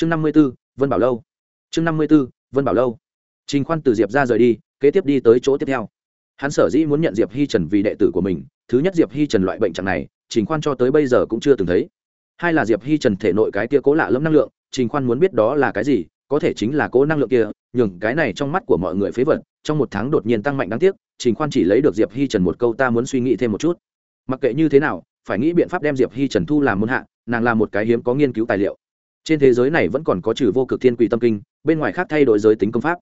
chương năm mươi b ố vân bảo lâu. Chương năm mươi b ố vân bảo lâu. Trình khoan từ diệp ra rời đi, kế tiếp đi tới chỗ tiếp theo. Hắn sở dĩ muốn nhận diệp hi trần vì đệ tử của mình, thứ nhất diệp hi trần loại bệnh trạng này, trình khoan cho tới bây giờ cũng chưa từng thấy. Hai là diệp hi trần thể nội cái tia cố lạ lẫm năng lượng, trình khoan muốn biết đó là cái gì, có thể chính là cố năng lượng kia nhường cái này trong mắt của mọi người phế vật, trong một tháng đột nhiên tăng mạnh đáng tiếc, trình khoan chỉ lấy được diệp hi trần một câu ta muốn suy nghĩ thêm một chút. Mặc kệ như thế nào, phải nghĩ biện pháp đem diệp hi trần thu làm môn hạ, nàng là một cái hiếm có nghiên cứu tài liệu trên thế giới này vẫn còn có trừ vô cực thiên quỷ tâm kinh, bên ngoài khác thay đổi giới tính công pháp.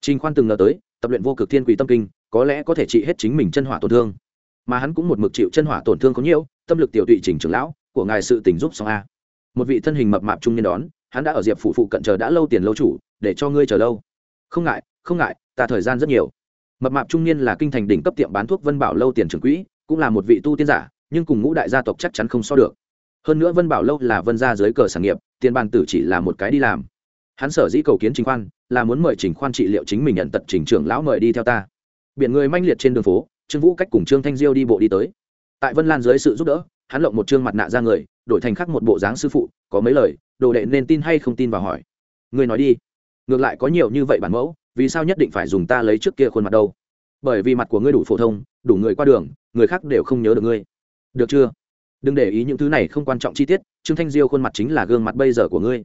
Trình khoan từng ngờ tới, tập luyện vô cực thiên quỷ tâm kinh, có lẽ có thể trị hết chính mình chân hỏa tổn thương. Mà hắn cũng một mực chịu chân hỏa tổn thương có nhiều tâm lực tiểu tụy chỉnh trưởng lão, của ngài sự tình giúp xong a. Một vị thân hình mập mạp trung niên đón, hắn đã ở diệp phủ phụ cận chờ đã lâu tiền lâu chủ, để cho ngươi chờ lâu. Không ngại không ngại, ta thời gian rất nhiều. Mập mạp trung niên là kinh thành đỉnh cấp tiệm bán thuốc vân bảo lâu tiền trưởng quỹ, cũng là một vị tu tiên giả, nhưng cùng ngũ đại gia tộc chắc chắn không so được. Hơn nữa vân bảo lâu là vân gia dưới cờ sản nghiệp tiền bàn tử chỉ là một cái đi làm. Hắn sở dĩ cầu kiến trình khoan, là muốn mời trình khoan trị liệu chính mình nhận tật trình trưởng lão mời đi theo ta. Biển người manh liệt trên đường phố, trương vũ cách cùng trương thanh diêu đi bộ đi tới. Tại vân lan dưới sự giúp đỡ, hắn lộng một trương mặt nạ ra người, đổi thành khắc một bộ dáng sư phụ, có mấy lời, đồ đệ nên tin hay không tin và hỏi. Người nói đi. Ngược lại có nhiều như vậy bản mẫu, vì sao nhất định phải dùng ta lấy trước kia khuôn mặt đâu? Bởi vì mặt của ngươi đủ phổ thông, đủ người qua đường, người khác đều không nhớ được ngươi. Được chưa? Đừng để ý những thứ này không quan trọng chi tiết trương thanh diêu khuôn mặt chính là gương mặt bây giờ của ngươi.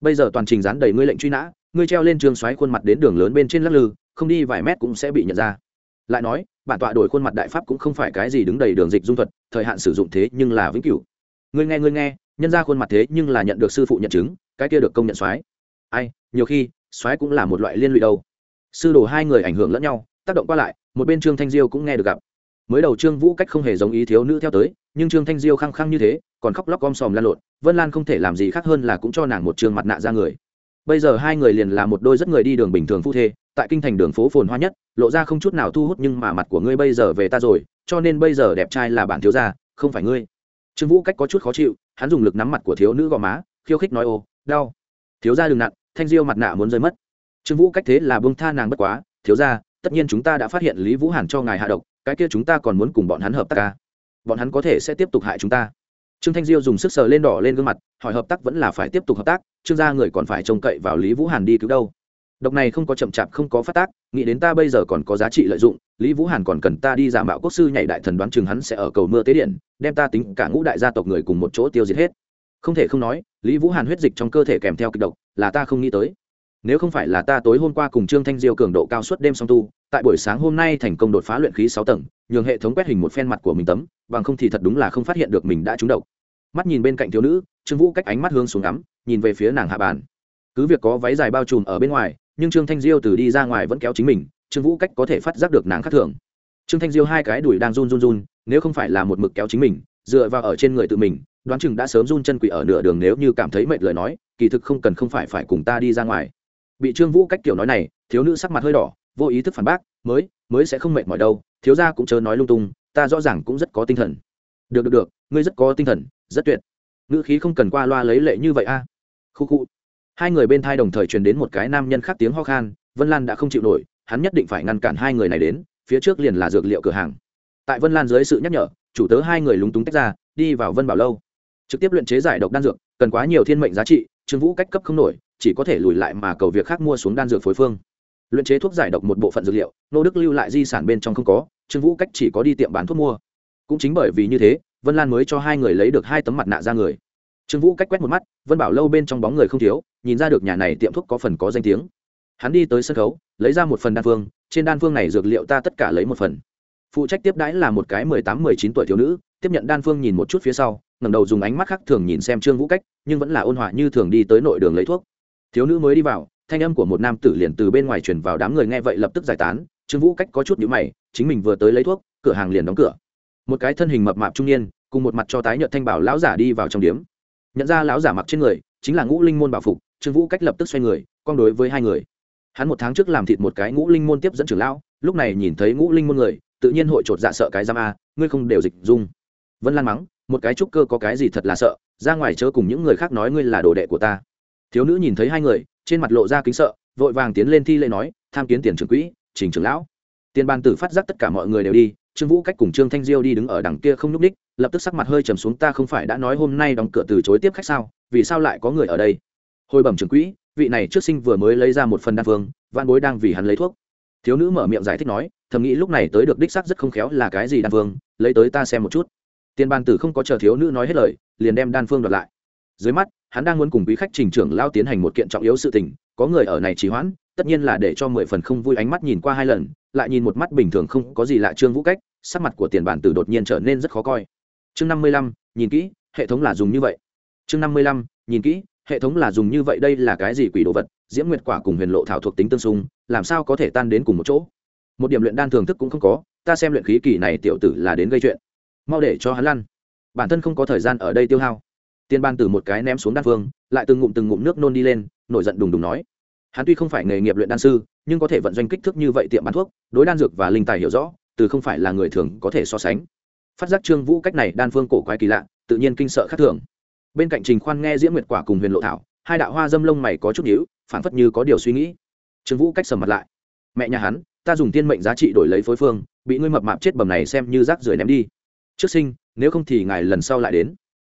Bây giờ toàn trình dán đầy ngươi lệnh truy nã, ngươi treo lên trường xoáy khuôn mặt đến đường lớn bên trên lắc lư, không đi vài mét cũng sẽ bị nhận ra. Lại nói, bản tọa đổi khuôn mặt đại pháp cũng không phải cái gì đứng đầy đường dịch dung thuật, thời hạn sử dụng thế nhưng là vĩnh cửu. Ngươi nghe ngươi nghe, nhân ra khuôn mặt thế nhưng là nhận được sư phụ nhận chứng, cái kia được công nhận soái. Ai, nhiều khi, soái cũng là một loại liên lụy đâu. Sư đồ hai người ảnh hưởng lẫn nhau, tác động qua lại, một bên trương thanh diêu cũng nghe được gặp. Mới đầu trương vũ cách không hề giống ý thiếu nữ theo tới, nhưng trương thanh diêu khăng khăng như thế, còn khóc lóc om sòm lan lộn vân lan không thể làm gì khác hơn là cũng cho nàng một trường mặt nạ ra người. Bây giờ hai người liền là một đôi rất người đi đường bình thường phu thê, tại kinh thành đường phố phồn hoa nhất, lộ ra không chút nào thu hút nhưng mà mặt của ngươi bây giờ về ta rồi, cho nên bây giờ đẹp trai là bản thiếu gia, không phải ngươi. Trương vũ cách có chút khó chịu, hắn dùng lực nắm mặt của thiếu nữ gò má, khiêu khích nói ô, đau. Thiếu gia đừng nặn thanh diêu mặt nạ muốn rơi mất. Trương vũ cách thế là bông tha nàng bất quá, thiếu gia, tất nhiên chúng ta đã phát hiện lý vũ hàn cho ngài hạ độc, cái kia chúng ta còn muốn cùng bọn hắn hợp tác ca bọn hắn có thể sẽ tiếp tục hại chúng ta trương thanh diêu dùng sức sờ lên đỏ lên gương mặt, hỏi hợp tác vẫn là phải tiếp tục hợp tác, trương gia người còn phải trông cậy vào lý vũ hàn đi cứu đâu. Độc này không có chậm chạp, không có phát tác, nghĩ đến ta bây giờ còn có giá trị lợi dụng, lý vũ hàn còn cần ta đi giả mạo quốc sư nhảy đại thần đoán chừng hắn sẽ ở cầu mưa tế điện, đem ta tính cả ngũ đại gia tộc người cùng một chỗ tiêu diệt hết. Không thể không nói, lý vũ hàn huyết dịch trong cơ thể kèm theo kịch độc, là ta không nghĩ tới nếu không phải là ta tối hôm qua cùng trương thanh diêu cường độ cao suốt đêm song tu, tại buổi sáng hôm nay thành công đột phá luyện khí sáu tầng, nhường hệ thống quét hình một phen mặt của mình tấm, bằng không thì thật đúng là không phát hiện được mình đã trúng độc. Mắt nhìn bên cạnh thiếu nữ, trương vũ cách ánh mắt hướng xuống ngắm, nhìn về phía nàng hạ bàn. Cứ việc có váy dài bao trùm ở bên ngoài, nhưng trương thanh diêu từ đi ra ngoài vẫn kéo chính mình, trương vũ cách có thể phát giác được nàng khác thường. Trương thanh diêu hai cái đùi đang run run run, nếu không phải là một mực kéo chính mình, dựa vào ở trên người tự mình, đoán chừng đã sớm run chân quỷ ở nửa đường nếu như cảm thấy mệt lời nói, kỳ thực không cần không phải phải cùng ta đi ra ngoài bị trương vũ cách kiểu nói này, thiếu nữ sắc mặt hơi đỏ, vô ý thức phản bác, mới mới sẽ không mệt mỏi đâu, thiếu gia cũng chớ nói lung tung, ta rõ ràng cũng rất có tinh thần. Được được được, ngươi rất có tinh thần, rất tuyệt. Ngữ khí không cần qua loa lấy lệ như vậy a. Khu khu. Hai người bên thai đồng thời truyền đến một cái nam nhân khác tiếng ho khan, vân lan đã không chịu nổi, hắn nhất định phải ngăn cản hai người này đến, phía trước liền là dược liệu cửa hàng. Tại vân lan dưới sự nhắc nhở, chủ tớ hai người lúng túng tách ra, đi vào vân bảo lâu. Trực tiếp luyện chế giải độc đan dược, cần quá nhiều thiên mệnh giá trị, trương vũ cách cấp không nổi chỉ có thể lùi lại mà cầu việc khác mua xuống đan dược phối phương. Luyện chế thuốc giải độc một bộ phận dược liệu, nô đức lưu lại di sản bên trong không có, trương vũ cách chỉ có đi tiệm bán thuốc mua. Cũng chính bởi vì như thế, vân lan mới cho hai người lấy được hai tấm mặt nạ ra người. Trương vũ cách quét một mắt, vân bảo lâu bên trong bóng người không thiếu, nhìn ra được nhà này tiệm thuốc có phần có danh tiếng. Hắn đi tới sân khấu, lấy ra một phần đan phương, trên đan phương này dược liệu ta tất cả lấy một phần. Phụ trách tiếp đãi là một cái mười tám, mười chín tuổi thiếu nữ, tiếp nhận đan phương nhìn một chút phía sau, ngẩng đầu dùng ánh mắt khác thường nhìn xem trương vũ cách, nhưng vẫn là ôn hòa như thường đi tới nội đường lấy thuốc thiếu nữ mới đi vào, thanh âm của một nam tử liền từ bên ngoài truyền vào đám người nghe vậy lập tức giải tán, trương vũ cách có chút nhữ mày, chính mình vừa tới lấy thuốc, cửa hàng liền đóng cửa. Một cái thân hình mập mạp trung niên, cùng một mặt cho tái nhợt thanh bảo lão giả đi vào trong điếm. Nhận ra lão giả mặc trên người, chính là ngũ linh môn bảo phục, trương vũ cách lập tức xoay người, con đối với hai người. Hắn một tháng trước làm thịt một cái ngũ linh môn tiếp dẫn trưởng lão, lúc này nhìn thấy ngũ linh môn người, tự nhiên hội chột dạ sợ cái giam a, ngươi không đều dịch dung. Vân lan mắng, một cái trúc cơ có cái gì thật là sợ, ra ngoài chớ cùng những người khác nói ngươi là đồ đệ của ta thiếu nữ nhìn thấy hai người, trên mặt lộ ra kính sợ, vội vàng tiến lên thi lễ nói, tham kiến tiền trưởng quỹ, trình trưởng lão. Tiền ban tử phát giác tất cả mọi người đều đi, trương vũ cách cùng trương thanh diêu đi đứng ở đằng kia không nhúc ních lập tức sắc mặt hơi trầm xuống, ta không phải đã nói hôm nay đóng cửa từ chối tiếp khách sao, vì sao lại có người ở đây? Hồi bẩm trưởng quỹ, vị này trước sinh vừa mới lấy ra một phần đan phương văn bối đang vì hắn lấy thuốc. Thiếu nữ mở miệng giải thích nói, thầm nghĩ lúc này tới được đích xác rất không khéo là cái gì đan phương lấy tới ta xem một chút. Tiền bàn tử không có chờ thiếu nữ nói hết lời, liền đem đan phương đoạt lại. Dưới mắt hắn đang muốn cùng quý khách trình trưởng lao tiến hành một kiện trọng yếu sự tình, có người ở này trì hoãn, tất nhiên là để cho mười phần không vui ánh mắt nhìn qua hai lần, lại nhìn một mắt bình thường không có gì lạ trương vũ cách, sắc mặt của tiền bản tử đột nhiên trở nên rất khó coi. Chương năm mươi lăm, nhìn kỹ, hệ thống là dùng như vậy. Chương năm mươi lăm, nhìn kỹ, hệ thống là dùng như vậy đây là cái gì quỷ đồ vật, diễm nguyệt quả cùng huyền lộ thảo thuộc tính tương xung, làm sao có thể tan đến cùng một chỗ? Một điểm luyện đan thường thức cũng không có, ta xem luyện khí kỳ này tiểu tử là đến gây chuyện. Mau để cho hắn lăn. Bản thân không có thời gian ở đây tiêu hao tiên ban từ một cái ném xuống đan phương, lại từng ngụm từng ngụm nước nôn đi lên, nổi giận đùng đùng nói. Hắn tuy không phải nghề nghiệp luyện đan sư, nhưng có thể vận doanh kích thước như vậy tiệm bán thuốc, đối đan dược và linh tài hiểu rõ, từ không phải là người thường có thể so sánh. Phát giác trương vũ cách này đan phương cổ quái kỳ lạ, tự nhiên kinh sợ khác thường. Bên cạnh trình khoan nghe diễm nguyệt quả cùng huyền lộ thảo, hai đạo hoa dâm lông mày có chút nhíu phản phất như có điều suy nghĩ. Trương vũ cách sầm mặt lại. Mẹ nhà hắn, ta dùng tiên mệnh giá trị đổi lấy phối phương, bị ngươi mập mạp chết bầm này xem như rác rưởi ném đi. Trước sinh, nếu không thì ngài lần sau lại đến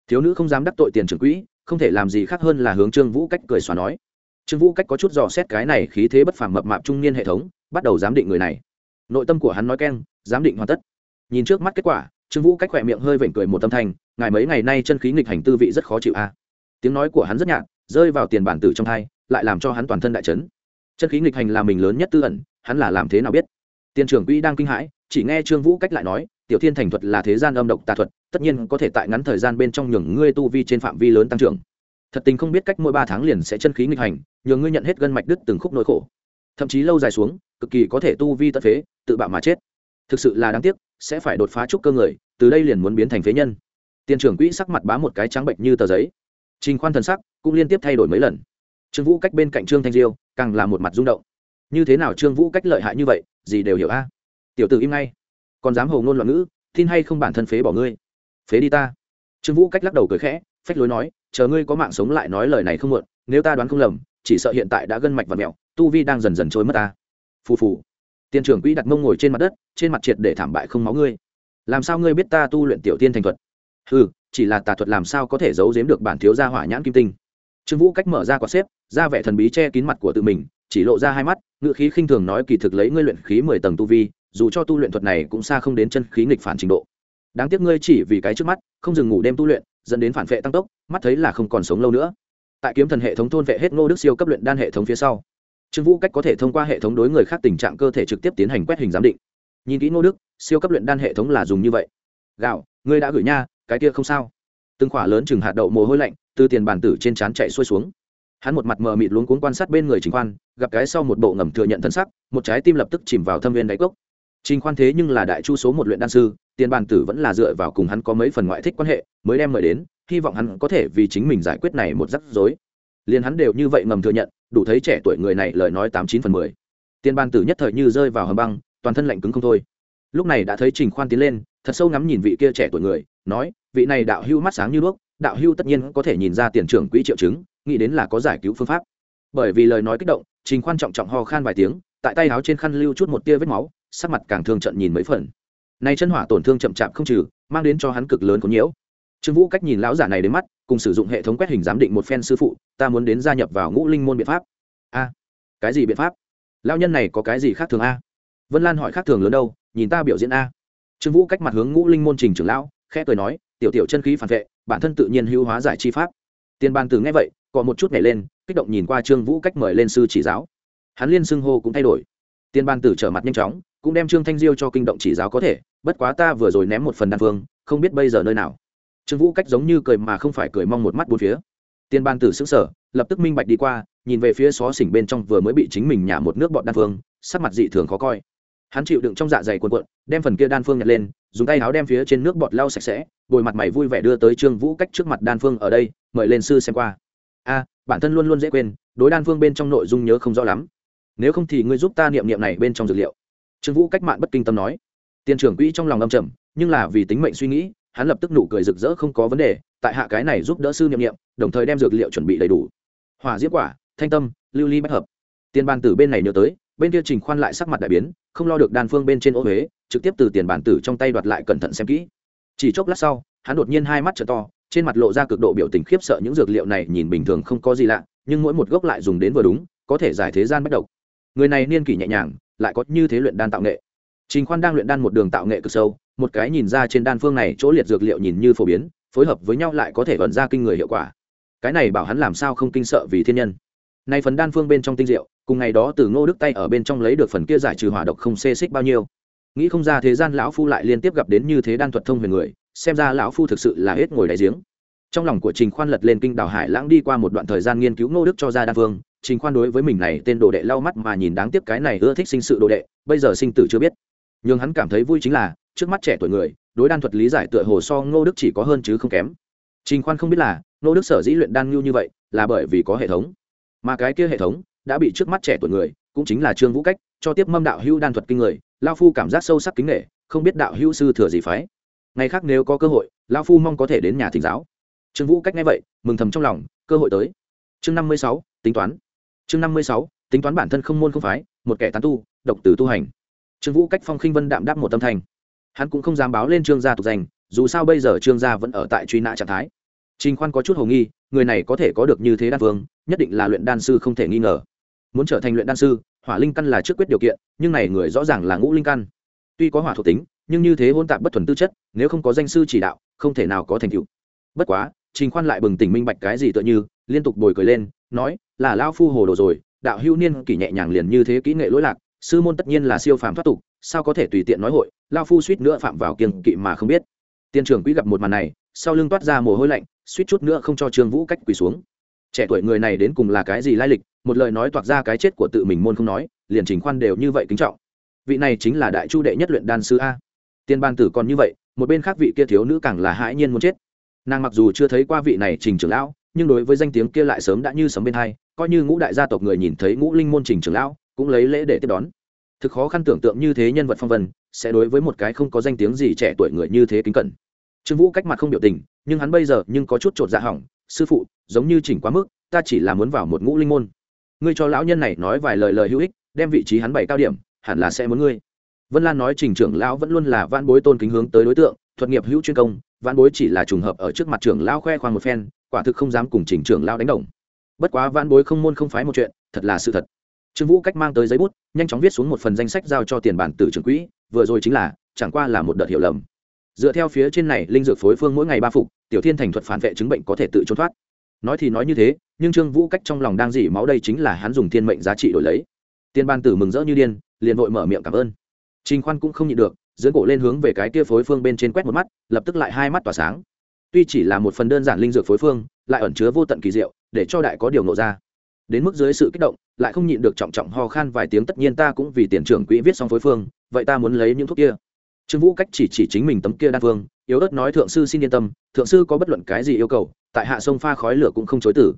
thiếu nữ không dám đắc tội tiền trưởng quỹ, không thể làm gì khác hơn là hướng trương vũ cách cười xóa nói. Trương vũ cách có chút dò xét cái này khí thế bất phàm mập mạp trung niên hệ thống, bắt đầu giám định người này. Nội tâm của hắn nói keng, giám định hoàn tất. Nhìn trước mắt kết quả, trương vũ cách khỏe miệng hơi vểnh cười một tâm thành ngài mấy ngày nay chân khí nghịch hành tư vị rất khó chịu a. Tiếng nói của hắn rất nhạt, rơi vào tiền bản tử trong thai, lại làm cho hắn toàn thân đại chấn. Chân khí nghịch hành là mình lớn nhất tư ẩn, hắn là làm thế nào biết? Tiền trưởng quỹ đang kinh hãi, chỉ nghe trương vũ cách lại nói tiểu thiên thành thuật là thế gian âm độc tà thuật, tất nhiên có thể tại ngắn thời gian bên trong nhường ngươi tu vi trên phạm vi lớn tăng trưởng. Thật tình không biết cách mỗi ba tháng liền sẽ chân khí nghịch hành, nhường ngươi nhận hết gân mạch đứt từng khúc nỗi khổ. Thậm chí lâu dài xuống, cực kỳ có thể tu vi tất phế, tự bạo mà chết. Thực sự là đáng tiếc, sẽ phải đột phá trúc cơ người, từ đây liền muốn biến thành phế nhân. Tiền trưởng quỹ sắc mặt bá một cái trắng bệnh như tờ giấy. Trình khoan thần sắc cũng liên tiếp thay đổi mấy lần. Trương vũ cách bên cạnh trương thanh diêu, càng là một mặt rung động. Như thế nào trương vũ cách lợi hại như vậy, gì đều hiểu a. Tiểu tử im ngay còn dám hồ ngôn loạn ngữ, tin hay không bản thân phế bỏ ngươi? Phế đi ta. Trương vũ cách lắc đầu cười khẽ, phách lối nói, chờ ngươi có mạng sống lại nói lời này không muộn, nếu ta đoán không lầm, chỉ sợ hiện tại đã gân mạch và mẹo, tu vi đang dần dần trôi mất ta. Phù phù. Tiền trưởng quỹ đặt mông ngồi trên mặt đất, trên mặt triệt để thảm bại không máu ngươi. Làm sao ngươi biết ta tu luyện tiểu tiên thành thuật? Ừ chỉ là tà thuật làm sao có thể giấu giếm được bản thiếu gia hỏa nhãn kim tinh? Trương vũ cách mở ra quả xếp, ra vẻ thần bí che kín mặt của tự mình, chỉ lộ ra hai mắt ngựa khí khinh thường nói kỳ thực lấy ngươi luyện khí mười tầng tu vi dù cho tu luyện thuật này cũng xa không đến chân khí nghịch phản trình độ. Đáng tiếc ngươi chỉ vì cái trước mắt không dừng ngủ đêm tu luyện dẫn đến phản vệ tăng tốc mắt thấy là không còn sống lâu nữa. Tại kiếm thần hệ thống thôn vệ hết ngô đức siêu cấp luyện đan hệ thống phía sau trương vũ cách có thể thông qua hệ thống đối người khác tình trạng cơ thể trực tiếp tiến hành quét hình giám định. Nhìn kỹ ngô đức siêu cấp luyện đan hệ thống là dùng như vậy. Gạo ngươi đã gửi nha cái kia không sao. Từng khỏa lớn chừng hạt đậu mồ hôi lạnh từ tiền bàn tử trên trán chạy xuôi xuống. Hắn một mặt mờ mịt luống cuống quan sát bên người trình quan, gặp cái sau một bộ ngầm thừa nhận thân sắc một trái tim lập tức chìm vào thâm viên đáy cốc trình khoan thế nhưng là đại chu số một luyện đan sư, tiền bàn tử vẫn là dựa vào cùng hắn có mấy phần ngoại thích quan hệ, mới đem mời đến, hy vọng hắn có thể vì chính mình giải quyết này một rắc rối. Liên hắn đều như vậy ngầm thừa nhận, đủ thấy trẻ tuổi người này lời nói tám chín phần mười. Tiền bàn tử nhất thời như rơi vào hầm băng, toàn thân lạnh cứng không thôi. Lúc này đã thấy trình khoan tiến lên, thật sâu ngắm nhìn vị kia trẻ tuổi người, nói, vị này đạo hưu mắt sáng như đuốc, đạo hưu tất nhiên có thể nhìn ra tiền trưởng quỹ triệu chứng, nghĩ đến là có giải cứu phương pháp. Bởi vì lời nói kích động, trình khoan trọng trọng ho khan vài tiếng, tại tay áo trên khăn lưu chút một tia vết máu sắc mặt càng thương trận nhìn mấy phần. Nay chân hỏa tổn thương chậm chạp không trừ, mang đến cho hắn cực lớn có nhiễu. Trương vũ cách nhìn lão giả này đến mắt, cùng sử dụng hệ thống quét hình giám định một phen sư phụ, ta muốn đến gia nhập vào ngũ linh môn biện pháp. A, cái gì biện pháp? Lão nhân này có cái gì khác thường a? Vân lan hỏi khác thường lớn đâu, nhìn ta biểu diễn a. Trương vũ cách mặt hướng ngũ linh môn trình trưởng lão, khẽ cười nói, tiểu tiểu chân khí phản vệ, bản thân tự nhiên hữu hóa giải chi pháp. Tiên bàn từ nghe vậy còn một chút nhảy lên, kích động nhìn qua trương vũ cách mời lên sư chỉ giáo. Hắn liên xưng hô cũng thay đổi. Tiên bàn tử trở mặt nhanh chóng cũng đem trương thanh diêu cho kinh động chỉ giáo có thể, bất quá ta vừa rồi ném một phần đan phương, không biết bây giờ nơi nào. Trương vũ cách giống như cười mà không phải cười mong một mắt bốn phía. Tiên ban tử xứng sở lập tức minh bạch đi qua, nhìn về phía xó xỉnh bên trong vừa mới bị chính mình nhả một nước bọt đan phương, sắc mặt dị thường khó coi. Hắn chịu đựng trong dạ dày quần quận đem phần kia đan phương nhặt lên, dùng tay áo đem phía trên nước bọt lau sạch sẽ, bồi mặt mày vui vẻ đưa tới trương vũ cách trước mặt đan phương ở đây, mời lên sư xem qua. A, bản thân luôn luôn dễ quên, đối đan phương bên trong nội dung nhớ không rõ lắm. Nếu không thì ngươi giúp ta niệm niệm này bên trong dược liệu trương vũ cách mạng bất kinh tâm nói. Tiền trưởng quỹ trong lòng âm trầm, nhưng là vì tính mệnh suy nghĩ, hắn lập tức nụ cười rực rỡ không có vấn đề, tại hạ cái này giúp đỡ sư niệm niệm, đồng thời đem dược liệu chuẩn bị đầy đủ. Hỏa diễm quả, thanh tâm, lưu ly bách hợp. Tiền bàn tử bên này nhớ tới, bên kia trình khoan lại sắc mặt đại biến, không lo được đan phương bên trên ô huế, trực tiếp từ tiền bản tử trong tay đoạt lại cẩn thận xem kỹ. Chỉ chốc lát sau, hắn đột nhiên hai mắt trở to, trên mặt lộ ra cực độ biểu tình khiếp sợ những dược liệu này nhìn bình thường không có gì lạ, nhưng mỗi một gốc lại dùng đến vừa đúng, có thể giải thế gian bất độc. Người này niên kỷ nhẹ nhàng lại có như thế luyện đan tạo nghệ. Trình khoan đang luyện đan một đường tạo nghệ cực sâu, một cái nhìn ra trên đan phương này chỗ liệt dược liệu nhìn như phổ biến, phối hợp với nhau lại có thể vận ra kinh người hiệu quả. Cái này bảo hắn làm sao không kinh sợ vì thiên nhân. Nay phần đan phương bên trong tinh diệu, cùng ngày đó từ ngô đức tay ở bên trong lấy được phần kia giải trừ hỏa độc không xê xích bao nhiêu. Nghĩ không ra thế gian lão phu lại liên tiếp gặp đến như thế đan thuật thông huyền người, xem ra lão phu thực sự là hết ngồi đáy giếng trong lòng của trình khoan lật lên kinh đào hải lãng đi qua một đoạn thời gian nghiên cứu ngô đức cho ra đan phương, trình khoan đối với mình này tên đồ đệ lau mắt mà nhìn đáng tiếc cái này ưa thích sinh sự đồ đệ, bây giờ sinh tử chưa biết. Nhưng hắn cảm thấy vui chính là, trước mắt trẻ tuổi người, đối đan thuật lý giải tựa hồ so ngô đức chỉ có hơn chứ không kém. Trình khoan không biết là, ngô đức sở dĩ luyện đan ngưu như vậy, là bởi vì có hệ thống. Mà cái kia hệ thống, đã bị trước mắt trẻ tuổi người, cũng chính là trương vũ cách, cho tiếp mâm đạo hữu đan thuật kinh người, lao phu cảm giác sâu sắc kính nghệ không biết đạo hữu sư thừa gì phái. Ngày khác nếu có cơ hội, lao phu mong có thể đến nhà thỉnh giáo trương vũ cách nghe vậy, mừng thầm trong lòng, cơ hội tới. Chương năm mươi sáu, tính toán. Chương năm mươi sáu, tính toán bản thân không môn không phái, một kẻ tán tu, độc tử tu hành. Trương vũ cách phong khinh vân đạm đáp một tâm thành. Hắn cũng không dám báo lên trương gia tục danh, dù sao bây giờ trương gia vẫn ở tại truy nã trạng thái. Trình khoan có chút hồ nghi, người này có thể có được như thế đan vương, nhất định là luyện đan sư không thể nghi ngờ. Muốn trở thành luyện đan sư, hỏa linh căn là trước quyết điều kiện, nhưng này người rõ ràng là ngũ linh căn. Tuy có hỏa thuộc tính, nhưng như thế hôn tạp bất thuần tư chất, nếu không có danh sư chỉ đạo, không thể nào có thành tựu. Bất quá trình khoan lại bừng tỉnh minh bạch cái gì tựa như, liên tục bồi cười lên, nói, là lao phu hồ đồ rồi, đạo hữu niên kỷ nhẹ nhàng liền như thế kỹ nghệ lỗi lạc, sư môn tất nhiên là siêu phàm thoát tục, sao có thể tùy tiện nói hội lao phu suýt nữa phạm vào kiêng kỵ mà không biết. Tiên trưởng quý gặp một màn này, sau lưng toát ra mồ hôi lạnh, suýt chút nữa không cho trương vũ cách quỳ xuống. Trẻ tuổi người này đến cùng là cái gì lai lịch, một lời nói toạc ra cái chết của tự mình môn không nói, liền trình khoan đều như vậy kính trọng. Vị này chính là đại chu đệ nhất luyện đan sư a. Tiên ban tử còn như vậy, một bên khác vị kia thiếu nữ càng là hãi nhiên muốn chết nàng mặc dù chưa thấy qua vị này trình trưởng lão, nhưng đối với danh tiếng kia lại sớm đã như sấm bên hai, coi như ngũ đại gia tộc người nhìn thấy ngũ linh môn trình trưởng lão, cũng lấy lễ để tiếp đón. Thực khó khăn tưởng tượng như thế nhân vật phong vân, sẽ đối với một cái không có danh tiếng gì trẻ tuổi người như thế kính cẩn. Trương vũ cách mặt không biểu tình, nhưng hắn bây giờ nhưng có chút chột dạ hỏng, sư phụ, giống như chỉnh quá mức, ta chỉ là muốn vào một ngũ linh môn. Ngươi cho lão nhân này nói vài lời lời hữu ích, đem vị trí hắn bảy cao điểm, hẳn là sẽ muốn ngươi. Vân lan nói trình trưởng lão vẫn luôn là van bối tôn kính hướng tới đối tượng, thuật nghiệp hữu chuyên công vãn bối chỉ là trùng hợp ở trước mặt trưởng lão khoe khoang một phen, quả thực không dám cùng trình trưởng lão đánh đồng. Bất quá vãn bối không môn không phái một chuyện, thật là sự thật. Trương vũ cách mang tới giấy bút, nhanh chóng viết xuống một phần danh sách giao cho tiền bản tử trưởng quỹ, vừa rồi chính là, chẳng qua là một đợt hiểu lầm. Dựa theo phía trên này, linh dược phối phương mỗi ngày ba phục, tiểu thiên thành thuật phản vệ chứng bệnh có thể tự trốn thoát. Nói thì nói như thế, nhưng trương vũ cách trong lòng đang dỉ máu đây chính là hắn dùng thiên mệnh giá trị đổi lấy. Tiền ban tử mừng rỡ như điên, liền vội mở miệng cảm ơn. Trình khoan cũng không nhịn được dưỡng cổ lên hướng về cái kia phối phương bên trên quét một mắt, lập tức lại hai mắt tỏa sáng. Tuy chỉ là một phần đơn giản linh dược phối phương, lại ẩn chứa vô tận kỳ diệu, để cho đại có điều nộ ra. Đến mức dưới sự kích động, lại không nhịn được trọng trọng ho khan vài tiếng, tất nhiên ta cũng vì tiền trưởng quỹ viết xong phối phương, vậy ta muốn lấy những thuốc kia. Trương vũ cách chỉ chỉ chính mình tấm kia đan phương, yếu ớt nói thượng sư xin yên tâm, thượng sư có bất luận cái gì yêu cầu, tại hạ sông pha khói lửa cũng không chối tử.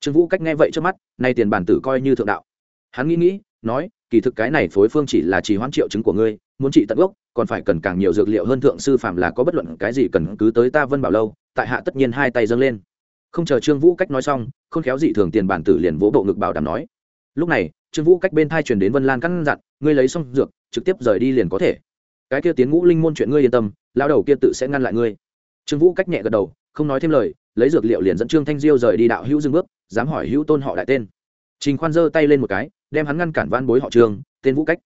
Trương vũ cách nghe vậy trước mắt, nay tiền bản tử coi như thượng đạo. Hắn nghĩ nghĩ, nói, kỳ thực cái này phối phương chỉ là chỉ hoãn triệu chứng của ngươi muốn trị tận gốc, còn phải cần càng nhiều dược liệu hơn thượng sư phạm là có bất luận cái gì cần cứ tới ta vân bảo lâu, tại hạ tất nhiên hai tay dâng lên. Không chờ trương vũ cách nói xong không khéo dị thường tiền bản tử liền vỗ bộ ngực bảo đảm nói, lúc này, trương vũ cách bên thai truyền đến vân lan căn dặn, ngươi lấy xong dược, trực tiếp rời đi liền có thể. Cái kia tiến ngũ linh môn chuyện ngươi yên tâm lao đầu kia tự sẽ ngăn lại ngươi. Trương vũ cách nhẹ gật đầu, không nói thêm lời, lấy dược liệu liền dẫn trương thanh diêu rời đi đạo hữu dừng bước, dám hỏi hữu tôn họ đại tên. Trình khoan giơ tay lên một cái, đem hắn ngăn cản van bối họ trương, tên vũ cách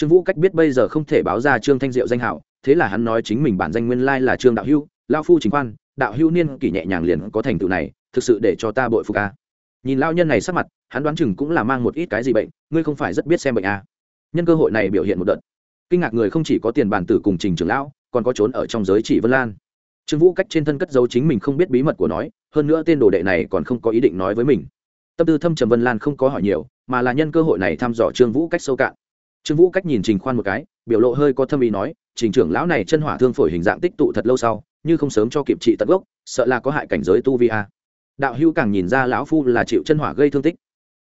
trương vũ cách biết bây giờ không thể báo ra trương thanh diệu danh hảo, thế là hắn nói chính mình bản danh nguyên lai là trương đạo hữu lao phu chính quan. đạo hữu niên kỷ nhẹ nhàng liền có thành tựu này, thực sự để cho ta bội phục a nhìn lao nhân này sắc mặt, hắn đoán chừng cũng là mang một ít cái gì bệnh, ngươi không phải rất biết xem bệnh à. nhân cơ hội này biểu hiện một đợt kinh ngạc người không chỉ có tiền bản tử cùng trình trưởng lão, còn có trốn ở trong giới chỉ vân lan trương vũ cách trên thân cất giấu chính mình không biết bí mật của nói, hơn nữa tên đồ đệ này còn không có ý định nói với mình tâm tư thâm trầm vân lan không có hỏi nhiều, mà là nhân cơ hội này thăm dò trương vũ cách sâu cạn trương vũ cách nhìn trình khoan một cái, biểu lộ hơi có thâm ý nói, trình trưởng lão này chân hỏa thương phổi hình dạng tích tụ thật lâu sau, như không sớm cho kịp trị tận gốc, sợ là có hại cảnh giới tu vi a. Đạo hữu càng nhìn ra lão phu là chịu chân hỏa gây thương tích.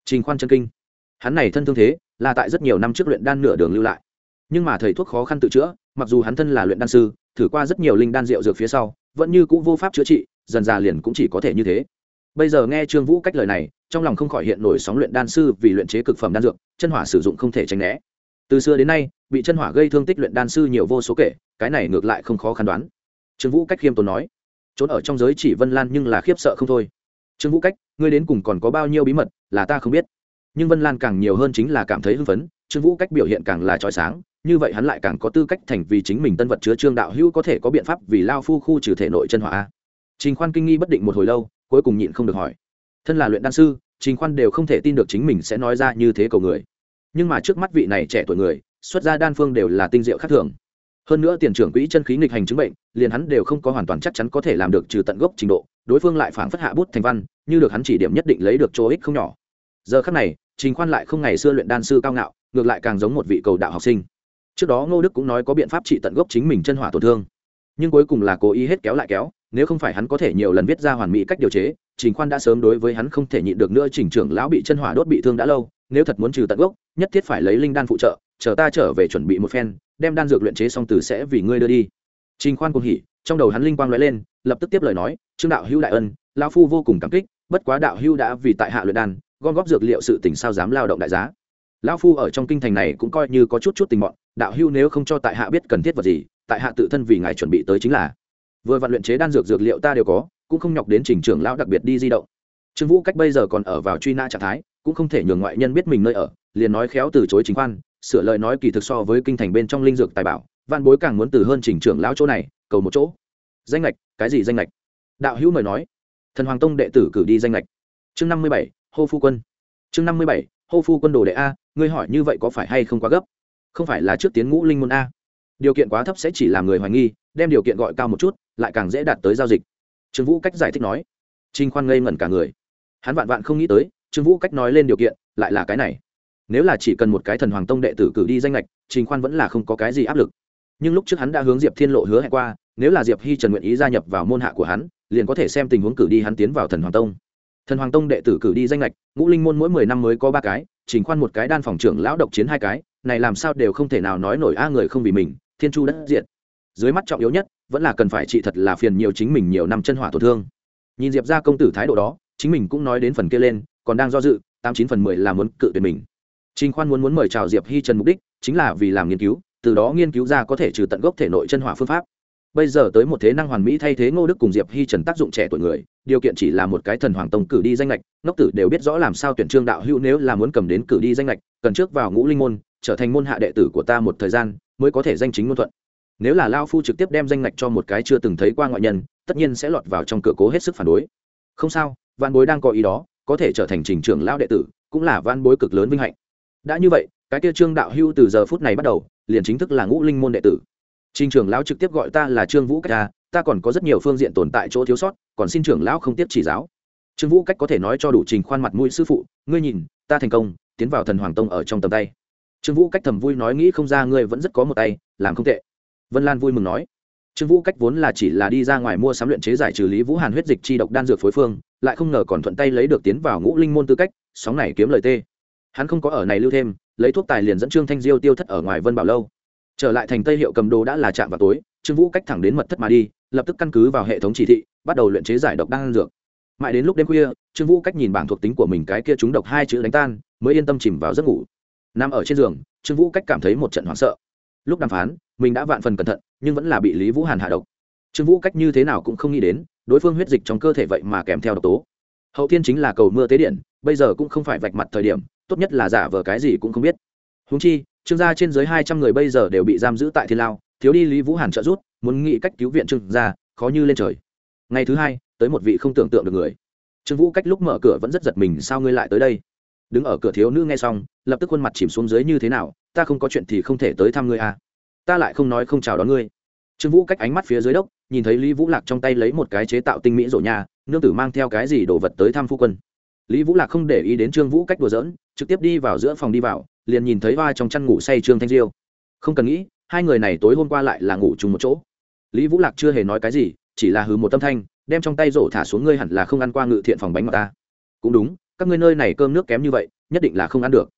Trình khoan chân kinh. Hắn này thân thương thế, là tại rất nhiều năm trước luyện đan nửa đường lưu lại. Nhưng mà thầy thuốc khó khăn tự chữa, mặc dù hắn thân là luyện đan sư, thử qua rất nhiều linh đan rượu dược phía sau, vẫn như cũng vô pháp chữa trị, dần già liền cũng chỉ có thể như thế. Bây giờ nghe trương vũ cách lời này, trong lòng không khỏi hiện nổi sóng luyện đan sư vì luyện chế cực phẩm đan dược, chân hỏa sử dụng không thể tránh né từ xưa đến nay, bị chân hỏa gây thương tích luyện đan sư nhiều vô số kể, cái này ngược lại không khó khăn đoán. Trương vũ cách khiêm tốn nói, trốn ở trong giới chỉ vân lan nhưng là khiếp sợ không thôi. Trương vũ cách, ngươi đến cùng còn có bao nhiêu bí mật là ta không biết. Nhưng vân lan càng nhiều hơn chính là cảm thấy hưng phấn, trương vũ cách biểu hiện càng là trói sáng, như vậy hắn lại càng có tư cách thành vì chính mình tân vật chứa trương đạo hữu có thể có biện pháp vì lao phu khu trừ thể nội chân hỏa trình khoan kinh nghi bất định một hồi lâu, cuối cùng nhịn không được hỏi, thân là luyện đan sư, trình khoan đều không thể tin được chính mình sẽ nói ra như thế cầu người nhưng mà trước mắt vị này trẻ tuổi người, xuất gia đan phương đều là tinh diệu khác thường. Hơn nữa tiền trưởng quỹ chân khí nghịch hành chứng bệnh, liền hắn đều không có hoàn toàn chắc chắn có thể làm được trừ tận gốc trình độ, đối phương lại phảng phất hạ bút thành văn, như được hắn chỉ điểm nhất định lấy được chỗ ích không nhỏ. Giờ khắc này, trình khoan lại không ngày xưa luyện đan sư cao ngạo, ngược lại càng giống một vị cầu đạo học sinh. Trước đó ngô đức cũng nói có biện pháp trị tận gốc chính mình chân hỏa tổn thương. Nhưng cuối cùng là cố ý hết kéo lại kéo, nếu không phải hắn có thể nhiều lần viết ra hoàn mỹ cách điều chế, trình khoan đã sớm đối với hắn không thể nhịn được nữa, trình trưởng lão bị chân hỏa đốt bị thương đã lâu nếu thật muốn trừ tận gốc, nhất thiết phải lấy linh đan phụ trợ, chờ ta trở về chuẩn bị một phen, đem đan dược luyện chế xong từ sẽ vì ngươi đưa đi. Trình khoan cùng hỉ trong đầu hắn linh quang lóe lên, lập tức tiếp lời nói, trương đạo hữu đại ân, lão phu vô cùng cảm kích, bất quá đạo hữu đã vì tại hạ luyện đan, gom góp dược liệu sự tình sao dám lao động đại giá? Lão phu ở trong kinh thành này cũng coi như có chút chút tình mọn, đạo hữu nếu không cho tại hạ biết cần thiết vật gì, tại hạ tự thân vì ngài chuẩn bị tới chính là. Vừa vạn luyện chế đan dược dược liệu ta đều có, cũng không nhọc đến trình trưởng lão đặc biệt đi di động. Trương vũ cách bây giờ còn ở vào truy nã trạng thái cũng không thể nhường ngoại nhân biết mình nơi ở, liền nói khéo từ chối chính khoan, sửa lời nói kỳ thực so với kinh thành bên trong linh dược tài bảo văn bối càng muốn từ hơn chỉnh trưởng lão chỗ này, cầu một chỗ. Danh lệch cái gì danh lệch đạo hữu mời nói. Thần hoàng tông đệ tử cử đi danh lệch chương năm mươi bảy, hô phu quân. Chương năm mươi bảy, hô phu quân đồ đệ a, ngươi hỏi như vậy có phải hay không quá gấp? Không phải là trước tiến ngũ linh môn a. Điều kiện quá thấp sẽ chỉ làm người hoài nghi, đem điều kiện gọi cao một chút, lại càng dễ đạt tới giao dịch. Trương vũ cách giải thích nói. Trinh khoan ngây ngẩn cả người. Hắn vạn vạn không nghĩ tới trương vũ cách nói lên điều kiện, lại là cái này. Nếu là chỉ cần một cái thần hoàng tông đệ tử cử đi danh lệch trình khoan vẫn là không có cái gì áp lực. Nhưng lúc trước hắn đã hướng diệp thiên lộ hứa hẹn qua, nếu là diệp hi trần nguyện ý gia nhập vào môn hạ của hắn, liền có thể xem tình huống cử đi hắn tiến vào thần hoàng tông. Thần hoàng tông đệ tử cử đi danh lệch ngũ linh môn mỗi mười năm mới có ba cái, trình khoan một cái, đan phòng trưởng lão độc chiến hai cái, này làm sao đều không thể nào nói nổi a người không vì mình, thiên chu đất diện dưới mắt trọng yếu nhất, vẫn là cần phải trị thật là phiền nhiều chính mình nhiều năm chân hỏa tổn thương. Nhìn diệp ra công tử thái độ đó, chính mình cũng nói đến phần kia lên còn đang do dự, tám chín phần mười là muốn cự tuyệt mình. Trình khoan muốn muốn mời chào diệp hi trần mục đích chính là vì làm nghiên cứu, từ đó nghiên cứu ra có thể trừ tận gốc thể nội chân hỏa phương pháp. Bây giờ tới một thế năng hoàn mỹ thay thế ngô đức cùng diệp hi trần tác dụng trẻ tuổi người, điều kiện chỉ là một cái thần hoàng tông cử đi danh lệch, ngốc tử đều biết rõ làm sao tuyển trương đạo hữu nếu là muốn cầm đến cử đi danh lệch, cần trước vào ngũ linh môn, trở thành môn hạ đệ tử của ta một thời gian, mới có thể danh chính ngôn thuận. Nếu là lao phu trực tiếp đem danh lệch cho một cái chưa từng thấy qua ngoại nhân, tất nhiên sẽ lọt vào trong cửa cố hết sức phản đối. Không sao văn bối đang có ý đó có thể trở thành trình trưởng lão đệ tử, cũng là van bối cực lớn vinh hạnh. Đã như vậy, cái kia trương đạo hưu từ giờ phút này bắt đầu, liền chính thức là ngũ linh môn đệ tử. Trình trưởng lão trực tiếp gọi ta là trương vũ cách ta ta còn có rất nhiều phương diện tồn tại chỗ thiếu sót, còn xin trưởng lão không tiếp chỉ giáo. Trương vũ cách có thể nói cho đủ trình khoan mặt mũi sư phụ, ngươi nhìn, ta thành công, tiến vào thần hoàng tông ở trong tầm tay. Trương vũ cách thầm vui nói nghĩ không ra ngươi vẫn rất có một tay, làm không tệ. Vân lan vui mừng nói. Trương vũ cách vốn là chỉ là đi ra ngoài mua sắm luyện chế giải trừ lý vũ hàn huyết dịch chi độc đan dược phối phương lại không ngờ còn thuận tay lấy được tiến vào ngũ linh môn tư cách, sóng này kiếm lời tê. Hắn không có ở này lưu thêm, lấy thuốc tài liền dẫn trương thanh diêu tiêu thất ở ngoài vân bảo lâu. Trở lại thành tây hiệu cầm đồ đã là chạm vào tối, trương vũ cách thẳng đến mật thất mà đi, lập tức căn cứ vào hệ thống chỉ thị, bắt đầu luyện chế giải độc đan dược. Mãi đến lúc đêm khuya, trương vũ cách nhìn bảng thuộc tính của mình cái kia trúng độc hai chữ đánh tan, mới yên tâm chìm vào giấc ngủ. Nằm ở trên giường, trương vũ cách cảm thấy một trận hoảng sợ. Lúc đàm phán, mình đã vạn phần cẩn thận, nhưng vẫn là bị lý vũ hàn hạ độc. Trương vũ cách như thế nào cũng không nghĩ đến đối phương huyết dịch trong cơ thể vậy mà kèm theo độc tố. Hậu thiên chính là cầu mưa tế điện, bây giờ cũng không phải vạch mặt thời điểm, tốt nhất là giả vờ cái gì cũng không biết. Húng chi, trương gia trên dưới hai trăm người bây giờ đều bị giam giữ tại thiên lao, thiếu đi lý vũ hàn trợ rút muốn nghĩ cách cứu viện trương gia, khó như lên trời. Ngày thứ hai, tới một vị không tưởng tượng được người. Trương vũ cách lúc mở cửa vẫn rất giật mình, sao ngươi lại tới đây? Đứng ở cửa thiếu nữ nghe xong, lập tức khuôn mặt chìm xuống dưới như thế nào, ta không có chuyện thì không thể tới thăm ngươi à. Ta lại không nói không chào đón ngươi. Trương vũ cách ánh mắt phía dưới đốc nhìn thấy lý vũ lạc trong tay lấy một cái chế tạo tinh mỹ rổ nhà, nương tử mang theo cái gì đồ vật tới thăm phu quân. Lý vũ lạc không để ý đến trương vũ cách đùa giỡn, trực tiếp đi vào giữa phòng đi vào, liền nhìn thấy hoa trong chăn ngủ say trương thanh diêu. Không cần nghĩ, hai người này tối hôm qua lại là ngủ chung một chỗ. Lý vũ lạc chưa hề nói cái gì, chỉ là hừ một tâm thanh, đem trong tay rổ thả xuống ngươi hẳn là không ăn qua ngự thiện phòng bánh ngọt ta. Cũng đúng, các ngươi nơi này cơm nước kém như vậy, nhất định là không ăn được.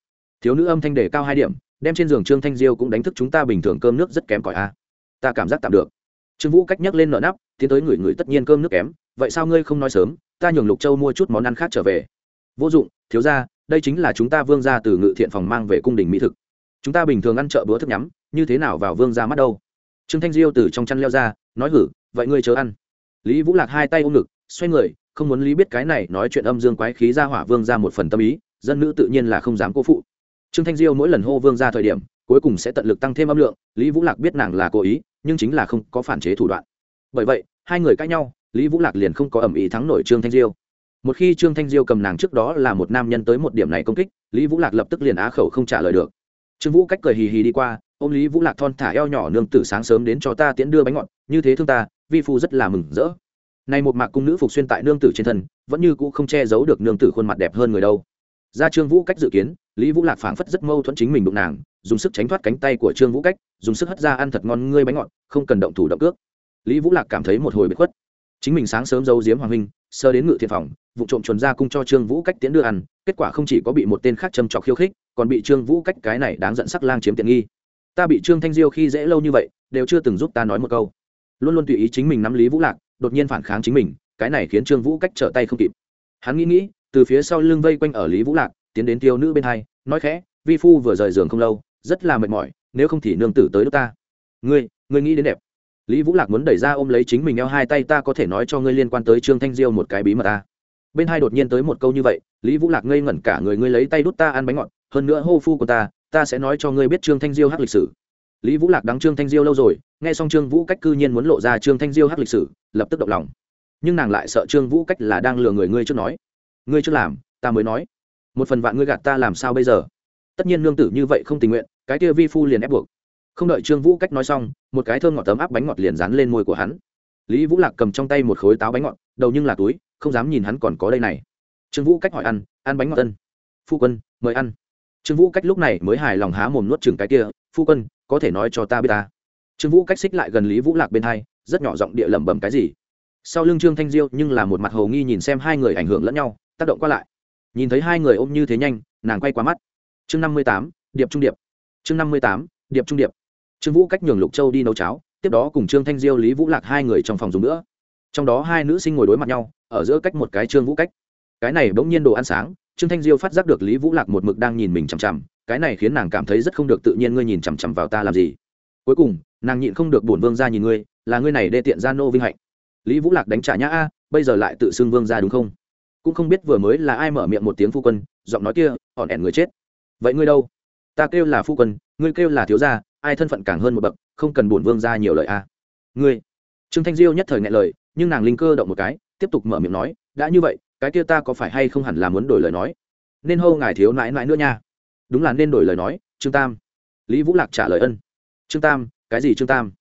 Thiếu nữ âm thanh đề cao hai điểm, đem trên giường trương thanh diêu cũng đánh thức chúng ta bình thường cơm nước rất kém cỏi a. Ta cảm giác tạm được trương vũ cách nhắc lên nợ nắp, tiến tới người người tất nhiên cơm nước kém, vậy sao ngươi không nói sớm, ta nhường lục châu mua chút món ăn khác trở về? Vô dụng, thiếu ra đây chính là chúng ta vương ra từ ngự thiện phòng mang về cung đình mỹ thực. Chúng ta bình thường ăn chợ bữa thức nhắm, như thế nào vào vương ra mắt đâu? Trương thanh diêu từ trong chăn leo ra, nói, hử, vậy ngươi chờ ăn. Lý vũ lạc hai tay ôm ngực, xoay người, không muốn lý biết cái này nói chuyện âm dương quái khí ra hỏa vương ra một phần tâm ý, dân nữ tự nhiên là không dám cố phụ. Trương thanh diêu mỗi lần hô vương ra thời điểm, cuối cùng sẽ tận lực tăng thêm âm lượng, lý vũ lạc biết nàng là cố ý nhưng chính là không có phản chế thủ đoạn. Bởi vậy, hai người cãi nhau, lý vũ lạc liền không có ẩm ý thắng nổi trương thanh diêu. Một khi trương thanh diêu cầm nàng trước đó là một nam nhân tới một điểm này công kích, lý vũ lạc lập tức liền á khẩu không trả lời được. Trương vũ cách cười hì hì đi qua ô m lý vũ lạc thon thả eo nhỏ nương tử sáng sớm đến cho ta tiễn đưa bánh ngọt, như thế thương ta, vi phu rất là mừng rỡ. Nay một mạc cung nữ phục xuyên tại nương tử trên thân, vẫn như cũ không che giấu được nương tử khuôn mặt đẹp hơn người đâu ra trương vũ cách dự kiến, lý vũ lạc phảng phất rất mâu thuẫn chính mình đụng nàng, dùng sức tránh thoát cánh tay của trương vũ cách, dùng sức hất ra ăn thật ngon ngươi bánh ngọt, không cần động thủ động cước. Lý vũ lạc cảm thấy một hồi bị khuất. Chính mình sáng sớm giấu giếm hoàng huynh, sơ đến ngự thiện phòng, vụ trộm chuồn ra cung cho trương vũ cách tiến đưa ăn, kết quả không chỉ có bị một tên khác châm trọc khiêu khích, còn bị trương vũ cách cái này đáng giận sắc lang chiếm tiện nghi. Ta bị trương thanh diêu khi dễ lâu như vậy, đều chưa từng giúp ta nói một câu. Luôn luôn tùy ý chính mình nắm lý vũ lạc, đột nhiên phản kháng chính mình, cái này khiến trương vũ cách trở tay không kịp. Hắn nghĩ nghĩ từ phía sau lưng vây quanh ở lý vũ lạc, tiến đến tiêu nữ bên hai, nói khẽ, vi phu vừa rời giường không lâu, rất là mệt mỏi, nếu không thì nương tử tới lúc ta. Ngươi ngươi nghĩ đến đẹp. Lý vũ lạc muốn đẩy ra ôm lấy chính mình eo hai tay, ta có thể nói cho ngươi liên quan tới trương thanh diêu một cái bí mật ta. Bên hai đột nhiên tới một câu như vậy, lý vũ lạc ngây ngẩn cả người, ngươi lấy tay đút ta ăn bánh ngọt, hơn nữa hô phu của ta ta sẽ nói cho ngươi biết trương thanh diêu hát lịch sử. Lý vũ lạc đắng trương thanh diêu lâu rồi, nghe xong trương vũ cách cư nhiên muốn lộ ra trương thanh diêu hát lịch sử, lập tức động lòng. Nhưng nàng lại sợ trương vũ cách là đang lừa người ngươi trước nói ngươi chưa làm, ta mới nói. Một phần vạn ngươi gạt ta làm sao bây giờ? Tất nhiên nương tử như vậy không tình nguyện, cái kia vi phu liền ép buộc. Không đợi trương vũ cách nói xong, một cái thơm ngọt tấm áp bánh ngọt liền dán lên môi của hắn. Lý vũ lạc cầm trong tay một khối táo bánh ngọt, đầu nhưng là túi, không dám nhìn hắn còn có đây này. Trương vũ cách hỏi ăn ăn bánh ngọt tân phu quân, mời ăn. Trương vũ cách lúc này mới hài lòng há mồm nuốt chừng cái kia, phu quân, có thể nói cho ta biết ta? Trương vũ cách xích lại gần lý vũ lạc bên hai, rất nhỏ giọng địa lẩm bẩm cái gì. Sau lưng trương thanh diêu nhưng là một mặt hầu nghi nhìn xem hai người ảnh hưởng lẫn nhau tác động qua lại. Nhìn thấy hai người ôm như thế nhanh, nàng quay qua mắt. Chương năm mươi tám, điệp trung điệp. Chương năm mươi tám, điệp trung điệp. Trương vũ cách nhường lục châu đi nấu cháo, tiếp đó cùng trương thanh diêu, lý vũ lạc hai người trong phòng dùng nữa. Trong đó hai nữ sinh ngồi đối mặt nhau, ở giữa cách một cái trương vũ cách. Cái này bỗng nhiên đồ ăn sáng, trương thanh diêu phát giác được lý vũ lạc một mực đang nhìn mình chằm chằm, cái này khiến nàng cảm thấy rất không được tự nhiên ngươi nhìn chằm chằm vào ta làm gì. Cuối cùng, nàng nhịn không được bổn vương ra nhìn ngươi, là ngươi này đê tiện ra nô vinh hạnh. Lý vũ lạc đánh trả nhã a, bây giờ lại tự xưng vương ra đúng không? Cũng không biết vừa mới là ai mở miệng một tiếng phu quân, giọng nói kia hòn ẻn người chết. Vậy ngươi đâu? Ta kêu là phu quân, ngươi kêu là thiếu gia, ai thân phận càng hơn một bậc, không cần bổn vương ra nhiều lời a. Ngươi. Trương thanh diêu nhất thời ngại lời, nhưng nàng linh cơ động một cái, tiếp tục mở miệng nói, đã như vậy, cái kia ta có phải hay không hẳn là muốn đổi lời nói? Nên hô ngài thiếu nãi nãi nữa nha. Đúng là nên đổi lời nói, trương tam. Lý vũ lạc trả lời ân. Trương tam, cái gì trương tam?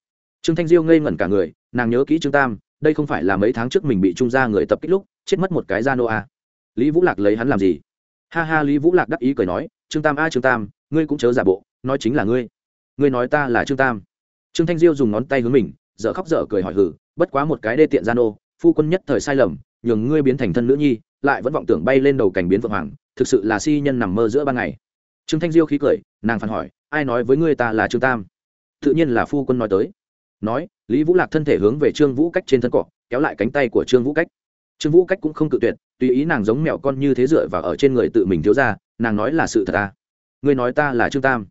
Trương thanh diêu ngây ngẩn cả người, nàng nhớ kỹ trương tam đây không phải là mấy tháng trước mình bị trung gia người tập kích lúc, chết mất một cái gia nô a. Lý vũ lạc lấy hắn làm gì? Ha ha, lý vũ lạc đắc ý cười nói, trương tam a, trương tam, ngươi cũng chớ giả bộ, nói chính là ngươi. Ngươi nói ta là trương tam. Trương thanh diêu dùng ngón tay hướng mình, dở khóc dở cười hỏi hử bất quá một cái đê tiện gia nô, phu quân nhất thời sai lầm, nhường ngươi biến thành thân nữ nhi, lại vẫn vọng tưởng bay lên đầu cảnh biến vượng hoàng, thực sự là si nhân nằm mơ giữa ban ngày. Trương thanh diêu khí cười, nàng phản hỏi, ai nói với ngươi ta là trương tam? Tự nhiên là phu quân nói tới. Nói lý vũ lạc thân thể hướng về trương vũ cách trên thân cọ, kéo lại cánh tay của trương vũ cách. Trương vũ cách cũng không cự tuyệt, tùy ý nàng giống mẹo con như thế dựa và ở trên người tự mình thiếu ra, nàng nói là sự thật ta ngươi nói ta là trương tam.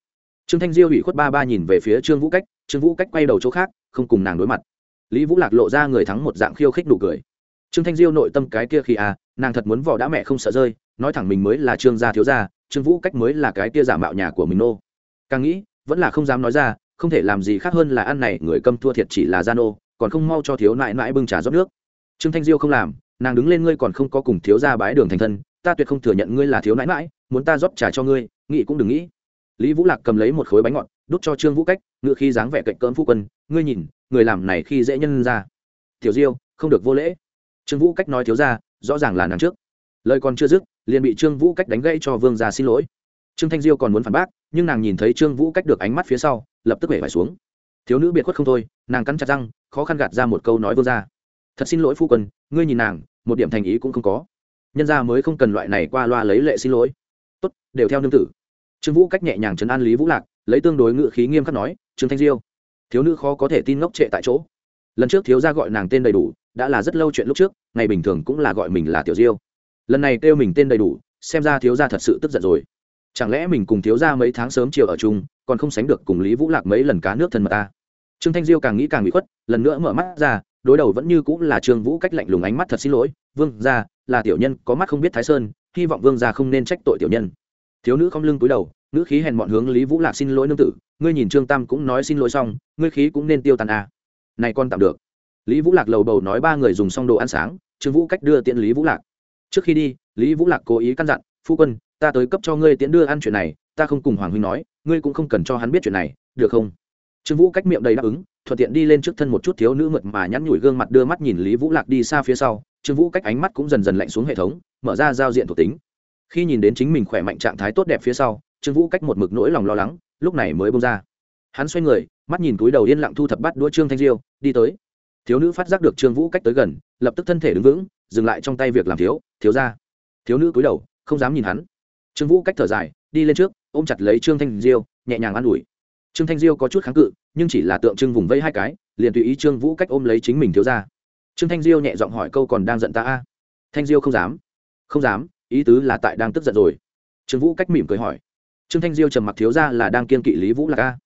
Trương thanh diêu ủy khuất ba ba nhìn về phía trương vũ cách, trương vũ cách quay đầu chỗ khác, không cùng nàng đối mặt. Lý vũ lạc lộ ra người thắng một dạng khiêu khích nụ cười. Trương thanh diêu nội tâm cái kia khi à nàng thật muốn vỏ đã mẹ không sợ rơi, nói thẳng mình mới là trương gia thiếu gia, trương vũ cách mới là cái kia giả mạo nhà của mình nô. Càng nghĩ, vẫn là không dám nói ra không thể làm gì khác hơn là ăn này, người câm thua thiệt chỉ là gia nô, còn không mau cho thiếu nại nãi bưng trà rót nước. Trương thanh diêu không làm, nàng đứng lên ngươi còn không có cùng thiếu gia bái đường thành thân, ta tuyệt không thừa nhận ngươi là thiếu nãi nãi, muốn ta rót trà cho ngươi, nghĩ cũng đừng nghĩ. Lý vũ lạc cầm lấy một khối bánh ngọt, đút cho trương vũ cách, ngựa khi dáng vẻ cạnh cỡm phu quân, ngươi nhìn, người làm này khi dễ nhân ra. Tiểu diêu, không được vô lễ. Trương vũ cách nói thiếu ra rõ ràng là nàng trước. Lời còn chưa dứt, liền bị trương vũ cách đánh gãy cho vương gia xin lỗi. Trương thanh diêu còn muốn phản bác, nhưng nàng nhìn thấy trương vũ cách được ánh mắt phía sau lập tức hể phải xuống. Thiếu nữ biệt khuất không thôi, nàng cắn chặt răng, khó khăn gạt ra một câu nói vương ra. thật xin lỗi phu quân, ngươi nhìn nàng, một điểm thành ý cũng không có. Nhân gia mới không cần loại này qua loa lấy lệ xin lỗi. Tốt, đều theo nương tử. Trương vũ cách nhẹ nhàng chấn an lý vũ lạc, lấy tương đối ngự khí nghiêm khắc nói, trương thanh diêu, thiếu nữ khó có thể tin ngốc trệ tại chỗ. Lần trước thiếu gia gọi nàng tên đầy đủ, đã là rất lâu chuyện lúc trước, ngày bình thường cũng là gọi mình là tiểu diêu. Lần này kêu mình tên đầy đủ, xem ra thiếu gia thật sự tức giận rồi chẳng lẽ mình cùng thiếu gia mấy tháng sớm chiều ở chung, còn không sánh được cùng lý vũ lạc mấy lần cá nước thân mật ta? Trương thanh diêu càng nghĩ càng bị khuất, lần nữa mở mắt ra, đối đầu vẫn như cũng là trương vũ cách lạnh lùng ánh mắt thật xin lỗi, vương gia, là tiểu nhân, có mắt không biết thái sơn, hy vọng vương gia không nên trách tội tiểu nhân. Thiếu nữ không lưng cúi đầu nữ khí hèn bọn hướng lý vũ lạc xin lỗi nương tử, ngươi nhìn trương tam cũng nói xin lỗi xong, ngươi khí cũng nên tiêu tàn à. này con tạm được. Lý vũ lạc lầu bầu nói ba người dùng xong đồ ăn sáng, trương vũ cách đưa tiện lý vũ lạc. Trước khi đi, lý vũ lạc cố ý căn dặn, phu quân ta tới cấp cho ngươi tiễn đưa ăn chuyện này, ta không cùng hoàng huynh nói, ngươi cũng không cần cho hắn biết chuyện này, được không? Trương vũ cách miệng đầy đáp ứng, thuận tiện đi lên trước thân một chút thiếu nữ mượt mà nhắn nhủi gương mặt đưa mắt nhìn lý vũ lạc đi xa phía sau, trương vũ cách ánh mắt cũng dần dần lạnh xuống hệ thống, mở ra giao diện thuộc tính. Khi nhìn đến chính mình khỏe mạnh trạng thái tốt đẹp phía sau, trương vũ cách một mực nỗi lòng lo lắng, lúc này mới bông ra. Hắn xoay người, mắt nhìn túi đầu yên lặng thu thập bắt đũa trương thanh diêu, đi tới. Thiếu nữ phát giác được trương vũ cách tới gần, lập tức thân thể đứng vững, dừng lại trong tay việc làm thiếu thiếu ra. Thiếu nữ cúi đầu, không dám nhìn hắn trương vũ cách thở dài, đi lên trước, ôm chặt lấy trương thanh diêu, nhẹ nhàng an ủi. Trương thanh diêu có chút kháng cự, nhưng chỉ là tượng trưng vùng vây hai cái, liền tùy ý trương vũ cách ôm lấy chính mình thiếu ra trương thanh diêu nhẹ giọng hỏi câu còn đang giận ta a? Thanh diêu không dám. Không dám, ý tứ là tại đang tức giận rồi. Trương vũ cách mỉm cười hỏi. Trương thanh diêu trầm mặc thiếu ra là đang kiên kỵ lý vũ lạc a?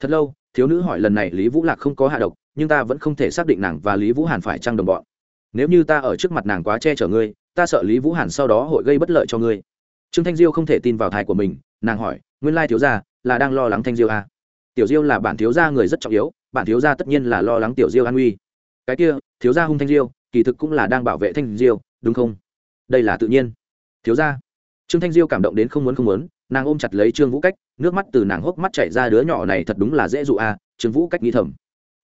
Thật lâu, thiếu nữ hỏi lần này lý vũ lạc không có hạ độc, nhưng ta vẫn không thể xác định nàng và lý vũ hàn phải trăng đồng bọn. Nếu như ta ở trước mặt nàng quá che chở ngươi, ta sợ lý vũ hàn sau đó hội gây bất lợi cho ngươi trương thanh diêu không thể tin vào thai của mình, nàng hỏi, nguyên lai thiếu gia là đang lo lắng thanh diêu à? tiểu diêu là bản thiếu gia người rất trọng yếu, bản thiếu gia tất nhiên là lo lắng tiểu diêu an nguy. Cái kia, thiếu gia hung thanh diêu, kỳ thực cũng là đang bảo vệ thanh diêu, đúng không? Đây là tự nhiên. Thiếu gia. Trương thanh diêu cảm động đến không muốn không muốn, nàng ôm chặt lấy trương vũ cách, nước mắt từ nàng hốc mắt chảy ra đứa nhỏ này thật đúng là dễ dụ à trương vũ cách nghĩ thầm.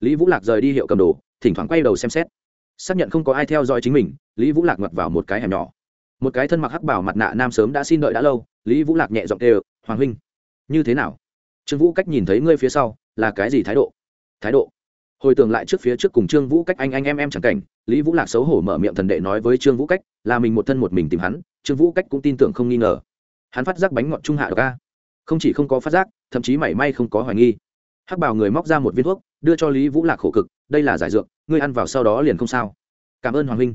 Lý vũ lạc rời đi hiệu cầm đồ, thỉnh thoảng quay đầu xem xét. Xác nhận không có ai theo dõi chính mình, lý vũ lạc ngập vào một cái hẻm nhỏ một cái thân mặc hắc bảo mặt nạ nam sớm đã xin đợi đã lâu, lý vũ lạc nhẹ giọng đều hoàng huynh, như thế nào? Trương vũ cách nhìn thấy ngươi phía sau là cái gì thái độ? Thái độ? Hồi tưởng lại trước phía trước cùng trương vũ cách anh anh em em chẳng cảnh, lý vũ lạc xấu hổ mở miệng thần đệ nói với trương vũ cách là mình một thân một mình tìm hắn, trương vũ cách cũng tin tưởng không nghi ngờ. Hắn phát giác bánh ngọt trung hạ ca không chỉ không có phát giác, thậm chí mảy may không có hoài nghi. Hắc bảo người móc ra một viên thuốc, đưa cho lý vũ lạc khổ cực, đây là giải dược, ngươi ăn vào sau đó liền không sao. Cảm ơn hoàng huynh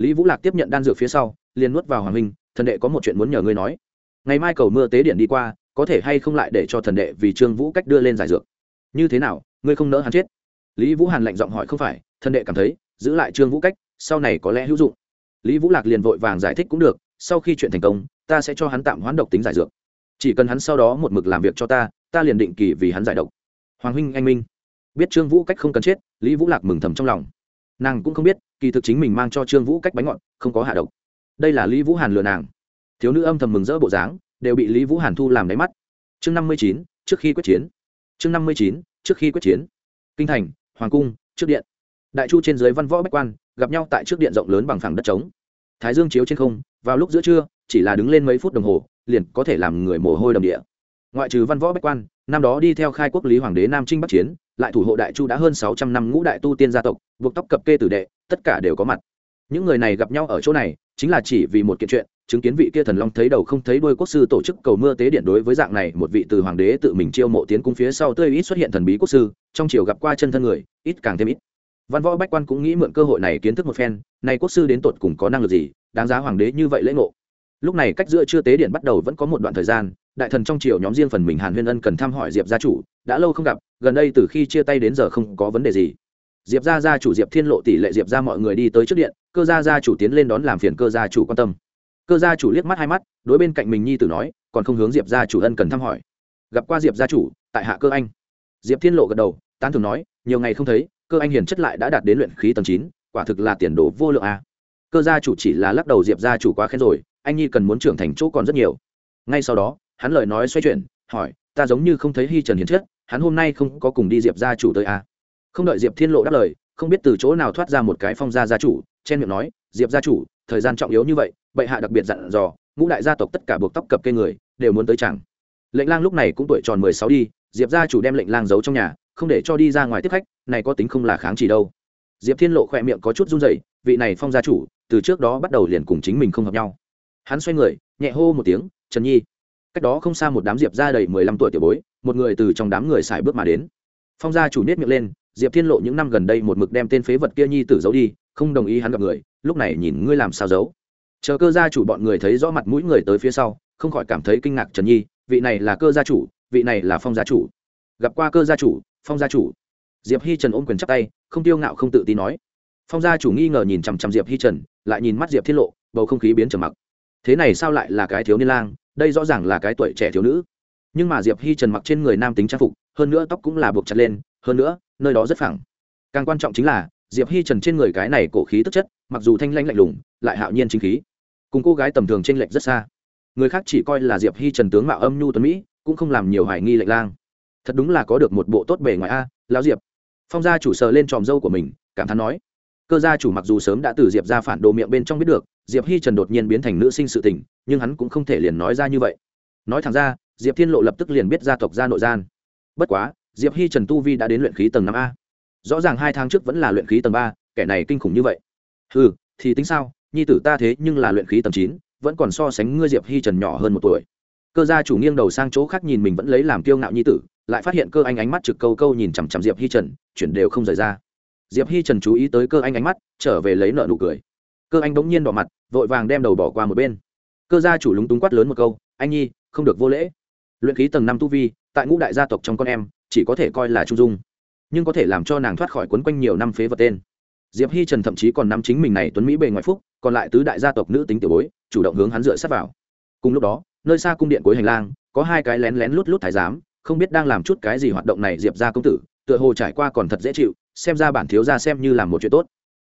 lý vũ lạc tiếp nhận đan dược phía sau, liền nuốt vào hoàng huynh thần đệ có một chuyện muốn nhờ ngươi nói. Ngày mai cầu mưa tế điện đi qua, có thể hay không lại để cho thần đệ vì trương vũ cách đưa lên giải dược? Như thế nào, ngươi không nỡ hắn chết? Lý vũ hàn lạnh giọng hỏi, không phải, thần đệ cảm thấy, giữ lại trương vũ cách, sau này có lẽ hữu dụng. Lý vũ lạc liền vội vàng giải thích cũng được, sau khi chuyện thành công, ta sẽ cho hắn tạm hoãn độc tính giải dược. Chỉ cần hắn sau đó một mực làm việc cho ta ta liền định kỳ vì hắn giải độc. Hoàng huynh anh minh. Biết trương vũ cách không cần chết, lý vũ lạc mừng thầm trong lòng. Nàng cũng không biết kỳ thực chính mình mang cho trương vũ cách bánh ngọt, không có hạ độc. Đây là lý vũ hàn lừa nàng. Thiếu nữ âm thầm mừng rỡ bộ dáng, đều bị lý vũ hàn thu làm đáy mắt. Chương năm mươi chín, trước khi quyết chiến. Chương năm mươi chín, trước khi quyết chiến. Kinh thành, hoàng cung, trước điện. Đại chu trên dưới văn võ bách quan, gặp nhau tại trước điện rộng lớn bằng phẳng đất trống. Thái dương chiếu trên không, vào lúc giữa trưa, chỉ là đứng lên mấy phút đồng hồ, liền có thể làm người mồ hôi đầm địa ngoại trừ văn võ bách quan, năm đó đi theo khai quốc lý hoàng đế nam trinh bắc chiến, lại thủ hộ đại chu đã hơn sáu trăm năm ngũ đại tu tiên gia tộc, buộc tóc cập kê tử đệ, tất cả đều có mặt. Những người này gặp nhau ở chỗ này, chính là chỉ vì một kiện chuyện, chứng kiến vị kia thần long thấy đầu không thấy đuôi quốc sư tổ chức cầu mưa tế điện đối với dạng này, một vị từ hoàng đế tự mình chiêu mộ tiến cung phía sau tươi ít xuất hiện thần bí quốc sư, trong chiều gặp qua chân thân người, ít càng thêm ít. Văn võ bách quan cũng nghĩ mượn cơ hội này kiến thức một phen, này quốc sư đến tột cùng có năng lực gì, đáng giá hoàng đế như vậy lễ ngộ. Lúc này cách giữa chưa tế điện bắt đầu vẫn có một đoạn thời gian đại thần trong triều nhóm riêng phần mình hàn huyên ân cần thăm hỏi diệp gia chủ, đã lâu không gặp, gần đây từ khi chia tay đến giờ không có vấn đề gì. Diệp gia gia chủ diệp thiên lộ tỷ lệ diệp ra mọi người đi tới trước điện, cơ gia gia chủ tiến lên đón làm phiền cơ gia chủ quan tâm. Cơ gia chủ liếc mắt hai mắt, đối bên cạnh mình nhi tử nói, còn không hướng diệp gia chủ ân cần thăm hỏi. Gặp qua diệp gia chủ, tại hạ cơ anh. Diệp thiên lộ gật đầu, tán thường nói, nhiều ngày không thấy, cơ anh hiền chất lại đã đạt đến luyện khí tầng chín, quả thực là tiền đồ vô lượng a. Cơ gia chủ chỉ là lắc đầu diệp gia chủ quá khen rồi, anh nhi cần muốn trưởng thành chỗ còn rất nhiều. Ngay sau đó hắn lời nói xoay chuyển, hỏi, ta giống như không thấy hi trần hiền chết hắn hôm nay không có cùng đi diệp gia chủ tới à? Không đợi diệp thiên lộ đáp lời, không biết từ chỗ nào thoát ra một cái phong gia gia chủ, chen miệng nói, diệp gia chủ, thời gian trọng yếu như vậy, bệ hạ đặc biệt dặn dò, ngũ đại gia tộc tất cả buộc tóc cập cây người, đều muốn tới chẳng. Lệnh lang lúc này cũng tuổi tròn mười sáu đi, diệp gia chủ đem lệnh lang giấu trong nhà, không để cho đi ra ngoài tiếp khách, này có tính không là kháng chỉ đâu. Diệp thiên lộ khỏe miệng có chút run rẩy, vị này phong gia chủ, từ trước đó bắt đầu liền cùng chính mình không hợp nhau. Hắn xoay người, nhẹ hô một tiếng, trần nhi cách đó không xa một đám diệp ra đầy mười lăm tuổi tiểu bối, một người từ trong đám người xài bước mà đến. Phong gia chủ nết miệng lên, diệp thiên lộ những năm gần đây một mực đem tên phế vật kia nhi tử giấu đi, không đồng ý hắn gặp người, lúc này nhìn ngươi làm sao giấu? Chờ cơ gia chủ bọn người thấy rõ mặt mũi người tới phía sau, không khỏi cảm thấy kinh ngạc trần nhi, vị này là cơ gia chủ, vị này là phong gia chủ. Gặp qua cơ gia chủ, phong gia chủ. Diệp hi trần ôm quyền chắp tay, không tiêu ngạo không tự tin nói. Phong gia chủ nghi ngờ nhìn chằm chằm diệp hi trần, lại nhìn mắt diệp thiên lộ, bầu không khí biến trầm mặc. Thế này sao lại là cái thiếu niên lang đây rõ ràng là cái tuổi trẻ thiếu nữ. Nhưng mà diệp hi trần mặc trên người nam tính trang phục, hơn nữa tóc cũng là buộc chặt lên, hơn nữa, nơi đó rất phẳng. Càng quan trọng chính là, diệp hi trần trên người cái này cổ khí tức chất, mặc dù thanh lanh lạnh lùng, lại hạo nhiên chính khí. Cùng cô gái tầm thường trên lệch rất xa. Người khác chỉ coi là diệp hi trần tướng mạo âm nhu tuấn mỹ, cũng không làm nhiều hoài nghi lệnh lang. Thật đúng là có được một bộ tốt bề ngoài a, lão diệp. Phong gia chủ sờ lên tròm dâu của mình, cảm thán nói cơ gia chủ mặc dù sớm đã từ diệp ra phản đồ miệng bên trong biết được, diệp hi trần đột nhiên biến thành nữ sinh sự tình, nhưng hắn cũng không thể liền nói ra như vậy. Nói thẳng ra, diệp thiên lộ lập tức liền biết gia tộc gia nội gian. Bất quá, diệp hi trần tu vi đã đến luyện khí tầng năm a. Rõ ràng hai tháng trước vẫn là luyện khí tầng ba, kẻ này kinh khủng như vậy. Ừ thì tính sao, nhi tử ta thế nhưng là luyện khí tầng chín, vẫn còn so sánh ngươi diệp hi trần nhỏ hơn một tuổi. Cơ gia chủ nghiêng đầu sang chỗ khác nhìn mình vẫn lấy làm kiêu ngạo nhi tử, lại phát hiện cơ anh ánh mắt trực câu câu nhìn chằm chằm diệp hi trần, chuyển đều không rời ra diệp hi trần chú ý tới cơ anh ánh mắt, trở về lấy nợ nụ cười. Cơ anh bỗng nhiên đỏ mặt, vội vàng đem đầu bỏ qua một bên. Cơ gia chủ lúng túng quát lớn một câu, anh nhi, không được vô lễ. Luyện khí tầng năm tu vi, tại ngũ đại gia tộc trong con em, chỉ có thể coi là trung dung, nhưng có thể làm cho nàng thoát khỏi quấn quanh nhiều năm phế vật tên. Diệp hi trần thậm chí còn nắm chính mình này tuấn mỹ bề ngoài phúc, còn lại tứ đại gia tộc nữ tính tiểu bối, chủ động hướng hắn dựa sát vào. Cùng lúc đó, nơi xa cung điện cuối hành lang, có hai cái lén lén lút lút thái giám, không biết đang làm chút cái gì hoạt động này diệp ra công tử, tựa hồ trải qua còn thật dễ chịu xem ra bản thiếu gia xem như làm một chuyện tốt.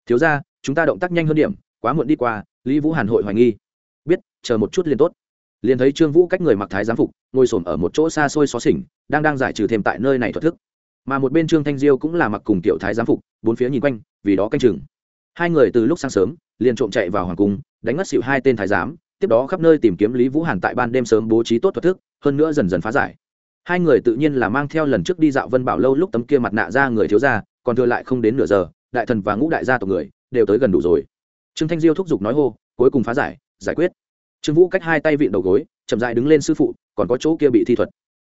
Thiếu gia, chúng ta động tác nhanh hơn điểm, quá muộn đi qua, lý vũ hàn hội hoài nghi. Biết, chờ một chút liền tốt. Liền thấy trương vũ cách người mặc thái giám phục, ngồi s ở một chỗ xa xôi xó xỉnh, đang đang giải trừ thêm tại nơi này thoát thức. Mà một bên trương thanh diêu cũng là mặc cùng tiểu thái giám phục, bốn phía nhìn quanh, vì đó canh chừng. Hai người từ lúc sáng sớm, liền trộm chạy vào hoàng cung, đánh ngất xịu hai tên thái giám, tiếp đó khắp nơi tìm kiếm lý vũ hàn tại ban đêm sớm bố trí tốt thoát thức, hơn nữa dần dần phá giải. Hai người tự nhiên là mang theo lần trước đi dạo vân bảo lâu lúc tấm kia mặt nạ ra người thiếu ra còn thừa lại không đến nửa giờ, đại thần và ngũ đại gia tộc người đều tới gần đủ rồi. Trương thanh diêu thúc giục nói hô, cuối cùng phá giải giải quyết. Trương vũ cách hai tay vịn đầu gối, chậm dại đứng lên sư phụ, còn có chỗ kia bị thi thuật.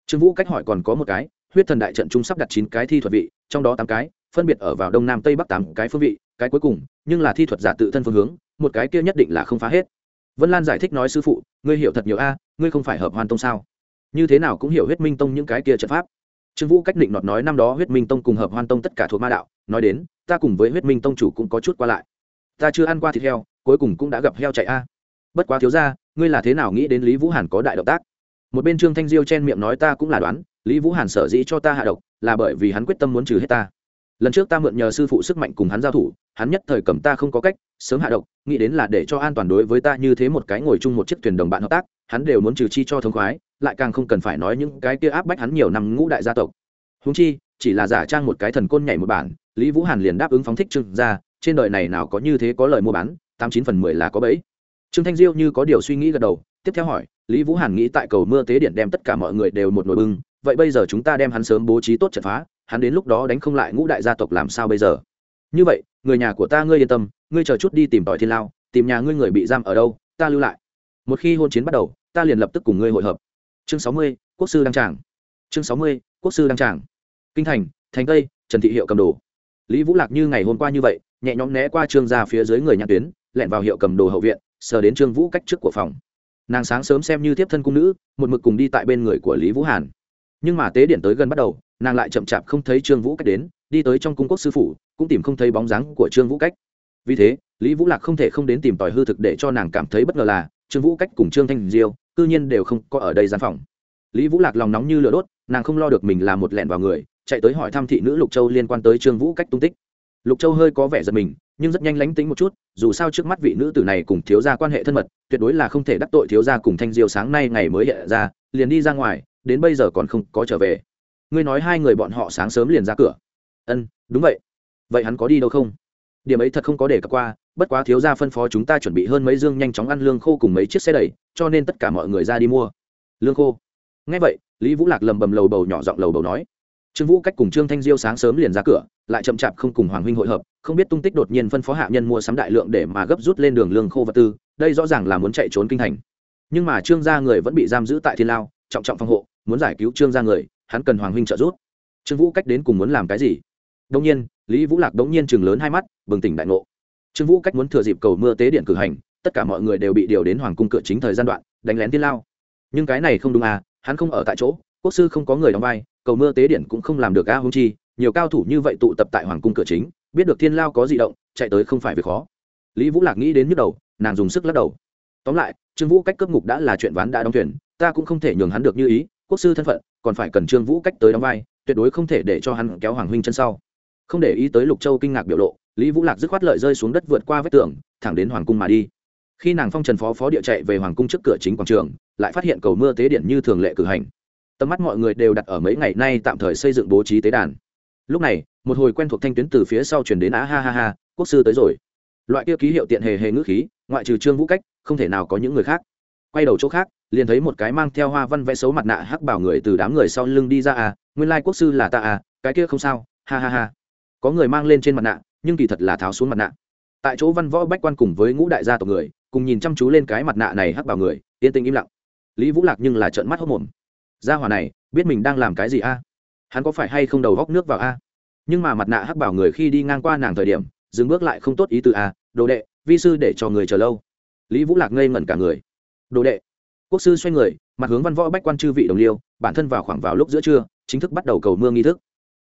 Trương vũ cách hỏi còn có một cái, huyết thần đại trận trung sắp đặt chín cái thi thuật vị, trong đó tám cái, phân biệt ở vào đông nam tây bắc tám cái phương vị, cái cuối cùng, nhưng là thi thuật giả tự thân phương hướng, một cái kia nhất định là không phá hết. Vân lan giải thích nói sư phụ, ngươi hiểu thật nhiều a, ngươi không phải hợp hoàn tông sao? Như thế nào cũng hiểu huyết minh tông những cái kia trận pháp trương vũ cách định nọt nói năm đó huyết minh tông cùng hợp hoan tông tất cả thuộc ma đạo, nói đến, ta cùng với huyết minh tông chủ cũng có chút qua lại. Ta chưa ăn qua thịt heo, cuối cùng cũng đã gặp heo chạy a. Bất quá thiếu ra ngươi là thế nào nghĩ đến lý vũ hàn có đại động tác? Một bên trương thanh diêu chen miệng nói ta cũng là đoán, lý vũ hàn sở dĩ cho ta hạ độc, là bởi vì hắn quyết tâm muốn trừ hết ta lần trước ta mượn nhờ sư phụ sức mạnh cùng hắn giao thủ, hắn nhất thời cầm ta không có cách, sớm hạ độc, nghĩ đến là để cho an toàn đối với ta như thế một cái ngồi chung một chiếc thuyền đồng bạn hợp tác, hắn đều muốn trừ chi cho thông khoái, lại càng không cần phải nói những cái kia áp bách hắn nhiều năm ngũ đại gia tộc. Húng chi, chỉ là giả trang một cái thần côn nhảy một bản, lý vũ hàn liền đáp ứng phóng thích trương ra trên đời này nào có như thế có lời mua bán, tám chín phần mười là có bẫy. Trương thanh diêu như có điều suy nghĩ gật đầu, tiếp theo hỏi, lý vũ hàn nghĩ tại cầu mưa tế điện đem tất cả mọi người đều một nồi bưng, vậy bây giờ chúng ta đem hắn sớm bố trí tốt trận phá hắn đến lúc đó đánh không lại ngũ đại gia tộc làm sao bây giờ? Như vậy, người nhà của ta ngươi yên tâm, ngươi chờ chút đi tìm tỏi thiên lao, tìm nhà ngươi người bị giam ở đâu, ta lưu lại. Một khi hôn chiến bắt đầu, ta liền lập tức cùng ngươi hội hợp. Chương sáu mươi, quốc sư đăng tràng. Chương sáu mươi, quốc sư đăng tràng. Kinh thành thành tây, trần thị hiệu cầm đồ. Lý vũ lạc như ngày hôm qua như vậy, nhẹ nhõm né qua trương ra phía dưới người nhãn tuyến, lẹn vào hiệu cầm đồ hậu viện, sờ đến trương vũ cách trước của phòng. Nàng sáng sớm xem như tiếp thân cung nữ, một mực cùng đi tại bên người của lý vũ hàn. Nhưng mà tế điện tới gần bắt đầu nàng lại chậm chạp không thấy trương vũ cách đến, đi tới trong cung quốc sư phủ, cũng tìm không thấy bóng dáng của trương vũ cách. Vì thế, lý vũ lạc không thể không đến tìm tòi hư thực để cho nàng cảm thấy bất ngờ là, trương vũ cách cùng trương thanh diêu, cư nhiên đều không có ở đây gian phòng. Lý vũ lạc lòng nóng như lửa đốt, nàng không lo được mình là một lẹn vào người, chạy tới hỏi thăm thị nữ lục châu liên quan tới trương vũ cách tung tích. Lục châu hơi có vẻ giật mình, nhưng rất nhanh lánh tính một chút, dù sao trước mắt vị nữ tử này cùng thiếu gia quan hệ thân mật, tuyệt đối là không thể đắc tội thiếu gia cùng thanh diêu sáng nay ngày mới hiện ra, liền đi ra ngoài, đến bây giờ còn không có trở về ngươi nói hai người bọn họ sáng sớm liền ra cửa. Ân, đúng vậy. Vậy hắn có đi đâu không? Điểm ấy thật không có để cập qua, bất quá thiếu gia phân phó chúng ta chuẩn bị hơn mấy dương nhanh chóng ăn lương khô cùng mấy chiếc xe đẩy, cho nên tất cả mọi người ra đi mua. Lương khô? Ngay vậy, lý vũ lạc lầm bầm lầu bầu nhỏ giọng lầu bầu nói. Trương vũ cách cùng trương thanh diêu sáng sớm liền ra cửa, lại chậm chạp không cùng hoàng huynh hội hợp, không biết tung tích đột nhiên phân phó hạ nhân mua sắm đại lượng để mà gấp rút lên đường lương khô vật tư, đây rõ ràng là muốn chạy trốn kinh thành. Nhưng mà trương gia người vẫn bị giam giữ tại thiên lao, trọng trọng phòng hộ, muốn giải cứu trương gia người hắn cần hoàng huynh trợ giúp. Trương vũ cách đến cùng muốn làm cái gì? Đông nhiên, lý vũ lạc đống nhiên chừng lớn hai mắt, bừng tỉnh đại ngộ. Trương vũ cách muốn thừa dịp cầu mưa tế điện cử hành, tất cả mọi người đều bị điều đến hoàng cung cửa chính thời gian đoạn, đánh lén tiên lao. Nhưng cái này không đúng à hắn không ở tại chỗ, quốc sư không có người đóng vai, cầu mưa tế điện cũng không làm được a hung chi, nhiều cao thủ như vậy tụ tập tại hoàng cung cửa chính, biết được thiên lao có di động, chạy tới không phải việc khó. Lý vũ lạc nghĩ đến nhức đầu, nàng dùng sức lắc đầu. Tóm lại, trương vũ cách cấp ngục đã là chuyện ván đã đóng thuyền, ta cũng không thể nhường hắn được như ý, quốc sư thân phận còn phải cần trương vũ cách tới đóng vai, tuyệt đối không thể để cho hắn kéo hoàng huynh chân sau. Không để ý tới lục châu kinh ngạc biểu lộ, lý vũ lạc dứt khoát lợi rơi xuống đất vượt qua vách tường, thẳng đến hoàng cung mà đi. Khi nàng phong trần phó phó địa chạy về hoàng cung trước cửa chính quảng trường, lại phát hiện cầu mưa tế điện như thường lệ cử hành. Tầm mắt mọi người đều đặt ở mấy ngày nay tạm thời xây dựng bố trí tế đàn. Lúc này, một hồi quen thuộc thanh tuyến từ phía sau chuyển đến á ha ha ha, quốc sư tới rồi. Loại kia ký hiệu tiện hề hề ngữ khí, ngoại trừ trương vũ cách, không thể nào có những người khác. Quay đầu chỗ khác liền thấy một cái mang theo hoa văn vẽ xấu mặt nạ hắc bảo người từ đám người sau lưng đi ra à nguyên lai quốc sư là ta à cái kia không sao, ha ha ha. Có người mang lên trên mặt nạ, nhưng kỳ thật là tháo xuống mặt nạ. Tại chỗ văn võ bách quan cùng với ngũ đại gia tộc người, cùng nhìn chăm chú lên cái mặt nạ này hắc bảo người, yên tĩnh im lặng. Lý vũ lạc nhưng là trợn mắt hốc mồm. Gia hỏa này, biết mình đang làm cái gì a hắn có phải hay không đầu góc nước vào a nhưng mà mặt nạ hắc bảo người khi đi ngang qua nàng thời điểm, dừng bước lại không tốt ý từ a à? đồ đệ, vi sư để cho người chờ lâu. Lý vũ lạc ngây ngẩn cả người. Đồ đệ quốc sư xoay người, mặt hướng văn võ bách quan chư vị đồng liêu, bản thân vào khoảng vào lúc giữa trưa, chính thức bắt đầu cầu mưa nghi thức.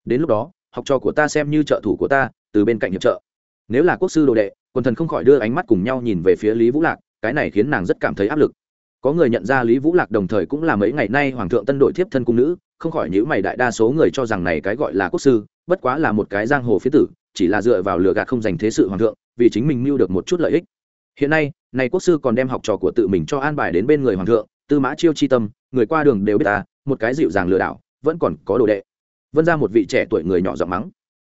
Đến lúc đó, học trò của ta xem như trợ thủ của ta, từ bên cạnh hiệp trợ. Nếu là quốc sư đồ đệ, quần thần không khỏi đưa ánh mắt cùng nhau nhìn về phía lý vũ lạc, cái này khiến nàng rất cảm thấy áp lực. Có người nhận ra lý vũ lạc đồng thời cũng là mấy ngày nay hoàng thượng tân đội thiếp thân cung nữ, không khỏi nhữ mày đại đa số người cho rằng này cái gọi là quốc sư, bất quá là một cái giang hồ phía tử, chỉ là dựa vào lừa gạt không dành thế sự hoàng thượng, vì chính mình mưu được một chút lợi ích. Hiện nay này quốc sư còn đem học trò của tự mình cho an bài đến bên người hoàng thượng, tư mã chiêu chi tâm, người qua đường đều biết ta, một cái dịu dàng lừa đảo, vẫn còn có đồ đệ. Vân ra một vị trẻ tuổi người nhỏ giọng mắng.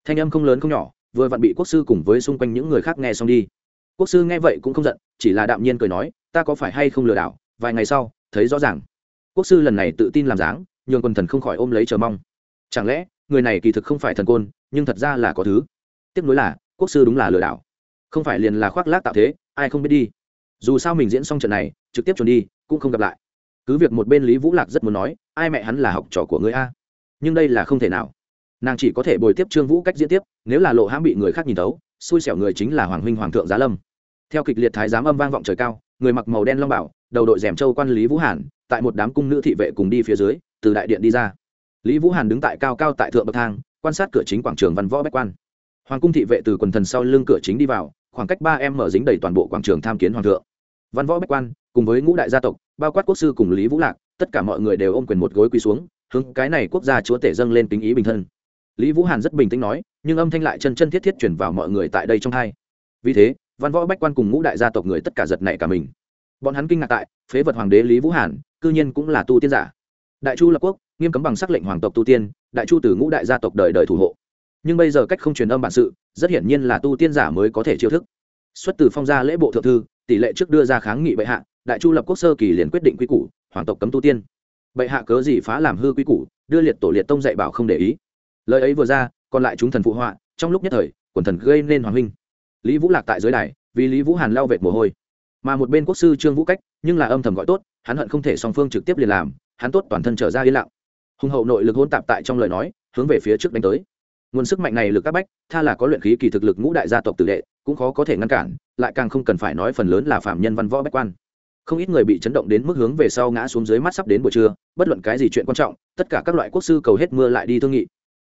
Thanh âm không lớn không nhỏ, vừa vặn bị quốc sư cùng với xung quanh những người khác nghe xong đi. Quốc sư nghe vậy cũng không giận, chỉ là đạm nhiên cười nói, ta có phải hay không lừa đảo? Vài ngày sau, thấy rõ ràng. Quốc sư lần này tự tin làm dáng, nhường quần thần không khỏi ôm lấy chờ mong. Chẳng lẽ, người này kỳ thực không phải thần côn, nhưng thật ra là có thứ. Tiếp nối là, quốc sư đúng là lừa đảo. Không phải liền là khoác lác tạo thế, ai không biết đi dù sao mình diễn xong trận này, trực tiếp trốn đi, cũng không gặp lại. Cứ việc một bên lý vũ lạc rất muốn nói, ai mẹ hắn là học trò của người a? Nhưng đây là không thể nào. Nàng chỉ có thể bồi tiếp trương vũ cách diễn tiếp, nếu là lộ hãm bị người khác nhìn tấu xui xẻo người chính là hoàng huynh hoàng thượng giá lâm. Theo kịch liệt thái giám âm vang vọng trời cao, người mặc màu đen long bảo, đầu đội rèm châu quan lý vũ hàn, tại một đám cung nữ thị vệ cùng đi phía dưới, từ đại điện đi ra. Lý vũ hàn đứng tại cao cao tại thượng bậc thang, quan sát cửa chính quảng trường văn võ bách quan. Hoàng cung thị vệ từ quần thần sau lưng cửa chính đi vào khoảng cách ba em mở dính đầy toàn bộ quảng trường tham kiến hoàng thượng. Văn võ bách quan, cùng với ngũ đại gia tộc, bao quát quốc sư cùng lý vũ lạc, tất cả mọi người đều ôm quyền một gối quỳ xuống, hướng cái này quốc gia chúa tể dâng lên tính ý bình thân. Lý vũ hàn rất bình tĩnh nói, nhưng âm thanh lại chân chân thiết thiết chuyển vào mọi người tại đây trong hai. Vì thế, văn võ bách quan cùng ngũ đại gia tộc người tất cả giật nảy cả mình. Bọn hắn kinh ngạc tại, phế vật hoàng đế lý vũ hàn, cư nhiên cũng là tu tiên giả. Đại chu lập quốc, nghiêm cấm bằng sắc lệnh hoàng tộc tu tiên, đại chu từ ngũ đại gia tộc đời đời thủ hộ nhưng bây giờ cách không truyền âm bản sự, rất hiển nhiên là tu tiên giả mới có thể chiêu thức. Xuất từ phong gia lễ bộ thượng thư, tỷ lệ trước đưa ra kháng nghị bệ hạ, đại chu lập quốc sơ kỳ liền quyết định quy củ, hoàng tộc cấm tu tiên. Bệ hạ cớ gì phá làm hư quy củ, đưa liệt tổ liệt tông dạy bảo không để ý. Lời ấy vừa ra, còn lại chúng thần phụ họa, trong lúc nhất thời, quần thần gây nên hoàng huynh. Lý vũ lạc tại dưới đài, vì lý vũ hàn lao vệt mồ hôi. Mà một bên quốc sư trương vũ cách, nhưng là âm thầm gọi tốt, hắn hận không thể song phương trực tiếp liền làm, hắn tốt toàn thân trở ra yên lặng. Hùng hậu nội lực hôn tạp tại trong lời nói, hướng về phía trước đánh tới nguồn sức mạnh này lực các bách, tha là có luyện khí kỳ thực lực ngũ đại gia tộc tử đệ, cũng khó có thể ngăn cản, lại càng không cần phải nói phần lớn là phạm nhân văn võ bách quan. Không ít người bị chấn động đến mức hướng về sau ngã xuống dưới mắt sắp đến buổi trưa, bất luận cái gì chuyện quan trọng, tất cả các loại quốc sư cầu hết mưa lại đi thương nghị.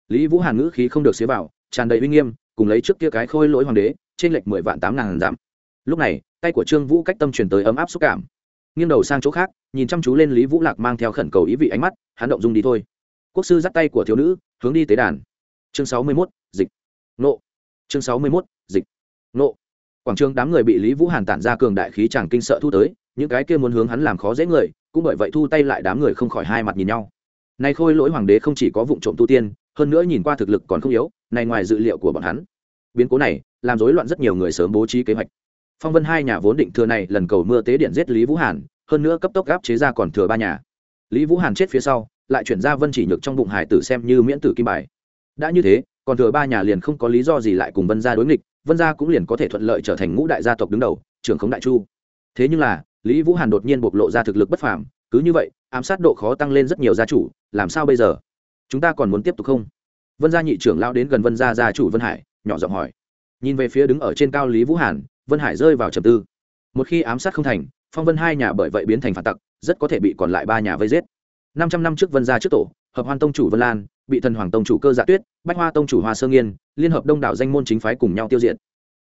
Lý vũ hàn ngữ khí không được xế vào, tràn đầy uy nghiêm, cùng lấy trước kia cái khôi lỗi hoàng đế trên lệch mười vạn tám ngàn giảm. Lúc này, tay của trương vũ cách tâm truyền tới ấm áp xúc cảm. Nghiêng đầu sang chỗ khác, nhìn chăm chú lên lý vũ lạc mang theo khẩn cầu ý vị ánh mắt, hắn động dung đi thôi. Quốc sư dắt tay của thiếu nữ, hướng đi tế đàn chương sáu mươi mốt, dịch. Nộ. Chương sáu mươi mốt, dịch. Nộ. Quảng trường đám người bị lý vũ hàn tản ra cường đại khí chàng kinh sợ thu tới, những cái kia muốn hướng hắn làm khó dễ người, cũng bởi vậy thu tay lại đám người không khỏi hai mặt nhìn nhau. Nay khôi lỗi hoàng đế không chỉ có vụ trộm tu tiên, hơn nữa nhìn qua thực lực còn không yếu, này ngoài dự liệu của bọn hắn, biến cố này làm rối loạn rất nhiều người sớm bố trí kế hoạch. Phong vân hai nhà vốn định thừa này lần cầu mưa tế điện giết lý vũ hàn, hơn nữa cấp tốc gáp chế ra còn thừa ba nhà. Lý vũ hàn chết phía sau, lại chuyển ra vân chỉ nhược trong bụng hải tử xem như miễn tử kim bài đã như thế, còn thừa ba nhà liền không có lý do gì lại cùng vân gia đối nghịch, vân gia cũng liền có thể thuận lợi trở thành ngũ đại gia tộc đứng đầu, trưởng khống đại chu. Thế nhưng là, lý vũ hàn đột nhiên bộc lộ ra thực lực bất phàm, cứ như vậy, ám sát độ khó tăng lên rất nhiều gia chủ, làm sao bây giờ? Chúng ta còn muốn tiếp tục không? Vân gia nhị trưởng lao đến gần vân gia gia chủ vân hải, nhỏ giọng hỏi. Nhìn về phía đứng ở trên cao lý vũ hàn, vân hải rơi vào trầm tư. Một khi ám sát không thành, phong vân hai nhà bởi vậy biến thành phản tặc, rất có thể bị còn lại ba nhà vây giết. Năm trăm năm trước vân gia trước tổ, hợp hoan tông chủ vân lan bị thần hoàng tông chủ cơ dạ tuyết, bách hoa tông chủ hoa sơ nghiên, liên hợp đông đảo danh môn chính phái cùng nhau tiêu diệt.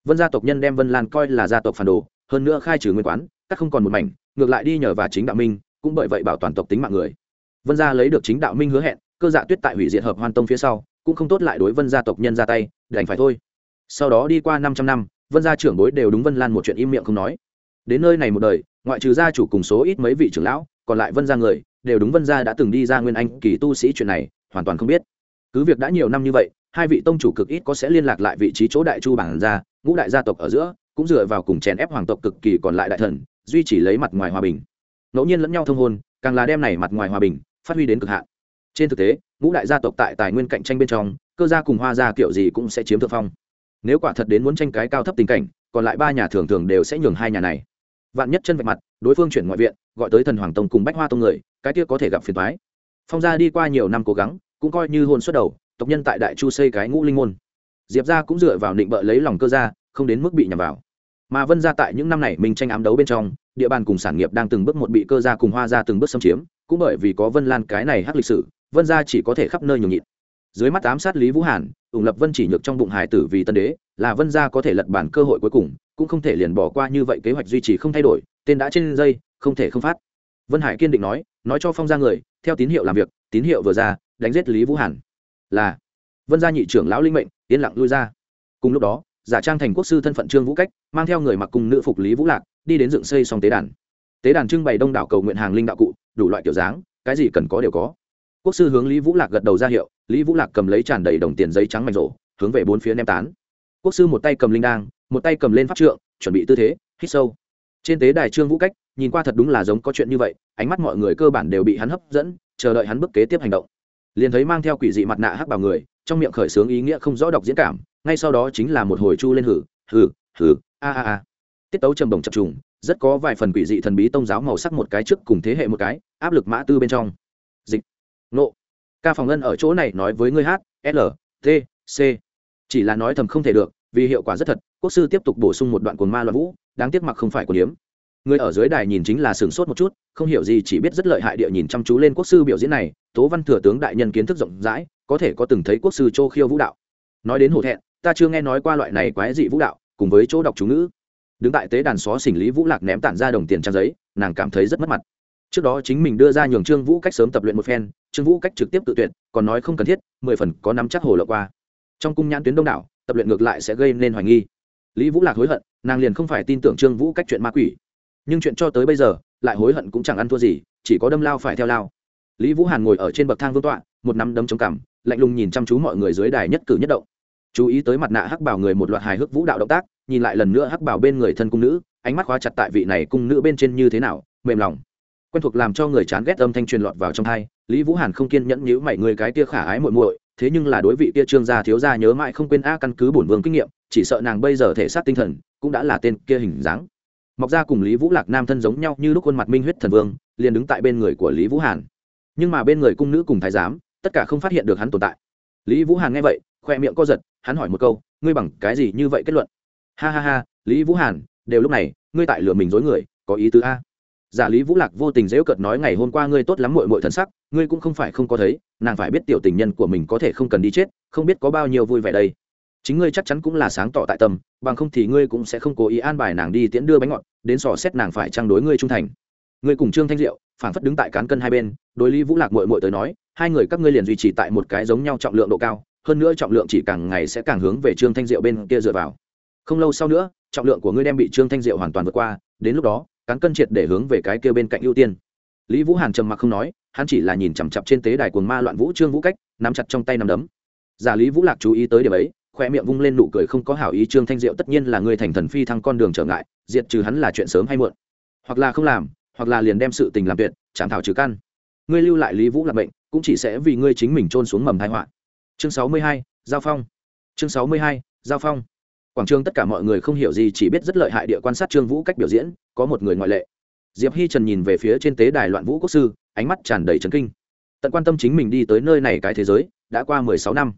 Vân gia tộc nhân đem vân lan coi là gia tộc phản đồ, hơn nữa khai trừ nguyên quán, các không còn một mảnh, ngược lại đi nhờ và chính đạo minh, cũng bởi vậy bảo toàn tộc tính mạng người. Vân gia lấy được chính đạo minh hứa hẹn, cơ dạ tuyết tại hủy diệt hợp hoan tông phía sau, cũng không tốt lại đối vân gia tộc nhân ra tay, đành phải thôi. Sau đó đi qua năm trăm năm, vân gia trưởng bối đều đúng vân lan một chuyện im miệng không nói. Đến nơi này một đời, ngoại trừ gia chủ cùng số ít mấy vị trưởng lão, còn lại vân gia người, đều đúng vân gia đã từng đi ra nguyên anh kỳ tu sĩ chuyện này hoàn toàn không biết. Cứ việc đã nhiều năm như vậy, hai vị tông chủ cực ít có sẽ liên lạc lại vị trí chỗ đại chu bản gia ngũ đại gia tộc ở giữa, cũng dựa vào cùng chèn ép hoàng tộc cực kỳ còn lại đại thần, duy trì lấy mặt ngoài hòa bình. Ngẫu nhiên lẫn nhau thông hôn, càng là đem này mặt ngoài hòa bình phát huy đến cực hạn. Trên thực tế, ngũ đại gia tộc tại tài nguyên cạnh tranh bên trong, cơ gia cùng hoa gia kiểu gì cũng sẽ chiếm thượng phong. Nếu quả thật đến muốn tranh cái cao thấp tình cảnh, còn lại ba nhà thường thường đều sẽ nhường hai nhà này. Vạn nhất chân vạch mặt, đối phương chuyển ngoại viện, gọi tới thần hoàng tông cùng bách hoa tông người, cái kia có thể gặp phiền thoái phong gia đi qua nhiều năm cố gắng, cũng coi như hôn xuất đầu, tộc nhân tại đại chu xây cái ngũ linh môn. Diệp gia cũng dựa vào định bợ lấy lòng cơ gia, không đến mức bị nhầm vào. Mà vân gia tại những năm này mình tranh ám đấu bên trong, địa bàn cùng sản nghiệp đang từng bước một bị cơ gia cùng hoa gia từng bước xâm chiếm, cũng bởi vì có vân lan cái này hắc lịch sử, vân gia chỉ có thể khắp nơi nhường nhịn. Dưới mắt ám sát lý vũ hàn, ủng lập vân chỉ nhược trong bụng hải tử vì tân đế, là vân gia có thể lật bản cơ hội cuối cùng, cũng không thể liền bỏ qua như vậy kế hoạch duy trì không thay đổi, tên đã trên dây, không thể không phát vân hải kiên định nói nói cho phong gia người, theo tín hiệu làm việc, tín hiệu vừa ra, đánh giết lý vũ hàn. Là, vân gia nhị trưởng lão linh mệnh, yên lặng lui ra. Cùng lúc đó, giả trang thành quốc sư thân phận trương vũ cách, mang theo người mặc cùng nữ phục lý vũ lạc, đi đến dựng xây xong tế đàn. Tế đàn trưng bày đông đảo cầu nguyện hàng linh đạo cụ, đủ loại kiểu dáng, cái gì cần có đều có. Quốc sư hướng lý vũ lạc gật đầu ra hiệu, lý vũ lạc cầm lấy tràn đầy đồng tiền giấy trắng mạnh rổ hướng về bốn phía nem tán. Quốc sư một tay cầm linh đang một tay cầm lên pháp trượng, chuẩn bị tư thế, hít sâu trên tế đài trương vũ cách, nhìn qua thật đúng là giống có chuyện như vậy, ánh mắt mọi người cơ bản đều bị hắn hấp dẫn, chờ đợi hắn bước kế tiếp hành động. Liền thấy mang theo quỷ dị mặt nạ hắc bảo người, trong miệng khởi xướng ý nghĩa không rõ đọc diễn cảm, ngay sau đó chính là một hồi chu lên hử hử hử, a a a. Tiết tấu trầm đồng chập trùng, rất có vài phần quỷ dị thần bí tông giáo màu sắc một cái trước cùng thế hệ một cái, áp lực mã tư bên trong. Dịch. Nộ. Ca phòng ngân ở chỗ này nói với ngươi hát, l, t, c. Chỉ là nói thầm không thể được, vì hiệu quả rất thật, quốc sư tiếp tục bổ sung một đoạn cuồng ma loạn vũ đáng tiếc mặc không phải của điếm. Người ở dưới đài nhìn chính là sửng sốt một chút, không hiểu gì, chỉ biết rất lợi hại địa nhìn chăm chú lên quốc sư biểu diễn này, tố văn thừa tướng đại nhân kiến thức rộng rãi, có thể có từng thấy quốc sư châu khiêu vũ đạo. Nói đến hổ thẹn, ta chưa nghe nói qua loại này quái dị vũ đạo, cùng với chỗ đọc chú ngữ. Đứng tại tế đàn xó xỉnh lý vũ lạc ném tản ra đồng tiền trang giấy, nàng cảm thấy rất mất mặt. Trước đó chính mình đưa ra nhường trương vũ cách sớm tập luyện một phen, trương vũ cách trực tiếp tự tuyệt, còn nói không cần thiết, mười phần có nắm chắc hồ lộ qua. Trong cung nhãn tuyến đông đảo, tập luyện ngược lại sẽ gây nên hoài nghi lý vũ lạc hối hận, nàng liền không phải tin tưởng trương vũ cách chuyện ma quỷ. Nhưng chuyện cho tới bây giờ, lại hối hận cũng chẳng ăn thua gì, chỉ có đâm lao phải theo lao. Lý vũ hàn ngồi ở trên bậc thang vương tọa, một nắm đấm chống cằm, lạnh lùng nhìn chăm chú mọi người dưới đài nhất cử nhất động. Chú ý tới mặt nạ hắc bảo người một loạt hài hước vũ đạo động tác, nhìn lại lần nữa hắc bảo bên người thân cung nữ, ánh mắt khóa chặt tại vị này cung nữ bên trên như thế nào, mềm lòng. Quen thuộc làm cho người chán ghét âm thanh truyền lọt vào trong thai lý vũ hàn không kiên nhẫn nhữ mảy người cái kia khả ái muội muội, thế nhưng là đối vị tia trương gia thiếu gia nhớ mãi không quên a căn cứ bổn vương kinh nghiệm chỉ sợ nàng bây giờ thể xác tinh thần cũng đã là tên kia hình dáng. Mọc ra cùng lý vũ lạc nam thân giống nhau như lúc khuôn mặt minh huyết thần vương, liền đứng tại bên người của lý vũ hàn. Nhưng mà bên người cung nữ cùng thái giám, tất cả không phát hiện được hắn tồn tại. Lý vũ hàn nghe vậy, khoe miệng co giật, hắn hỏi một câu, ngươi bằng cái gì như vậy kết luận? Ha ha ha, lý vũ hàn, đều lúc này, ngươi tại lừa mình dối người, có ý tứ a? Giả lý vũ lạc vô tình dễu cợt nói, ngày hôm qua ngươi tốt lắm mội mội thần sắc, ngươi cũng không phải không có thấy, nàng phải biết tiểu tình nhân của mình có thể không cần đi chết, không biết có bao nhiêu vui vẻ đây chính ngươi chắc chắn cũng là sáng tỏ tại tâm, bằng không thì ngươi cũng sẽ không cố ý an bài nàng đi tiễn đưa bánh ngọt, đến sò xét nàng phải trang đối ngươi trung thành. Ngươi cùng trương thanh diệu phản phất đứng tại cán cân hai bên, đối lý vũ lạc mội mội tới nói, hai người các ngươi liền duy trì tại một cái giống nhau trọng lượng độ cao, hơn nữa trọng lượng chỉ càng ngày sẽ càng hướng về trương thanh diệu bên kia dựa vào. Không lâu sau nữa, trọng lượng của ngươi đem bị trương thanh diệu hoàn toàn vượt qua, đến lúc đó, cán cân triệt để hướng về cái kia bên cạnh ưu tiên. Lý vũ hàn trầm mặc không nói, hắn chỉ là nhìn chằm chặp trên tế đài cuồng ma loạn vũ trương vũ cách, nắm chặt trong tay nắm đấm. Giả lý vũ lạc chú ý tới điểm ấy khoe miệng vung lên nụ cười không có hảo ý, trương thanh diệu tất nhiên là người thành thần phi thăng con đường trở ngại, diệt trừ hắn là chuyện sớm hay muộn. Hoặc là không làm, hoặc là liền đem sự tình làm tuyệt chẳng thảo trừ căn. Ngươi lưu lại lý vũ là bệnh cũng chỉ sẽ vì ngươi chính mình trôn xuống mầm tai họa. Chương sáu mươi hai, giao phong. Chương sáu mươi hai, giao phong. Quảng trường tất cả mọi người không hiểu gì, chỉ biết rất lợi hại địa quan sát trương vũ cách biểu diễn, có một người ngoại lệ. Diệp hi trần nhìn về phía trên tế đài loạn vũ quốc sư, ánh mắt tràn đầy trấn kinh. Tận quan tâm chính mình đi tới nơi này cái thế giới, đã qua mười sáu năm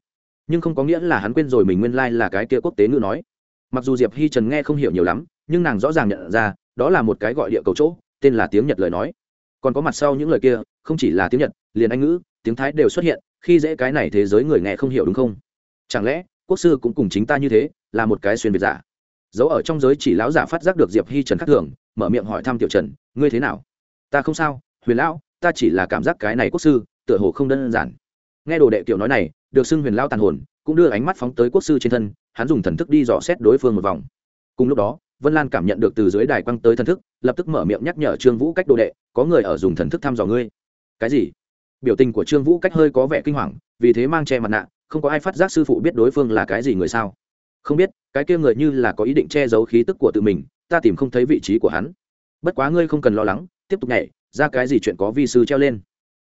nhưng không có nghĩa là hắn quên rồi mình nguyên lai là cái kia quốc tế ngữ nói. Mặc dù diệp hi trần nghe không hiểu nhiều lắm, nhưng nàng rõ ràng nhận ra, đó là một cái gọi địa cầu chỗ, tên là tiếng nhật lời nói. Còn có mặt sau những lời kia, không chỉ là tiếng nhật, liền anh ngữ, tiếng thái đều xuất hiện, khi dễ cái này thế giới người nghe không hiểu đúng không? Chẳng lẽ, quốc sư cũng cùng chính ta như thế, là một cái xuyên việt giả? Giấu ở trong giới chỉ lão giả phát giác được diệp hi trần khắc thường, mở miệng hỏi thăm tiểu trần, ngươi thế nào? Ta không sao, huyền lão, ta chỉ là cảm giác cái này quốc sư, tựa hồ không đơn giản nghe đồ đệ kiểu nói này, được xưng huyền lão tàn hồn, cũng đưa ánh mắt phóng tới quốc sư trên thân, hắn dùng thần thức đi dò xét đối phương một vòng. Cùng lúc đó, vân lan cảm nhận được từ dưới đài quăng tới thần thức, lập tức mở miệng nhắc nhở trương vũ cách đồ đệ, có người ở dùng thần thức thăm dò ngươi. Cái gì? Biểu tình của trương vũ cách hơi có vẻ kinh hoàng, vì thế mang che mặt nạ, không có ai phát giác sư phụ biết đối phương là cái gì người sao? Không biết, cái kia người như là có ý định che giấu khí tức của tự mình, ta tìm không thấy vị trí của hắn. Bất quá ngươi không cần lo lắng, tiếp tục nhảy, ra cái gì chuyện có vi sư treo lên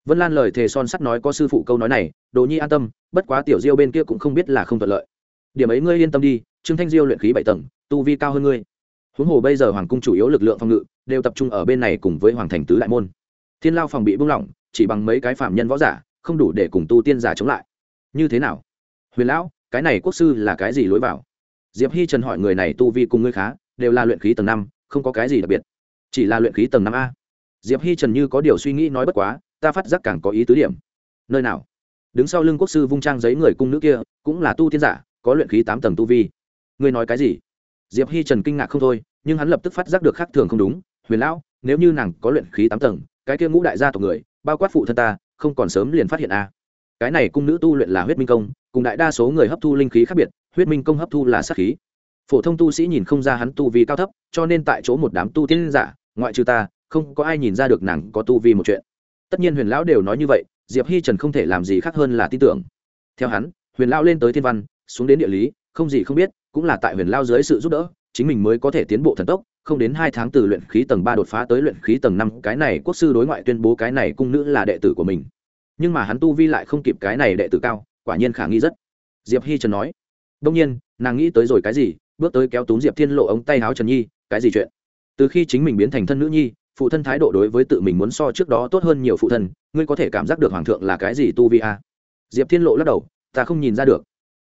vân lan lời thề son sắt nói có sư phụ câu nói này, đồ nhi an tâm, bất quá tiểu diêu bên kia cũng không biết là không thuận lợi. Điểm ấy ngươi yên tâm đi, trương thanh diêu luyện khí bảy tầng, tu vi cao hơn ngươi. Huống hồ bây giờ hoàng cung chủ yếu lực lượng phòng ngự, đều tập trung ở bên này cùng với hoàng thành tứ đại môn. Thiên lao phòng bị buông lỏng, chỉ bằng mấy cái phạm nhân võ giả, không đủ để cùng tu tiên giả chống lại. Như thế nào? Huyền lão, cái này quốc sư là cái gì lối vào? Diệp hi trần hỏi người này tu vi cùng ngươi khá, đều là luyện khí tầng năm, không có cái gì đặc biệt. Chỉ là luyện khí tầng năm a. Diệp hi trần như có điều suy nghĩ nói bất quá ta phát giác càng có ý tứ điểm. Nơi nào? Đứng sau lưng quốc sư vung trang giấy người cung nữ kia, cũng là tu tiên giả, có luyện khí tám tầng tu vi. Ngươi nói cái gì? Diệp hi trần kinh ngạc không thôi, nhưng hắn lập tức phát giác được khác thường không đúng. Huyền lão, nếu như nàng có luyện khí tám tầng, cái kia ngũ đại gia tộc người, bao quát phụ thân ta, không còn sớm liền phát hiện a cái này cung nữ tu luyện là huyết minh công, cùng đại đa số người hấp thu linh khí khác biệt, huyết minh công hấp thu là sát khí. Phổ thông tu sĩ nhìn không ra hắn tu vi cao thấp, cho nên tại chỗ một đám tu tiên giả, ngoại trừ ta, không có ai nhìn ra được nàng có tu vi một chuyện tất nhiên huyền lão đều nói như vậy, diệp hi trần không thể làm gì khác hơn là tin tưởng. Theo hắn, huyền lão lên tới thiên văn, xuống đến địa lý, không gì không biết, cũng là tại huyền lao dưới sự giúp đỡ, chính mình mới có thể tiến bộ thần tốc, không đến hai tháng từ luyện khí tầng ba đột phá tới luyện khí tầng năm, cái này quốc sư đối ngoại tuyên bố cái này cung nữ là đệ tử của mình. Nhưng mà hắn tu vi lại không kịp cái này đệ tử cao, quả nhiên khả nghi rất. Diệp hi trần nói đông nhiên, nàng nghĩ tới rồi cái gì, bước tới kéo túm diệp thiên lộ ống tay áo trần nhi, cái gì chuyện? Từ khi chính mình biến thành thân nữ nhi phụ thân thái độ đối với tự mình muốn so trước đó tốt hơn nhiều phụ thân, ngươi có thể cảm giác được hoàng thượng là cái gì tu vi a? À? diệp thiên lộ lắc đầu, ta không nhìn ra được.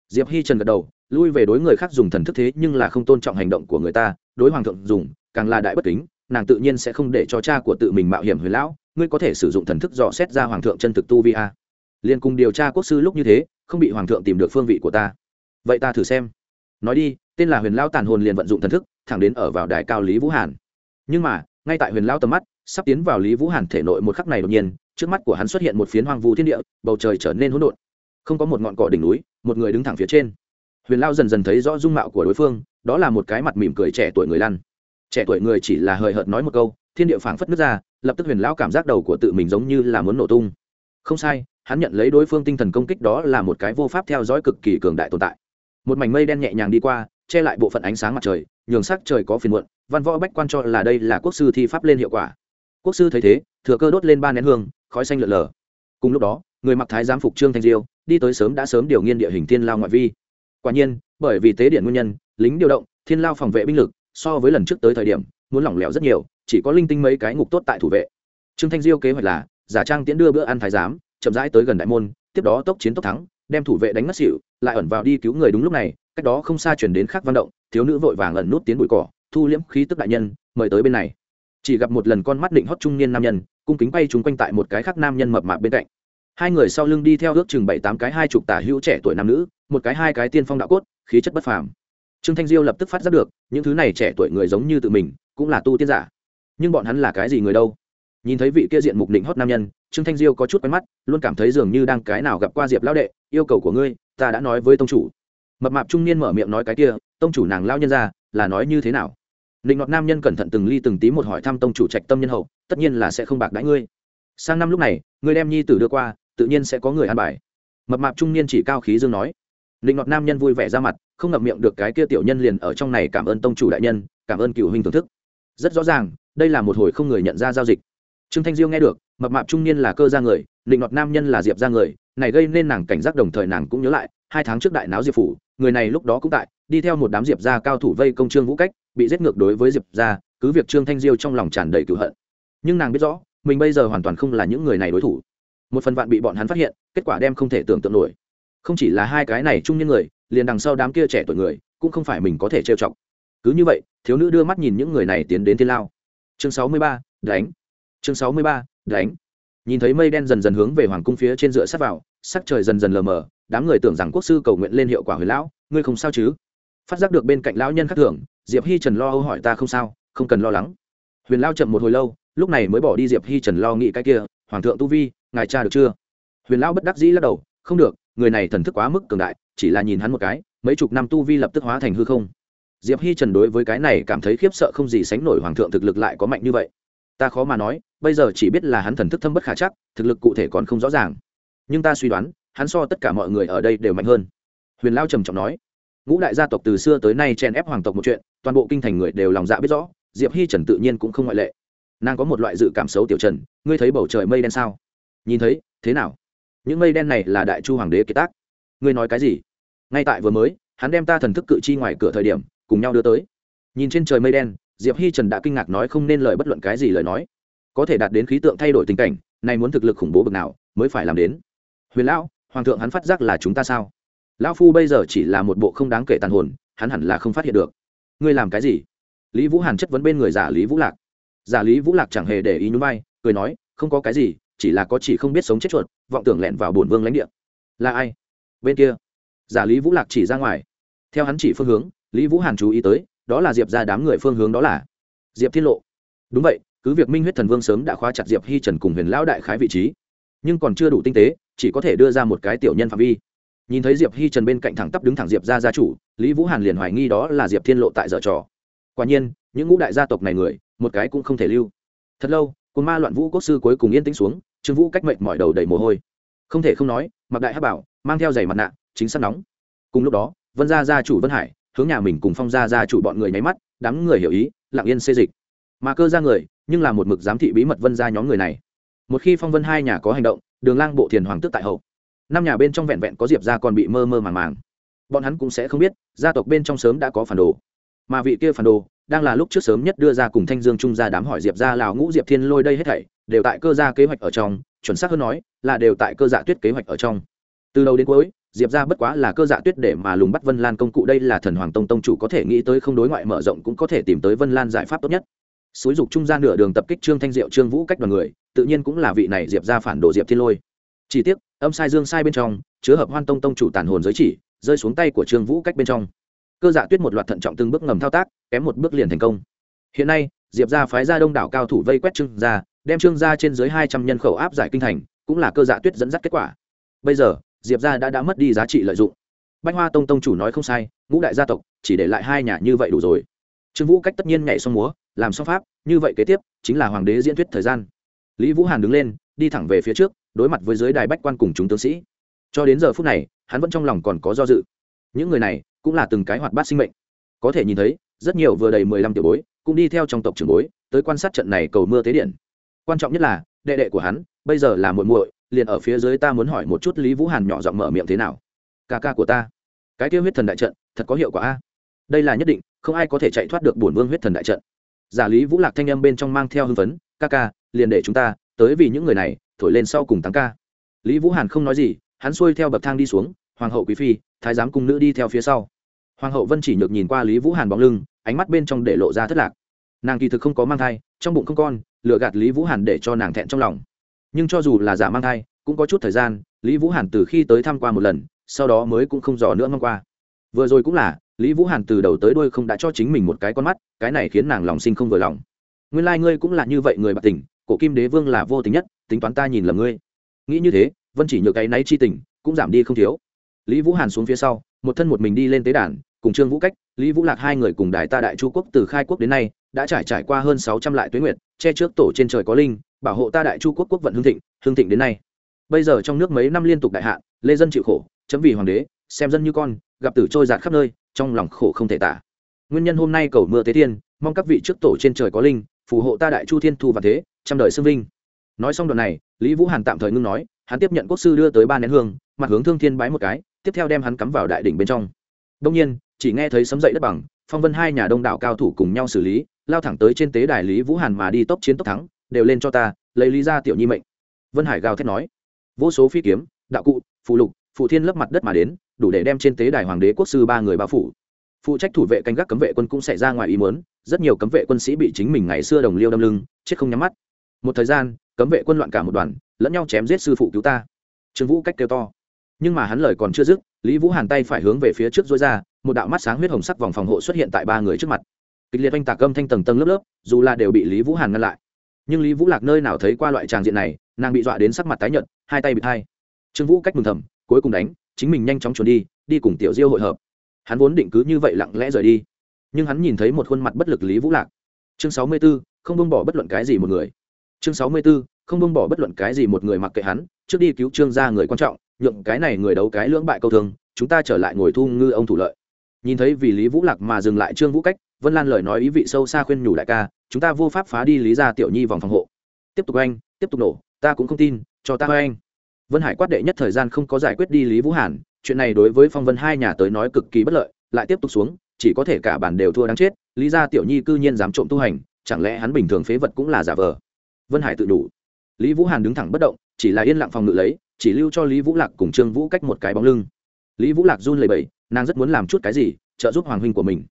Diệp hi trần gật đầu, lui về đối người khác dùng thần thức thế nhưng là không tôn trọng hành động của người ta, đối hoàng thượng dùng, càng là đại bất kính, nàng tự nhiên sẽ không để cho cha của tự mình mạo hiểm huyền lão, ngươi có thể sử dụng thần thức dò xét ra hoàng thượng chân thực tu vi a. Liên cùng điều tra quốc sư lúc như thế, không bị hoàng thượng tìm được phương vị của ta. Vậy ta thử xem. Nói đi, tên là huyền lão tàn hồn liền vận dụng thần thức, thẳng đến ở vào đài cao lý vũ hàn. Nhưng mà ngay tại huyền lão tầm mắt, sắp tiến vào lý vũ hàn thể nội một khắc này đột nhiên, trước mắt của hắn xuất hiện một phiến hoang vu thiên địa, bầu trời trở nên hỗn độn. Không có một ngọn cỏ đỉnh núi, một người đứng thẳng phía trên. Huyền lao dần dần thấy rõ dung mạo của đối phương, đó là một cái mặt mỉm cười trẻ tuổi người lăn. Trẻ tuổi người chỉ là hời hợt nói một câu, thiên địa phảng phất nước ra, lập tức huyền lão cảm giác đầu của tự mình giống như là muốn nổ tung. Không sai, hắn nhận lấy đối phương tinh thần công kích đó là một cái vô pháp theo dõi cực kỳ cường đại tồn tại. Một mảnh mây đen nhẹ nhàng đi qua, che lại bộ phận ánh sáng mặt trời, nhường sắc trời có phiền muộn văn võ bách quan cho là đây là quốc sư thi pháp lên hiệu quả. Quốc sư thấy thế, thừa cơ đốt lên ba nén hương, khói xanh lợn lờ. Cùng lúc đó, người mặc thái giám phục trương thanh diêu, đi tới sớm đã sớm điều nghiên địa hình thiên lao ngoại vi. Quả nhiên, bởi vì tế điện nguyên nhân, lính điều động, thiên lao phòng vệ binh lực, so với lần trước tới thời điểm, muốn lỏng lẻo rất nhiều, chỉ có linh tinh mấy cái ngục tốt tại thủ vệ. Trương thanh diêu kế hoạch là, giả trang tiễn đưa bữa ăn thái giám, chậm rãi tới gần đại môn, tiếp đó tốc chiến tốc thắng, đem thủ vệ đánh ngất xỉu, lại ẩn vào đi cứu người đúng lúc này, cách đó không xa chuyển đến khắc văn động, thiếu nữ vội vàng ẩn nút tiến bụi cỏ thu liễm khí tức đại nhân, mời tới bên này. Chỉ gặp một lần con mắt định hót trung niên nam nhân, cung kính bay chúng quanh tại một cái khác nam nhân mập mạp bên cạnh. Hai người sau lưng đi theo ước chừng bảy tám cái hai chục tả hữu trẻ tuổi nam nữ, một cái hai cái tiên phong đạo cốt, khí chất bất phàm. Trương thanh diêu lập tức phát giác được, những thứ này trẻ tuổi người giống như tự mình, cũng là tu tiên giả. Nhưng bọn hắn là cái gì người đâu? Nhìn thấy vị kia diện mục định hót nam nhân, trương thanh diêu có chút quen mắt, luôn cảm thấy dường như đang cái nào gặp qua diệp lão đệ, yêu cầu của ngươi, ta đã nói với tông chủ. Mập mạp trung niên mở miệng nói cái kia, tông chủ nàng lao nhân ra là nói như thế nào? Định ngọt nam nhân cẩn thận từng ly từng tí một hỏi thăm tông chủ trạch tâm nhân hậu, tất nhiên là sẽ không bạc đãi ngươi. Sang năm lúc này, ngươi đem nhi tử đưa qua, tự nhiên sẽ có người ăn bài. Mập mạp trung niên chỉ cao khí dương nói. Định ngọt nam nhân vui vẻ ra mặt, không ngậm miệng được cái kia tiểu nhân liền ở trong này cảm ơn tông chủ đại nhân, cảm ơn cựu huynh thưởng thức. Rất rõ ràng, đây là một hồi không người nhận ra giao dịch. Trương thanh diêu nghe được, mập mạp trung niên là cơ ra người định ngọt nam nhân là diệp ra người, này gây nên nàng cảnh giác đồng thời nàng cũng nhớ lại, hai tháng trước đại náo diệp phủ người này lúc đó cũng tại, đi theo một đám diệp gia cao thủ vây công trương vũ cách, bị giết ngược đối với diệp gia, cứ việc trương thanh diêu trong lòng tràn đầy cựu hận. Nhưng nàng biết rõ, mình bây giờ hoàn toàn không là những người này đối thủ. Một phần vạn bị bọn hắn phát hiện, kết quả đem không thể tưởng tượng nổi. Không chỉ là hai cái này chung những người, liền đằng sau đám kia trẻ tuổi người, cũng không phải mình có thể trêu chọc. Cứ như vậy, thiếu nữ đưa mắt nhìn những người này tiến đến thiên lao. Chương sáu mươi ba, đánh. Chương sáu mươi ba, đánh. Nhìn thấy mây đen dần dần hướng về hoàng cung phía trên dựa sát vào sắc trời dần dần lờ mờ, đám người tưởng rằng quốc sư cầu nguyện lên hiệu quả huyền lão, ngươi không sao chứ? Phát giác được bên cạnh lão nhân khắc thưởng diệp hi trần lo âu hỏi ta không sao, không cần lo lắng. Huyền lao chậm một hồi lâu, lúc này mới bỏ đi diệp hi trần lo nghĩ cái kia, hoàng thượng tu vi, ngài cha được chưa? Huyền lão bất đắc dĩ lắc đầu, không được, người này thần thức quá mức cường đại, chỉ là nhìn hắn một cái, mấy chục năm tu vi lập tức hóa thành hư không. Diệp hi trần đối với cái này cảm thấy khiếp sợ không gì sánh nổi hoàng thượng thực lực lại có mạnh như vậy. Ta khó mà nói, bây giờ chỉ biết là hắn thần thức thâm bất khả chắc, thực lực cụ thể còn không rõ ràng nhưng ta suy đoán, hắn so tất cả mọi người ở đây đều mạnh hơn. Huyền lao trầm trọng nói. Ngũ đại gia tộc từ xưa tới nay chen ép hoàng tộc một chuyện, toàn bộ kinh thành người đều lòng dạ biết rõ, diệp hi trần tự nhiên cũng không ngoại lệ. Nàng có một loại dự cảm xấu tiểu trần, ngươi thấy bầu trời mây đen sao? Nhìn thấy, thế nào? Những mây đen này là đại chu hoàng đế kiệt tác. Ngươi nói cái gì? Ngay tại vừa mới, hắn đem ta thần thức cự chi ngoài cửa thời điểm, cùng nhau đưa tới. Nhìn trên trời mây đen, diệp hi trần đã kinh ngạc nói không nên lời bất luận cái gì lời nói. Có thể đạt đến khí tượng thay đổi tình cảnh, này muốn thực lực khủng bố bực nào, mới phải làm đến huyền lão, hoàng thượng hắn phát giác là chúng ta sao? Lão phu bây giờ chỉ là một bộ không đáng kể tàn hồn, hắn hẳn là không phát hiện được. Ngươi làm cái gì? Lý vũ hàn chất vấn bên người giả lý vũ lạc. Giả lý vũ lạc chẳng hề để ý nhún vai, cười nói, không có cái gì, chỉ là có chỉ không biết sống chết chuột, vọng tưởng lẹn vào bổn vương lãnh địa. Là ai? Bên kia. Giả lý vũ lạc chỉ ra ngoài. Theo hắn chỉ phương hướng, lý vũ hàn chú ý tới, đó là diệp ra đám người phương hướng đó là diệp thiên lộ. Đúng vậy, cứ việc minh huyết thần vương sớm đã khóa chặt diệp hi trần cùng huyền lão đại khái vị trí nhưng còn chưa đủ tinh tế, chỉ có thể đưa ra một cái tiểu nhân phạm vi. Nhìn thấy diệp hi trần bên cạnh thẳng tắp đứng thẳng diệp ra gia chủ, lý vũ hàn liền hoài nghi đó là diệp thiên lộ tại dở trò. Quả nhiên, những ngũ đại gia tộc này người, một cái cũng không thể lưu. Thật lâu cồn ma loạn vũ quốc sư cuối cùng yên tĩnh xuống, trương vũ cách mệnh mọi đầu đầy mồ hôi. Không thể không nói, mặc đại hát bảo, mang theo giày mặt nạ, chính xác nóng. Cùng lúc đó, vân gia gia chủ vân hải, hướng nhà mình cùng phong gia gia chủ bọn người nháy mắt, đám người hiểu ý, lặng yên xê dịch. Mà cơ ra người, nhưng là một mực giám thị bí mật vân gia nhóm người này một khi phong vân hai nhà có hành động, đường lang bộ thiền hoàng tức tại hậu. Năm nhà bên trong vẹn vẹn có diệp gia còn bị mơ mơ màng màng. Bọn hắn cũng sẽ không biết, gia tộc bên trong sớm đã có phản đồ. Mà vị kia phản đồ, đang là lúc trước sớm nhất đưa ra cùng thanh dương trung gia đám hỏi diệp gia lào ngũ diệp thiên lôi đây hết thảy, đều tại cơ gia kế hoạch ở trong, chuẩn xác hơn nói, là đều tại cơ dạ tuyết kế hoạch ở trong. Từ đầu đến cuối, diệp ra bất quá là cơ dạ tuyết để mà lùng bắt vân lan công cụ, đây là thần hoàng tông tông chủ có thể nghĩ tới không đối ngoại mở rộng cũng có thể tìm tới vân lan giải pháp tốt nhất xúi dục trung gian nửa đường tập kích trương thanh diệu, trương vũ cách đoàn người, tự nhiên cũng là vị này diệp ra phản đồ diệp thiên lôi. Chỉ tiếc, âm sai dương sai bên trong, chứa hợp hoan tông tông chủ tàn hồn giới chỉ, rơi xuống tay của trương vũ cách bên trong. Cơ dạ tuyết một loạt thận trọng từng bước ngầm thao tác, kém một bước liền thành công. Hiện nay, diệp ra phái ra đông đảo cao thủ vây quét trương gia, đem trương gia trên dưới hai trăm nhân khẩu áp giải kinh thành, cũng là cơ dạ tuyết dẫn dắt kết quả. Bây giờ, diệp gia đã đã mất đi giá trị lợi dụng. Bách hoa tông tông chủ nói không sai, ngũ đại gia tộc, chỉ để lại hai nhà như vậy đủ rồi trương vũ cách tất nhiên nhảy xong múa, làm xong pháp, như vậy kế tiếp chính là hoàng đế diễn thuyết thời gian. Lý vũ hàn đứng lên, đi thẳng về phía trước, đối mặt với giới đài bách quan cùng chúng tướng sĩ. Cho đến giờ phút này, hắn vẫn trong lòng còn có do dự. Những người này cũng là từng cái hoạt bát sinh mệnh. Có thể nhìn thấy, rất nhiều vừa đầy mười lăm tiểu bối cũng đi theo trong tộc trưởng bối tới quan sát trận này cầu mưa tế điện. Quan trọng nhất là, đệ đệ của hắn, bây giờ là muội muội, liền ở phía dưới ta muốn hỏi một chút lý vũ hàn nhỏ giọng mở miệng thế nào. Ca ca của ta. Cái tiêu huyết thần đại trận, thật có hiệu quả a? Đây là nhất định, không ai có thể chạy thoát được bổn vương huyết thần đại trận. Giả lý vũ lạc thanh âm bên trong mang theo hưng phấn, ca ca, liền để chúng ta tới vì những người này, thổi lên sau cùng tăng ca. Lý vũ hàn không nói gì, hắn xuôi theo bậc thang đi xuống, hoàng hậu quý phi, thái giám cung nữ đi theo phía sau. Hoàng hậu vân chỉ nhược nhìn qua lý vũ hàn bóng lưng, ánh mắt bên trong để lộ ra thất lạc. Nàng kỳ thực không có mang thai, trong bụng không con lựa gạt lý vũ hàn để cho nàng thẹn trong lòng. Nhưng cho dù là giả mang thai, cũng có chút thời gian, lý vũ hàn từ khi tới thăm qua một lần, sau đó mới cũng không dò nữa ngâm qua. Vừa rồi cũng là lý vũ hàn từ đầu tới đuôi không đã cho chính mình một cái con mắt, cái này khiến nàng lòng sinh không vừa lòng. Nguyên lai、like、ngươi cũng là như vậy người bạc tình, cổ kim đế vương là vô tình nhất, tính toán ta nhìn lầm ngươi. Nghĩ như thế, vân chỉ nhược cái náy chi tình, cũng giảm đi không thiếu. Lý vũ hàn xuống phía sau, một thân một mình đi lên tế đàn, cùng trương vũ cách, lý vũ lạc hai người cùng đài ta đại chu quốc từ khai quốc đến nay, đã trải trải qua hơn sáu trăm lại tuế nguyệt, che trước tổ trên trời có linh, bảo hộ ta đại chu quốc quốc vận hương thịnh hương thịnh đến nay. Bây giờ trong nước mấy năm liên tục đại hạn, lê dân chịu khổ, chấm vì hoàng đế, xem dân như con, gặp tử trôi giạt khắp nơi trong lòng khổ không thể tả. Nguyên nhân hôm nay cầu mưa tế thiên mong các vị trước tổ trên trời có linh, phù hộ ta đại chu thiên thu và thế, trăm đời xưng vinh. Nói xong đoạn này, lý vũ hàn tạm thời ngưng nói, hắn tiếp nhận quốc sư đưa tới ba nén hương, mặt hướng thương thiên bái một cái, tiếp theo đem hắn cắm vào đại đỉnh bên trong. Đông nhiên, chỉ nghe thấy sấm dậy đất bằng, phong vân hai nhà đông đảo cao thủ cùng nhau xử lý, lao thẳng tới trên tế đài lý vũ hàn mà đi tốc chiến tốc thắng, đều lên cho ta, lấy lý ra tiểu nhi mệnh. Vân hải gào thét nói, vô số phi kiếm, đạo cụ phụ lục phụ thiên lấp mặt đất mà đến, đủ để đem trên tế đài hoàng đế quốc sư ba người bao phủ. Phụ trách thủ vệ canh gác cấm vệ quân cũng xảy ra ngoài ý muốn, rất nhiều cấm vệ quân sĩ bị chính mình ngày xưa đồng liêu đâm lưng, chết không nhắm mắt. Một thời gian, cấm vệ quân loạn cả một đoàn, lẫn nhau chém giết sư phụ cứu ta. Trương vũ cách kêu to. Nhưng mà hắn lời còn chưa dứt, lý vũ hàn tay phải hướng về phía trước dối ra, một đạo mắt sáng huyết hồng sắc vòng phòng hộ xuất hiện tại ba người trước mặt. Kịch liệt oanh tạc âm thanh tầng tầng lớp lớp, dù là đều bị lý vũ hàn ngăn lại. Nhưng lý vũ lạc nơi nào thấy qua loại tràng diện này, nàng bị dọa đến sắc mặt tái nhợt, hai tay bị thai. Trương vũ cách mừng thầm cuối cùng đánh, chính mình nhanh chóng trốn đi đi cùng tiểu diêu hội hợp. Hắn vốn định cứ như vậy lặng lẽ rời đi, nhưng hắn nhìn thấy một khuôn mặt bất lực lý vũ lạc. Chương sáu mươi b ố không bông bỏ bất luận cái gì một người. Chương sáu mươi b ố không bông bỏ bất luận cái gì một người mặc kệ hắn, trước đi cứu trương ra người quan trọng, nhượng cái này người đấu cái lưỡng bại câu thương chúng ta trở lại ngồi thu ngư ông thủ lợi. Nhìn thấy vì lý vũ lạc mà dừng lại trương vũ cách, vân lan lời nói ý vị sâu xa khuyên nhủ đại ca, chúng ta vô pháp phá đi lý ra tiểu nhi vòng phòng hộ. Tiếp tục anh, tiếp tục nổ, ta cũng không tin, cho ta anh vân hải quát đệ nhất thời gian không có giải quyết đi lý vũ hàn, chuyện này đối với phong vân hai nhà tới nói cực kỳ bất lợi, lại tiếp tục xuống, chỉ có thể cả bản đều thua đáng chết, lý ra tiểu nhi cư nhiên dám trộm tu hành, chẳng lẽ hắn bình thường phế vật cũng là giả vờ? Vân hải tự đủ. Lý vũ hàn đứng thẳng bất động, chỉ là yên lặng phòng ngự lấy, chỉ lưu cho lý vũ lạc cùng trương vũ cách một cái bóng lưng. Lý vũ lạc run lầy bẩy, nàng rất muốn làm chút cái gì, trợ giúp hoàng huynh của mình.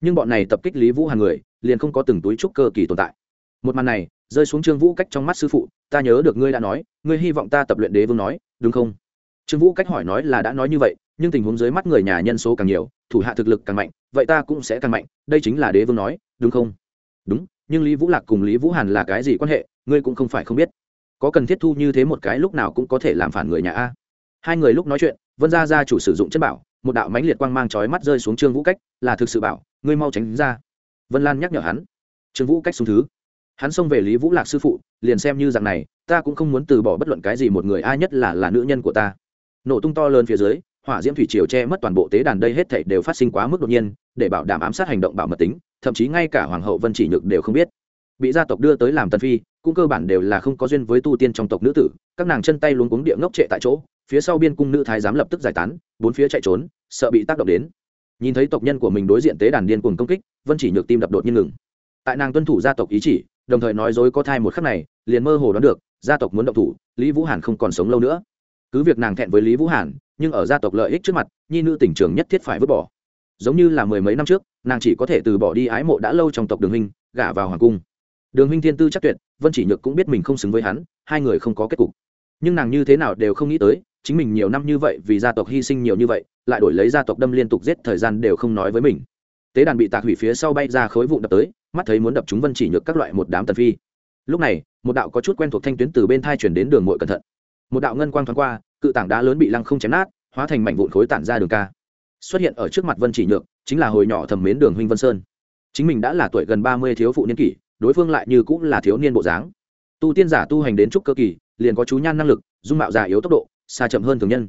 Nhưng bọn này tập kích lý vũ hàn người, liền không có từng túi trúc cơ kỳ tồn tại. Một màn này rơi xuống trương vũ cách trong mắt sư phụ, ta nhớ được ngươi đã nói, ngươi hy vọng ta tập luyện đế vương nói, đúng không? Trương vũ cách hỏi nói là đã nói như vậy, nhưng tình huống dưới mắt người nhà nhân số càng nhiều, thủ hạ thực lực càng mạnh, vậy ta cũng sẽ càng mạnh, đây chính là đế vương nói, đúng không? Đúng, nhưng lý vũ lạc cùng lý vũ hàn là cái gì quan hệ, ngươi cũng không phải không biết. Có cần thiết thu như thế một cái lúc nào cũng có thể làm phản người nhà a. Hai người lúc nói chuyện, vân gia gia chủ sử dụng chất bảo, một đạo mãnh liệt quang mang chói mắt rơi xuống trương vũ cách, là thực sự bảo, ngươi mau tránh ra. Vân lan nhắc nhở hắn. Trương vũ cách xuống thứ hắn xông về lý vũ lạc sư phụ, liền xem như rằng này, ta cũng không muốn từ bỏ bất luận cái gì một người, ai nhất là là nữ nhân của ta. Nổ tung to lớn phía dưới, hỏa diễm thủy triều che mất toàn bộ tế đàn đây hết thảy đều phát sinh quá mức đột nhiên, để bảo đảm ám sát hành động bảo mật tính, thậm chí ngay cả hoàng hậu vân chỉ nhược đều không biết. Bị gia tộc đưa tới làm tần phi, cũng cơ bản đều là không có duyên với tu tiên trong tộc nữ tử, các nàng chân tay luống cuống địa ngốc trệ tại chỗ, phía sau biên cung nữ thái giám lập tức giải tán, bốn phía chạy trốn, sợ bị tác động đến. Nhìn thấy tộc nhân của mình đối diện tế đàn điên cuồng công kích, vân chỉ nhược tim đập đột nhiên ngừng. Tại nàng tuân thủ gia tộc ý chỉ đồng thời nói dối có thai một khắc này, liền mơ hồ đoán được, gia tộc muốn động thủ, lý vũ hàn không còn sống lâu nữa. Cứ việc nàng thẹn với lý vũ hàn, nhưng ở gia tộc lợi ích trước mặt, nhi nữ tỉnh trường nhất thiết phải vứt bỏ. Giống như là mười mấy năm trước, nàng chỉ có thể từ bỏ đi ái mộ đã lâu trong tộc đường huynh, gả vào hoàng cung. Đường huynh thiên tư chắc tuyệt, vân chỉ nhược cũng biết mình không xứng với hắn, hai người không có kết cục. Nhưng nàng như thế nào đều không nghĩ tới, chính mình nhiều năm như vậy vì gia tộc hy sinh nhiều như vậy, lại đổi lấy gia tộc đâm liên tục giết thời gian đều không nói với mình tế đàn bị tạc hủy phía sau bay ra khối vụn đập tới, mắt thấy muốn đập chúng vân chỉ nhược các loại một đám tần phi. Lúc này, một đạo có chút quen thuộc thanh tuyến từ bên thai chuyển đến đường mội cẩn thận. Một đạo ngân quang thoáng qua, cự tảng đá lớn bị lăng không chém nát, hóa thành mảnh vụn khối tản ra đường ca. Xuất hiện ở trước mặt vân chỉ nhược, chính là hồi nhỏ thầm mến đường huynh vân sơn. Chính mình đã là tuổi gần ba mươi thiếu phụ niên kỷ, đối phương lại như cũng là thiếu niên bộ dáng. Tu tiên giả tu hành đến trúc cơ kỳ, liền có chú nhan năng lực, dung mạo già yếu tốc độ, xa chậm hơn thường nhân.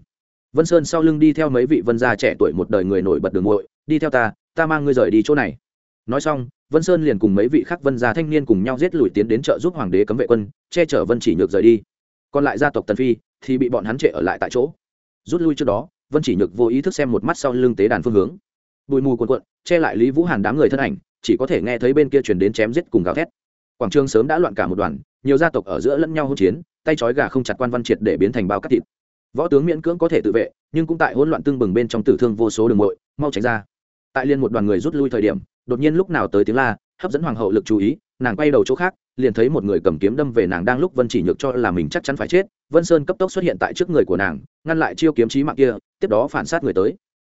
Vân sơn sau lưng đi theo mấy vị vân gia trẻ tuổi một đời người nổi bật đường muội, đi theo ta ta mang ngươi rời đi chỗ này. Nói xong, vân sơn liền cùng mấy vị khác vân gia thanh niên cùng nhau giết lùi tiến đến trợ giúp hoàng đế cấm vệ quân, che chở vân chỉ nhược rời đi. Còn lại gia tộc tần phi thì bị bọn hắn trệ ở lại tại chỗ. Rút lui trước đó, vân chỉ nhược vô ý thức xem một mắt sau lưng tế đàn phương hướng. Bụi mù cuồn cuộn, che lại lý vũ hàn đám người thân ảnh, chỉ có thể nghe thấy bên kia chuyển đến chém giết cùng gào thét. Quảng trường sớm đã loạn cả một đoàn, nhiều gia tộc ở giữa lẫn nhau hỗn chiến, tay trói gà không chặt quan văn triệt để biến thành bao cắt thịt. Võ tướng miễn cưỡng có thể tự vệ, nhưng cũng tại hỗn loạn tương bừng bên trong tử thương vô số đường mội mau tránh ra tại liên một đoàn người rút lui thời điểm, đột nhiên lúc nào tới tiếng la, hấp dẫn hoàng hậu lực chú ý, nàng quay đầu chỗ khác, liền thấy một người cầm kiếm đâm về nàng đang lúc vân chỉ nhược cho là mình chắc chắn phải chết, vân sơn cấp tốc xuất hiện tại trước người của nàng, ngăn lại chiêu kiếm trí mạng kia, tiếp đó phản sát người tới.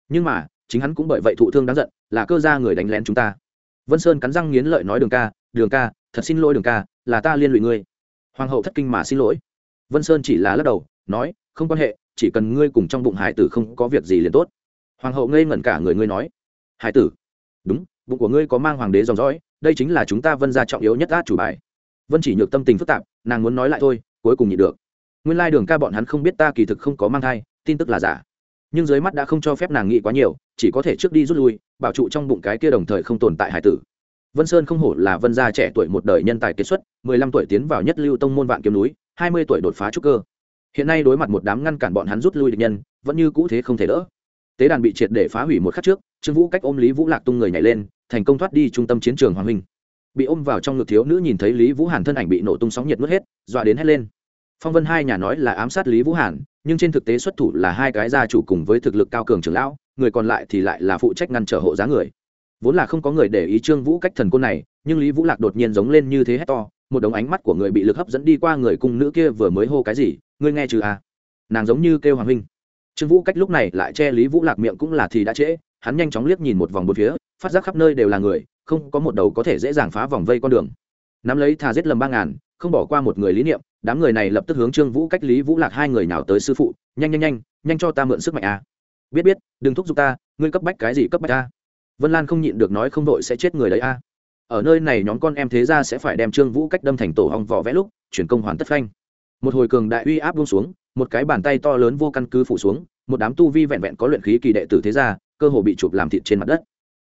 Nhưng mà, chính hắn cũng bởi vậy thụ thương đáng giận, là cơ ra người đánh lén chúng ta. Vân sơn cắn răng nghiến lợi nói đường ca đường ca, thật xin lỗi đường ca, là ta liên lụy ngươi. Hoàng hậu thất kinh mà xin lỗi. Vân sơn chỉ là lắc đầu, nói, không quan hệ, chỉ cần ngươi cùng trong bụng hải tử không có việc gì liền tốt. Hoàng hậu ngây ngẩn cả người, ngươi nói hải tử. Đúng, bụng của ngươi có mang hoàng đế dòng dõi, đây chính là chúng ta vân ra trọng yếu nhất át chủ bài. Vân chỉ nhược tâm tình phức tạp, nàng muốn nói lại thôi, cuối cùng nhịn được. Nguyên lai đường ca bọn hắn không biết ta kỳ thực không có mang thai, tin tức là giả. Nhưng dưới mắt đã không cho phép nàng nghĩ quá nhiều, chỉ có thể trước đi rút lui, bảo trụ trong bụng cái kia đồng thời không tồn tại hải tử. Vân sơn không hổ là vân gia trẻ tuổi một đời nhân tài kết xuất, mười lăm tuổi tiến vào nhất lưu tông môn vạn kiếm núi, hai mươi tuổi đột phá trúc cơ. Hiện nay đối mặt một đám ngăn cản bọn hắn rút lui địch nhân, vẫn như cũ thế không thể đỡ tế đàn bị triệt để phá hủy một khắc trước, trương vũ cách ôm lý vũ lạc tung người nhảy lên, thành công thoát đi trung tâm chiến trường hoàng minh. Bị ôm vào trong ngực thiếu nữ nhìn thấy lý vũ hàn thân ảnh bị nổ tung sóng nhiệt mất hết, dọa đến hét lên. Phong vân hai nhà nói là ám sát lý vũ hàn, nhưng trên thực tế xuất thủ là hai cái gia chủ cùng với thực lực cao cường trưởng lão, người còn lại thì lại là phụ trách ngăn trở hộ giá người. Vốn là không có người để ý trương vũ cách thần côn này, nhưng lý vũ lạc đột nhiên giống lên như thế hét to, một đống ánh mắt của người bị lực hấp dẫn đi qua người cung nữ kia vừa mới hô cái gì, ngươi nghe chứ à? Nàng giống như kêu hoàng huynh trương vũ cách lúc này lại che lý vũ lạc miệng cũng là thì đã trễ, hắn nhanh chóng liếc nhìn một vòng bốn phía, phát giác khắp nơi đều là người, không có một đầu có thể dễ dàng phá vòng vây con đường. Nắm lấy thà giết lầm ba ngàn, không bỏ qua một người lý niệm, đám người này lập tức hướng trương vũ cách lý vũ lạc hai người nào tới sư phụ, nhanh nhanh nhanh nhanh cho ta mượn sức mạnh a. À. biết biết, đừng thúc giục ta, ngươi cấp bách cái gì cấp bách ta vân lan không nhịn được nói không đội sẽ chết người đấy a. Ở nơi này nhóm con em thế ra sẽ phải đem trương vũ cách đâm thành tổ hong vỏ vẽ lúc, chuyển công hoàn tất phanh. Một hồi cường đại uy áp buông xuống một cái bàn tay to lớn vô căn cứ phủ xuống một đám tu vi vẹn vẹn có luyện khí kỳ đệ tử thế gia cơ hồ bị chụp làm thịt trên mặt đất.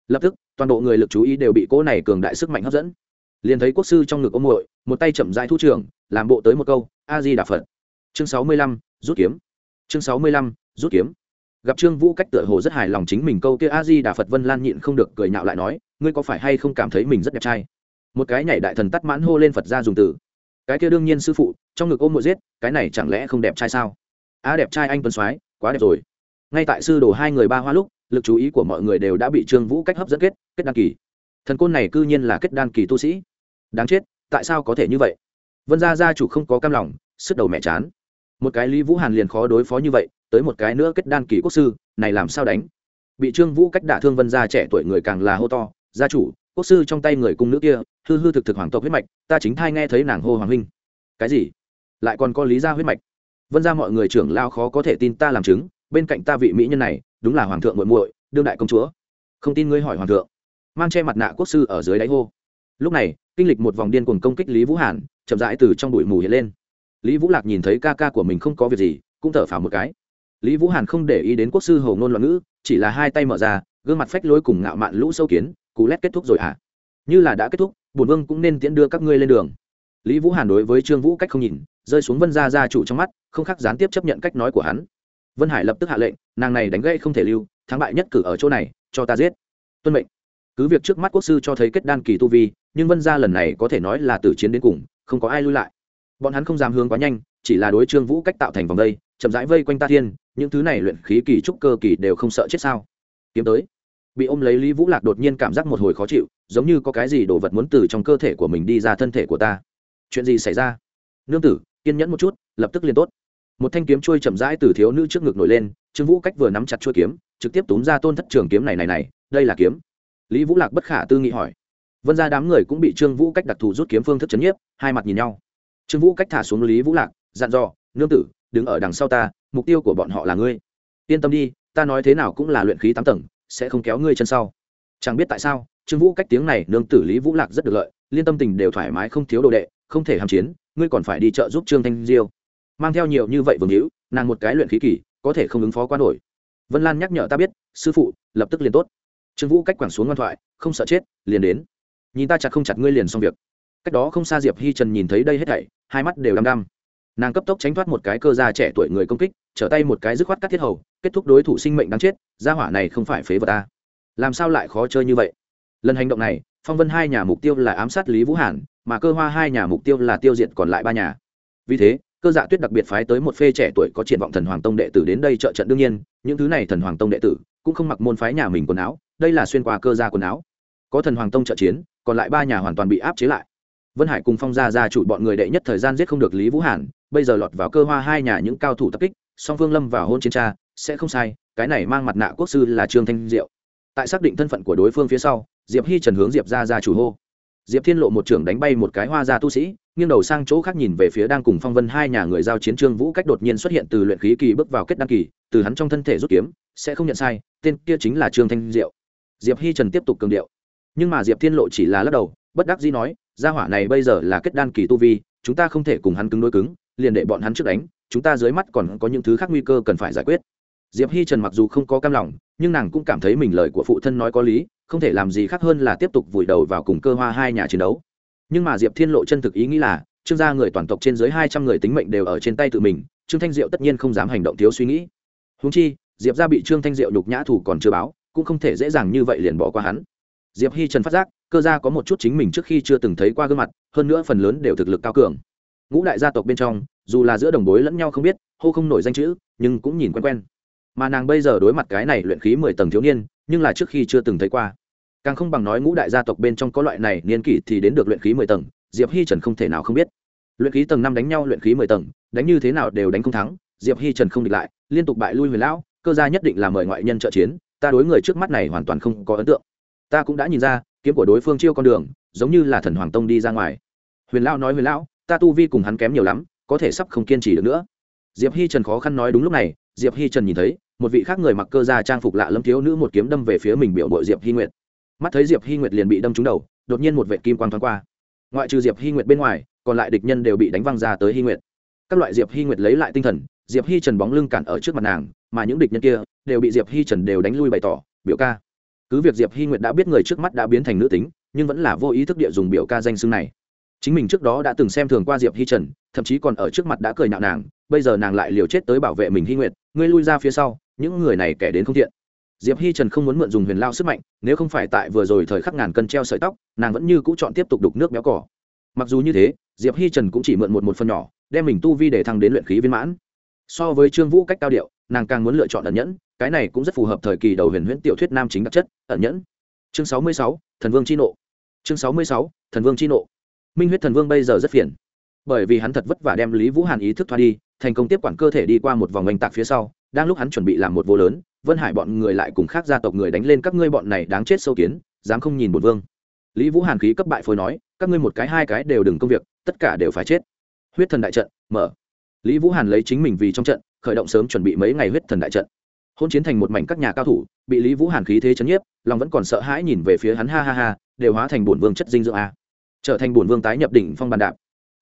Lập tức toàn bộ người lực chú ý đều bị cỗ này cường đại sức mạnh hấp dẫn. Liền thấy quốc sư trong ngực ông muội một tay chậm rãi thu trường, làm bộ tới một câu a di đà phật chương sáu mươi lăm rút kiếm. Chương sáu mươi lăm rút kiếm. Gặp trương vũ cách tựa hồ rất hài lòng chính mình câu kia a di đà phật vân lan nhịn không được cười nhạo lại nói ngươi có phải hay không cảm thấy mình rất đẹp trai? Một cái nhảy đại thần tắt mãn hô lên phật ra dùng từ cái kia đương nhiên sư phụ, trong ngực ôm mộ giết, cái này chẳng lẽ không đẹp trai sao? A đẹp trai anh tuấn soái, quá đẹp rồi. Ngay tại sư đồ hai người ba hoa lúc, lực chú ý của mọi người đều đã bị trương vũ cách hấp dẫn kết kết đan kỳ. Thần côn này cư nhiên là kết đan kỳ tu sĩ. Đáng chết, tại sao có thể như vậy? Vân gia gia chủ không có cam lòng sức đầu mẹ chán. Một cái lý vũ hàn liền khó đối phó như vậy, tới một cái nữa kết đan kỳ quốc sư, này làm sao đánh? Bị trương vũ cách đả thương vân gia trẻ tuổi người càng là hô to, gia chủ quốc sư trong tay người cung nữ kia, hư hư thực thực hoàng tộc huyết mạch, ta chính thai nghe thấy nàng hô hoàng huynh. Cái gì? Lại còn có lý gia huyết mạch? Vân ra mọi người trưởng lao khó có thể tin ta làm chứng, bên cạnh ta vị mỹ nhân này, đúng là hoàng thượng muội muội, đương đại công chúa. Không tin ngươi hỏi hoàng thượng. Mang che mặt nạ quốc sư ở dưới đáy hô. Lúc này, kinh lịch một vòng điên cuồng công kích lý vũ hàn, chậm rãi từ trong bụi mù hiện lên. Lý vũ lạc nhìn thấy ca ca của mình không có việc gì, cũng thở phào một cái. Lý vũ hàn không để ý đến quốc sư hầu ngôn loạn ngữ, chỉ là hai tay mở ra, gương mặt phách lối cùng ngạo mạn lũ sâu kiến cú lét kết thúc rồi hả? À? như là đã kết thúc bùn vương cũng nên tiễn đưa các ngươi lên đường. Lý vũ hàn đối với trương vũ cách không nhìn, rơi xuống vân gia gia chủ trong mắt, không khác gián tiếp chấp nhận cách nói của hắn. Vân hải lập tức hạ lệnh, nàng này đánh gây không thể lưu, thắng bại nhất cử ở chỗ này, cho ta giết. Tuân mệnh. Cứ việc trước mắt quốc sư cho thấy kết đan kỳ tu vi, nhưng vân gia lần này có thể nói là từ chiến đến cùng, không có ai lui lại. Bọn hắn không dám hướng quá nhanh, chỉ là đối trương vũ cách tạo thành vòng vây chậm rãi vây quanh ta thiên, những thứ này luyện khí kỳ trúc cơ kỳ đều không sợ chết sao? Kiếm tới bị ôm lấy lý vũ lạc đột nhiên cảm giác một hồi khó chịu, giống như có cái gì đồ vật muốn từ trong cơ thể của mình đi ra thân thể của ta. Chuyện gì xảy ra? Nương tử, kiên nhẫn một chút, lập tức liền tốt. Một thanh kiếm trôi chậm rãi từ thiếu nữ trước ngực nổi lên, trương vũ cách vừa nắm chặt chuôi kiếm, trực tiếp túm ra tôn thất trường kiếm này này này, đây là kiếm. Lý vũ lạc bất khả tư nghị hỏi. Vân ra đám người cũng bị trương vũ cách đặc thù rút kiếm phương thức chấn nhiếp, hai mặt nhìn nhau. Trương vũ cách thả xuống lý vũ lạc, dặn dò, nương tử, đứng ở đằng sau ta, mục tiêu của bọn họ là ngươi. Yên tâm đi, ta nói thế nào cũng là luyện khí tám tầng sẽ không kéo ngươi chân sau. Chẳng biết tại sao, trương vũ cách tiếng này nương tử lý vũ lạc rất được lợi, liên tâm tình đều thoải mái không thiếu đồ đệ, không thể hàm chiến, ngươi còn phải đi chợ giúp trương thanh diêu. Mang theo nhiều như vậy vương hữu, nàng một cái luyện khí kỳ, có thể không ứng phó quá nổi. Vân lan nhắc nhở ta biết, sư phụ, lập tức liền tốt. Trương vũ cách quẳng xuống ngoan thoại, không sợ chết, liền đến. Nhìn ta chặt không chặt ngươi liền xong việc. Cách đó không xa diệp hi trần nhìn thấy đây hết thảy, hai mắt đều đăm đăm nàng cấp tốc tránh thoát một cái cơ gia trẻ tuổi người công kích, trở tay một cái dứt khoát cắt thiết hầu, kết thúc đối thủ sinh mệnh đáng chết, gia hỏa này không phải phế vật ta. Làm sao lại khó chơi như vậy? Lần hành động này, phong vân hai nhà mục tiêu là ám sát lý vũ hàn, mà cơ hoa hai nhà mục tiêu là tiêu diệt còn lại ba nhà. Vì thế, cơ dạ tuyết đặc biệt phái tới một phê trẻ tuổi có triển vọng thần hoàng tông đệ tử đến đây trợ trận đương nhiên, những thứ này thần hoàng tông đệ tử cũng không mặc môn phái nhà mình quần áo, đây là xuyên qua cơ gia quần áo. Có thần hoàng tông trợ chiến, còn lại ba nhà hoàn toàn bị áp chế lại. Vân hải cùng phong gia gia chủ bọn người đệ nhất thời gian giết không được lý vũ hàn bây giờ lọt vào cơ hoa hai nhà những cao thủ tập kích, song phương lâm vào hôn chiến tra sẽ không sai, cái này mang mặt nạ quốc sư là trương thanh diệu. Tại xác định thân phận của đối phương phía sau, diệp hi trần hướng diệp ra ra chủ hô. Diệp thiên lộ một trưởng đánh bay một cái hoa gia tu sĩ, nghiêng đầu sang chỗ khác nhìn về phía đang cùng phong vân hai nhà người giao chiến trương vũ cách đột nhiên xuất hiện từ luyện khí kỳ bước vào kết đăng kỳ, từ hắn trong thân thể rút kiếm, sẽ không nhận sai, tên kia chính là trương thanh diệu. Diệp hi trần tiếp tục cường điệu. Nhưng mà diệp thiên lộ chỉ là lắc đầu, bất đắc dĩ nói, gia hỏa này bây giờ là kết đan kỳ tu vi, chúng ta không thể cùng hắn cứng đối cứng liền để bọn hắn trước đánh, chúng ta dưới mắt còn có những thứ khác nguy cơ cần phải giải quyết. Diệp hi trần mặc dù không có cam lòng, nhưng nàng cũng cảm thấy mình lời của phụ thân nói có lý, không thể làm gì khác hơn là tiếp tục vùi đầu vào cùng cơ hoa hai nhà chiến đấu. Nhưng mà diệp thiên lộ chân thực ý nghĩ là, trương gia người toàn tộc trên dưới hai trăm người tính mệnh đều ở trên tay tự mình, trương thanh diệu tất nhiên không dám hành động thiếu suy nghĩ. Húng chi, diệp ra bị trương thanh diệu nhục nhã thủ còn chưa báo, cũng không thể dễ dàng như vậy liền bỏ qua hắn. Diệp hi trần phát giác, cơ gia có một chút chính mình trước khi chưa từng thấy qua gương mặt, hơn nữa phần lớn đều thực lực cao cường ngũ đại gia tộc bên trong, dù là giữa đồng bối lẫn nhau không biết, hô không nổi danh chữ, nhưng cũng nhìn quen quen. Mà nàng bây giờ đối mặt cái này luyện khí mười tầng thiếu niên, nhưng là trước khi chưa từng thấy qua. Càng không bằng nói ngũ đại gia tộc bên trong có loại này niên kỷ thì đến được luyện khí mười tầng, diệp hi trần không thể nào không biết. Luyện khí tầng năm đánh nhau luyện khí mười tầng, đánh như thế nào đều đánh không thắng, diệp hi trần không địch lại, liên tục bại lui huyền lão, cơ gia nhất định là mời ngoại nhân trợ chiến, ta đối người trước mắt này hoàn toàn không có ấn tượng. Ta cũng đã nhìn ra, kiếm của đối phương chiêu con đường, giống như là thần hoàng tông đi ra ngoài. Huyền lão nói huyền lão ta tu vi cùng hắn kém nhiều lắm, có thể sắp không kiên trì được nữa. Diệp hi trần khó khăn nói đúng lúc này, diệp hi trần nhìn thấy, một vị khác người mặc cơ gia trang phục lạ lẫm thiếu nữ một kiếm đâm về phía mình biểu bội diệp hi nguyệt. Mắt thấy diệp hi nguyệt liền bị đâm trúng đầu, đột nhiên một vệ kim quang thoáng qua. Ngoại trừ diệp hi nguyệt bên ngoài, còn lại địch nhân đều bị đánh văng ra tới hi nguyệt. Các loại diệp hi nguyệt lấy lại tinh thần, diệp hi trần bóng lưng cản ở trước mặt nàng, mà những địch nhân kia đều bị diệp hi trần đều đánh lui bày tỏ, biểu ca. Cứ việc diệp hi nguyệt đã biết người trước mắt đã biến thành nữ tính, nhưng vẫn là vô ý thức địa dùng biểu ca danh xưng này chính mình trước đó đã từng xem thường qua diệp hi trần, thậm chí còn ở trước mặt đã cười nhạo nàng, bây giờ nàng lại liều chết tới bảo vệ mình hi nguyệt, ngươi lui ra phía sau, những người này kẻ đến không thiện. Diệp hi trần không muốn mượn dùng huyền lao sức mạnh, nếu không phải tại vừa rồi thời khắc ngàn cân treo sợi tóc, nàng vẫn như cũ chọn tiếp tục đục nước béo cỏ. Mặc dù như thế, diệp hi trần cũng chỉ mượn một một phần nhỏ, đem mình tu vi để thăng đến luyện khí viên mãn. So với trương vũ cách cao điệu, nàng càng muốn lựa chọn ẩn nhẫn, cái này cũng rất phù hợp thời kỳ đầu huyền huyễn tiểu thuyết nam chính đặc chất, ẩn nhẫn. Chương sáu mươi sáu, thần vương chi nộ. Chương sáu mươi sáu, thần vương chi nộ minh huyết thần vương bây giờ rất phiền. Bởi vì hắn thật vất vả đem lý vũ hàn ý thức thoát đi, thành công tiếp quản cơ thể đi qua một vòng oanh tạc phía sau, đang lúc hắn chuẩn bị làm một vô lớn, vân hải bọn người lại cùng khác gia tộc người đánh lên các ngươi bọn này đáng chết sâu kiến, dám không nhìn một vương. Lý vũ hàn khí cấp bại phối nói, các ngươi một cái hai cái đều đừng công việc, tất cả đều phải chết. Huyết thần đại trận, mở. Lý vũ hàn lấy chính mình vì trong trận, khởi động sớm chuẩn bị mấy ngày huyết thần đại trận. Hôn chiến thành một mảnh các nhà cao thủ, bị lý vũ hàn khí thế chấn nhiếp, lòng vẫn còn sợ hãi nhìn về phía hắn, ha ha ha, đều hóa thành bổn vương chất dinh dưỡng a trở thành bổn vương tái nhập đỉnh phong bàn đạp.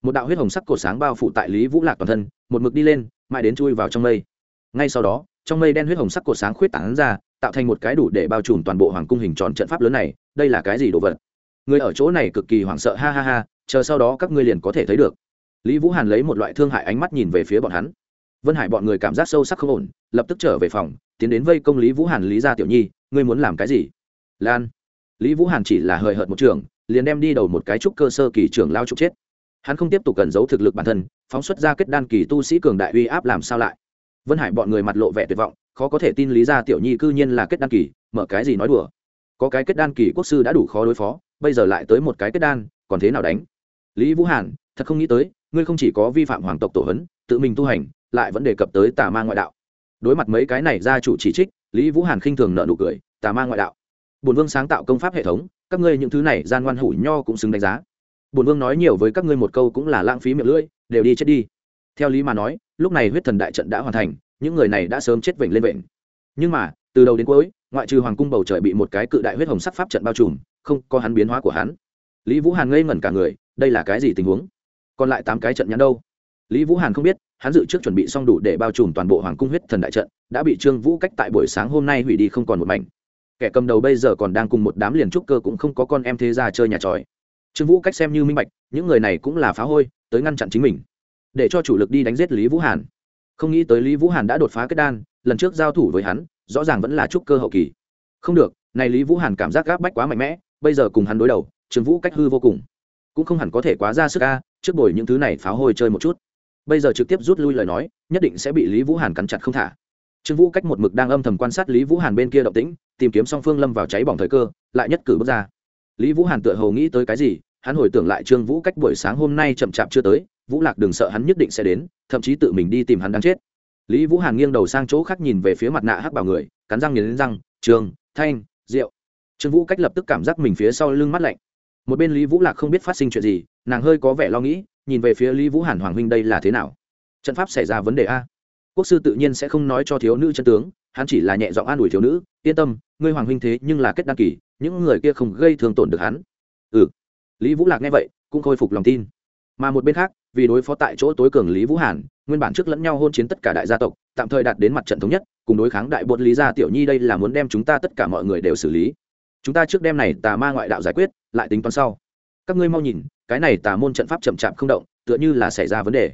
Một đạo huyết hồng sắc cột sáng bao phủ tại lý vũ lạc toàn thân, một mực đi lên, mãi đến chui vào trong mây. Ngay sau đó, trong mây đen huyết hồng sắc cột sáng khuyết tảng ra, tạo thành một cái đủ để bao trùm toàn bộ hoàng cung hình tròn trận pháp lớn này, đây là cái gì đồ vật? Người ở chỗ này cực kỳ hoảng sợ, ha ha ha, chờ sau đó các ngươi liền có thể thấy được. Lý vũ hàn lấy một loại thương hại ánh mắt nhìn về phía bọn hắn. Vân hải bọn người cảm giác sâu sắc không ổn, lập tức trở về phòng, tiến đến vây công lý vũ hàn lý gia tiểu nhi, ngươi muốn làm cái gì? Lan lý vũ hàn chỉ là hời hợt một trường, liền đem đi đầu một cái trúc cơ sơ kỳ trưởng lao trục chết. Hắn không tiếp tục cần giấu thực lực bản thân, phóng xuất ra kết đan kỳ tu sĩ cường đại uy áp làm sao lại? Vân hải bọn người mặt lộ vẻ tuyệt vọng, khó có thể tin lý gia tiểu nhi cư nhiên là kết đan kỳ, mở cái gì nói đùa? Có cái kết đan kỳ quốc sư đã đủ khó đối phó, bây giờ lại tới một cái kết đan, còn thế nào đánh? Lý vũ hàn, thật không nghĩ tới, ngươi không chỉ có vi phạm hoàng tộc tổ hấn, tự mình tu hành, lại vẫn đề cập tới tà ma ngoại đạo. Đối mặt mấy cái này gia chủ chỉ trích, lý vũ hàn khinh thường nợ nụ cười, tà ma ngoại đạo. Bổn vương sáng tạo công pháp hệ thống, các ngươi những thứ này gian ngoan hủ nho cũng xứng đánh giá. Bổn vương nói nhiều với các ngươi một câu cũng là lãng phí miệng lưỡi, đều đi chết đi. Theo lý mà nói, lúc này huyết thần đại trận đã hoàn thành, những người này đã sớm chết vểnh lên vểnh nhưng mà, từ đầu đến cuối, ngoại trừ hoàng cung bầu trời bị một cái cự đại huyết hồng sắc pháp trận bao trùm, không có hắn biến hóa của hắn. Lý vũ hàn ngây ngẩn cả người, đây là cái gì tình huống? Còn lại tám cái trận nhắn đâu? Lý vũ hàn không biết, hắn dự trước chuẩn bị xong đủ để bao trùm toàn bộ hoàng cung huyết thần đại trận, đã bị trương vũ cách tại buổi sáng hôm nay hủy đi không còn một mảnh kẻ cầm đầu bây giờ còn đang cùng một đám liền trúc cơ cũng không có con em thế ra chơi nhà tròi. Trương vũ cách xem như minh bạch, những người này cũng là phá hôi, tới ngăn chặn chính mình. Để cho chủ lực đi đánh giết lý vũ hàn. Không nghĩ tới lý vũ hàn đã đột phá kết đan, lần trước giao thủ với hắn, rõ ràng vẫn là trúc cơ hậu kỳ. Không được, này lý vũ hàn cảm giác gáp bách quá mạnh mẽ, bây giờ cùng hắn đối đầu, trương vũ cách hư vô cùng. Cũng không hẳn có thể quá ra sức ca trước bồi những thứ này phá hôi chơi một chút. Bây giờ trực tiếp rút lui lời nói, nhất định sẽ bị lý vũ hàn cắn chặt không thả trương vũ cách một mực đang âm thầm quan sát lý vũ hàn bên kia động tĩnh, tìm kiếm song phương lâm vào cháy bỏng thời cơ, lại nhất cử bước ra. Lý vũ hàn tựa hồ nghĩ tới cái gì, hắn hồi tưởng lại trương vũ cách buổi sáng hôm nay chậm chạp chưa tới, vũ lạc đừng sợ hắn nhất định sẽ đến, thậm chí tự mình đi tìm hắn đáng chết. Lý vũ hàn nghiêng đầu sang chỗ khác nhìn về phía mặt nạ hắc bảo người, cắn răng nhìn răng, trường, thanh, diệu. Trương vũ cách lập tức cảm giác mình phía sau lưng mắt lạnh. Một bên lý vũ lạc không biết phát sinh chuyện gì, nàng hơi có vẻ lo nghĩ, nhìn về phía lý vũ hàn hoàng huynh đây là thế nào? Trận pháp xảy ra vấn đề a? Quốc sư tự nhiên sẽ không nói cho thiếu nữ chân tướng, hắn chỉ là nhẹ giọng an ủi thiếu nữ, yên tâm, ngươi hoàng huynh thế nhưng là kết đăng kỳ, những người kia không gây thương tổn được hắn. Ừ. Lý vũ lạc nghe vậy, cũng khôi phục lòng tin. Mà một bên khác, vì đối phó tại chỗ tối cường lý vũ hàn, nguyên bản trước lẫn nhau hôn chiến tất cả đại gia tộc, tạm thời đạt đến mặt trận thống nhất, cùng đối kháng đại bột lý gia tiểu nhi đây là muốn đem chúng ta tất cả mọi người đều xử lý. Chúng ta trước đem này tà ma ngoại đạo giải quyết, lại tính toán sau. Các ngươi mau nhìn, cái này tà môn trận pháp chậm chạp không động, tựa như là xảy ra vấn đề.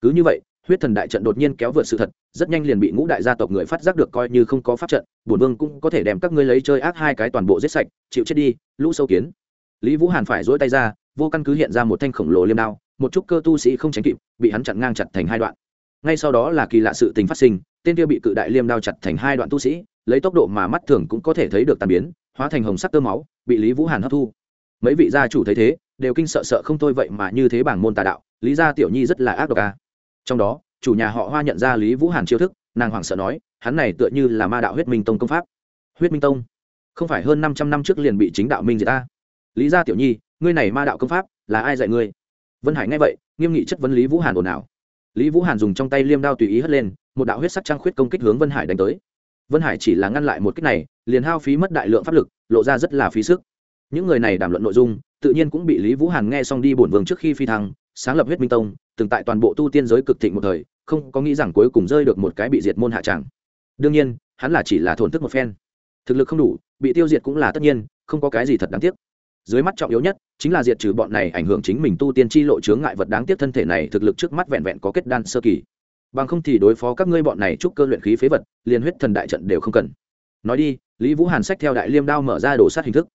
Cứ như vậy huyết thần đại trận đột nhiên kéo vượt sự thật, rất nhanh liền bị ngũ đại gia tộc người phát giác được coi như không có pháp trận, bổn vương cũng có thể đem các ngươi lấy chơi ác hai cái toàn bộ giết sạch, chịu chết đi, lũ sâu kiến. Lý vũ hàn phải dỗi tay ra, vô căn cứ hiện ra một thanh khổng lồ liêm đao, một chút cơ tu sĩ không tránh kịp, bị hắn chặn ngang chặt thành hai đoạn. Ngay sau đó là kỳ lạ sự tình phát sinh, tên kia bị cự đại liêm đao chặt thành hai đoạn tu sĩ, lấy tốc độ mà mắt thường cũng có thể thấy được tàn biến, hóa thành hồng sắc tơ máu, bị lý vũ hàn hấp thu. Mấy vị gia chủ thấy thế, đều kinh sợ sợ không thôi vậy mà như thế bảng môn tà đạo, lý gia tiểu nhi rất là ác độc à trong đó, chủ nhà họ hoa nhận ra lý vũ hàn chiêu thức, nàng hoảng sợ nói, hắn này tựa như là ma đạo huyết minh tông công pháp. Huyết minh tông? Không phải hơn năm trăm năm trước liền bị chính đạo minh diệt ta. Lý gia tiểu nhi, ngươi này ma đạo công pháp, là ai dạy ngươi? Vân hải nghe vậy, nghiêm nghị chất vấn lý vũ hàn ồn ào. Lý vũ hàn dùng trong tay liêm đao tùy ý hất lên, một đạo huyết sắc trang khuyết công kích hướng vân hải đánh tới. Vân hải chỉ là ngăn lại một kích này, liền hao phí mất đại lượng pháp lực, lộ ra rất là phí sức. Những người này đàm luận nội dung, tự nhiên cũng bị lý vũ hàn nghe xong đi bổn vương trước khi phi thăng sáng lập huyết minh tông, từng tại toàn bộ tu tiên giới cực thịnh một thời, không có nghĩ rằng cuối cùng rơi được một cái bị diệt môn hạ tràng đương nhiên, hắn là chỉ là thổn thức một phen. Thực lực không đủ, bị tiêu diệt cũng là tất nhiên, không có cái gì thật đáng tiếc. Dưới mắt trọng yếu nhất, chính là diệt trừ bọn này ảnh hưởng chính mình tu tiên chi lộ chướng ngại vật đáng tiếc thân thể này thực lực trước mắt vẹn vẹn có kết đan sơ kỳ. Bằng không thì đối phó các ngươi bọn này chúc cơ luyện khí phế vật, liền huyết thần đại trận đều không cần. Nói đi, lý vũ hàn sách theo đại liêm đao mở ra đổ sát hình thức.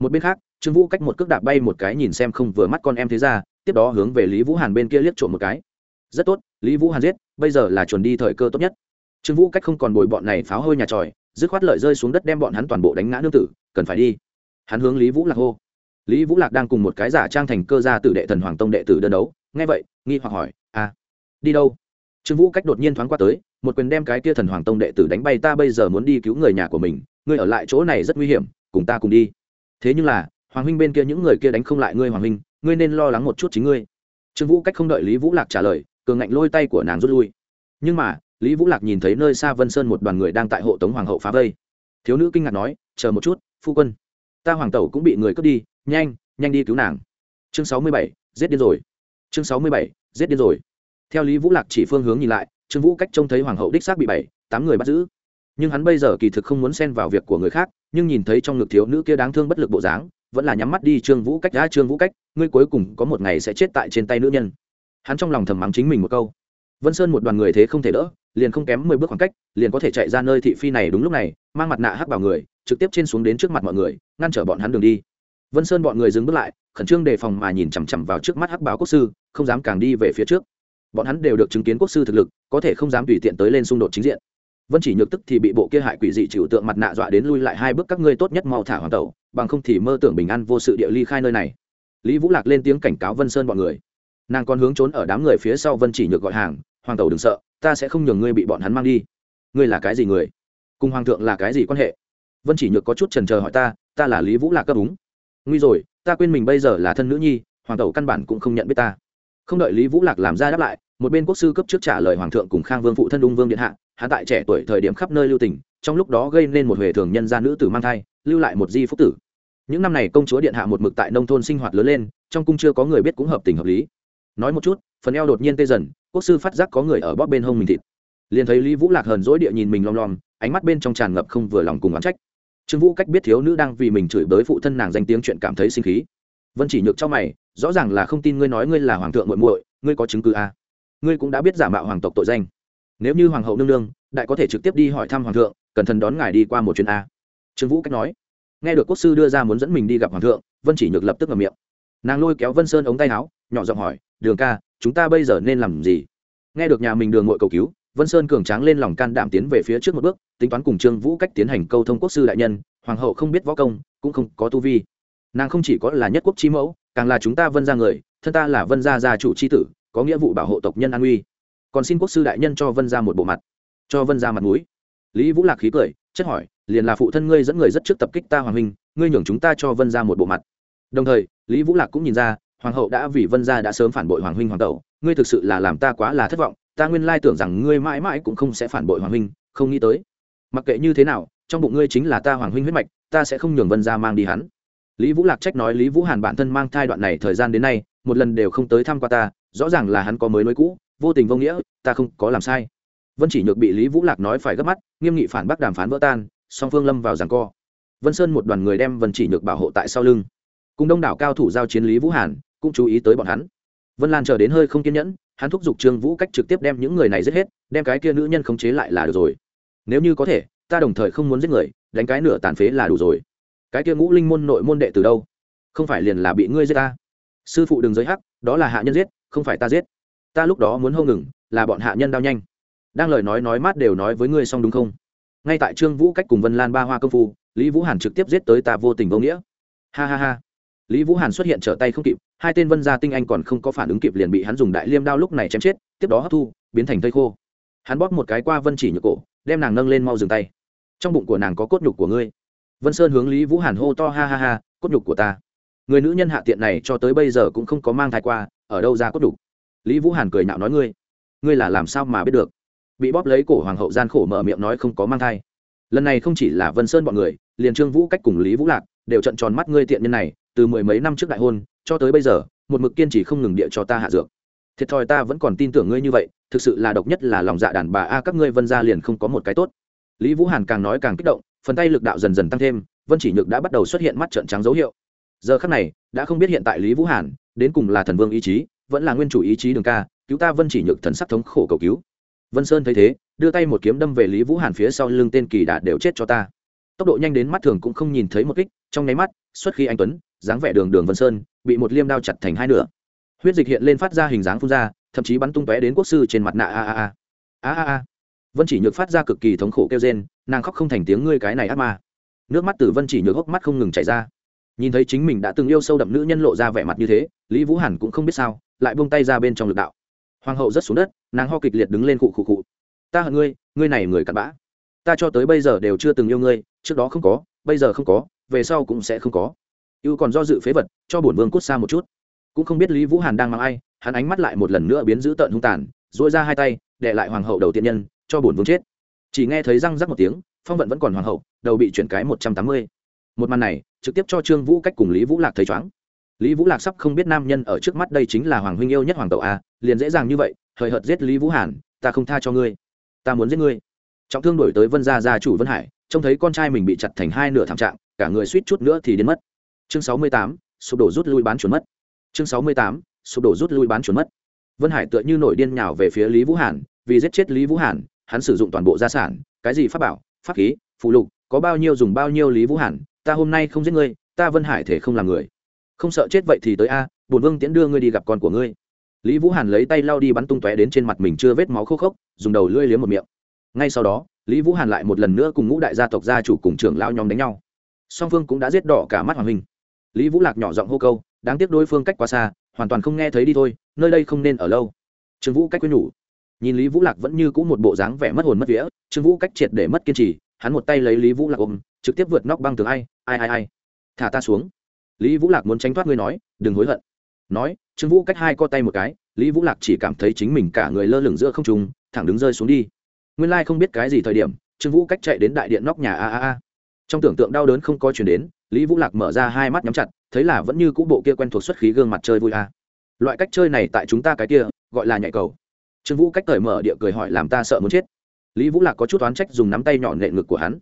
Một bên khác, trương vũ cách một cước đạp bay một cái nhìn xem không vừa mắt con em thế ra tiếp đó hướng về lý vũ hàn bên kia liếc trộm một cái. Rất tốt, lý vũ hàn giết, bây giờ là chuẩn đi thời cơ tốt nhất. Trương vũ cách không còn bồi bọn này pháo hơi nhà tròi, dứt khoát lợi rơi xuống đất đem bọn hắn toàn bộ đánh ngã nương tử, cần phải đi. Hắn hướng lý vũ lạc hô. Lý vũ lạc đang cùng một cái giả trang thành cơ gia tử đệ thần hoàng tông đệ tử đơn đấu, nghe vậy, nghi hoặc hỏi à đi đâu? Trương vũ cách đột nhiên thoáng qua tới, một quyền đem cái kia thần hoàng tông đệ tử đánh bay, ta bây giờ muốn đi cứu người nhà của mình, ngươi ở lại chỗ này rất nguy hiểm, cùng ta cùng đi. Thế nhưng là, hoàng huynh bên kia những người kia đánh không lại ngươi, hoàng huynh ngươi nên lo lắng một chút chính ngươi. Trương vũ cách không đợi lý vũ lạc trả lời, cường ngạnh lôi tay của nàng rút lui. Nhưng mà, lý vũ lạc nhìn thấy nơi xa vân sơn một đoàn người đang tại hộ tống hoàng hậu phá vây. Thiếu nữ kinh ngạc nói, chờ một chút, phu quân, ta hoàng tẩu cũng bị người cướp đi, nhanh nhanh đi cứu nàng. Chương sáu mươi bảy, giết điên rồi. Chương sáu mươi bảy, giết điên rồi. Theo lý vũ lạc chỉ phương hướng nhìn lại, trương vũ cách trông thấy hoàng hậu đích xác bị bảy, tám người bắt giữ. Nhưng hắn bây giờ kỳ thực không muốn xen vào việc của người khác, nhưng nhìn thấy trong ngực thiếu nữ kia đáng thương bất lực bộ dáng vẫn là nhắm mắt đi trương vũ cách đã trương vũ cách, ngươi cuối cùng có một ngày sẽ chết tại trên tay nữ nhân. Hắn trong lòng thầm mắng chính mình một câu. Vân sơn một đoàn người thế không thể đỡ, liền không kém mười bước khoảng cách, liền có thể chạy ra nơi thị phi này đúng lúc này, mang mặt nạ hắc vào người, trực tiếp trên xuống đến trước mặt mọi người, ngăn trở bọn hắn đường đi. Vân sơn bọn người dừng bước lại, khẩn trương đề phòng mà nhìn chằm chằm vào trước mắt hắc báo quốc sư, không dám càng đi về phía trước. Bọn hắn đều được chứng kiến quốc sư thực lực, có thể không dám tùy tiện tới lên xung đột chính diện. Vân chỉ nhược tức thì bị bộ kia hại quỷ dị chịu tượng mặt nạ dọa đến lui lại hai bước, các ngươi tốt nhất mau thả hoàng tẩu bằng không thì mơ tưởng bình an vô sự địa ly khai nơi này. Lý vũ lạc lên tiếng cảnh cáo vân sơn bọn người. Nàng còn hướng trốn ở đám người phía sau vân chỉ nhược gọi hàng, hoàng tẩu đừng sợ, ta sẽ không nhường ngươi bị bọn hắn mang đi. Ngươi là cái gì người? Cùng hoàng thượng là cái gì quan hệ? Vân chỉ nhược có chút trần trờ hỏi ta ta là lý vũ lạc cấp đúng. Nguy rồi, ta quên mình bây giờ là thân nữ nhi, hoàng tẩu căn bản cũng không nhận biết ta. Không đợi lý vũ lạc làm ra đáp lại, một bên quốc sư cấp trước trả lời hoàng thượng cùng khang vương phụ thân ung vương điện hạ hạ tại trẻ tuổi thời điểm khắp nơi lưu tình, trong lúc đó gây nên một huệ thường nhân gia nữ tử mang thai lưu lại một di phúc tử. Những năm này công chúa điện hạ một mực tại nông thôn sinh hoạt lớn lên, trong cung chưa có người biết cũng hợp tình hợp lý. Nói một chút, phần eo đột nhiên tê dần, quốc sư phát giác có người ở bóp bên hông mình thịt. Liền thấy lý vũ lạc hờn dỗi địa nhìn mình lom lom, ánh mắt bên trong tràn ngập không vừa lòng cùng oán trách. Trương vũ cách biết thiếu nữ đang vì mình chửi bới phụ thân nàng danh tiếng chuyện cảm thấy sinh khí. Vân chỉ nhược cho mày, rõ ràng là không tin ngươi nói ngươi là hoàng thượng muội muội, ngươi có chứng cứ à? ngươi cũng đã biết giả mạo hoàng tộc tội danh. Nếu như hoàng hậu nương nương, đại có thể trực tiếp đi hỏi thăm hoàng thượng, cẩn thận đón ngài đi qua một chuyến a trương vũ cách nói. Nghe được quốc sư đưa ra muốn dẫn mình đi gặp hoàng thượng, vân chỉ nhược lập tức ngậm miệng. Nàng lôi kéo vân sơn ống tay áo, nhỏ giọng hỏi, đường ca, chúng ta bây giờ nên làm gì? Nghe được nhà mình đường ngội cầu cứu, vân sơn cường tráng lên lòng can đảm tiến về phía trước một bước, tính toán cùng trương vũ cách tiến hành câu thông quốc sư đại nhân, hoàng hậu không biết võ công, cũng không có tu vi. Nàng không chỉ có là nhất quốc chi mẫu, càng là chúng ta vân ra người, thân ta là vân gia gia chủ c h i tử, có nghĩa vụ bảo hộ tộc nhân an uy còn xin quốc sư đại nhân cho vân ra một bộ mặt, cho vân ra mặt mũi. Lý vũ lạc khí cười, chất hỏi liền là phụ thân ngươi dẫn người rất trước tập kích ta hoàng huynh, ngươi nhường chúng ta cho vân ra một bộ mặt. Đồng thời, lý vũ lạc cũng nhìn ra, hoàng hậu đã vì vân gia đã sớm phản bội hoàng huynh hoàng tẩu, ngươi thực sự là làm ta quá là thất vọng, ta nguyên lai tưởng rằng ngươi mãi mãi cũng không sẽ phản bội hoàng huynh, không nghĩ tới. Mặc kệ như thế nào, trong bụng ngươi chính là ta hoàng huynh huyết mạch, ta sẽ không nhường vân gia mang đi hắn. Lý vũ lạc trách nói lý vũ hàn bản thân mang thai đoạn này thời gian đến nay, một lần đều không tới thăm qua ta, rõ ràng là hắn có mới nối cũ, vô tình vô nghĩa, ta không có làm sai. Vân chỉ nhược bị lý vũ lạc nói phải gấp mắt, nghiêm nghị phản bác đàm phán vỡ tan song phương lâm vào giảng co. Vân sơn một đoàn người đem vân chỉ nhược bảo hộ tại sau lưng. Cùng đông đảo cao thủ giao chiến lý vũ hàn cũng chú ý tới bọn hắn. Vân lan chờ đến hơi không kiên nhẫn, hắn thúc giục trương vũ cách trực tiếp đem những người này giết hết, đem cái kia nữ nhân khống chế lại là được rồi. Nếu như có thể, ta đồng thời không muốn giết người, đánh cái nửa tàn phế là đủ rồi. Cái kia ngũ linh môn nội môn đệ từ đâu? Không phải liền là bị ngươi giết ta? Sư phụ đừng giới hắc, đó là hạ nhân giết, không phải ta giết. Ta lúc đó muốn hô ngừng, là bọn hạ nhân đau nhanh. Đang lời nói nói mát đều nói với ngươi xong đúng không? Ngay tại trương vũ cách cùng vân lan ba hoa công phu, lý vũ hàn trực tiếp giết tới ta vô tình vô nghĩa. Ha ha ha. Lý vũ hàn xuất hiện trở tay không kịp, hai tên vân gia tinh anh còn không có phản ứng kịp liền bị hắn dùng đại liêm đao lúc này chém chết, tiếp đó hấp thu, biến thành thây khô. Hắn bóp một cái qua vân chỉ nhược cổ, đem nàng nâng lên mau dừng tay. Trong bụng của nàng có cốt nhục của ngươi. Vân sơn hướng lý vũ hàn hô to ha ha ha, cốt nhục của ta. Người nữ nhân hạ tiện này cho tới bây giờ cũng không có mang thai qua, ở đâu ra cốt nhục? Lý vũ hàn cười nạo nói ngươi ngươi là làm sao mà biết được? Bị bóp lấy cổ hoàng hậu gian khổ mở miệng nói không có mang thai. Lần này không chỉ là vân sơn bọn người, liền trương vũ cách cùng lý vũ lạc đều trận tròn mắt ngươi tiện nhân này, từ mười mấy năm trước đại hôn cho tới bây giờ, một mực kiên trì không ngừng địa cho ta hạ dược. Thiệt thòi ta vẫn còn tin tưởng ngươi như vậy, thực sự là độc nhất là lòng dạ đàn bà a, các ngươi vân gia liền không có một cái tốt. Lý vũ hàn càng nói càng kích động, phần tay lực đạo dần dần tăng thêm, vân chỉ nhược đã bắt đầu xuất hiện mắt trợn trắng dấu hiệu. Giờ khắc này, đã không biết hiện tại lý vũ hàn đến cùng là thần vương ý chí, vẫn là nguyên chủ ý chí đường ca, cứu ta vân chỉ nhược thần sắc thống khổ cầu cứu vân sơn thấy thế, đưa tay một kiếm đâm về lý vũ hàn phía sau lưng tên kỳ đà đều chết cho ta. Tốc độ nhanh đến mắt thường cũng không nhìn thấy một kích, trong nháy mắt, xuất khi anh tuấn, dáng vẻ đường đường vân sơn, bị một liêm đao chặt thành hai nửa. Huyết dịch hiện lên phát ra hình dáng phun ra, thậm chí bắn tung tóe đến quốc sư trên mặt nạ a a a. A a a. Vân chỉ nhược phát ra cực kỳ thống khổ kêu rên, nàng khóc không thành tiếng ngươi cái này ác ma. Nước mắt từ vân chỉ nhược hốc mắt không ngừng chảy ra. Nhìn thấy chính mình đã từng yêu sâu đậm nữ nhân lộ ra vẻ mặt như thế, lý vũ hàn cũng không biết sao, lại buông tay ra bên trong lực đạo. Hoàng hậu rất xuống đất nàng ho kịch liệt đứng lên khụ khụ khụ. Ta hận ngươi ngươi này người cặn bã. Ta cho tới bây giờ đều chưa từng yêu ngươi, trước đó không có, bây giờ không có, về sau cũng sẽ không có. Yêu còn do dự phế vật, cho bổn vương cút xa một chút. Cũng không biết lý vũ hàn đang mang ai, hắn ánh mắt lại một lần nữa biến dữ tợn hung tàn dỗi ra hai tay, để lại hoàng hậu đầu tiên nhân, cho bổn vương chết. Chỉ nghe thấy răng rắc một tiếng, phong vận vẫn còn hoàng hậu, đầu bị chuyển cái một trăm tám mươi. Một màn này, trực tiếp cho trương vũ cách cùng lý vũ lạc thấy chóng lý vũ lạc sắp không biết nam nhân ở trước mắt đây chính là hoàng huynh yêu nhất hoàng tậu a, liền dễ dàng như vậy hời hợt giết lý vũ hàn, ta không tha cho ngươi. Ta muốn giết ngươi. Trọng thương đổi tới vân gia gia chủ vân hải, trông thấy con trai mình bị chặt thành hai nửa thảm trạng, cả người suýt chút nữa thì đến mất. Chương sáu mươi tám, sụp đổ rút lui bán chuẩn mất. Chương sáu mươi tám, sụp đổ rút lui bán chuẩn mất. Vân hải tựa như nổi điên nhào về phía lý vũ hàn, vì giết chết lý vũ hàn, hắn sử dụng toàn bộ gia sản, cái gì pháp bảo, pháp khí phụ lục, có bao nhiêu dùng bao nhiêu lý vũ hàn, ta hôm nay không giết ngươi, ta vân hải thể không làm người. Không sợ chết vậy thì tới a, bổn vương tiễn đưa ngươi đi gặp con của ngươi lý vũ hàn lấy tay lau đi bắn tung tóe đến trên mặt mình chưa vết máu khô khốc, dùng đầu lưỡi liếm một miệng. Ngay sau đó, lý vũ hàn lại một lần nữa cùng ngũ đại gia tộc gia chủ cùng trưởng lao nhóm đánh nhau. Song phương cũng đã giết đỏ cả mắt hoàng huynh. Lý vũ lạc nhỏ giọng hô câu, đáng tiếc đối phương cách quá xa, hoàn toàn không nghe thấy đi thôi, nơi đây không nên ở lâu. Trương vũ cách quên nhủ. Nhìn lý vũ lạc vẫn như cũ một bộ dáng vẻ mất hồn mất vía, trương vũ cách triệt để mất kiên trì, hắn một tay lấy lý vũ lạc ôm, trực tiếp vượt nóc băng tường ai ai ai ai. Thả ta xuống. Lý vũ lạc muốn tránh thoát ngươi nói, đừng hối hận nói, trương vũ cách hai co tay một cái, lý vũ lạc chỉ cảm thấy chính mình cả người lơ lửng giữa không trùng thẳng đứng rơi xuống đi. Nguyên lai không biết cái gì thời điểm, trương vũ cách chạy đến đại điện nóc nhà a a a. Trong tưởng tượng đau đớn không có chuyển đến, lý vũ lạc mở ra hai mắt nhắm chặt, thấy là vẫn như cũ bộ kia quen thuộc xuất khí gương mặt chơi vui a. Loại cách chơi này tại chúng ta cái kia, gọi là nhạy cầu. Trương vũ cách cởi mở địa cười hỏi làm ta sợ muốn chết. Lý vũ lạc có chút oán trách dùng nắm tay nhọn nệ ngực của hắn.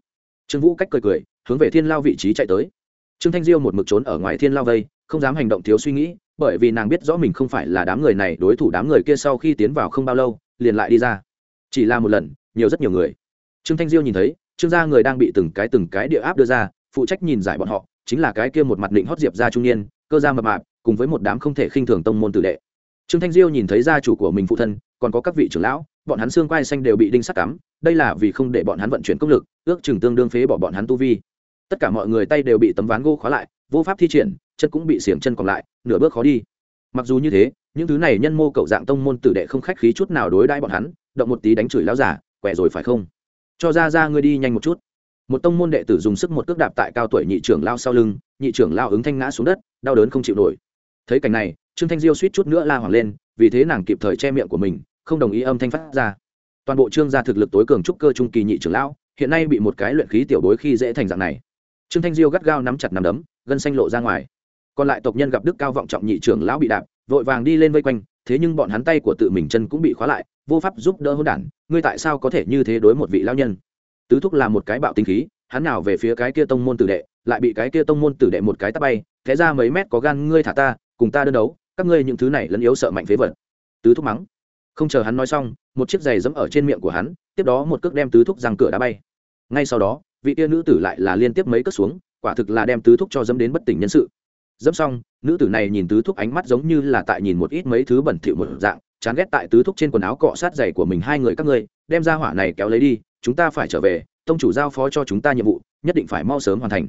Trương vũ cách cười cười, hướng về thiên lao vị trí chạy tới. Trương thanh diêu một mực trốn ở ngoài thiên lao vây, không dám hành động thiếu suy nghĩ bởi vì nàng biết rõ mình không phải là đám người này, đối thủ đám người kia sau khi tiến vào không bao lâu, liền lại đi ra. Chỉ là một lần, nhiều rất nhiều người. Trương thanh diêu nhìn thấy, trương gia người đang bị từng cái từng cái địa áp đưa ra, phụ trách nhìn giải bọn họ, chính là cái kia một mặt định hót diệp gia trung niên, cơ gia mập mạp, cùng với một đám không thể khinh thường tông môn tử đệ. Trương thanh diêu nhìn thấy gia chủ của mình phụ thân, còn có các vị trưởng lão, bọn hắn xương quai xanh đều bị đinh sắt cắm, đây là vì không để bọn hắn vận chuyển công lực, ước chừng tương đương phế bỏ bọn hắn tu vi. Tất cả mọi người tay đều bị tấm ván gỗ khóa lại, vô pháp thi triển, chân cũng bị xiềng chân còn lại nửa bước khó đi. Mặc dù như thế, những thứ này nhân mô cậu dạng tông môn tử đệ không khách khí chút nào đối đãi bọn hắn, động một tí đánh chửi lão giả quẻ rồi phải không? Cho ra ra ngươi đi nhanh một chút. Một tông môn đệ tử dùng sức một cước đạp tại cao tuổi nhị trưởng lao sau lưng, nhị trưởng lao ứng thanh ngã xuống đất, đau đớn không chịu nổi. Thấy cảnh này, trương thanh diêu suýt chút nữa la hoảng lên, vì thế nàng kịp thời che miệng của mình, không đồng ý âm thanh phát ra. Toàn bộ trương gia thực lực tối cường trúc cơ trung kỳ nhị trưởng lão, hiện nay bị một cái luyện khí tiểu bối khi dễ thành dạng này. Trương thanh diêu gắt gao nắm chặt nắm đấm, gân xanh lộ ra ngoài còn lại tộc nhân gặp đức cao vọng trọng nhị trưởng lão bị đạp, vội vàng đi lên vây quanh, thế nhưng bọn hắn tay của tự mình chân cũng bị khóa lại, vô pháp giúp đỡ hôn đản, ngươi tại sao có thể như thế đối một vị lão nhân? Tứ thúc là một cái bạo tinh khí, hắn nào về phía cái kia tông môn tử đệ, lại bị cái kia tông môn tử đệ một cái tắt bay thế ra mấy mét có gan ngươi thả ta, cùng ta đơn đấu, các ngươi những thứ này lẫn yếu sợ mạnh phế vật. Tứ thúc mắng. Không chờ hắn nói xong, một chiếc giày dẫm ở trên miệng của hắn, tiếp đó một cước đem tứ thúc răng cửa đá bay. Ngay sau đó, vị tia nữ tử lại là liên tiếp mấy cước xuống, quả thực là đem tứ thúc cho dẫm đến bất tỉnh nhân sự dẫm xong, nữ tử này nhìn tứ thúc ánh mắt giống như là tại nhìn một ít mấy thứ bẩn thỉu một dạng, chán ghét tại tứ thúc trên quần áo cọ sát giày của mình hai người các ngươi, đem ra hỏa này kéo lấy đi, chúng ta phải trở về, tông chủ giao phó cho chúng ta nhiệm vụ, nhất định phải mau sớm hoàn thành.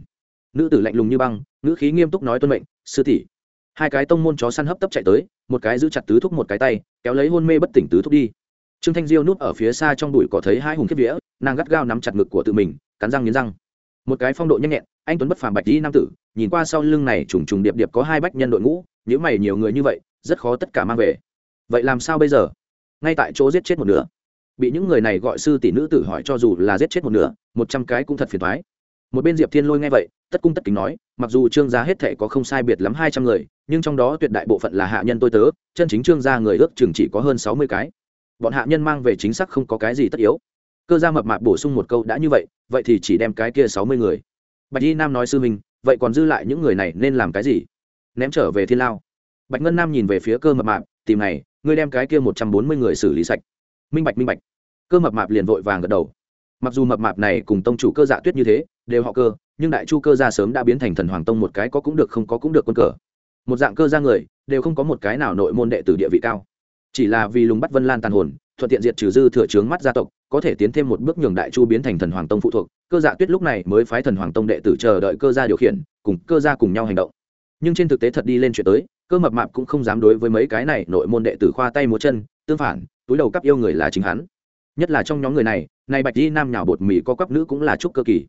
Nữ tử lạnh lùng như băng nữ khí nghiêm túc nói tuân mệnh, sư tỷ. Hai cái tông môn chó săn hấp tấp chạy tới, một cái giữ chặt tứ thúc một cái tay, kéo lấy hôn mê bất tỉnh tứ thúc đi. Trương thanh diêu núp ở phía xa trong bụi cỏ thấy hai hùng kiếp vía, nàng gắt gao nắm chặt ngực của tự mình, cắn răng nghiến răng. Một cái phong độ nhanh nhẹn, anh tuấn bất phàm bạch đi nam tử nhìn qua sau lưng này trùng trùng điệp điệp có hai bách nhân đội ngũ nếu mày nhiều người như vậy, rất khó tất cả mang về. Vậy làm sao bây giờ? Ngay tại chỗ giết chết một nửa. Bị những người này gọi sư tỷ nữ tử hỏi cho dù là giết chết một nửa, một trăm cái cũng thật phiền thoái một bên diệp thiên lôi nghe vậy, tất cung tất kính nói, mặc dù trương gia hết thệ có không sai biệt lắm hai trăm người, nhưng trong đó tuyệt đại bộ phận là hạ nhân tôi tớ, chân chính trương gia người ước chừng chỉ có hơn sáu mươi cái. Bọn hạ nhân mang về chính xác không có cái gì tất yếu. Cơ gia mập mạp bổ sung một câu đã như vậy vậy thì chỉ đem cái kia sáu mươi người. Bạch y nam nói sư minh vậy còn dư lại những người này nên làm cái gì? Ném trở về thiên lao. Bạch ngân nam nhìn về phía cơ mập mạp, tìm này, ngươi đem cái kia một trăm bốn mươi người xử lý sạch. Minh bạch minh bạch. Cơ mập mạp liền vội vàng gật đầu. Mặc dù mập mạp này cùng tông chủ cơ dạ tuyết như thế, đều họ cơ, nhưng đại chu cơ gia sớm đã biến thành thần hoàng tông một cái có cũng được, không có cũng được quân cờ. Một dạng cơ gia người, đều không có một cái nào nội môn đệ tử địa vị cao. Chỉ là vì lùng bắt vân lan tàn hồn, thuận tiện diệt trừ dư thừa trướng mắt gia tộc có thể tiến thêm một bước nhường đại chu biến thành thần hoàng tông phụ thuộc, cơ dạ tuyết lúc này mới phái thần hoàng tông đệ tử chờ đợi cơ gia điều khiển, cùng cơ gia cùng nhau hành động. Nhưng trên thực tế thật đi lên chuyện tới, cơ mập mạp cũng không dám đối với mấy cái này nội môn đệ tử khoa tay múa chân, tương phản, túi đầu cắp yêu người là chính hắn. Nhất là trong nhóm người này này bạch đi nam nhào bột mì có cắp nữ cũng là trúc cơ kỳ.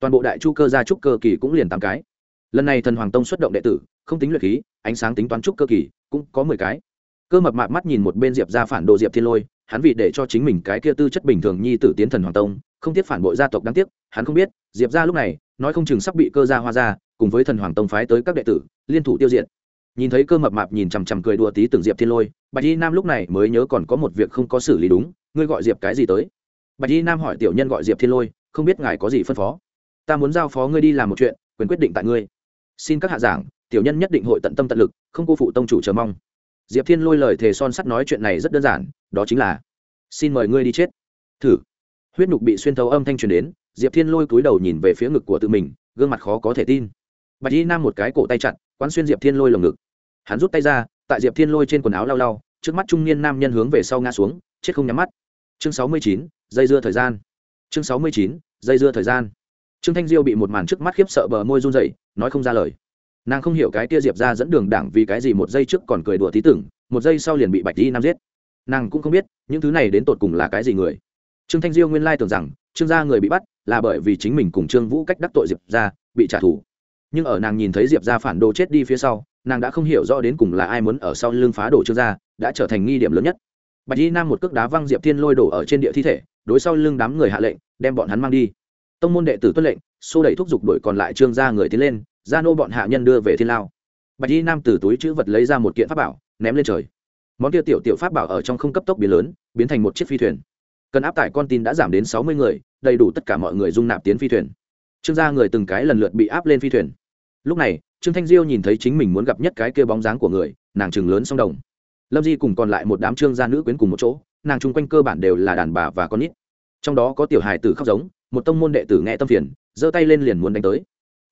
Toàn bộ đại chu cơ gia trúc cơ kỳ cũng liền tám cái. Lần này thần hoàng tông xuất động đệ tử, không tính luyện khí, ánh sáng tính toán trúc cơ kỳ, cũng có mười cái. Cơ mập mạp mắt nhìn một bên diệp ra phản đồ diệp thiên lôi hắn vì để cho chính mình cái kia tư chất bình thường nhi tử tiến thần hoàng tông, không tiếc phản bội gia tộc đáng tiếc, hắn không biết, diệp ra lúc này, nói không chừng sắp bị cơ gia hoa ra, cùng với thần hoàng tông phái tới các đệ tử, liên thủ tiêu diệt. Nhìn thấy cơ mập mạp nhìn chằm chằm cười đùa tí từng diệp thiên lôi, bạch y nam lúc này mới nhớ còn có một việc không có xử lý đúng, ngươi gọi diệp cái gì tới? Bạch y nam hỏi tiểu nhân gọi diệp thiên lôi, không biết ngài có gì phân phó? Ta muốn giao phó ngươi đi làm một chuyện, quyền quyết định tại ngươi. Xin các hạ giảng, tiểu nhân nhất định hội tận tâm tận lực, không cô phụ tông chủ chờ mong. Diệp thiên lôi lời thề son sắt nói chuyện này rất đơn giản đó chính là, xin mời ngươi đi chết. Thử. Huyết nhục bị xuyên thấu âm thanh truyền đến, diệp thiên lôi cúi đầu nhìn về phía ngực của tự mình, gương mặt khó có thể tin. Bạch y nam một cái cổ tay chặt, quán xuyên diệp thiên lôi lồng ngực. Hắn rút tay ra, tại diệp thiên lôi trên quần áo lau lau, trước mắt trung niên nam nhân hướng về sau ngã xuống, chết không nhắm mắt. Chương sáu mươi chín, dây dưa thời gian. Chương sáu mươi chín, dây dưa thời gian. Trương thanh diêu bị một màn trước mắt khiếp sợ bờ môi run rẩy, nói không ra lời. Nàng không hiểu cái kia diệp ra dẫn đường đảng vì cái gì một giây trước còn cười đùa tí tưởng, một giây sau liền bị bạch Y nam giết nàng cũng không biết những thứ này đến tột cùng là cái gì người. Trương thanh diêu nguyên lai tưởng rằng trương gia người bị bắt là bởi vì chính mình cùng trương vũ cách đắc tội diệp ra bị trả thù. Nhưng ở nàng nhìn thấy diệp ra phản đồ chết đi phía sau, nàng đã không hiểu rõ đến cùng là ai muốn ở sau lưng phá đổ trương gia, đã trở thành nghi điểm lớn nhất. Bạch y nam một cước đá văng diệp thiên lôi đổ ở trên địa thi thể, đối sau lưng đám người hạ lệnh, đem bọn hắn mang đi. Tông môn đệ tử tuân lệnh, xô đẩy thúc giục đội còn lại trương gia người tiến lên, gia nô bọn hạ nhân đưa về thiên lao. Bạch y nam từ túi chữ vật lấy ra một kiện pháp bảo, ném lên trời món kia tiểu tiểu pháp bảo ở trong không cấp tốc biến lớn, biến thành một chiếc phi thuyền. Cần áp tải con tin đã giảm đến sáu mươi người, đầy đủ tất cả mọi người dung nạp tiến phi thuyền. Trương gia người từng cái lần lượt bị áp lên phi thuyền. Lúc này, trương thanh diêu nhìn thấy chính mình muốn gặp nhất cái kia bóng dáng của người, nàng chừng lớn song đồng. Lâm di cùng còn lại một đám trương gia nữ quyến cùng một chỗ, nàng chung quanh cơ bản đều là đàn bà và con nít. Trong đó có tiểu hài tử khóc giống, một tông môn đệ tử nghe tâm phiền, giơ tay lên liền muốn đánh tới.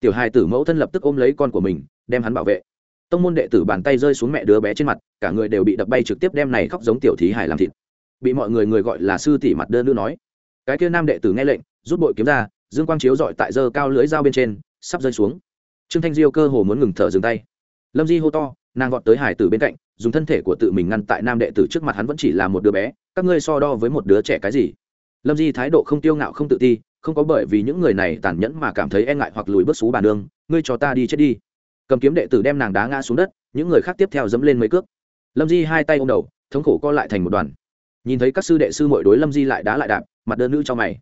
Tiểu hài tử mẫu thân lập tức ôm lấy con của mình, đem hắn bảo vệ tông môn đệ tử bàn tay rơi xuống mẹ đứa bé trên mặt, cả người đều bị đập bay trực tiếp đem này khóc giống tiểu thí hải làm thịt. Bị mọi người người gọi là sư tỷ mặt đơn nữ nói. Cái kia nam đệ tử nghe lệnh, rút bội kiếm ra, dương quang chiếu dọi tại dơ cao lưới dao bên trên, sắp rơi xuống. Trương thanh diêu cơ hồ muốn ngừng thở dừng tay. Lâm di hô to, nàng gọt tới hải tử bên cạnh, dùng thân thể của tự mình ngăn tại nam đệ tử trước mặt hắn vẫn chỉ là một đứa bé, các ngươi so đo với một đứa trẻ cái gì? Lâm di thái độ không tiêu ngạo không tự ti, không có bởi vì những người này tàn nhẫn mà cảm thấy e ngại hoặc lùi bước xú bàn đường, ngươi cho ta đi chết đi cầm kiếm đệ tử đem nàng đá ngã xuống đất, những người khác tiếp theo dẫm lên mấy cước. Lâm di hai tay ô m đầu, thống khổ co lại thành một đoàn. Nhìn thấy các sư đệ sư mội đối lâm di lại đá lại đạp, mặt đơn nữ cho mày.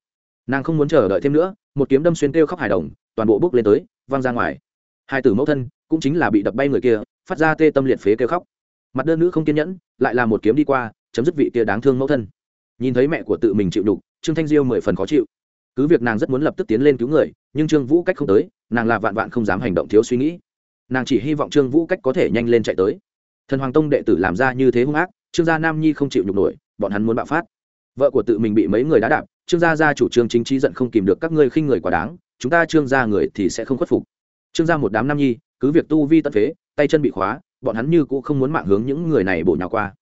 Nàng không muốn chờ đợi thêm nữa, một kiếm đâm xuyên kêu khóc hài đồng, toàn bộ bước lên tới, văng ra ngoài. Hai tử mẫu thân, cũng chính là bị đập bay người kia, phát ra tê tâm liệt phế kêu khóc. Mặt đơn nữ không kiên nhẫn, lại là một kiếm đi qua, chấm dứt vị kia đáng thương mẫu thân. Nhìn thấy mẹ của tự mình chịu đục, trương thanh diêu mười phần khó chịu. Cứ việc nàng rất muốn lập tức tiến lên cứu người, nhưng trương vũ cách không tới, nàng là vạn vạn không dám hành động thiếu suy nghĩ nàng chỉ hy vọng trương vũ cách có thể nhanh lên chạy tới thần hoàng tông đệ tử làm ra như thế hung ác trương gia nam nhi không chịu nhục nổi bọn hắn muốn bạo phát vợ của tự mình bị mấy người đá đạp trương gia gia chủ trương chính trí giận không kìm được các ngươi khinh người quá đáng chúng ta trương gia người thì sẽ không khuất phục trương gia một đám nam nhi cứ việc tu vi tận phế tay chân bị khóa bọn hắn như cũng không muốn mạng hướng những người này bổ nhào qua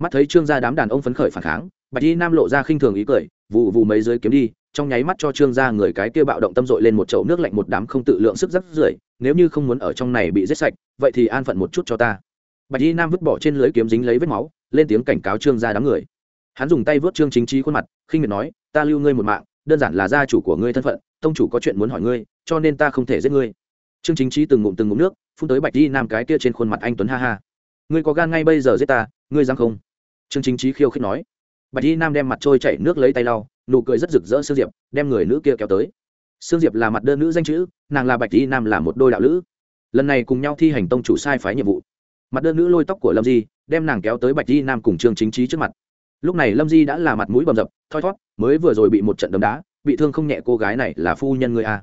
mắt thấy trương gia đám đàn ông phấn khởi phản kháng bạch y nam lộ ra khinh thường ý cười vụ vụ mấy dưới kiếm đi trong nháy mắt cho trương gia người cái kia bạo động tâm dội lên một chậu nước lạnh một đám không tự lượng sức rất rưởi, nếu như không muốn ở trong này bị giết sạch, vậy thì an phận một chút cho ta. Bạch y nam vứt bỏ trên lưới kiếm dính lấy vết máu, lên tiếng cảnh cáo trương gia đám người. Hắn dùng tay vớt trương chính trí khuôn mặt, khinh miệt nói, ta lưu ngươi một mạng, đơn giản là gia chủ của ngươi thân phận, tông chủ có chuyện muốn hỏi ngươi, cho nên ta không thể giết ngươi. Trương chính trí từng ngụm từng ngụm nước, phun tới bạch y nam cái kia trên khuôn mặt anh tuấn ha ha. Ngươi có gan ngay bây giờ giết ta, ngươi dám không? Trương chính trí khiêu khích nói. Bạch y nam đem mặt trôi chảy nước lấy tay lau nụ cười rất rực rỡ sương diệp, đem người nữ kia kéo tới. Sương diệp là mặt đơn nữ danh chữ, nàng là bạch y nam là một đôi đạo lữ. Lần này cùng nhau thi hành tông chủ sai phái nhiệm vụ. Mặt đơn nữ lôi tóc của lâm di, đem nàng kéo tới bạch y nam cùng trương chính trí trước mặt. Lúc này lâm di đã là mặt mũi bầm dập, thoi thót, mới vừa rồi bị một trận đấm đá, bị thương không nhẹ cô gái này là phu nhân ngươi a.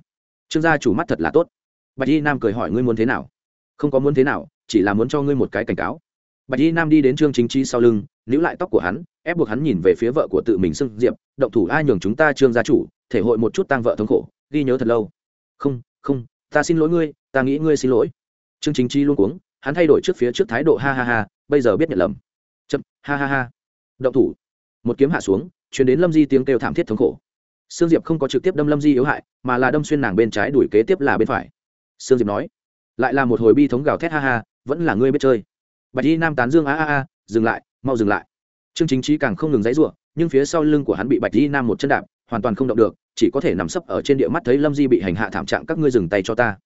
Trương gia chủ mắt thật là tốt. Bạch y nam cười hỏi ngươi muốn thế nào? Không có muốn thế nào, chỉ là muốn cho ngươi một cái cảnh cáo. Bạch y nam đi đến trương chính trí sau lưng, níu lại tóc của hắn ép buộc hắn nhìn về phía vợ của tự mình sưng diệp, động thủ, ai nhường chúng ta trương gia chủ, thể hội một chút tang vợ thống khổ, ghi nhớ thật lâu. Không không, ta xin lỗi ngươi, ta nghĩ ngươi xin lỗi. Trương chính Chi luôn cuống, hắn thay đổi trước phía trước thái độ, ha ha ha, bây giờ biết nhận lầm. Chậm, ha ha ha, động thủ. Một kiếm hạ xuống chuyển đến lâm di tiếng kêu thảm thiết thống khổ. Sương diệp không có trực tiếp đâm lâm di yếu hại, mà là đâm xuyên nàng bên trái đuổi kế tiếp là bên phải. Sương diệp nói, lại là một hồi bi thống gào thét, ha ha, vẫn là ngươi biết chơi. Bạch y nam tán dương, a a a, dừng lại, mau dừng lại trương chính trí càng không ngừng dãy ruộng nhưng phía sau lưng của hắn bị bạch y nam một chân đạp, hoàn toàn không động được, chỉ có thể nằm sấp ở trên địa mắt thấy lâm di bị hành hạ thảm trạng, các ngươi dừng tay cho ta.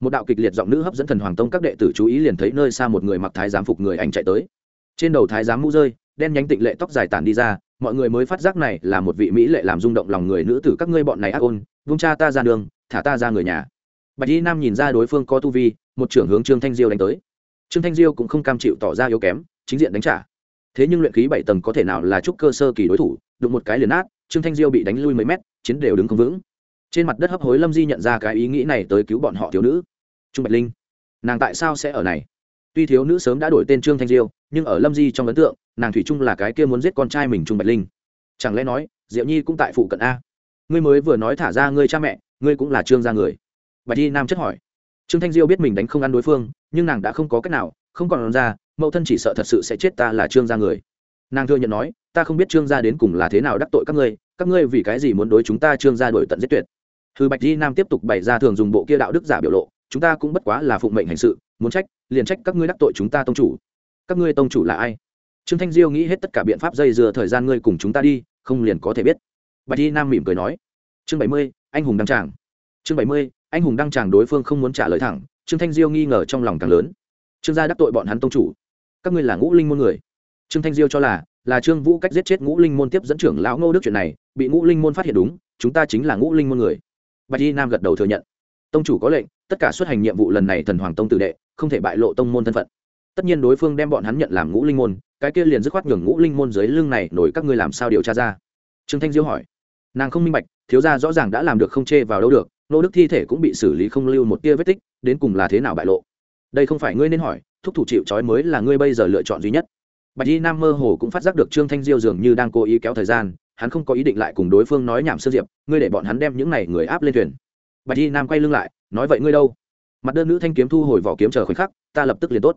Một đạo kịch liệt giọng nữ hấp dẫn thần hoàng tông các đệ tử chú ý liền thấy nơi xa một người mặc thái giám phục người ảnh chạy tới. Trên đầu thái giám mũ rơi, đen nhánh tịnh lệ tóc dài tản đi ra, mọi người mới phát giác này là một vị mỹ lệ làm rung động lòng người nữ tử, các ngươi bọn này ác ôn, vung cha ta ra đường, thả ta ra người nhà. Bạch y nam nhìn ra đối phương có tu vi, một trưởng hướng trương thanh diêu đánh tới. Trương thanh diêu cũng không cam chịu tỏ ra yếu kém, chính diện đánh trả thế nhưng luyện khí bảy tầng có thể nào là trúc cơ sơ kỳ đối thủ, đụng một cái liền nát, trương thanh diêu bị đánh lui mấy mét, chiến đều đứng không vững. Trên mặt đất hấp hối lâm di nhận ra cái ý nghĩ này tới cứu bọn họ thiếu nữ. Trung bạch linh, nàng tại sao sẽ ở này? Tuy thiếu nữ sớm đã đổi tên trương thanh diêu, nhưng ở lâm di trong ấn tượng, nàng thủy trung là cái kia muốn giết con trai mình trung bạch linh. Chẳng lẽ nói, diệu nhi cũng tại phụ cận a? Ngươi mới vừa nói thả ra ngươi cha mẹ, ngươi cũng là trương gia người. Bạch di nam chất hỏi. Trương thanh diêu biết mình đánh không ăn đối phương, nhưng nàng đã không có cách nào, không còn ra mẫu thân chỉ sợ thật sự sẽ chết ta là trương gia người. Nàng thừa nhận nói, ta không biết trương gia đến cùng là thế nào đắc tội các ngươi các ngươi vì cái gì muốn đối chúng ta trương gia đổi tận giết tuyệt. Hư bạch di nam tiếp tục bày ra thường dùng bộ kia đạo đức giả biểu lộ, chúng ta cũng bất quá là phụng mệnh hành sự, muốn trách, liền trách các ngươi đắc tội chúng ta tông chủ. Các ngươi tông chủ là ai? Trương thanh diêu nghĩ hết tất cả biện pháp dây dừa thời gian ngươi cùng chúng ta đi, không liền có thể biết. Bạch di nam mỉm cười nói. Chương bảy mươi, anh hùng đăng tràng. Chương bảy mươi, anh hùng đăng tràng đối phương không muốn trả lời thẳng, trương thanh diêu nghi ngờ trong lòng càng lớn. Trương gia đắc tội bọn hắn tông chủ các ngươi là ngũ linh môn người. Trương thanh diêu cho là là trương vũ cách giết chết ngũ linh môn tiếp dẫn trưởng lão ngô đức chuyện này, bị ngũ linh môn phát hiện đúng, chúng ta chính là ngũ linh môn người. Bạch y nam gật đầu thừa nhận. Tông chủ có lệnh, tất cả xuất hành nhiệm vụ lần này thần hoàng tông tự đệ, không thể bại lộ tông môn thân phận. Tất nhiên đối phương đem bọn hắn nhận làm ngũ linh môn, cái kia liền dứt khoát nhường ngũ linh môn dưới lưng này nổi các ngươi làm sao điều tra ra? Trương thanh diêu hỏi. Nàng không minh bạch, thiếu gia rõ ràng đã làm được không chê vào đâu được nô đức thi thể cũng bị xử lý không lưu một tia vết tích, đến cùng là thế nào bại lộ? Đây không phải ngươi nên hỏi thúc thủ chịu trói mới là ngươi bây giờ lựa chọn duy nhất. Bạch y nam mơ hồ cũng phát giác được trương thanh diêu dường như đang cố ý kéo thời gian, hắn không có ý định lại cùng đối phương nói nhảm sơ diệp, ngươi để bọn hắn đem những này người áp lên thuyền. Bạch y nam quay lưng lại, nói vậy ngươi đâu? Mặt đơn nữ thanh kiếm thu hồi vỏ kiếm chờ khoảnh khắc, ta lập tức liền tốt.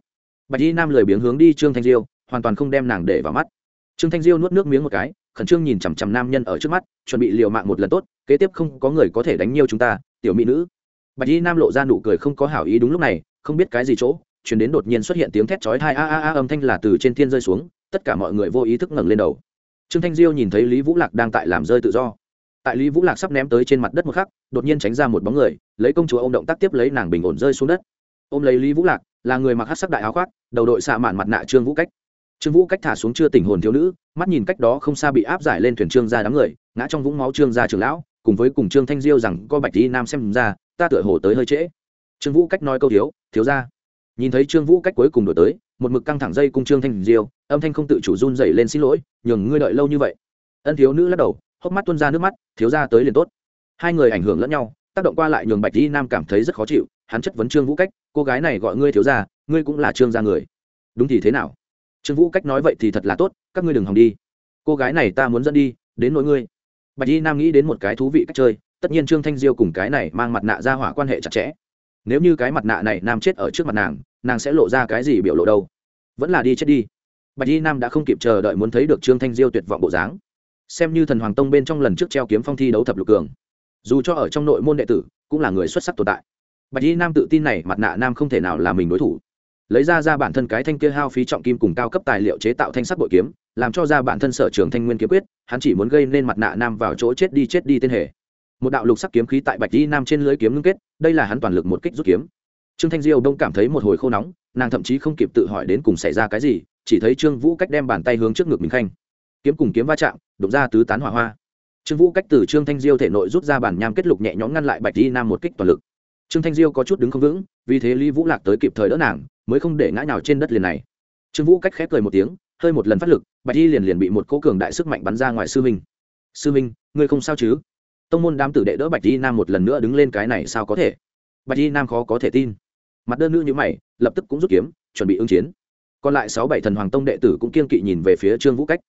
Bạch y nam lười biếng hướng đi trương thanh diêu, hoàn toàn không đem nàng để vào mắt. Trương thanh diêu nuốt nước miếng một cái, khẩn trương nhìn chằm chằm nam nhân ở trước mắt, chuẩn bị liều mạng một lần tốt, kế tiếp không có người có thể đánh nhiều chúng ta, tiểu mỹ nữ. Bạch y nam lộ ra nụ cười không có hảo ý đúng lúc này, không biết cái gì chỗ chuyển đến đột nhiên xuất hiện tiếng thét chói tai, a a a, âm thanh là từ trên thiên rơi xuống, tất cả mọi người vô ý thức ngẩng lên đầu. Trương thanh diêu nhìn thấy lý vũ lạc đang tại làm rơi tự do. Tại lý vũ lạc sắp ném tới trên mặt đất một khắc, đột nhiên tránh ra một bóng người, lấy công chúa ôm động tác tiếp lấy nàng bình ổn rơi xuống đất. Ôm lấy lý vũ lạc, là người mặc hắc sắc đại áo khoác, đầu đội xạ mạn mặt nạ trương vũ cách. Trương vũ cách thả xuống chưa tỉnh hồn thiếu nữ, mắt nhìn cách đó không xa bị áp giải lên thuyền trương gia đám người, ngã trong vũng máu trương gia trưởng lão, cùng với cùng trương thanh diêu rằng, có bạch y nam xem ra, ta tựa hồ tới hơi trễ. Trương vũ cách nói câu thiếu thiếu gia nhìn thấy trương vũ cách cuối cùng đổi tới, một mực căng thẳng dây cùng trương thanh diêu, âm thanh không tự chủ run dậy lên xin lỗi, nhường ngươi đợi lâu như vậy. Ân thiếu nữ lắc đầu, hốc mắt tuôn ra nước mắt, thiếu ra tới liền tốt. Hai người ảnh hưởng lẫn nhau, tác động qua lại nhường bạch di nam cảm thấy rất khó chịu, hắn chất vấn trương vũ cách, cô gái này gọi ngươi thiếu ra ngươi cũng là trương gia người. Đúng thì thế nào? Trương vũ cách nói, vậy thì thật là tốt, các ngươi đừng hòng đi. Cô gái này ta muốn dẫn đi, đến nỗi ngươi. Bạch di nam nghĩ đến một cái thú vị cách chơi, tất nhiên trương thanh diêu cùng cái này mang mặt nạ ra hỏa quan hệ chặt chẽ nếu như cái mặt nạ này nam chết ở trước mặt nàng nàng sẽ lộ ra cái gì biểu lộ đâu? Vẫn là đi chết đi. Bạch di nam đã không kịp chờ đợi muốn thấy được trương thanh diêu tuyệt vọng bộ dáng. Xem như thần hoàng tông bên trong lần trước treo kiếm phong thi đấu thập lục cường, dù cho ở trong nội môn đệ tử, cũng là người xuất sắc tồn tại. Bạch y nam tự tin này, mặt nạ nam không thể nào là mình đối thủ. Lấy ra ra bản thân cái thanh kia hao phí trọng kim cùng cao cấp tài liệu chế tạo thanh sắc bội kiếm, làm cho ra bản thân sở trường thanh nguyên kiếm quyết, hắn chỉ muốn gây nên mặt nạ nam vào chỗ chết đi chết đi tên hề một đạo lục sắc kiếm khí tại bạch y nam trên lưới kiếm ngưng kết, đây là hắn toàn lực một kích rút kiếm. Trương thanh diêu đông cảm thấy một hồi khô nóng, nàng thậm chí không kịp tự hỏi đến cùng xảy ra cái gì, chỉ thấy trương vũ cách đem bàn tay hướng trước ngực mình khanh. Kiếm cùng kiếm va chạm, đụng ra tứ tán hỏa hoa. Trương vũ cách từ trương thanh diêu thể nội rút ra bản nham kết lục nhẹ nhõm ngăn lại bạch y nam một kích toàn lực. Trương thanh diêu có chút đứng không vững, vì thế lý vũ lạc tới kịp thời đỡ nàng, mới không để ngã nào trên đất liền này. Trương vũ cách khép cười một tiếng, hơi một lần phát lực, bạch y liền liền bị một cố cường đại sức mạnh bắn ra ngoài sư minh sư minh ngươi không sao chứ? Tông môn đám tử đệ đỡ bạch Di nam một lần nữa đứng lên cái này sao có thể? Bạch Di nam khó có thể tin. Mặt đơn nữ như mày, lập tức cũng rút kiếm, chuẩn bị ứng chiến. Còn lại sáu bảy thần hoàng tông đệ tử cũng kiên kỵ nhìn về phía trương vũ cách.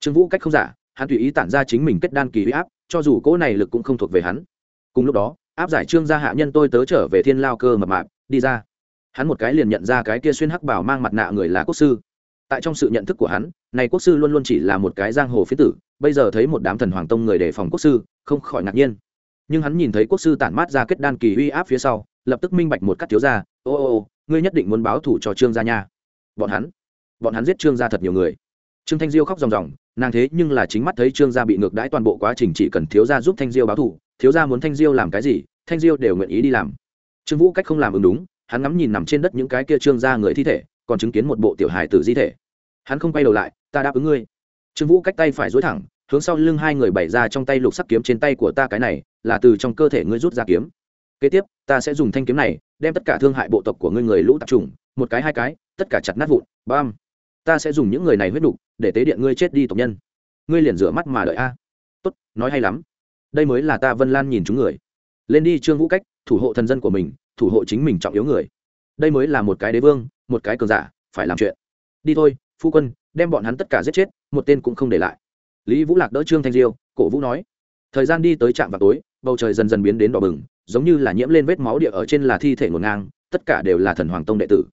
Trương vũ cách không giả, hắn tùy ý tản ra chính mình kết đan kỳ huy áp, cho dù cỗ này lực cũng không thuộc về hắn. Cùng lúc đó, áp giải trương gia hạ nhân tôi tớ trở về thiên lao cơ mập mạp, đi ra. Hắn một cái liền nhận ra cái kia xuyên hắc bảo mang mặt nạ người là quốc sư tại trong sự nhận thức của hắn, này quốc sư luôn luôn chỉ là một cái giang hồ phía tử, bây giờ thấy một đám thần hoàng tông người đề phòng quốc sư, không khỏi ngạc nhiên. Nhưng hắn nhìn thấy quốc sư tản mát ra kết đan kỳ uy áp phía sau, lập tức minh bạch một cắt thiếu ra ô ô ô, ngươi nhất định muốn báo thủ cho trương gia nha. Bọn hắn bọn hắn giết trương gia thật nhiều người. Trương thanh diêu khóc ròng ròng, nàng thế nhưng là chính mắt thấy trương gia bị ngược đãi toàn bộ quá trình chỉ cần thiếu gia giúp thanh diêu báo thủ thiếu gia muốn thanh diêu làm cái gì, thanh diêu đều nguyện ý đi làm. Trương vũ cách không làm ứng đúng, hắn ngắm nhìn nằm trên đất những cái kia trương gia người thi thể còn chứng kiến một bộ tiểu hài tử di thể. Hắn không quay đầu lại, ta đáp ứng ngươi. Trương vũ cách tay phải dối thẳng, hướng sau lưng hai người bày ra trong tay lục sắc kiếm trên tay của ta cái này, là từ trong cơ thể ngươi rút ra kiếm. Kế tiếp, ta sẽ dùng thanh kiếm này, đem tất cả thương hại bộ tộc của ngươi người lũ tạp trùng, một cái hai cái, tất cả chặt nát vụn, bam. Ta sẽ dùng những người này huyết đục, để tế điện ngươi chết đi tộc nhân. Ngươi liền rửa mắt mà đợi a. Tốt, nói hay lắm. Đây mới là ta vân lan nhìn chúng người. Lên đi trương vũ cách, thủ hộ thần dân của mình, thủ hộ chính mình trọng yếu người. Đây mới là một cái đế vương một cái cường giả, phải làm chuyện. Đi thôi, phu quân, đem bọn hắn tất cả giết chết, một tên cũng không để lại. Lý vũ lạc đỡ trương thanh diêu, cổ vũ nói. Thời gian đi tới trạm vào tối, bầu trời dần dần biến đến đỏ bừng, giống như là nhiễm lên vết máu địa ở trên là thi thể ngổn ngang, tất cả đều là thần hoàng tông đệ tử.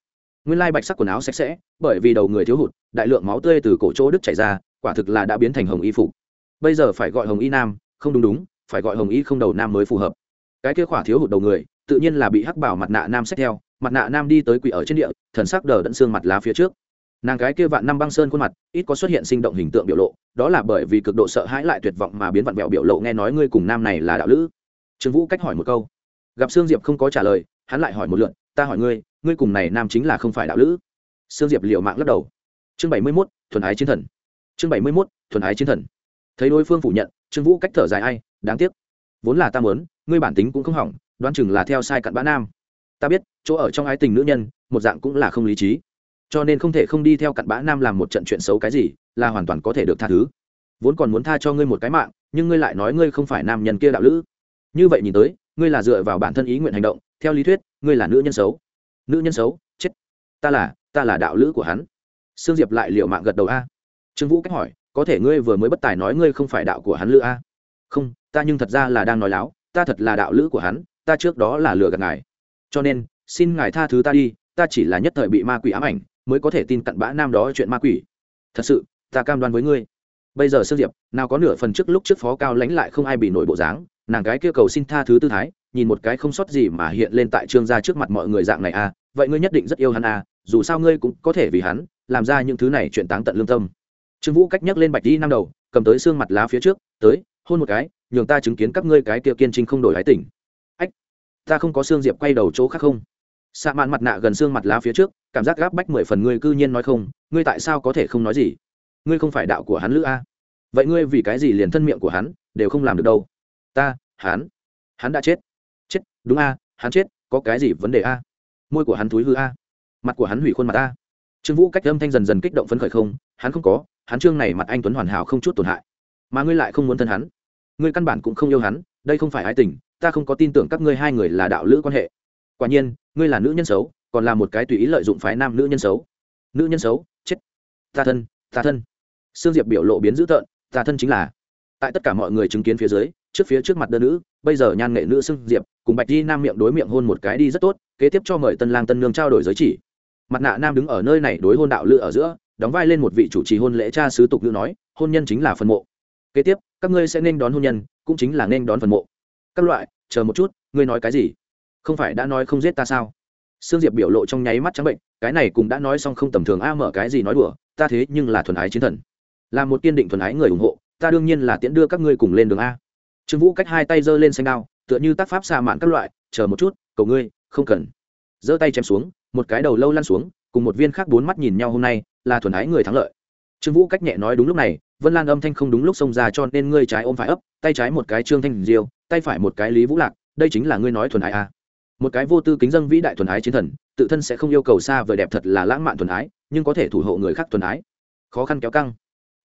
Nguyên lai bạch sắc quần áo sạch sẽ, bởi vì đầu người thiếu hụt, đại lượng máu tươi từ cổ chỗ đức chảy ra, quả thực là đã biến thành hồng y phục. Bây giờ phải gọi hồng y nam, không đúng đúng, phải gọi hồng y không đầu nam mới phù hợp. Cái kia khỏa thiếu hụt đầu người, tự nhiên là bị hắc bảo mặt nạ nam xét theo mặt nạ nam đi tới quỷ ở trên địa, thần sắc đờ đẫn xương mặt lá phía trước. Nàng cái kia vạn năm băng sơn khuôn mặt, ít có xuất hiện sinh động hình tượng biểu lộ, đó là bởi vì cực độ sợ hãi lại tuyệt vọng mà biến vặn vẹo biểu lộ nghe nói ngươi cùng nam này là đạo lữ. Trương vũ cách hỏi một câu. Gặp sương diệp không có trả lời, hắn lại hỏi một lượn ta hỏi ngươi ngươi cùng này nam chính là không phải đạo lữ? Sương diệp liệu mạng lắc đầu. Chương bảy mươi mốt, thuần ái chiến thần. Chương bảy mươi mốt, thuần ái chiến thần. Thấy đối phương phủ nhận, trương vũ cách thở dài ai, đáng tiếc. Vốn là ta mớn ngươi bản tính cũng không hỏng, đoán chừng là theo sai cặn bã nam ta biết, chỗ ở trong ái tình nữ nhân, một dạng cũng là không lý trí. Cho nên không thể không đi theo cặn bã nam làm một trận chuyện xấu cái gì, là hoàn toàn có thể được tha thứ. Vốn còn muốn tha cho ngươi một cái mạng, nhưng ngươi lại nói ngươi không phải nam nhân kia đạo lữ. Như vậy nhìn tới, ngươi là dựa vào bản thân ý nguyện hành động, theo lý thuyết, ngươi là nữ nhân xấu. Nữ nhân xấu? Chết. Ta là ta là đạo lữ của hắn. Sương diệp lại liệu mạng gật đầu a. Trương vũ cách hỏi, có thể ngươi vừa mới bất tài nói ngươi không phải đạo của hắn lữ a? Không, ta nhưng thật ra là đang nói láo, ta thật là đạo lữ của hắn, ta trước đó là lừa gạt ngài cho nên, xin ngài tha thứ ta đi, ta chỉ là nhất thời bị ma quỷ ám ảnh, mới có thể tin cặn bã nam đó chuyện ma quỷ. Thật sự, ta cam đoan với ngươi. Bây giờ sương diệp, nào có nửa phần trước lúc trước phó cao lãnh lại không ai bị nổi bộ dáng, nàng gái kia cầu xin tha thứ tư thái, nhìn một cái không sót gì mà hiện lên tại trương gia trước mặt mọi người dạng này à vậy ngươi nhất định rất yêu hắn à dù sao ngươi cũng có thể vì hắn, làm ra những thứ này chuyện táng tận lương tâm. Trương vũ cách nhắc lên bạch đi năm đầu, cầm tới xương mặt lá phía trước, tới, hôn một cái, nhường ta chứng kiến các ngươi cái kia kiên trinh không đổi hái tỉnh ta không có xương diệp quay đầu chỗ khác không? Xạ mạn mặt nạ gần xương mặt lá phía trước, cảm giác gáp bách mười phần ngươi cư nhiên nói không, ngươi tại sao có thể không nói gì? Ngươi không phải đạo của hắn lữ a? Vậy ngươi vì cái gì liền thân miệng của hắn đều không làm được đâu? Ta, hắn hắn đã chết. Chết, đúng a, hắn chết, có cái gì vấn đề a? Môi của hắn thúi hư a. Mặt của hắn hủy khuôn mặt a. Trương vũ cách âm thanh dần dần kích động phấn khởi không, hắn không có, hắn trương này mặt anh tuấn hoàn hảo không chút tổn hại. Mà ngươi lại không muốn thân hắn. Ngươi căn bản cũng không yêu hắn, đây không phải ái tình ta không có tin tưởng các ngươi hai người là đạo lữ quan hệ. Quả nhiên, ngươi là nữ nhân xấu, còn là một cái tùy ý lợi dụng phái nam nữ nhân xấu. Nữ nhân xấu, chết. Ta thân ta thân. Sương diệp biểu lộ biến dữ tợn, ta thân chính là. Tại tất cả mọi người chứng kiến phía dưới, trước phía trước mặt đơn nữ, bây giờ nhan nghệ nữ sương diệp, cùng bạch di nam miệng đối miệng hôn một cái đi rất tốt, kế tiếp cho mời tân lang tân nương trao đổi giới chỉ. Mặt nạ nam đứng ở nơi này đối hôn đạo lữ ở giữa, đóng vai lên một vị chủ trì hôn lễ cha sứ tục ngữ nói, hôn nhân chính là phần mộ. Kế tiếp, các ngươi sẽ nên đón hôn nhân, cũng chính là nên đón phần mộ. Các loại chờ một chút, ngươi nói cái gì? Không phải đã nói không giết ta sao? Sương diệp biểu lộ trong nháy mắt trắng bệnh, cái này cũng đã nói xong không tầm thường a, mở cái gì nói đùa, ta thế nhưng là thuần ái chiến thần. Là một kiên định thuần ái người ủng hộ, ta đương nhiên là tiễn đưa các ngươi cùng lên đường a. Trương vũ cách hai tay giơ lên xanh đao, tựa như tác pháp xa mạn các loại, chờ một chút, cầu ngươi, không cần. Giơ tay chém xuống, một cái đầu lâu lăn xuống, cùng một viên khác bốn mắt nhìn nhau hôm nay, là thuần ái người thắng lợi. Trương vũ cách nhẹ nói đúng lúc này, vân lan âm thanh không đúng lúc xông ra cho nên ngươi trái ôm phải ấp, tay trái một cái trương thanh diêu tay phải một cái lý vũ lạc, đây chính là ngươi nói thuần ái a một cái vô tư kính dân vĩ đại thuần ái chiến thần, tự thân sẽ không yêu cầu xa vời đẹp thật là lãng mạn thuần ái, nhưng có thể thủ hộ người khác thuần ái. Khó khăn kéo căng.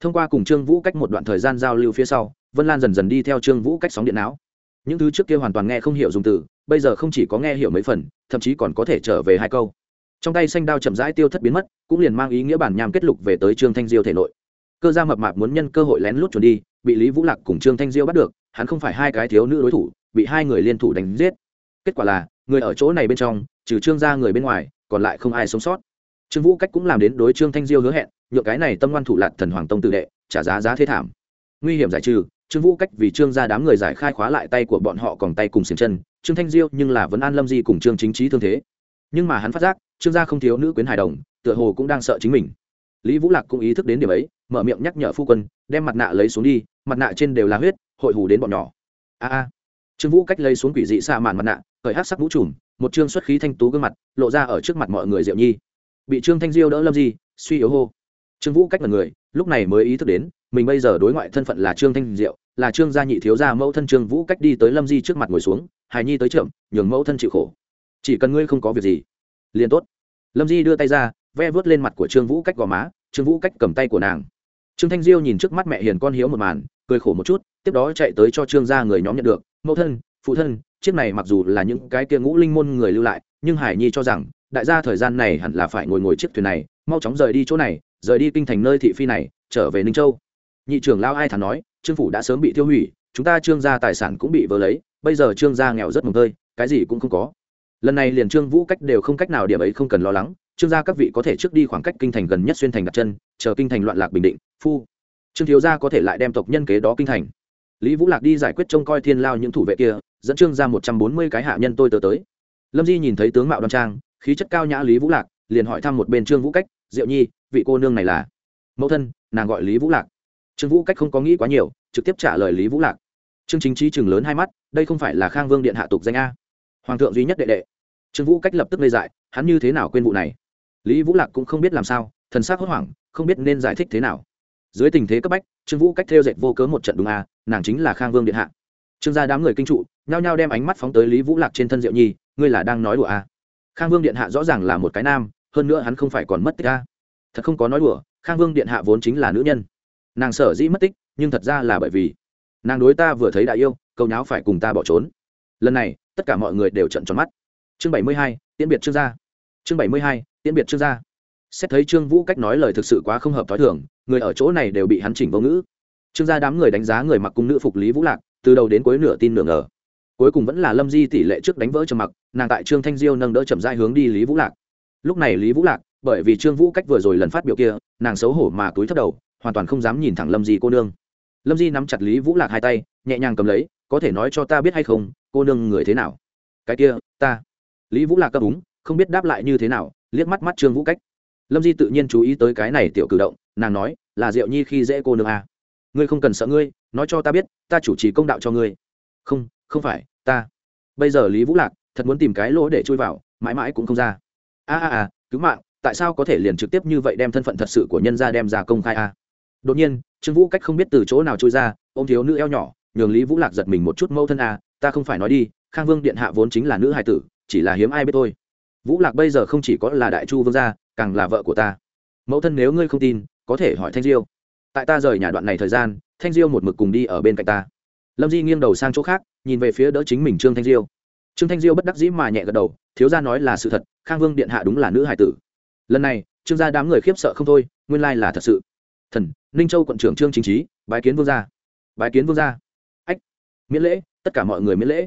Thông qua cùng trương vũ cách một đoạn thời gian giao lưu phía sau, vân lan dần dần đi theo trương vũ cách sóng điện não. Những thứ trước kia hoàn toàn nghe không hiểu dùng từ, bây giờ không chỉ có nghe hiểu mấy phần, thậm chí còn có thể trở về hai câu. Trong tay xanh đao chậm rãi tiêu thất biến mất, cũng liền mang ý nghĩa bản nham kết lục về tới trương thanh diêu thể nội. Cơ gia mập mạp muốn nhân cơ hội lén lút chuẩn đi, bị lý vũ lạc cùng trương thanh diêu bắt được hắn không phải hai cái thiếu nữ đối thủ, bị hai người liên thủ đánh giết. Kết quả là, người ở chỗ này bên trong, trừ trương gia người bên ngoài, còn lại không ai sống sót. Trương vũ cách cũng làm đến đối trương thanh diêu hứa hẹn nhựa cái này tâm ngoan thủ lạc thần hoàng tông tự đệ, trả giá giá thế thảm. Nguy hiểm giải trừ, trương vũ cách vì trương gia đám người giải khai khóa lại tay của bọn họ còn tay cùng xiềng chân, trương thanh diêu nhưng là vẫn an lâm di cùng trương chính trí thương thế. Nhưng mà hắn phát giác, trương gia không thiếu nữ quyến hài đồng, tựa hồ cũng đang sợ chính mình. Lý vũ lạc cũng ý thức đến điểm ấy, mở miệng nhắc nhở phu quân, đem mặt nạ lấy xuống đi, mặt nạ trên đều là huyết hội hù đến bọn nhỏ. A a. Trương vũ cách lấy xuống quỷ dị xa màn mặt nạ khởi hát sắc vũ trùm, một trương xuất khí thanh tú gương mặt, lộ ra ở trước mặt mọi người diệu nhi. Bị trương thanh diêu đỡ lâm di, suy yếu hô. Trương vũ cách mật người, lúc này mới ý thức đến, mình bây giờ đối ngoại thân phận là trương thanh diệu, là trương gia nhị thiếu gia mẫu thân trương vũ cách đi tới lâm di trước mặt ngồi xuống, hài nhi tới trượm nhường mẫu thân chịu khổ. Chỉ cần ngươi không có việc gì, liền tốt. Lâm di đưa tay ra, ve vớt lên mặt của trương vũ cách gò má, trương vũ cách cầm tay của nàng. Trương thanh diêu nhìn trước mắt mẹ hiền con hiếu một màn cười khổ một chút, tiếp đó chạy tới cho trương gia người nhóm nhận được. Mẫu thân, phụ thân, chiếc này mặc dù là những cái kia ngũ linh môn người lưu lại, nhưng hải nhi cho rằng, đại gia thời gian này hẳn là phải ngồi ngồi chiếc thuyền này, mau chóng rời đi chỗ này, rời đi kinh thành nơi thị phi này, trở về ninh châu. Nhị trưởng lao ai thản nói, trương phủ đã sớm bị tiêu hủy, chúng ta trương gia tài sản cũng bị vỡ lấy, bây giờ trương gia nghèo rất mồm tơi, cái gì cũng không có. Lần này liền trương vũ cách đều không cách nào điểm ấy không cần lo lắng, trương gia các vị có thể trước đi khoảng cách kinh thành gần nhất xuyên thành đặt chân, chờ kinh thành loạn lạc bình định, phu trương thiếu gia có thể lại đem tộc nhân kế đó kinh thành. Lý vũ lạc đi giải quyết trông coi thiên lao những thủ vệ kia, dẫn trương ra một trăm bốn mươi cái hạ nhân tôi tớ tới. Lâm di nhìn thấy tướng mạo đoan trang, khí chất cao nhã lý vũ lạc, liền hỏi thăm một bên trương vũ cách, diệu nhi, vị cô nương này là? Mẫu thân, nàng gọi lý vũ lạc. Trương vũ cách không có nghĩ quá nhiều, trực tiếp trả lời lý vũ lạc. Trương chính trí chừng lớn hai mắt, đây không phải là khang vương điện hạ tục danh a? Hoàng thượng duy nhất đệ đệ. Trương vũ cách lập tức lê dại, hắn như thế nào quên vụ này? Lý vũ lạc cũng không biết làm sao, thần s á c hốt hoảng, không biết nên giải thích thế nào dưới tình thế cấp bách, trương vũ cách theo dệt vô cớ một trận đúng a nàng chính là khang vương điện hạ. Trương gia đám người kinh trụ, nhao nhao đem ánh mắt phóng tới lý vũ lạc trên thân diệu nhi, ngươi là đang nói đùa a khang vương điện hạ rõ ràng là một cái nam, hơn nữa hắn không phải còn mất tích a thật không có nói đùa, khang vương điện hạ vốn chính là nữ nhân. Nàng sở dĩ mất tích, nhưng thật ra là bởi vì nàng đối ta vừa thấy đại yêu câu nháo phải cùng ta bỏ trốn. Lần này, tất cả mọi người đều trận tròn mắt. Chương bảy mươi hai, tiễn biệt trương gia. Chương bảy mươi hai, tiễn biệt trương gia xét thấy trương vũ cách nói lời thực sự quá không hợp t h ó i thường, người ở chỗ này đều bị hắn chỉnh vô ngữ. Trương gia đám người đánh giá người mặc cung nữ phục lý vũ lạc, từ đầu đến cuối nửa tin nửa ngờ. Cuối cùng vẫn là lâm di tỷ lệ trước đánh vỡ trầm mặc, nàng tại trương thanh diêu nâng đỡ chậm dai hướng đi lý vũ lạc. Lúc này lý vũ lạc, bởi vì trương vũ cách vừa rồi lần phát biểu kia, nàng xấu hổ mà túi thấp đầu, hoàn toàn không dám nhìn thẳng lâm di cô nương. Lâm di nắm chặt lý vũ lạc hai tay, nhẹ nhàng cầm lấy, có thể nói cho ta biết hay không, cô nương người thế nào? Cái kia, ta. Lý vũ lạc cấp úng không biết đáp lại như thế nào, liếc mắt mắt trương vũ cách lâm di tự nhiên chú ý tới cái này tiểu cử động, nàng nói, là diệu nhi khi dễ cô nương à. ngươi không cần sợ ngươi, nói cho ta biết, ta chủ trì công đạo cho ngươi. Không không phải, ta. Bây giờ lý vũ lạc thật muốn tìm cái lỗ để chui vào, mãi mãi cũng không ra. A a a, cứu mạng, tại sao có thể liền trực tiếp như vậy đem thân phận thật sự của nhân ra đem ra công khai a đột nhiên, trương vũ cách không biết từ chỗ nào trôi ra ô m thiếu nữ eo nhỏ, nhường lý vũ lạc giật mình một chút mâu thân a ta không phải nói đi, khang vương điện hạ vốn chính là nữ hài tử, chỉ là hiếm ai biết thôi vũ lạc bây giờ không chỉ có là đại chu vương gia, càng là vợ của ta. Mẫu thân nếu ngươi không tin, có thể hỏi thanh diêu. Tại ta rời nhà đoạn này thời gian, thanh diêu một mực cùng đi ở bên cạnh ta. Lâm di nghiêng đầu sang chỗ khác, nhìn về phía đỡ chính mình trương thanh diêu. Trương thanh diêu bất đắc dĩ mà nhẹ gật đầu, thiếu gia nói là sự thật, khang vương điện hạ đúng là nữ hải tử. Lần này, trương gia đám người khiếp sợ không thôi, nguyên lai là thật sự. Thần, ninh châu quận trưởng trương chính trí bái kiến vương gia. Bái kiến vương gia. Ách, miễn lễ, tất cả mọi người miễn lễ.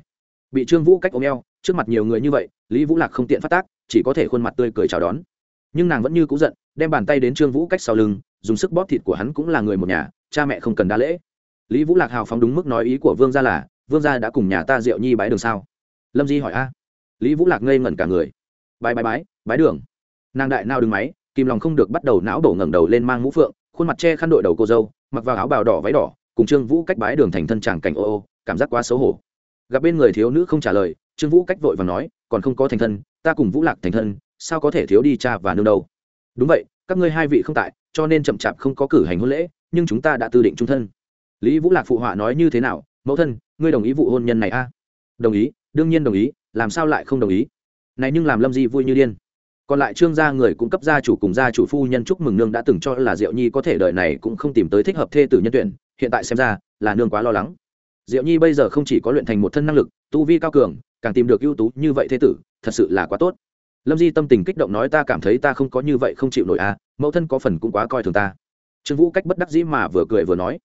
Bị trương vũ cách ôm eo, trước mặt nhiều người như vậy lý vũ lạc không tiện phát tác, chỉ có thể khuôn mặt tươi cười chào đón. Nhưng nàng vẫn như cũ giận, đem bàn tay đến trương vũ cách sau lưng, dùng sức bóp thịt của hắn cũng là người một nhà, cha mẹ không cần đa lễ. Lý vũ lạc hào phóng đúng mức nói ý của vương gia là, vương gia đã cùng nhà ta diệu nhi bái đường sao? Lâm di hỏi a. Lý vũ lạc ngây ngẩn cả người. Bái bái bái bái đường. Nàng đại nao đứng máy, kìm lòng không được bắt đầu não đổ ngẩng đầu lên mang mũ phượng, khuôn mặt che khăn đội đầu cô dâu, mặc vào áo bào đỏ váy đỏ, cùng trương vũ cách bái đường thành thân tràng cảnh ô ô, cảm giác quá xấu hổ. Gặp bên người thiếu nữ không trả lời trương vũ cách vội và nói, còn không có thành thân, ta cùng vũ lạc thành thân, sao có thể thiếu đi cha và nương đâu? Đúng vậy, các ngươi hai vị không tại, cho nên chậm chạp không có cử hành hôn lễ, nhưng chúng ta đã tư định trung thân. Lý vũ lạc phụ họa nói như thế nào, mẫu thân, ngươi đồng ý vụ hôn nhân này a đồng ý, đương nhiên đồng ý, làm sao lại không đồng ý? Này nhưng làm lâm di vui như điên. Còn lại trương gia người cũng cấp gia chủ cùng gia chủ phu nhân chúc mừng nương đã từng cho là diệu nhi có thể đời này cũng không tìm tới thích hợp thê tử nhân tuyển, hiện tại xem ra là nương quá lo lắng. Diệu nhi bây giờ không chỉ có luyện thành một thân năng lực, tu vi cao cường càng tìm được ưu tú như vậy thế tử, thật sự là quá tốt. Lâm di tâm tình kích động nói ta cảm thấy ta không có như vậy không chịu nổi à mẫu thân có phần cũng quá coi thường ta. Trương vũ cách bất đắc dĩ mà vừa cười vừa nói.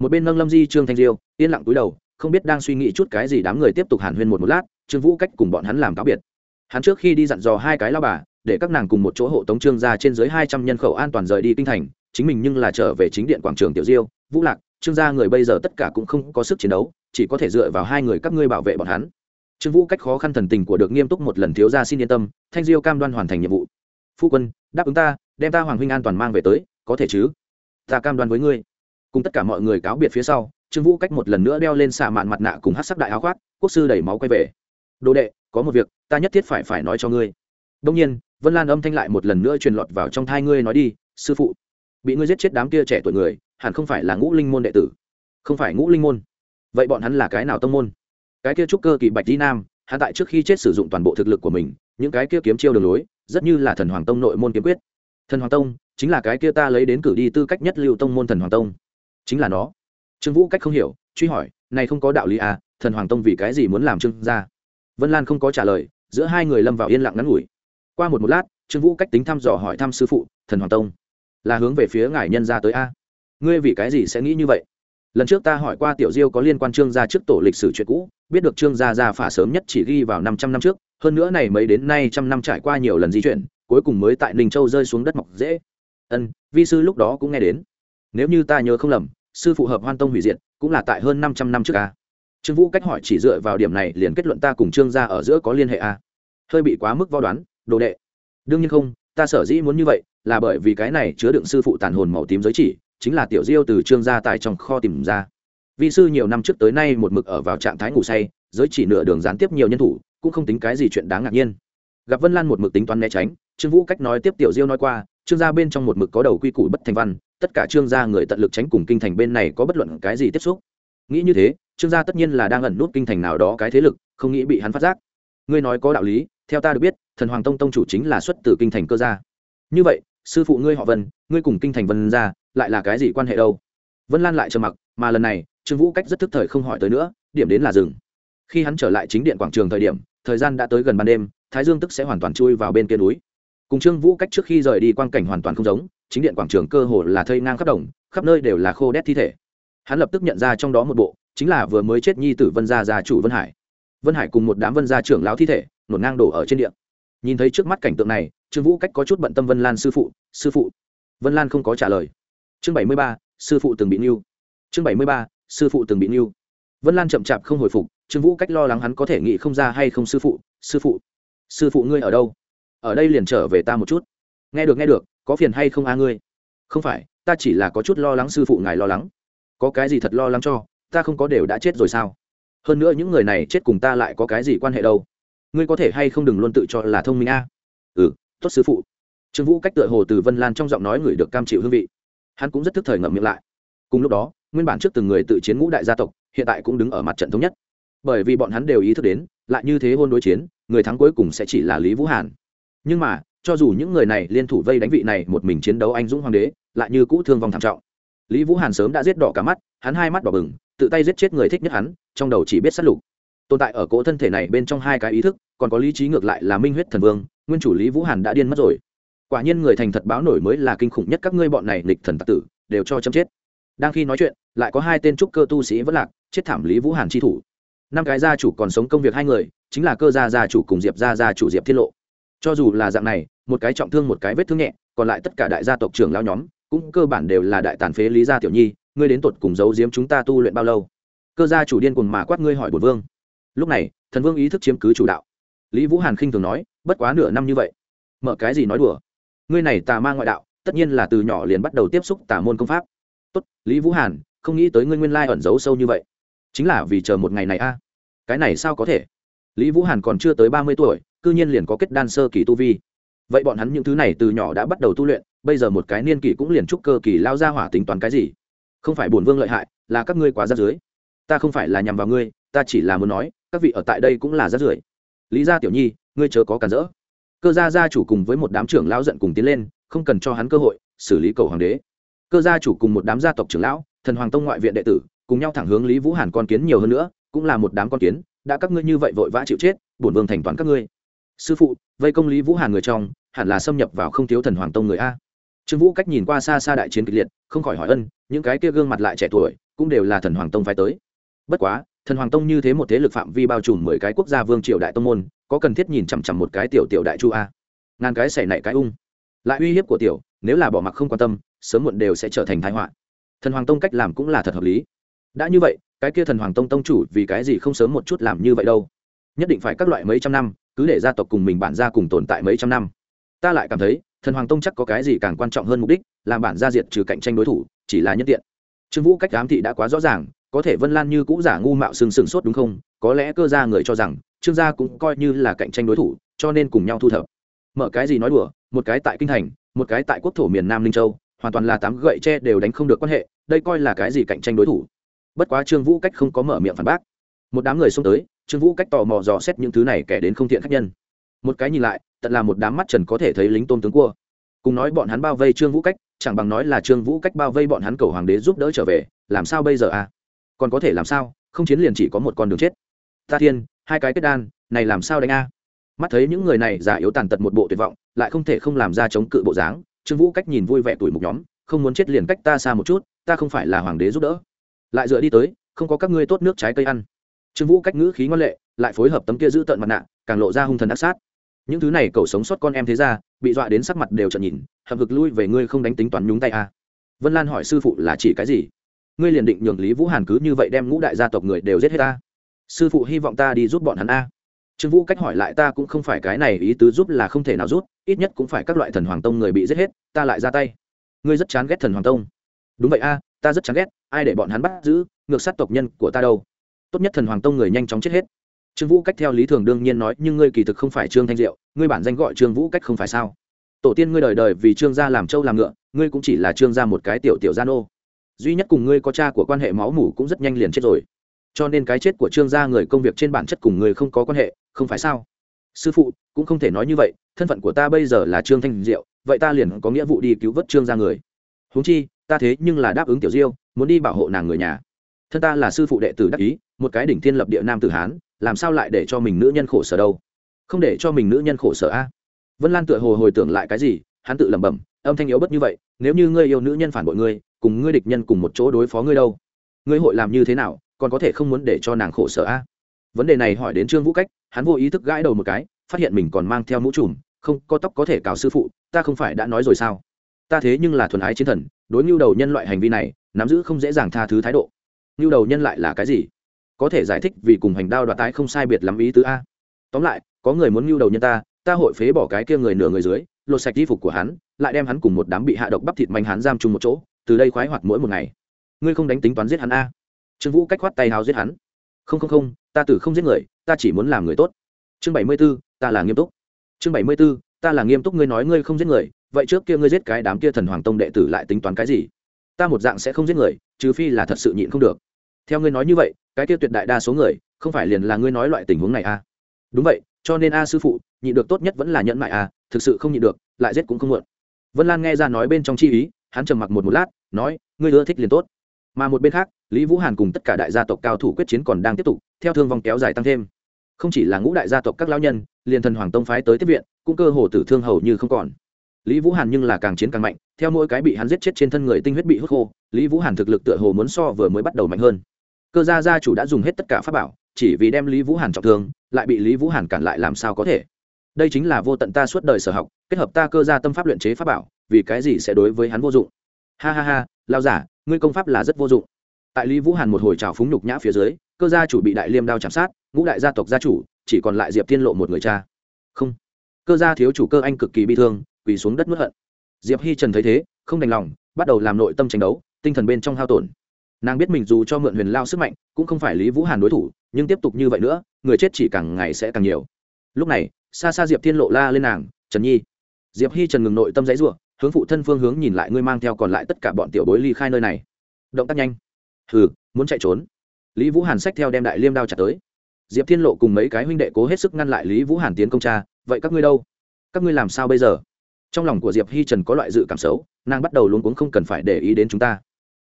Một bên nâng lâm di trương thanh diêu, yên lặng túi đầu, không biết đang suy nghĩ chút cái gì đám người tiếp tục hàn huyên một một lát, trương vũ cách cùng bọn hắn làm cáo biệt. Hắn trước khi đi dặn dò hai cái lao bà, để các nàng cùng một chỗ hộ tống trương ra trên dưới hai trăm nhân khẩu an toàn rời đi kinh thành, chính mình nhưng là trở về chính điện quảng trường tiểu diêu, vũ lạc, trương gia người bây giờ tất cả cũng không có sức chiến đấu, chỉ có thể dựa vào hai người các ngươi bảo vệ bọn hắn trương vũ cách khó khăn thần tình của được nghiêm túc một lần thiếu gia xin yên tâm, thanh diêu cam đoan hoàn thành nhiệm vụ. Phu quân, đáp ứng ta, đem ta hoàng huynh an toàn mang về tới, có thể chứ? Ta cam đoan với ngươi. Cùng tất cả mọi người cáo biệt phía sau, trương vũ cách một lần nữa đeo lên xạ mạn mặt nạ cùng hát sắc đại áo khoác, quốc sư đẩy máu quay về. Đồ đệ, có một việc, ta nhất thiết phải phải nói cho ngươi. Đông nhiên, vân lan âm thanh lại một lần nữa truyền lọt vào trong thai ngươi nói đi, sư phụ. Bị ngươi giết chết đám kia trẻ tuổi người, hẳn không phải là ngũ linh môn đệ tử. Không phải ngũ linh môn. Vậy bọn hắn là cái nào tông môn? Cái kia trúc cơ kỳ bạch di nam, hắn tại trước khi chết sử dụng toàn bộ thực lực của mình, những cái kia kiếm chiêu đường lối, rất như là thần hoàng tông nội môn kiếm quyết. Thần hoàng tông, chính là cái kia ta lấy đến cử đi tư cách nhất lưu tông môn thần hoàng tông. Chính là nó. Trương vũ cách không hiểu, truy hỏi, này không có đạo lý à thần hoàng tông vì cái gì muốn làm trương gia? Vân lan không có trả lời, giữa hai người lâm vào yên lặng ngắn ngủi. Qua một một lát, trương vũ cách tính thăm dò hỏi thăm sư phụ, thần hoàng tông, là hướng về phía ngài nhân gia tới a? Ngươi vì cái gì sẽ nghĩ như vậy? Lần trước ta hỏi qua tiểu diêu có liên quan trương gia trước tổ lịch sử chuyện cũ, biết được trương gia gia phả sớm nhất chỉ ghi vào năm trăm năm trước, hơn nữa này mấy đến nay trăm năm trải qua nhiều lần di chuyển, cuối cùng mới tại ninh châu rơi xuống đất mọc dễ. Ân, vi sư lúc đó cũng nghe đến. Nếu như ta nhớ không lầm, sư phụ hợp hoan tông hủy diệt, cũng là tại hơn năm trăm năm trước a trương vũ cách hỏi chỉ dựa vào điểm này liền kết luận ta cùng trương gia ở giữa có liên hệ a hơi bị quá mức vo đoán, đồ đệ. Đương nhiên không, ta sở dĩ muốn như vậy là bởi vì cái này chứa đựng sư phụ tàn hồn màu tím giới chỉ chính là tiểu diêu từ trương gia tài trong kho tìm ra. Vị sư nhiều năm trước tới nay một mực ở vào trạng thái ngủ say, giới chỉ nửa đường gián tiếp nhiều nhân thủ, cũng không tính cái gì chuyện đáng ngạc nhiên. Gặp vân lan một mực tính toán né tránh, trương vũ cách nói tiếp tiểu diêu nói qua, trương gia bên trong một mực có đầu quy củ bất thành văn, tất cả trương gia người tận lực tránh cùng kinh thành bên này có bất luận cái gì tiếp xúc. Nghĩ như thế, trương gia tất nhiên là đang ẩn nút kinh thành nào đó cái thế lực, không nghĩ bị hắn phát giác. Ngươi nói có đạo lý, theo ta được biết, thần hoàng tông tông chủ chính là xuất từ kinh thành cơ gia. Như vậy, sư phụ ngươi họ vân, ngươi cùng kinh thành vân gia lại là cái gì quan hệ đâu? Vân lan lại trầm mặc, mà lần này, trương vũ cách rất thức thời không hỏi tới nữa, điểm đến là rừng khi hắn trở lại chính điện quảng trường thời điểm, thời gian đã tới gần ban đêm, thái dương tức sẽ hoàn toàn chui vào bên kia núi. Cùng trương vũ cách trước khi rời đi quang cảnh hoàn toàn không giống, chính điện quảng trường cơ hồ là thây ngang khắp đồng, khắp nơi đều là khô đét thi thể. Hắn lập tức nhận ra trong đó một bộ, chính là vừa mới chết nhi tử vân gia gia chủ vân hải. Vân hải cùng một đám vân gia trưởng lão thi thể nổ ngang đổ ở trên điện nhìn thấy trước mắt cảnh tượng này, trương vũ cách có chút bận tâm vân lan sư phụ sư phụ. Vân lan không có trả lời chương bảy mươi ba, sư phụ từng bị nưu chương bảy mươi ba, sư phụ từng bị nưu vân lan chậm chạp không hồi phục, trương vũ cách lo lắng hắn có thể nghĩ không ra hay không sư phụ sư phụ. Sư phụ ngươi ở đâu? Ở đây liền trở về ta một chút. Nghe được nghe được, có phiền hay không a ngươi? Không phải, ta chỉ là có chút lo lắng sư phụ ngài lo lắng. Có cái gì thật lo lắng cho, ta không có đều đã chết rồi sao? Hơn nữa những người này chết cùng ta lại có cái gì quan hệ đâu? Ngươi có thể hay không đừng luôn tự cho là thông minh a? Ừ tốt sư phụ. Trương vũ cách tựa hồ từ vân lan trong giọng nói người được cam chịu hương vị hắn cũng rất thức thời ngậm miệng lại. Cùng lúc đó, nguyên bản trước từng người tự chiến ngũ đại gia tộc, hiện tại cũng đứng ở mặt trận thống nhất. Bởi vì bọn hắn đều ý thức đến, lại như thế hôn đối chiến, người thắng cuối cùng sẽ chỉ là lý vũ hàn. Nhưng mà, cho dù những người này liên thủ vây đánh vị này một mình chiến đấu anh dũng hoàng đế, lại như cũ thương vong thảm trọng. Lý vũ hàn sớm đã giết đỏ cả mắt, hắn hai mắt đỏ bừng, tự tay giết chết người thích nhất hắn, trong đầu chỉ biết sát lục. Tồn tại ở cỗ thân thể này bên trong hai cái ý thức, còn có lý trí ngược lại là minh huyết thần vương, nguyên chủ lý vũ hàn đã điên mất rồi quả nhiên người thành thật báo nổi mới là kinh khủng nhất các ngươi bọn này nghịch thần tặc tử, đều cho chấm chết. Đang khi nói chuyện, lại có hai tên trúc cơ tu sĩ vẫn lạc, chết thảm lý vũ hàn chi thủ. Năm cái gia chủ còn sống công việc hai người, chính là cơ gia gia chủ cùng diệp gia gia chủ diệp tiết lộ. Cho dù là dạng này, một cái trọng thương một cái vết thương nhẹ, còn lại tất cả đại gia tộc trưởng lao nhóm, cũng cơ bản đều là đại tàn phế lý gia tiểu nhi, ngươi đến tột cùng giấu giếm chúng ta tu luyện bao lâu? Cơ gia chủ điên cùng mà quát ngươi hỏi bổn vương. Lúc này, thần vương ý thức chiếm cứ chủ đạo. Lý vũ hàn khinh thường nói, bất quá nửa năm như vậy. Mở cái gì nói đùa? Ngươi này tà ma ngoại đạo, tất nhiên là từ nhỏ liền bắt đầu tiếp xúc tà môn công pháp. Tốt, lý vũ hàn, không nghĩ tới ngươi nguyên lai ẩn giấu sâu như vậy. Chính là vì chờ một ngày này a. Cái này sao có thể? Lý vũ hàn còn chưa tới ba mươi tuổi, cư nhiên liền có kết đan sơ kỳ tu vi. Vậy bọn hắn những thứ này từ nhỏ đã bắt đầu tu luyện, bây giờ một cái niên kỷ cũng liền trúc cơ kỳ lao ra hỏa tính toán cái gì? Không phải bổn vương lợi hại, là các ngươi quá ra dưới ta không phải là nhằm vào ngươi, ta chỉ là muốn nói, các vị ở tại đây cũng là rát rưởi. Lý gia tiểu nhi, ngươi chớ có cản rỡ cơ gia gia chủ cùng với một đám trưởng lão giận cùng tiến lên, không cần cho hắn cơ hội, xử lý cầu hoàng đế. Cơ gia chủ cùng một đám gia tộc trưởng lão, thần hoàng tông ngoại viện đệ tử, cùng nhau thẳng hướng lý vũ hàn con kiến nhiều hơn nữa, cũng là một đám con kiến, đã các ngươi như vậy vội vã chịu chết, bổn vương thành toán các ngươi. Sư phụ, vây công lý vũ hàn người trong, hẳn là xâm nhập vào không thiếu thần hoàng tông người a. Trương vũ cách nhìn qua xa xa đại chiến kịch liệt, không khỏi hỏi ân, những cái kia gương mặt lại trẻ tuổi, cũng đều là thần hoàng tông phải tới. Bất quá thần hoàng tông như thế một thế lực phạm vi bao trùm mười cái quốc gia vương triều đại tông môn, có cần thiết nhìn chằm chằm một cái tiểu tiểu đại chu a? Ngàn cái xảy nảy cái ung. Lại uy hiếp của tiểu, nếu là bỏ mặc không quan tâm, sớm muộn đều sẽ trở thành thái họa. Thần hoàng tông cách làm cũng là thật hợp lý. Đã như vậy, cái kia thần hoàng tông tông chủ vì cái gì không sớm một chút làm như vậy đâu? Nhất định phải các loại mấy trăm năm, cứ để gia tộc cùng mình bản gia cùng tồn tại mấy trăm năm. Ta lại cảm thấy, thần hoàng tông chắc có cái gì càng quan trọng hơn mục đích, làm bản gia diệt trừ cạnh tranh đối thủ, chỉ là nhân tiện. Trương vũ cách ám thị đã quá rõ ràng có thể vân lan như cũ giả ngu mạo sừng sừng sốt đúng không? Có lẽ cơ gia người cho rằng, trương gia cũng coi như là cạnh tranh đối thủ, cho nên cùng nhau thu thập. Mở cái gì nói đùa, một cái tại kinh thành, một cái tại quốc thổ miền nam ninh châu, hoàn toàn là tám gậy tre đều đánh không được quan hệ, đây coi là cái gì cạnh tranh đối thủ? Bất quá trương vũ cách không có mở miệng phản bác. Một đám người xông tới, trương vũ cách tò mò dò xét những thứ này kẻ đến không thiện khách nhân. Một cái nhìn lại, tận là một đám mắt trần có thể thấy lính tôn tướng cua. Cùng nói bọn hắn bao vây trương vũ cách, chẳng bằng nói là trương vũ cách bao vây bọn hắn cầu hoàng đế giúp đỡ trở về, làm sao bây giờ à? Còn có thể làm sao, không chiến liền chỉ có một con đường chết. Ta thiên, hai cái kết đan, này làm sao đánh a? Mắt thấy những người này già yếu tàn tật một bộ tuyệt vọng, lại không thể không làm ra chống cự bộ dáng, trương vũ cách nhìn vui vẻ tuổi một nhóm, không muốn chết liền cách ta xa một chút, ta không phải là hoàng đế giúp đỡ. Lại dựa đi tới, không có các ngươi tốt nước trái cây ăn. Trương vũ cách ngữ khí ngoan lệ, lại phối hợp tấm kia giữ tợn mặt nạ, càng lộ ra hung thần ác sát. Những thứ này cậu sống sót con em thế ra bị dọa đến sắc mặt đều trợn nhìn, hậm hực lui về ngươi không đánh tính toán nhúng tay à. vân lan hỏi sư phụ là chỉ cái gì? Ngươi liền định nhường lý vũ hàn cứ như vậy đem ngũ đại gia tộc người đều giết hết ta. Sư phụ hy vọng ta đi giúp bọn hắn a. Trương vũ cách hỏi lại ta cũng không phải cái này ý tứ giúp là không thể nào rút ít nhất cũng phải các loại thần hoàng tông người bị giết hết, ta lại ra tay. Ngươi rất chán ghét thần hoàng tông. Đúng vậy a, ta rất chán ghét, ai để bọn hắn bắt giữ, ngược sát tộc nhân của ta đâu. Tốt nhất thần hoàng tông người nhanh chóng chết hết. Trương vũ cách theo lý thường đương nhiên nói, nhưng ngươi kỳ thực không phải trương thanh diệu, ngươi bản danh gọi trương vũ cách không phải sao? Tổ tiên ngươi đời đời vì trương gia làm trâu làm ngựa, ngươi cũng chỉ là trương gia một cái tiểu tiểu gia nô duy nhất cùng ngươi có cha của quan hệ máu mủ cũng rất nhanh liền chết rồi. Cho nên cái chết của trương gia người công việc trên bản chất cùng người không có quan hệ, không phải sao? Sư phụ, cũng không thể nói như vậy, thân phận của ta bây giờ là trương thanh diệu, vậy ta liền có nghĩa vụ đi cứu vớt trương gia người. Huống chi, ta thế nhưng là đáp ứng tiểu diêu, muốn đi bảo hộ nàng người nhà. Thân ta là sư phụ đệ tử đắc ý, một cái đỉnh thiên lập địa nam tử hán, làm sao lại để cho mình nữ nhân khổ sở đâu? Không để cho mình nữ nhân khổ sở a. Vân lan tựa hồ hồi tưởng lại cái gì, hắn tự lẩm bẩm, âm thanh yếu bất như vậy, nếu như ngươi yêu nữ nhân phản bội ngươi cùng ngươi địch nhân cùng một chỗ đối phó ngươi đâu. Ngươi hội làm như thế nào, còn có thể không muốn để cho nàng khổ sở a? Vấn đề này hỏi đến trương vũ cách, hắn vô ý thức gãi đầu một cái, phát hiện mình còn mang theo mũ trùm, không, có tóc có thể cào sư phụ, ta không phải đã nói rồi sao? Ta thế nhưng là thuần ái chiến thần, đối ngưu đầu nhân loại hành vi này, nắm giữ không dễ dàng tha thứ thái độ. Ngưu đầu nhân lại là cái gì? Có thể giải thích vì cùng hành đao đoạt tái không sai biệt lắm ý tứ a. Tóm lại, có người muốn ngưu đầu nhân ta ta hội phế bỏ cái kia người nửa người dưới, lột sạch y phục của hắn, lại đem hắn cùng một đám bị hạ độc bắp thịt manh hắn giam chung một chỗ từ đây khoái hoạt mỗi một ngày. Ngươi không đánh tính toán giết hắn a. Trương vũ cách khoát tay hào giết hắn. Không không không, ta tử không giết người, ta chỉ muốn làm người tốt. Chương bảy mươi b ố ta là nghiêm túc. Chương bảy mươi b ố ta là nghiêm túc, ngươi nói ngươi không giết người, vậy trước kia ngươi giết cái đám kia thần hoàng tông đệ tử lại tính toán cái gì? Ta một dạng sẽ không giết người, trừ phi là thật sự nhịn không được. Theo ngươi nói như vậy, cái kia tuyệt đại đa số người, không phải liền là ngươi nói loại tình huống này a. Đúng vậy, cho nên a sư phụ, nhịn được tốt nhất vẫn là nhẫn mại a, thực sự không nhịn được, lại giết cũng không muộn. Vân lan nghe ra nói bên trong chi ý hắn trầm mặc một một lát, nói, ngươi ưa thích liền tốt. Mà một bên khác, lý vũ hàn cùng tất cả đại gia tộc cao thủ quyết chiến còn đang tiếp tục, theo thương vong kéo dài tăng thêm. Không chỉ là ngũ đại gia tộc các lão nhân, liền thần hoàng tông phái tới tiếp viện, cũng cơ hồ tử thương hầu như không còn. Lý vũ hàn nhưng là càng chiến càng mạnh, theo mỗi cái bị hắn giết chết trên thân người tinh huyết bị hút khô, lý vũ hàn thực lực tựa hồ muốn so vừa mới bắt đầu mạnh hơn. Cơ gia gia chủ đã dùng hết tất cả pháp bảo, chỉ vì đem lý vũ hàn trọng thương, lại bị lý vũ hàn cản lại làm sao có thể. Đây chính là vô tận ta suốt đời sở học, kết hợp ta cơ gia tâm pháp luyện chế pháp bảo vì cái gì sẽ đối với hắn vô dụng? Ha ha ha lao giả, ngươi công pháp là rất vô dụng. Tại lý vũ hàn một hồi trào phúng nhục nhã phía dưới, cơ gia chủ bị đại liêm đao chạm sát, ngũ đại gia tộc gia chủ, chỉ còn lại diệp thiên lộ một người cha. Không. Cơ gia thiếu chủ cơ anh cực kỳ bi thương, quỳ xuống đất nuốt hận. Diệp hi trần thấy thế, không đành lòng, bắt đầu làm nội tâm tranh đấu, tinh thần bên trong hao tổn. Nàng biết mình dù cho mượn huyền lao sức mạnh, cũng không phải lý vũ hàn đối thủ, nhưng tiếp tục như vậy nữa, người chết chỉ càng ngày sẽ càng nhiều. Lúc này, xa xa diệp thiên lộ la lên nàng, trần nhi. Diệp hi trần ngừng nội tâm dãy ruộng hướng phụ thân phương hướng nhìn lại ngươi mang theo còn lại tất cả bọn tiểu bối ly khai nơi này. Động tác nhanh. Hừ, muốn chạy trốn. Lý vũ hàn sách theo đem đại liêm đao trả tới. Diệp thiên lộ cùng mấy cái huynh đệ cố hết sức ngăn lại lý vũ hàn tiến công cha vậy các ngươi đâu? Các ngươi làm sao bây giờ? Trong lòng của diệp hi trần có loại dự cảm xấu, nàng bắt đầu luôn cuống không cần phải để ý đến chúng ta.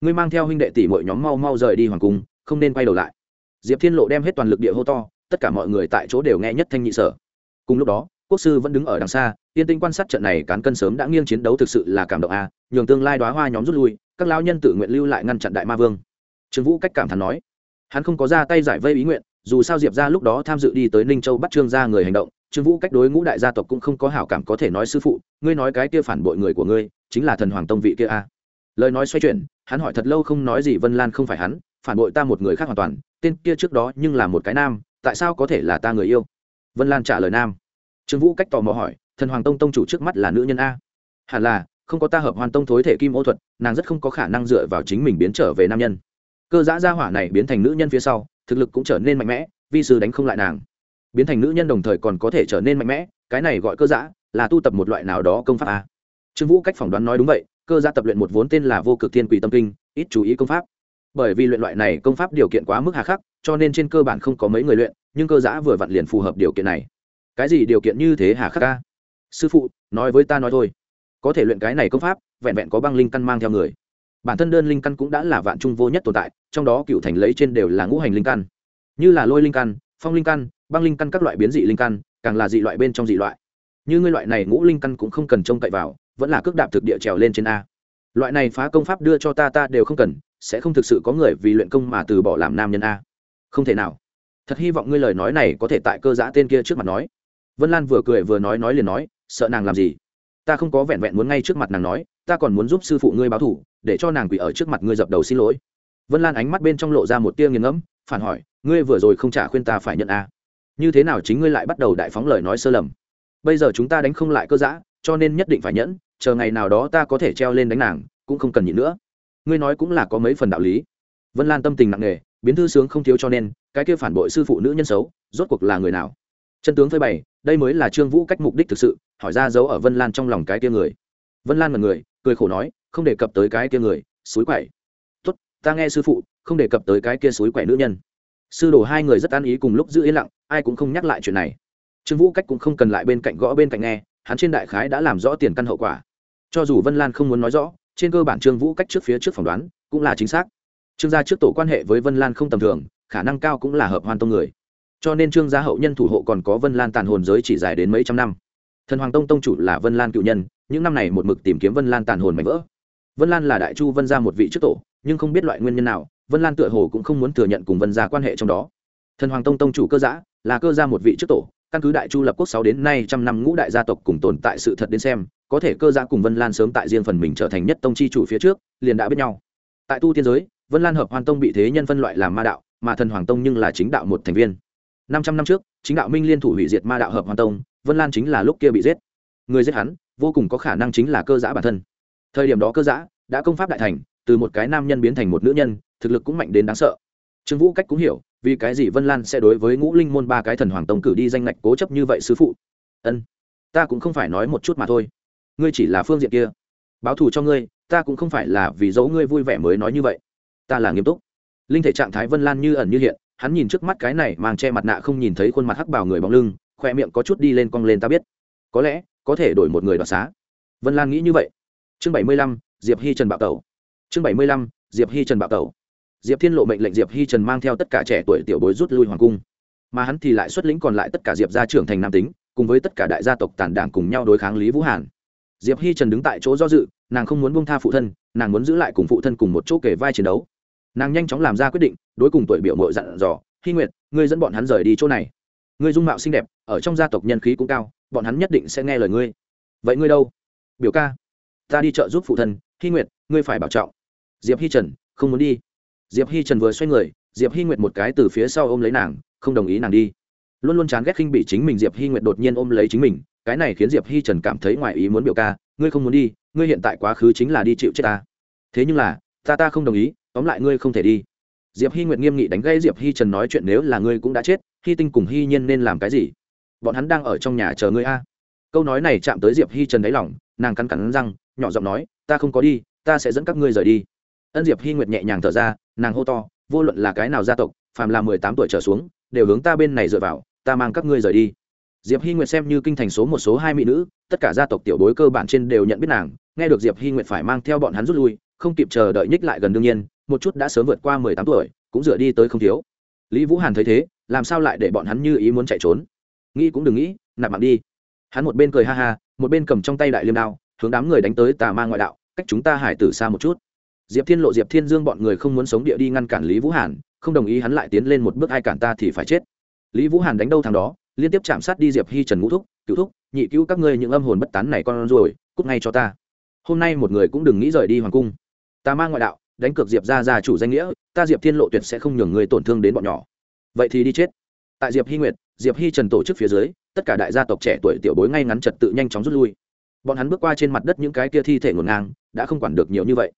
Ngươi mang theo huynh đệ tỷ mọi nhóm mau mau rời đi hoàng cung, không nên quay đầu lại. Diệp thiên lộ đem hết toàn lực địa hô to, tất cả mọi người tại chỗ đều nghe nhất thanh nhị sở. Cùng lúc đó quốc sư vẫn đứng ở đằng xa yên tinh quan sát trận này cán cân sớm đã nghiêng chiến đấu thực sự là cảm động a, nhường tương lai đoá hoa nhóm rút lui, các lao nhân tự nguyện lưu lại ngăn chặn đại ma vương. Trương vũ cách cảm thán nói, hắn không có ra tay giải vây ý nguyện, dù sao diệp ra lúc đó tham dự đi tới ninh châu bắt trương ra người hành động, trương vũ cách đối ngũ đại gia tộc cũng không có hảo cảm có thể nói sư phụ, ngươi nói cái kia phản bội người của ngươi, chính là thần hoàng tông vị kia a. Lời nói xoay chuyển, hắn hỏi thật lâu không nói gì vân lan không phải hắn, phản bội ta một người khác hoàn toàn, tên kia trước đó nhưng là một cái nam, tại sao có thể là ta người yêu? Vân lan trả lời nam trương vũ cách tò mò hỏi, thần hoàng tông tông chủ trước mắt là nữ nhân a? Hẳn là, không có ta hợp hoàn tông thối thể kim ô thuật, nàng rất không có khả năng dựa vào chính mình biến trở về nam nhân. Cơ giã gia hỏa này biến thành nữ nhân phía sau, thực lực cũng trở nên mạnh mẽ, vi sư đánh không lại nàng. Biến thành nữ nhân đồng thời còn có thể trở nên mạnh mẽ, cái này gọi cơ giã, là tu tập một loại nào đó công pháp a? Trương vũ cách phỏng đoán nói đúng vậy, cơ giã tập luyện một vốn tên là vô cực thiên quỷ tâm kinh, ít chú ý công pháp. Bởi vì luyện loại này công pháp điều kiện quá mức hà khắc, cho nên trên cơ bản không có mấy người luyện, nhưng cơ giã vừa vặn liền phù hợp điều kiện này cái gì điều kiện như thế hà khắc ca? Sư phụ, nói với ta nói thôi. Có thể luyện cái này công pháp, vẹn vẹn có băng linh căn mang theo người. Bản thân đơn linh căn cũng đã là vạn trung vô nhất tồn tại, trong đó cựu thành lấy trên đều là ngũ hành linh căn. Như là lôi linh căn, phong linh căn, băng linh căn các loại biến dị linh căn, càng là dị loại bên trong dị loại. Như ngươi loại này ngũ linh căn cũng không cần trông cậy vào, vẫn là cước đạp thực địa trèo lên trên a. Loại này phá công pháp đưa cho ta ta đều không cần, sẽ không thực sự có người vì luyện công mà từ bỏ làm nam nhân a. Không thể nào. Thật hy vọng ngươi lời nói này có thể tại cơ giã tên kia trước mặt nói vân lan vừa cười vừa nói nói liền nói, sợ nàng làm gì? Ta không có vẹn vẹn muốn ngay trước mặt nàng nói, ta còn muốn giúp sư phụ ngươi báo thủ để cho nàng quỷ ở trước mặt ngươi dập đầu xin lỗi. Vân lan ánh mắt bên trong lộ ra một tia nghiền ngẫm, phản hỏi, ngươi vừa rồi không trả khuyên ta phải nhận a như thế nào chính ngươi lại bắt đầu đại phóng lời nói sơ lầm? Bây giờ chúng ta đánh không lại cơ giã cho nên nhất định phải nhẫn, chờ ngày nào đó ta có thể treo lên đánh nàng, cũng không cần nhịn nữa. Ngươi nói cũng là có mấy phần đạo lý. Vân lan tâm tình nặng nề, biến thư sướng không thiếu cho nên, cái kia phản bội sư phụ nữ nhân xấu, rốt cuộc là người nào? Chân tướng phơi bày, đây mới là trương vũ cách mục đích thực sự, hỏi ra dấu ở vân lan trong lòng cái kia người. Vân lan là người, cười khổ nói, không đề cập tới cái kia người, suối quậy tốt, ta nghe sư phụ, không đề cập tới cái kia suối quậy nữ nhân. Sư đồ hai người rất an ý cùng lúc giữ yên lặng, ai cũng không nhắc lại chuyện này. Trương vũ cách cũng không cần lại bên cạnh gõ bên cạnh nghe, hắn trên đại khái đã làm rõ tiền căn hậu quả. Cho dù vân lan không muốn nói rõ, trên cơ bản trương vũ cách trước phía trước phỏng đoán, cũng là chính xác. Trương gia trước tổ quan hệ với vân lan không tầm thường, khả năng cao cũng là hợp hoàn tông người cho nên trương gia hậu nhân thủ hộ còn có vân lan tàn hồn giới chỉ dài đến mấy trăm năm thần hoàng tông tông chủ là vân lan cựu nhân những năm này một mực tìm kiếm vân lan tàn hồn mạnh vỡ vân lan là đại chu vân gia một vị trước tổ nhưng không biết loại nguyên nhân nào vân lan tựa hồ cũng không muốn thừa nhận cùng vân gia quan hệ trong đó thần hoàng tông tông chủ cơ giã là cơ gia một vị trước tổ căn cứ đại chu lập quốc sáu đến nay trăm năm ngũ đại gia tộc cùng tồn tại sự thật đến xem có thể cơ giã cùng vân lan sớm tại riêng phần mình trở thành nhất tông chi chủ phía trước liền đã biết nhau tại tu tiên giới vân lan hợp hoàn tông bị thế nhân phân loại làm ma đạo mà thần hoàng tông nhưng là chính đạo một thành viên năm trăm năm trước, chính đạo minh liên thủ hủy diệt ma đạo hợp hoàn tông, vân lan chính là lúc kia bị giết. Người giết hắn, vô cùng có khả năng chính là cơ giã bản thân. Thời điểm đó cơ giã đã công pháp đại thành, từ một cái nam nhân biến thành một nữ nhân, thực lực cũng mạnh đến đáng sợ. Trương vũ cách cũng hiểu, vì cái gì vân lan sẽ đối với ngũ linh môn ba cái thần hoàng tông cử đi danh ngạch cố chấp như vậy sư phụ? Ân, ta cũng không phải nói một chút mà thôi. Ngươi chỉ là phương diện kia. Báo thù cho ngươi, ta cũng không phải là vì dấu ngươi vui vẻ mới nói như vậy. Ta là nghiêm túc. Linh thể trạng thái vân lan như ẩn như hiện hắn nhìn trước mắt cái này mang che mặt nạ không nhìn thấy khuôn mặt hắc bào người bóng lưng khoe miệng có chút đi lên cong lên ta biết. Có lẽ, có thể đổi một người đoạt xá. Vân lan nghĩ như vậy. Chương bảy mươi lăm, diệp hi trần bạo tẩu. Chương bảy mươi lăm, diệp hi trần bạo tẩu. Diệp thiên lộ mệnh lệnh diệp hi trần mang theo tất cả trẻ tuổi tiểu bối rút lui hoàng cung. Mà hắn thì lại xuất lĩnh còn lại tất cả diệp gia trưởng thành nam tính, cùng với tất cả đại gia tộc tàn đảng cùng nhau đối kháng lý vũ hàn. Diệp hi trần đứng tại chỗ do dự, nàng không muốn buông tha phụ thân, nàng muốn giữ lại cùng phụ thân cùng một chỗ kể vai chiến đấu nàng nhanh chóng làm ra quyết định, đối cùng tuổi biểu mội dặn dò hy nguyệt, ngươi dẫn bọn hắn rời đi chỗ này. Ngươi dung mạo xinh đẹp, ở trong gia tộc nhân khí cũng cao, bọn hắn nhất định sẽ nghe lời ngươi. Vậy ngươi đâu? Biểu ca, ta đi chợ giúp phụ thân. Hy nguyệt, ngươi phải bảo trọng. Diệp hi trần, không muốn đi. Diệp hi trần vừa xoay người, diệp hi nguyệt một cái từ phía sau ôm lấy nàng, không đồng ý nàng đi. Luôn luôn chán ghét khinh bị chính mình, diệp hi nguyệt đột nhiên ôm lấy chính mình, cái này khiến diệp hi trần cảm thấy ngoài ý muốn biểu ca, ngươi không muốn đi, ngươi hiện tại quá khứ chính là đi chịu chết ta. Thế nhưng là, ta ta không đồng ý tóm lại ngươi không thể đi. Diệp hi nguyệt nghiêm nghị đánh gây diệp hi trần nói chuyện nếu là ngươi cũng đã chết, hi tinh cùng hi nhiên nên làm cái gì? Bọn hắn đang ở trong nhà chờ ngươi a. Câu nói này chạm tới diệp hi trần đáy lỏng nàng cắn cắn răng, nhỏ giọng nói, ta không có đi, ta sẽ dẫn các ngươi rời đi. Ân diệp hi nguyệt nhẹ nhàng thở ra, nàng hô to, vô luận là cái nào gia tộc, phàm là mười tám tuổi trở xuống, đều hướng ta bên này dựa vào, ta mang các ngươi rời đi. Diệp hi nguyệt xem như kinh thành số một, số hai mỹ nữ, tất cả gia tộc tiểu bối cơ bản trên đều nhận biết nàng, nghe được diệp hi nguyệt phải mang theo bọn hắn rút lui không kịp chờ đợi nhích lại gần đương nhiên, một chút đã sớm vượt qua mười tám tuổi, cũng dựa đi tới không thiếu. Lý vũ hàn thấy thế, làm sao lại để bọn hắn như ý muốn chạy trốn? Nghĩ cũng đừng nghĩ, nạp mạng đi. Hắn một bên cười ha ha, một bên cầm trong tay đại liêm đao, hướng đám người đánh tới tà ma ngoại đạo, cách chúng ta hải tử xa một chút. Diệp thiên lộ, diệp thiên dương bọn người không muốn sống địa đi ngăn cản lý vũ hàn, không đồng ý hắn lại tiến lên một bước ai cản ta thì phải chết. Lý vũ hàn đánh đâu thằng đó, liên tiếp chạm sát đi diệp hi trần ngũ thúc cựu thúc, nhị cứu các ngươi những âm hồn bất tán này con rồi cút ngay cho ta. Hôm nay một người cũng đừng nghĩ rời đi hoàng cung ta mang ngoại đạo, đánh cược diệp ra ra chủ danh nghĩa, ta diệp thiên lộ tuyệt sẽ không nhường người tổn thương đến bọn nhỏ. Vậy thì đi chết. Tại diệp hi nguyệt, diệp hi trần tổ chức phía dưới, tất cả đại gia tộc trẻ tuổi tiểu bối ngay ngắn trật tự nhanh chóng rút lui. Bọn hắn bước qua trên mặt đất những cái kia thi thể ngổn ngang, đã không quản được nhiều như vậy.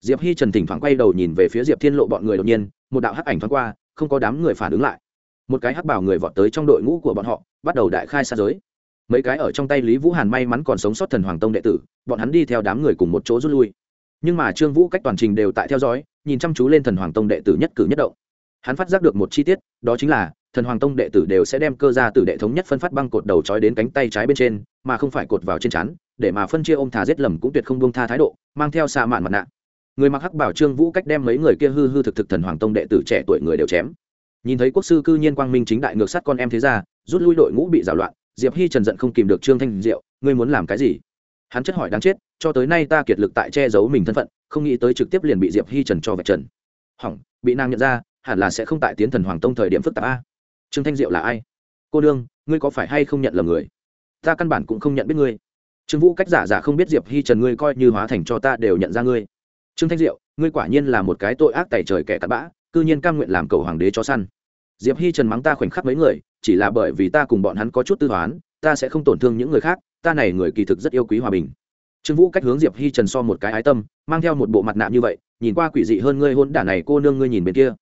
Diệp hi trần thỉnh thoảng quay đầu nhìn về phía diệp thiên lộ bọn người đột nhiên, một đạo hắc ảnh thoáng qua, không có đám người phản ứng lại. Một cái hắc bảo người vọt tới trong đội ngũ của bọn họ, bắt đầu đại khai xa giới. Mấy cái ở trong tay lý vũ hàn may mắn còn sống sót thần hoàng tông đệ tử, bọn hắn đi theo đám người cùng một chỗ rút lui nhưng mà trương vũ cách toàn trình đều tại theo dõi nhìn chăm chú lên thần hoàng tông đệ tử nhất cử nhất động hắn phát giác được một chi tiết đó chính là thần hoàng tông đệ tử đều sẽ đem cơ ra từ đệ thống nhất phân phát băng cột đầu trói đến cánh tay trái bên trên mà không phải cột vào trên chắn để mà phân chia ôm thà giết lầm cũng tuyệt không buông tha thái độ mang theo xa mạn mặt nạ người mặc hắc bảo trương vũ cách đem mấy người kia hư hư thực thực thần hoàng tông đệ tử trẻ tuổi người đều chém nhìn thấy quốc sư cư nhiên quang minh chính đại ngược sát con em thế ra rút lui đội ngũ bị rào loạn diệp hi trần giận không kìm được trương thanh diệu ngươi muốn làm cái gì hắn chất hỏi đáng chết cho tới nay ta kiệt lực tại che giấu mình thân phận, không nghĩ tới trực tiếp liền bị diệp hi trần cho vạch trần. Hỏng, bị nàng nhận ra, hẳn là sẽ không tại tiến thần hoàng tông thời điểm phức tạp a. Trương thanh diệu là ai? Cô đương ngươi có phải hay không nhận lầm người? Ta căn bản cũng không nhận biết ngươi. Trương vũ cách giả giả không biết diệp hi trần ngươi coi như hóa thành cho ta đều nhận ra ngươi. Trương thanh diệu, ngươi quả nhiên là một cái tội ác tài trời kẻ tạt bã, cư nhiên cam nguyện làm cầu hoàng đế cho săn. Diệp hi trần mắng ta khoảnh khắc mấy người, chỉ là bởi vì ta cùng bọn hắn có chút tư toán, ta sẽ không tổn thương những người khác, ta này người kỳ thực rất yêu quý hòa bình trương vũ cách hướng diệp hi trần so một cái ái tâm, mang theo một bộ mặt nạ như vậy, nhìn qua quỷ dị hơn ngươi hôn đả này cô nương ngươi nhìn bên kia.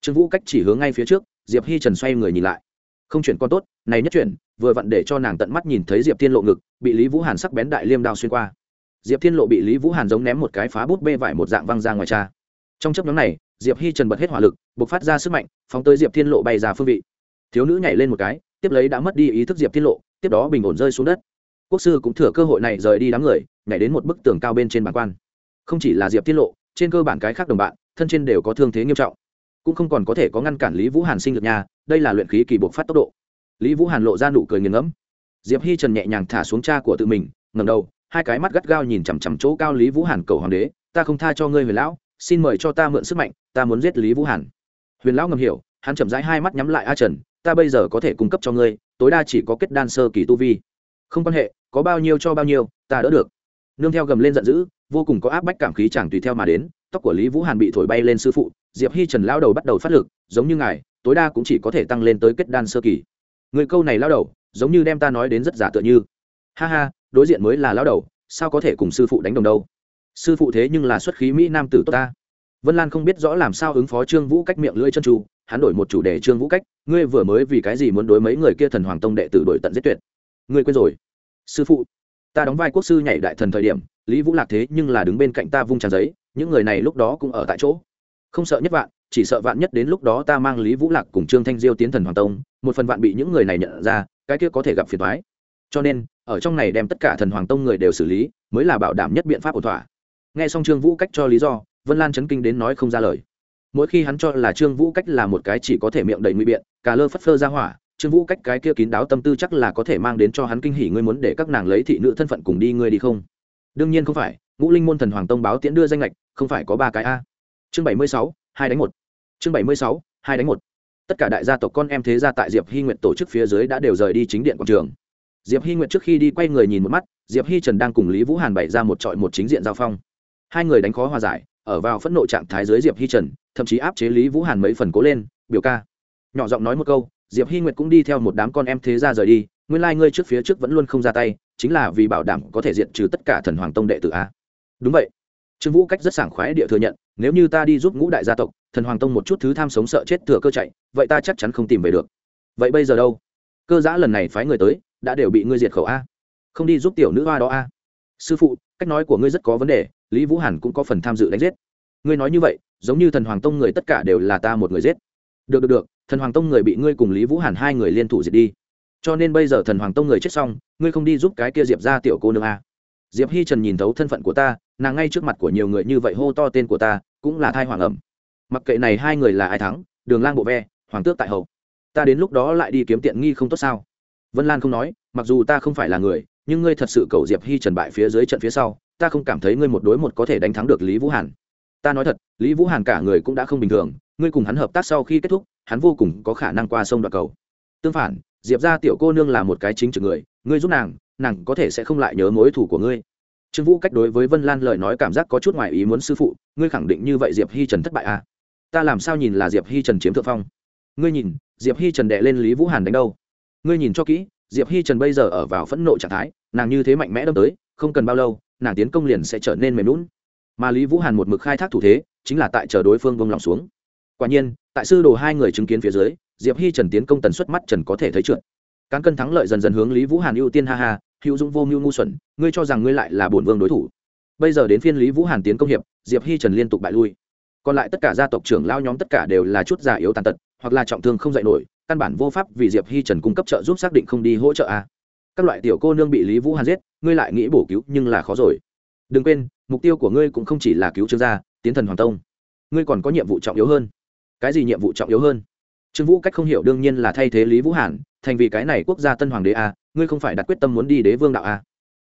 Trương vũ cách chỉ hướng ngay phía trước, diệp hi trần xoay người nhìn lại. Không chuyển con tốt, này nhất chuyển, vừa vặn để cho nàng tận mắt nhìn thấy diệp thiên lộ ngực, bị lý vũ hàn sắc bén đại liêm đao xuyên qua. Diệp thiên lộ bị lý vũ hàn giống ném một cái phá bút bê vải một dạng văng ra ngoài cha trong chấp nhóm này, diệp hi trần bật hết hỏa lực buộc phát ra sức mạnh, phóng tới diệp thiên lộ bay ra phương vị. Thiếu nữ nhảy lên một cái, tiếp lấy đã mất đi ý thức diệp thiên lộ, tiếp đó bình ổn rơi xuống đất quốc sư cũng thừa cơ hội này rời đi đám người, nhảy đến một bức tường cao bên trên bản quan. Không chỉ là diệp tiết lộ, trên cơ bản cái khác đồng bạn, thân trên đều có thương thế nghiêm trọng. Cũng không còn có thể có ngăn cản lý vũ hàn sinh lực nhà đây là luyện khí kỳ buộc phát tốc độ. Lý vũ hàn lộ ra nụ cười nghiền ngẫm. Diệp hi trần nhẹ nhàng thả xuống cha của tự mình ngầm đầu, hai cái mắt gắt gao nhìn chằm chằm chỗ cao lý vũ hàn cầu hoàng đế, ta không tha cho ngươi huyền lão, xin mời cho ta mượn sức mạnh, ta muốn giết lý vũ hàn. Huyền lão ngầm hiểu, hắn chậm rãi hai mắt nhắm lại a trần, ta bây giờ có thể cung cấp cho ngươi, tối đa chỉ có kết đan sơ kỳ tu vi không quan hệ, có bao nhiêu cho bao nhiêu, ta đỡ được. Nương theo gầm lên giận dữ, vô cùng có áp bách cảm khí chẳng tùy theo mà đến, tóc của lý vũ hàn bị thổi bay lên sư phụ, diệp hi trần lao đầu bắt đầu phát lực, giống như ngài, tối đa cũng chỉ có thể tăng lên tới kết đan sơ kỳ. Người câu này lao đầu, giống như đem ta nói đến rất giả tựa như. Ha ha, đối diện mới là lao đầu, sao có thể cùng sư phụ đánh đồng đâu? Sư phụ thế nhưng là xuất khí mỹ nam tử tốt ta. Vân lan không biết rõ làm sao ứng phó trương vũ cách miệng lưỡi chân tru hắn đổi một chủ đề trương vũ cách, ngươi vừa mới vì cái gì muốn đối mấy người kia thần hoàng tông đệ tử đổi tận giết tuyệt? Ngươi quên rồi. Sư phụ, ta đóng vai quốc sư nhảy đại thần thời điểm, lý vũ lạc thế nhưng là đứng bên cạnh ta vung tràn giấy, những người này lúc đó cũng ở tại chỗ. Không sợ nhất vạn, chỉ sợ vạn nhất đến lúc đó ta mang lý vũ lạc cùng trương thanh diêu tiến thần hoàng tông, một phần vạn bị những người này nhận ra, cái kia có thể gặp phiền thoái cho nên, ở trong này đem tất cả thần hoàng tông người đều xử lý, mới là bảo đảm nhất biện pháp ổn thỏa. Nghe xong trương vũ cách cho lý do, vân lan chấn kinh đến nói không ra lời. Mỗi khi hắn cho là trương vũ cách là một cái chỉ có thể miệng đầy nguy biện cà lơ phất phơ ra hỏa trương vũ cách cái kia kín đáo tâm tư chắc là có thể mang đến cho hắn kinh hỉ, ngươi muốn để các nàng lấy thị nữ thân phận cùng đi, ngươi đi không? Đương nhiên không phải, ngũ linh môn thần hoàng tông báo tiễn đưa danh lệch không phải có ba cái a. Chương bảy mươi sáu, hai đánh một. Chương bảy mươi sáu, hai đánh một. Tất cả đại gia tộc con em thế gia tại diệp hy nguyện tổ chức phía dưới đã đều rời đi chính điện quảng trường. Diệp hy nguyện trước khi đi quay người nhìn một mắt, diệp hy trần đang cùng lý vũ hàn bày ra một trọi một chính diện giao phong. Hai người đánh khó hòa giải, ở vào phẫn nộ trạng thái dưới diệp hi trần, thậm chí áp chế lý vũ hàn mấy phần cố lên, biểu ca. Nhỏ giọng nói một câu diệp hi nguyệt cũng đi theo một đám con em thế ra rời đi, nguyên lai ngươi trước phía trước vẫn luôn không ra tay, chính là vì bảo đảm có thể diện trừ tất cả thần hoàng tông đệ tử a. Đúng vậy. Trương vũ cách rất sảng khoái địa thừa nhận, nếu như ta đi giúp ngũ đại gia tộc, thần hoàng tông một chút thứ tham sống sợ chết thừa cơ chạy, vậy ta chắc chắn không tìm về được. Vậy bây giờ đâu? Cơ giã lần này phái người tới, đã đều bị ngươi diệt khẩu a. Không đi giúp tiểu nữ hoa đó a. Sư phụ, cách nói của ngươi rất có vấn đề, lý vũ hàn cũng có phần tham dự đánh giết. Ngươi nói như vậy, giống như thần hoàng tông người tất cả đều là ta một người giết. Được được được thần hoàng tông người bị ngươi cùng lý vũ hàn hai người liên thủ diệt đi. Cho nên bây giờ thần hoàng tông người chết xong, ngươi không đi giúp cái kia diệp ra tiểu cô nương a. Diệp hi trần nhìn thấu thân phận của ta, nàng ngay trước mặt của nhiều người như vậy hô to tên của ta, cũng là thai hoàng ẩm. Mặc kệ này hai người là ai thắng, đường lang bộ ve, hoàng tước tại hậu ta đến lúc đó lại đi kiếm tiện nghi không tốt sao? Vân lan không nói, mặc dù ta không phải là người, nhưng ngươi thật sự cầu diệp hi trần bại phía dưới trận phía sau, ta không cảm thấy ngươi một đối một có thể đánh thắng được lý vũ hàn. Ta nói thật, lý vũ hàn cả người cũng đã không bình thường, ngươi cùng hắn hợp tác sau khi kết thúc hắn vô cùng có khả năng qua sông đoạt cầu. Tương phản, diệp ra tiểu cô nương là một cái chính trực người, ngươi giúp nàng nàng có thể sẽ không lại nhớ mối thủ của ngươi. Trương vũ cách đối với vân lan lời nói cảm giác có chút ngoài ý muốn sư phụ, ngươi khẳng định như vậy diệp hi trần thất bại à? Ta làm sao nhìn là diệp hi trần chiếm thượng phong? Ngươi nhìn, diệp hi trần đệ lên lý vũ hàn đánh đâu? Ngươi nhìn cho kỹ, diệp hi trần bây giờ ở vào phẫn nộ trạng thái, nàng như thế mạnh mẽ đâm tới, không cần bao lâu, nàng tiến công liền sẽ trở nên mềm lún mà lý vũ hàn một mực khai thác thủ thế, chính là tại chờ đối phương vông lòng xuống quả nhiên, tại sư đồ hai người chứng kiến phía dưới, diệp hi trần tiến công tần suất mắt trần có thể thấy trượt. Cán cân thắng lợi dần dần hướng lý vũ hàn ưu tiên, ha ha, hữu dũng vô mưu ngu xuẩn, ngươi cho rằng ngươi lại là bổn vương đối thủ. Bây giờ đến phiên lý vũ hàn tiến công hiệp, diệp hi trần liên tục bại lui. Còn lại tất cả gia tộc trưởng lao nhóm tất cả đều là chút già yếu tàn tật, hoặc là trọng thương không dạy nổi, căn bản vô pháp vì diệp hi trần cung cấp trợ giúp xác định không đi hỗ trợ a. Các loại tiểu cô nương bị lý vũ hàn giết, ngươi lại nghĩ bổ cứu, nhưng là khó rồi. Đừng quên, mục tiêu của ngươi cũng không chỉ là cứu trương gia, tiến thần hoàng tông. Ngươi còn có nhiệm vụ trọng yếu hơn cái gì nhiệm vụ trọng yếu hơn? Trương vũ cách không hiểu đương nhiên là thay thế lý vũ hàn, thành vì cái này quốc gia tân hoàng đế a, ngươi không phải đặt quyết tâm muốn đi đế vương đạo a.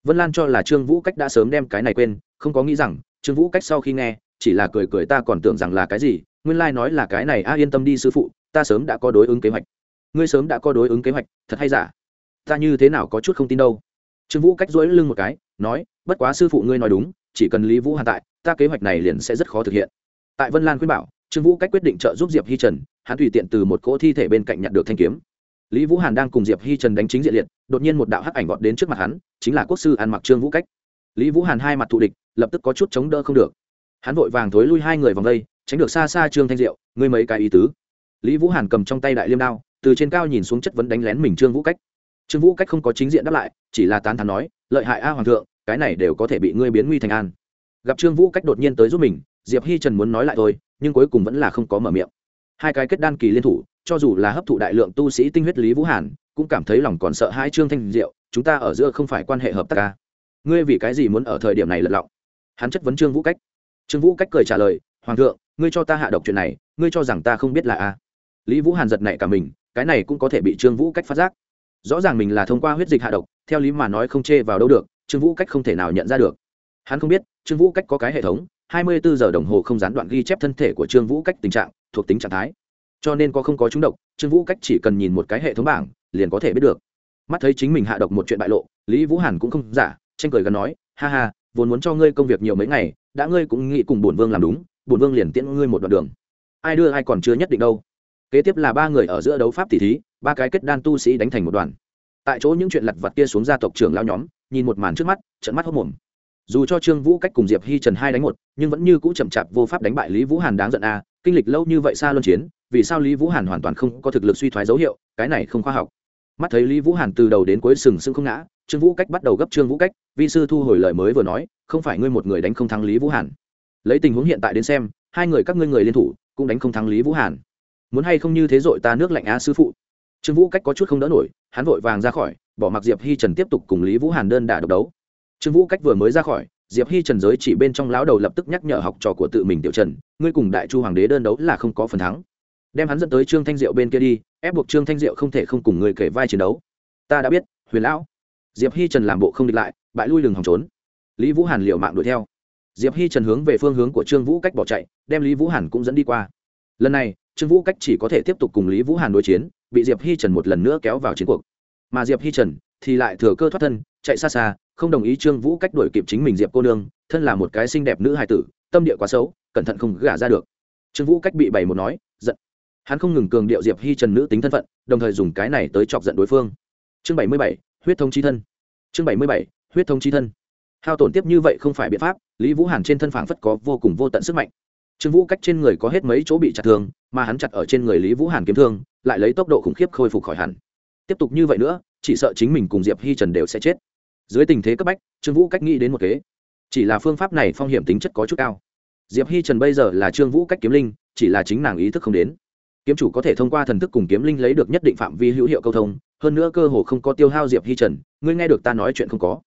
Vân lan cho là trương vũ cách đã sớm đem cái này quên, không có nghĩ rằng, trương vũ cách sau khi nghe, chỉ là cười cười ta còn tưởng rằng là cái gì, nguyên lai nói là cái này a, yên tâm đi sư phụ, ta sớm đã có đối ứng kế hoạch. Ngươi sớm đã có đối ứng kế hoạch, thật hay giả? Ta như thế nào có chút không tin đâu. Trương vũ cách dỗi lưng một cái, nói, bất quá sư phụ ngươi nói đúng, chỉ cần lý vũ hàn tại, ta kế hoạch này liền sẽ rất khó thực hiện. Tại vân lan khuyên bảo trương vũ cách quyết định trợ giúp diệp hi trần, hắn tùy tiện từ một cỗ thi thể bên cạnh nhặt được thanh kiếm. Lý vũ hàn đang cùng diệp hi trần đánh chính diện liệt, đột nhiên một đạo hắc ảnh vọt đến trước mặt hắn, chính là quốc sư ăn mặc trương vũ cách. Lý vũ hàn hai mặt thù địch, lập tức có chút chống đỡ không được. Hắn vội vàng thối lui hai người vòng đây, tránh được xa xa trương thanh diệu, ngươi mấy cái ý tứ. Lý vũ hàn cầm trong tay đại liêm đao, từ trên cao nhìn xuống chất vấn đánh lén mình trương vũ cách. Trương vũ cách không có chính diện đáp lại, chỉ là tán thán nói, lợi hại a hoàng thượng, cái này đều có thể bị ngươi biến nguy thành an. Gặp trương vũ cách đột nhiên tới giúp mình diệp hi trần muốn nói lại thôi, nhưng cuối cùng vẫn là không có mở miệng. Hai cái kết đan kỳ liên thủ, cho dù là hấp thụ đại lượng tu sĩ tinh huyết lý vũ hàn, cũng cảm thấy lòng còn sợ hai trương thanh diệu, chúng ta ở giữa không phải quan hệ hợp tác ca ngươi vì cái gì muốn ở thời điểm này lật lọng? Hắn chất vấn trương vũ cách. Trương vũ cách cười trả lời, hoàng thượng, ngươi cho ta hạ độc chuyện này, ngươi cho rằng ta không biết là a? Lý vũ hàn giật nảy cả mình, cái này cũng có thể bị trương vũ cách phát giác. Rõ ràng mình là thông qua huyết dịch hạ độc, theo lý mà nói không chê vào đâu được, trương vũ cách không thể nào nhận ra được. Hắn không biết, trương vũ cách có cái hệ thống hai mươi bốn giờ đồng hồ không gián đoạn ghi chép thân thể của trương vũ cách tình trạng, thuộc tính trạng thái. Cho nên có không có trúng độc, trương vũ cách chỉ cần nhìn một cái hệ thống bảng, liền có thể biết được. Mắt thấy chính mình hạ độc một chuyện bại lộ, lý vũ hàn cũng không giả, tranh cười gần nói, ha ha, vốn muốn cho ngươi công việc nhiều mấy ngày, đã ngươi cũng nghĩ cùng bổn vương làm đúng, bổn vương liền tiễn ngươi một đoạn đường. Ai đưa ai còn chưa nhất định đâu. Kế tiếp là ba người ở giữa đấu pháp tỷ thí, ba cái kết đan tu sĩ đánh thành một đoàn. Tại chỗ những chuyện lặt vặt kia xuống gia tộc trưởng lao nhóm, nhìn một màn trước mắt trận mắt hốc mồm dù cho trương vũ cách cùng diệp hi trần hai đánh một, nhưng vẫn như cũ chậm chạp vô pháp đánh bại lý vũ hàn đáng giận a. À. kinh lịch lâu như vậy xa luân chiến, vì sao lý vũ hàn hoàn toàn không có thực lực suy thoái dấu hiệu, cái này không khoa học. Mắt thấy lý vũ hàn từ đầu đến cuối sừng sững không ngã, trương vũ cách bắt đầu gấp trương vũ cách, vi sư thu hồi lời mới vừa nói, không phải ngươi một người đánh không thắng lý vũ hàn. Lấy tình huống hiện tại đến xem, hai người các ngươi người liên thủ, cũng đánh không thắng lý vũ hàn. Muốn hay không như thế dội ta nước lạnh á sư phụ. Trương vũ cách có chút không đỡ nổi, hắn vội vàng ra khỏi, bỏ mặc diệp hi trần tiếp tục cùng lý vũ hàn đơn đả độc đấu trương vũ cách vừa mới ra khỏi, diệp hi trần giới chỉ bên trong lão đầu lập tức nhắc nhở học trò của tự mình tiểu trần, ngươi cùng đại chu hoàng đế đơn đấu là không có phần thắng. Đem hắn dẫn tới trương thanh diệu bên kia đi, ép buộc trương thanh diệu không thể không cùng người kể vai chiến đấu. Ta đã biết, huyền lão. Diệp hi trần làm bộ không địch lại, bại lui lừng hòng trốn. Lý vũ hàn liều mạng đuổi theo. Diệp hi trần hướng về phương hướng của trương vũ cách bỏ chạy, đem lý vũ hàn cũng dẫn đi qua. Lần này, trương vũ cách chỉ có thể tiếp tục cùng lý vũ hàn đối chiến, bị diệp hi trần một lần nữa kéo vào chiến cuộc. Mà diệp hi trần thì lại thừa cơ thoát thân, chạy xa xa không đồng ý trương vũ cách đuổi kịp chính mình diệp cô nương, thân là một cái xinh đẹp nữ hài tử, tâm địa quá xấu, cẩn thận không gả ra được. Trương vũ cách bị bày một nói, giận. Hắn không ngừng cường điệu diệp hi trần nữ tính thân phận, đồng thời dùng cái này tới chọc giận đối phương. Chương bảy mươi bảy, huyết thống chi thân. Chương bảy mươi bảy, huyết thống chi thân. Hao tổn tiếp như vậy không phải biện pháp, lý vũ hàn trên thân phảng phất có vô cùng vô tận sức mạnh. Trương vũ cách trên người có hết mấy chỗ bị chặt thương, mà hắn chặt ở trên người lý vũ hàn kiếm thương, lại lấy tốc độ khủng khiếp khôi phục khỏi hẳn. Tiếp tục như vậy nữa, chỉ sợ chính mình cùng diệp hi trần đều sẽ chết dưới tình thế cấp bách, trương vũ cách nghĩ đến một kế. Chỉ là phương pháp này phong hiểm tính chất có chút cao. Diệp hi trần bây giờ là trương vũ cách kiếm linh, chỉ là chính nàng ý thức không đến. Kiếm chủ có thể thông qua thần thức cùng kiếm linh lấy được nhất định phạm vi hữu hiệu câu thông, hơn nữa cơ hồ không có tiêu hao diệp hi trần, ngươi nghe được ta nói chuyện không có?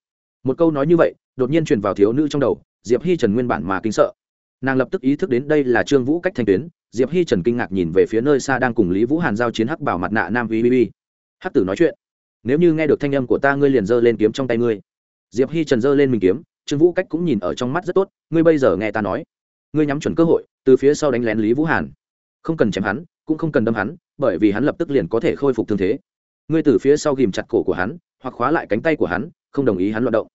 Một câu nói như vậy, đột nhiên truyền vào thiếu nữ trong đầu, diệp hi trần nguyên bản mà kinh sợ. Nàng lập tức ý thức đến đây là trương vũ cách thanh tuyến, diệp hi trần kinh ngạc nhìn về phía nơi xa đang cùng lý vũ hàn giao chiến hắc bảo mặt nạ nam vi vi hắc tử nói chuyện nếu như nghe được thanh âm của ta, ngươi liền giơ lên kiếm trong tay ngươi. Diệp hi trần giơ lên mình kiếm, trương vũ cách cũng nhìn ở trong mắt rất tốt, ngươi bây giờ nghe ta nói. Ngươi nhắm chuẩn cơ hội, từ phía sau đánh lén lý vũ hàn. Không cần chém hắn, cũng không cần đâm hắn, bởi vì hắn lập tức liền có thể khôi phục thương thế. Ngươi từ phía sau ghìm chặt cổ của hắn, hoặc khóa lại cánh tay của hắn, không đồng ý hắn loạt động.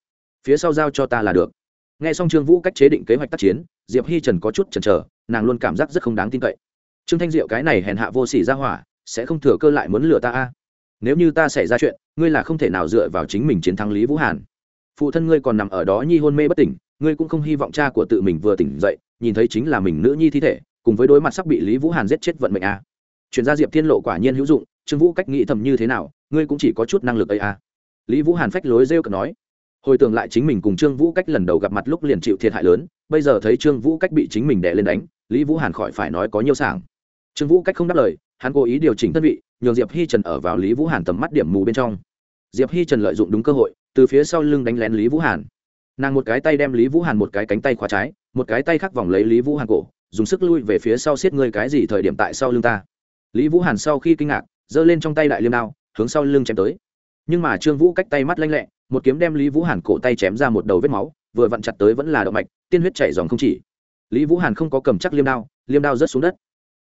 Phía sau giao cho ta là được. Nghe xong trương vũ cách chế định kế hoạch tác chiến, diệp hi trần có chút chần chờ, nàng luôn cảm giác rất không đáng tin cậy. Trương thanh diệu, cái này hèn hạ vô sỉ ra hỏa, sẽ không thừa cơ lại muốn lừa ta a nếu như ta xảy ra chuyện, ngươi là không thể nào dựa vào chính mình chiến thắng lý vũ hàn. Phụ thân ngươi còn nằm ở đó nhi hôn mê bất tỉnh, ngươi cũng không hy vọng cha của tự mình vừa tỉnh dậy, nhìn thấy chính là mình nữ nhi thi thể, cùng với đối mặt sắp bị lý vũ hàn giết chết vận mệnh a. Chuyển ra diệp thiên lộ quả nhiên hữu dụng, trương vũ cách nghĩ thầm như thế nào, ngươi cũng chỉ có chút năng lực ấy a. Lý vũ hàn phách lối rêu cợt nói. Hồi tưởng lại chính mình cùng trương vũ cách lần đầu gặp mặt lúc liền chịu thiệt hại lớn, bây giờ thấy trương vũ cách bị chính mình đè lên đánh, lý vũ hàn khỏi phải nói có nhiều sảng. Trương vũ cách không đáp lời, hắn cố ý điều chỉnh thân vị nhường diệp hi trần ở vào lý vũ hàn tầm mắt điểm mù bên trong. Diệp hi trần lợi dụng đúng cơ hội, từ phía sau lưng đánh lén lý vũ hàn. Nàng một cái tay đem lý vũ hàn một cái cánh tay khóa trái, một cái tay khác vòng lấy lý vũ hàn cổ, dùng sức lui về phía sau xiết ngươi cái gì thời điểm tại sau lưng ta. Lý vũ hàn sau khi kinh ngạc, giơ lên trong tay đại liêm đao, hướng sau lưng chém tới. Nhưng mà trương vũ cách tay mắt lanh lẹ, một kiếm đem lý vũ hàn cổ tay chém ra một đầu vết máu, vừa vặn chặt tới vẫn là động mạch, tiên huyết chảy dòng không chỉ. Lý vũ hàn không có cầm chắc liêm đao liêm đao rớt xuống đất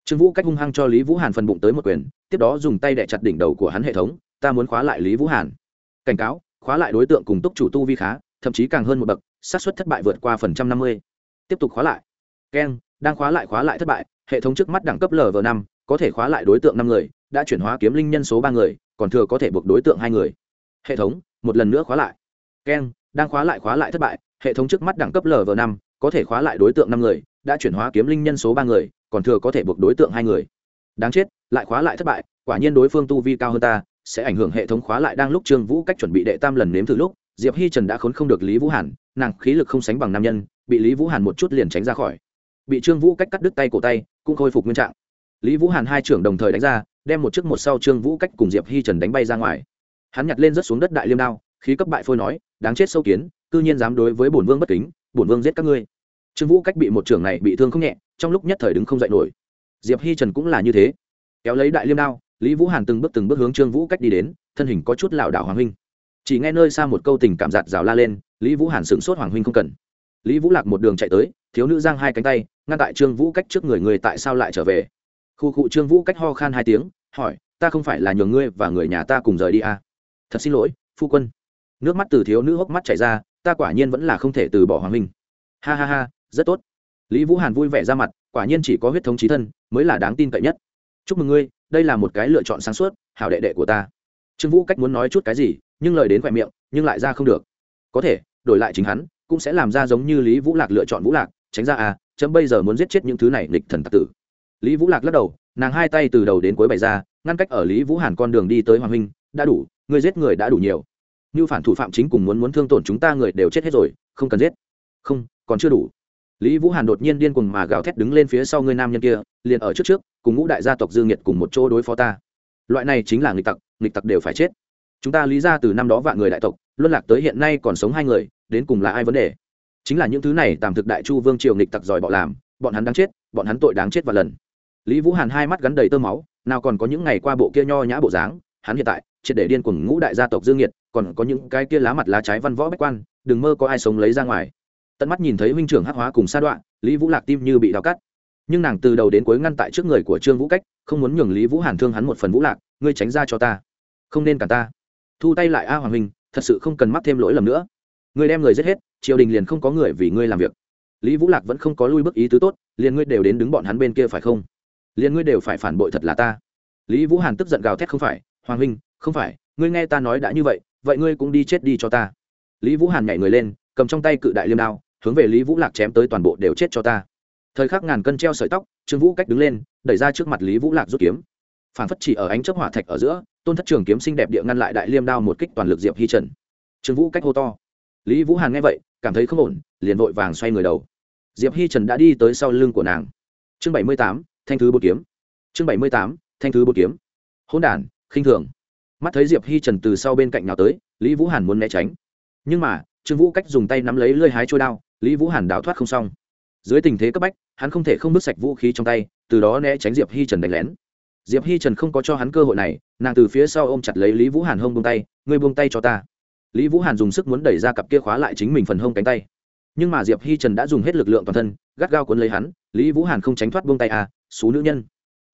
trương vũ cách hung hăng cho lý vũ hàn phần bụng tới một quyền, tiếp đó dùng tay đẻ chặt đỉnh đầu của hắn hệ thống, ta muốn khóa lại lý vũ hàn. Cảnh cáo, khóa lại đối tượng cùng túc chủ tu vi khá, thậm chí càng hơn một bậc, xác suất thất bại vượt qua phần trăm năm mươi. Tiếp tục khóa lại. Keng, đang khóa lại khóa lại thất bại, hệ thống trước mắt đẳng cấp lv năm, có thể khóa lại đối tượng năm người, đã chuyển hóa kiếm linh nhân số ba người, còn thừa có thể buộc đối tượng hai người. Hệ thống, một lần nữa khóa lại. Keng, đang khóa lại khóa lại thất bại, hệ thống trước mắt đẳng cấp lv năm, có thể khóa lại đối tượng năm người, đã chuyển hóa kiếm linh nhân số ba người còn thừa có thể buộc đối tượng hai người. Đáng chết, lại khóa lại thất bại, quả nhiên đối phương tu vi cao hơn ta, sẽ ảnh hưởng hệ thống khóa lại đang lúc trương vũ cách chuẩn bị đệ tam lần nếm thử lúc, diệp hi trần đã khốn không được lý vũ hàn, nàng khí lực không sánh bằng nam nhân, bị lý vũ hàn một chút liền tránh ra khỏi. Bị trương vũ cách cắt đứt tay cổ tay, cũng khôi phục nguyên trạng. Lý vũ hàn hai trưởng đồng thời đánh ra, đem một chiếc một sau trương vũ cách cùng diệp hi trần đánh bay ra ngoài. Hắn nhặt lên rất xuống đất đại liêm đao, khí cấp bại phôi nói, đáng chết sâu kiến, cư nhiên dám đối với bổn vương bất kính, bổn vương giết các ngươi. Trương vũ cách bị một trưởng này bị thương không nhẹ trong lúc nhất thời đứng không dậy nổi. Diệp hi trần cũng là như thế. Kéo lấy đại liêm đao, lý vũ hàn từng bước từng bước hướng trương vũ cách đi đến, thân hình có chút lảo đảo hoàng huynh. Chỉ nghe nơi xa một câu tình cảm giạt rào la lên, lý vũ hàn sửng sốt hoàng huynh không cần. Lý vũ lạc một đường chạy tới, thiếu nữ giang hai cánh tay, ngăn tại trương vũ cách trước người người tại sao lại trở về? Khu cụ trương vũ cách ho khan hai tiếng, hỏi, ta không phải là nhường ngươi và người nhà ta cùng rời đi à? thật xin lỗi, phu quân. Nước mắt từ thiếu nữ hốc mắt chảy ra, ta quả nhiên vẫn là không thể từ bỏ hoàng huynh. Ha ha ha, rất tốt lý vũ hàn vui vẻ ra mặt, quả nhiên chỉ có huyết thống trí thân mới là đáng tin cậy nhất. Chúc mừng ngươi, đây là một cái lựa chọn sáng suốt, hảo đệ đệ của ta. Trương vũ cách muốn nói chút cái gì, nhưng lời đến khoe miệng, nhưng lại ra không được. Có thể, đổi lại chính hắn, cũng sẽ làm ra giống như lý vũ lạc lựa chọn vũ lạc, tránh ra à chấm bây giờ muốn giết chết những thứ này lịch thần tặc tử. Lý vũ lạc lắc đầu, nàng hai tay từ đầu đến cuối bày ra, ngăn cách ở lý vũ hàn con đường đi tới hoàng huynh, đã đủ, người giết người đã đủ nhiều. Như phản thủ phạm chính cùng muốn muốn thương tổn chúng ta người đều chết hết rồi, không cần giết. Không, còn chưa đủ lý vũ hàn đột nhiên điên cuồng mà gào thét đứng lên phía sau người nam nhân kia, liền ở trước trước, cùng ngũ đại gia tộc dương nhiệt cùng một chỗ đối phó ta. Loại này chính là nghịch tặc nghịch tặc đều phải chết. Chúng ta lý ra từ năm đó vạn người đại tộc, luân lạc tới hiện nay còn sống hai người, đến cùng là ai vấn đề? Chính là những thứ này tạm thực đại chu vương triều nghịch tặc giỏi bọ làm, bọn hắn đáng chết, bọn hắn tội đáng chết và lần. Lý vũ hàn hai mắt gắn đầy tơ máu, nào còn có những ngày qua bộ kia nho nhã bộ dáng, hắn hiện tại, triệt để điên cuồng ngũ đại gia tộc dương nhiệt còn có những cái kia lá mặt lá trái văn võ bách quan, đừng mơ có ai sống lấy ra ngoài tận mắt nhìn thấy huynh trưởng hắc hóa cùng sa đoạn lý vũ lạc tim như bị đau cắt. Nhưng nàng từ đầu đến cuối ngăn tại trước người của trương vũ cách, không muốn nhường lý vũ hàn thương hắn một phần vũ lạc, ngươi tránh ra cho ta. Không nên cả ta. Thu tay lại a hoàng huynh thật sự không cần mắc thêm lỗi lầm nữa. Ngươi đem người giết hết, triều đình liền không có người vì ngươi làm việc. Lý vũ lạc vẫn không có lui bước ý tứ tốt, liền ngươi đều đến đứng bọn hắn bên kia phải không? Liền ngươi đều phải phản bội thật là ta. Lý vũ hàn tức giận gào thét không phải, hoàng huynh không phải, ngươi nghe ta nói đã như vậy vậy ngươi cũng đi chết đi cho ta. Lý vũ hàn nhảy người lên, cầm trong tay cự đại liêm đao hướng về lý vũ lạc chém tới toàn bộ đều chết cho ta. Thời khắc ngàn cân treo sợi tóc, trương vũ cách đứng lên, đẩy ra trước mặt lý vũ lạc rút kiếm. Phản phất chỉ ở ánh chấp hỏa thạch ở giữa, tôn thất trường kiếm xinh đẹp địa ngăn lại đại liêm đao một kích toàn lực diệp hi trần. Trương vũ cách hô to. Lý vũ hàn nghe vậy, cảm thấy không ổn, liền vội vàng xoay người đầu. Diệp hi trần đã đi tới sau lưng của nàng. Chương bảy mươi tám, thanh thứ bột kiếm. Chương bảy mươi tám, thanh thứ bột kiếm. Hôn đản, khinh thường. Mắt thấy diệp hi trần từ sau bên cạnh nào tới, lý vũ hàn muốn né tránh. Nhưng mà, trương vũ cách dùng tay nắm lấy lơi hái trôi đao lý vũ hàn đào thoát không xong. Dưới tình thế cấp bách, hắn không thể không bước sạch vũ khí trong tay, từ đó né tránh diệp hi trần đánh lén. Diệp hi trần không có cho hắn cơ hội này, nàng từ phía sau ôm chặt lấy lý vũ hàn hông buông tay, ngươi buông tay cho ta. Lý vũ hàn dùng sức muốn đẩy ra cặp kia khóa lại chính mình phần hông cánh tay. Nhưng mà diệp hi trần đã dùng hết lực lượng toàn thân, gắt gao cuốn lấy hắn, lý vũ hàn không tránh thoát buông tay à xú nữ nhân.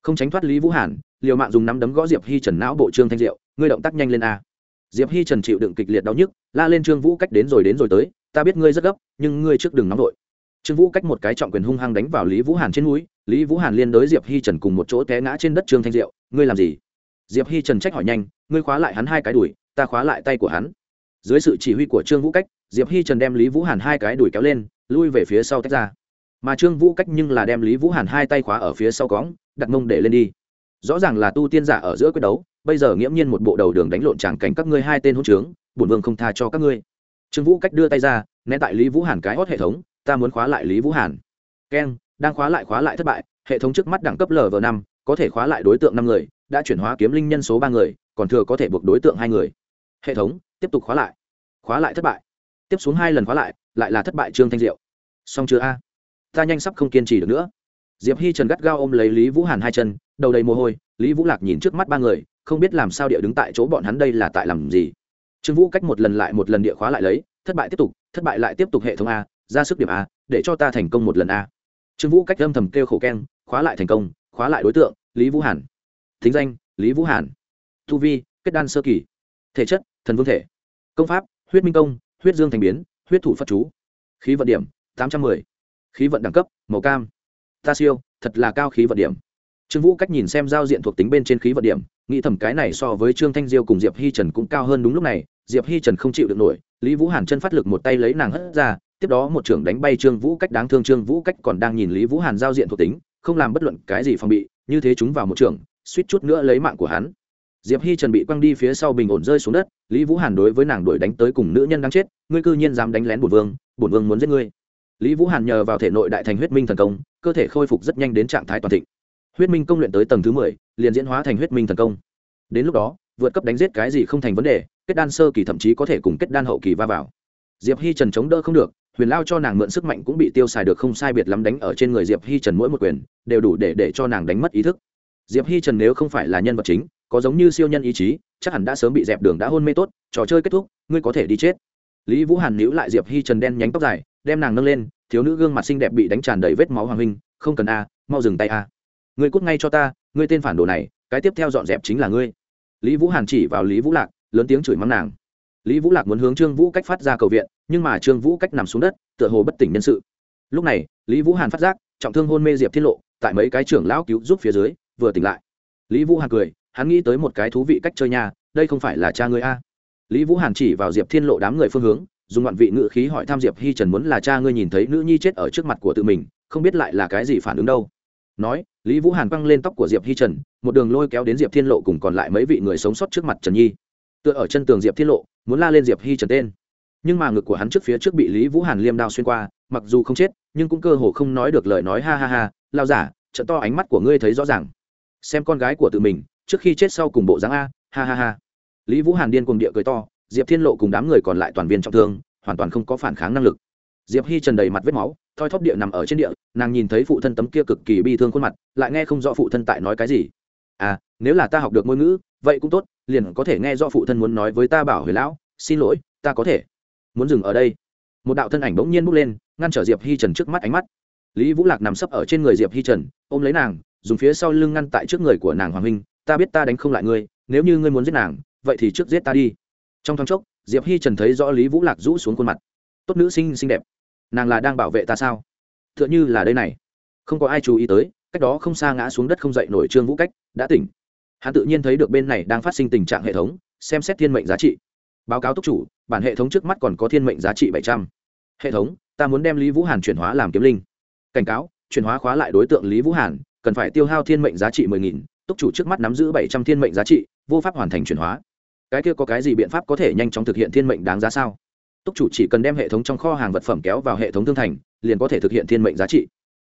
Không tránh thoát lý vũ hàn, liều mạng dùng nắm đấm gõ diệp hi trần não bộ trương thanh diệu, ngươi động tác nhanh lên à. diệp hi trần chịu đựng kịch liệt đau nhức, la lên trương vũ cách đến rồi đến rồi tới ta biết ngươi rất gấp, nhưng ngươi trước đừng nóng vội. Trương vũ cách một cái trọng quyền hung hăng đánh vào lý vũ hàn trên núi, lý vũ hàn liên đối diệp hi trần cùng một chỗ té ngã trên đất trương thanh diệu, ngươi làm gì? Diệp hi trần trách hỏi nhanh, ngươi khóa lại hắn hai cái đùi, ta khóa lại tay của hắn. Dưới sự chỉ huy của trương vũ cách, diệp hi trần đem lý vũ hàn hai cái đùi kéo lên, lui về phía sau tách ra. Mà trương vũ cách nhưng là đem lý vũ hàn hai tay khóa ở phía sau cõng, đặt mông để lên đi. Rõ ràng là tu tiên giả ở giữa quyết đấu, bây giờ nghiễm nhiên một bộ đầu đường đánh lộn tràng cảnh các ngươi hai tên hỗn trướng, bổn vương không tha cho các ngươi trương vũ cách đưa tay ra né tại lý vũ hàn cái hót hệ thống, ta muốn khóa lại lý vũ hàn. Keng, đang khóa lại khóa lại thất bại, hệ thống trước mắt đẳng cấp lv năm, có thể khóa lại đối tượng năm người, đã chuyển hóa kiếm linh nhân số ba người, còn thừa có thể buộc đối tượng hai người. Hệ thống, tiếp tục khóa lại. Khóa lại thất bại. Tiếp xuống hai lần khóa lại lại là thất bại trương thanh diệu. Xong chưa a? Ta nhanh sắp không kiên trì được nữa. Diệp hi trần gắt gao ôm lấy lý vũ hàn hai chân, đầu đầy mồ hôi, lý vũ lạc nhìn trước mắt ba người, không biết làm sao địa đứng tại chỗ bọn hắn đây là tại làm gì trương vũ cách một lần lại một lần địa khóa lại lấy, thất bại tiếp tục, thất bại lại tiếp tục hệ thống a, ra sức điểm a, để cho ta thành công một lần a. Trương vũ cách âm thầm kêu khổ keng, khóa lại thành công, khóa lại đối tượng, lý vũ hàn. Thính danh, lý vũ hàn. Thu vi, kết đan sơ kỳ. Thể chất, thần vương thể. Công pháp, huyết minh công, huyết dương thành biến, huyết thủ phật chú. Khí vận điểm, tám trăm m ư ơ i khí vận đẳng cấp, màu cam. Ta siêu, thật là cao khí vận điểm. Trương vũ cách nhìn xem giao diện thuộc tính bên trên khí vận điểm, nghĩ thầm cái này so với trương thanh diêu cùng diệp hi trần cũng cao hơn đúng lúc này diệp hi trần không chịu được nổi, lý vũ hàn chân phát lực một tay lấy nàng hất ra, tiếp đó một trưởng đánh bay trương vũ cách đáng thương trương vũ cách còn đang nhìn lý vũ hàn giao diện thuộc tính, không làm bất luận cái gì phòng bị, như thế chúng vào một trưởng, suýt chút nữa lấy mạng của hắn. Diệp hi trần bị quăng đi phía sau bình ổn rơi xuống đất, lý vũ hàn đối với nàng đuổi đánh tới cùng nữ nhân đang chết, ngươi cư nhiên dám đánh lén bổn vương bổn vương muốn giết ngươi. Lý vũ hàn nhờ vào thể nội đại thành huyết minh thần công, cơ thể khôi phục rất nhanh đến trạng thái toàn thịnh. Huyết minh công luyện tới tầng thứ mười, liền diễn hóa thành huyết minh thần công. Đến lúc đó, vượt cấp đánh giết cái gì không thành vấn đề kết đan sơ kỳ thậm chí có thể cùng kết đan hậu kỳ va vào. Diệp hi trần chống đỡ không được, huyền lao cho nàng mượn sức mạnh cũng bị tiêu xài được không sai biệt lắm đánh ở trên người diệp hi trần mỗi một quyền, đều đủ để để cho nàng đánh mất ý thức. Diệp hi trần nếu không phải là nhân vật chính, có giống như siêu nhân ý chí, chắc hẳn đã sớm bị dẹp đường đã hôn mê tốt, trò chơi kết thúc, ngươi có thể đi chết. Lý vũ hàn níu lại diệp hi trần đen nhánh tóc dài, đem nàng nâng lên, thiếu nữ gương mặt xinh đẹp bị đánh tràn đầy vết máu hoàng huynh, không cần a, mau dừng tay a. Ngươi cút ngay cho ta, ngươi tên phản đồ này, cái tiếp theo dọn dẹp chính là ngươi. Lý vũ hàn chỉ vào lý vũ lạc lớn tiếng chửi mắng nàng. Lý vũ lạc muốn hướng trương vũ cách phát ra cầu viện, nhưng mà trương vũ cách nằm xuống đất, tựa hồ bất tỉnh nhân sự. Lúc này, lý vũ hàn phát giác, trọng thương hôn mê diệp Thiên lộ, tại mấy cái trưởng lão cứu giúp phía dưới, vừa tỉnh lại. Lý vũ hàn cười, hắn nghĩ tới một cái thú vị cách chơi nhà đây không phải là cha ngươi a. Lý vũ hàn chỉ vào diệp thiên lộ đám người phương hướng, dùng ngoạn vị ngự khí hỏi thăm diệp hi trần muốn là cha ngươi nhìn thấy nữ nhi chết ở trước mặt của tự mình, không biết lại là cái gì phản ứng đâu. Nói, lý vũ hàn băng lên tóc của diệp hi trần, một đường lôi kéo đến diệp thiên lộ cùng còn lại mấy vị người sống sót trước mặt trần nhi tựa ở chân tường diệp thiên lộ, muốn la lên diệp hi trần tên. Nhưng mà ngực của hắn trước phía trước bị lý vũ hàn liêm đao xuyên qua, mặc dù không chết, nhưng cũng cơ hồ không nói được lời nói ha ha ha lao giả, trận to ánh mắt của ngươi thấy rõ ràng. Xem con gái của tự mình, trước khi chết sau cùng bộ dáng a, ha ha ha. Lý vũ hàn điên cùng địa cười to, diệp thiên lộ cùng đám người còn lại toàn viên trọng thương, hoàn toàn không có phản kháng năng lực. Diệp hi trần đầy mặt vết máu, thoi thóp địa nằm ở trên địa, nàng nhìn thấy phụ thân tấm kia cực kỳ bi thương khuôn mặt, lại nghe không rõ phụ thân tại nói cái gì. À nếu là ta học được ngôn ngữ vậy cũng tốt, liền có thể nghe do phụ thân muốn nói với ta bảo huyền lão, xin lỗi, ta có thể muốn dừng ở đây. Một đạo thân ảnh bỗng nhiên bước lên, ngăn trở diệp hi trần trước mắt ánh mắt. Lý vũ lạc nằm sấp ở trên người diệp hi trần, ôm lấy nàng, dùng phía sau lưng ngăn tại trước người của nàng hoàng huynh, ta biết ta đánh không lại ngươi, nếu như ngươi muốn giết nàng, vậy thì trước giết ta đi. Trong thoáng chốc, diệp hi trần thấy rõ lý vũ lạc rũ xuống khuôn mặt. Tốt nữ sinh, xinh đẹp. Nàng là đang bảo vệ ta sao? T h ư ợ n h ư là đây này. Không có ai chú ý tới, cách đó không xa ngã xuống đất không dậy nổi trương vũ cách, đã tỉnh hắn tự nhiên thấy được bên này đang phát sinh tình trạng hệ thống, xem xét thiên mệnh giá trị. Báo cáo túc chủ, bản hệ thống trước mắt còn có thiên mệnh giá trị bảy trăm. Hệ thống, ta muốn đem lý vũ hàn chuyển hóa làm kiếm linh. Cảnh cáo, chuyển hóa khóa lại đối tượng lý vũ hàn, cần phải tiêu hao thiên mệnh giá trị mười nghìn, túc chủ trước mắt nắm giữ bảy trăm thiên mệnh giá trị, vô pháp hoàn thành chuyển hóa. Cái kia có cái gì biện pháp có thể nhanh chóng thực hiện thiên mệnh đáng giá sao? Túc chủ chỉ cần đem hệ thống trong kho hàng vật phẩm kéo vào hệ thống thương thành, liền có thể thực hiện thiên mệnh giá trị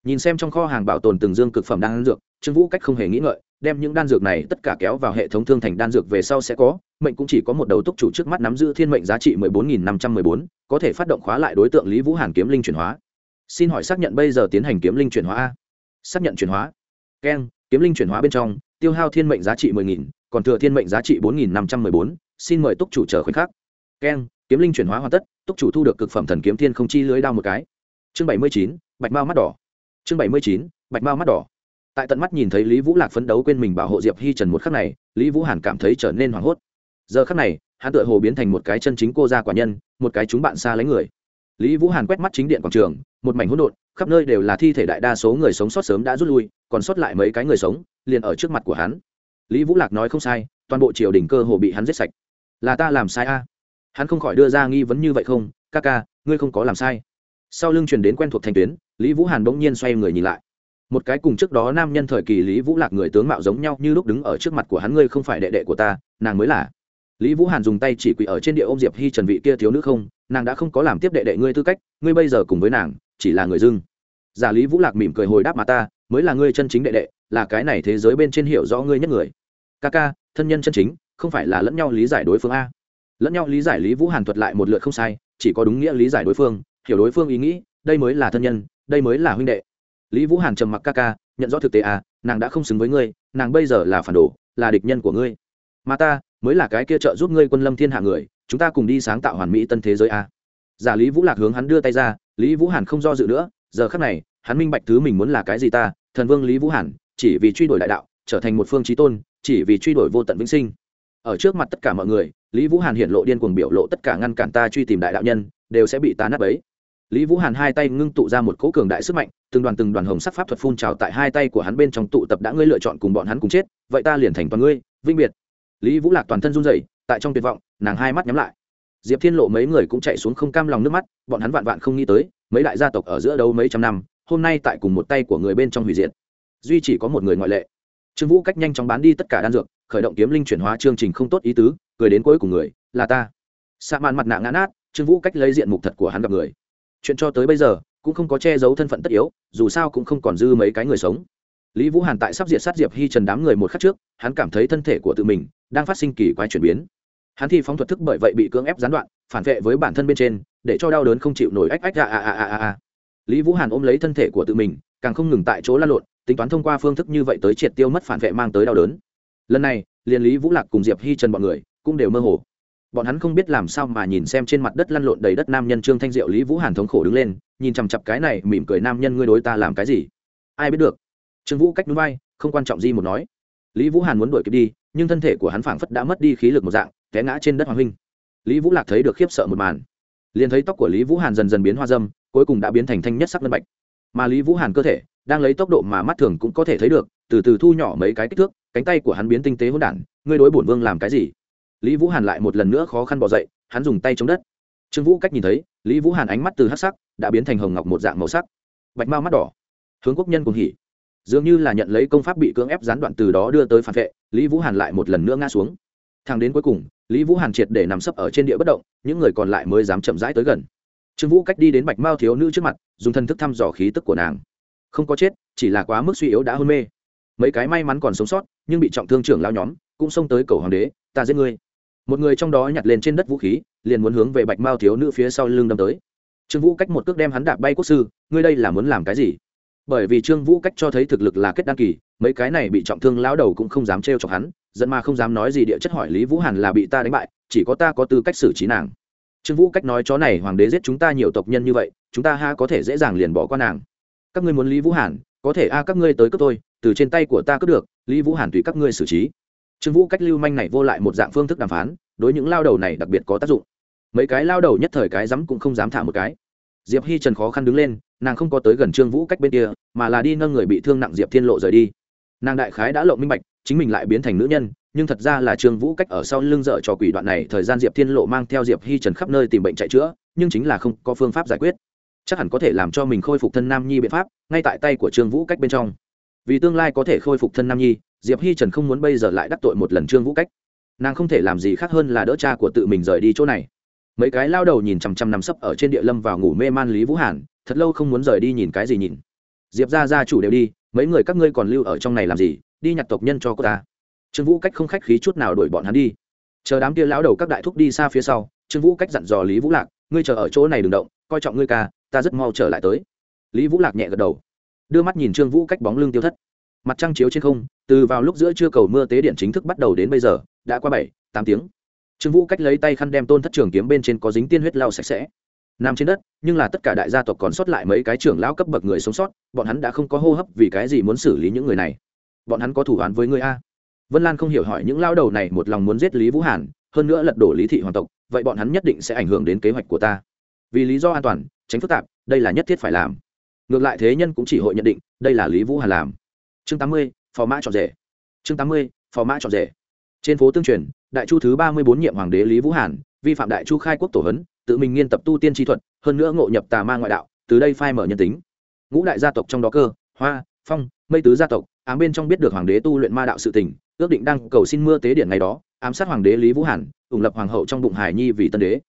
nhìn xem trong kho hàng bảo tồn từng dương cực phẩm đan dược, trương vũ cách không hề nghĩ ngợi, đem những đan dược này tất cả kéo vào hệ thống thương thành đan dược về sau sẽ có, mệnh cũng chỉ có một đầu túc chủ trước mắt nắm giữ thiên mệnh giá trị mười bốn nghìn năm trăm mười bốn, có thể phát động khóa lại đối tượng lý vũ hàn kiếm linh chuyển hóa. Xin hỏi xác nhận bây giờ tiến hành kiếm linh chuyển hóa a? Xác nhận chuyển hóa. Keng kiếm linh chuyển hóa bên trong, tiêu hao thiên mệnh giá trị mười nghìn, còn thừa thiên mệnh giá trị bốn nghìn năm trăm mười bốn, xin mời túc chủ chờ khoảnh khắc. Keng kiếm linh chuyển hóa hoàn tất, túc chủ thu được cực phẩm thần kiếm thiên không chi lưới đao một cái. Chương bảy mươi chín, bạch mao mắt đỏ chương bảy mươi chín, bạch mao mắt đỏ. Tại tận mắt nhìn thấy lý vũ lạc phấn đấu quên mình bảo hộ diệp hi trần một khắc này, lý vũ hàn cảm thấy trở nên hoảng hốt. Giờ khắc này, hắn tựa hồ biến thành một cái chân chính cô gia quả nhân, một cái chúng bạn xa lấy người. Lý vũ hàn quét mắt chính điện quảng trường, một mảnh hỗn độn, khắp nơi đều là thi thể đại đa số người sống sót sớm đã rút lui, còn sót lại mấy cái người sống, liền ở trước mặt của hắn. Lý vũ lạc nói không sai, toàn bộ triều đình cơ hồ bị hắn giết sạch. Là ta làm sai a? Hắn không khỏi đưa ra nghi vấn như vậy không? Ca ca, ngươi không có làm sai. Sau lưng truyền đến quen thuộc thành tuyến lý vũ hàn bỗng nhiên xoay người nhìn lại. Một cái cùng trước đó nam nhân thời kỳ lý vũ lạc người tướng mạo giống nhau như lúc đứng ở trước mặt của hắn, ngươi không phải đệ đệ của ta, nàng mới là. Lý vũ hàn dùng tay chỉ quỳ ở trên địa ôm diệp hi trần vị kia thiếu nữ không, nàng đã không có làm tiếp đệ đệ ngươi tư cách, ngươi bây giờ cùng với nàng, chỉ là người dưng. Giả lý vũ lạc mỉm cười hồi đáp mà ta, mới là ngươi chân chính đệ đệ, là cái này thế giới bên trên hiểu rõ ngươi nhất người. Ca ca, thân nhân chân chính, không phải là lẫn nhau lý giải đối phương a. Lẫn nhau lý giải lý vũ hàn thuật lại một lượt không sai, chỉ có đúng nghĩa lý giải đối phương, hiểu đối phương ý nghĩ, đây mới là thân nhân đây mới là huynh đệ. Lý vũ hàn trầm mặc ca ca, nhận rõ thực tế à nàng đã không xứng với ngươi, nàng bây giờ là phản đồ, là địch nhân của ngươi. Mà ta, mới là cái kia trợ giúp ngươi quân lâm thiên hạ người, chúng ta cùng đi sáng tạo hoàn mỹ tân thế giới à. giả lý vũ lạc hướng hắn đưa tay ra, lý vũ hàn không do dự nữa, giờ khắc này, hắn minh bạch thứ mình muốn là cái gì ta, thần vương lý vũ hàn, chỉ vì truy đuổi đại đạo, trở thành một phương trí tôn, chỉ vì truy đuổi vô tận vĩnh sinh. Ở trước mặt tất cả mọi người, lý vũ hàn hiện lộ điên cuồng biểu lộ tất cả ngăn cản ta truy tìm đại đạo nhân, đều sẽ bị ta nát ấy lý vũ hàn hai tay ngưng tụ ra một cỗ cường đại sức mạnh, từng đoàn từng đoàn hồng sắc pháp thuật phun trào tại hai tay của hắn bên trong tụ tập đã ngươi lựa chọn cùng bọn hắn cùng chết, vậy ta liền thành toàn ngươi vinh biệt. Lý vũ lạc toàn thân run rẩy, tại trong tuyệt vọng, nàng hai mắt nhắm lại. Diệp thiên lộ mấy người cũng chạy xuống không cam lòng nước mắt, bọn hắn vạn vạn không nghĩ tới, mấy đại gia tộc ở giữa đâu mấy trăm năm, hôm nay tại cùng một tay của người bên trong hủy diệt. Duy chỉ có một người ngoại lệ. Trương vũ cách nhanh chóng bán đi tất cả đan dược, khởi động kiếm linh chuyển hóa chương trình không tốt ý tứ, cười đến cuối cùng người, là ta. Xạ màn mặt nạ ngã nát, trương vũ cách lấy diện mục thật của hắn gặp người chuyện cho tới bây giờ cũng không có che giấu thân phận tất yếu, dù sao cũng không còn dư mấy cái người sống. Lý vũ hàn tại sắp diệt sát diệp hi trần đám người một khắc trước, hắn cảm thấy thân thể của tự mình đang phát sinh kỳ quái chuyển biến. Hắn thi phóng thuật thức bởi vậy bị cưỡng ép gián đoạn, phản vệ với bản thân bên trên, để cho đau đớn không chịu nổi ách ách a a a a a lý vũ hàn ôm lấy thân thể của tự mình, càng không ngừng tại chỗ la lộn, tính toán thông qua phương thức như vậy tới triệt tiêu mất phản vệ mang tới đau đớn. Lần này, liền lý vũ lạc cùng diệp hi trần bọn người cũng đều mơ hồ bọn hắn không biết làm sao mà nhìn xem trên mặt đất lăn lộn đầy đất nam nhân trương thanh diệu, lý vũ hàn thống khổ đứng lên, nhìn chằm chặp cái này mỉm cười nam nhân, ngươi đối ta làm cái gì? Ai biết được. Trương vũ cách núi vai không quan trọng gì một nói. Lý vũ hàn muốn đuổi kịp đi, nhưng thân thể của hắn phảng phất đã mất đi khí lực một dạng, té ngã trên đất hoàng huynh. Lý vũ lạc thấy được khiếp sợ một màn. Liền thấy tóc của lý vũ hàn dần dần biến hoa dâm, cuối cùng đã biến thành thanh nhất sắc ngân bạch. Mà lý vũ hàn cơ thể, đang lấy tốc độ mà mắt thường cũng có thể thấy được, từ từ thu nhỏ mấy cái kích thước, cánh tay của hắn biến tinh tế hỗn đản, ngươi đối bổn vương làm cái gì? Lý vũ hàn lại một lần nữa khó khăn bỏ dậy, hắn dùng tay chống đất. Trương vũ cách nhìn thấy, lý vũ hàn ánh mắt từ hát sắc, đã biến thành hồng ngọc một dạng màu sắc. Bạch mao mắt đỏ. Hướng quốc nhân cùng hỉ. Dường như là nhận lấy công pháp bị cưỡng ép gián đoạn từ đó đưa tới phản vệ, lý vũ hàn lại một lần nữa ngã xuống. Thang đến cuối cùng, lý vũ hàn triệt để nằm sấp ở trên địa bất động, những người còn lại mới dám chậm rãi tới gần. Trương vũ cách đi đến bạch mao thiếu nữ trước mặt, dùng thân thức thăm dò khí tức của nàng. Không có chết, chỉ là quá mức suy yếu đã hôn mê. Mấy cái may mắn còn sống sót, nhưng bị trọng thương trưởng lao nhóm, cũng xông tới cầu hoàng đế, ta giết ngươi một người trong đó nhặt lên trên đất vũ khí, liền muốn hướng về bạch mao thiếu nữ phía sau lưng đâm tới. Trương vũ cách một cước đem hắn đạp bay quốc sư, ngươi đây là muốn làm cái gì? Bởi vì trương vũ cách cho thấy thực lực là kết đăng kỳ, mấy cái này bị trọng thương lão đầu cũng không dám trêu chọc hắn dẫn mà không dám nói gì địa chất hỏi lý vũ hàn là bị ta đánh bại, chỉ có ta có tư cách xử trí nàng. Trương vũ cách nói chó này, hoàng đế giết chúng ta nhiều tộc nhân như vậy, chúng ta ha có thể dễ dàng liền bỏ qua nàng. Các ngươi muốn lý vũ hàn, có thể a, các ngươi tới cướp tôi, từ trên tay của ta cướp được, lý vũ hàn tùy các ngươi xử trí trương vũ cách lưu manh này vô lại một dạng phương thức đàm phán, đối những lao đầu này đặc biệt có tác dụng. Mấy cái lao đầu nhất thời cái dám cũng không dám thả một cái. Diệp hi trần khó khăn đứng lên, nàng không có tới gần trương vũ cách bên kia, mà là đi nâng người bị thương nặng diệp thiên lộ rời đi. Nàng đại khái đã lộ minh bạch, chính mình lại biến thành nữ nhân, nhưng thật ra là trương vũ cách ở sau lưng dở cho quỷ đoạn này, thời gian diệp thiên lộ mang theo diệp hi trần khắp nơi tìm bệnh chạy chữa, nhưng chính là không có phương pháp giải quyết. Chắc hẳn có thể làm cho mình khôi phục thân nam nhi biện pháp, ngay tại tay của trương vũ cách bên trong. Vì tương lai có thể khôi phục thân nam nhi diệp hi trần không muốn bây giờ lại đắc tội một lần trương vũ cách. Nàng không thể làm gì khác hơn là đỡ cha của tự mình rời đi chỗ này. Mấy cái lao đầu nhìn chằm chằm nằm sấp ở trên địa lâm vào ngủ mê man lý vũ hàn, thật lâu không muốn rời đi nhìn cái gì nhìn. Diệp ra gia chủ đều đi, mấy người các ngươi còn lưu ở trong này làm gì, đi nhặt tộc nhân cho cô ta. Trương vũ cách không khách khí chút nào đuổi bọn hắn đi. Chờ đám kia lão đầu các đại thúc đi xa phía sau, trương vũ cách dặn dò lý vũ lạc, ngươi chờ ở chỗ này đừng động, coi trọng ngươi ca, ta rất mau trở lại tới. Lý vũ lạc nhẹ gật đầu, đưa mắt nhìn trương vũ cách bóng lưng tiêu thất mặt trăng chiếu trên không, từ vào lúc giữa trưa cầu mưa tế điện chính thức bắt đầu đến bây giờ, đã qua bảy, tám tiếng. Trương vũ cách lấy tay khăn đem tôn thất trường kiếm bên trên có dính tiên huyết lau sạch sẽ. Nằm trên đất, nhưng là tất cả đại gia tộc còn sót lại mấy cái trưởng lão cấp bậc người sống sót, bọn hắn đã không có hô hấp vì cái gì muốn xử lý những người này. Bọn hắn có thủ án với người a? Vân lan không hiểu hỏi những lao đầu này một lòng muốn giết lý vũ hàn, hơn nữa lật đổ lý thị hoàng tộc, vậy bọn hắn nhất định sẽ ảnh hưởng đến kế hoạch của ta. Vì lý do an toàn, tránh phức tạp, đây là nhất thiết phải làm. Ngược lại thế nhân cũng chỉ hội nhận định, đây là lý vũ hàn làm chương tám mươi, phò mã trọn rể. Chương tám mươi, phò mã trọn rể. Trên phố tương truyền, đại chu thứ ba mươi bốn nhiệm hoàng đế lý vũ hàn, vi phạm đại chu khai quốc tổ hấn, tự mình nghiên tập tu tiên tri thuật, hơn nữa ngộ nhập tà ma ngoại đạo, từ đây phai mở nhân tính. Ngũ đại gia tộc trong đó cơ, hoa, phong, mây tứ gia tộc, ám bên trong biết được hoàng đế tu luyện ma đạo sự tình, ước định đăng cầu xin mưa tế điện ngày đó, ám sát hoàng đế lý vũ hàn, ủng lập hoàng hậu trong bụng hải nhi vì tân đế.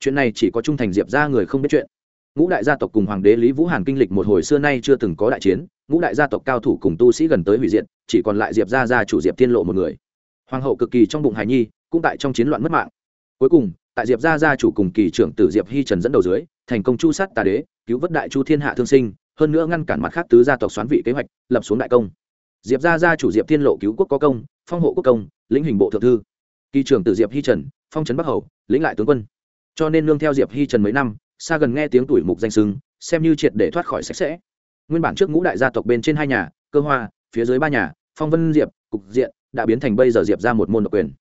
Chuyện này chỉ có trung thành diệp ra người không biết chuyện. Ngũ đại gia tộc cùng hoàng đế lý vũ hàn kinh lịch một hồi xưa nay chưa từng có đại chiến ngũ đại gia tộc cao thủ cùng tu sĩ gần tới hủy diệt, chỉ còn lại diệp ra gia chủ diệp Thiên lộ một người. Hoàng hậu cực kỳ trong bụng hải nhi, cũng tại trong chiến loạn mất mạng. Cuối cùng, tại diệp gia gia chủ cùng kỳ trưởng tử diệp hi trần dẫn đầu dưới, thành công chu sát tà đế, cứu vớt đại chu thiên hạ thương sinh, hơn nữa ngăn cản mặt khác tứ gia tộc xoán vị kế hoạch, lập xuống đại công. Diệp gia gia chủ diệp thiên lộ cứu quốc có công, phong hộ quốc công, lĩnh hình bộ thượng thư. Kỳ trưởng tử diệp hi trần, phong trấn bắc hầu, lĩnh lại tướng quân. Cho nên nương theo diệp hi trần mấy năm, xa gần nghe tiếng tuổi mục danh sưng xem như triệt để thoát khỏi sạch sẽ nguyên bản trước ngũ đại gia tộc bên trên hai nhà, cơ hoa, phía dưới ba nhà, phong vân diệp, cục diện, đã biến thành bây giờ diệp ra một môn độc quyền.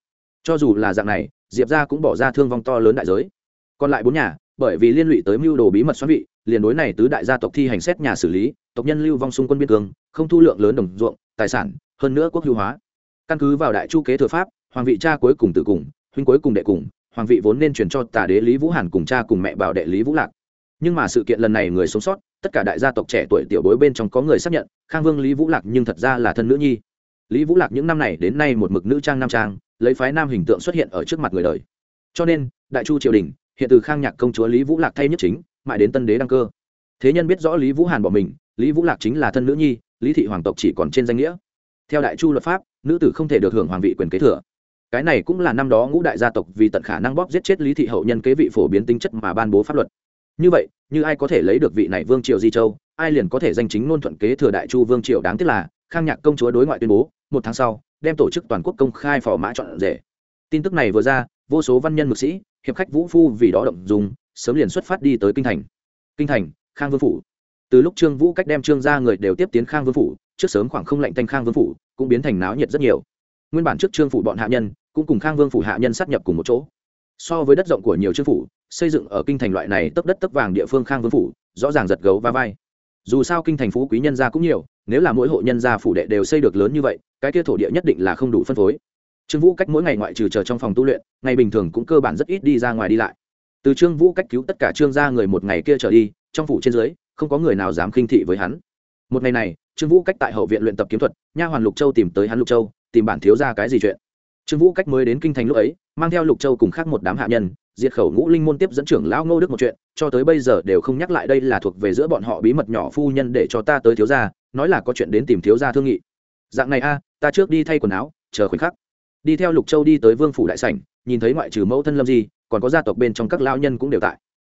Cho dù là dạng này, diệp ra cũng bỏ ra thương vong to lớn đại giới. Còn lại bốn nhà, bởi vì liên lụy tới mưu đồ bí mật xoắn vị, liền đối này tứ đại gia tộc thi hành xét nhà xử lý, tộc nhân lưu vong xung quân biên cương, không thu lượng lớn đồng ruộng, tài sản, hơn nữa quốc hữu hóa. Căn cứ vào đại chu kế thừa pháp, hoàng vị cha cuối cùng tự cùng, huynh cuối cùng đệ cùng, hoàng vị vốn nên chuyển cho tả đế lý vũ hàn cùng cha cùng mẹ bảo đệ lý vũ lạc nhưng mà sự kiện lần này người sống sót, tất cả đại gia tộc trẻ tuổi tiểu bối bên trong có người xác nhận, khang vương lý vũ lạc nhưng thật ra là thân nữ nhi. Lý vũ lạc những năm này đến nay một mực nữ trang nam trang, lấy phái nam hình tượng xuất hiện ở trước mặt người đời. Cho nên, đại chu triều đình, hiện từ khang nhạc công chúa lý vũ lạc thay nhất chính, mãi đến tân đế đăng cơ. Thế nhân biết rõ lý vũ hàn bỏ mình, lý vũ lạc chính là thân nữ nhi, lý thị hoàng tộc chỉ còn trên danh nghĩa. Theo đại chu luật pháp, nữ tử không thể được hưởng hoàng vị quyền kế thừa. Cái này cũng là năm đó ngũ đại gia tộc vì tận khả năng bóp giết chết lý thị hậu nhân kế vị phổ biến tính chất mà ban bố pháp luật như vậy, như ai có thể lấy được vị này vương triều di châu, ai liền có thể danh chính ngôn thuận kế thừa đại chu vương triều đáng tiếc là, khang nhạc công chúa đối ngoại tuyên bố, một tháng sau, đem tổ chức toàn quốc công khai phò mã chọn rể. Tin tức này vừa ra, vô số văn nhân mực sĩ, hiệp khách vũ phu vì đó động dùng, sớm liền xuất phát đi tới kinh thành. Kinh thành, khang vương phủ. Từ lúc trương vũ cách đem trương ra người đều tiếp tiến khang vương phủ, trước sớm khoảng không lạnh thanh khang vương phủ, cũng biến thành náo nhiệt rất nhiều. Nguyên bản trước trương phủ bọn hạ nhân, cũng cùng khang vương phủ hạ nhân sát nhập cùng một chỗ. So với đất rộng của nhiều trương phủ xây dựng ở kinh thành loại này tấp đất tấp vàng địa phương khang vương phủ, rõ ràng giật gấu va vai. Dù sao kinh thành phú quý nhân gia cũng nhiều, nếu là mỗi hộ nhân gia phủ đệ đều xây được lớn như vậy, cái kia thổ địa nhất định là không đủ phân phối. Trương vũ cách mỗi ngày ngoại trừ chờ trong phòng tu luyện, ngày bình thường cũng cơ bản rất ít đi ra ngoài đi lại. Từ trương vũ cách cứu tất cả trương gia người một ngày kia trở đi, trong phủ trên dưới, không có người nào dám khinh thị với hắn. Một ngày này, trương vũ cách tại hậu viện luyện tập kiếm thuật, nha hoàn lục châu tìm tới hắn lục châu, tìm bản thiếu ra cái gì chuyện. Trương vũ cách mới đến kinh thành lúc ấy, mang theo lục châu cùng khác một đám hạ nhân diệt khẩu ngũ linh môn tiếp dẫn trưởng lão ngô đức một chuyện cho tới bây giờ đều không nhắc lại đây là thuộc về giữa bọn họ bí mật nhỏ phu nhân để cho ta tới thiếu gia nói là có chuyện đến tìm thiếu gia thương nghị. Dạng này a ta trước đi thay quần áo chờ khoảnh khắc. Đi theo lục châu đi tới vương phủ đại sảnh nhìn thấy ngoại trừ mẫu thân lâm di còn có gia tộc bên trong các lão nhân cũng đều tại.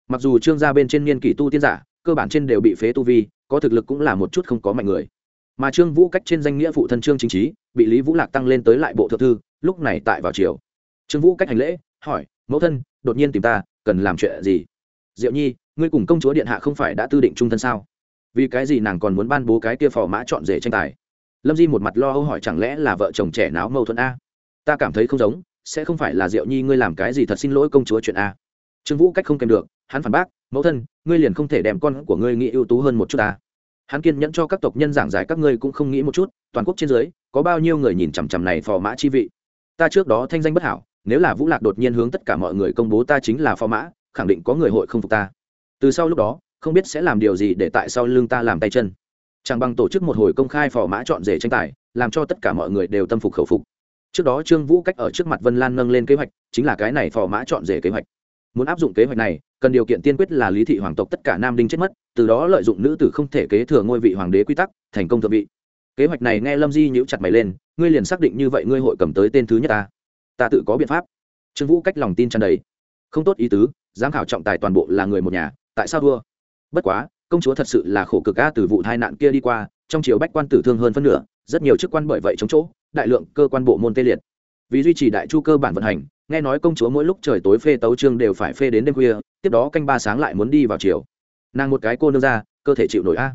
Mặc dù trương gia bên trên niên kỷ tu tiên giả cơ bản trên đều bị phế tu vi có thực lực cũng là một chút không có mạnh người. Mà trương vũ cách trên danh nghĩa phụ thân trương chính trí bị lý vũ lạc tăng lên tới lại bộ thượng thư lúc này tại vào triều, trương vũ cách hành lễ hỏi mẫu thân, đột nhiên tìm ta, cần làm chuyện gì? Diệu nhi, ngươi cùng công chúa điện hạ không phải đã tư định trung thân sao? Vì cái gì nàng còn muốn ban bố cái kia phò mã chọn rể tranh tài? Lâm di một mặt lo âu hỏi chẳng lẽ là vợ chồng trẻ náo mâu thuẫn a? Ta cảm thấy không giống, sẽ không phải là diệu nhi ngươi làm cái gì thật xin lỗi công chúa chuyện a? Trương vũ cách không kèm được, hắn phản bác, mẫu thân, ngươi liền không thể đem con của ngươi nghĩ ưu tú hơn một chút ta. Hắn kiên nhẫn cho các tộc nhân giảng giải các ngươi cũng không nghĩ một chút, toàn quốc trên dưới, có bao nhiêu người nhìn chằm chằm này phò mã chi vị? Ta trước đó thanh danh bất hảo nếu là vũ lạc đột nhiên hướng tất cả mọi người công bố ta chính là phò mã, khẳng định có người hội không phục ta. Từ sau lúc đó, không biết sẽ làm điều gì để tại sau lưng ta làm tay chân. Chẳng bằng tổ chức một hồi công khai phò mã chọn rể tranh tài, làm cho tất cả mọi người đều tâm phục khẩu phục. Trước đó trương vũ cách ở trước mặt vân lan nâng lên kế hoạch, chính là cái này phò mã chọn rể kế hoạch. Muốn áp dụng kế hoạch này, cần điều kiện tiên quyết là lý thị hoàng tộc tất cả nam đinh chết mất, từ đó lợi dụng nữ tử không thể kế thừa ngôi vị hoàng đế quy tắc, thành công thượng vị. Kế hoạch này nghe lâm di nhữ chặt mày lên, ngươi liền xác định như vậy ngươi hội cầm tới tên thứ nhất ta ta tự có biện pháp. Trương vũ cách lòng tin tràn đầy. Không tốt ý tứ, giám khảo trọng tài toàn bộ là người một nhà, tại sao thua? Bất quá, công chúa thật sự là khổ cực ca từ vụ tai nạn kia đi qua, trong triều bách quan tử thương hơn phân nửa, rất nhiều chức quan bởi vậy chống chỗ, đại lượng cơ quan bộ môn tê liệt. Vì duy trì đại chu cơ bản vận hành, nghe nói công chúa mỗi lúc trời tối phê tấu trương đều phải phê đến đêm khuya, tiếp đó canh ba sáng lại muốn đi vào chiều nàng một cái cô nương ra, cơ thể chịu nổi a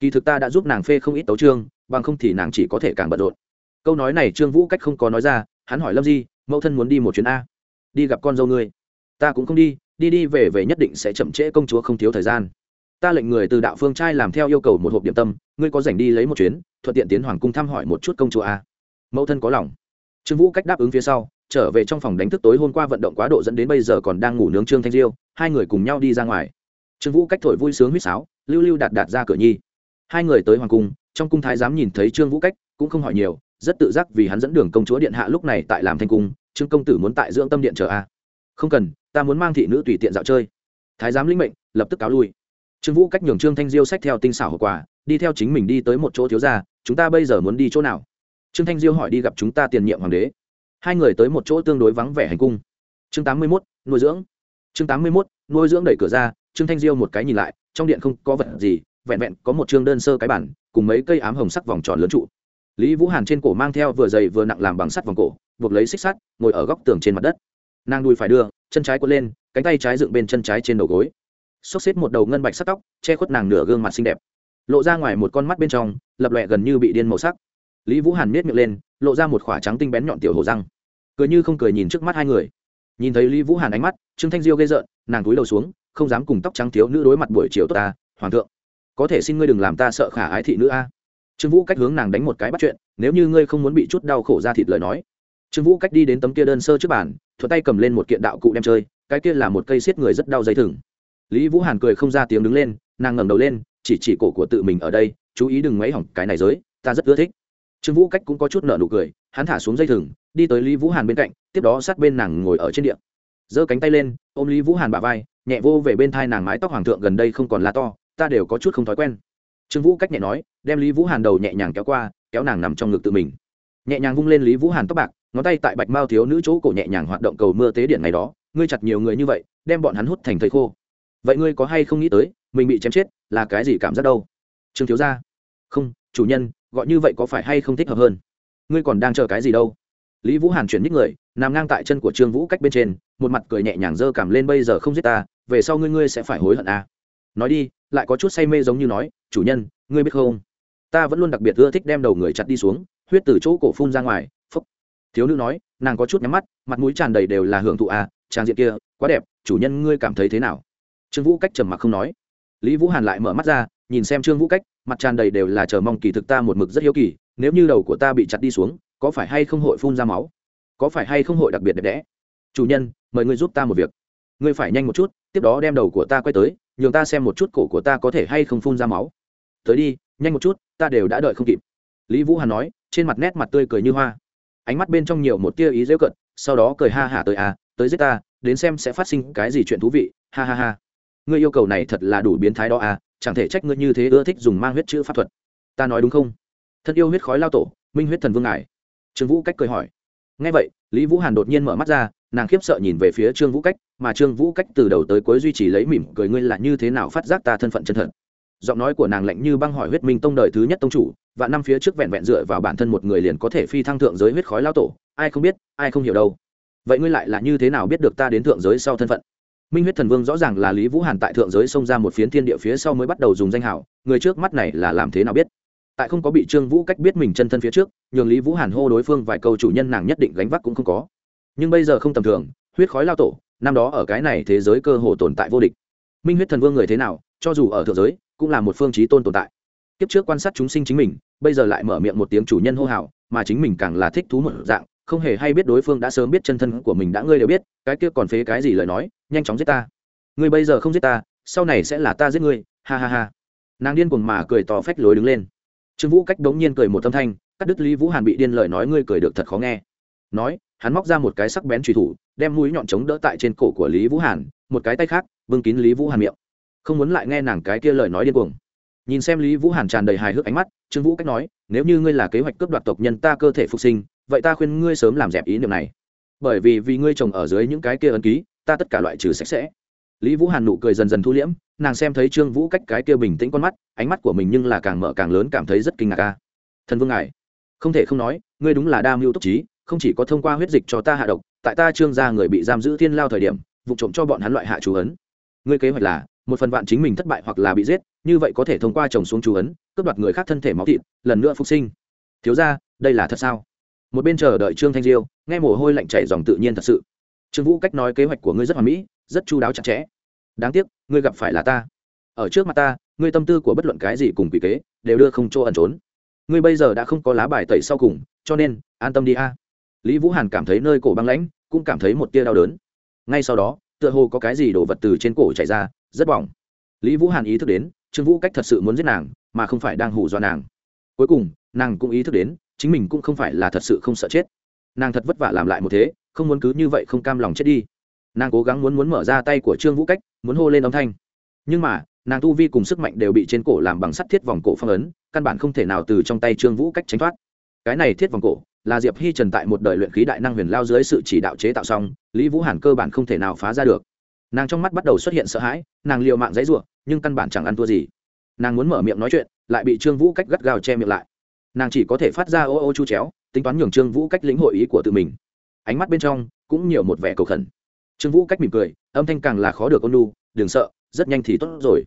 kỳ thực ta đã giúp nàng phê không ít tấu trương, bằng không thì nàng chỉ có thể càng bận rộn. Câu nói này trương vũ cách không có nói ra, hắn hỏi lâm di mẫu thân muốn đi một chuyến a. Đi gặp con dâu ngươi. Ta cũng không đi đi đi về về nhất định sẽ chậm trễ công chúa không thiếu thời gian. Ta lệnh người từ đạo phương trai làm theo yêu cầu một hộp điểm tâm, ngươi có dành đi lấy một chuyến, thuận tiện tiến hoàng cung thăm hỏi một chút công chúa a. Mẫu thân có lòng. Trương vũ cách đáp ứng phía sau, trở về trong phòng đánh thức tối hôm qua vận động quá độ dẫn đến bây giờ còn đang ngủ nướng trương thanh diêu, hai người cùng nhau đi ra ngoài. Trương vũ cách thổi vui sướng huýt sáo, lưu lưu đạt đạt ra cửa nhi. Hai người tới hoàng cung, trong cung thái giám nhìn thấy trương vũ cách, cũng không hỏi nhiều rất tự giác vì hắn dẫn đường công chúa điện hạ lúc này tại làm thanh cung, trương công tử muốn tại dưỡng tâm điện chờ a. Không cần, ta muốn mang thị nữ tùy tiện dạo chơi. Thái giám lĩnh mệnh, lập tức cáo lui. Trương vũ cách nhường trương thanh diêu sách theo tinh xảo hậu quả, đi theo chính mình đi tới một chỗ thiếu gia, chúng ta bây giờ muốn đi chỗ nào? Trương thanh diêu hỏi đi gặp chúng ta tiền nhiệm hoàng đế. Hai người tới một chỗ tương đối vắng vẻ hành cung. Chương tám mươi mốt, nuôi dưỡng. Chương tám mươi mốt, nuôi dưỡng đẩy cửa ra, trương thanh diêu một cái nhìn lại, trong điện không có vật gì, vẹn vẹn có một chương đơn sơ cái bản, cùng mấy cây ám hồng sắc vòng tròn lớn trụ lý vũ hàn trên cổ mang theo vừa dày vừa nặng làm bằng sắt vòng cổ, buộc lấy xích sắt, ngồi ở góc tường trên mặt đất. Nàng đùi phải đưa, chân trái quất lên, cánh tay trái dựng bên chân trái trên đầu gối. Xốc xếp một đầu ngân bạch sắt tóc, che khuất nàng nửa gương mặt xinh đẹp. Lộ ra ngoài một con mắt bên trong, lập lòe gần như bị điên màu sắc. Lý vũ hàn miết miệng lên, lộ ra một khỏa trắng tinh bén nhọn tiểu hồ răng. Cười như không cười nhìn trước mắt hai người. Nhìn thấy lý vũ hàn ánh mắt, trương thanh diêu gây rợn, nàng túi đầu xuống, không dám cùng tóc trắng thiếu nữ đối mặt buổi chiều tốt ta, hoàng thượng. Có thể xin ngươi đừng làm ta sợ khả ái thị nữ a trương vũ cách hướng nàng đánh một cái bắt chuyện, nếu như ngươi không muốn bị chút đau khổ ra thịt lời nói. Trương vũ cách đi đến tấm kia đơn sơ trước bàn thuật tay cầm lên một kiện đạo cụ đem chơi, cái kia là một cây xiết người rất đau dây thừng. Lý vũ hàn cười không ra tiếng đứng lên, nàng ngẩng đầu lên, chỉ chỉ cổ của tự mình ở đây, chú ý đừng mấy hỏng cái này giới, ta rất ưa thích. Trương vũ cách cũng có chút nợ nụ cười, hắn thả xuống dây thừng, đi tới lý vũ hàn bên cạnh, tiếp đó sát bên nàng ngồi ở trên điện giơ cánh tay lên, ôm lý vũ hàn bả vai, nhẹ vô về bên thai nàng mái tóc hoàng thượng gần đây không còn là to, ta đều có chút không thói quen. Trương vũ cách nhẹ nói đem lý vũ hàn đầu nhẹ nhàng kéo qua, kéo nàng nằm trong ngực tự mình. Nhẹ nhàng vung lên lý vũ hàn tóc bạc, ngón tay tại bạch mao thiếu nữ chỗ cổ nhẹ nhàng hoạt động cầu mưa tế điện ngày đó, ngươi chặt nhiều người như vậy, đem bọn hắn hút thành thầy khô. Vậy ngươi có hay không nghĩ tới, mình bị chém chết là cái gì cảm giác đâu? Trương thiếu gia. Không, chủ nhân, gọi như vậy có phải hay không thích hợp hơn? Ngươi còn đang chờ cái gì đâu? Lý vũ hàn chuyển nhích người, nằm ngang tại chân của trương vũ cách bên trên, một mặt cười nhẹ nhàng giơ cảm lên bây giờ không giết ta, về sau ngươi ngươi sẽ phải hối hận à. nói đi, lại có chút say mê giống như nói, chủ nhân, ngươi biết không? Ta vẫn luôn đặc biệt ưa thích đem đầu người chặt đi xuống, huyết từ chỗ cổ phun ra ngoài phúc thiếu nữ nói, nàng có chút nhắm mắt, mặt mũi tràn đầy đều là hưởng thụ à trang diện kia, quá đẹp, chủ nhân ngươi cảm thấy thế nào? Trương vũ cách trầm mặc không nói. Lý vũ hàn lại mở mắt ra, nhìn xem trương vũ cách, mặt tràn đầy đều là chờ mong kỳ thực ta một mực rất hiếu kỳ, nếu như đầu của ta bị chặt đi xuống, có phải hay không hội phun ra máu? Có phải hay không hội đặc biệt đẹp đẽ? Chủ nhân, mời ngươi giúp ta một việc. Ngươi phải nhanh một chút, tiếp đó đem đầu của ta quay tới, nhường ta xem một chút cổ của ta có thể hay không phun ra máu tới đi, nhanh một chút, ta đều đã đợi không kịp. Lý vũ hàn nói, trên mặt nét mặt tươi cười như hoa. Ánh mắt bên trong nhiều một tia ý dễu cận, sau đó cười ha hả tới à tới giết ta, đến xem sẽ phát sinh cái gì chuyện thú vị, ha ha ha. Ngươi yêu cầu này thật là đủ biến thái đó à chẳng thể trách ngươi như thế ưa thích dùng mang huyết chữ pháp thuật. Ta nói đúng không? Thân yêu huyết khói lao tổ, minh huyết thần vương ngài. Trương vũ cách cười hỏi. Ngay vậy, lý vũ hàn đột nhiên mở mắt ra, nàng khiếp sợ nhìn về phía trương vũ cách, mà trương vũ cách từ đầu tới cuối duy trì lấy mỉm cười, ngươi là như thế nào phát giác ta thân phận chân thật? Giọng nói của nàng lạnh như băng hỏi huyết minh tông đời thứ nhất tông chủ, và năm phía trước vẹn vẹn dựa vào bản thân một người liền có thể phi thăng thượng giới huyết khói lao tổ, ai không biết, ai không hiểu đâu. Vậy ngươi lại là như thế nào biết được ta đến thượng giới sau thân phận? Minh huyết thần vương rõ ràng là lý vũ hàn tại thượng giới xông ra một phiến thiên địa phía sau mới bắt đầu dùng danh hảo, người trước mắt này là làm thế nào biết? Tại không có bị trương vũ cách biết mình chân thân phía trước, nhường lý vũ hàn hô đối phương vài câu chủ nhân nàng nhất định gánh vác cũng không có. Nhưng bây giờ không tầm thường, huyết khói lao tổ, năm đó ở cái này thế giới cơ hồ tồn tại vô địch. Minh huyết thần vương người thế nào, cho dù ở thượng giới cũng là một phương chí tôn tồn tại. Kiếp trước quan sát chúng sinh chính mình, bây giờ lại mở miệng một tiếng chủ nhân hô hào, mà chính mình càng là thích thú một dạng, không hề hay biết đối phương đã sớm biết chân thân của mình đã ngươi đều biết, cái kia còn phế cái gì lời nói, nhanh chóng giết ta. Ngươi bây giờ không giết ta, sau này sẽ là ta giết ngươi, ha ha ha. Nàng điên cuồng mà cười to phách lối đứng lên. Trương vũ cách đống nhiên cười một âm thanh, cắt đứt lý vũ hàn bị điên lời nói ngươi cười được thật khó nghe. Nói, hắn móc ra một cái sắc bén truy thủ, đem mũi nhọn chống đỡ tại trên cổ của lý vũ hàn, một cái tay khác, bưng kín lý vũ hàn miệng không muốn lại nghe nàng cái kia lời nói điên cuồng. Nhìn xem lý vũ hàn tràn đầy hài hước ánh mắt, trương vũ cách nói, nếu như ngươi là kế hoạch cướp đoạt tộc nhân ta cơ thể phục sinh, vậy ta khuyên ngươi sớm làm dẹp ý niệm này. Bởi vì vì ngươi trồng ở dưới những cái kia ấn ký, ta tất cả loại trừ sạch sẽ. Lý vũ hàn nụ cười dần dần thu liễm, nàng xem thấy trương vũ cách cái kia bình tĩnh con mắt, ánh mắt của mình nhưng là càng mở càng lớn cảm thấy rất kinh ngạc ca thần vương ngài, không thể không nói, ngươi đúng là đa mưu túc trí, không chỉ có thông qua huyết dịch cho ta hạ độc, tại ta trương gia người bị giam giữ thiên lao thời điểm, vụ trộm cho bọn hắn loại hạ chú ấn. Ngươi kế hoạch là một phần vạn chính mình thất bại hoặc là bị giết, như vậy có thể thông qua trồng xuống chú ấn, cướp đoạt người khác thân thể máu thịt, lần nữa phục sinh. Thiếu ra đây là thật sao? Một bên chờ đợi trương thanh diêu, nghe mồ hôi lạnh chảy dòng tự nhiên thật sự. Trương vũ cách nói kế hoạch của ngươi rất hoàn mỹ, rất chu đáo chặt chẽ. Đáng tiếc, ngươi gặp phải là ta. Ở trước mặt ta, ngươi tâm tư của bất luận cái gì cùng quỷ kế, đều đưa không chỗ ẩn trốn. Ngươi bây giờ đã không có lá bài tẩy sau cùng, cho nên, an tâm đi a. Lý vũ hàn cảm thấy nơi cổ băng lãnh, cũng cảm thấy một tia đau đớn. Ngay sau đó, tựa hồ có cái gì đổ vật từ trên cổ chảy ra rất bỏng. Lý vũ hàn ý thức đến, trương vũ cách thật sự muốn giết nàng, mà không phải đang hù dọa nàng. Cuối cùng, nàng cũng ý thức đến, chính mình cũng không phải là thật sự không sợ chết. Nàng thật vất vả làm lại một thế, không muốn cứ như vậy không cam lòng chết đi. Nàng cố gắng muốn muốn mở ra tay của trương vũ cách, muốn hô lên âm thanh. Nhưng mà, nàng tu vi cùng sức mạnh đều bị trên cổ làm bằng sắt thiết vòng cổ phong ấn, căn bản không thể nào từ trong tay trương vũ cách tránh thoát. Cái này thiết vòng cổ, là diệp hi trần tại một đời luyện khí đại năng huyền lao dưới sự chỉ đạo chế tạo xong, lý vũ hàn cơ bản không thể nào phá ra được nàng trong mắt bắt đầu xuất hiện sợ hãi, nàng l i ề u mạng giấy r u ộ nhưng căn bản chẳng ăn thua gì. Nàng muốn mở miệng nói chuyện, lại bị trương vũ cách gắt gao che miệng lại. Nàng chỉ có thể phát ra ô ô chu chéo, tính toán nhường trương vũ cách lĩnh hội ý của tự mình. Ánh mắt bên trong cũng nhiều một vẻ cầu khẩn. Trương vũ cách mỉm cười, âm thanh càng là khó được ôn lu đừng sợ, rất nhanh thì tốt rồi.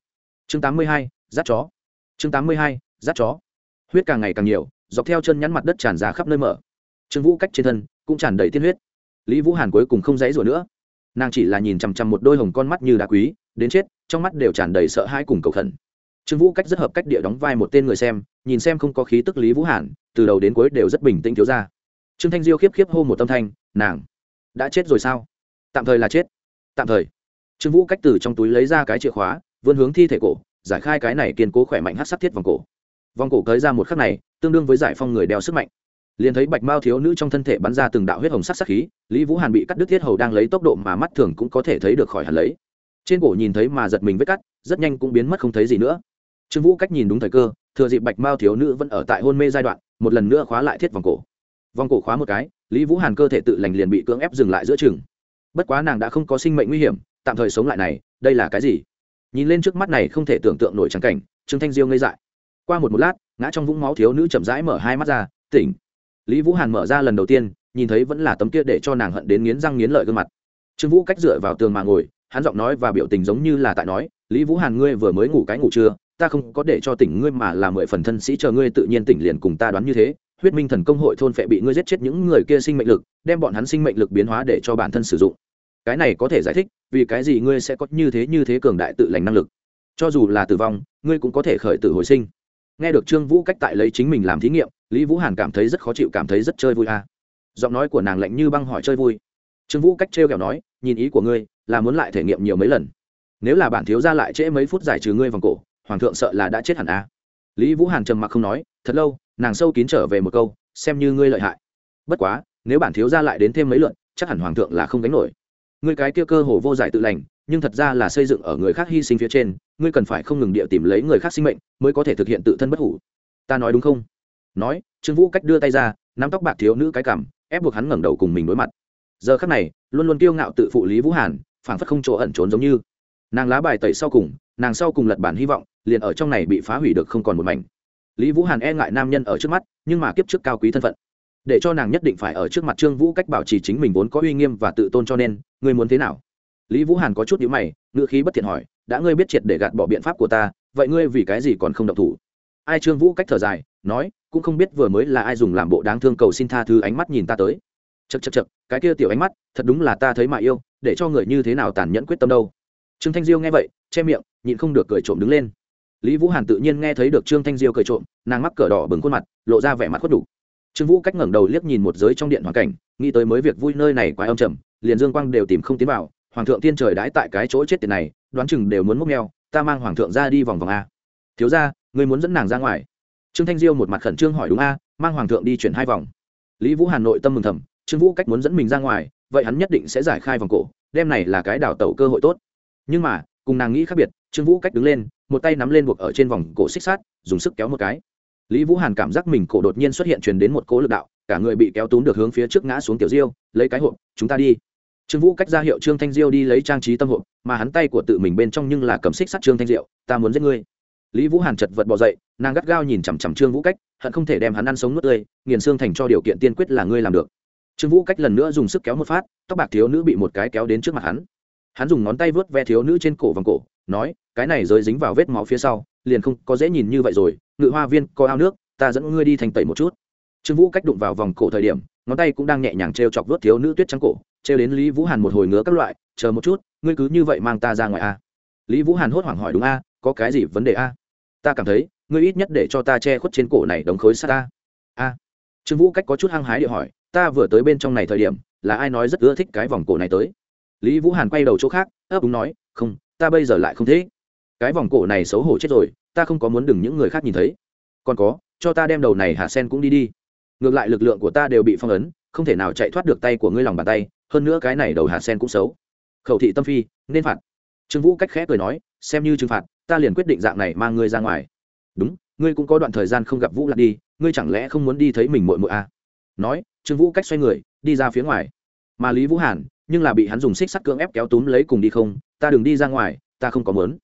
Chương tám mươi hai dắt chó. Chương tám mươi hai dắt chó. Huyết càng ngày càng nhiều, dọc theo chân nhắn mặt đất tràn ra khắp nơi mở. Trương vũ cách trên thân cũng tràn đầy tiên huyết. Lý vũ hàn cuối cùng không dãy rủa nữa nàng chỉ là nhìn chằm chằm một đôi hồng con mắt như đá quý, đến chết, trong mắt đều tràn đầy sợ hãi cùng cầu khẩn. Trương vũ cách rất hợp cách địa đóng vai một tên người xem, nhìn xem không có khí tức lý vũ hàn, từ đầu đến cuối đều rất bình tĩnh thiếu ra trương thanh diêu khiếp khiếp hô một tâm thanh, nàng đã chết rồi sao? Tạm thời là chết, tạm thời. Trương vũ cách từ trong túi lấy ra cái chìa khóa, vươn hướng thi thể cổ, giải khai cái này kiên cố khỏe mạnh hát sắc thiết vòng cổ. Vòng cổ cới ra một khắc này, tương đương với giải phong người đeo sức mạnh liền thấy bạch mao thiếu nữ trong thân thể bắn ra từng đạo huyết hồng sắc sắc khí, lý vũ hàn bị cắt đứt thiết hầu đang lấy tốc độ mà mắt thường cũng có thể thấy được khỏi hẳn lấy. Trên cổ nhìn thấy mà giật mình vết cắt, rất nhanh cũng biến mất không thấy gì nữa. Trương vũ cách nhìn đúng thời cơ, thừa dịp bạch mao thiếu nữ vẫn ở tại hôn mê giai đoạn, một lần nữa khóa lại thiết vòng cổ. Vòng cổ khóa một cái, lý vũ hàn cơ thể tự lành liền bị cưỡng ép dừng lại giữa chừng. Bất quá nàng đã không có sinh mệnh nguy hiểm, tạm thời sống lại này, đây là cái gì? Nhìn lên trước mắt này không thể tưởng tượng nổi trắng cảnh, trương thanh diêu ngây dại. Qua một một lát, ngã trong vũng máu thiếu nữ chậm rãi mở hai mắt ra, tỉnh lý vũ hàn mở ra lần đầu tiên, nhìn thấy vẫn là tấm kia để cho nàng hận đến nghiến răng nghiến lợi gương mặt. Trương vũ cách dựa vào tường mà ngồi, hắn giọng nói và biểu tình giống như là tại nói, lý vũ hàn, ngươi vừa mới ngủ cái ngủ trưa, ta không có để cho tỉnh ngươi mà là mười phần thân sĩ chờ ngươi tự nhiên tỉnh liền cùng ta đoán như thế. Huyết minh thần công hội thôn phệ bị ngươi giết chết những người kia sinh mệnh lực, đem bọn hắn sinh mệnh lực biến hóa để cho bản thân sử dụng. Cái này có thể giải thích vì cái gì ngươi sẽ có như thế như thế cường đại tự lành năng lực. Cho dù là tử vong, ngươi cũng có thể khởi tử hồi sinh nghe được trương vũ cách tại lấy chính mình làm thí nghiệm, lý vũ hàn cảm thấy rất khó chịu, cảm thấy rất chơi vui à. giọng nói của nàng lạnh như băng hỏi chơi vui trương vũ cách trêu kẹo nói, nhìn ý của ngươi, là muốn lại thể nghiệm nhiều mấy lần nếu là bản thiếu ra lại trễ mấy phút giải trừ ngươi vòng cổ, hoàng thượng sợ là đã chết hẳn à. lý vũ hàn trầm mặc không nói, thật lâu, nàng sâu kín trở về một câu, xem như ngươi lợi hại bất quá, nếu bản thiếu ra lại đến thêm mấy lượn chắc hẳn hoàng thượng là không đánh nổi ngươi cái kia cơ hồ vô giải tự lành nhưng thật ra là xây dựng ở người khác hy sinh phía trên, ngươi cần phải không ngừng địa tìm lấy người khác sinh mệnh mới có thể thực hiện tự thân bất hủ. Ta nói đúng không? Nói, trương vũ cách đưa tay ra, nắm tóc bạc thiếu nữ cái cảm ép buộc hắn ngẩng đầu cùng mình đối mặt. Giờ khắc này, luôn luôn kiêu ngạo tự phụ lý vũ hàn, phảng phất không chỗ ẩn trốn giống như. Nàng lá bài tẩy sau cùng, nàng sau cùng lật bản hy vọng, liền ở trong này bị phá hủy được không còn một mảnh. Lý vũ hàn e ngại nam nhân ở trước mắt, nhưng mà kiếp trước cao quý thân phận. Để cho nàng nhất định phải ở trước mặt trương vũ cách bảo trì chính mình vốn có uy nghiêm và tự tôn cho nên, ngươi muốn thế nào? Lý vũ hàn có chút nhữ mày, ngữ khí bất thiện hỏi, đã ngươi biết triệt để gạt bỏ biện pháp của ta, vậy ngươi vì cái gì còn không động thủ? Ai trương vũ cách thở dài, nói, cũng không biết vừa mới là ai dùng làm bộ đáng thương cầu xin tha thứ ánh mắt nhìn ta tới. Chật chật chật cái kia tiểu ánh mắt, thật đúng là ta thấy mà yêu, để cho người như thế nào tàn nhẫn quyết tâm đâu? Trương thanh diêu nghe vậy, che miệng, nhịn không được cười trộm đứng lên. Lý vũ hàn tự nhiên nghe thấy được trương thanh diêu cười trộm, nàng mắc cờ đỏ bừng khuôn mặt, lộ ra vẻ mặt khuất đủ. Trương vũ cách ngẩng đầu liếc nhìn một giới trong điện hoàn cảnh, nghĩ tới mới việc vui nơi này quá âm trầm, liền dương quang đều tìm không tiến vào hoàng thượng tiên trời đãi tại cái chỗ chết tiền này, đoán chừng đều muốn múc neo ta mang hoàng thượng ra đi vòng vòng a. Thiếu ra người muốn dẫn nàng ra ngoài. Trương thanh diêu một mặt khẩn trương hỏi đúng a, mang hoàng thượng đi chuyển hai vòng. Lý vũ hà nội tâm mừng thầm, trương vũ cách muốn dẫn mình ra ngoài, vậy hắn nhất định sẽ giải khai vòng cổ đem này là cái đào tẩu cơ hội tốt. Nhưng mà, cùng nàng nghĩ khác biệt, trương vũ cách đứng lên, một tay nắm lên buộc ở trên vòng cổ xích sát dùng sức kéo một cái. Lý vũ hàn cảm giác mình cổ đột nhiên xuất hiện truyền đến một cỗ lực đạo, cả người bị kéo túm được hướng phía trước ngã xuống tiểu diêu, lấy cái hộp, chúng ta đi trương vũ cách ra hiệu trương thanh diêu đi lấy trang trí tâm hộp, mà hắn tay của tự mình bên trong nhưng là cầm xích sắt trương thanh diệu ta muốn giết ngươi. Lý vũ hàn chật vật bỏ dậy, nàng gắt gao nhìn chằm chằm trương vũ cách, hận không thể đem hắn ăn sống nuốt tươi, nghiền xương thành cho điều kiện tiên quyết là ngươi làm được. Trương vũ cách lần nữa dùng sức kéo một phát, tóc bạc thiếu nữ bị một cái kéo đến trước mặt hắn. Hắn dùng ngón tay vớt ve thiếu nữ trên cổ vòng cổ, nói, cái này rơi dính vào vết máu phía sau, liền không có dễ nhìn như vậy rồi, ngự hoa viên có ao nước, ta dẫn ngươi đi thành tẩy một chút. Trương vũ cách đụng vào vòng cổ thời điểm ngón tay cũng đang nhẹ nhàng t r e o chọc vớt thiếu nữ tuyết trắng cổ t r e o đến lý vũ hàn một hồi ngứa các loại, chờ một chút, ngươi cứ như vậy mang ta ra ngoài a. Lý vũ hàn hốt hoảng hỏi, đúng a, có cái gì vấn đề a? Ta cảm thấy, ngươi ít nhất để cho ta che khuất trên cổ này đóng khối s ta a. Trương vũ cách có chút hăng hái địa hỏi, ta vừa tới bên trong này thời điểm, là ai nói rất ưa thích cái vòng cổ này tới? Lý vũ hàn quay đầu chỗ khác, ấp úng nói, không, ta bây giờ lại không thế cái vòng cổ này xấu hổ chết rồi, ta không có muốn đừng những người khác nhìn thấy. Còn có, cho ta đem đầu này hạ sen cũng đi đi ngược lại lực lượng của ta đều bị phong ấn, không thể nào chạy thoát được tay của ngươi lòng bàn tay, hơn nữa cái này đầu hạt sen cũng xấu. Khẩu thị tâm phi, nên phạt. Trương vũ cách khẽ cười nói, xem như trừng phạt, ta liền quyết định dạng này mang ngươi ra ngoài. Đúng, ngươi cũng có đoạn thời gian không gặp vũ lạc đi, ngươi chẳng lẽ không muốn đi thấy mình mội mội à? nói, trương vũ cách xoay người, đi ra phía ngoài. Mà lý vũ hàn, nhưng là bị hắn dùng xích sắt cưỡng ép kéo túm lấy cùng đi không, ta đừng đi ra ngoài, ta không có mớn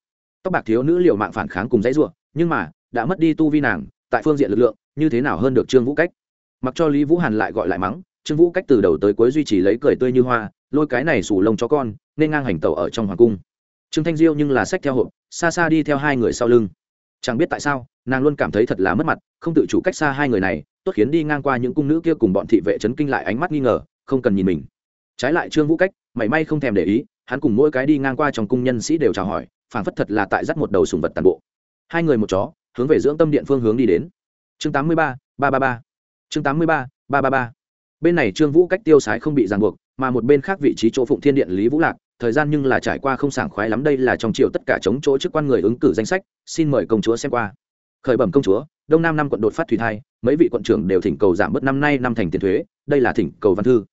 tóc bạc thiếu nữ liệu mạng phản kháng cùng dãy ruộng nhưng mà, đã mất đi tu vi nàng, tại phương diện lực lượng, như thế nào hơn được trương vũ cách? Mặc cho lý vũ hàn lại gọi lại mắng, trương vũ cách từ đầu tới cuối duy trì lấy cười tươi như hoa, lôi cái này sủ lông cho con, nên ngang hành tàu ở trong hoàng cung. Trương thanh diêu nhưng là sách theo hộp, xa xa đi theo hai người sau lưng. Chẳng biết tại sao, nàng luôn cảm thấy thật là mất mặt, không tự chủ cách xa hai người này, tốt khiến đi ngang qua những cung nữ kia cùng bọn thị vệ chấn kinh lại ánh mắt nghi ngờ, không cần nhìn mình. Trái lại trương vũ cách, mảy may không thèm để ý, hắn cùng mỗi cái đi ngang qua trong cung nhân sĩ đều chào hỏi, phảng phất thật là tại dắt một đầu sùng vật tàn bộ. Hai người một chó, hướng về dưỡng tâm điện phương hướng đi đến. Chương tám mươi ba ba ba ba chương tám mươi ba ba ba ba. Bên này trương vũ cách tiêu sái không bị ràng buộc, mà một bên khác vị trí chỗ phụng thiên điện lý vũ lạc, thời gian nhưng là trải qua không sảng khoái lắm, đây là trong triều tất cả chống chỗ chức quan người ứng cử danh sách, xin mời công chúa xem qua. Khởi bẩm công chúa, đông nam năm quận đột phát thủy thai, mấy vị quận trưởng đều thỉnh cầu giảm bớt năm nay năm thành tiền thuế, đây là thỉnh cầu văn thư.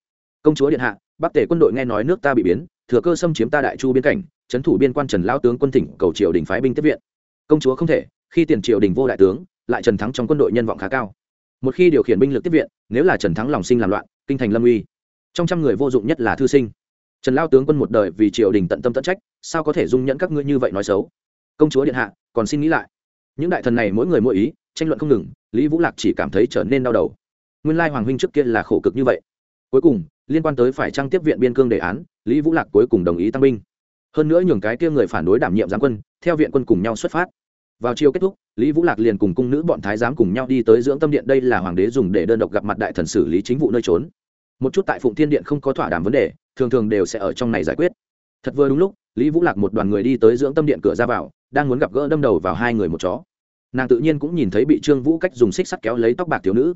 Công chúa điện hạ, bắc tể quân đội nghe nói nước ta bị biến, thừa cơ xâm chiếm ta đại chu biên cảnh, trấn thủ biên quan trần lao tướng quân thỉnh cầu triều đình phái binh tiếp viện. Công chúa không thể, khi tiền triều đình vô đại tướng, lại trần thắng trong quân đội nhân vọng khá cao một khi điều khiển binh lực tiếp viện, nếu là trần thắng lòng sinh làm loạn, kinh thành lâm uy. Trong trăm người vô dụng nhất là thư sinh. Trần lao tướng quân một đời vì triều đình tận tâm tận trách, sao có thể dung nhẫn các ngươi như vậy nói xấu? Công chúa điện hạ, còn xin nghĩ lại. Những đại thần này mỗi người mỗi ý, tranh luận không ngừng, lý vũ lạc chỉ cảm thấy trở nên đau đầu. Nguyên lai hoàng huynh trước kia là khổ cực như vậy. Cuối cùng, liên quan tới phải trang tiếp viện biên cương đề án, lý vũ lạc cuối cùng đồng ý tăng binh. Hơn nữa nhường cái kia người phản đối đảm nhiệm giáng quân, theo viện quân cùng nhau xuất phát. Vào chiều kết thúc lý vũ lạc liền cùng cung nữ bọn thái giám cùng nhau đi tới dưỡng tâm điện, đây là hoàng đế dùng để đơn độc gặp mặt đại thần xử lý chính vụ nơi trốn. Một chút tại phụng thiên điện không có thỏa đàm vấn đề, thường thường đều sẽ ở trong này giải quyết. Thật vừa đúng lúc, lý vũ lạc một đoàn người đi tới dưỡng tâm điện cửa ra vào, đang muốn gặp gỡ đâm đầu vào hai người một chó. Nàng tự nhiên cũng nhìn thấy bị trương vũ cách dùng xích sắt kéo lấy tóc bạc thiếu nữ.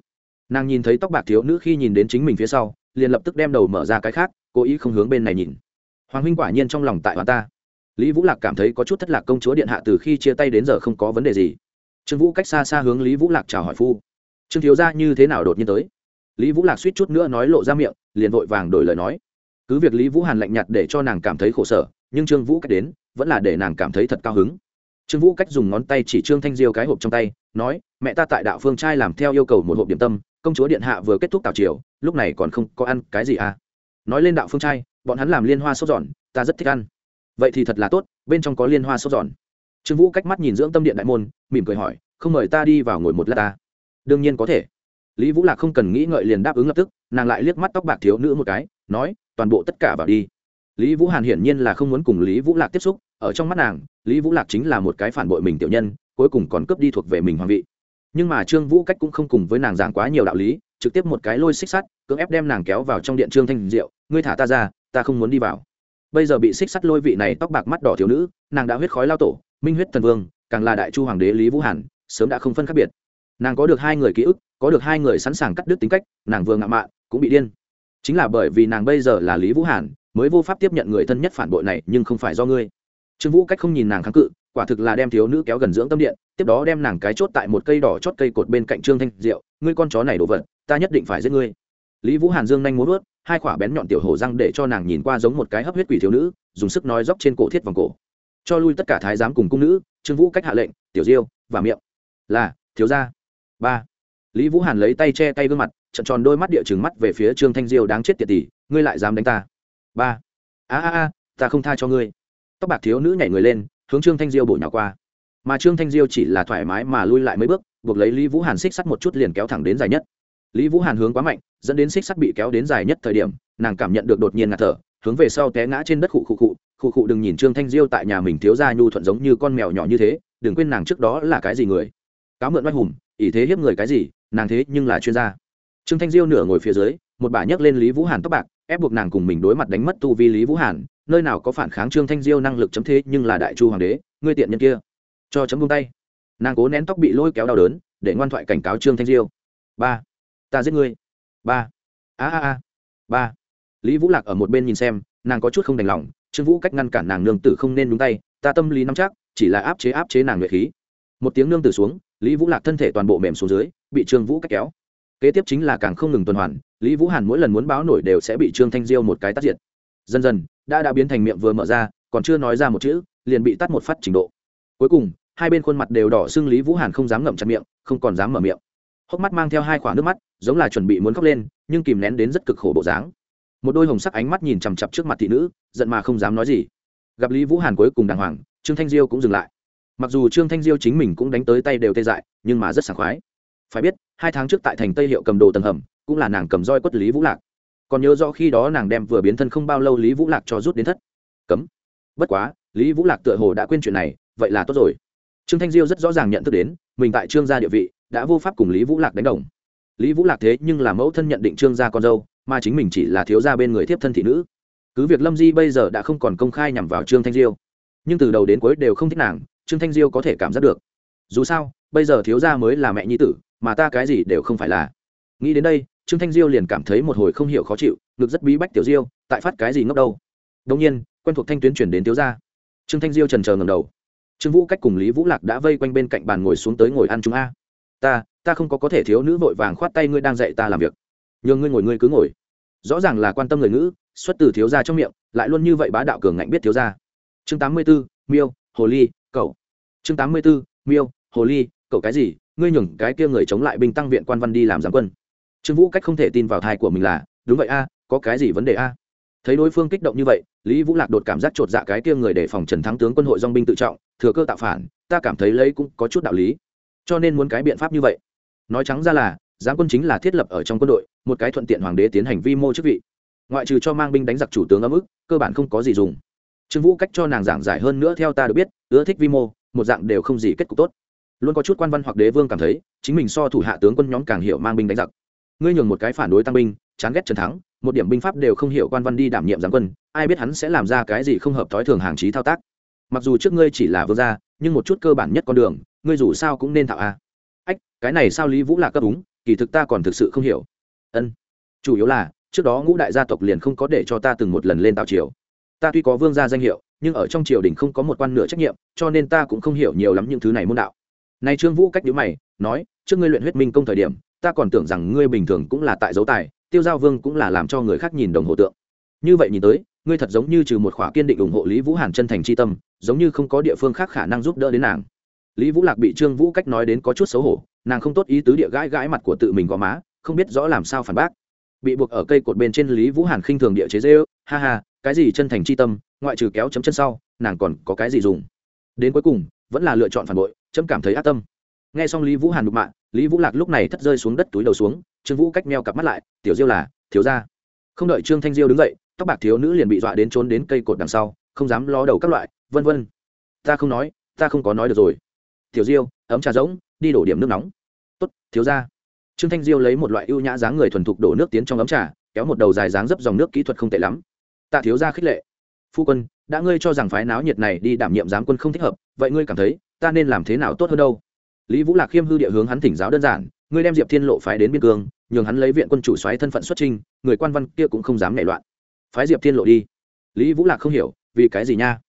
Nàng nhìn thấy tóc bạc thiếu nữ khi nhìn đến chính mình phía sau, liền lập tức đem đầu mở ra cái khác, cố ý không hướng bên này nhìn. Hoàng huynh quả nhiên trong lòng tại hoa ta. Lý vũ lạc cảm thấy có chút thất lạc công chúa điện hạ từ khi chia tay đến giờ không có vấn đề gì trương vũ cách xa xa hướng lý vũ lạc chào hỏi phu. Trương thiếu ra như thế nào đột nhiên tới? Lý vũ lạc suýt chút nữa nói lộ ra miệng, liền vội vàng đổi lời nói. Cứ việc lý vũ hàn lạnh nhạt để cho nàng cảm thấy khổ sở, nhưng trương vũ cách đến, vẫn là để nàng cảm thấy thật cao hứng. Trương vũ cách dùng ngón tay chỉ trương thanh diêu cái hộp trong tay, nói, mẹ ta tại đạo phương trai làm theo yêu cầu một hộp điểm tâm, công chúa điện hạ vừa kết thúc tào triều, lúc này còn không có ăn cái gì à? Nói lên đạo phương trai, bọn hắn làm liên hoa sốt giòn, ta rất thích ăn. Vậy thì thật là tốt, bên trong có liên hoa sốt giòn trương vũ cách mắt nhìn dưỡng tâm điện đại môn, mỉm cười hỏi, không mời ta đi vào ngồi một lát ta? Đương nhiên có thể. Lý vũ lạc không cần nghĩ ngợi liền đáp ứng lập tức, nàng lại liếc mắt tóc bạc thiếu nữ một cái, nói, toàn bộ tất cả vào đi. Lý vũ hàn hiển nhiên là không muốn cùng lý vũ lạc tiếp xúc, ở trong mắt nàng, lý vũ lạc chính là một cái phản bội mình tiểu nhân, cuối cùng còn cướp đi thuộc về mình hoàng vị. Nhưng mà trương vũ cách cũng không cùng với nàng giảng quá nhiều đạo lý, trực tiếp một cái lôi xích sắt, cưỡng ép đem nàng kéo vào trong điện trương thanh diệu, ngươi thả ta ra, ta không muốn đi vào. Bây giờ bị xích sắt lôi vị này tóc bạc mắt đỏ thiếu nữ, nàng đã huyết khói lao tổ minh huyết thần vương, càng là đại chu hoàng đế lý vũ hàn, sớm đã không phân khác biệt. Nàng có được hai người ký ức, có được hai người sẵn sàng cắt đứt tính cách, nàng vừa ngạo mạn, cũng bị điên. Chính là bởi vì nàng bây giờ là lý vũ hàn, mới vô pháp tiếp nhận người thân nhất phản bội này, nhưng không phải do ngươi. Trương vũ cách không nhìn nàng kháng cự, quả thực là đem thiếu nữ kéo gần dưỡng tâm điện, tiếp đó đem nàng cái chốt tại một cây đỏ chót cây cột bên cạnh trương thanh diệu, ngươi con chó này đổ vật, ta nhất định phải giết ngươi. Lý vũ hàn dương nhanh muốn vớt hai quả bén nhọn tiểu hổ răng để cho nàng nhìn qua giống một cái hấp huyết quỷ thiếu nữ, dùng sức nói dốc trên cổ thiết vòng cổ cho lui tất cả thái giám cùng cung nữ, trương vũ cách hạ lệnh, tiểu diêu và miệng. Là, thiếu gia. Ba. Lý vũ hàn lấy tay che tay gương mặt trận tròn đôi mắt địa chừng mắt về phía trương thanh diêu đáng chết tiệt tỷ, ngươi lại dám đánh ta. Ba. A a a, ta không tha cho ngươi. Tóc bạc thiếu nữ nhảy người lên, hướng trương thanh diêu bổ nhỏ qua. Mà trương thanh diêu chỉ là thoải mái mà lui lại mấy bước, buộc lấy lý vũ hàn xích sắt một chút liền kéo thẳng đến dài nhất. Lý vũ hàn hướng quá mạnh, dẫn đến xích sắt bị kéo đến dài nhất thời điểm, nàng cảm nhận được đột nhiên ngạt thở hướng về sau té ngã trên đất khụ khụ khụ khụ khụ đừng nhìn trương thanh diêu tại nhà mình thiếu gia nhu thuận giống như con mèo nhỏ như thế, đừng quên nàng trước đó là cái gì người. Cáo mượn oai hùng, ỷ thế hiếp người cái gì, nàng thế nhưng là chuyên gia. Trương thanh diêu nửa ngồi phía dưới, một bà nhấc lên lý vũ hàn tóc bạc, ép buộc nàng cùng mình đối mặt đánh mất tu vi lý vũ hàn, nơi nào có phản kháng trương thanh diêu năng lực chấm thế nhưng là đại chu hoàng đế, ngươi tiện nhân kia. Cho chấm vung tay. Nàng cố nén tóc bị lôi kéo đau đớn, để ngoan thoại cảnh cáo trương thanh diêu. Ba. Ta giết ngươi. Ba. A a a. Ba lý vũ lạc ở một bên nhìn xem, nàng có chút không đành lòng, trương vũ cách ngăn cản nàng nương tử không nên đúng tay, ta tâm lý nắm chắc, chỉ là áp chế áp chế nàng nhuệ khí. Một tiếng nương tử xuống, lý vũ lạc thân thể toàn bộ mềm xuống dưới, bị trương vũ cách kéo. Kế tiếp chính là càng không ngừng tuần hoàn, lý vũ hàn mỗi lần muốn báo nổi đều sẽ bị trương thanh diêu một cái tắt diệt. Dần dần, đã đã biến thành miệng vừa mở ra, còn chưa nói ra một chữ, liền bị tắt một phát trình độ. Cuối cùng, hai bên khuôn mặt đều đỏ xưng lý vũ hàn không dám ngậm chặt miệng, không còn dám mở miệng. Hốc mắt mang theo hai khoảng nước mắt, giống là chuẩn bị muốn khóc lên, nhưng kìm nén đến rất cực khổ bộ dáng một đôi hồng sắc ánh mắt nhìn chằm chặp trước mặt thị nữ, giận mà không dám nói gì. Gặp lý vũ hàn cuối cùng đàng hoàng, trương thanh diêu cũng dừng lại. Mặc dù trương thanh diêu chính mình cũng đánh tới tay đều tê dại, nhưng mà rất sảng khoái. Phải biết, hai tháng trước tại thành tây hiệu cầm đồ tầng hầm, cũng là nàng cầm roi quất lý vũ lạc. Còn nhớ rõ khi đó nàng đem vừa biến thân không bao lâu lý vũ lạc cho rút đến thất. Cấm. Bất quá, lý vũ lạc tựa hồ đã quên chuyện này, vậy là tốt rồi. Trương thanh diêu rất rõ ràng nhận thức đến, mình tại trương gia địa vị, đã vô pháp cùng lý vũ lạc đánh đồng. Lý vũ lạc thế nhưng là mẫu thân nhận định trương gia con dâu mà chính mình chỉ là thiếu gia bên người tiếp thân thị nữ. Cứ việc lâm di bây giờ đã không còn công khai nhằm vào trương thanh diêu, nhưng từ đầu đến cuối đều không thích nàng, trương thanh diêu có thể cảm giác được. Dù sao, bây giờ thiếu gia mới là mẹ nhi tử, mà ta cái gì đều không phải là. Nghĩ đến đây, trương thanh diêu liền cảm thấy một hồi không hiểu khó chịu, ngực rất bí bách tiểu diêu, tại phát cái gì ngốc đâu. Đông nhiên, quen thuộc thanh tuyến chuyển đến thiếu gia. Trương thanh diêu trần chờ ngầm đầu. Trương vũ cách cùng lý vũ lạc đã vây quanh bên cạnh bàn ngồi xuống tới ngồi ăn chúng a. Ta ta không có có thể thiếu nữ vội vàng khoát tay ngươi đang dạy ta làm việc nhường ngươi ngồi ngươi cứ ngồi. Rõ ràng là quan tâm người ngữ xuất từ thiếu gia trong miệng lại luôn như vậy bá đạo cường ngạnh biết thiếu gia. Chương tám mươi 84, miêu hồ ly cậu. Chương tám mươi 84, miêu hồ ly cậu cái gì? Ngươi nhường cái kia người chống lại binh tăng viện quan văn đi làm giám quân. Trương vũ cách không thể tin vào thai của mình là đúng vậy a có cái gì vấn đề a? Thấy đối phương kích động như vậy lý vũ lạc đột cảm giác chột dạ cái kia người để phòng trần thắng tướng quân hội dong binh tự trọng thừa cơ tạo phản ta cảm thấy lấy cũng có chút đạo lý. Cho nên muốn cái biện pháp như vậy. Nói trắng ra là giám quân chính là thiết lập ở trong quân đội, một cái thuận tiện hoàng đế tiến hành vi mô chức vị. Ngoại trừ cho mang binh đánh giặc chủ tướng ấm ức, cơ bản không có gì dùng. Trương vũ cách cho nàng giảng giải hơn nữa theo ta được biết, ưa thích vi mô, một dạng đều không gì kết cục tốt. Luôn có chút quan văn hoặc đế vương cảm thấy, chính mình so thủ hạ tướng quân nhóm càng hiểu mang binh đánh giặc. Ngươi nhường một cái phản đối tăng binh, chán ghét trần thắng, một điểm binh pháp đều không hiểu quan văn đi đảm nhiệm giáng quân, ai biết hắn sẽ làm ra cái gì không hợp thói thường hàng trí thao tác. Mặc dù trước ngươi chỉ là vương gia, nhưng một chút cơ bản nhất con đường, ngươi dù sao cũng nên thạo a. Ách, cái này sao lý vũ là cấp đúng kỳ thực ta còn thực sự không hiểu. Ân. Chủ yếu là, trước đó ngũ đại gia tộc liền không có để cho ta từng một lần lên tạo triều. Ta tuy có vương gia danh hiệu, nhưng ở trong triều đình không có một quan nửa trách nhiệm, cho nên ta cũng không hiểu nhiều lắm những thứ này môn đạo. Này trương vũ cách nhữ mày, nói, trước ngươi luyện huyết minh công thời điểm, ta còn tưởng rằng ngươi bình thường cũng là tại dấu tài, tiêu giao vương cũng là làm cho người khác nhìn đồng hồ tượng. Như vậy nhìn tới, ngươi thật giống như trừ một khỏa kiên định ủng hộ lý vũ hàn chân thành c h i tâm, giống như không có địa phương khác khả năng giúp đỡ đến nàng. Lý vũ lạc bị trương vũ cách nói đến có chút xấu hổ nàng không tốt ý tứ địa gãi gãi mặt của tự mình gò má, không biết rõ làm sao phản bác. Bị buộc ở cây cột bên trên lý vũ hàn khinh thường địa chế dê ư ha ha, cái gì chân thành c h i tâm, ngoại trừ kéo chấm chân sau, nàng còn có cái gì dùng? Đến cuối cùng, vẫn là lựa chọn phản bội, chấm cảm thấy ác tâm. Nghe xong lý vũ hàn đục mạng lý vũ lạc lúc này thất rơi xuống đất túi đầu xuống, trương vũ cách meo cặp mắt lại, tiểu diêu là, thiếu ra không đợi trương thanh diêu đứng dậy, tóc bạc thiếu nữ liền bị dọa đến trốn đến cây cột đằng sau, không dám ló đầu các loại, vân vân, ta không nói, ta không có nói được rồi. Tiểu diêu, ấm trà rỗng, đi đổ điểm nước nóng tốt, thiếu ra trương thanh diêu lấy một loại ưu nhã dáng người thuần thục đổ nước tiến trong ấm trà, kéo một đầu dài dáng dấp dòng nước kỹ thuật không tệ lắm. Tạ thiếu ra khích lệ. Phu quân, đã ngươi cho rằng phái náo nhiệt này đi đảm nhiệm giám quân không thích hợp, vậy ngươi cảm thấy, ta nên làm thế nào tốt hơn đâu? Lý vũ lạc khiêm hư địa hướng hắn thỉnh giáo đơn giản, ngươi đem diệp thiên lộ phái đến biên cương, nhường hắn lấy viện quân chủ xoáy thân phận xuất trinh người quan văn kia cũng không dám nảy loạn. Phái diệp thiên lộ đi. Lý vũ lạc không hiểu, vì cái gì nha?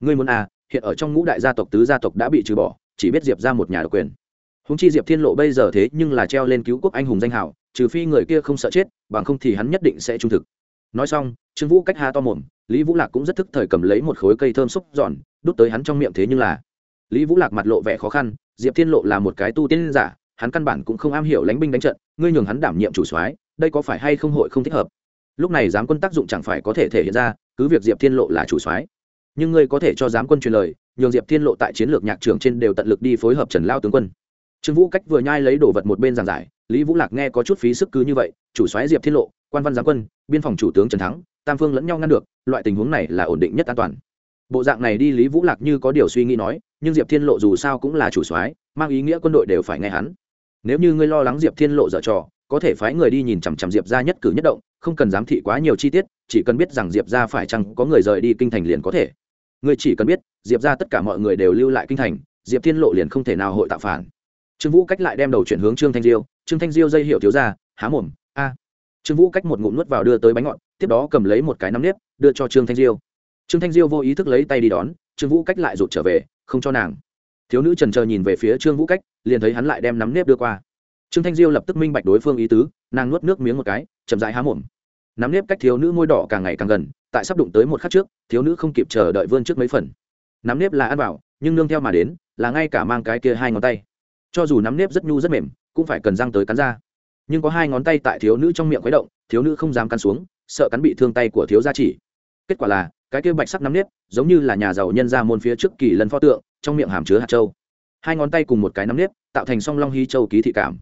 Ngươi muốn à hiện ở trong ngũ đại gia tộc tứ gia tộc đã bị trừ bỏ, chỉ biết diệp ra một nhà độc quyền húng chi diệp thiên lộ bây giờ thế nhưng là treo lên cứu quốc anh hùng danh hảo trừ phi người kia không sợ chết, bằng không thì hắn nhất định sẽ trung thực. Nói xong, trương vũ cách ha to mồm, lý vũ lạc cũng rất thức thời cầm lấy một khối cây thơm xúc giòn, đút tới hắn trong miệng thế nhưng là. Lý vũ lạc mặt lộ vẻ khó khăn, diệp thiên lộ là một cái tu tiên giả, hắn căn bản cũng không am hiểu lánh binh đánh trận, ngươi nhường hắn đảm nhiệm chủ soái, đây có phải hay không hội không thích hợp? Lúc này giám quân tác dụng chẳng phải có thể thể hiện ra, cứ việc diệp thiên lộ là chủ soái, nhưng ngươi có thể cho giám quân truyền lời, nhường diệp thiên lộ tại chiến lược nhạc trường trên đều tận lực đi phối hợp trần lao tướng quân trương vũ cách vừa nhai lấy đồ vật một bên giảng giải, lý vũ lạc nghe có chút phí sức cứ như vậy, chủ soái diệp thiên lộ, quan văn giám quân, biên phòng chủ tướng trần thắng, tam phương lẫn nhau ngăn được, loại tình huống này là ổn định nhất an toàn. Bộ dạng này đi lý vũ lạc như có điều suy nghĩ nói, nhưng diệp thiên lộ dù sao cũng là chủ soái, mang ý nghĩa quân đội đều phải nghe hắn. Nếu như ngươi lo lắng diệp thiên lộ dở trò, có thể phái người đi nhìn chằm chằm diệp ra nhất cử nhất động, không cần giám thị quá nhiều chi tiết, chỉ cần biết rằng diệp ra phải chăng có người rời đi kinh thành liền có thể. Ngươi chỉ cần biết, diệp ra tất cả mọi người đều lưu lại kinh thành, diệp thiên lộ liền không thể nào hội tạo phản trương vũ cách lại đem đầu chuyển hướng trương thanh diêu, trương thanh diêu dây hiệu thiếu ra, há mồm, a. Trương vũ cách một ngụm nuốt vào đưa tới bánh ngọt, tiếp đó cầm lấy một cái nắm nếp, đưa cho trương thanh diêu. Trương thanh diêu vô ý thức lấy tay đi đón, trương vũ cách lại rụt trở về, không cho nàng. Thiếu nữ trần trờ nhìn về phía trương vũ cách, liền thấy hắn lại đem nắm nếp đưa qua. Trương thanh diêu lập tức minh bạch đối phương ý tứ, nàng nuốt nước miếng một cái, chậm rãi há mồm. Nắm nếp cách thiếu nữ môi đỏ càng ngày càng gần, tại sắp đụng tới một khắc trước, thiếu nữ không kịp chờ đợi vươn trước mấy phần. Nắm nếp là ăn vào, nhưng nương theo mà đến, là ngay cả mang cái kia hai ngón tay cho dù nắm nếp rất nhu rất mềm, cũng phải cần răng tới cắn ra. Nhưng có hai ngón tay tại thiếu nữ trong miệng khuấy động, thiếu nữ không dám cắn xuống, sợ cắn bị thương tay của thiếu gia chỉ. Kết quả là, cái kia bạch sắc nắm nếp, giống như là nhà giàu nhân ra môn phía trước kỳ lần pho tượng, trong miệng hàm chứa hạt châu. Hai ngón tay cùng một cái nắm nếp, tạo thành song long hy châu ký thị cảm.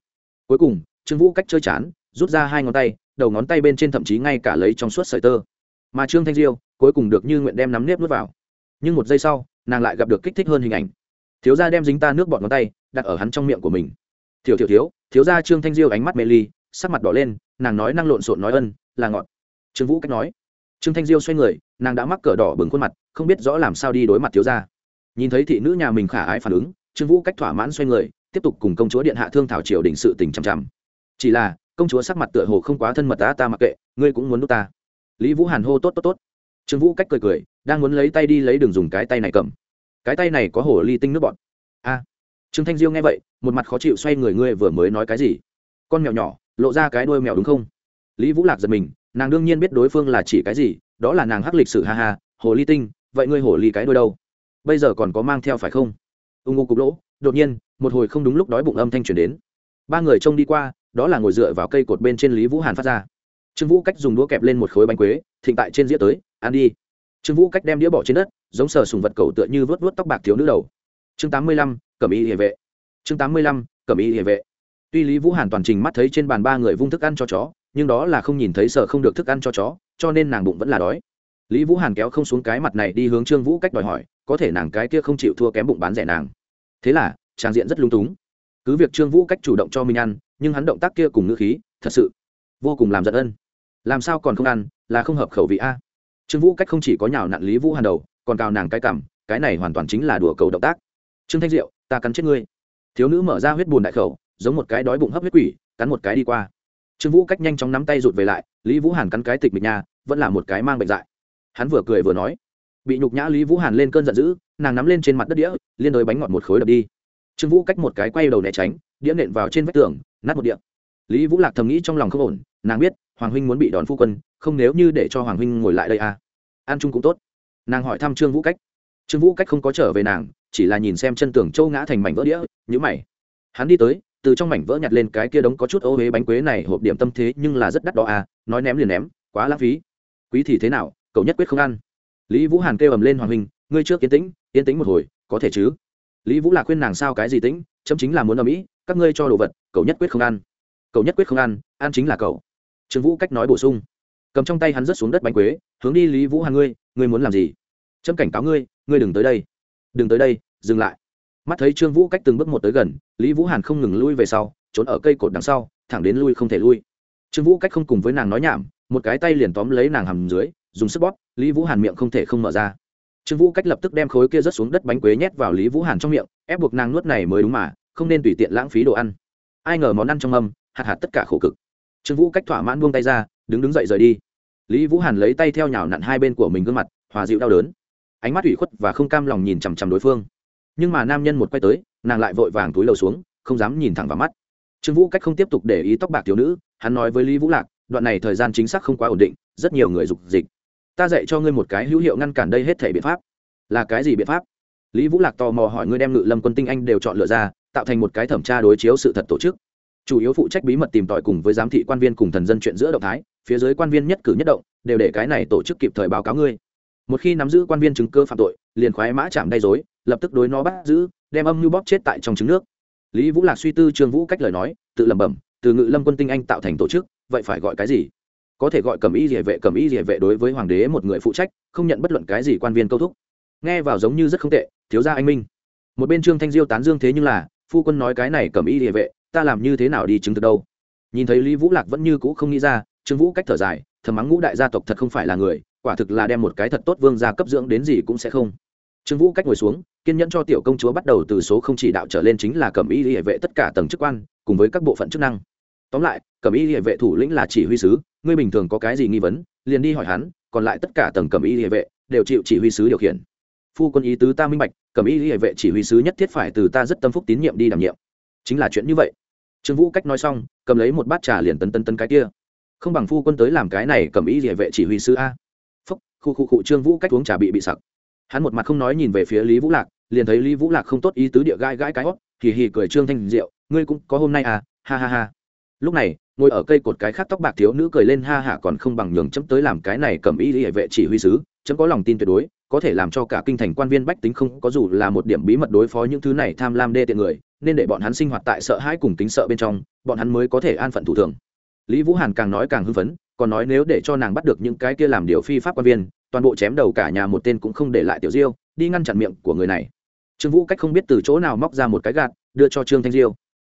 Cuối cùng, trương vũ cách chơi chán, rút ra hai ngón tay, đầu ngón tay bên trên thậm chí ngay cả lấy trong suốt sợi tơ. Mà trương thanh diêu, cuối cùng được như nguyện đem nắm nếp nuốt vào. Nhưng một giây sau, nàng lại gặp được kích thích hơn hình ảnh thiếu gia đem dính ta nước bọt ngón tay, đặt ở hắn trong miệng của mình. Thiểu thiểu thiếu thiếu gia trương thanh diêu ánh mắt mê ly, sắc mặt đỏ lên, nàng nói năng lộn xộn nói ân, là ngọt. Trương vũ cách nói. Trương thanh diêu xoay người, nàng đã mắc cờ đỏ bừng khuôn mặt, không biết rõ làm sao đi đối mặt thiếu gia. Nhìn thấy thị nữ nhà mình khả ái phản ứng, trương vũ cách thỏa mãn xoay người, tiếp tục cùng công chúa điện hạ thương thảo triều đình sự tình chằm chằm. Chỉ là, công chúa sắc mặt tựa hồ không quá thân mật ta ta mặc kệ, ngươi cũng muốn đúc ta. Lý vũ hàn hô tốt tốt tốt. Trương vũ cách cười cười, đang muốn lấy tay đi lấy đường dùng cái tay này cầm cái tay này có hồ ly tinh nước bọn a, trương thanh diêu nghe vậy, một mặt khó chịu xoay người ngươi vừa mới nói cái gì? Con mèo nhỏ, lộ ra cái đuôi mèo đúng không? Lý vũ lạc giật mình, nàng đương nhiên biết đối phương là chỉ cái gì, đó là nàng hắc lịch sử ha ha, hồ ly tinh, vậy ngươi hồ ly cái đuôi đâu? Bây giờ còn có mang theo phải không? Ưng ngô cục lỗ, đột nhiên, một hồi không đúng lúc đói bụng âm thanh truyền đến. Ba người trông đi qua, đó là ngồi dựa vào cây cột bên trên lý vũ hàn phát ra. Trương vũ cách dùng đũa kẹp lên một khối bánh quế, thịnh tại trên dĩa tới, ăn đi. Trương vũ cách đem đĩa bỏ trên đất giống sờ sùng vật cầu tựa như vớt vớt tóc bạc thiếu nữ đầu. Chương tám mươi lăm, cẩm y địa vệ. Chương tám mươi lăm, cẩm y địa vệ. Tuy lý vũ hàn toàn trình mắt thấy trên bàn ba người vung thức ăn cho chó, nhưng đó là không nhìn thấy sợ không được thức ăn cho chó, cho nên nàng bụng vẫn là đói. Lý vũ hàn kéo không xuống cái mặt này đi hướng trương vũ cách đòi hỏi, có thể nàng cái kia không chịu thua kém bụng bán rẻ nàng. Thế là trang diện rất lung túng. Cứ việc trương vũ cách chủ động cho mình ăn, nhưng hắn động tác kia cùng ngữ khí, thật sự vô cùng làm giận ân. Làm sao còn không ăn, là không hợp khẩu vị a. Trương vũ cách không chỉ có nhào nặn lý vũ hàn đầu còn cào nàng cái cằm cái này hoàn toàn chính là đùa cầu động tác. Trương thanh diệu, ta cắn chết ngươi. Thiếu nữ mở ra huyết bùn đại khẩu, giống một cái đói bụng hấp huyết quỷ, cắn một cái đi qua. Trương vũ cách nhanh chóng nắm tay rụt về lại, lý vũ hàn cắn cái tịch mịch nha, vẫn là một cái mang bệnh dại. Hắn vừa cười vừa nói, bị nhục nhã lý vũ hàn lên cơn giận dữ, nàng nắm lên trên mặt đất đĩa, liên đối bánh ngọt một khối đập đi. Trương vũ cách một cái quay đầu né tránh, đĩa nện vào trên vách tường, nát một đĩa. Lý vũ lạc thầm nghĩ trong lòng không ổn, nàng biết, hoàng huynh muốn bị đón phu quân, không nếu như để cho hoàng huynh ngồi lại đây à. an chung cũng tốt nàng hỏi thăm trương vũ cách. Trương vũ cách không có trở về nàng, chỉ là nhìn xem chân tường châu ngã thành mảnh vỡ đĩa nhữ mày. Hắn đi tới, từ trong mảnh vỡ nhặt lên cái kia đống có chút ô huế bánh quế này, hộp điểm tâm thế nhưng là rất đắt đỏ à nói ném liền ném, quá lãng phí. Quý thì thế nào, cậu nhất quyết không ăn. Lý vũ hàn kêu ầm lên hoàng huynh, ngươi trước yên tĩnh yên tĩnh một hồi, có thể chứ? Lý vũ là khuyên nàng sao cái gì tĩnh, chấm chính là muốn ở mỹ các ngươi cho đồ vật, cậu nhất quyết không ăn. Cậu nhất quyết không ăn ăn chính là cậu. Trương vũ cách nói bổ sung cầm trong tay hắn rớt xuống đất bánh quế, hướng đi lý vũ hàn, ngươi ngươi muốn làm gì? Chấm cảnh cáo ngươi ngươi đừng tới đây. Đừng tới đây, dừng lại. Mắt thấy trương vũ cách từng bước một tới gần, lý vũ hàn không ngừng lui về sau, trốn ở cây cột đằng sau, thẳng đến lui không thể lui. Trương vũ cách không cùng với nàng nói nhảm, một cái tay liền tóm lấy nàng hầm dưới, dùng sức bóp, lý vũ hàn miệng không thể không mở ra. Trương vũ cách lập tức đem khối kia rớt xuống đất bánh quế nhét vào lý vũ hàn trong miệng, ép buộc nàng nuốt này mới đúng mà, không nên tùy tiện lãng phí đồ ăn. Ai ngờ món ăn trong âm, hạt hạt tất cả khổ cực. Trương vũ cách thỏa mãn buông tay ra, đứng đứng dậy rời đi lý vũ hàn lấy tay theo nhào nặn hai bên của mình gương mặt, hòa dịu đau đớn. Ánh mắt ủy khuất và không cam lòng nhìn chằm chằm đối phương. Nhưng mà nam nhân một quay tới, nàng lại vội vàng túi lầu xuống, không dám nhìn thẳng vào mắt. Trương vũ cách không tiếp tục để ý tóc bạc thiếu nữ, hắn nói với lý vũ lạc, đoạn này thời gian chính xác không quá ổn định, rất nhiều người dục dịch. Ta dạy cho ngươi một cái hữu hiệu ngăn cản đây hết thể biện pháp. Là cái gì biện pháp? Lý vũ lạc tò mò hỏi, ngươi đem ngự lâm quân tinh anh đều chọn lựa ra, tạo thành một cái thẩm tra đối chiếu sự thật tổ chức chủ yếu phụ trách bí mật tìm tòi cùng với giám thị quan viên cùng thần dân chuyện giữa động thái, phía dưới quan viên nhất cử nhất động, đều để cái này tổ chức kịp thời báo cáo ngươi. Một khi nắm giữ quan viên chứng cơ phạm tội, liền khoái mã chạm đay dối lập tức đối nó bắt giữ, đem âm mưu bóp chết tại trong trứng nước. Lý vũ lạc suy tư trương vũ cách lời nói, tự lẩm bẩm, từ ngự lâm quân tinh anh tạo thành tổ chức, vậy phải gọi cái gì? Có thể gọi cầm y địa vệ, cầm y địa vệ đối với hoàng đế một người phụ trách, không nhận bất luận cái gì quan viên câu thúc. Nghe vào giống như rất không tệ, thiếu gia anh minh. Một bên trương thanh diêu tán dương thế nhưng là, phu quân nói cái này cầm y địa vệ ta làm như thế nào đi chứng thực đâu? Nhìn thấy lý vũ lạc vẫn như cũ không nghĩ ra, trương vũ cách thở dài, thầm mắng ngũ đại gia tộc thật không phải là người, quả thực là đem một cái thật tốt vương gia cấp dưỡng đến gì cũng sẽ không. Trương vũ cách ngồi xuống, kiên nhẫn cho tiểu công chúa bắt đầu từ số không chỉ đạo trở lên chính là cầm y hệ vệ tất cả tầng chức quan, cùng với các bộ phận chức năng. Tóm lại cầm y hệ vệ thủ lĩnh là chỉ huy sứ, ngươi bình thường có cái gì nghi vấn, liền đi hỏi hắn, còn lại tất cả tầng cầm y hệ vệ đều chịu chỉ huy sứ điều khiển. Phu quân ý tứ ta minh bạch cầm y hệ vệ chỉ huy sứ nhất thiết phải từ ta rất tâm phúc tín nhiệm đi đảm nhiệm. Chính là chuyện như vậy trương vũ cách nói xong, cầm lấy một bát trà liền tấn tấn tấn cái kia. Không bằng phu quân tới làm cái này cầm ý địa vệ chỉ huy sứ a. Phúc, khu khu khu, trương vũ cách uống trà bị bị sặc. Hắn một mặt không nói nhìn về phía lý vũ lạc, liền thấy lý vũ lạc không tốt ý tứ địa gai gãi cái hót, hì hì cười trương thanh diệu, ngươi cũng có hôm nay à ha ha ha. Lúc này, ngồi ở cây cột cái khác tóc bạc thiếu nữ cười lên ha hả còn không bằng nhường chấm tới làm cái này cầm ý hệ vệ chỉ huy sứ, chấm có lòng tin tuyệt đối, có thể làm cho cả kinh thành quan viên bách tính không có dù là một điểm bí mật đối phó những thứ này tham lam đê tiện người nên để bọn hắn sinh hoạt tại sợ hãi cùng tính sợ bên trong, bọn hắn mới có thể an phận thủ thường. Lý vũ hàn càng nói càng hưng phấn, còn nói nếu để cho nàng bắt được những cái kia làm điều phi pháp quan viên, toàn bộ chém đầu cả nhà một tên cũng không để lại tiểu diêu, đi ngăn chặn miệng của người này. Trương vũ cách không biết từ chỗ nào móc ra một cái gạt, đưa cho trương thanh diêu.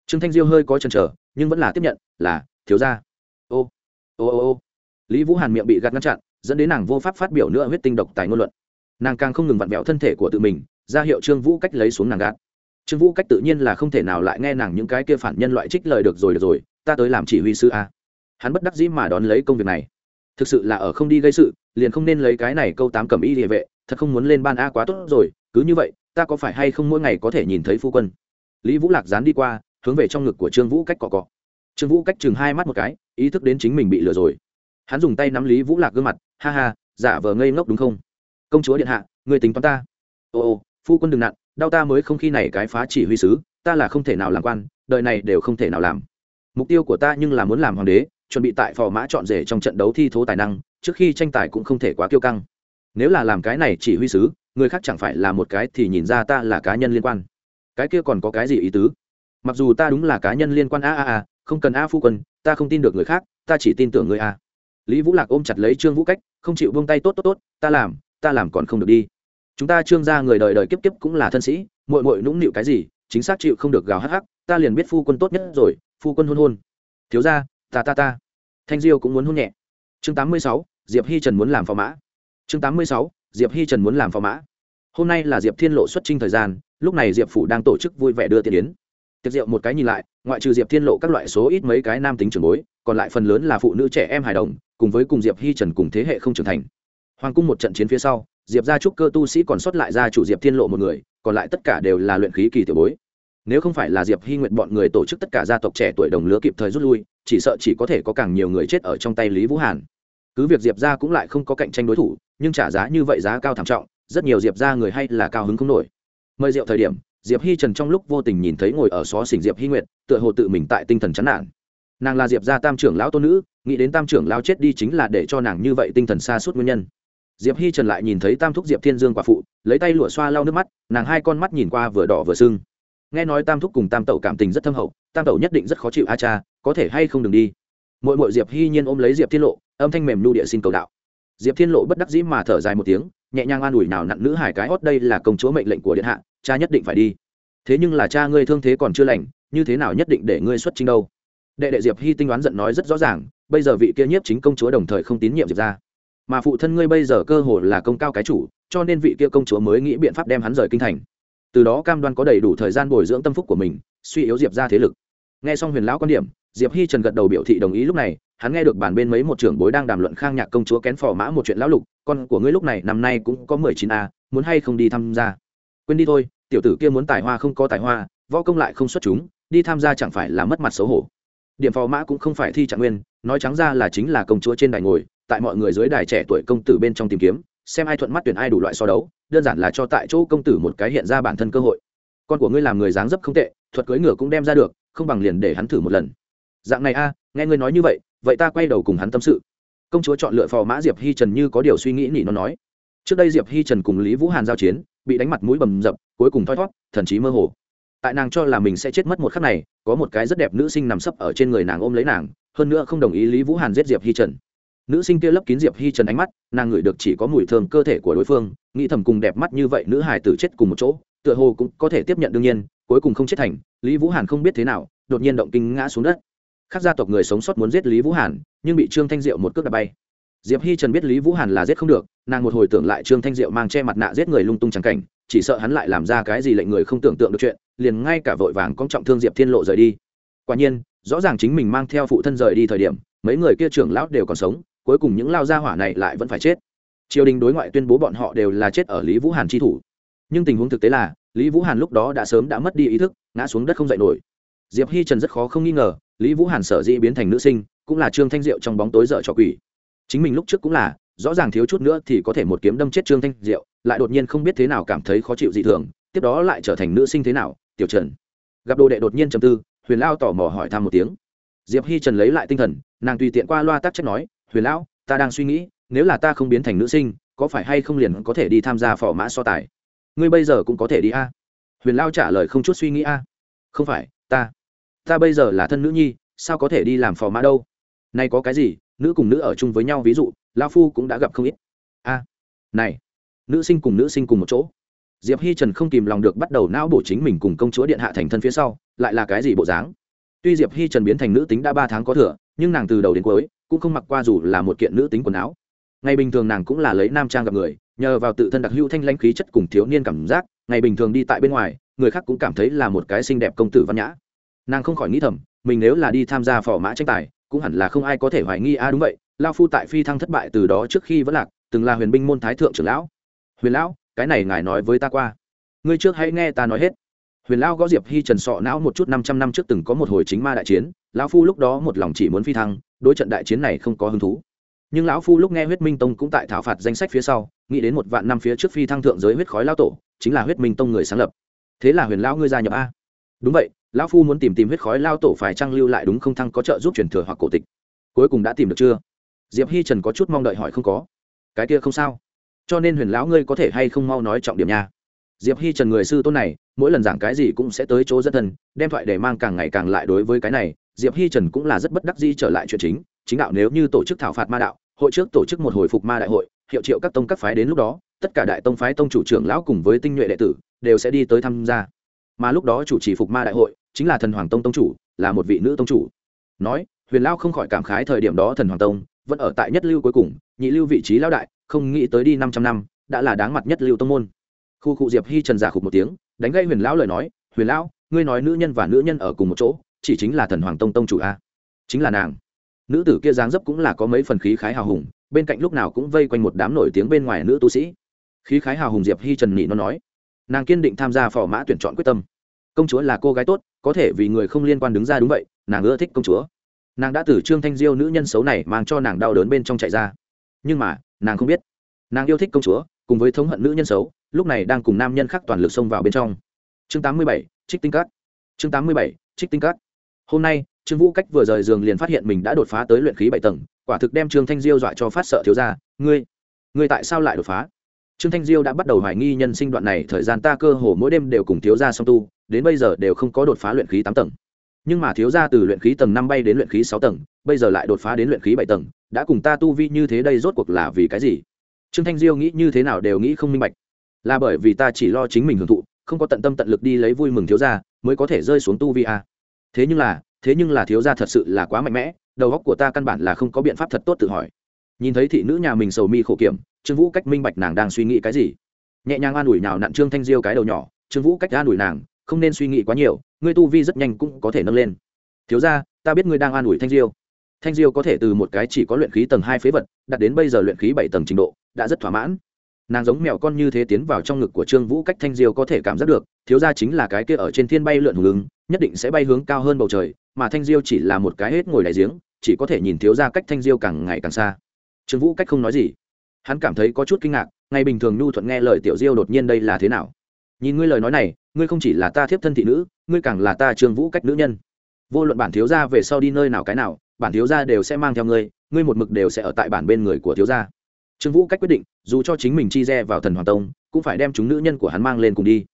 Trương thanh diêu hơi có chần chờ, nhưng vẫn là tiếp nhận, là, thiếu ra ô ô ô ô. Lý vũ hàn miệng bị gạt ngăn chặn, dẫn đến nàng vô pháp phát biểu nữa huyết tinh độc tài ngôn luận. Nàng càng không ngừng vặn vẹo thân thể của tự mình, ra hiệu trương vũ cách lấy xuống nàng gạt trương vũ cách tự nhiên là không thể nào lại nghe nàng những cái kia phản nhân loại trích lời được rồi được rồi, ta tới làm chỉ huy sư a. Hắn bất đắc dĩ mà đón lấy công việc này. Thực sự là ở không đi gây sự, liền không nên lấy cái này câu tám cầm y địa vệ, thật không muốn lên ban a quá tốt rồi, cứ như vậy, ta có phải hay không mỗi ngày có thể nhìn thấy phu quân? Lý vũ lạc dán đi qua, hướng về trong ngực của trương vũ cách cọ cọ. Trương vũ cách chừng hai mắt một cái, ý thức đến chính mình bị lừa rồi. Hắn dùng tay nắm lý vũ lạc gương mặt, ha ha, giả vờ ngây ngốc đúng không? Công chúa điện hạ, người tính toán ta. Ồ ồ phu quân đừng nặn đau ta mới không khi này cái phá chỉ huy sứ, ta là không thể nào làm quan, đời này đều không thể nào làm. Mục tiêu của ta nhưng là muốn làm hoàng đế, chuẩn bị tại phò mã chọn rể trong trận đấu thi thố tài năng, trước khi tranh tài cũng không thể quá kiêu căng. Nếu là làm cái này chỉ huy sứ, người khác chẳng phải là một cái thì nhìn ra ta là cá nhân liên quan. Cái kia còn có cái gì ý tứ? Mặc dù ta đúng là cá nhân liên quan a a a, không cần a phu quân, ta không tin được người khác, ta chỉ tin tưởng người a. Lý vũ lạc ôm chặt lấy trương vũ cách, không chịu buông tay, tốt tốt tốt, ta làm ta làm còn không được đi chúng ta trương gia người đời đời kiếp kiếp cũng là thân sĩ mội mội nũng nịu cái gì, chính xác chịu không được gào hắc hắc, ta liền biết phu quân tốt nhất rồi, phu quân hôn hôn. Thiếu gia, ta ta ta. Thanh diêu cũng muốn hôn nhẹ. Chương tám mươi sáu, diệp hi trần muốn làm phò mã. Chương tám mươi sáu, diệp hi trần muốn làm phò mã. Hôm nay là diệp thiên lộ xuất trinh thời gian, lúc này diệp phủ đang tổ chức vui vẻ đưa tiền yến. Tiệc rượu một cái nhìn lại, ngoại trừ diệp thiên lộ các loại số ít mấy cái nam tính trưởng bối, còn lại phần lớn là phụ nữ trẻ em hài đồng, cùng với cùng diệp hi trần cùng thế hệ không trưởng thành. Hoàng cung một trận chiến phía sau diệp gia trúc cơ tu sĩ còn sót lại gia chủ diệp thiên lộ một người, còn lại tất cả đều là luyện khí kỳ tiểu bối. Nếu không phải là diệp hy nguyện bọn người tổ chức tất cả gia tộc trẻ tuổi đồng lứa kịp thời rút lui, chỉ sợ chỉ có thể có càng nhiều người chết ở trong tay lý vũ hàn. Cứ việc diệp ra cũng lại không có cạnh tranh đối thủ, nhưng trả giá như vậy giá cao thảm trọng, rất nhiều diệp ra người hay là cao hứng không nổi. Mời rượu thời điểm, diệp hi trần trong lúc vô tình nhìn thấy ngồi ở xó xỉnh diệp hi nguyệt, tựa hồ tự mình tại tinh thần chán nản. Nàng là diệp gia tam trưởng lão tôn nữ, nghĩ đến tam trưởng lão chết đi chính là để cho nàng như vậy tinh thần xa suốt nguyên nhân diệp hi trần lại nhìn thấy tam thúc diệp thiên dương quả phụ, lấy tay lụa xoa lau nước mắt, nàng hai con mắt nhìn qua vừa đỏ vừa sưng. Nghe nói tam thúc cùng tam tẩu cảm tình rất thâm hậu, tam tẩu nhất định rất khó chịu, a cha, có thể hay không đừng đi. Mỗi mỗi diệp Hi nhiên ôm lấy diệp thiên lộ, âm thanh mềm nu địa xin cầu đạo. Diệp thiên lộ bất đắc dĩ mà thở dài một tiếng, nhẹ nhàng an ủi nào nặn nữ hải cái hót đây là công chúa mệnh lệnh của điện hạ, cha nhất định phải đi. Thế nhưng là cha ngươi thương thế còn chưa lành, như thế nào nhất định để ngươi xuất chính đâu? Đệ đệ diệp Hi tinh đoán giận nói rất rõ ràng, bây giờ vị kia nhiếp chính công chúa đồng thời không tín nhiệm diệp ra mà phụ thân ngươi bây giờ cơ hồ là công cao cái chủ, cho nên vị kia công chúa mới nghĩ biện pháp đem hắn rời kinh thành. Từ đó cam đoan có đầy đủ thời gian bồi dưỡng tâm phúc của mình, suy yếu diệp ra thế lực. Nghe xong huyền lão quan điểm, diệp hi trần gật đầu biểu thị đồng ý lúc này, hắn nghe được bàn bên mấy một trưởng bối đang đàm luận khang nhạc công chúa kén phò mã một chuyện lão lục, con của ngươi lúc này năm nay cũng có mười chín a, muốn hay không đi tham gia? Quên đi thôi, tiểu tử kia muốn tài hoa không có tài hoa, võ công lại không xuất chúng, đi tham gia chẳng phải là mất mặt xấu hổ. Điểm phò mã cũng không phải thi trạng nguyên, nói trắng ra là chính là công chúa trên đài ngồi tại mọi người dưới đài trẻ tuổi công tử bên trong tìm kiếm, xem ai thuận mắt tuyển ai đủ loại so đấu, đơn giản là cho tại chỗ công tử một cái hiện ra bản thân cơ hội. Con của ngươi làm người dáng dấp không tệ, thuật cưỡi ngựa cũng đem ra được, không bằng liền để hắn thử một lần. Dạng này a, nghe ngươi nói như vậy vậy ta quay đầu cùng hắn tâm sự. Công chúa chọn lựa phò mã diệp hi trần như có điều suy nghĩ nỉ nó nói. Trước đây diệp hi trần cùng lý vũ hàn giao chiến, bị đánh mặt mũi bầm dập, cuối cùng thoi thót thần trí mơ hồ. Tại nàng cho là mình sẽ chết mất một khắc này, có một cái rất đẹp nữ sinh nằm sấp ở trên người nàng ôm lấy nàng, hơn nữa không đồng ý lý vũ hàn giết diệp hi trần nữ sinh kia lấp kín diệp hi trần ánh mắt, nàng ngửi được chỉ có mùi thơm cơ thể của đối phương, nghĩ thầm cùng đẹp mắt như vậy nữ hài tử chết cùng một chỗ, tựa hồ cũng có thể tiếp nhận đương nhiên, cuối cùng không chết thành, lý vũ hàn không biết thế nào, đột nhiên động kinh ngã xuống đất. Các gia tộc người sống sót muốn giết lý vũ hàn, nhưng bị trương thanh diệu một cước đập bay. Diệp hi trần biết lý vũ hàn là giết không được, nàng một hồi tưởng lại trương thanh diệu mang che mặt nạ giết người lung tung c cảnh, chỉ sợ hắn lại làm ra cái gì lệnh người không tưởng tượng được chuyện, liền ngay cả vội vàng công trọng thương diệp thiên lộ rời đi. Quả nhiên, rõ ràng chính mình mang theo phụ thân rời đi thời điểm, mấy người kia trưởng lão đều còn sống cuối cùng những lao gia hỏa này lại vẫn phải chết. Triều đình đối ngoại tuyên bố bọn họ đều là chết ở lý vũ hàn chi thủ. Nhưng tình huống thực tế là, lý vũ hàn lúc đó đã sớm đã mất đi ý thức, ngã xuống đất không dậy nổi. Diệp hi trần rất khó không nghi ngờ, lý vũ hàn sở dĩ biến thành nữ sinh, cũng là trương thanh diệu trong bóng tối dở trò quỷ. Chính mình lúc trước cũng là, rõ ràng thiếu chút nữa thì có thể một kiếm đâm chết trương thanh diệu, lại đột nhiên không biết thế nào cảm thấy khó chịu dị thường, tiếp đó lại trở thành nữ sinh thế nào, tiểu trần. Gặp đồ đệ đột nhiên trầm tư, huyền lao tò mò hỏi thăm một tiếng. Diệp hi trần lấy lại tinh thần, nàng tùy tiện qua loa tác chất nói huyền lão, ta đang suy nghĩ, nếu là ta không biến thành nữ sinh, có phải hay không liền có thể đi tham gia phò mã so tài? Ngươi bây giờ cũng có thể đi a. Huyền lao trả lời không chút suy nghĩ a. Không phải, ta. Ta bây giờ là thân nữ nhi, sao có thể đi làm phò mã đâu? Nay có cái gì, nữ cùng nữ ở chung với nhau ví dụ lao phu cũng đã gặp không ít. A. Này, nữ sinh cùng nữ sinh cùng một chỗ. Diệp hi trần không kìm lòng được bắt đầu não bổ chính mình cùng công chúa điện hạ thành thân phía sau, lại là cái gì bộ dáng? Tuy diệp hi trần biến thành nữ tính đã ba tháng có thừa, nhưng nàng từ đầu đến cuối cũng không mặc qua dù là một kiện nữ tính quần áo. Ngày bình thường nàng cũng là lấy nam trang gặp người, nhờ vào tự thân đặc hữu thanh lãnh khí chất cùng thiếu niên cảm giác, ngày bình thường đi tại bên ngoài, người khác cũng cảm thấy là một cái xinh đẹp công tử văn nhã. Nàng không khỏi nghĩ thầm, mình nếu là đi tham gia phò mã tranh tài, cũng hẳn là không ai có thể hoài nghi a à đúng vậy lao phu tại phi thăng thất bại từ đó trước khi vẫn lạc, từng là huyền binh môn thái thượng trưởng lão. Huyền lão, cái này ngài nói với ta qua. Ngươi trước hãy nghe ta nói hết. Huyền lão gõ diệp hi trần sọ não một chút năm trăm năm trước từng có một hồi chính ma đại chiến lão phu lúc đó một lòng chỉ muốn phi thăng, đối trận đại chiến này không có hứng thú. Nhưng lão phu lúc nghe huyết minh tông cũng tại thảo phạt danh sách phía sau, nghĩ đến một vạn năm phía trước phi thăng thượng giới huyết khói lao tổ, chính là huyết minh tông người sáng lập. Thế là huyền lão ngươi gia nhập a? Đúng vậy, lão phu muốn tìm tìm huyết khói lao tổ phải trang lưu lại đúng không thăng có trợ giúp truyền thừa hoặc cổ tịch. Cuối cùng đã tìm được chưa? Diệp hi trần có chút mong đợi hỏi không có. Cái kia không sao. Cho nên huyền lão ngươi có thể hay không mau nói trọng điểm nha. Diệp hi trần người sư tôn này, mỗi lần giảng cái gì cũng sẽ tới chỗ dân thần đem thoại để mang càng ngày càng lại đối với cái này diệp hi trần cũng là rất bất đắc dĩ trở lại chuyện chính chính đạo nếu như tổ chức thảo phạt ma đạo, hội trước tổ chức một hồi phục ma đại hội, hiệu triệu các tông các phái đến lúc đó, tất cả đại tông phái tông chủ trưởng lão cùng với tinh nhuệ đệ tử đều sẽ đi tới tham gia. Mà lúc đó chủ trì phục ma đại hội chính là thần hoàng tông tông chủ, là một vị nữ tông chủ. Nói, huyền lao không khỏi cảm khái thời điểm đó thần hoàng tông vẫn ở tại nhất lưu cuối cùng, nhị lưu vị trí lão đại, không nghĩ tới đi năm trăm năm, đã là đáng mặt nhất lưu tông môn. Khu cụ diệp hi trần giả khục một tiếng, đánh gây huyền lão lời nói, huyền lão ngươi nói nữ nhân và nữ nhân ở cùng một chỗ chỉ chính là thần hoàng tông tông chủ a. Chính là nàng. Nữ tử kia dáng dấp cũng là có mấy phần khí khái hào hùng bên cạnh lúc nào cũng vây quanh một đám nổi tiếng bên ngoài nữ tu sĩ. Khí khái hào hùng diệp hi trần nhị nó nói nàng kiên định tham gia phò mã tuyển chọn quyết tâm. Công chúa là cô gái tốt có thể vì người không liên quan đứng ra đúng vậy nàng ưa thích công chúa. Nàng đã từ trương thanh diêu nữ nhân xấu này mang cho nàng đau đớn bên trong chạy ra. Nhưng mà nàng không biết. Nàng yêu thích công chúa cùng với thống hận nữ nhân xấu lúc này đang cùng nam nhân khác toàn lực xông vào bên trong. Chương 87, trích tinh cát chương 87, trích tinh cát hôm nay, trương vũ cách vừa rời giường liền phát hiện mình đã đột phá tới luyện khí bảy tầng, quả thực đem trương thanh diêu dọa cho phát sợ thiếu ra ngươi ngươi tại sao lại đột phá? Trương thanh diêu đã bắt đầu hoài nghi nhân sinh đoạn này thời gian ta cơ hồ mỗi đêm đều cùng thiếu gia song tu, đến bây giờ đều không có đột phá luyện khí tám tầng. Nhưng mà thiếu gia từ luyện khí tầng năm bay đến luyện khí sáu tầng, bây giờ lại đột phá đến luyện khí bảy tầng, đã cùng ta tu vi như thế đây rốt cuộc là vì cái gì? Trương thanh diêu nghĩ như thế nào đều nghĩ không minh bạch. Là bởi vì ta chỉ lo chính mình hưởng thụ, không có tận tâm tận lực đi lấy vui mừng thiếu gia, mới có thể rơi xuống tu vi a thế nhưng là, thế nhưng là thiếu gia thật sự là quá mạnh mẽ, đầu óc của ta căn bản là không có biện pháp thật tốt tự hỏi. Nhìn thấy thị nữ nhà mình sầu mi khổ kiểm, trương vũ cách minh bạch nàng đang suy nghĩ cái gì. Nhẹ nhàng an ủi nào nặn trương thanh diêu cái đầu nhỏ, trương vũ cách an ủi nàng, không nên suy nghĩ quá nhiều, ngươi tu vi rất nhanh cũng có thể nâng lên. Thiếu ra ta biết ngươi đang an ủi thanh diêu. Thanh diêu có thể từ một cái chỉ có luyện khí tầng hai phế vật, đạt đến bây giờ luyện khí bảy tầng trình độ, đã rất thỏa mãn nàng giống mèo con như thế tiến vào trong ngực của trương vũ cách thanh diêu có thể cảm giác được, thiếu ra chính là cái kia ở trên thiên bay lượn hùng ứng, nhất định sẽ bay hướng cao hơn bầu trời, mà thanh diêu chỉ là một cái hết ngồi đại giếng, chỉ có thể nhìn thiếu ra cách thanh diêu càng ngày càng xa. Trương vũ cách không nói gì. Hắn cảm thấy có chút kinh ngạc, ngày bình thường nhu thuận nghe lời tiểu diêu đột nhiên đây là thế nào? Nhìn ngươi lời nói này, ngươi không chỉ là ta thiếp thân thị nữ, ngươi càng là ta trương vũ cách nữ nhân. Vô luận bản thiếu gia về sau đi nơi nào cái nào, bản thiếu gia đều sẽ mang theo ngươi ngươi một mực đều sẽ ở tại bản bên người của thiếu gia trương vũ cách quyết định, dù cho chính mình chi re vào thần hoàng tông, cũng phải đem chúng nữ nhân của hắn mang lên cùng đi.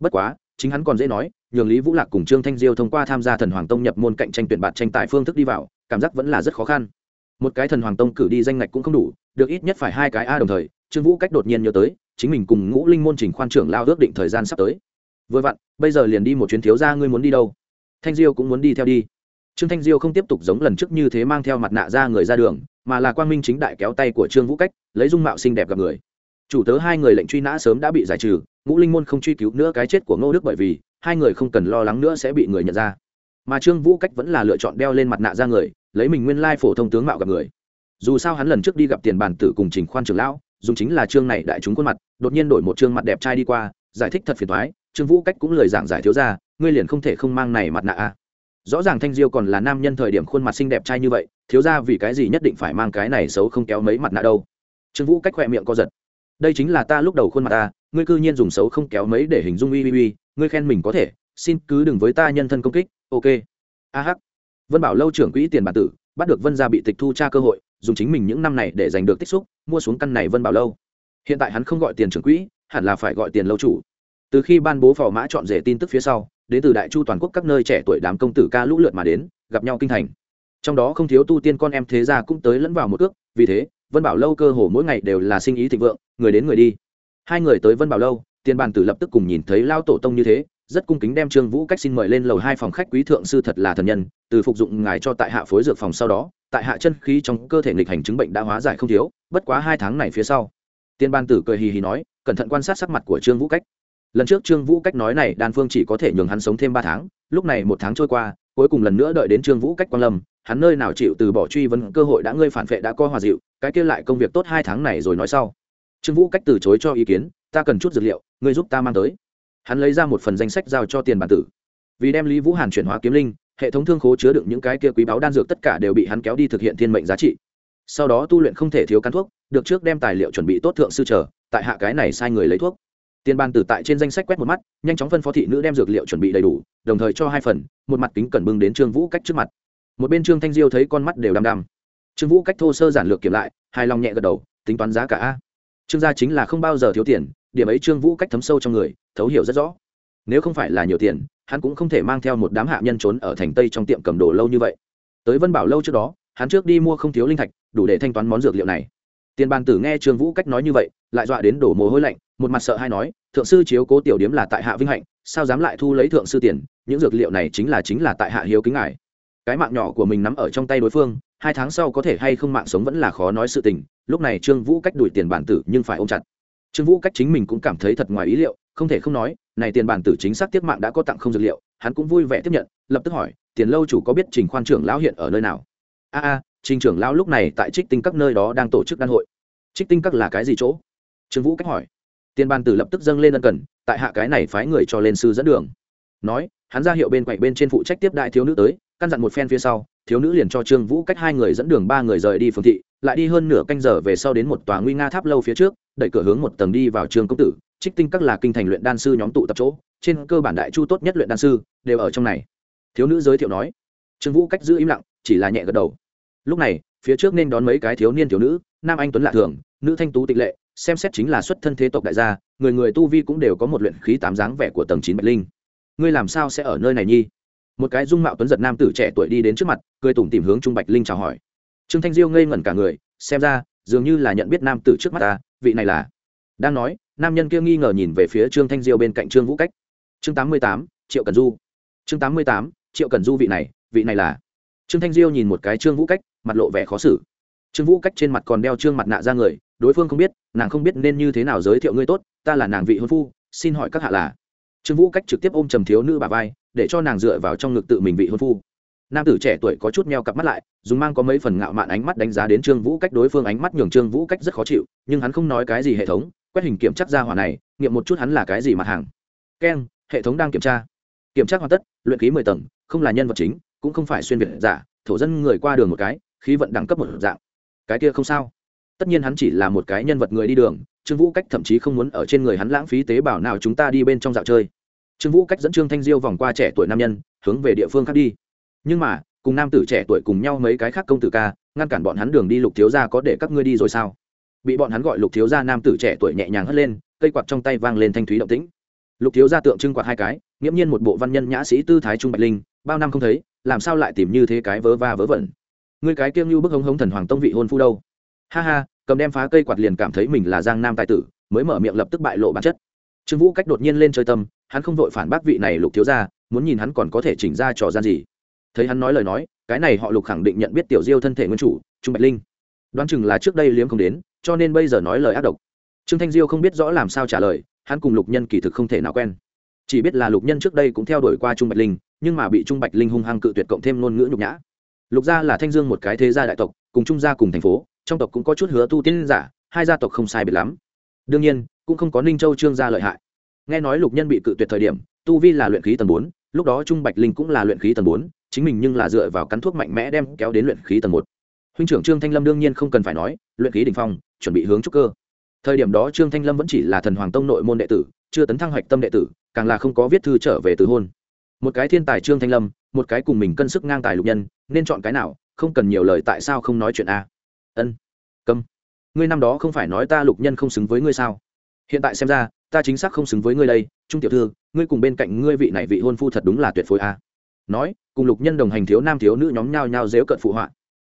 Bất quá, chính hắn còn dễ nói, nhường lý vũ lạc cùng trương thanh diêu thông qua tham gia thần hoàng tông nhập môn cạnh tranh tuyển bạt tranh tài phương thức đi vào, cảm giác vẫn là rất khó khăn. Một cái thần hoàng tông cử đi danh ngạch cũng không đủ, được ít nhất phải hai cái a đồng thời, trương vũ cách đột nhiên nhớ tới, chính mình cùng ngũ linh môn trình khoan trưởng lao ước định thời gian sắp tới. Vừa vặn, bây giờ liền đi một chuyến thiếu ra ngươi muốn đi đâu? Thanh diêu cũng muốn đi theo đi trương thanh diêu không tiếp tục giống lần trước như thế mang theo mặt nạ ra người ra đường, mà là quang minh chính đại kéo tay của trương vũ cách, lấy dung mạo xinh đẹp gặp người. Chủ tớ hai người lệnh truy nã sớm đã bị giải trừ, ngũ linh môn không truy cứu nữa cái chết của ngô đức bởi vì, hai người không cần lo lắng nữa sẽ bị người nhận ra. Mà trương vũ cách vẫn là lựa chọn đeo lên mặt nạ ra người, lấy mình nguyên lai phổ thông tướng mạo gặp người. Dù sao hắn lần trước đi gặp tiền bản tử cùng trình khoan trưởng lão, dùng chính là chương này đại chúng khuôn mặt, đột nhiên đổi một chương mặt đẹp trai đi qua, giải thích thật phiền thoái trương vũ cách cũng lời giảng giải thiếu ra, ngươi liền không thể không mang này mặt nạ a rõ ràng thanh diêu còn là nam nhân thời điểm khuôn mặt xinh đẹp trai như vậy, thiếu ra vì cái gì nhất định phải mang cái này xấu không kéo mấy mặt nạ đâu. Trương vũ cách khỏe miệng co giật. Đây chính là ta lúc đầu khuôn mặt ta, ngươi cư nhiên dùng xấu không kéo mấy để hình dung uy uy uy, ngươi khen mình có thể, xin cứ đừng với ta nhân thân công kích, ok. A hắc. Vân bảo lâu trưởng quỹ tiền bản tử, bắt được vân gia bị tịch thu tra cơ hội, dùng chính mình những năm này để giành được tích xúc, mua xuống căn này vân bảo lâu. Hiện tại hắn không gọi tiền trưởng quỹ, hẳn là phải gọi tiền lâu chủ. Từ khi ban bố phò mã chọn rể tin tức phía sau đến từ đại chu toàn quốc các nơi trẻ tuổi đám công tử ca lũ lượt mà đến, gặp nhau kinh thành. Trong đó không thiếu tu tiên con em thế gia cũng tới lẫn vào một ước, vì thế, vân bảo lâu cơ hồ mỗi ngày đều là sinh ý thịnh vượng, người đến người đi. Hai người tới vân bảo lâu, tiền bàn tử lập tức cùng nhìn thấy lao tổ tông như thế, rất cung kính đem trương vũ cách xin mời lên lầu hai phòng khách quý thượng sư thật là thần nhân, từ phục dụng ngài cho tại hạ phối dược phòng sau đó, tại hạ chân khí trong cơ thể nghịch hành chứng bệnh đã hóa giải không thiếu, bất quá hai tháng này phía sau. Tiên ban tử cười hì hì nói, cẩn thận quan sát sắc mặt của trương vũ cách lần trước trương vũ cách nói này, đan phương chỉ có thể nhường hắn sống thêm ba tháng. Lúc này một tháng trôi qua, cuối cùng lần nữa đợi đến trương vũ cách quan lâm. Hắn nơi nào chịu từ bỏ truy vấn cơ hội đã ngươi phản vệ đã co hòa dịu, cái kia lại công việc tốt hai tháng này rồi nói sau. Trương vũ cách từ chối cho ý kiến, ta cần chút dược liệu, ngươi giúp ta mang tới. Hắn lấy ra một phần danh sách giao cho tiền bản tử. Vì đem lý vũ hàn chuyển hóa kiếm linh, hệ thống thương khố chứa đựng những cái kia quý báu đan dược tất cả đều bị hắn kéo đi thực hiện thiên mệnh giá trị. Sau đó tu luyện không thể thiếu cắn thuốc, được trước đem tài liệu chuẩn bị tốt thượng sư trở tại hạ cái này sai người lấy thuốc tiền ban tử tại trên danh sách quét một mắt, nhanh chóng phân phó thị nữ đem dược liệu chuẩn bị đầy đủ, đồng thời cho hai phần, một mặt kính cẩn bưng đến trương vũ cách trước mặt. Một bên trương thanh diêu thấy con mắt đều đăm đăm. Trương vũ cách thô sơ giản lược kiểm lại, hài lòng nhẹ gật đầu, tính toán giá cả a. Trương gia chính là không bao giờ thiếu tiền, điểm ấy trương vũ cách thấm sâu trong người, thấu hiểu rất rõ. Nếu không phải là nhiều tiền, hắn cũng không thể mang theo một đám hạ nhân trốn ở thành tây trong tiệm cầm đồ lâu như vậy. Tới vân bảo lâu trước đó, hắn trước đi mua không thiếu linh thạch, đủ để thanh toán món dược liệu này. Tiền bàn tử nghe trương vũ cách nói như vậy, lại dọa đến đổ mồ hôi lạnh một mặt sợ hay nói, thượng sư chiếu cố tiểu điếm là tại hạ vinh hạnh, sao dám lại thu lấy thượng sư tiền, những dược liệu này chính là chính là tại hạ hiếu kính ngài. Cái mạng nhỏ của mình nắm ở trong tay đối phương, hai tháng sau có thể hay không mạng sống vẫn là khó nói sự tình, lúc này trương vũ cách đuổi tiền bản tử nhưng phải ôm chặt. Trương vũ cách chính mình cũng cảm thấy thật ngoài ý liệu, không thể không nói, này tiền bản tử chính xác tiết mạng đã có tặng không dược liệu, hắn cũng vui vẻ tiếp nhận, lập tức hỏi, tiền lâu chủ có biết trình khoan trưởng lão hiện ở nơi nào? A a, trình trưởng lão lúc này tại trích tinh các nơi đó đang tổ chức đan hội. Trích tinh các là cái gì chỗ? Trương vũ cách hỏi tiền ban tử lập tức dâng lên ân cần, tại hạ cái này phái người cho lên sư dẫn đường. Nói, hắn ra hiệu bên quạnh bên trên phụ trách tiếp đại thiếu nữ tới, căn dặn một phen phía sau, thiếu nữ liền cho trương vũ cách hai người dẫn đường ba người rời đi phương thị, lại đi hơn nửa canh giờ về sau đến một tòa nguy nga tháp lâu phía trước, đẩy cửa hướng một tầng đi vào trường công tử, trích tinh các là kinh thành luyện đan sư nhóm tụ tập chỗ, trên cơ bản đại chu tốt nhất luyện đan sư, đều ở trong này. Thiếu nữ giới thiệu nói, trương vũ cách giữ im lặng, chỉ là nhẹ gật đầu. Lúc này, phía trước nên đón mấy cái thiếu niên thiếu nữ, nam anh tuấn lạ thường, nữ thanh tú tịch lệ xem xét chính là xuất thân thế tộc đại gia, người người tu vi cũng đều có một luyện khí tám dáng vẻ của tầng chín bạch linh. Ngươi làm sao sẽ ở nơi này nhi? Một cái dung mạo tuấn giật nam tử trẻ tuổi đi đến trước mặt, cười tủm tìm hướng trung bạch linh chào hỏi. Trương thanh diêu ngây ngẩn cả người, xem ra, dường như là nhận biết nam tử trước mắt ta, vị này là. Đang nói, nam nhân kia nghi ngờ nhìn về phía trương thanh diêu bên cạnh trương vũ cách. Chương tám mươi tám, triệu cần du. Chương tám mươi tám, triệu cần du vị này vị này là. Trương thanh diêu nhìn một cái trương vũ cách, mặt lộ vẻ khó xử trương vũ cách trên mặt còn đeo trương mặt nạ ra người, đối phương không biết, nàng không biết nên như thế nào giới thiệu ngươi tốt, ta là nàng vị hôn phu, xin hỏi các hạ là. Trương vũ cách trực tiếp ôm trầm thiếu nữ bà vai, để cho nàng dựa vào trong ngực tự mình vị hôn phu. Nam tử trẻ tuổi có chút meo cặp mắt lại, dùng mang có mấy phần ngạo mạn ánh mắt đánh giá đến trương vũ cách đối phương ánh mắt nhường trương vũ cách rất khó chịu, nhưng hắn không nói cái gì hệ thống, quét hình kiểm chắc ra hỏa này, nghiệm một chút hắn là cái gì mặt hàng. Keng, hệ thống đang kiểm tra. Kiểm tra hoàn tất, luyện khí mười tầng, không là nhân vật chính, cũng không phải xuyên việt giả, thổ dân người qua đường một cái, khí vận đẳng cấp một dạng cái kia không sao. Tất nhiên hắn chỉ là một cái nhân vật người đi đường, trương vũ cách thậm chí không muốn ở trên người hắn lãng phí tế bào nào chúng ta đi bên trong dạo chơi. Trương vũ cách dẫn trương thanh diêu vòng qua trẻ tuổi nam nhân, hướng về địa phương khác đi. Nhưng mà, cùng nam tử trẻ tuổi cùng nhau mấy cái khác công tử ca, ngăn cản bọn hắn đường đi lục thiếu gia có để các ngươi đi rồi sao? Bị bọn hắn gọi lục thiếu gia nam tử trẻ tuổi nhẹ nhàng hất lên, cây quạt trong tay vang lên thanh thúy động tĩnh. Lục thiếu gia tượng trưng quạt hai cái, nghiễm nhiên một bộ văn nhân nhã sĩ tư thái trung bạch linh, bao năm không thấy, làm sao lại tìm như thế cái vớ va vớ vẩn? Người cái kiêng như bức hống hống thần hoàng tông vị hôn phu đâu? Ha ha, cầm đem phá cây quạt liền cảm thấy mình là giang nam tài tử, mới mở miệng lập tức bại lộ bản chất. Trương vũ cách đột nhiên lên chơi tâm, hắn không vội phản bác vị này lục thiếu gia, muốn nhìn hắn còn có thể chỉnh ra trò gian gì. Thấy hắn nói lời nói, cái này họ lục khẳng định nhận biết tiểu diêu thân thể nguyên chủ, trung bạch linh. Đoán chừng là trước đây liếm không đến, cho nên bây giờ nói lời ác độc. Trương thanh diêu không biết rõ làm sao trả lời, hắn cùng lục nhân kỳ thực không thể nào quen. Chỉ biết là lục nhân trước đây cũng theo đuổi qua trung bạch linh, nhưng mà bị trung bạch linh hung hăng cự tuyệt cộng thêm ngôn ngữ nhục nhã lục gia là thanh dương một cái thế gia đại tộc, cùng trung gia cùng thành phố, trong tộc cũng có chút hứa tu tiên giả, hai gia tộc không sai biệt lắm. Đương nhiên, cũng không có ninh châu trương gia lợi hại. Nghe nói lục nhân bị cự tuyệt thời điểm, tu vi là luyện khí tầng bốn, lúc đó trung bạch linh cũng là luyện khí tầng bốn, chính mình nhưng là dựa vào cắn thuốc mạnh mẽ đem kéo đến luyện khí tầng một. Huynh trưởng trương thanh lâm đương nhiên không cần phải nói, luyện khí đình phong, chuẩn bị hướng trúc cơ. Thời điểm đó trương thanh lâm vẫn chỉ là thần hoàng tông nội môn đệ tử, chưa tấn thăng hoạch tâm đệ tử, càng là không có viết thư trở về từ hôn. Một cái thiên tài trương thanh lâm, một cái cùng mình cân sức ngang tài lục nhân nên chọn cái nào, không cần nhiều lời tại sao không nói chuyện a? Ân, câm. Ngươi năm đó không phải nói ta lục nhân không xứng với ngươi sao? Hiện tại xem ra, ta chính xác không xứng với ngươi đây, trung tiểu thư, ngươi cùng bên cạnh ngươi vị này vị hôn phu thật đúng là tuyệt phối a. Nói, cùng lục nhân đồng hành thiếu nam thiếu nữ nhóm nhao nhao dếu cận phụ họa.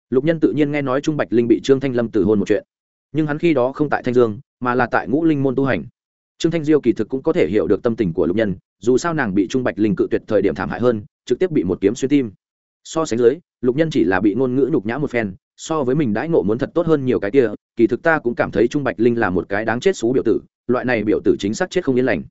Lục nhân tự nhiên nghe nói trung bạch linh bị trương thanh lâm từ hôn một chuyện. Nhưng hắn khi đó không tại thanh dương, mà là tại ngũ linh môn tu hành. Trương thanh diêu kỳ thực cũng có thể hiểu được tâm tình của lục nhân, dù sao nàng bị trung bạch linh cự tuyệt thời điểm thảm hại hơn, trực tiếp bị một kiếm xuyên tim so sánh dưới, lục nhân chỉ là bị ngôn ngữ nhục nhã một phen, so với mình đãi ngộ muốn thật tốt hơn nhiều cái kia, kỳ thực ta cũng cảm thấy trung bạch linh là một cái đáng chết xú biểu tử, loại này biểu tử chính xác chết không yên lành.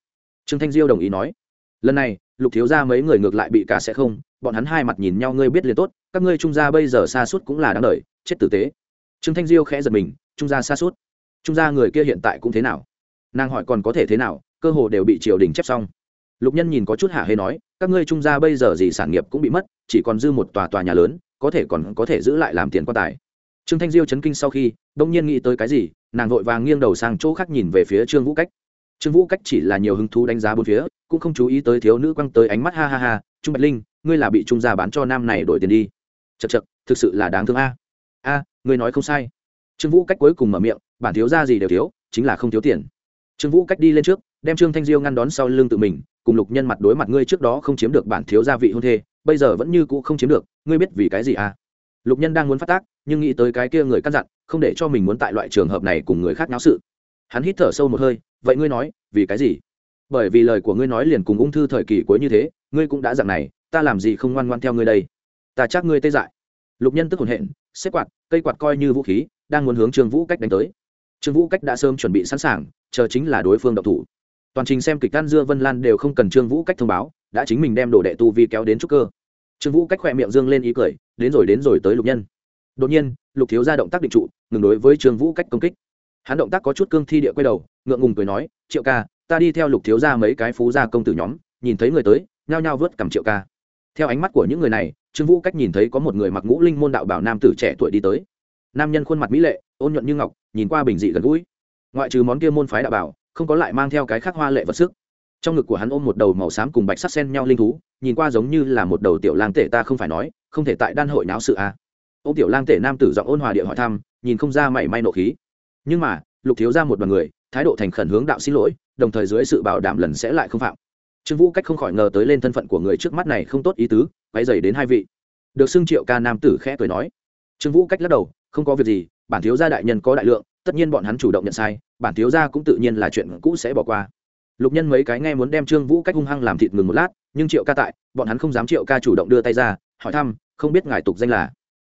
Trương thanh diêu đồng ý nói, lần này, lục thiếu ra mấy người ngược lại bị cả sẽ không, bọn hắn hai mặt nhìn nhau ngươi biết liền tốt, các ngươi trung gia bây giờ xa suốt cũng là đáng đời, chết tử tế. Trương thanh diêu khẽ giật mình, trung gia xa suốt? Trung gia người kia hiện tại cũng thế nào? Nàng hỏi còn có thể thế nào, cơ hồ đều bị triều đình chép xong lục nhân nhìn có chút hả hê nói, các ngươi trung gia bây giờ gì sản nghiệp cũng bị mất, chỉ còn dư một tòa tòa nhà lớn, có thể còn có thể giữ lại làm tiền quan tài. Trương thanh diêu chấn kinh sau khi, đông nhiên nghĩ tới cái gì, nàng vội vàng nghiêng đầu sang chỗ khác nhìn về phía trương vũ cách. Trương vũ cách chỉ là nhiều hứng thú đánh giá bốn phía, cũng không chú ý tới thiếu nữ quăng tới ánh mắt ha ha ha, trung bạch linh, ngươi là bị trung gia bán cho nam này đổi tiền đi. Chật chật thực sự là đáng thương a. A, ngươi nói không sai. Trương vũ cách cuối cùng mở miệng, bản thiếu ra gì đều thiếu, chính là không thiếu tiền. Trương vũ cách đi lên trước, đem trương thanh diêu ngăn đón sau lưng tự mình cùng lục nhân mặt đối mặt ngươi trước đó không chiếm được bản thiếu gia vị hôn thê, bây giờ vẫn như cũ không chiếm được, ngươi biết vì cái gì à? Lục nhân đang muốn phát tác, nhưng nghĩ tới cái kia người căn dặn, không để cho mình muốn tại loại trường hợp này cùng người khác náo sự. Hắn hít thở sâu một hơi, vậy ngươi nói, vì cái gì? Bởi vì lời của ngươi nói liền cùng ung thư thời kỳ cuối như thế, ngươi cũng đã dặn này, ta làm gì không ngoan ngoan theo ngươi đây? Ta chắc ngươi tê dại. Lục nhân tức hồn hện, xếp quạt, cây quạt coi như vũ khí, đang muốn hướng trương vũ cách đánh tới. Trương vũ cách đã sớm chuẩn bị sẵn sàng, chờ chính là đối phương độc thủ toàn trình xem kịch tan dưa vân lan đều không cần trương vũ cách thông báo, đã chính mình đem đồ đệ tu vi kéo đến trúc cơ. Trương vũ cách khỏe miệng dương lên ý cười, đến rồi đến rồi tới lục nhân. Đột nhiên, lục thiếu ra động tác định trụ, ngừng đối với trương vũ cách công kích. Hắn động tác có chút cương thi địa quay đầu, ngượng ngùng cười nói, triệu ca, ta đi theo lục thiếu ra mấy cái phú gia công tử nhóm, nhìn thấy người tới, nhao nhao vớt cầm triệu ca. Theo ánh mắt của những người này, trương vũ cách nhìn thấy có một người mặc ngũ linh môn đạo bảo nam tử trẻ tuổi đi tới. Nam nhân khuôn mặt mỹ lệ, ôn nhuận như ngọc, nhìn qua bình dị gần gũi. Ngoại trừ món kia môn phái đạo bảo không có lại mang theo cái khác hoa lệ vật sức. Trong ngực của hắn ôm một đầu màu xám cùng bạch sắc sen nhau linh thú, nhìn qua giống như là một đầu tiểu lang tể ta không phải nói, không thể tại đan hội náo sự a à. ô tiểu lang tể nam tử giọng ôn hòa địa hỏi thăm, nhìn không ra mảy may nộ khí. Nhưng mà, lục thiếu ra một đoàn người, thái độ thành khẩn hướng đạo xin lỗi, đồng thời dưới sự bảo đảm lần sẽ lại không phạm. Trương vũ cách không khỏi ngờ tới lên thân phận của người trước mắt này không tốt ý tứ quay dày đến hai vị. Được xưng triệu ca nam tử khẽ cười nói. Trương vũ cách lắc đầu, không có việc gì, bản thiếu gia đại nhân có đại lượng, tất nhiên bọn hắn chủ động nhận sai bản thiếu gia cũng tự nhiên là chuyện cũ sẽ bỏ qua. Lục nhân mấy cái nghe muốn đem trương vũ cách hung hăng làm thịt ngừng một lát, nhưng triệu ca tại, bọn hắn không dám triệu ca chủ động đưa tay ra, hỏi thăm, không biết ngài tục danh là.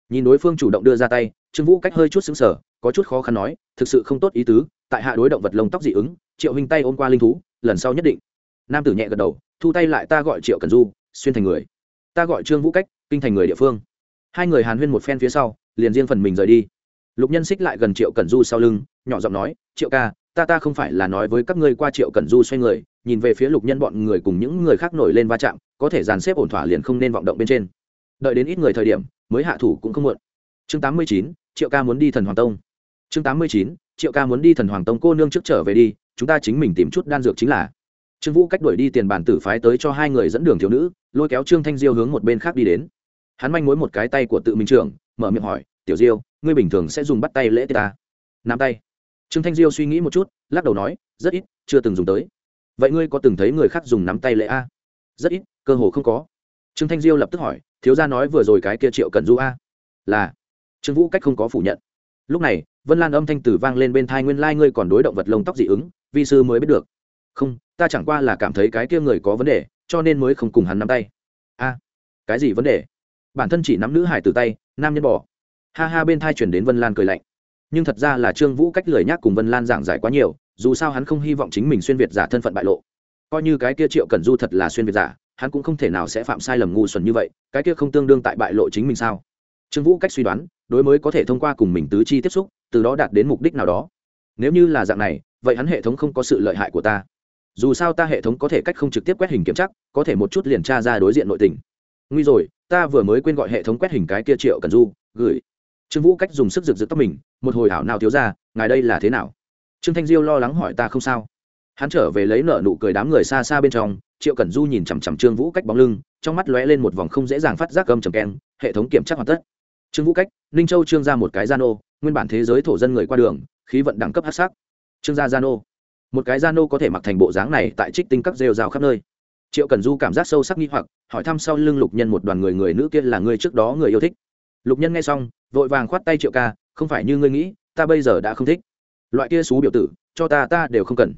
Nhìn đối phương chủ động đưa ra tay, trương vũ cách hơi chút xứng sở có chút khó khăn nói, thực sự không tốt ý tứ, tại hạ đối động vật lông tóc dị ứng, triệu huynh tay ôm qua linh thú, lần sau nhất định. Nam tử nhẹ gật đầu, thu tay lại ta gọi triệu cần du, xuyên thành người. Ta gọi trương vũ cách, kinh thành người địa phương. Hai người hàn huyên một phen phía sau, liền riêng phần mình rời đi lục nhân xích lại gần triệu Cẩn du sau lưng, nhỏ giọng nói, triệu ca, ta ta không phải là nói với các ngươi qua triệu Cẩn du xoay người, nhìn về phía lục nhân bọn người cùng những người khác nổi lên va chạm, có thể dàn xếp ổn thỏa liền không nên vọng động bên trên. Đợi đến ít người thời điểm, mới hạ thủ cũng không muộn. Chương tám mươi chín, triệu ca muốn đi thần hoàng tông. Chương tám mươi chín, triệu ca muốn đi thần hoàng tông cô nương trước trở về đi, chúng ta chính mình tìm chút đan dược chính là. Trương vũ cách đuổi đi tiền bản tử phái tới cho hai người dẫn đường thiếu nữ, lôi kéo trương thanh diêu hướng một bên khác đi đến. Hắn manh mối một cái tay của tự minh trưởng, mở miệng hỏi, tiểu diêu ngươi bình thường sẽ dùng bắt tay lễ ta. Nắm tay. Trương thanh diêu suy nghĩ một chút, lắc đầu nói, rất ít, chưa từng dùng tới. Vậy ngươi có từng thấy người khác dùng nắm tay lễ a? Rất ít, cơ hồ không có. Trương thanh diêu lập tức hỏi, thiếu gia nói vừa rồi cái kia triệu cần du a? Là. Trương vũ cách không có phủ nhận. Lúc này, vân lan âm thanh tử vang lên bên thai nguyên lai còn đối động vật lông tóc dị ứng, vi sư mới biết được. Không, ta chẳng qua là cảm thấy cái kia người có vấn đề, cho nên mới không cùng hắn nắm tay. A, cái gì vấn đề? Bản thân chỉ nắm nữ hải từ tay, nam nhân bỏ ha ha, bên thai chuyển đến vân lan cười lạnh. Nhưng thật ra là trương vũ cách lười nhác cùng vân lan giảng giải quá nhiều, dù sao hắn không hy vọng chính mình xuyên việt giả thân phận bại lộ. Coi như cái kia triệu cần du thật là xuyên việt giả, hắn cũng không thể nào sẽ phạm sai lầm ngu xuẩn như vậy, cái kia không tương đương tại bại lộ chính mình sao? Trương vũ cách suy đoán, đối mới có thể thông qua cùng mình tứ chi tiếp xúc, từ đó đạt đến mục đích nào đó. Nếu như là dạng này, vậy hắn hệ thống không có sự lợi hại của ta. Dù sao ta hệ thống có thể cách không trực tiếp quét hình kiểm chắc có thể một chút liền tra ra đối diện nội tình. Nguy rồi, ta vừa mới quên gọi hệ thống quét hình cái kia triệu cần du, gửi trương vũ cách dùng sức rực rực tóc mình, một hồi hảo nào thiếu ra, ngài đây là thế nào? Trương thanh diêu lo lắng hỏi, ta không sao. Hắn trở về lấy nợ nụ cười đám người xa xa bên trong, triệu cẩn du nhìn chằm chằm trương vũ cách bóng lưng, trong mắt lóe lên một vòng không dễ dàng phát giác gầm trầm keng, hệ thống kiểm tra hoàn tất. Trương vũ cách, ninh châu trương ra một cái gia nô nguyên bản thế giới thổ dân người qua đường, khí vận đẳng cấp hát sắc. Trương gia gia nô một cái gia nô có thể mặc thành bộ dáng này tại trích tinh các rêu rào khắp nơi. Triệu cần du cảm giác sâu sắc nghi hoặc, hỏi thăm sau lưng lục nhân một đoàn người người nữ kia là người trước đó người yêu thích. Lục nhân nghe xong vội vàng khoát tay triệu ca, không phải như ngươi nghĩ, ta bây giờ đã không thích. Loại kia xú biểu tử, cho ta ta đều không cần.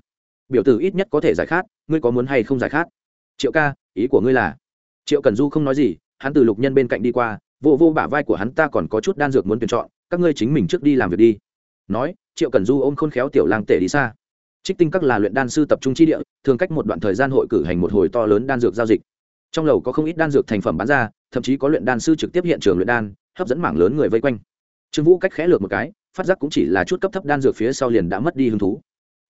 Biểu tử ít nhất có thể giải khát, ngươi có muốn hay không giải khát? Triệu ca, ý của ngươi là triệu cần du không nói gì, hắn từ lục nhân bên cạnh đi qua, vô vô bả vai của hắn ta còn có chút đan dược muốn tuyển chọn, các ngươi chính mình trước đi làm việc đi. Nói, triệu cần du ôm khôn khéo tiểu lang tể đi xa. Trích tinh các là luyện đan sư tập trung chi địa, thường cách một đoạn thời gian hội cử hành một hồi to lớn đan dược giao dịch. Trong lầu có không ít đan dược thành phẩm bán ra, thậm chí có luyện đan sư trực tiếp hiện trường luyện đan hấp dẫn mảng lớn người vây quanh. Trương vũ cách khẽ lược một cái, phát giác cũng chỉ là chút cấp thấp đan dược phía sau liền đã mất đi hứng thú.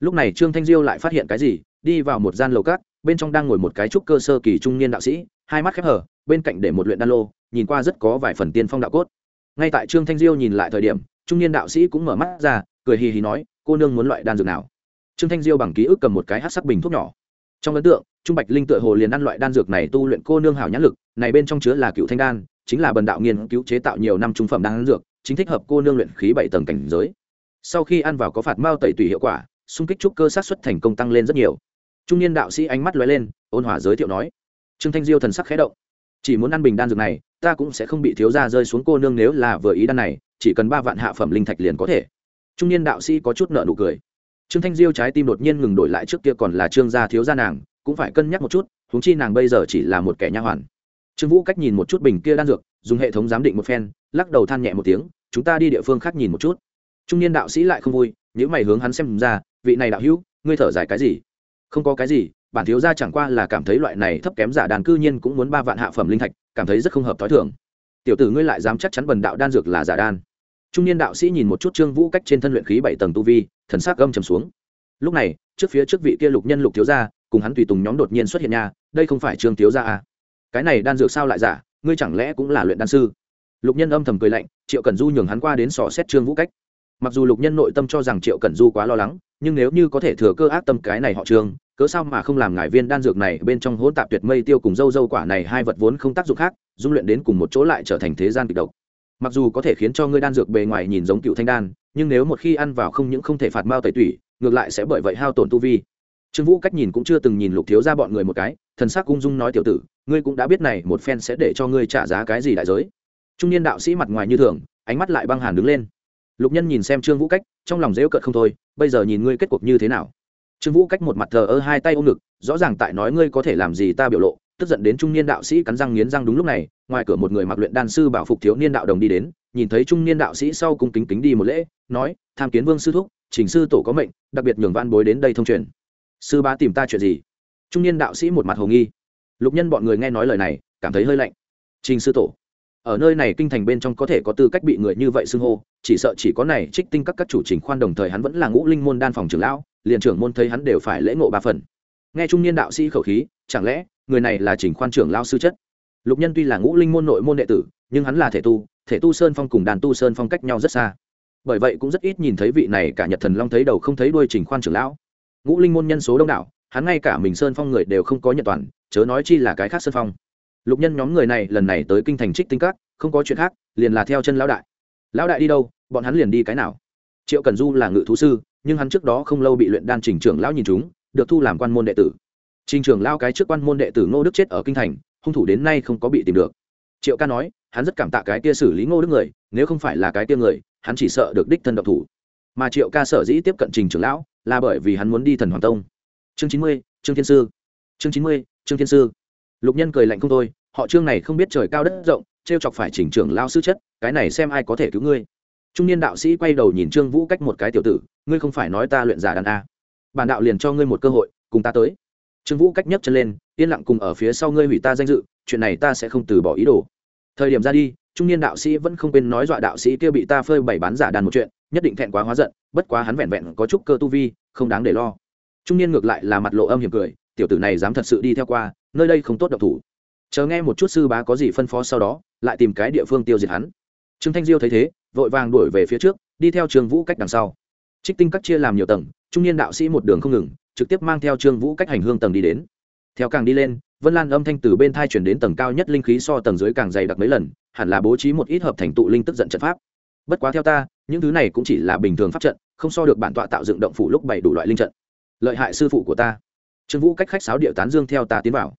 Lúc này trương thanh diêu lại phát hiện cái gì, đi vào một gian lầu cát, bên trong đang ngồi một cái trúc cơ sơ kỳ trung niên đạo sĩ, hai mắt khép hở bên cạnh để một luyện đan lô, nhìn qua rất có vài phần tiên phong đạo cốt. Ngay tại trương thanh diêu nhìn lại thời điểm, trung niên đạo sĩ cũng mở mắt ra, cười hì hì nói, cô nương muốn loại đan dược nào? Trương thanh diêu bằng ký ức cầm một cái hát sắc bình thuốc nhỏ. Trong ấn tượng, trung bạch linh tựa hồ liền ăn loại đan dược này tu luyện cô nương hảo nhãn lực, này bên trong chứa là cựu thanh đan chính là bần đạo nghiên cứu chế tạo nhiều năm trung phẩm đan dược, chính thích hợp cô nương luyện khí bảy tầng cảnh giới. Sau khi ăn vào có phạt mao tẩy tùy hiệu quả, xung kích trúc cơ sát xuất thành công tăng lên rất nhiều. Trung niên đạo sĩ ánh mắt lóe lên, ôn hòa giới thiệu nói, trương thanh diêu thần sắc khẽ động. Chỉ muốn ăn bình đan dược này, ta cũng sẽ không bị thiếu gia rơi xuống cô nương nếu là vừa ý đan này, chỉ cần ba vạn hạ phẩm linh thạch liền có thể. Trung niên đạo sĩ có chút nợ nụ cười. Trương thanh diêu trái tim đột nhiên ngừng đổi lại trước kia còn là trương gia thiếu gia nàng, cũng phải cân nhắc một chút, huống chi nàng bây giờ chỉ là một kẻ nha hoàn trương vũ cách nhìn một chút bình kia đan dược dùng hệ thống giám định một phen lắc đầu than nhẹ một tiếng chúng ta đi địa phương khác nhìn một chút. Trung niên đạo sĩ lại không vui nếu mày hướng hắn xem ra vị này đạo hữu ngươi thở dài cái gì? Không có cái gì bản thiếu gia chẳng qua là cảm thấy loại này thấp kém giả đàn cư nhiên cũng muốn ba vạn hạ phẩm linh thạch cảm thấy rất không hợp t h ó i thường. Tiểu tử ngươi lại dám chắc chắn bần đạo đan dược là giả đan. Trung niên đạo sĩ nhìn một chút trương vũ cách trên thân luyện khí bảy tầng tu vi thần s á c gâm trầm xuống. Lúc này trước phía trước vị kia lục nhân lục thiếu gia cùng hắn tùy tùng nhóm đột nhiên xuất hiện nhà, đây không phải trương thiếu gia à cái này đan dược sao lại giả, ngươi chẳng lẽ cũng là luyện đan sư? Lục nhân âm thầm cười lạnh, triệu cần du nhường hắn qua đến sò xét trương vũ cách. Mặc dù lục nhân nội tâm cho rằng triệu cần du quá lo lắng, nhưng nếu như có thể thừa cơ ác tâm cái này họ trương, cớ sao mà không làm ngải viên đan dược này bên trong hỗn tạp tuyệt mây tiêu cùng dâu dâu quả này hai vật vốn không tác dụng khác, dung luyện đến cùng một chỗ lại trở thành thế gian kịch độc. Mặc dù có thể khiến cho ngươi đan dược bề ngoài nhìn giống cựu thanh đan, nhưng nếu một khi ăn vào không những không thể phạt mao tẩy tủy, ngược lại sẽ bởi vậy hao tổn tu vi trương vũ cách nhìn cũng chưa từng nhìn lục thiếu ra bọn người một cái, thần sắc ung dung nói tiểu tử, ngươi cũng đã biết này, một phen sẽ để cho ngươi trả giá cái gì đại giới. Trung niên đạo sĩ mặt ngoài như thường, ánh mắt lại băng hàn đứng lên. Lục nhân nhìn xem trương vũ cách, trong lòng dễu cợt không thôi, bây giờ nhìn ngươi kết cuộc như thế nào? Trương vũ cách một mặt thờ ơ hai tay ôm ngực, rõ ràng tại nói ngươi có thể làm gì ta biểu lộ, tức giận đến trung niên đạo sĩ cắn răng nghiến răng đúng lúc này, ngoài cửa một người mặc luyện đan sư bảo phục thiếu niên đạo đồng đi đến, nhìn thấy trung niên đạo sĩ sau cùng kính kính đi một lễ, nói, tham kiến vương sư thúc chỉnh sư tổ có mệnh, đặc biệt nhường văn bối đến đây thông truyền sư bá tìm ta chuyện gì? Trung niên đạo sĩ một mặt hồ nghi. Lục nhân bọn người nghe nói lời này, cảm thấy hơi lạnh. Trình sư tổ, ở nơi này kinh thành bên trong có thể có tư cách bị người như vậy xưng hô, chỉ sợ chỉ có này trích tinh các các chủ trình khoan đồng thời hắn vẫn là ngũ linh môn đan phòng trưởng lão, liền trưởng môn thấy hắn đều phải lễ ngộ ba phần. Nghe trung niên đạo sĩ khẩu khí, chẳng lẽ người này là trình khoan trưởng lao sư chất? Lục nhân tuy là ngũ linh môn nội môn đệ tử, nhưng hắn là thể tu thể tu sơn phong cùng đàn tu sơn phong cách nhau rất xa. Bởi vậy cũng rất ít nhìn thấy vị này cả nhật thần long thấy đầu không thấy đuôi trình khoan trưởng lão ngũ linh môn nhân số đông đảo, hắn ngay cả mình sơn phong người đều không có nhận toàn, chớ nói chi là cái khác sơn phong. Lục nhân nhóm người này lần này tới kinh thành trích tinh các, không có chuyện khác, liền là theo chân lão đại. Lão đại đi đâu, bọn hắn liền đi cái nào? Triệu cần du là ngự thú sư, nhưng hắn trước đó không lâu bị luyện đan trình trưởng lão nhìn chúng, được thu làm quan môn đệ tử. Trình trưởng lao cái trước quan môn đệ tử ngô đức chết ở kinh thành, hung thủ đến nay không có bị tìm được. Triệu ca nói, hắn rất cảm tạ cái kia xử lý ngô đức người, nếu không phải là cái kia người, hắn chỉ sợ được đích thân độc thủ mà triệu ca sở dĩ tiếp cận trình trưởng lão là bởi vì hắn muốn đi thần hoàng tông. Chương chín mươi, trương thiên sư. Chương chín mươi, trương thiên sư. Lục nhân cười lạnh không thôi, họ trương này không biết trời cao đất rộng t r e o chọc phải chỉnh trưởng lao sư chất, cái này xem ai có thể cứu ngươi. Trung niên đạo sĩ quay đầu nhìn trương vũ cách một cái tiểu tử, ngươi không phải nói ta luyện giả đàn a. Bản đạo liền cho ngươi một cơ hội, cùng ta tới. Trương vũ cách nhấc chân lên, yên lặng cùng ở phía sau ngươi hủy ta danh dự, chuyện này ta sẽ không từ bỏ ý đồ. Thời điểm ra đi, trung niên đạo sĩ vẫn không quên nói dọa đạo sĩ kia bị ta phơi bày bán giả đàn một chuyện nhất định thẹn quá hóa giận, bất quá hắn vẹn vẹn có chút cơ tu vi, không đáng để lo. Trung niên ngược lại là mặt lộ âm hiểm cười, tiểu tử này dám thật sự đi theo qua, nơi đây không tốt độc thủ. Chờ nghe một chút sư bá có gì phân phó sau đó, lại tìm cái địa phương tiêu diệt hắn. Trương thanh diêu thấy thế, vội vàng đuổi về phía trước, đi theo trường vũ cách đằng sau. Trích tinh các chia làm nhiều tầng, trung niên đạo sĩ một đường không ngừng, trực tiếp mang theo trương vũ cách hành hương tầng đi đến. Theo càng đi lên, vân lan âm thanh từ bên thai chuyển đến tầng cao nhất linh khí so tầng dưới càng dày đặc mấy lần, hẳn là bố trí một ít hợp thành tụ linh tức giận trận pháp. Bất quá theo ta những thứ này cũng chỉ là bình thường pháp trận, không so được bản tọa tạo dựng động phủ lúc bảy đủ loại linh trận. Lợi hại sư phụ của ta. Trương vũ cách khách sáo điệu tán dương theo ta tiến vào.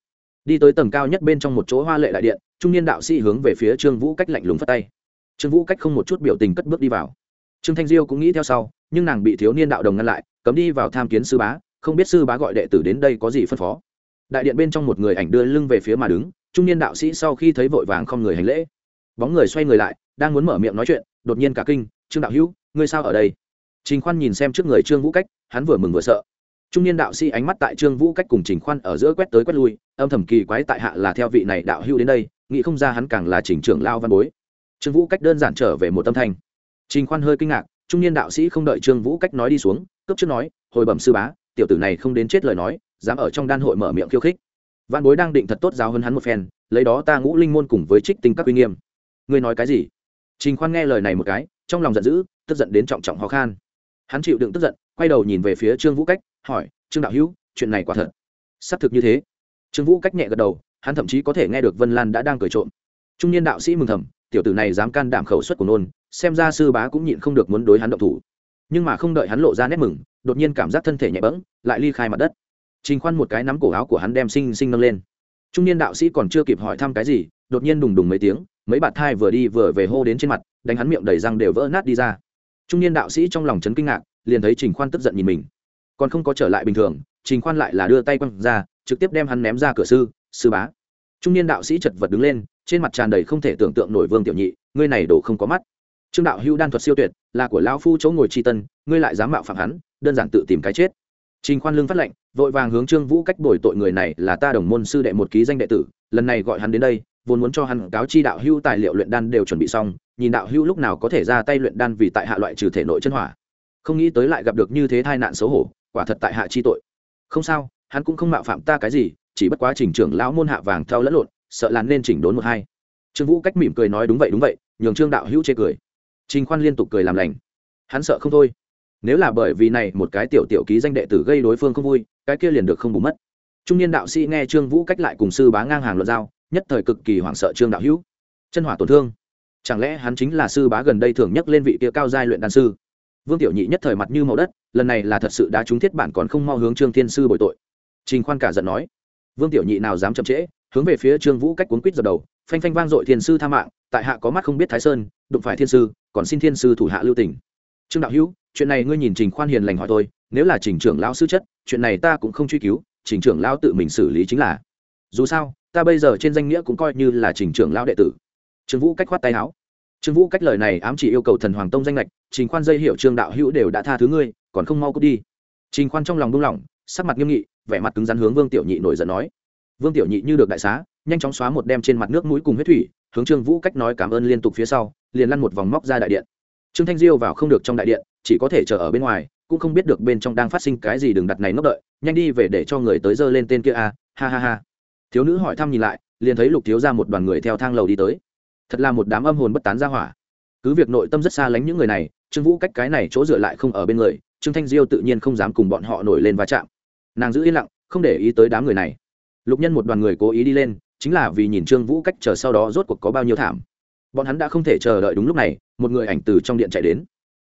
Đi tới tầng cao nhất bên trong một chỗ hoa lệ đại điện, trung niên đạo sĩ hướng về phía trương vũ cách lạnh lùng phất tay. Trương vũ cách không một chút biểu tình cất bước đi vào. Trương thanh diêu cũng nghĩ theo sau, nhưng nàng bị thiếu niên đạo đồng ngăn lại, cấm đi vào tham kiến sư bá, không biết sư bá gọi đệ tử đến đây có gì phân phó. Đại điện bên trong một người ảnh đưa lưng về phía mà đứng, trung niên đạo sĩ sau khi thấy vội vàng không người hành lễ. Bóng người xoay người lại, đang muốn mở miệng nói chuyện, đột nhiên cả kinh trương đạo hữu, ngươi sao ở đây? Trình khoan nhìn xem trước người trương vũ cách, hắn vừa mừng vừa sợ. Trung niên đạo sĩ ánh mắt tại trương vũ cách cùng trình khoan ở giữa quét tới quét lui, âm thầm kỳ quái tại hạ là theo vị này đạo hữu đến đây, nghĩ không ra hắn càng là trình trưởng lao văn bối. Trương vũ cách đơn giản trở về một tâm thanh trình khoan hơi kinh ngạc, trung niên đạo sĩ không đợi trương vũ cách nói đi xuống, cướp trước nói, hồi bẩm sư bá, tiểu tử này không đến chết lời nói, dám ở trong đan hội mở miệng khiêu khích. Văn bối đang định thật tốt giáo hơn hắn một phen, lấy đó ta ngũ linh môn cùng với trích tinh các uy nghiêm. Ngươi nói cái gì? Trình khoan nghe lời này một cái trong lòng giận dữ, tức giận đến trọng trọng khó khăn hắn chịu đựng tức giận, quay đầu nhìn về phía trương vũ cách, hỏi, trương đạo hữu, chuyện này quả thật? Xác thực như thế. Trương vũ cách nhẹ gật đầu, hắn thậm chí có thể nghe được vân lan đã đang cười trộm. Trung niên đạo sĩ mừng thầm, tiểu tử này dám can đảm khẩu suất của nôn, xem ra sư bá cũng nhịn không được muốn đối hắn động thủ. Nhưng mà không đợi hắn lộ ra nét mừng, đột nhiên cảm giác thân thể nhẹ bẫng, lại ly khai mặt đất. Trình khoan một cái nắm cổ áo của hắn đem sinh sinh nâng lên. Trung niên đạo sĩ còn chưa kịp hỏi thăm cái gì, đột nhiên đùng đùng mấy tiếng, mấy bạt thai vừa đi vừa về hô đến trên mặt đánh hắn miệng đầy răng đều vỡ nát đi ra. Trung niên đạo sĩ trong lòng chấn kinh ngạc, liền thấy trình khoan tức giận nhìn mình. Còn không có trở lại bình thường, trình khoan lại là đưa tay quăng ra, trực tiếp đem hắn ném ra cửa sư sư bá. Trung niên đạo sĩ chật vật đứng lên, trên mặt tràn đầy không thể tưởng tượng nổi vương tiểu nhị, ngươi này đổ không có mắt. Trương đạo hưu đan thuật siêu tuyệt, là của lão phu chỗ ngồi tri tân, ngươi lại dám mạo phạm hắn, đơn giản tự tìm cái chết. Trình khoan lương phát lệnh vội vàng hướng trương vũ cách bồi tội người này là ta đồng môn sư đệ một ký danh đệ tử, lần này gọi hắn đến đây, vốn muốn cho hắn cáo chi đạo hưu tài liệu luyện đan đều chuẩn bị xong nhìn đạo hữu lúc nào có thể ra tay luyện đan vì tại hạ loại trừ thể nội chân hỏa. Không nghĩ tới lại gặp được như thế tai nạn xấu hổ, quả thật tại hạ chi tội. Không sao, hắn cũng không mạo phạm ta cái gì, chỉ bất quá trình trưởng lão môn hạ vàng theo lẫn lộn, sợ là nên chỉnh đốn một hai. Trương vũ cách mỉm cười nói đúng vậy đúng vậy, nhường trương đạo hữu chê cười. Trình khoan liên tục cười làm lành. Hắn sợ không thôi. Nếu là bởi vì này một cái tiểu tiểu ký danh đệ tử gây đối phương không vui, cái kia liền được không bù mất. Trung niên đạo sĩ nghe trương vũ cách lại cùng sư bá ngang hàng luận giao, nhất thời cực kỳ hoảng sợ trương đạo hữu. Chân hỏa tổn thương chẳng lẽ hắn chính là sư bá gần đây thường nhắc lên vị kia cao giai luyện đan sư? Vương tiểu nhị nhất thời mặt như màu đất, lần này là thật sự đã trúng thiết bản còn không mau hướng trương thiên sư bồi tội. Trình khoan cả giận nói. Vương tiểu nhị nào dám chậm trễ, hướng về phía trương vũ cách cuốn quýt dập đầu, phanh phanh vang dội thiên sư tha mạng, tại hạ có mắt không biết thái sơn, đụng phải thiên sư, còn xin thiên sư thủ hạ lưu tỉnh trương đạo hữu, chuyện này ngươi nhìn trình khoan hiền lành hỏi tôi, nếu là trình trưởng lão sư chất, chuyện này ta cũng không truy cứu, trình trưởng lão tự mình xử lý chính là. Dù sao, ta bây giờ trên danh nghĩa cũng coi như là trình trưởng lão đệ tử trương vũ cách khoát tay áo. Trương vũ cách lời này ám chỉ yêu cầu thần hoàng tông danh lệch trình khoan dây hiệu trương đạo hữu đều đã tha thứ ngươi, còn không mau cút đi. Trình khoan trong lòng buông lỏng, sắc mặt nghiêm nghị, vẻ mặt cứng rắn hướng vương tiểu nhị nổi giận nói. Vương tiểu nhị như được đại xá, nhanh chóng xóa một đem trên mặt nước mũi cùng huyết thủy, hướng trương vũ cách nói cảm ơn liên tục phía sau, liền lăn một vòng móc ra đại điện. Trương thanh diêu vào không được trong đại điện, chỉ có thể chờ ở bên ngoài, cũng không biết được bên trong đang phát sinh cái gì đừng đặt này nốc đợi, nhanh đi về để cho người tới dơ lên tên kia a, ha ha ha. Thiếu nữ hỏi thăm nhìn lại, liền thấy lục thiếu ra một đoàn người theo thang lầu đi tới thật là một đám âm hồn bất tán ra hỏa. Cứ việc nội tâm rất xa lánh những người này, trương vũ cách cái này chỗ dựa lại không ở bên người, trương thanh diêu tự nhiên không dám cùng bọn họ nổi lên va chạm. Nàng giữ yên lặng, không để ý tới đám người này. Lục nhân một đoàn người cố ý đi lên, chính là vì nhìn trương vũ cách chờ sau đó rốt cuộc có bao nhiêu thảm. Bọn hắn đã không thể chờ đợi đúng lúc này, một người ảnh từ trong điện chạy đến.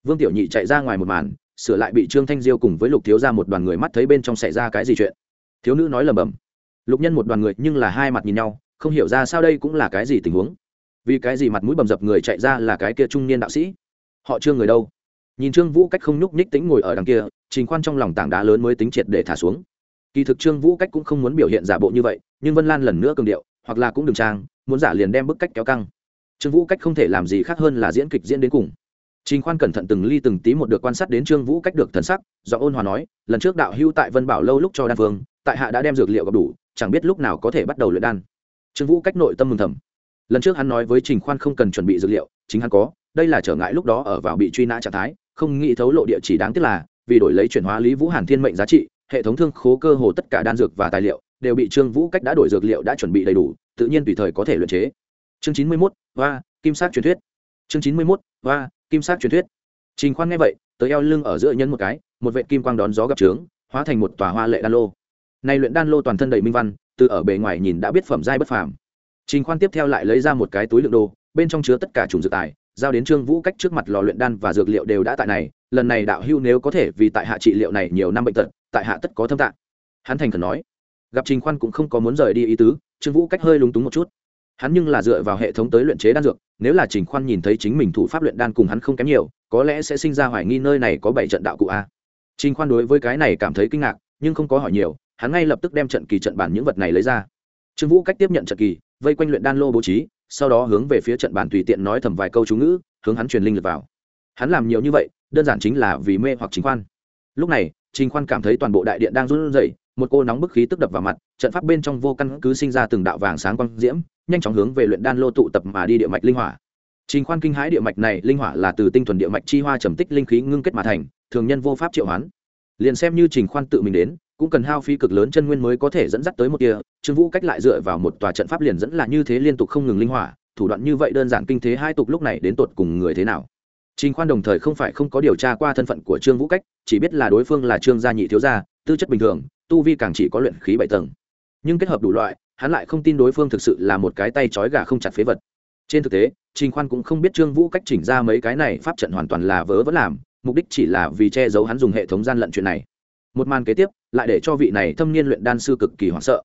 Vương tiểu nhị chạy ra ngoài một màn, sửa lại bị trương thanh diêu cùng với lục thiếu ra một đoàn người mắt thấy bên trong xảy ra cái gì chuyện. Thiếu nữ nói lầm bầm lục nhân một đoàn người nhưng là hai mặt nhìn nhau, không hiểu ra sao đây cũng là cái gì tình huống vì cái gì mặt mũi bầm dập người chạy ra là cái kia trung niên đạo sĩ? Họ trương người đâu. Nhìn trương vũ cách không nhúc nhích tính ngồi ở đằng kia, trình khoan trong lòng tảng đá lớn mới tính triệt để thả xuống. Kỳ thực trương vũ cách cũng không muốn biểu hiện giả bộ như vậy, nhưng vân lan lần nữa cường điệu, hoặc là cũng đừng trang, muốn giả liền đem bức cách kéo căng. Trương vũ cách không thể làm gì khác hơn là diễn kịch diễn đến cùng. Trình khoan cẩn thận từng ly từng tí một được quan sát đến trương vũ cách được thần sắc do ôn hòa nói, lần trước đạo hưu tại vân bảo lâu lúc cho đan phương, tại hạ đã đem dược liệu gặp đủ, chẳng biết lúc nào có thể bắt đầu luyện đan. Trương vũ cách nội tâm mừng thầm lần trước hắn nói với trình khoan không cần chuẩn bị dược liệu, chính hắn có, đây là trở ngại lúc đó ở vào bị truy nã trạng thái, không nghĩ thấu lộ địa chỉ đáng tiếc là, vì đổi lấy chuyển hóa lý vũ hàn thiên mệnh giá trị, hệ thống thương khố cơ hồ tất cả đan dược và tài liệu đều bị trương vũ cách đã đổi dược liệu đã chuẩn bị đầy đủ, tự nhiên tùy thời có thể luyện chế. Chương chín mươi mốt và kim sát truyền thuyết. Chương chín mươi mốt và kim sát truyền thuyết. Trình khoan nghe vậy, tới eo lưng ở giữa nhân một cái, một vệ kim quang đón gió gặp trướng, hóa thành một tòa hoa lệ đan lô. Này luyện đan lô toàn thân đầy minh văn, từ ở bề ngoài nhìn đã biết phẩm giai bất phàm trình khoan tiếp theo lại lấy ra một cái túi lượng đồ, bên trong chứa tất cả chủng dược tài, giao đến trương vũ cách trước mặt lò luyện đan và dược liệu đều đã tại này, lần này đạo hưu nếu có thể vì tại hạ trị liệu này nhiều năm bệnh tật, tại hạ tất có thâm tạng. Hắn thành khẩn nói, gặp trình khoan cũng không có muốn rời đi ý tứ, trương vũ cách hơi lúng túng một chút. Hắn nhưng là dựa vào hệ thống tới luyện chế đan dược, nếu là trình khoan nhìn thấy chính mình thủ pháp luyện đan cùng hắn không kém nhiều, có lẽ sẽ sinh ra hoài nghi nơi này có bảy trận đạo cụ a. Trình khoan đối với cái này cảm thấy kinh ngạc, nhưng không có hỏi nhiều, hắn ngay lập tức đem trận kỳ trận bản những vật này lấy ra. Trương vũ cách tiếp nhận trận kỳ vây quanh luyện đan lô bố trí, sau đó hướng về phía trận bản tùy tiện nói thầm vài câu chú ngữ, hướng hắn truyền linh lực vào. Hắn làm nhiều như vậy, đơn giản chính là vì mê hoặc chính khoan. Lúc này, trình khoan cảm thấy toàn bộ đại điện đang run rẩy, một cô nóng bức khí tức đập vào mặt, trận pháp bên trong vô căn cứ sinh ra từng đạo vàng sáng quang diễm, nhanh chóng hướng về luyện đan lô tụ tập mà đi địa mạch linh hỏa. Trình khoan kinh hãi địa mạch này linh hỏa là từ tinh thuần địa mạch chi hoa trầm tích linh khí ngưng kết mà thành, thường nhân vô pháp triệu hoán. Liền xem như trình khoan tự mình đến cũng cần hao phí cực lớn chân nguyên mới có thể dẫn dắt tới một kia trương vũ cách lại dựa vào một tòa trận pháp liền dẫn là như thế liên tục không ngừng linh hỏa, thủ đoạn như vậy đơn giản kinh thế hai tục lúc này đến tột cùng người thế nào? Trình khoan đồng thời không phải không có điều tra qua thân phận của trương vũ cách, chỉ biết là đối phương là trương gia nhị thiếu gia, tư chất bình thường, tu vi càng chỉ có luyện khí bảy tầng. Nhưng kết hợp đủ loại, hắn lại không tin đối phương thực sự là một cái tay trói gà không chặt phế vật. Trên thực tế, trình khoan cũng không biết trương vũ cách chỉnh ra mấy cái này pháp trận hoàn toàn là vớ vẫn làm, mục đích chỉ là vì che giấu hắn dùng hệ thống gian lận chuyện này một màn kế tiếp lại để cho vị này thâm niên luyện đan sư cực kỳ hoảng sợ.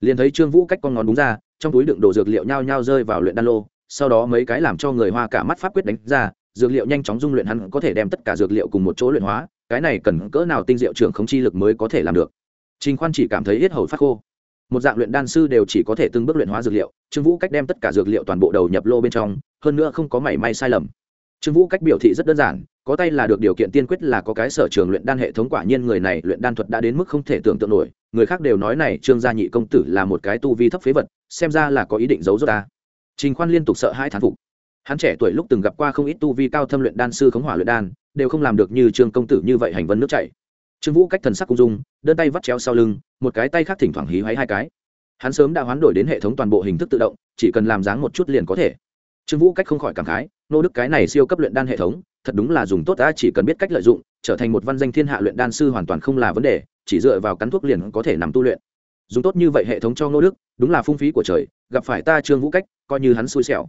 Liền thấy trương vũ cách con ngón đúng ra, trong túi đựng đồ dược liệu nhao nhao rơi vào luyện đan lô, sau đó mấy cái làm cho người hoa cả mắt pháp quyết đánh ra, dược liệu nhanh chóng dung luyện hắn có thể đem tất cả dược liệu cùng một chỗ luyện hóa, cái này cần cỡ nào tinh diệu trưởng không chi lực mới có thể làm được. Trình khoan chỉ cảm thấy hết hầu phát khô. Một dạng luyện đan sư đều chỉ có thể từng bước luyện hóa dược liệu, trương vũ cách đem tất cả dược liệu toàn bộ đầu nhập lô bên trong, hơn nữa không có mảy may sai lầm. Trương vũ cách biểu thị rất đơn giản có tay là được điều kiện tiên quyết là có cái sở trường luyện đan hệ thống quả nhiên người này luyện đan thuật đã đến mức không thể tưởng tượng nổi. Người khác đều nói này, trương gia nhị công tử là một cái tu vi thấp phế vật, xem ra là có ý định giấu giốt ta. Trình khoan liên tục sợ hai thán phục. Hắn trẻ tuổi lúc từng gặp qua không ít tu vi cao thâm luyện đan sư khống hỏa luyện đan, đều không làm được như trương công tử như vậy hành vân nước chảy. Trương vũ cách thần sắc cung dung, đơn tay vắt chéo sau lưng, một cái tay khác thỉnh thoảng hí hoáy hai cái. Hắn sớm đã hoán đổi đến hệ thống toàn bộ hình thức tự động, chỉ cần làm dáng một chút liền có thể. Trương vũ cách không khỏi cảm khái nô đức cái này siêu cấp luyện đan hệ thống, thật đúng là dùng tốt ta chỉ cần biết cách lợi dụng, trở thành một văn danh thiên hạ luyện đan sư hoàn toàn không là vấn đề, chỉ dựa vào cắn thuốc liền có thể nằm tu luyện. Dùng tốt như vậy hệ thống cho ngô đức, đúng là phung phí của trời, gặp phải ta trương vũ cách, coi như hắn xui xẻo.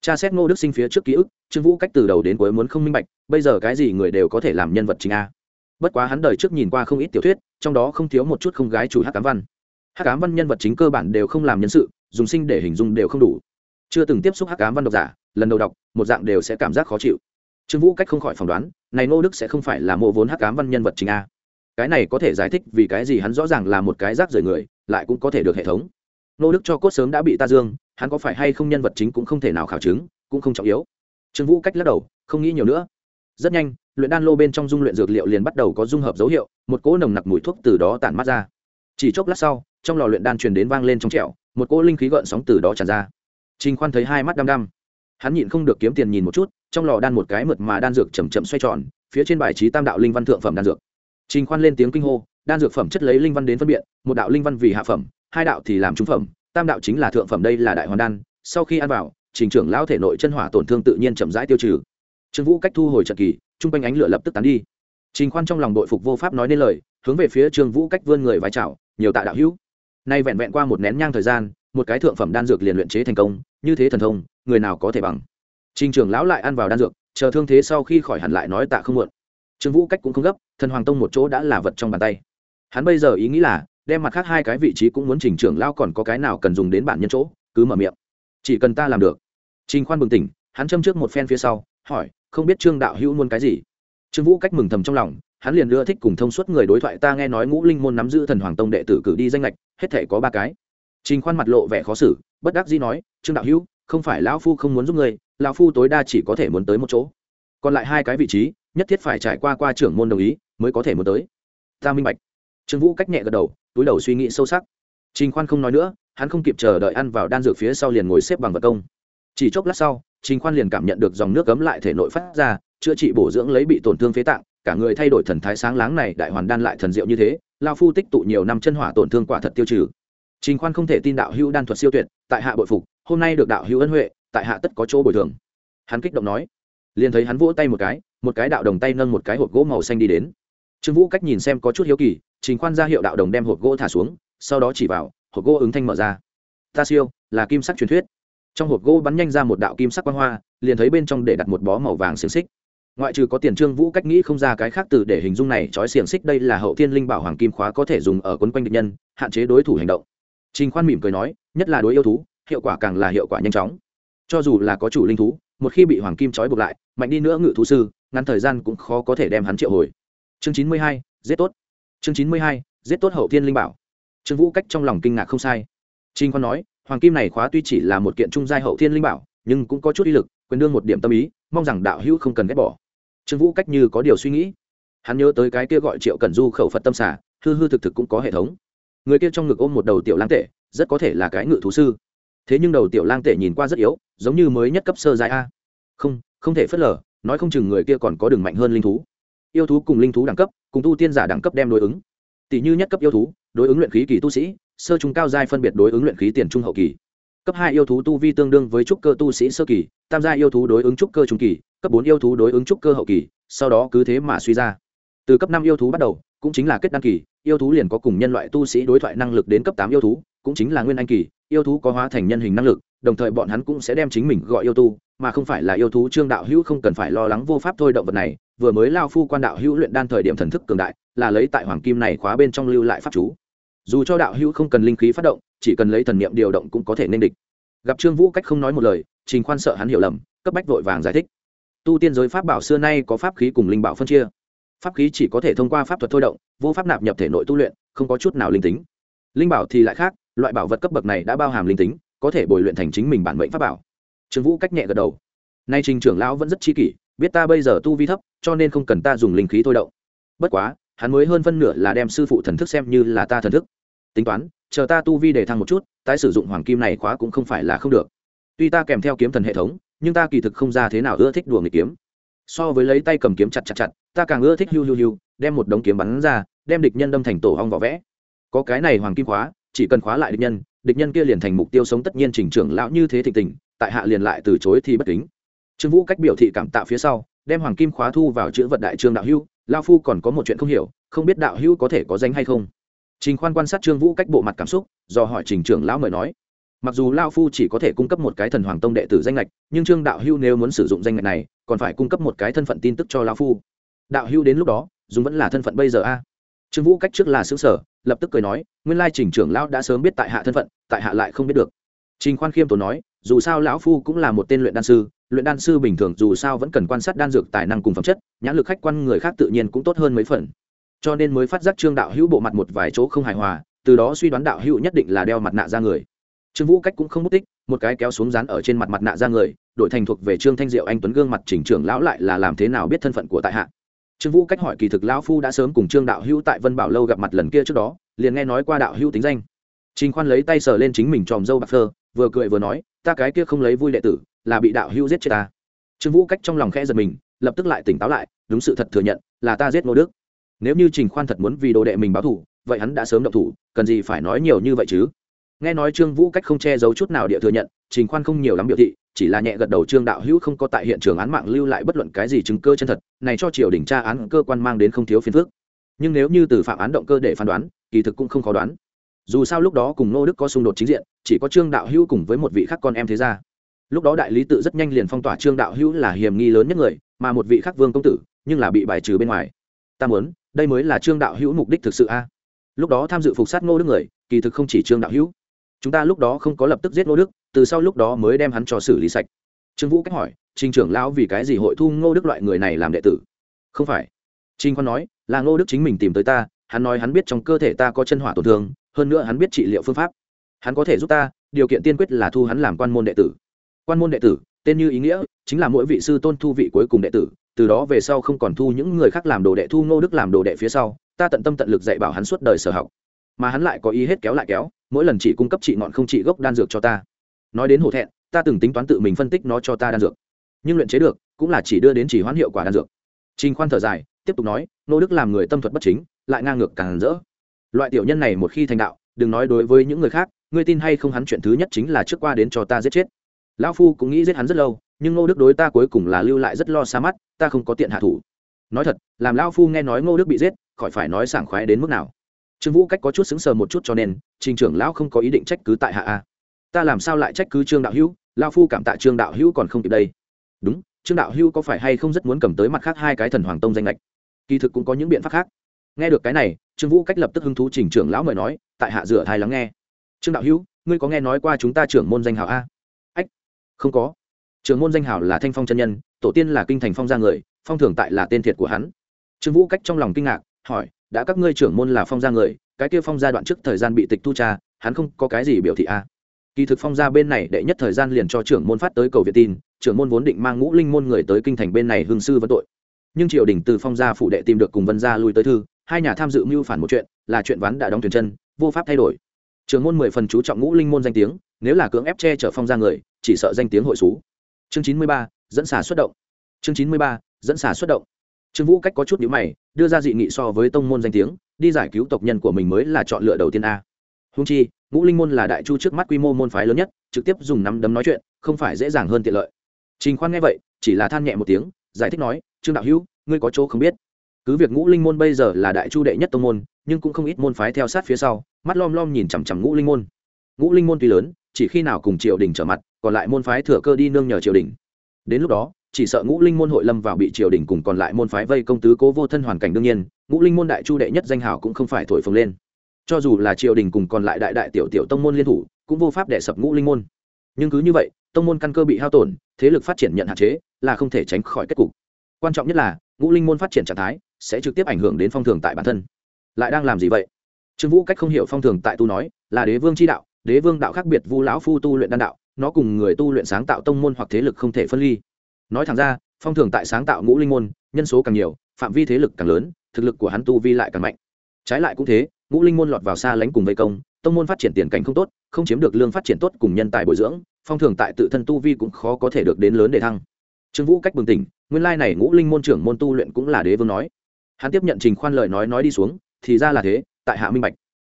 Cha xét ngô đức sinh phía trước ký ức, trương vũ cách từ đầu đến cuối muốn không minh bạch, bây giờ cái gì người đều có thể làm nhân vật chính a. Bất quá hắn đời trước nhìn qua không ít tiểu thuyết, trong đó không thiếu một chút không gái chủ hát cám văn. Hát cám văn nhân vật chính cơ bản đều không làm nhân sự, dùng sinh để hình dung đều không đủ. Chưa từng tiếp xúc hát cám văn độc giả, lần đầu đọc một dạng đều sẽ cảm giác khó chịu. Trương vũ cách không khỏi phỏng đoán, này ngô đức sẽ không phải là mộ vốn hắc cám văn nhân vật chính a. Cái này có thể giải thích vì cái gì hắn rõ ràng là một cái rác rời người, lại cũng có thể được hệ thống. Nô đức cho cốt sớm đã bị ta dương, hắn có phải hay không nhân vật chính cũng không thể nào khảo chứng, cũng không trọng yếu. Trương vũ cách lắc đầu, không nghĩ nhiều nữa. Rất nhanh, luyện đan lô bên trong dung luyện dược liệu liền bắt đầu có dung hợp dấu hiệu, một cỗ nồng nặc mùi thuốc từ đó tản mắt ra. Chỉ chốc lát sau, trong lò luyện đan truyền đến vang lên trong trẹo một cỗ linh khí gợn sóng từ đó tràn ra. Trình khoan thấy hai mắt đăm đăm hắn nhịn không được kiếm tiền nhìn một chút, trong lò đan một cái mượt mà đan dược chầm chậm xoay tròn, phía trên bài trí tam đạo linh văn thượng phẩm đan dược. Trình khoan lên tiếng kinh hô, đan dược phẩm chất lấy linh văn đến phân biện một đạo linh văn vì hạ phẩm, hai đạo thì làm trung phẩm, tam đạo chính là thượng phẩm đây là đại hoàn đan. Sau khi ăn vào, trình trưởng lão thể nội chân hỏa tổn thương tự nhiên chậm rãi tiêu trừ. Trương vũ cách thu hồi trận kỳ chung quanh ánh lửa lập tức tán đi. Trình khoan trong lòng đội phục vô pháp nói nên lời, hướng về phía trương vũ cách vươn người vái chào, nhiều tạ đạo hữu. Nay vẹn vẹn qua một nén nhang thời gian một cái thượng phẩm đan dược liền luyện chế thành công, như thế thần thông, người nào có thể bằng. Trình trưởng lão lại ăn vào đan dược, chờ thương thế sau khi khỏi hẳn lại nói tạ không muộn. Trương vũ cách cũng không gấp, thần hoàng tông một chỗ đã là vật trong bàn tay. Hắn bây giờ ý nghĩ là, đem mặt khác hai cái vị trí cũng muốn trình trưởng lão còn có cái nào cần dùng đến bản nhân chỗ, cứ mở miệng. Chỉ cần ta làm được. Trình khoan bừng tỉnh, hắn châm trước một phen phía sau, hỏi, không biết trương đạo hữu muốn cái gì? Trương vũ cách mừng thầm trong lòng, hắn liền ưa thích cùng thông suốt người đối thoại, ta nghe nói ngũ linh môn nắm giữ thần hoàng tông đệ tử cử đi danh lệch, hết thể có ba cái trình khoan mặt lộ vẻ khó xử, bất đắc dĩ nói, trương đạo hữu, không phải lão phu không muốn giúp người lão phu tối đa chỉ có thể muốn tới một chỗ. Còn lại hai cái vị trí, nhất thiết phải trải qua qua trưởng môn đồng ý, mới có thể muốn tới. Ta minh bạch. Trương vũ cách nhẹ gật đầu, túi đầu suy nghĩ sâu sắc. Trình khoan không nói nữa, hắn không kịp chờ đợi ăn vào đan dược phía sau liền ngồi xếp bằng vật công. Chỉ chốc lát sau, trình khoan liền cảm nhận được dòng nước cấm lại thể nội phát ra, chữa trị bổ dưỡng lấy bị tổn thương phế tạng, cả người thay đổi thần thái sáng láng này, đại hoàn đan lại thần diệu như thế lao phu tích tụ nhiều năm chân hỏa tổn thương quả thật tiêu trừ trình khoan không thể tin đạo hữu đan thuật siêu tuyệt, tại hạ bội phục, hôm nay được đạo hữu ân huệ, tại hạ tất có chỗ bồi thường. Hắn kích động nói. Liền thấy hắn vỗ tay một cái một cái đạo đồng tay nâng một cái hộp gỗ màu xanh đi đến. Trương vũ cách nhìn xem có chút hiếu kỳ, trình khoan ra hiệu đạo đồng đem hộp gỗ thả xuống, sau đó chỉ vào, hộp gỗ ứng thanh mở ra. Ta siêu, là kim sắc truyền thuyết. Trong hộp gỗ bắn nhanh ra một đạo kim sắc quang hoa, liền thấy bên trong để đặt một bó màu vàng xiềng xích. Ngoại trừ có tiền trương vũ cách nghĩ không ra cái khác từ để hình dung này, trói xiềng xích đây là hậu thiên linh bảo hoàng kim khóa có thể dùng ở quấn quanh địch nhân, hạn chế đối thủ hành động trình khoan mỉm cười nói, nhất là đối yêu thú, hiệu quả càng là hiệu quả nhanh chóng. Cho dù là có chủ linh thú, một khi bị hoàng kim trói buộc lại, mạnh đi nữa ngự thú sư, ngắn thời gian cũng khó có thể đem hắn triệu hồi. Chương chín mươi hai, giết tốt. Chương chín mươi hai, giết tốt hậu thiên linh bảo. Trương vũ cách trong lòng kinh ngạc không sai. Trinh khoan nói, hoàng kim này khóa tuy chỉ là một kiện trung giai hậu thiên linh bảo, nhưng cũng có chút uy lực, quyền đương một điểm tâm ý, mong rằng đạo hữu không cần ghét bỏ. Trương vũ cách như có điều suy nghĩ. Hắn nhớ tới cái kia gọi triệu cần du khẩu phật tâm xả hư hư thực thực cũng có hệ thống người kia trong ngực ôm một đầu tiểu lang tệ rất có thể là cái ngự thú sư. Thế nhưng đầu tiểu lang tệ nhìn qua rất yếu, giống như mới nhất cấp sơ giai a. Không không thể phớt lờ, nói không chừng người kia còn có đường mạnh hơn linh thú. Yêu thú cùng linh thú đẳng cấp, cùng tu tiên giả đẳng cấp đem đối ứng. Tỷ như nhất cấp yêu thú, đối ứng luyện khí kỳ tu sĩ, sơ trung cao giai phân biệt đối ứng luyện khí tiền trung hậu kỳ. Cấp hai yêu thú tu vi tương đương với trúc cơ tu sĩ sơ kỳ, tam gia yêu thú đối ứng trúc cơ trung kỳ, cấp bốn yêu thú đối ứng trúc cơ hậu kỳ, sau đó cứ thế mà suy ra. Từ cấp năm yêu thú bắt đầu, cũng chính là kết đăng kỳ yêu thú liền có cùng nhân loại tu sĩ đối thoại năng lực đến cấp tám yêu thú, cũng chính là nguyên anh kỳ, yêu thú có hóa thành nhân hình năng lực, đồng thời bọn hắn cũng sẽ đem chính mình gọi yêu tu, mà không phải là yêu thú trương đạo hữu không cần phải lo lắng vô pháp thôi động vật này, vừa mới lao phu quan đạo hữu luyện đan thời điểm thần thức cường đại, là lấy tại hoàng kim này khóa bên trong lưu lại pháp chú. Dù cho đạo hữu không cần linh khí phát động, chỉ cần lấy thần niệm điều động cũng có thể nên địch. Gặp trương vũ cách không nói một lời, trình khoan sợ hắn hiểu lầm, cấp bách vội vàng giải thích. Tu tiên giới pháp bảo xưa nay có pháp khí cùng linh bảo phân chia pháp khí chỉ có thể thông qua pháp thuật thôi động, vô pháp nạp nhập thể nội tu luyện, không có chút nào linh tính. Linh bảo thì lại khác, loại bảo vật cấp bậc này đã bao hàm linh tính, có thể bồi luyện thành chính mình bản mệnh pháp bảo. Trương vũ cách nhẹ gật đầu. Nay trình trưởng lão vẫn rất chi kỷ, biết ta bây giờ tu vi thấp, cho nên không cần ta dùng linh khí thôi động. Bất quá, hắn mới hơn phân nửa là đem sư phụ thần thức xem như là ta thần thức. Tính toán, chờ ta tu vi để thăng một chút, tái sử dụng hoàng kim này khóa cũng không phải là không được. Tuy ta kèm theo kiếm thần hệ thống, nhưng ta kỳ thực không ra thế nào ưa thích đùa nghịch kiếm. So với lấy tay cầm kiếm chặt chặt chặt ta càng ưa thích hưu hưu hưu, đem một đống kiếm bắn ra đem địch nhân đâm thành tổ hong vỏ vẽ. Có cái này hoàng kim khóa chỉ cần khóa lại địch nhân địch nhân kia liền thành mục tiêu sống tất nhiên trình trưởng lão như thế thịnh tình tại hạ liền lại từ chối thì bất kính. Trương vũ cách biểu thị cảm tạ phía sau đem hoàng kim khóa thu vào chữ vật đại trương đạo hưu lao phu còn có một chuyện không hiểu không biết đạo hưu có thể có danh hay không. Trình khoan quan sát trương vũ cách bộ mặt cảm xúc do hỏi trình trưởng lão mời nói. Mặc dù lao phu chỉ có thể cung cấp một cái thần hoàng tông đệ tử danh lệch nhưng trương đạo hưu nếu muốn sử dụng danh lệch này còn phải cung cấp một cái thân phận tin tức cho lao phu đạo hưu đến lúc đó dùng vẫn là thân phận bây giờ a. Trương vũ cách trước là xứ sở, lập tức cười nói, nguyên lai trình trưởng lão đã sớm biết tại hạ thân phận, tại hạ lại không biết được. Trình khoan khiêm tốn nói, dù sao lão phu cũng là một tên luyện đan sư, luyện đan sư bình thường dù sao vẫn cần quan sát đan dược, tài năng cùng phẩm chất, nhãn lực khách quan người khác tự nhiên cũng tốt hơn mấy phần. Cho nên mới phát giác trương đạo hữu bộ mặt một vài chỗ không hài hòa, từ đó suy đoán đạo hữu nhất định là đeo mặt nạ ra người. Trương vũ cách cũng không mất tích, một cái kéo xuống dán ở trên mặt mặt nạ ra người, đổi thành thuộc về trương thanh diệu anh tuấn gương mặt chỉnh trưởng lão lại là làm thế nào biết thân phận của tại hạ trương vũ cách hỏi kỳ thực lão phu đã sớm cùng trương đạo hữu tại vân bảo lâu gặp mặt lần kia trước đó, liền nghe nói qua đạo hữu tính danh. Trình khoan lấy tay sờ lên chính mình tròm dâu bạc phơ, vừa cười vừa nói, ta cái kia không lấy vui đệ tử, là bị đạo hữu giết chết ta. Trương vũ cách trong lòng khẽ giật mình, lập tức lại tỉnh táo lại, đúng sự thật thừa nhận, là ta giết ngô đức. Nếu như trình khoan thật muốn vì đồ đệ mình báo thủ vậy hắn đã sớm động thủ, cần gì phải nói nhiều như vậy chứ? Nghe nói trương vũ cách không che giấu chút nào địa thừa nhận, trình khoan không nhiều lắm biểu thị, chỉ là nhẹ gật đầu trương đạo hữu không có tại hiện trường án mạng lưu lại bất luận cái gì chứng cơ chân thật, này cho triều đình tra án cơ quan mang đến không thiếu phiền phức. Nhưng nếu như từ phạm án động cơ để phán đoán, kỳ thực cũng không khó đoán. Dù sao lúc đó cùng nô đức có xung đột chính diện, chỉ có trương đạo hữu cùng với một vị khác con em thế gia. Lúc đó đại lý tự rất nhanh liền phong tỏa trương đạo hữu là hiểm nghi lớn nhất người, mà một vị khác vương công tử, nhưng là bị bài trừ bên ngoài. Ta muốn, đây mới là trương đạo hữu mục đích thực sự a. Lúc đó tham dự phục sát ngô đức người, kỳ thực không chỉ trương đạo hữu chúng ta lúc đó không có lập tức giết ngô đức, từ sau lúc đó mới đem hắn cho xử lý sạch. Trương vũ cách hỏi, trình trưởng lão vì cái gì hội thu ngô đức loại người này làm đệ tử? Không phải. Trinh khoan nói, là ngô đức chính mình tìm tới ta, hắn nói hắn biết trong cơ thể ta có chân hỏa tổn thương, hơn nữa hắn biết trị liệu phương pháp. Hắn có thể giúp ta, điều kiện tiên quyết là thu hắn làm quan môn đệ tử. Quan môn đệ tử, tên như ý nghĩa, chính là mỗi vị sư tôn thu vị cuối cùng đệ tử, từ đó về sau không còn thu những người khác làm đồ đệ, thu ngô đức làm đồ đệ phía sau, ta tận tâm tận lực dạy bảo hắn suốt đời sở học. Mà hắn lại có ý hết kéo lại kéo mỗi lần chỉ cung cấp trị ngọn không trị gốc đan dược cho ta. Nói đến hổ thẹn, ta từng tính toán tự mình phân tích nó cho ta đan dược. Nhưng luyện chế được, cũng là chỉ đưa đến chỉ hoãn hiệu quả đan dược. Trình khoan thở dài, tiếp tục nói, nô đức làm người tâm thuật bất chính, lại ngang ngược càng rỡ. Loại tiểu nhân này một khi thành đạo, đừng nói đối với những người khác, ngươi tin hay không hắn chuyện thứ nhất chính là trước qua đến cho ta giết chết. Lão phu cũng nghĩ giết hắn rất lâu, nhưng ngô đức đối ta cuối cùng là lưu lại rất lo xa mắt, ta không có tiện hạ thủ. Nói thật, làm lão phu nghe nói ngô đức bị giết, khỏi phải nói sảng khoái đến mức nào trương vũ cách có chút xứng sờ một chút cho nên, trình trưởng lão không có ý định trách cứ tại hạ a. Ta làm sao lại trách cứ trương đạo hữu, lão phu cảm tạ trương đạo hữu còn không kịp đây. Đúng, trương đạo hữu có phải hay không rất muốn cầm tới mặt khác hai cái thần hoàng tông danh lệch? Kỳ thực cũng có những biện pháp khác. Nghe được cái này, trương vũ cách lập tức hứng thú trình trưởng lão mời nói, tại hạ dựa thai lắng nghe. Trương đạo hữu, ngươi có nghe nói qua chúng ta trưởng môn danh hào a? Ách, không có. Trưởng môn danh hào là thanh phong chân nhân, tổ tiên là kinh thành phong gia người, phong thường tại là tên thiệt của hắn. Trương vũ cách trong lòng kinh ngạc, hỏi đã các ngươi trưởng môn là phong gia người, cái kia phong gia đoạn trước thời gian bị tịch thu cha hắn không có cái gì biểu thị a. Kỳ thực phong gia bên này đệ nhất thời gian liền cho trưởng môn phát tới cầu việt tin, trưởng môn vốn định mang ngũ linh môn người tới kinh thành bên này hương sư vấn tội. Nhưng triều đình từ phong gia phụ đệ tìm được cùng vân gia lui tới thư, hai nhà tham dự mưu phản một chuyện, là chuyện ván đã đóng thuyền chân, vô pháp thay đổi. Trường môn mười phần chú trọng ngũ linh môn danh tiếng, nếu là cưỡng ép che chở phong gia người, chỉ sợ danh tiếng hội xú. Chương chín mươi ba, dẫn xả xuất động. Chương chín mươi ba, dẫn xả xuất động trương vũ cách có chút nhữ mày, đưa ra dị nghị so với tông môn danh tiếng, đi giải cứu tộc nhân của mình mới là chọn lựa đầu tiên a. Húng chi, ngũ linh môn là đại chu trước mắt quy mô môn phái lớn nhất, trực tiếp dùng nắm đấm nói chuyện, không phải dễ dàng hơn tiện lợi. Trình khoan nghe vậy, chỉ là than nhẹ một tiếng, giải thích nói, trương đạo hữu, ngươi có chỗ không biết. Cứ việc ngũ linh môn bây giờ là đại chu đệ nhất tông môn, nhưng cũng không ít môn phái theo sát phía sau, mắt lom lom nhìn chằm chằm ngũ linh môn. Ngũ linh môn tuy lớn, chỉ khi nào cùng triều đình trở mặt, còn lại môn phái thừa cơ đi nương nhờ triều đình. Đến lúc đó chỉ sợ ngũ linh môn hội lâm vào bị triều đình cùng còn lại môn phái vây công tứ cố vô thân hoàn cảnh đương nhiên, ngũ linh môn đại chu đệ nhất danh hào cũng không phải thổi phồng lên. Cho dù là triều đình cùng còn lại đại đại tiểu tiểu tông môn liên thủ, cũng vô pháp đẻ sập ngũ linh môn. Nhưng cứ như vậy, tông môn căn cơ bị hao tổn, thế lực phát triển nhận hạn chế, là không thể tránh khỏi kết cục. Quan trọng nhất là, ngũ linh môn phát triển trạng thái sẽ trực tiếp ảnh hưởng đến phong thường tại bản thân. Lại đang làm gì vậy? Trương vũ cách không hiểu phong thường tại tu nói, là đế vương chi đạo, đế vương đạo khác biệt vu lão phu tu luyện đan đạo, nó cùng người tu luyện sáng tạo tông môn hoặc thế lực không thể phân ly nói thẳng ra, phong thường tại sáng tạo ngũ linh môn, nhân số càng nhiều, phạm vi thế lực càng lớn, thực lực của hắn tu vi lại càng mạnh. Trái lại cũng thế, ngũ linh môn lọt vào xa lánh cùng vây công, tông môn phát triển tiền cảnh không tốt, không chiếm được lương phát triển tốt cùng nhân tài bồi dưỡng, phong thường tại tự thân tu vi cũng khó có thể được đến lớn để thăng. Trương vũ cách bừng tỉnh, nguyên lai này ngũ linh môn trưởng môn tu luyện cũng là đế vương nói. Hắn tiếp nhận trình khoan lời nói nói đi xuống, thì ra là thế, tại hạ minh bạch.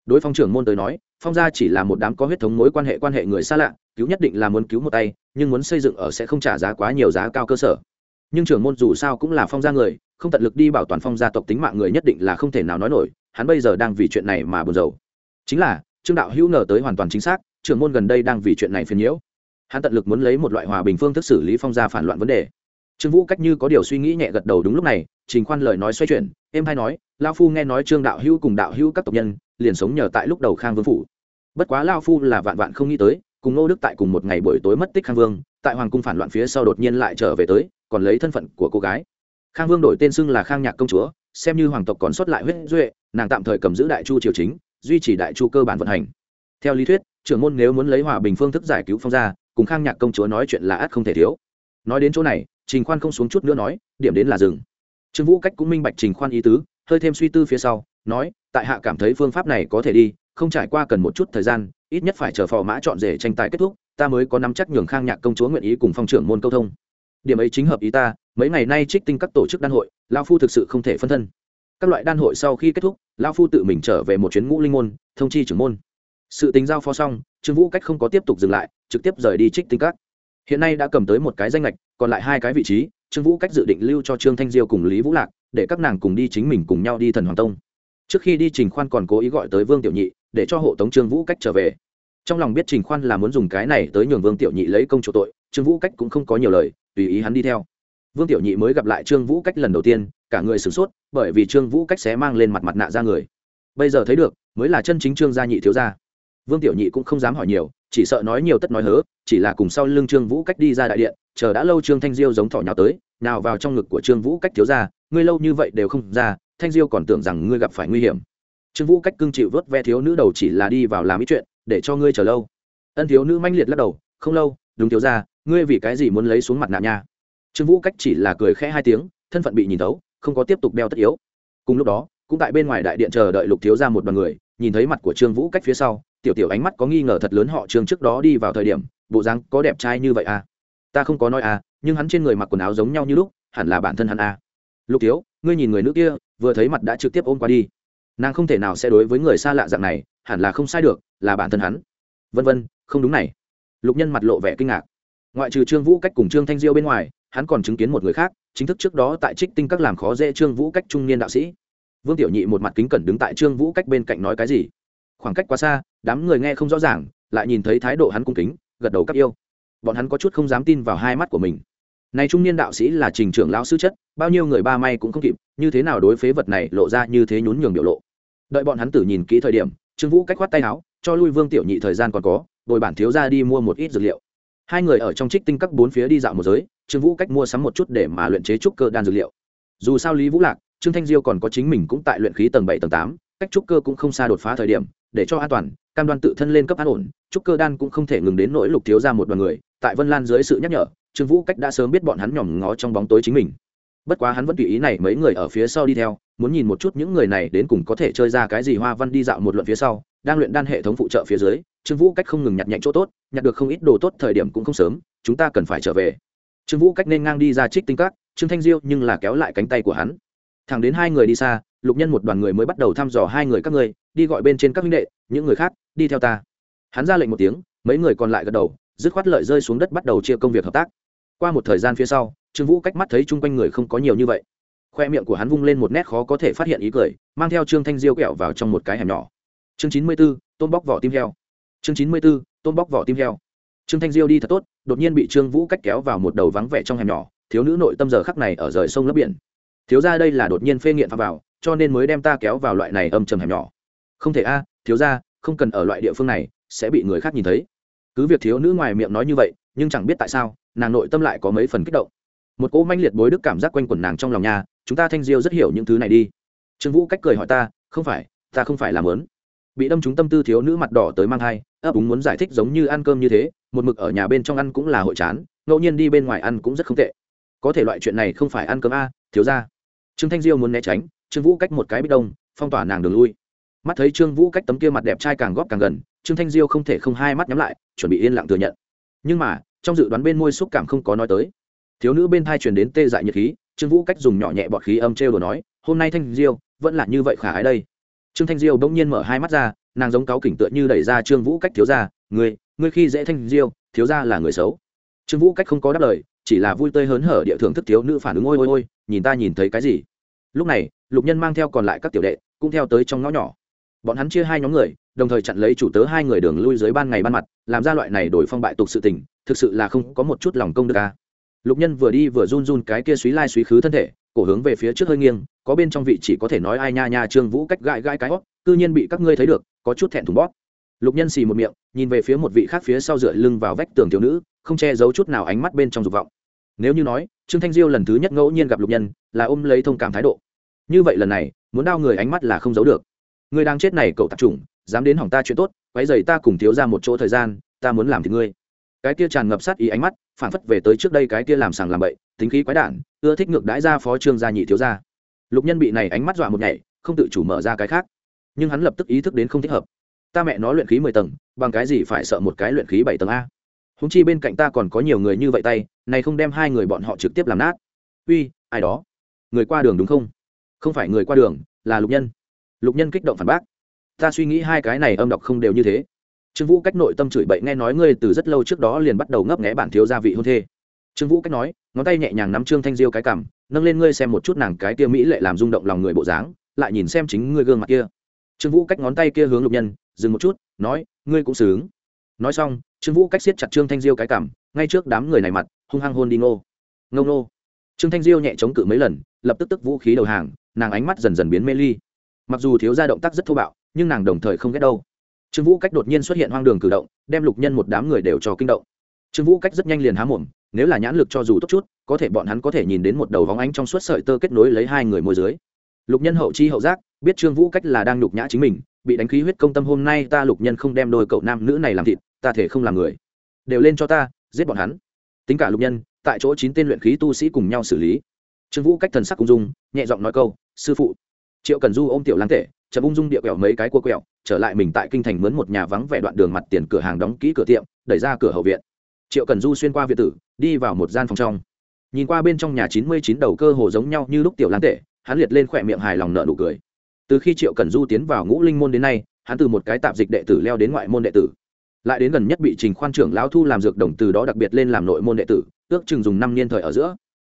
Đối phong trưởng môn tới nói, phong gia chỉ là một đám có huyết thống mối quan hệ quan hệ người xa lạ cứu nhất định là muốn cứu một tay, nhưng muốn xây dựng ở sẽ không trả giá quá nhiều giá cao cơ sở. Nhưng trưởng môn dù sao cũng là phong gia người, không tận lực đi bảo toàn phong gia tộc tính mạng người nhất định là không thể nào nói nổi, hắn bây giờ đang vì chuyện này mà buồn rầu. Chính là, trương đạo hữu ngờ tới hoàn toàn chính xác, trưởng môn gần đây đang vì chuyện này phiền nhiễu. Hắn tận lực muốn lấy một loại hòa bình phương thức xử lý phong gia phản loạn vấn đề. Trương vũ cách như có điều suy nghĩ nhẹ gật đầu đúng lúc này, trình khoan lời nói xoay chuyển em hay nói lao phu nghe nói trương đạo hữu cùng đạo hữu các tộc nhân liền sống nhờ tại lúc đầu khang vương phủ. Bất quá lao phu là vạn vạn không nghĩ tới cùng Ngô đức tại cùng một ngày buổi tối mất tích khang vương, tại hoàng cung phản loạn phía sau đột nhiên lại trở về tới, còn lấy thân phận của cô gái. Khang vương đổi tên xưng là khang nhạc công chúa, xem như hoàng tộc còn sót lại huyết duệ, nàng tạm thời cầm giữ đại chu triều chính, duy trì đại chu cơ bản vận hành. Theo lý thuyết, trưởng môn nếu muốn lấy hòa bình phương thức giải cứu phong gia, cùng khang nhạc công chúa nói chuyện là ắt không thể thiếu. Nói đến chỗ này, trình khoan không xuống chút nữa nói, điểm đến là rừng trương vũ cách cũng minh bạch trình khoan ý tứ, hơi thêm suy tư phía sau, nói, tại hạ cảm thấy phương pháp này có thể đi, không trải qua cần một chút thời gian ít nhất phải chờ phò mã chọn rể tranh tài kết thúc, ta mới có nắm chắc nhường khang nhạc công chúa nguyện ý cùng phong trưởng môn câu thông. Điểm ấy chính hợp ý ta, mấy ngày nay trích tinh các tổ chức đan hội lao phu thực sự không thể phân thân. Các loại đan hội sau khi kết thúc lao phu tự mình trở về một chuyến ngũ linh môn, thông chi trưởng môn. Sự tính giao phó xong, trương vũ cách không có tiếp tục dừng lại, trực tiếp rời đi trích tinh các. Hiện nay đã cầm tới một cái danh lệch còn lại hai cái vị trí, trương vũ cách dự định lưu cho trương thanh diêu cùng lý vũ lạc, để các nàng cùng đi chính mình cùng nhau đi thần hoàng tông. Trước khi đi trình khoan còn cố ý gọi tới vương tiểu nhị để cho hộ tống trương vũ cách trở về. Trong lòng biết trình khoan là muốn dùng cái này tới nhường vương tiểu nhị lấy công chủ tội, trương vũ cách cũng không có nhiều lời, tùy ý hắn đi theo. Vương tiểu nhị mới gặp lại trương vũ cách lần đầu tiên, cả người sửng sốt, bởi vì trương vũ cách sẽ mang lên mặt mặt nạ ra người. Bây giờ thấy được, mới là chân chính trương gia nhị thiếu gia. Vương tiểu nhị cũng không dám hỏi nhiều, chỉ sợ nói nhiều tất nói hớ, chỉ là cùng sau lưng trương vũ cách đi ra đại điện, chờ đã lâu trương thanh diêu giống thỏ nhào tới, nào vào trong ngực của trương vũ cách thiếu gia, ngươi lâu như vậy đều không ra, thanh diêu còn tưởng rằng ngươi gặp phải nguy hiểm trương vũ cách cưng chịu vớt ve thiếu nữ đầu chỉ là đi vào làm ít chuyện, để cho ngươi chờ lâu. Ân thiếu nữ manh liệt lắc đầu, không lâu, đúng thiếu gia, ngươi vì cái gì muốn lấy xuống mặt nạ nha? Trương vũ cách chỉ là cười khẽ hai tiếng, thân phận bị nhìn thấu, không có tiếp tục đeo tất yếu. Cùng lúc đó, cũng tại bên ngoài đại điện chờ đợi lục thiếu ra một đoàn người, nhìn thấy mặt của trương vũ cách phía sau, tiểu tiểu ánh mắt có nghi ngờ thật lớn họ trương trước đó đi vào thời điểm, bộ dáng có đẹp trai như vậy à? Ta không có nói à nhưng hắn trên người mặc quần áo giống nhau như lúc, hẳn là bản thân hắn à. Lục thiếu, ngươi nhìn người nữ kia, vừa thấy mặt đã trực tiếp ôm qua đi nàng không thể nào sẽ đối với người xa lạ dạng này, hẳn là không sai được, là bản thân hắn. Vân vân, không đúng này. Lục nhân mặt lộ vẻ kinh ngạc. Ngoại trừ trương vũ cách cùng trương thanh diêu bên ngoài, hắn còn chứng kiến một người khác, chính thức trước đó tại trích tinh các làm khó dễ trương vũ cách trung niên đạo sĩ. Vương tiểu nhị một mặt kính cẩn đứng tại trương vũ cách bên cạnh nói cái gì? Khoảng cách quá xa, đám người nghe không rõ ràng, lại nhìn thấy thái độ hắn cung kính, gật đầu các yêu. Bọn hắn có chút không dám tin vào hai mắt của mình. Này trung niên đạo sĩ là trình trưởng lão sư chất, bao nhiêu người ba may cũng không kịp, như thế nào đối phế vật này lộ ra như thế nhún nhường biểu lộ? Đợi bọn hắn tử nhìn kỹ thời điểm, trương vũ cách khoát tay áo, cho lui vương tiểu nhị thời gian còn có đồi bản thiếu ra đi mua một ít dược liệu. Hai người ở trong trích tinh các bốn phía đi dạo một giới, trương vũ cách mua sắm một chút để mà luyện chế trúc cơ đan dược liệu. Dù sao lý vũ lạc, trương thanh diêu còn có chính mình cũng tại luyện khí tầng bảy tầng tám, cách trúc cơ cũng không xa đột phá thời điểm, để cho an toàn, cam đoan tự thân lên cấp an ổn, trúc cơ đan cũng không thể ngừng đến nỗi lục thiếu ra một đoàn người, tại vân lan dưới sự nhắc nhở, trương vũ cách đã sớm biết bọn hắn nhòm ngó trong bóng tối chính mình bất quá hắn vẫn tùy ý này mấy người ở phía sau đi theo, muốn nhìn một chút những người này đến cùng có thể chơi ra cái gì hoa văn đi dạo một luận phía sau, đang luyện đan hệ thống phụ trợ phía dưới, trương vũ cách không ngừng nhặt nhạnh chỗ tốt, nhặt được không ít đồ tốt thời điểm cũng không sớm, chúng ta cần phải trở về. Trương vũ cách nên ngang đi ra trích tinh các, trương thanh diêu nhưng là kéo lại cánh tay của hắn. Thẳng đến hai người đi xa, lục nhân một đoàn người mới bắt đầu thăm dò hai người các ngươi, đi gọi bên trên các huynh đệ, những người khác, đi theo ta. Hắn ra lệnh một tiếng, mấy người còn lại gật đầu, dứt khoát lợi rơi xuống đất bắt đầu chia công việc hợp tác. Qua một thời gian phía sau trương vũ cách mắt thấy chung quanh người không có nhiều như vậy. Khoe miệng của hắn vung lên một nét khó có thể phát hiện ý cười, mang theo trương thanh diêu kẹo vào trong một cái hẻm nhỏ. Chương chín mươi b ố tôm bóc vỏ tim heo. Chương chín mươi b ố tôm bóc vỏ tim heo. Trương thanh diêu đi thật tốt, đột nhiên bị trương vũ cách kéo vào một đầu vắng vẻ trong hẻm nhỏ, thiếu nữ nội tâm giờ khắc này ở rời sông lấp biển. Thiếu ra đây là đột nhiên phê nghiện phạm vào, cho nên mới đem ta kéo vào loại này âm trầm hẻm nhỏ. Không thể a, thiếu ra không cần ở loại địa phương này, sẽ bị người khác nhìn thấy. Cứ việc thiếu nữ ngoài miệng nói như vậy, nhưng chẳng biết tại sao, nàng nội tâm lại có mấy phần kích động một cỗ manh liệt bối đức cảm giác quanh quẩn nàng trong lòng nhà, chúng ta thanh diêu rất hiểu những thứ này đi. Trương vũ cách cười hỏi ta, không phải, ta không phải làm lớn. Bị đâm trúng tâm tư thiếu nữ mặt đỏ tới mang thai, ấp úng muốn giải thích giống như ăn cơm như thế, một mực ở nhà bên trong ăn cũng là hội chán, ngẫu nhiên đi bên ngoài ăn cũng rất không tệ. Có thể loại chuyện này không phải ăn cơm a, thiếu ra trương thanh diêu muốn né tránh, trương vũ cách một cái bích đông, phong tỏa nàng đường lui. Mắt thấy trương vũ cách tấm kia mặt đẹp trai càng góp càng gần, trương thanh diêu không thể không hai mắt nhắm lại, chuẩn bị yên lặng thừa nhận. Nhưng mà, trong dự đoán bên môi xúc cảm không có nói tới thiếu nữ bên thai truyền đến tê dại nhiệt khí, trương vũ cách dùng nhỏ nhẹ bọt khí âm trêu đồ nói, hôm nay thanh diêu, vẫn là như vậy khả ái đây. Trương thanh diêu bỗng nhiên mở hai mắt ra, nàng giống cáo kỉnh tựa như đẩy ra trương vũ cách thiếu ra ngươi ngươi khi dễ thanh diêu, thiếu ra là người xấu. Trương vũ cách không có đáp lời, chỉ là vui tươi hớn hở địa thưởng thức thiếu nữ phản ứng, ôi ôi ôi, nhìn ta nhìn thấy cái gì? Lúc này, lục nhân mang theo còn lại các tiểu đệ, cũng theo tới trong ngõ nhỏ. Bọn hắn chia hai nhóm người, đồng thời chặn lấy chủ tớ hai người đường lui dưới ban ngày ban mặt, làm ra loại này đổi phong bại tục sự tình, thực sự là không có một chút lòng công được ca lục nhân vừa đi vừa run run cái kia suý lai suý khứ thân thể, cổ hướng về phía trước hơi nghiêng, có bên trong vị chỉ có thể nói ai nha nha trương vũ cách gãi gãi cái hót, cư nhiên bị các ngươi thấy được, có chút thẹn thùng bóp. Lục nhân xì một miệng, nhìn về phía một vị khác phía sau dựa lưng vào vách tường thiếu nữ, không che giấu chút nào ánh mắt bên trong dục vọng. Nếu như nói, trương thanh diêu lần thứ nhất ngẫu nhiên gặp lục nhân, là ôm lấy thông cảm thái độ. Như vậy lần này, muốn đau người ánh mắt là không giấu được. Người đang chết này cậu tạp chủng, dám đến hỏng ta chuyện tốt, quấy dày ta cùng thiếu ra một chỗ thời gian, ta muốn làm thì ngươi cái kia tràn ngập sát ý ánh mắt, phản phất về tới trước đây cái kia làm sàng làm bậy, tính khí quái đản, ưa thích ngược đãi ra phó trương gia nhị thiếu gia. Lục nhân bị này ánh mắt dọa một nhảy, không tự chủ mở ra cái khác. Nhưng hắn lập tức ý thức đến không thích hợp. Ta mẹ nó luyện khí mười tầng, bằng cái gì phải sợ một cái luyện khí bảy tầng a? Húng chi bên cạnh ta còn có nhiều người như vậy tay, này không đem hai người bọn họ trực tiếp làm nát. Uy, ai đó? Người qua đường đúng không? Không phải người qua đường, là lục nhân. Lục nhân kích động phản bác. Ta suy nghĩ hai cái này âm đọc không đều như thế trương vũ cách nội tâm chửi bậy nghe nói ngươi từ rất lâu trước đó liền bắt đầu ngấp nghẽ bản thiếu gia vị hôn thê. Trương vũ cách nói, ngón tay nhẹ nhàng nắm trương thanh diêu cái cằm, nâng lên ngươi xem một chút nàng cái kia mỹ lệ làm rung động lòng người bộ dáng, lại nhìn xem chính ngươi gương mặt kia. Trương vũ cách ngón tay kia hướng lục nhân, dừng một chút, nói, ngươi cũng sướng nói xong, trương vũ cách siết chặt trương thanh diêu cái cằm, ngay trước đám người này mặt, hung hăng hôn đi ngô. Ngô ngô. Trương thanh diêu nhẹ chống cự mấy lần, lập tức tức vũ khí đầu hàng, nàng ánh mắt dần dần biến mê ly. Mặc dù thiếu gia động tác rất thô bạo, nhưng nàng đồng thời không ghét đâu trương vũ cách đột nhiên xuất hiện hoang đường cử động, đem lục nhân một đám người đều cho kinh động. Trương vũ cách rất nhanh liền há mồm, nếu là nhãn lực cho dù tốt chút, có thể bọn hắn có thể nhìn đến một đầu vóng ánh trong suốt sợi tơ kết nối lấy hai người môi dưới. Lục nhân hậu chi hậu giác, biết trương vũ cách là đang nhục nhã chính mình, bị đánh khí huyết công tâm hôm nay ta lục nhân không đem đôi cậu nam nữ này làm thịt, ta thể không làm người. Đều lên cho ta, giết bọn hắn. Tính cả lục nhân, tại chỗ chín tên luyện khí tu sĩ cùng nhau xử lý. Trương vũ cách thần sắc cung dung, nhẹ giọng nói câu, sư phụ. Triệu cần du ôm tiểu lang tể, chậm ung dung địa quẹo mấy cái cua quẹo trở lại mình tại kinh thành mướn một nhà vắng vẻ đoạn đường mặt tiền cửa hàng đóng kỹ cửa tiệm, đẩy ra cửa hậu viện. Triệu cần du xuyên qua viện tử, đi vào một gian phòng trong. Nhìn qua bên trong nhà chín mươi chín đầu cơ hồ giống nhau như lúc tiểu lang tể, hắn liệt lên khỏe miệng hài lòng nợ nụ cười. Từ khi triệu cần du tiến vào ngũ linh môn đến nay, hắn từ một cái tạp dịch đệ tử leo đến ngoại môn đệ tử. Lại đến gần nhất bị trình khoan trưởng lão thu làm dược đồng từ đó đặc biệt lên làm nội môn đệ tử, ước chừng dùng năm niên thời ở giữa.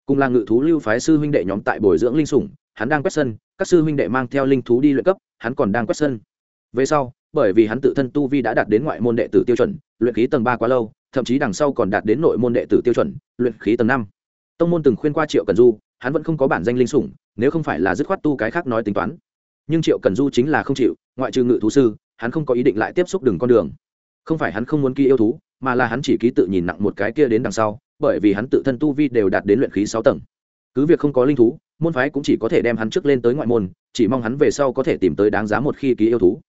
Cùng là ngự thú lưu phái sư huynh đệ nhóm tại bồi dưỡng linh sủng, hắn đang quét sân, các sư huynh đệ mang theo linh thú đi luyện cấp, hắn còn đang quét sân về sau, bởi vì hắn tự thân tu vi đã đạt đến ngoại môn đệ tử tiêu chuẩn, luyện khí tầng ba quá lâu, thậm chí đằng sau còn đạt đến nội môn đệ tử tiêu chuẩn, luyện khí tầng năm. Tông môn từng khuyên qua triệu cần du, hắn vẫn không có bản danh linh sủng, nếu không phải là dứt khoát tu cái khác nói tính toán. Nhưng triệu cần du chính là không chịu, ngoại trừ ngự thú sư, hắn không có ý định lại tiếp xúc đường con đường. Không phải hắn không muốn ký yêu thú, mà là hắn chỉ ký tự nhìn nặng một cái kia đến đằng sau, bởi vì hắn tự thân tu vi đều đạt đến luyện khí sáu tầng. Cứ việc không có linh thú, môn phái cũng chỉ có thể đem hắn trước lên tới ngoại môn, chỉ mong hắn về sau có thể tìm tới đáng giá một khi ký yêu thú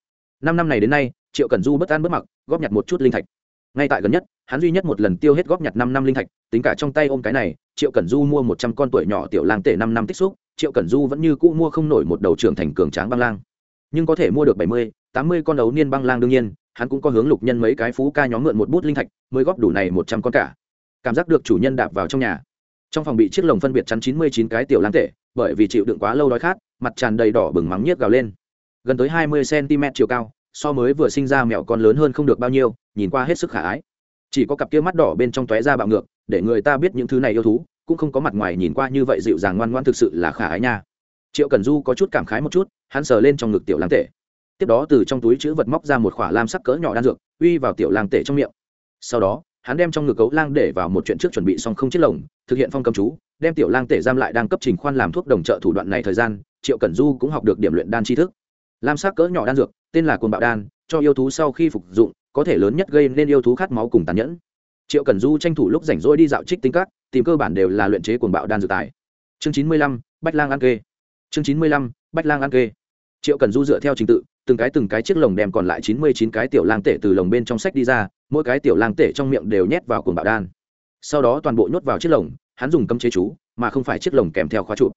năm năm này đến nay, triệu cần du bất an bất mặc, góp nhặt một chút linh thạch. Ngay tại gần nhất, hắn duy nhất một lần tiêu hết góp nhặt năm năm linh thạch, tính cả trong tay ôm cái này, triệu cần du mua một trăm con tuổi nhỏ tiểu lang tể năm năm tích xúc, triệu cần du vẫn như cũ mua không nổi một đầu trưởng thành cường tráng băng lang. Nhưng có thể mua được bảy mươi, tám mươi con ấu niên băng lang đương nhiên, hắn cũng có hướng lục nhân mấy cái phú ca nhóm mượn một bút linh thạch, mới góp đủ này một trăm con cả. Cảm giác được chủ nhân đạp vào trong nhà. Trong phòng bị chiếc lồng phân biệt chắn chín mươi chín cái tiểu lang tể, bởi vì chịu đựng quá lâu đói khát, mặt tràn đầy đỏ bừng mắng nhiếc gào lên gần tới hai mươi cm chiều cao, so mới vừa sinh ra mẹo con lớn hơn không được bao nhiêu, nhìn qua hết sức khả ái. Chỉ có cặp kia mắt đỏ bên trong tóe ra bạo ngược, để người ta biết những thứ này yêu thú, cũng không có mặt ngoài nhìn qua như vậy dịu dàng ngoan ngoan thực sự là khả ái nha. Triệu cần du có chút cảm khái một chút, hắn sờ lên trong ngực tiểu lang tể. Tiếp đó từ trong túi chữ vật móc ra một khỏa lam sắc cỡ nhỏ đan dược, uy vào tiểu lang tể trong miệng. Sau đó, hắn đem trong ngực cấu lang để vào một chuyện trước chuẩn bị xong không chết lồng, thực hiện phong cầm chú, đem tiểu lang tể giam lại đang cấp trình khoan làm thuốc đồng trợ thủ đoạn này thời gian, triệu cẩn du cũng học được điểm luyện đan tri thức lam sắc cỡ nhỏ đan dược, tên là cồn bạo đan, cho yêu thú sau khi phục dụng, có thể lớn nhất gây nên yêu thú khát máu cùng tàn nhẫn. Triệu cẩn du tranh thủ lúc rảnh rỗi đi dạo trích tinh các, tìm cơ bản đều là luyện chế cồn bạo đan dược tài. Chương chín mươi lăm, bách lang ăn kê. Chương chín mươi lăm, bách lang ăn kê. Triệu cẩn du dựa theo trình tự, từng cái từng cái chiếc lồng đem còn lại chín mươi chín cái tiểu lang tể từ lồng bên trong sách đi ra, mỗi cái tiểu lang tể trong miệng đều nhét vào cồn bạo đan. Sau đó toàn bộ nhốt vào chiếc lồng, hắn dùng cấm chế chú, mà không phải chiếc lồng kèm theo khóa trụ.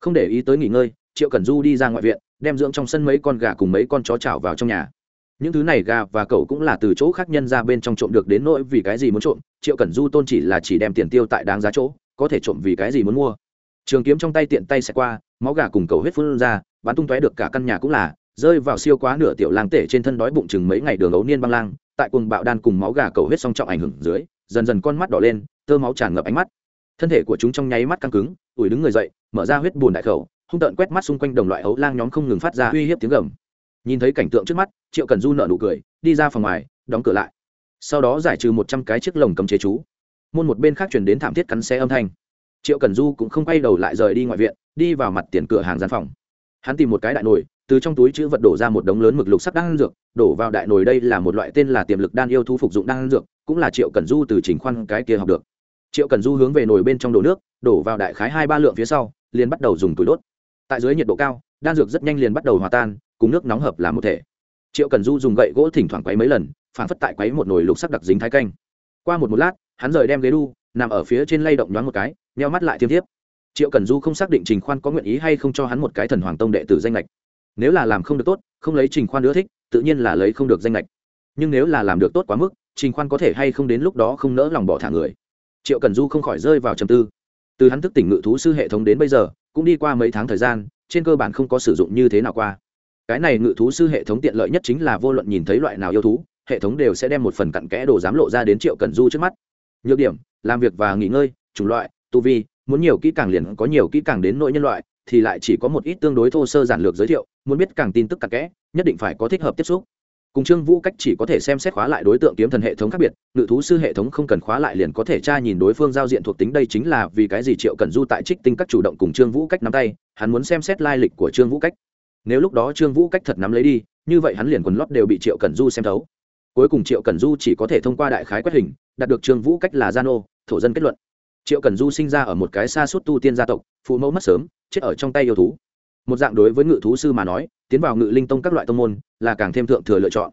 Không để ý tới nghỉ ngơi, triệu cẩn du đi ra ngoại viện đem dưỡng trong sân mấy con gà cùng mấy con chó chảo vào trong nhà. Những thứ này gà và cậu cũng là từ chỗ khác nhân ra bên trong trộm được đến nỗi vì cái gì muốn trộm, triệu cẩn du tôn chỉ là chỉ đem tiền tiêu tại đáng giá chỗ, có thể trộm vì cái gì muốn mua. Trường kiếm trong tay tiện tay sẽ qua, máu gà cùng cầu huyết phun ra, bắn tung tóe được cả căn nhà cũng là, rơi vào siêu quá nửa tiểu lang tể trên thân đói bụng chừng mấy ngày đường ấu niên băng lang, tại cùng bạo đan cùng máu gà cầu huyết song trọng ảnh hưởng dưới, dần dần con mắt đỏ lên, tơ máu tràn ngập ánh mắt. Thân thể của chúng trong nháy mắt căng cứng, ủi đứng người dậy, mở ra huyết bùn đại khẩu hung tợn quét mắt xung quanh đồng loại ấu lang nhóm không ngừng phát ra uy hiếp tiếng gầm. Nhìn thấy cảnh tượng trước mắt, triệu cần du nợ nụ cười, đi ra phòng ngoài, đóng cửa lại. Sau đó giải trừ một trăm cái chiếc lồng cấm chế chú. Môn một bên khác chuyển đến thảm thiết cắn xe âm thanh. Triệu cần du cũng không quay đầu lại rời đi ngoại viện, đi vào mặt tiền cửa hàng gian phòng. Hắn tìm một cái đại nồi, từ trong túi chữ vật đổ ra một đống lớn mực lục sắc đan dược, đổ vào đại nồi đây là một loại tên là tiềm lực đan yêu thu phục dụng đan dược, cũng là triệu cần du từ trình khoan cái kia học được. Triệu cần du hướng về nồi bên trong đổ nước, đổ vào đại khái hai ba lượng phía sau, liền bắt đầu dùng túi đốt tại dưới nhiệt độ cao, đan dược rất nhanh liền bắt đầu hòa tan, cùng nước nóng hợp làm một thể. Triệu cần du dùng gậy gỗ thỉnh thoảng quấy mấy lần, phản phất tại quấy một nồi lục sắc đặc dính thái canh. Qua một một lát, hắn rời đem ghế đu, nằm ở phía trên lay động nhoáng một cái neo mắt lại thiêm thiếp. Triệu cần du không xác định trình khoan có nguyện ý hay không cho hắn một cái thần hoàng tông đệ tử danh lệch nếu là làm không được tốt, không lấy trình khoan nữa thích, tự nhiên là lấy không được danh lệch nhưng nếu là làm được tốt quá mức, trình khoan có thể hay không đến lúc đó không nỡ lòng bỏ thả người. Triệu cần du không khỏi rơi vào trầm tư từ hắn thức tỉnh ngự thú sư hệ thống đến bây giờ, cũng đi qua mấy tháng thời gian, trên cơ bản không có sử dụng như thế nào qua. Cái này ngự thú sư hệ thống tiện lợi nhất chính là vô luận nhìn thấy loại nào yêu thú, hệ thống đều sẽ đem một phần cặn kẽ đồ giám lộ ra đến triệu cần du trước mắt. Nhược điểm, làm việc và nghỉ ngơi, chủng loại, tu vi, muốn nhiều kỹ càng liền có nhiều kỹ càng đến nội nhân loại, thì lại chỉ có một ít tương đối thô sơ giản lược giới thiệu, muốn biết càng tin tức cặn kẽ, nhất định phải có thích hợp tiếp xúc cùng trương vũ cách chỉ có thể xem xét khóa lại đối tượng kiếm thần hệ thống khác biệt, ngự thú sư hệ thống không cần khóa lại liền có thể tra nhìn đối phương giao diện thuộc tính, đây chính là vì cái gì triệu cần du tại trích tinh các chủ động cùng trương vũ cách nắm tay, hắn muốn xem xét lai lịch của trương vũ cách. Nếu lúc đó trương vũ cách thật nắm lấy đi, như vậy hắn liền quần lót đều bị triệu cần du xem thấu. Cuối cùng triệu cần du chỉ có thể thông qua đại khái quét hình, đạt được trương vũ cách là gia nô, thổ dân kết luận. Triệu cần du sinh ra ở một cái xa suốt tu tiên gia tộc, phụ mẫu mất sớm, chết ở trong tay yêu thú. Một dạng đối với ngự thú sư mà nói tiến vào ngự linh tông các loại tông môn, là càng thêm thượng thừa lựa chọn.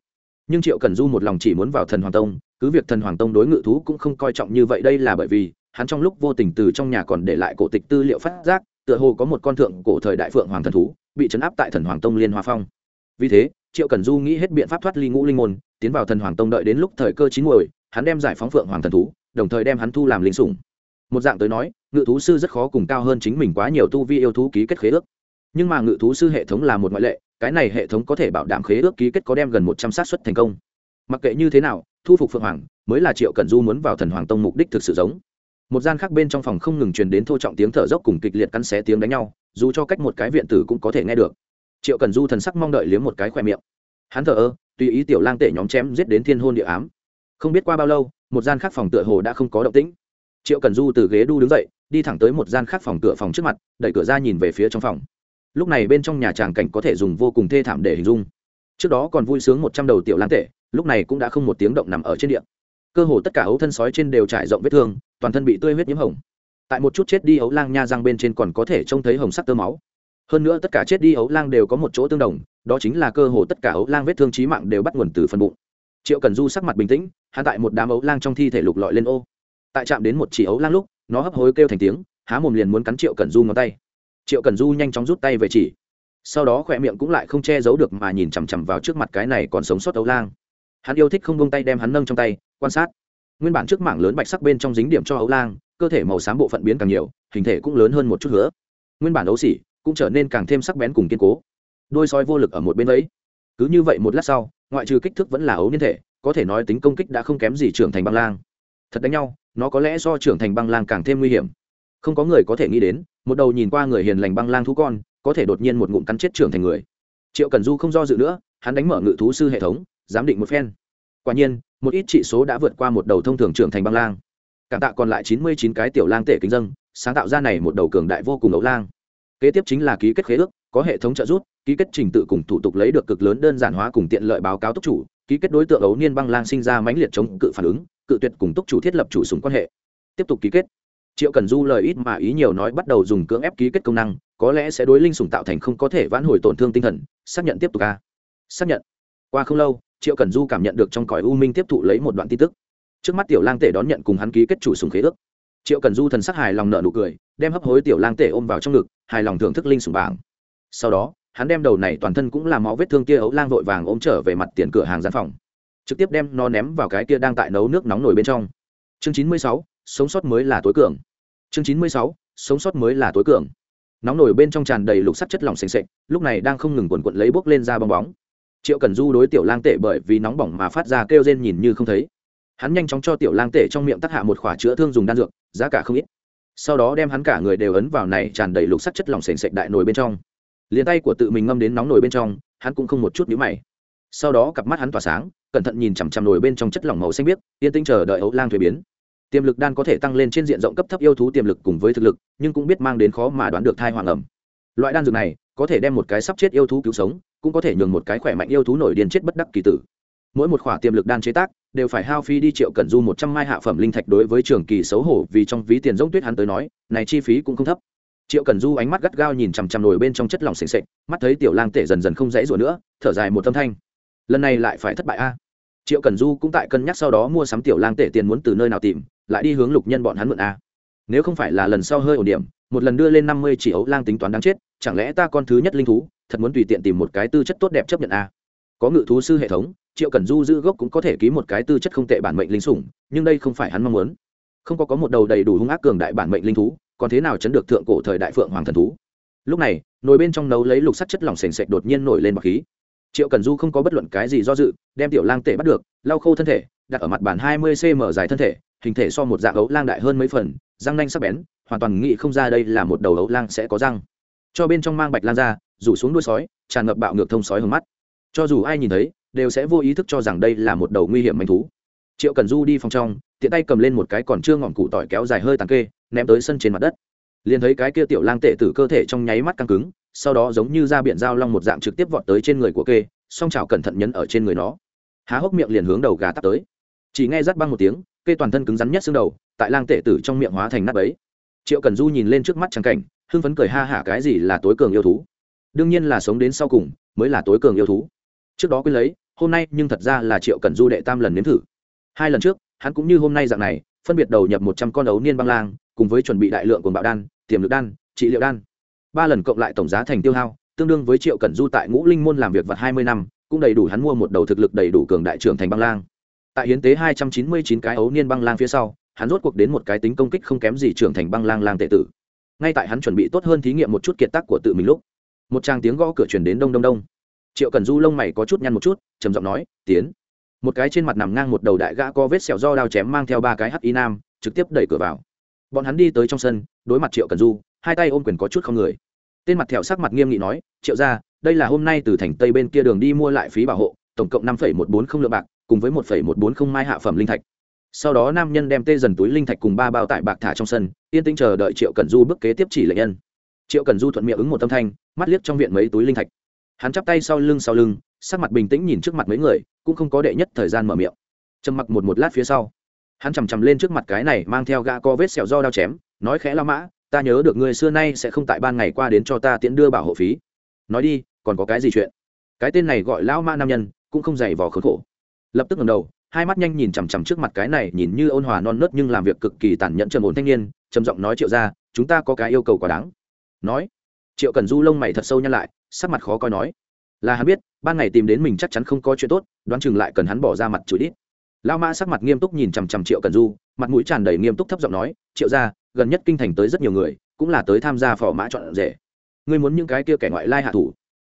Nhưng triệu cần du một lòng chỉ muốn vào thần hoàng tông, cứ việc thần hoàng tông đối ngự thú cũng không coi trọng như vậy đây là bởi vì, hắn trong lúc vô tình từ trong nhà còn để lại cổ tịch tư liệu phát giác, tựa hồ có một con thượng cổ thời đại phượng hoàng thần thú, bị chấn áp tại thần hoàng tông liên hoa phong. Vì thế, triệu cần du nghĩ hết biện pháp thoát ly ngũ linh môn, tiến vào thần hoàng tông đợi đến lúc thời cơ chín muồi, hắn đem giải phóng phượng hoàng thần thú, đồng thời đem hắn thu làm linh sủng. Một dạng tới nói, ngự thú sư rất khó cùng cao hơn chính mình quá nhiều tu vi yêu thú ký kết khế ước nhưng mà ngự thú sư hệ thống là một ngoại lệ, cái này hệ thống có thể bảo đảm khế ước ký kết có đem gần một trăm sát xuất thành công. Mặc kệ như thế nào, thu phục phượng hoàng mới là triệu cần du muốn vào thần hoàng tông mục đích thực sự giống. Một gian khác bên trong phòng không ngừng truyền đến thô trọng tiếng thở dốc cùng kịch liệt cắn xé tiếng đánh nhau, dù cho cách một cái viện tử cũng có thể nghe được. Triệu cần du thần sắc mong đợi liếm một cái khoe miệng. Hắn thở ơ, tùy ý tiểu lang tể nhóm chém giết đến thiên hôn địa ám. Không biết qua bao lâu, một gian khác phòng tựa hồ đã không có động tĩnh. Triệu cần du từ ghế đu đứng dậy, đi thẳng tới một gian khác phòng cửa phòng trước mặt, đẩy cửa ra nhìn về phía trong phòng lúc này bên trong nhà tràng cảnh có thể dùng vô cùng thê thảm để hình dung. Trước đó còn vui sướng một trăm đầu tiểu lang tệ lúc này cũng đã không một tiếng động nằm ở trên điện cơ hồ tất cả ấu thân sói trên đều trải rộng vết thương, toàn thân bị tươi huyết nhiễm hồng. Tại một chút chết đi ấu lang nha răng bên trên còn có thể trông thấy hồng sắc tơ máu. Hơn nữa tất cả chết đi ấu lang đều có một chỗ tương đồng, đó chính là cơ hồ tất cả ấu lang vết thương trí mạng đều bắt nguồn từ phần bụng. Triệu cần du sắc mặt bình tĩnh hạ tại một đám ấu lang trong thi thể lục lọi lên ô. Tại chạm đến một chỉ ấu lang lúc, nó hấp hối kêu thành tiếng, há mồm liền muốn cắn triệu cần du ngón tay triệu cần du nhanh chóng rút tay về chỉ. Sau đó khỏe miệng cũng lại không che giấu được mà nhìn chằm chằm vào trước mặt cái này còn sống sót ấu lang. Hắn yêu thích không bông tay đem hắn nâng trong tay, quan sát. Nguyên bản trước mảng lớn bạch sắc bên trong dính điểm cho ấu lang, cơ thể màu xám bộ phận biến càng nhiều, hình thể cũng lớn hơn một chút nữa nguyên bản ấu xỉ cũng trở nên càng thêm sắc bén cùng kiên cố. Đôi soi vô lực ở một bên ấy. Cứ như vậy một lát sau, ngoại trừ kích thước vẫn là ấu niên thể, có thể nói tính công kích đã không kém gì trưởng thành băng lang. Thật đánh nhau, nó có lẽ do trưởng thành băng lang càng thêm nguy hiểm. Không có người có thể nghĩ đến một đầu nhìn qua người hiền lành băng lang thú con, có thể đột nhiên một ngụm cắn chết trưởng thành người. Triệu cần du không do dự nữa, hắn đánh mở ngự thú sư hệ thống, giám định một phen. Quả nhiên, một ít trị số đã vượt qua một đầu thông thường trưởng thành băng lang. Cảm tạ còn lại chín mươi chín cái tiểu lang tể kính dân, sáng tạo ra này một đầu cường đại vô cùng ấu lang. Kế tiếp chính là ký kết khế ước, có hệ thống trợ giúp, ký kết trình tự cùng thủ tục lấy được cực lớn đơn giản hóa cùng tiện lợi báo cáo túc chủ, ký kết đối tượng ấu niên băng lang sinh ra mãnh liệt chống cự phản ứng, cự tuyệt cùng túc chủ thiết lập chủ súng quan hệ. Tiếp tục ký kết triệu cần du lời ít mà ý nhiều nói bắt đầu dùng cưỡng ép ký kết công năng, có lẽ sẽ đối linh sủng tạo thành không có thể vãn hồi tổn thương tinh thần, xác nhận tiếp tục a. Xác nhận. Qua không lâu, triệu cần du cảm nhận được trong cõi u minh tiếp thụ lấy một đoạn tin tức. Trước mắt tiểu lang tể đón nhận cùng hắn ký kết chủ sùng khế ước. Triệu cần du thần sắc hài lòng nợ nụ cười, đem hấp hối tiểu lang tể ôm vào trong ngực, hài lòng thưởng thức linh sùng bảng. Sau đó, hắn đem đầu này toàn thân cũng làm máu vết thương kia ấu lang vội vàng ôm trở về mặt tiền cửa hàng gian phòng. Trực tiếp đem nó ném vào cái kia đang tại nấu nước nóng nổi bên trong. Chương chín mươi sáu sống sót mới là tối cường. Chương chín mươi sáu, sống sót mới là tối cường. Nóng nổi bên trong tràn đầy lục sắt chất lỏng s ề n lúc này đang không ngừng quần quận lấy bốc lên ra bong bóng. Triệu cần du đối tiểu lang tể bởi vì nóng bỏng mà phát ra kêu rên nhìn như không thấy. Hắn nhanh chóng cho tiểu lang tể trong miệng tắc hạ một khỏa chữa thương dùng đan dược, giá cả không ít. Sau đó đem hắn cả người đều ấn vào này tràn đầy lục sắt chất lỏng s ề n đại nồi bên trong. Liền tay của tự mình ngâm đến nóng nồi bên trong, hắn cũng không một chút nhíu mày. Sau đó cặp mắt hắn tỏa sáng, cẩn thận nhìn chằm chằm nồi bên trong chất lỏng màu xanh biếc, yên tĩnh chờ đợi ấu lang thuế biến tiềm lực đan có thể tăng lên trên diện rộng cấp thấp yêu thú tiềm lực cùng với thực lực, nhưng cũng biết mang đến khó mà đoán được thai hoàng ẩm. Loại đan dược này, có thể đem một cái sắp chết yêu thú cứu sống, cũng có thể nhường một cái khỏe mạnh yêu thú nổi điên chết bất đắc kỳ tử. Mỗi một khỏa tiềm lực đan chế tác, đều phải hao phí đi triệu cẩn du một trăm mai hạ phẩm linh thạch đối với trường kỳ xấu hổ vì trong ví tiền giống tuyết hắn tới nói, này chi phí cũng không thấp. Triệu cẩn du ánh mắt gắt gao nhìn chằm chằm nổi bên trong chất lỏng s ề mắt thấy tiểu lang tể dần dần không dãy rủa nữa, thở dài một tâm thanh. Lần này lại phải thất bại a triệu cần du cũng tại cân nhắc sau đó mua sắm tiểu lang tể tiền muốn từ nơi nào tìm, lại đi hướng lục nhân bọn hắn mượn a. Nếu không phải là lần sau hơi ổn điểm, một lần đưa lên năm mươi chỉ ấu lang tính toán đáng chết, chẳng lẽ ta con thứ nhất linh thú, thật muốn tùy tiện tìm một cái tư chất tốt đẹp chấp nhận a? Có ngự thú sư hệ thống, triệu cần du giữ gốc cũng có thể ký một cái tư chất không tệ bản mệnh linh sủng, nhưng đây không phải hắn mong muốn. Không có có một đầu đầy đủ hung ác cường đại bản mệnh linh thú, còn thế nào chấn được thượng cổ thời đại phượng hoàng thần thú? Lúc này, nồi bên trong nấu lấy lục sắt chất lỏng sền sệt đột nhiên nổi lên bọc khí triệu cần du không có bất luận cái gì do dự, đem tiểu lang tể bắt được, lau khô thân thể, đặt ở mặt bàn hai mươi cm dài thân thể, hình thể so một dạng ấu lang đại hơn mấy phần, răng nanh sắc bén, hoàn toàn nghĩ không ra đây là một đầu ấu lang sẽ có răng. Cho bên trong mang bạch lan ra, rủ xuống đuôi sói, tràn ngập bạo ngược thông sói hướng mắt. Cho dù ai nhìn thấy, đều sẽ vô ý thức cho rằng đây là một đầu nguy hiểm manh thú. Triệu cần du đi phòng trong, tiện tay cầm lên một cái còn chưa ngọn cụ tỏi kéo dài hơi tàn kê, ném tới sân trên mặt đất liền thấy cái kia tiểu lang tệ tử cơ thể trong nháy mắt căng cứng, sau đó giống như ra biển giao long một dạng trực tiếp vọt tới trên người của kê, song chảo cẩn thận nhấn ở trên người nó. Há hốc miệng liền hướng đầu gà tắt tới. Chỉ nghe rắt băng một tiếng, kê toàn thân cứng rắn nhất xương đầu, tại lang tệ tử trong miệng hóa thành nắp ấy triệu cần du nhìn lên trước mắt trắng cảnh, hưng phấn cười ha hả cái gì là tối cường yêu thú? Đương nhiên là sống đến sau cùng, mới là tối cường yêu thú. Trước đó quên lấy, hôm nay nhưng thật ra là triệu cần du đệ tam lần nếm thử. Hai lần trước, hắn cũng như hôm nay dạng này, phân biệt đầu nhập một trăm con ấu niên băng lang, cùng với chuẩn bị đại lượng quần bạo đan tiềm lực đan, trị liệu đan. Ba lần cộng lại tổng giá thành tiêu hao, tương đương với triệu cần du tại ngũ linh môn làm việc vật hai mươi năm, cũng đầy đủ hắn mua một đầu thực lực đầy đủ cường đại trưởng thành băng lang. Tại hiến tế hai trăm chín mươi chín cái ấu niên băng lang phía sau, hắn rốt cuộc đến một cái tính công kích không kém gì trưởng thành băng lang lang tệ tử. Ngay tại hắn chuẩn bị tốt hơn thí nghiệm một chút kiệt tác của tự mình lúc, một tràng tiếng gõ cửa chuyển đến đông đông đông. Triệu cần du lông mày có chút nhăn một chút, trầm giọng nói, tiến. Một cái trên mặt nằm ngang một đầu đại gã có vết sẹo do đao chém mang theo ba cái hắc y nam, trực tiếp đẩy cửa vào bọn hắn đi tới trong sân, đối mặt triệu cần du, hai tay ôm quyền có chút không người. Tên mặt thẹo sắc mặt nghiêm nghị nói, triệu ra đây là hôm nay từ thành tây bên kia đường đi mua lại phí bảo hộ, tổng cộng năm một bốn không lượng bạc, cùng với một một bốn không mai hạ phẩm linh thạch. Sau đó nam nhân đem tê dần túi linh thạch cùng ba bao tải bạc thả trong sân, yên tĩnh chờ đợi triệu cần du bước kế tiếp chỉ lệnh nhân. Triệu cần du thuận miệng ứng một tâm thanh, mắt liếc trong viện mấy túi linh thạch. Hắn chắp tay sau lưng sau lưng, sắc mặt bình tĩnh nhìn trước mặt mấy người, cũng không có đệ nhất thời gian mở miệng. Trầm mặc một một lát phía sau hắn chằm chằm lên trước mặt cái này mang theo gã có vết sẹo do đao chém, nói khẽ la mã, ta nhớ được ngươi xưa nay sẽ không tại ban ngày qua đến cho ta tiễn đưa bảo hộ phí. Nói đi, còn có cái gì chuyện? Cái tên này gọi lão mã nam nhân, cũng không dày vò khốn khổ. Lập tức ngẩng đầu, hai mắt nhanh nhìn chằm chằm trước mặt cái này nhìn như ôn hòa non nớt nhưng làm việc cực kỳ tàn nhẫn trầm ổn thanh niên, trầm giọng nói triệu ra chúng ta có cái yêu cầu quá đáng. Nói, triệu cần du lông mày thật sâu nhăn lại, sắc mặt khó coi nói, là hắn biết, ban ngày tìm đến mình chắc chắn không có chuyện tốt, đoán chừng lại cần hắn bỏ ra mặt chửi đít lao mã sắc mặt nghiêm túc nhìn chằm chằm triệu cần du, mặt mũi tràn đầy nghiêm túc thấp giọng nói, triệu ra gần nhất kinh thành tới rất nhiều người, cũng là tới tham gia phò mã chọn rể. Ngươi muốn những cái kia kẻ ngoại lai hạ thủ?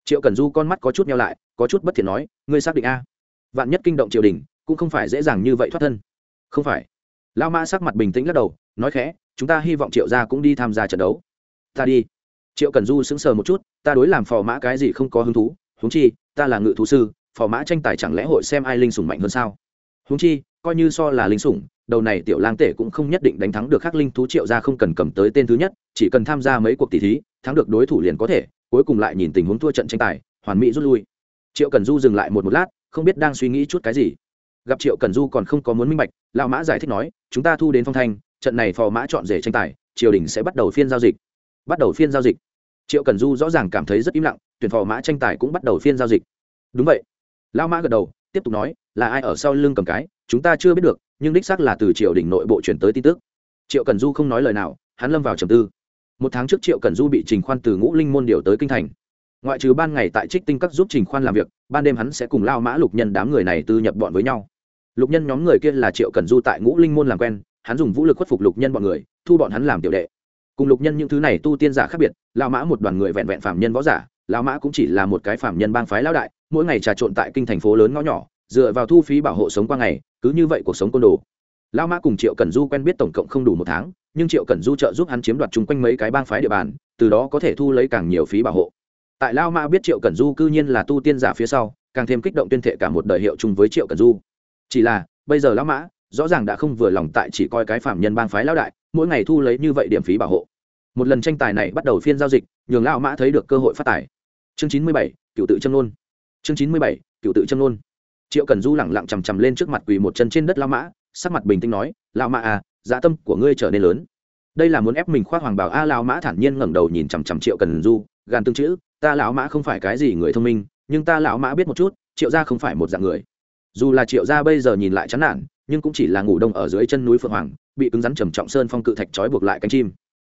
Triệu cần du con mắt có chút nhau lại, có chút bất thiện nói, ngươi xác định a? Vạn nhất kinh động triều đình, cũng không phải dễ dàng như vậy thoát thân. Không phải. Lao mã sắc mặt bình tĩnh lắc đầu, nói khẽ, chúng ta hy vọng triệu gia cũng đi tham gia trận đấu. Ta đi. Triệu cần du sững sờ một chút, ta đối làm phò mã cái gì không có hứng thú húng chi, ta là ngự thú sư, phò mã tranh tài chẳng lẽ hội xem ai linh sủng mạnh hơn sao? Huống chi, coi như so là linh sủng, đầu này tiểu lang tể cũng không nhất định đánh thắng được khắc linh thú triệu ra không cần cầm tới tên thứ nhất, chỉ cần tham gia mấy cuộc tỷ thí, thắng được đối thủ liền có thể, cuối cùng lại nhìn tình huống thua trận tranh tài, hoàn mỹ rút lui. Triệu cần du dừng lại một một lát, không biết đang suy nghĩ chút cái gì. Gặp triệu cần du còn không có muốn minh bạch, lão mã giải thích nói, chúng ta thu đến phong thanh, trận này phò mã chọn rể tranh tài, triều đình sẽ bắt đầu phiên giao dịch. Bắt đầu phiên giao dịch. Triệu cần du rõ ràng cảm thấy rất im lặng, tuyển phò mã tranh tài cũng bắt đầu phiên giao dịch. Đúng vậy. Lão mã gật đầu tiếp tục nói, là ai ở sau lưng cầm cái, chúng ta chưa biết được, nhưng đích xác là từ triều đình nội bộ chuyển tới tin tức. Triệu cần du không nói lời nào, hắn lâm vào trầm tư. Một tháng trước triệu cần du bị trình khoan từ ngũ linh môn điều tới kinh thành. Ngoại trừ ban ngày tại trích tinh các giúp trình khoan làm việc, ban đêm hắn sẽ cùng lao mã lục nhân đám người này tư nhập bọn với nhau. Lục nhân nhóm người kia là triệu cần du tại ngũ linh môn làm quen, hắn dùng vũ lực khuất phục lục nhân bọn người, thu bọn hắn làm tiểu đệ. Cùng lục nhân những thứ này tu tiên giả khác biệt, lao mã một đoàn người vẹn vẹn phạm nhân võ giả Lão mã cũng chỉ là một cái phạm nhân bang phái lão đại, mỗi ngày trà trộn tại kinh thành phố lớn ngõ nhỏ, dựa vào thu phí bảo hộ sống qua ngày, cứ như vậy cuộc sống côn đồ. Lão mã cùng triệu cần du quen biết tổng cộng không đủ một tháng, nhưng triệu cần du trợ giúp hắn chiếm đoạt chung quanh mấy cái bang phái địa bàn, từ đó có thể thu lấy càng nhiều phí bảo hộ. Tại lão mã biết triệu cần du cư nhiên là tu tiên giả phía sau, càng thêm kích động tuyên thệ cả một đời hiệu chung với triệu cần du. Chỉ là, bây giờ lão mã, rõ ràng đã không vừa lòng tại chỉ coi cái phạm nhân bang phái lão đại, mỗi ngày thu lấy như vậy điểm phí bảo hộ. Một lần tranh tài này bắt đầu phiên giao dịch, nhường lão mã thấy được cơ hội phát tài chương chín mươi bảy, cựu tự châm nôn. Chương chín mươi bảy, cựu tự châm nôn. Triệu cần du lẳng lặng chằm chằm lên trước mặt quỳ một chân trên đất lao mã, sắc mặt bình tĩnh nói lao mã à dạ tâm của ngươi trở nên lớn. Đây là muốn ép mình khoác hoàng bảo a lao mã thản nhiên ngẩng đầu nhìn chằm chằm triệu cần du gan tương chữ, ta lão mã không phải cái gì người thông minh, nhưng ta lão mã biết một chút, triệu gia không phải một dạng người. Dù là triệu gia bây giờ nhìn lại chán nản, nhưng cũng chỉ là ngủ đông ở dưới chân núi phượng hoàng, bị cứng rắn trầm trọng sơn phong cự thạch trói buộc lại cánh chim.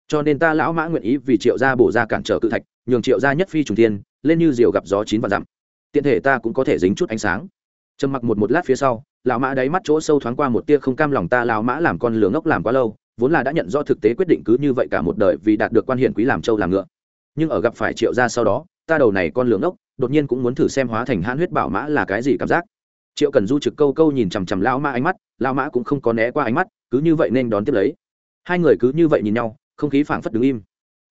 Cho nên ta lão mã nguyện ý vì triệu gia bổ ra cản trở cự thạch nhường triệu gia nhất phi trùng tiên lên như diều gặp gió chín và dặm. Tiện thể ta cũng có thể dính chút ánh sáng. Trầm mặc một một lát phía sau, lão mã đáy mắt chỗ sâu thoáng qua một tia không cam lòng ta lão mã làm con lửa ngốc làm quá lâu, vốn là đã nhận do thực tế quyết định cứ như vậy cả một đời vì đạt được quan hiển quý làm châu làm ngựa. Nhưng ở gặp phải triệu gia sau đó, ta đầu này con lửa ngốc, đột nhiên cũng muốn thử xem hóa thành hãn huyết bảo mã là cái gì cảm giác. Triệu cần du trực câu câu nhìn chằm chằm lão mã ánh mắt, lão mã cũng không có né qua ánh mắt, cứ như vậy nên đón tiếp lấy. Hai người cứ như vậy nhìn nhau, không khí phảng phất đứng im.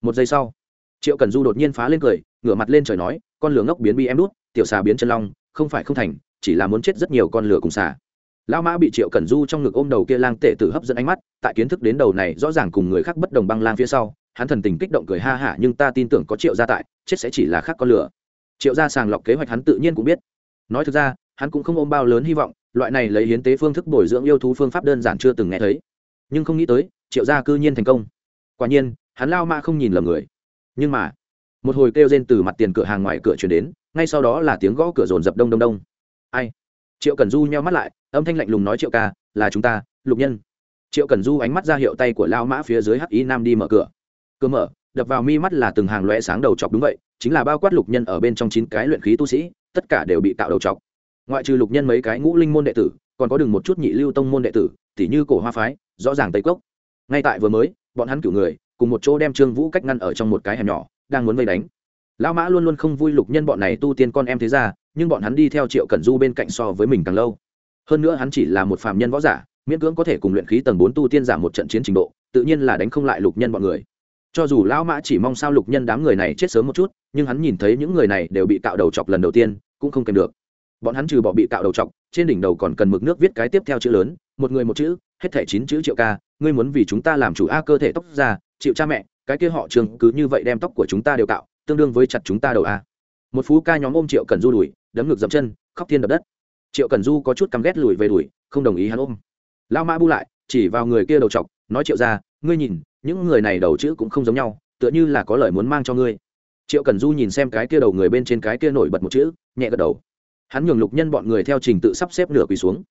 Một giây sau triệu cần du đột nhiên phá lên cười, ngửa mặt lên trời nói, con lửa ngốc biến bi em đút, tiểu xà biến chân long, không phải không thành, chỉ là muốn chết rất nhiều con lửa cùng xà. Lão mã bị triệu cần du trong ngực ôm đầu kia lang tệ tử hấp dẫn ánh mắt, tại kiến thức đến đầu này rõ ràng cùng người khác bất đồng băng lang phía sau, hắn thần tình kích động cười ha hả, nhưng ta tin tưởng có triệu gia tại, chết sẽ chỉ là khác con lửa. Triệu gia sàng lọc kế hoạch hắn tự nhiên cũng biết. Nói thực ra, hắn cũng không ôm bao lớn hy vọng, loại này lấy hiến tế phương thức bồi dưỡng yêu thú phương pháp đơn giản chưa từng nghe thấy. Nhưng không nghĩ tới, triệu gia cư nhiên thành công. Quả nhiên, hắn lao mã không nhìn lầm người nhưng mà, một hồi kêu rên từ mặt tiền cửa hàng ngoài cửa chuyển đến, ngay sau đó là tiếng gõ cửa rồn rập đông đông đông. Ai? Triệu cần du nheo mắt lại, âm thanh lạnh lùng nói triệu ca, là chúng ta, lục nhân. Triệu cần du ánh mắt ra hiệu tay của lao mã phía dưới hắc y nam đi mở cửa. Cửa mở, đập vào mi mắt là từng hàng loe sáng đầu chọc đúng vậy, chính là bao quát lục nhân ở bên trong chín cái luyện khí tu sĩ, tất cả đều bị tạo đầu chọc. Ngoại trừ lục nhân mấy cái ngũ linh môn đệ tử, còn có đừng một chút nhị lưu tông môn đệ tử, tỉ như cổ hoa phái, rõ ràng tây cốc. Ngay tại vừa mới, bọn hắn cử người cùng một chỗ đem trương vũ cách ngăn ở trong một cái hẻm nhỏ, đang muốn vây đánh. Lão mã luôn luôn không vui lục nhân bọn này tu tiên con em thế ra, nhưng bọn hắn đi theo triệu cẩn du bên cạnh so với mình càng lâu. Hơn nữa hắn chỉ là một phạm nhân võ giả, miễn cưỡng có thể cùng luyện khí tầng bốn tu tiên giả một trận chiến trình độ, tự nhiên là đánh không lại lục nhân bọn người. Cho dù lão mã chỉ mong sao lục nhân đám người này chết sớm một chút, nhưng hắn nhìn thấy những người này đều bị cạo đầu chọc lần đầu tiên, cũng không kèm được. Bọn hắn trừ bỏ bị cạo đầu chọc, trên đỉnh đầu còn cần mực nước viết cái tiếp theo chữ lớn, một người một chữ, hết thẻ chín chữ triệu ca, ngươi muốn vì chúng ta làm chủ a cơ thể tóc ra chịu cha mẹ, cái kia họ trường cứ như vậy đem tóc của chúng ta đều cạo, tương đương với chặt chúng ta đầu a một phú ca nhóm ôm triệu cần du đùi đấm ngực dậm chân, khóc thiên đập đất. Triệu cần du có chút căm ghét lùi về đùi không đồng ý hắn ôm. Lao mã bu lại, chỉ vào người kia đầu chọc, nói triệu ra, ngươi nhìn, những người này đầu chữ cũng không giống nhau, tựa như là có lời muốn mang cho ngươi. Triệu cần du nhìn xem cái kia đầu người bên trên cái kia nổi bật một chữ, nhẹ gật đầu. Hắn nhường lục nhân bọn người theo trình tự sắp xếp nửa quỳ xuống.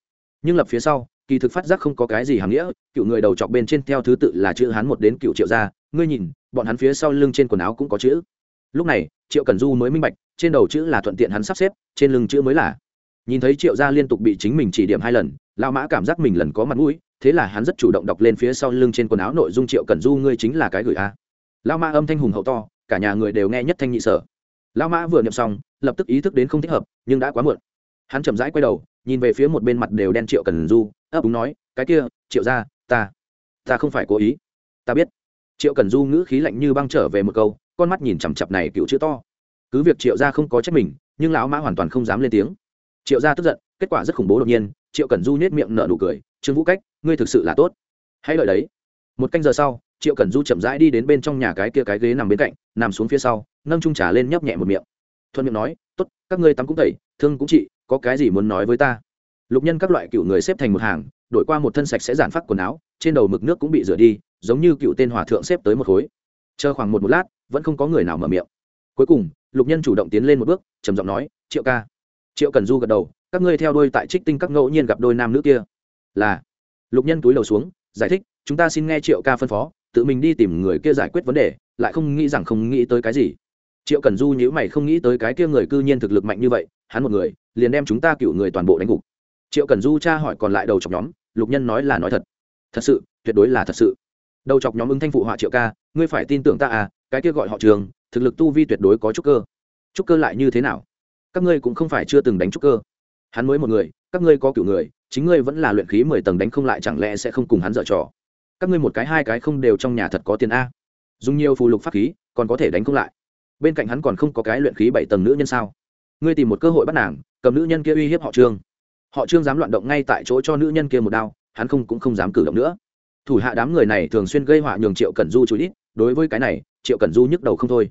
Nhưng lập phía sau kỳ thực phát giác không có cái gì hàm nghĩa, cựu người đầu chọc bên trên theo thứ tự là chữ hắn một đến cựu triệu gia, ngươi nhìn, bọn hắn phía sau lưng trên quần áo cũng có chữ. Lúc này, triệu cần du mới minh bạch, trên đầu chữ là thuận tiện hắn sắp xếp, trên lưng chữ mới là. Nhìn thấy triệu gia liên tục bị chính mình chỉ điểm hai lần lao mã cảm giác mình lần có mặt mũi, thế là hắn rất chủ động đọc lên phía sau lưng trên quần áo nội dung triệu cần du ngươi chính là cái gửi a. Lao mã âm thanh hùng hậu to, cả nhà người đều nghe nhất thanh nhị sở. Lao mã vừa nhậm xong, lập tức ý thức đến không thích hợp, nhưng đã quá muộn. Hắn chậm rãi quay đầu nhìn về phía một bên mặt đều đen triệu cần du, ấp úng nói, cái kia, triệu ra ta ta không phải cố ý. Ta biết. Triệu cần du ngữ khí lạnh như băng trở về một câu, con mắt nhìn chằm chặp này cựu chữ to. Cứ việc triệu ra không có trách mình, nhưng lão mã hoàn toàn không dám lên tiếng. Triệu ra tức giận, kết quả rất khủng bố đột nhiên, triệu cần du nhét miệng nở nụ cười, trương vũ cách, ngươi thực sự là tốt. Hãy lợi đấy. Một canh giờ sau, triệu cần du chậm rãi đi đến bên trong nhà cái kia cái ghế nằm bên cạnh, nằm xuống phía sau, nâng trung trà lên nhấp nhẹ một miệng. Thuận miệng nói, tốt, các ngươi tắm cũng tẩy, thương cũng trị có cái gì muốn nói với ta? Lục nhân các loại cựu người xếp thành một hàng, đổi qua một thân sạch sẽ giản phát quần áo, trên đầu mực nước cũng bị rửa đi, giống như cựu tên hòa thượng xếp tới một khối. Chờ khoảng một một lát, vẫn không có người nào mở miệng. Cuối cùng, lục nhân chủ động tiến lên một bước, trầm giọng nói, triệu ca. Triệu cần du gật đầu, các ngươi theo đôi tại trích tinh các ngẫu nhiên gặp đôi nam nữ kia. Là. Lục nhân túi đầu xuống, giải thích, chúng ta xin nghe triệu ca phân phó, tự mình đi tìm người kia giải quyết vấn đề, lại không nghĩ rằng không nghĩ tới cái gì. Triệu cần du nhữ mày không nghĩ tới cái kia người cư nhiên thực lực mạnh như vậy, hắn một người liền đem chúng ta cựu người toàn bộ đánh gục. Triệu cần du cha hỏi còn lại đầu chọc nhóm, lục nhân nói là nói thật. Thật sự, tuyệt đối là thật sự. Đầu chọc nhóm ứng thanh phụ họa triệu ca, ngươi phải tin tưởng ta à cái kia gọi họ trường, thực lực tu vi tuyệt đối có trúc cơ. Trúc cơ lại như thế nào? Các ngươi cũng không phải chưa từng đánh trúc cơ. Hắn mới một người, các ngươi có cựu người, chính ngươi vẫn là luyện khí mười tầng đánh không lại chẳng lẽ sẽ không cùng hắn dở trò? Các ngươi một cái hai cái không đều trong nhà thật có tiền a. Dùng nhiều phù lục pháp khí, còn có thể đánh không lại. Bên cạnh hắn còn không có cái luyện khí bảy tầng nữ nhân sao? Ngươi tìm một cơ hội bắt nàng cầm nữ nhân kia uy hiếp họ trương. Họ trương dám loạn động ngay tại chỗ cho nữ nhân kia một đao, hắn không cũng không dám cử động nữa. Thủ hạ đám người này thường xuyên gây họa nhường triệu cẩn du chú ít đối với cái này, triệu cẩn du nhức đầu không thôi.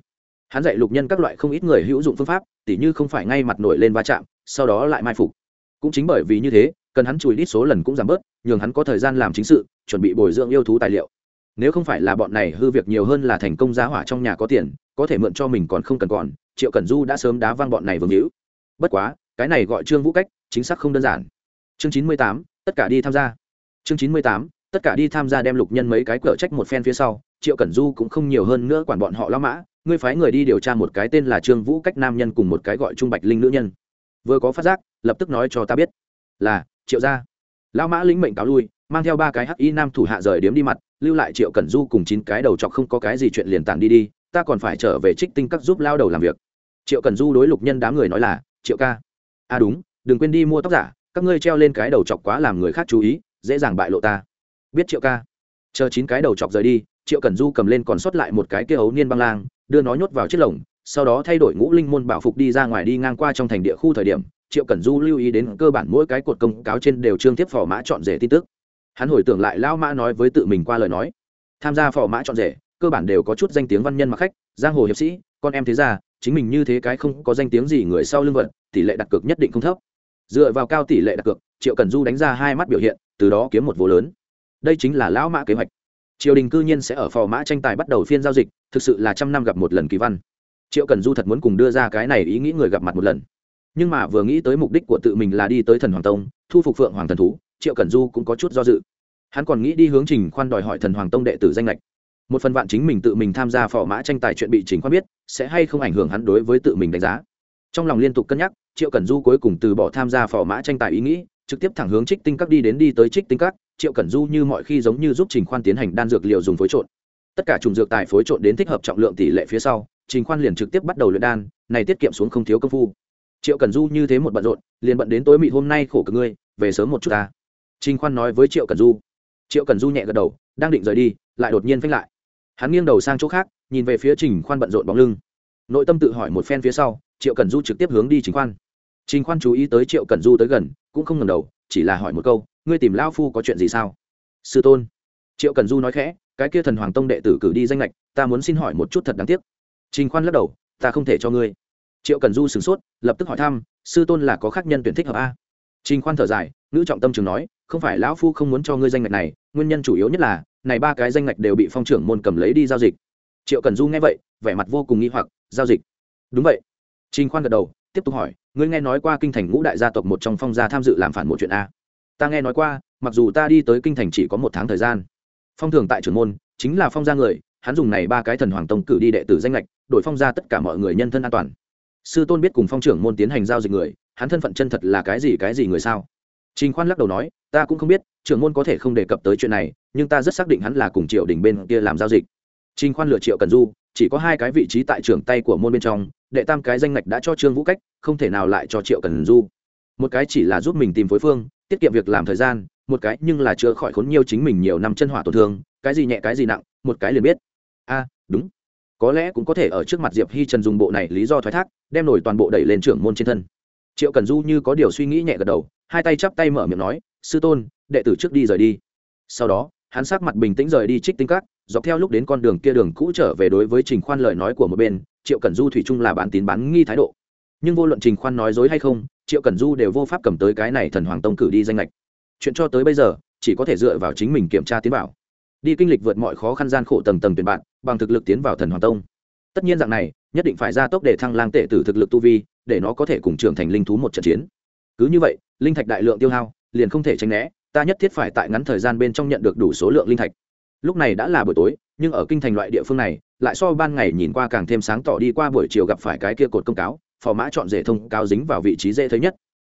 Hắn dạy lục nhân các loại không ít người hữu dụng phương pháp, tỉ như không phải ngay mặt nổi lên va chạm, sau đó lại mai phục. Cũng chính bởi vì như thế, cần hắn chùi ít số lần cũng giảm bớt, nhường hắn có thời gian làm chính sự, chuẩn bị bồi dưỡng yêu thú tài liệu. Nếu không phải là bọn này hư việc nhiều hơn là thành công giá hỏa trong nhà có tiền, có thể mượn cho mình còn không cần còn, triệu cẩn du đã sớm đá văng bọn này vương hữu. Bất quá cái này gọi trương vũ cách, chính xác không đơn giản. Chương chín mươi tám, tất cả đi tham gia. Chương chín mươi tám, tất cả đi tham gia đem lục nhân mấy cái cửa trách một phen phía sau, triệu cẩn du cũng không nhiều hơn nữa quản bọn họ lao mã, ngươi phái người đi điều tra một cái tên là trương vũ cách nam nhân cùng một cái gọi trung bạch linh nữ nhân. Vừa có phát giác, lập tức nói cho ta biết. Là, triệu gia. Lao mã lĩnh mệnh cáo lui, mang theo ba cái hắc y nam thủ hạ rời điếm đi mặt, lưu lại triệu cẩn du cùng chín cái đầu chọc không có cái gì chuyện liền tàn đi đi, ta còn phải trở về trích tinh các giúp lao đầu làm việc. Triệu cẩn du đối lục nhân đám người nói là, triệu ca à đúng, đừng quên đi mua tóc giả, các ngươi treo lên cái đầu chọc quá làm người khác chú ý, dễ dàng bại lộ ta. Biết triệu ca. Chờ chín cái đầu chọc rời đi, triệu cẩn du cầm lên còn sót lại một cái kia ấu niên băng lang, đưa nó nhốt vào chiếc lồng, sau đó thay đổi ngũ linh môn bảo phục đi ra ngoài đi ngang qua trong thành địa khu thời điểm, triệu cẩn du lưu ý đến cơ bản mỗi cái cột công cáo trên đều trương tiếp phò mã chọn rể tin tức. Hắn hồi tưởng lại lao mã nói với tự mình qua lời nói. Tham gia phò mã chọn rể, cơ bản đều có chút danh tiếng văn nhân mặc khách, giang hồ hiệp sĩ, con em thế gia chính mình như thế cái không có danh tiếng gì người sau lưng vật, tỷ lệ đặt cược nhất định không thấp. Dựa vào cao tỷ lệ đặt cược, triệu cần du đánh ra hai mắt biểu hiện, từ đó kiếm một vô lớn. Đây chính là lão mã kế hoạch. Triều đình cư nhiên sẽ ở phò mã tranh tài bắt đầu phiên giao dịch, thực sự là trăm năm gặp một lần kỳ văn. Triệu cần du thật muốn cùng đưa ra cái này ý nghĩ người gặp mặt một lần. Nhưng mà vừa nghĩ tới mục đích của tự mình là đi tới thần hoàng tông, thu phục phượng hoàng thần thú, triệu cần du cũng có chút do dự. Hắn còn nghĩ đi hướng trình khoan đòi hỏi thần hoàng tông đệ tử danh lệch một phần vạn chính mình tự mình tham gia phò mã tranh tài chuyện bị trình khoan biết, sẽ hay không ảnh hưởng hắn đối với tự mình đánh giá. Trong lòng liên tục cân nhắc, triệu cẩn du cuối cùng từ bỏ tham gia phò mã tranh tài ý nghĩ, trực tiếp thẳng hướng trích tinh các đi đến đi tới trích tinh các, triệu cẩn du như mọi khi giống như giúp trình khoan tiến hành đan dược liệu dùng phối trộn. Tất cả trùng dược tài phối trộn đến thích hợp trọng lượng tỷ lệ phía sau, trình khoan liền trực tiếp bắt đầu luyện đan, này tiết kiệm xuống không thiếu công phu. Triệu cẩn du như thế một bận rộn, liền bận đến tối mị hôm nay khổ cực ngươi, về sớm một chút ta. Trình khoan nói với triệu cẩn du. Triệu cẩn du nhẹ gật đầu, đang định rời đi, lại đột nhiên phanh lại hắn nghiêng đầu sang chỗ khác, nhìn về phía trình khoan bận rộn bóng lưng. Nội tâm tự hỏi một phen phía sau, triệu cẩn du trực tiếp hướng đi trình khoan. Trình khoan chú ý tới triệu cẩn du tới gần, cũng không ngần đầu, chỉ là hỏi một câu, ngươi tìm lao phu có chuyện gì sao? Sư tôn. Triệu cẩn du nói khẽ, cái kia thần hoàng tông đệ tử cử đi danh lệch ta muốn xin hỏi một chút thật đáng tiếc. Trình khoan lắc đầu, ta không thể cho ngươi. Triệu cẩn du sửng sốt, lập tức hỏi thăm, sư tôn là có khác nhân tuyển thích hợp a? Trình khoan thở dài nữ trọng tâm trường nói, không phải lão phu không muốn cho ngươi danh lệch này, nguyên nhân chủ yếu nhất là này ba cái danh ngạch đều bị phong trưởng môn cầm lấy đi giao dịch. Triệu cẩn du nghe vậy, vẻ mặt vô cùng nghi hoặc, giao dịch. Đúng vậy. Trình khoan gật đầu, tiếp tục hỏi, ngươi nghe nói qua kinh thành ngũ đại gia tộc một trong phong gia tham dự làm phản một chuyện a. Ta nghe nói qua, mặc dù ta đi tới kinh thành chỉ có một tháng thời gian. Phong thường tại trưởng môn, chính là phong gia người, hắn dùng này ba cái thần hoàng tông cử đi đệ tử danh lệch đổi phong gia tất cả mọi người nhân thân an toàn. Sư tôn biết cùng phong trưởng môn tiến hành giao dịch người, hắn thân phận chân thật là cái gì cái gì người sao? Trình khoan lắc đầu nói, ta cũng không biết trưởng môn có thể không đề cập tới chuyện này, nhưng ta rất xác định hắn là cùng triệu đình bên kia làm giao dịch. Trình khoan lựa triệu cần du, chỉ có hai cái vị trí tại trưởng tay của môn bên trong, đệ tam cái danh ngạch đã cho trương vũ cách, không thể nào lại cho triệu cần du. Một cái chỉ là giúp mình tìm phối phương, tiết kiệm việc làm thời gian, một cái nhưng là chữa khỏi khốn nhiều chính mình nhiều năm chân hỏa tổn thương, cái gì nhẹ cái gì nặng, một cái liền biết. A à, đúng. Có lẽ cũng có thể ở trước mặt diệp hi trần dùng bộ này lý do thoái thác, đem nổi toàn bộ đẩy lên trưởng môn trên thân. Triệu cần du như có điều suy nghĩ nhẹ gật đầu, hai tay chắp tay mở miệng nói, sư tôn đệ tử trước đi rời đi. Sau đó, hắn sắc mặt bình tĩnh rời đi trích tinh các, dọc theo lúc đến con đường kia đường cũ trở về đối với trình khoan lời nói của một bên, triệu cần du thủy chung là bán tín bán nghi thái độ. Nhưng vô luận trình khoan nói dối hay không, triệu cần du đều vô pháp cầm tới cái này thần hoàng tông cử đi danh lệch chuyện cho tới bây giờ, chỉ có thể dựa vào chính mình kiểm tra tiến bảo. Đi kinh lịch vượt mọi khó khăn gian khổ tầng tầng tuyển bạn, bằng thực lực tiến vào thần hoàng tông. Tất nhiên dạng này, nhất định phải ra tốc để thăng lang tệ tử thực lực tu vi, để nó có thể cùng trưởng thành linh thú một trận chiến. Cứ như vậy, linh thạch đại lượng tiêu hao, liền không thể tránh né ta nhất thiết phải tại ngắn thời gian bên trong nhận được đủ số lượng linh thạch. Lúc này đã là buổi tối, nhưng ở kinh thành loại địa phương này, lại so ban ngày nhìn qua càng thêm sáng tỏ đi qua buổi chiều gặp phải cái kia cột công cáo, phò mã chọn rể thông cao dính vào vị trí dễ thấy nhất.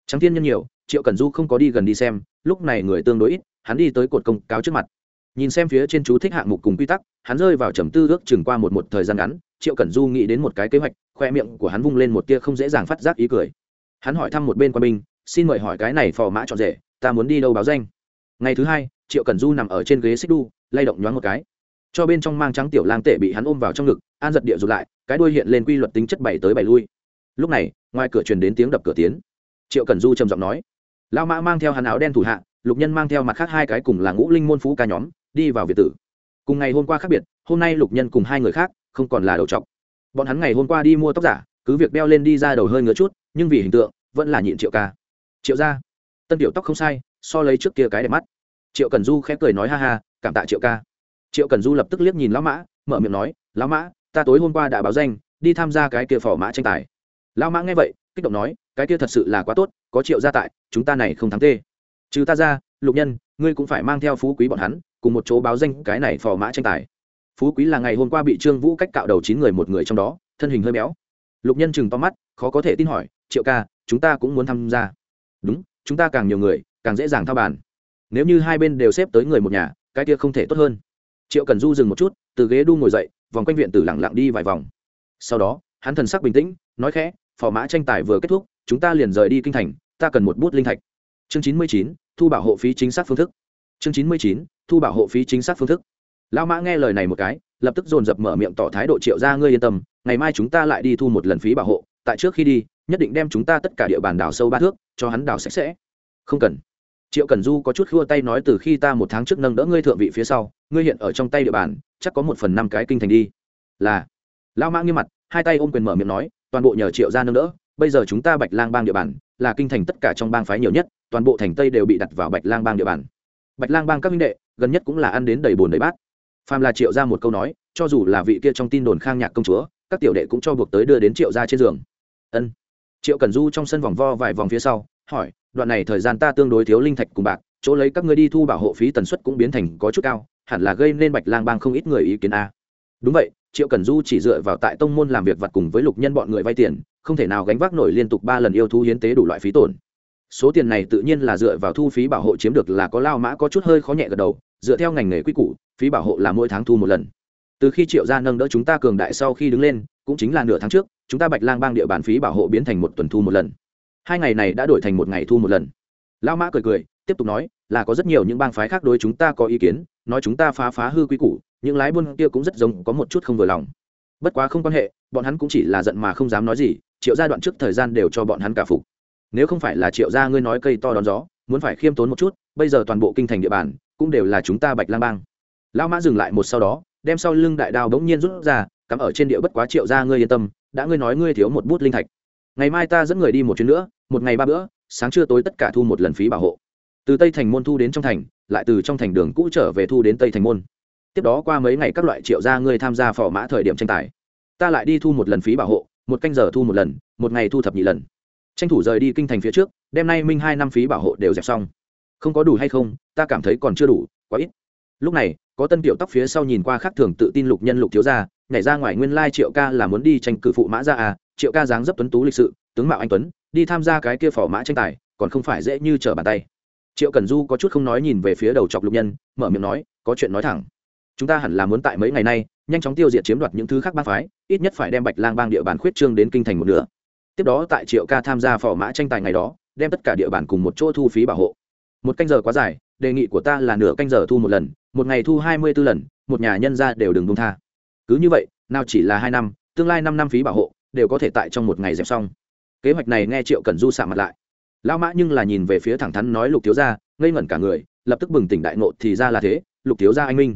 Trắng thiên nhân nhiều, triệu cần du không có đi gần đi xem, lúc này người tương đối ít, hắn đi tới cột công cáo trước mặt. Nhìn xem phía trên chú thích hạng mục cùng quy tắc, hắn rơi vào trầm tư ước chừng qua một một thời gian ngắn, triệu cần du nghĩ đến một cái kế hoạch, khoe miệng của hắn vung lên một tia không dễ dàng phát giác ý cười. Hắn hỏi thăm một bên quan binh, xin mời hỏi cái này phò mã chọn rể ta muốn đi đâu báo danh. Ngày thứ hai, triệu cần du nằm ở trên ghế xích đu, lay động nhoáng một cái. Cho bên trong mang trắng tiểu lang tể bị hắn ôm vào trong ngực, an giật địa rụt lại, cái đuôi hiện lên quy luật tính chất bảy tới bảy lui. Lúc này, ngoài cửa truyền đến tiếng đập cửa tiến. Triệu cần du trầm giọng nói lao mã mang theo hắn áo đen thủ hạ, lục nhân mang theo mặt khác hai cái cùng là ngũ linh môn phú ca nhóm, đi vào việt tử. Cùng ngày hôm qua khác biệt, hôm nay lục nhân cùng hai người khác, không còn là đầu trọc. Bọn hắn ngày hôm qua đi mua tóc giả, cứ việc đeo lên đi ra đầu hơi ngứa chút, nhưng vì hình tượng, vẫn là nhịn triệu ca. Triệu ra tân điệu tóc không sai, so lấy trước kia cái đẹp mắt. Triệu cần du khẽ cười nói ha ha, cảm tạ triệu ca. Triệu cần du lập tức liếc nhìn lão mã, mở miệng nói, lão mã, ta tối hôm qua đã báo danh, đi tham gia cái kia phò mã tranh tài. Lão mã nghe vậy, kích động nói, cái kia thật sự là quá tốt, có triệu gia tại, chúng ta này không thắng tê. Trừ ta ra, lục nhân, ngươi cũng phải mang theo phú quý bọn hắn, cùng một chỗ báo danh cái này phò mã tranh tài. Phú quý là ngày hôm qua bị trương vũ cách cạo đầu chín người một người trong đó, thân hình hơi béo. Lục nhân chừng to mắt, khó có thể tin hỏi, triệu ca, chúng ta cũng muốn tham gia. Đúng chúng ta càng nhiều người, càng dễ dàng thao bàn. Nếu như hai bên đều xếp tới người một nhà, cái kia không thể tốt hơn. Triệu cần du dừng một chút, từ ghế đu ngồi dậy, vòng quanh viện tử lặng lặng đi vài vòng. Sau đó, hắn thần sắc bình tĩnh, nói khẽ, phò mã tranh tài vừa kết thúc, chúng ta liền rời đi kinh thành, ta cần một bút linh thạch. Chương chín mươi chín, thu bảo hộ phí chính xác phương thức. Chương chín mươi chín, thu bảo hộ phí chính xác phương thức. Lão mã nghe lời này một cái, lập tức dồn dập mở miệng tỏ thái độ, triệu ra ngươi yên tâm, ngày mai chúng ta lại đi thu một lần phí bảo hộ, tại trước khi đi nhất định đem chúng ta tất cả địa bàn đào sâu ba thước, cho hắn đào sạch sẽ. Không cần. Triệu cần du có chút khua tay nói từ khi ta một tháng trước nâng đỡ ngươi thượng vị phía sau, ngươi hiện ở trong tay địa bàn, chắc có một phần năm cái kinh thành đi. Là. Lão mã nghiêm mặt, hai tay ôm quyền mở miệng nói, toàn bộ nhờ triệu ra nâng đỡ, bây giờ chúng ta bạch lang bang địa bàn, là kinh thành tất cả trong bang phái nhiều nhất, toàn bộ thành tây đều bị đặt vào bạch lang bang địa bàn. Bạch lang bang các minh đệ, gần nhất cũng là ăn đến đầy bồn đầy bát. Phàm là triệu ra một câu nói, cho dù là vị kia trong tin đồn khang nhạc công chúa, các tiểu đệ cũng cho buộc tới đưa đến triệu ra trên giường. Ân triệu cần du trong sân vòng vo vài vòng phía sau, hỏi, đoạn này thời gian ta tương đối thiếu linh thạch cùng bạc, chỗ lấy các ngươi đi thu bảo hộ phí tần suất cũng biến thành có chút cao, hẳn là gây nên bạch lang bang không ít người ý kiến a. Đúng vậy, triệu cần du chỉ dựa vào tại tông môn làm việc vặt cùng với lục nhân bọn người vay tiền, không thể nào gánh vác nổi liên tục ba lần yêu thú hiến tế đủ loại phí tổn. Số tiền này tự nhiên là dựa vào thu phí bảo hộ chiếm được là có lao mã có chút hơi khó nhẹ gật đầu, dựa theo ngành nghề quy củ, phí bảo hộ là mỗi tháng thu một lần. Từ khi triệu gia nâng đỡ chúng ta cường đại sau khi đứng lên, cũng chính là nửa tháng trước chúng ta bạch lang bang địa bàn phí bảo hộ biến thành một tuần thu một lần. Hai ngày này đã đổi thành một ngày thu một lần. Lao mã cười cười, tiếp tục nói, là có rất nhiều những bang phái khác đối chúng ta có ý kiến, nói chúng ta phá phá hư quy củ, những lái buôn kia cũng rất giống, có một chút không vừa lòng. Bất quá không quan hệ, bọn hắn cũng chỉ là giận mà không dám nói gì, triệu gia đoạn trước thời gian đều cho bọn hắn cả phục. Nếu không phải là triệu gia ngươi nói cây to đón gió, muốn phải khiêm tốn một chút, bây giờ toàn bộ kinh thành địa bàn, cũng đều là chúng ta bạch lang bang. Lao mã dừng lại một sau đó, đem sau lưng đại đao bỗng nhiên rút ra cắm ở trên địa bất quá triệu gia ngươi yên tâm, đã ngươi nói ngươi thiếu một bút linh thạch. Ngày mai ta dẫn người đi một chuyến nữa, một ngày ba bữa, sáng trưa tối tất cả thu một lần phí bảo hộ. Từ tây thành môn thu đến trong thành, lại từ trong thành đường cũ trở về thu đến tây thành môn. Tiếp đó qua mấy ngày các loại triệu gia ngươi tham gia phò mã thời điểm tranh tài. Ta lại đi thu một lần phí bảo hộ, một canh giờ thu một lần, một ngày thu thập nhị lần. Tranh thủ rời đi kinh thành phía trước, đêm nay minh hai năm phí bảo hộ đều dẹp xong. Không có đủ hay không, ta cảm thấy còn chưa đủ, quá ít. Lúc này, có tân tiểu tóc phía sau nhìn qua khác thường tự tin lục nhân lục thiếu gia nhảy ra ngoài nguyên lai triệu ca là muốn đi tranh cử phụ mã ra à triệu ca dáng dấp tuấn tú lịch sự, tướng mạo anh tuấn, đi tham gia cái kia phò mã tranh tài, còn không phải dễ như trở bàn tay. Triệu cần du có chút không nói nhìn về phía đầu chọc lục nhân, mở miệng nói, có chuyện nói thẳng. Chúng ta hẳn là muốn tại mấy ngày nay, nhanh chóng tiêu diệt chiếm đoạt những thứ khác bang phái, ít nhất phải đem bạch lang bang địa bàn khuyết trương đến kinh thành một nửa. Tiếp đó tại triệu ca tham gia phò mã tranh tài ngày đó, đem tất cả địa bàn cùng một chỗ thu phí bảo hộ. Một canh giờ quá dài, đề nghị của ta là nửa canh giờ thu một lần, một ngày thu hai mươi b ố lần, một nhà nhân ra đều đừng đông tha cứ như vậy, nào chỉ là hai năm, tương lai năm năm phí bảo hộ, đều có thể tại trong một ngày dẹp xong. Kế hoạch này nghe triệu cần du xạ mặt lại. Lao mã nhưng là nhìn về phía thẳng thắn nói lục thiếu gia, ngây ngẩn cả người, lập tức bừng tỉnh đại ngộ thì ra là thế, lục thiếu gia anh minh.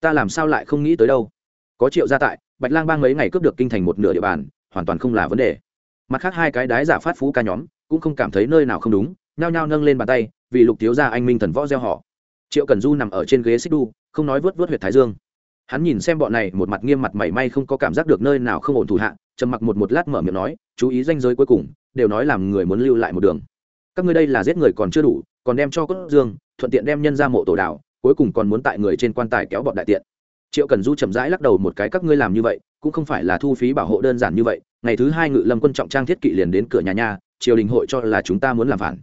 Ta làm sao lại không nghĩ tới đâu? Có triệu gia tại, bạch lang bang mấy ngày cướp được kinh thành một nửa địa bàn, hoàn toàn không là vấn đề. Mặt khác hai cái đái giả phát phú ca nhóm, cũng không cảm thấy nơi nào không đúng, nhao nhao nâng lên bàn tay, vì lục thiếu gia anh minh thần võ gieo họ. Triệu cần du nằm ở trên ghế xích đu, không nói vớt vớt huyệt thái dương hắn nhìn xem bọn này, một mặt nghiêm mặt mảy may không có cảm giác được nơi nào không ổn thủ hạ, trầm mặc một một lát mở miệng nói, chú ý danh giới cuối cùng, đều nói làm người muốn lưu lại một đường. Các ngươi đây là giết người còn chưa đủ, còn đem cho cốt dương, thuận tiện đem nhân ra mộ tổ đảo, cuối cùng còn muốn tại người trên quan tài kéo bọn đại tiện. Triệu cần du chậm rãi lắc đầu một cái, các ngươi làm như vậy, cũng không phải là thu phí bảo hộ đơn giản như vậy, ngày thứ hai ngự lâm quân trọng trang thiết kỵ liền đến cửa nhà nhà triều đình hội cho là chúng ta muốn làm phản.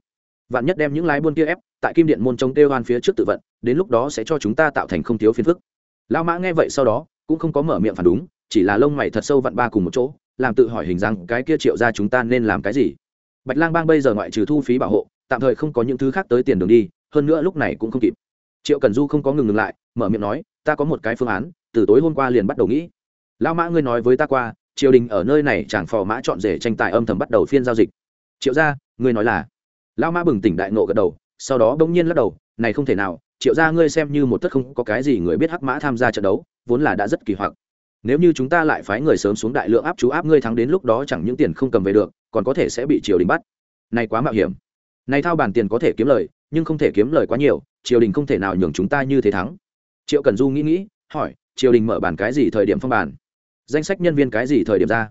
Vạn nhất đem những lái buôn kia ép, tại kim điện môn chống kêu hoan phía trước tự vận, đến lúc đó sẽ cho chúng ta tạo thành không thiếu phiền phức lao mã nghe vậy sau đó, cũng không có mở miệng phản đúng, chỉ là lông mày thật sâu vặn ba cùng một chỗ, làm tự hỏi hình rằng cái kia triệu ra chúng ta nên làm cái gì. Bạch lang bang bây giờ ngoại trừ thu phí bảo hộ, tạm thời không có những thứ khác tới tiền đường đi, hơn nữa lúc này cũng không kịp. Triệu cần du không có ngừng ngừng lại, mở miệng nói, ta có một cái phương án, từ tối hôm qua liền bắt đầu nghĩ. Lao mã ngươi nói với ta qua, triều đình ở nơi này chẳng phò mã chọn rể tranh tài âm thầm bắt đầu phiên giao dịch. Triệu gia, ngươi nói là? Lao mã bừng tỉnh đại nộ gật đầu, sau đó bỗng nhiên lắc đầu, này không thể nào triệu gia ngươi xem như một tất không có cái gì người biết hắc mã tham gia trận đấu, vốn là đã rất kỳ hoặc. Nếu như chúng ta lại phái người sớm xuống đại lượng áp chú áp ngươi thắng đến lúc đó chẳng những tiền không cầm về được, còn có thể sẽ bị triều đình bắt. Này quá mạo hiểm. Này thao bản tiền có thể kiếm lời, nhưng không thể kiếm lời quá nhiều, triều đình không thể nào nhường chúng ta như thế thắng. Triệu cần du nghĩ nghĩ, hỏi, triều đình mở bản cái gì thời điểm phong bản? Danh sách nhân viên cái gì thời điểm ra?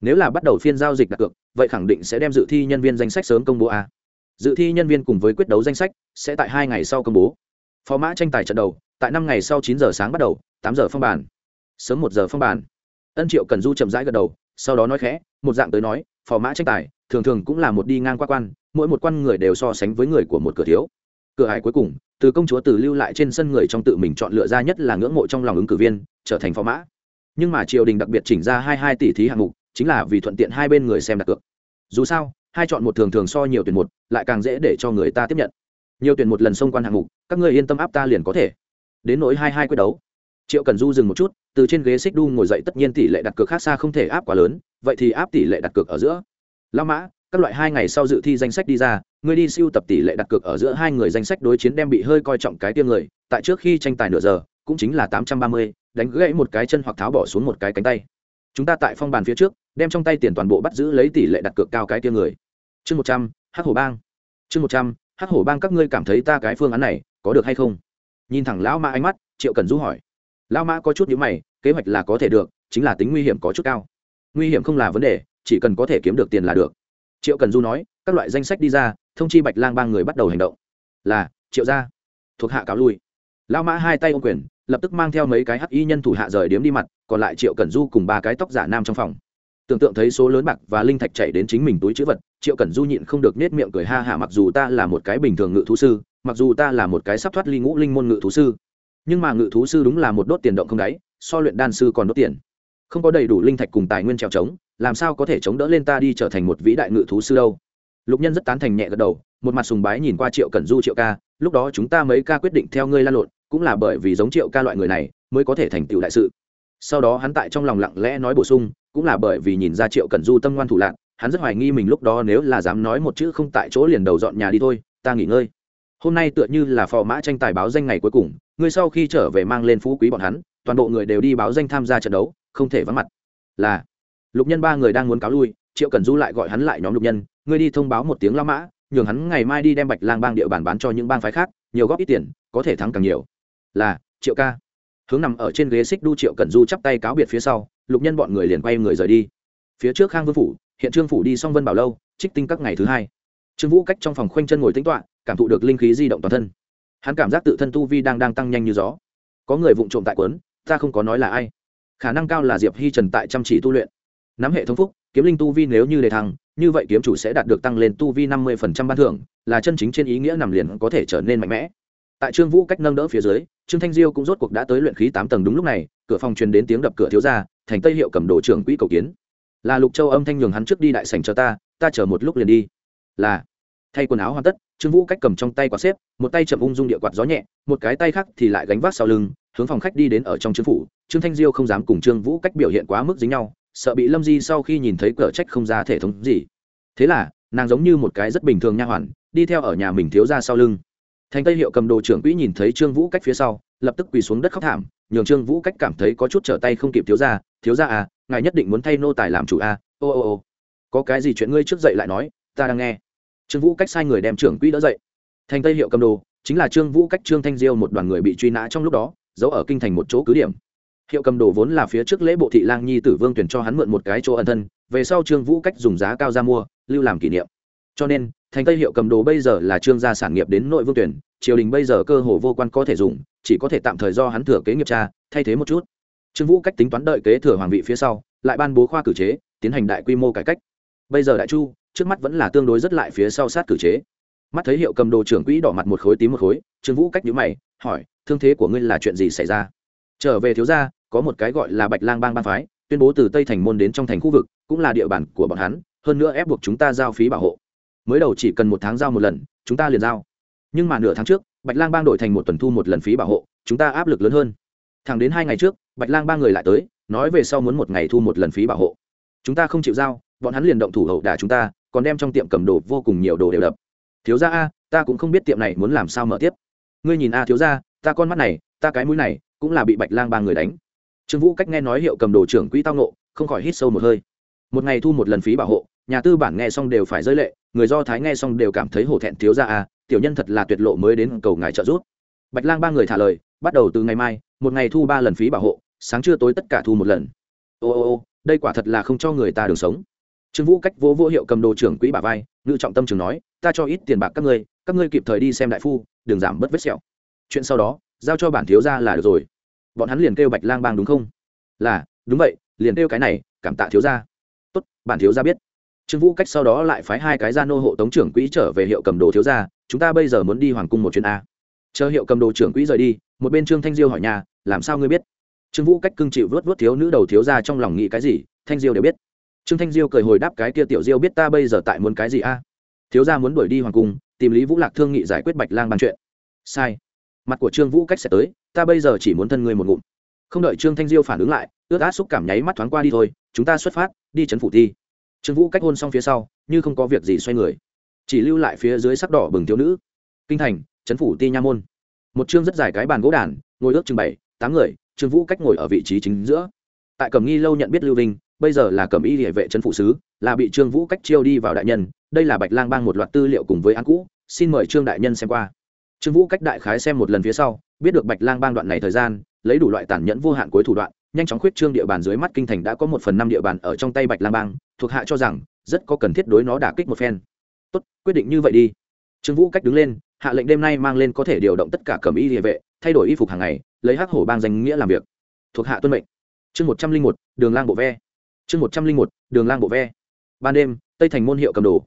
Nếu là bắt đầu phiên giao dịch đặt cược, vậy khẳng định sẽ đem dự thi nhân viên danh sách sớm công bố a. Dự thi nhân viên cùng với quyết đấu danh sách sẽ tại hai ngày sau công bố phó mã tranh tài trận đầu tại năm ngày sau chín giờ sáng bắt đầu tám giờ phong bản, sớm một giờ phong bản, ân triệu cần du chậm rãi gật đầu sau đó nói khẽ một dạng tới nói phò mã tranh tài thường thường cũng là một đi ngang qua quan mỗi một quan người đều so sánh với người của một cửa thiếu. Cửa hải cuối cùng từ công chúa từ lưu lại trên sân người trong tự mình chọn lựa ra nhất là ngưỡng mộ trong lòng ứng cử viên trở thành phò mã. Nhưng mà triều đình đặc biệt chỉnh ra hai hai tỷ thí hạng mục chính là vì thuận tiện hai bên người xem đặt cược. Dù sao hai chọn một thường thường so nhiều tuyển một lại càng dễ để cho người ta tiếp nhận nhiều tuyển một lần xông quan hạng mục, các người yên tâm áp ta liền có thể. Đến nỗi hai hai quyết đấu, triệu cần du dừng một chút, từ trên ghế xích đu ngồi dậy tất nhiên tỷ lệ đặt cược khác xa không thể áp quá lớn, vậy thì áp tỷ lệ đặt cược ở giữa. Lao mã, các loại hai ngày sau dự thi danh sách đi ra, ngươi đi siêu tập tỷ lệ đặt cược ở giữa hai người danh sách đối chiến đem bị hơi coi trọng cái tiêm người, tại trước khi tranh tài nửa giờ, cũng chính là tám trăm ba mươi, đánh gãy một cái chân hoặc tháo bỏ xuống một cái cánh tay. Chúng ta tại phong bàn phía trước, đem trong tay tiền toàn bộ bắt giữ lấy tỷ lệ đặt cược cao cái tiêm người. Chương một trăm, hắc hổ bang. Chương một trăm hắc hổ bang các ngươi cảm thấy ta cái phương án này có được hay không? Nhìn thẳng lão mã ánh mắt, triệu cần du hỏi. Lão mã có chút nhữ mày, kế hoạch là có thể được, chính là tính nguy hiểm có chút cao. Nguy hiểm không là vấn đề, chỉ cần có thể kiếm được tiền là được. Triệu cần du nói, các loại danh sách đi ra, thông chi bạch lang ba người bắt đầu hành động. Là, triệu gia, thuộc hạ cáo lui. Lão mã hai tay ô quyền, lập tức mang theo mấy cái hắc y nhân thủ hạ rời điếm đi mặt, còn lại triệu cần du cùng ba cái tóc giả nam trong phòng tưởng tượng thấy số lớn bạc và linh thạch chạy đến chính mình túi chữ vật, triệu cẩn du nhịn không được nết miệng cười ha hả mặc dù ta là một cái bình thường ngự thú sư, mặc dù ta là một cái sắp thoát ly ngũ linh môn ngự thú sư, nhưng mà ngự thú sư đúng là một đốt tiền động không đáy, so luyện đan sư còn đốt tiền. Không có đầy đủ linh thạch cùng tài nguyên trèo trống, làm sao có thể chống đỡ lên ta đi trở thành một vĩ đại ngự thú sư đâu? Lục nhân rất tán thành nhẹ gật đầu, một mặt sùng bái nhìn qua triệu cẩn du triệu ca, lúc đó chúng ta mấy ca quyết định theo ngươi lan lộn, cũng là bởi vì giống triệu ca loại người này, mới có thể thành tựu đại sự sau đó hắn tại trong lòng lặng lẽ nói bổ sung, cũng là bởi vì nhìn ra triệu cẩn du tâm ngoan thủ lạc, hắn rất hoài nghi mình lúc đó nếu là dám nói một chữ không tại chỗ liền đầu dọn nhà đi thôi, ta nghỉ ngơi. Hôm nay tựa như là phò mã tranh tài báo danh ngày cuối cùng, ngươi sau khi trở về mang lên phú quý bọn hắn, toàn bộ người đều đi báo danh tham gia trận đấu, không thể vắng mặt. Là, lục nhân ba người đang muốn cáo lui, triệu cần du lại gọi hắn lại nhóm lục nhân, ngươi đi thông báo một tiếng la mã, nhường hắn ngày mai đi đem bạch lang bang địa bàn bán cho những bang phái khác, nhiều góp ít tiền, có thể thắng càng nhiều. Là, triệu ca hướng nằm ở trên ghế xích đu triệu cần du chắp tay cáo biệt phía sau, lục nhân bọn người liền quay người rời đi. Phía trước khang vương phủ, hiện trương phủ đi xong vân bảo lâu, trích tinh các ngày thứ hai. Trương vũ cách trong phòng khoanh chân ngồi tính toạ cảm thụ được linh khí di động toàn thân. Hắn cảm giác tự thân tu vi đang đang tăng nhanh như gió. Có người vụng trộm tại quấn, ta không có nói là ai. Khả năng cao là diệp hi trần tại chăm chỉ tu luyện. Nắm hệ thống phúc, kiếm linh tu vi nếu như đề thăng, như vậy kiếm chủ sẽ đạt được tăng lên tu vi năm mươi phần trăm ban thưởng, là chân chính trên ý nghĩa nằm liền có thể trở nên mạnh mẽ tại trương vũ cách nâng đỡ phía dưới, trương thanh diêu cũng rốt cuộc đã tới luyện khí tám tầng đúng lúc này, cửa phòng truyền đến tiếng đập cửa thiếu ra thành tây hiệu cầm đồ trưởng quỹ cầu kiến. Là lục châu âm thanh nhường hắn trước đi đại sảnh cho ta ta chờ một lúc liền đi. Là. Thay quần áo hoàn tất, trương vũ cách cầm trong tay quạt xếp, một tay chậm ung dung địa quạt gió nhẹ, một cái tay khác thì lại gánh vác sau lưng, hướng phòng khách đi đến ở trong trương phủ. Trương thanh diêu không dám cùng trương vũ cách biểu hiện quá mức dính nhau, sợ bị lâm di sau khi nhìn thấy cờ trách không ra thể thống gì. Thế là, nàng giống như một cái rất bình thường nha hoàn, đi theo ở nhà mình thiếu ra sau lưng thành tây hiệu cầm đồ trưởng quỹ nhìn thấy trương vũ cách phía sau, lập tức quỳ xuống đất khóc thảm, nhường trương vũ cách cảm thấy có chút trở tay không kịp thiếu ra thiếu ra à ngài nhất định muốn thay nô tài làm chủ à ô ô ô, có cái gì chuyện ngươi trước dậy lại nói, ta đang nghe. Trương vũ cách sai người đem trưởng quỹ đỡ dậy. Thành tây hiệu cầm đồ, chính là trương vũ cách trương thanh diêu một đoàn người bị truy nã trong lúc đó, giấu ở kinh thành một chỗ cứ điểm. Hiệu cầm đồ vốn là phía trước lễ bộ thị lang nhi tử vương tuyển cho hắn mượn một cái chỗ ẩn thân, về sau trương vũ cách dùng giá cao ra mua, lưu làm kỷ niệm cho nên, thành tây hiệu cầm đồ bây giờ là trương gia sản nghiệp đến nội vương tuyển, triều đình bây giờ cơ hồ vô quan có thể dùng, chỉ có thể tạm thời do hắn thừa kế nghiệp cha, thay thế một chút. Trương vũ cách tính toán đợi kế thừa hoàng vị phía sau, lại ban bố khoa cử chế, tiến hành đại quy mô cải cách. Bây giờ đại chu, trước mắt vẫn là tương đối rất lại phía sau sát cử chế. Mắt thấy hiệu cầm đồ trưởng quỹ đỏ mặt một khối tím một khối, trương vũ cách nhíu mày, hỏi, thương thế của ngươi là chuyện gì xảy ra? Trở về thiếu gia, có một cái gọi là bạch lang bang bang phái, tuyên bố từ tây thành môn đến trong thành khu vực, cũng là địa bàn của bọn hắn, hơn nữa ép buộc chúng ta giao phí bảo hộ mới đầu chỉ cần một tháng giao một lần, chúng ta liền giao. Nhưng mà nửa tháng trước, bạch lang bang đổi thành một tuần thu một lần phí bảo hộ, chúng ta áp lực lớn hơn. Thẳng đến hai ngày trước, bạch lang ba người lại tới, nói về sau muốn một ngày thu một lần phí bảo hộ. Chúng ta không chịu giao, bọn hắn liền động thủ hậu đả chúng ta, còn đem trong tiệm cầm đồ vô cùng nhiều đồ đều đập. Thiếu ra a, ta cũng không biết tiệm này muốn làm sao mở tiếp. Ngươi nhìn a thiếu ra ta con mắt này, ta cái mũi này, cũng là bị bạch lang ba người đánh. Trương vũ cách nghe nói hiệu cầm đồ trưởng quỹ tao nộ không khỏi hít sâu một hơi. Một ngày thu một lần phí bảo hộ nhà tư bản nghe xong đều phải rơi lệ, người do thái nghe xong đều cảm thấy hổ thẹn thiếu ra a à, tiểu nhân thật là tuyệt lộ mới đến cầu ngài trợ giúp. Bạch lang ba người thả lời, bắt đầu từ ngày mai, một ngày thu ba lần phí bảo hộ, sáng trưa tối tất cả thu một lần. Ô ô ô, đây quả thật là không cho người ta đường sống. Trương vũ cách vô vô hiệu cầm đồ trưởng quỹ bà vai, ngự trọng tâm trường nói, ta cho ít tiền bạc các ngươi các ngươi kịp thời đi xem đại phu, đừng giảm bớt vết sẹo. Chuyện sau đó, giao cho bản thiếu gia là được rồi. Bọn hắn liền kêu bạch lang bang đúng không? Là, đúng vậy, liền kêu cái này, cảm tạ thiếu gia. Tốt, bản thiếu gia biết trương vũ cách sau đó lại phái hai cái gia nô hộ tống trưởng quỹ trở về hiệu cầm đồ thiếu gia, chúng ta bây giờ muốn đi hoàng cung một chuyến a. Chờ hiệu cầm đồ trưởng quỹ rời đi, một bên trương thanh diêu hỏi nhà, làm sao ngươi biết? Trương vũ cách cưng chịu vớt vớt thiếu nữ đầu thiếu gia trong lòng nghĩ cái gì, thanh diêu đều biết. Trương thanh diêu cười hồi đáp cái kia tiểu diêu biết ta bây giờ tại muốn cái gì a. Thiếu gia muốn đuổi đi hoàng cung, tìm lý vũ lạc thương nghị giải quyết bạch lang bàn chuyện. Sai. Mặt của trương vũ cách sẽ tới, ta bây giờ chỉ muốn thân người một ngụm. Không đợi trương thanh diêu phản ứng lại, ướt át xúc cảm nháy mắt thoáng qua đi thôi, chúng ta xuất phát, đi trấn phủ thi trương vũ cách hôn xong phía sau, như không có việc gì xoay người, chỉ lưu lại phía dưới sắc đỏ bừng thiếu nữ. Kinh thành, trấn phủ ti nha môn. Một chương rất dài cái bàn gỗ đàn, ngồi ước chừng bảy, tám người, trương vũ cách ngồi ở vị trí chính giữa. Tại cẩm nghi lâu nhận biết lưu vinh, bây giờ là cẩm y địa vệ trấn phủ sứ, là bị trương vũ cách chiêu đi vào đại nhân, đây là bạch lang bang một loạt tư liệu cùng với án cũ, xin mời trương đại nhân xem qua. Trương vũ cách đại khái xem một lần phía sau, biết được bạch lang bang đoạn này thời gian, lấy đủ loại tàn nhẫn vô hạn cuối thủ đoạn, nhanh chóng khuyết trương địa bàn dưới mắt kinh thành đã có một phần năm địa bàn ở trong tay bạch lang bang thuộc hạ cho rằng rất có cần thiết đối nó đả kích một phen. Tốt, quyết định như vậy đi. Trương vũ cách đứng lên, hạ lệnh đêm nay mang lên có thể điều động tất cả cẩm y địa vệ, thay đổi y phục hàng ngày, lấy hắc hổ bang danh nghĩa làm việc. Thuộc hạ tuân mệnh. Chương một trăm linh một, đường lang bộ ve. Chương một trăm linh một, đường lang bộ ve. Ban đêm, tây thành môn hiệu cầm đồ.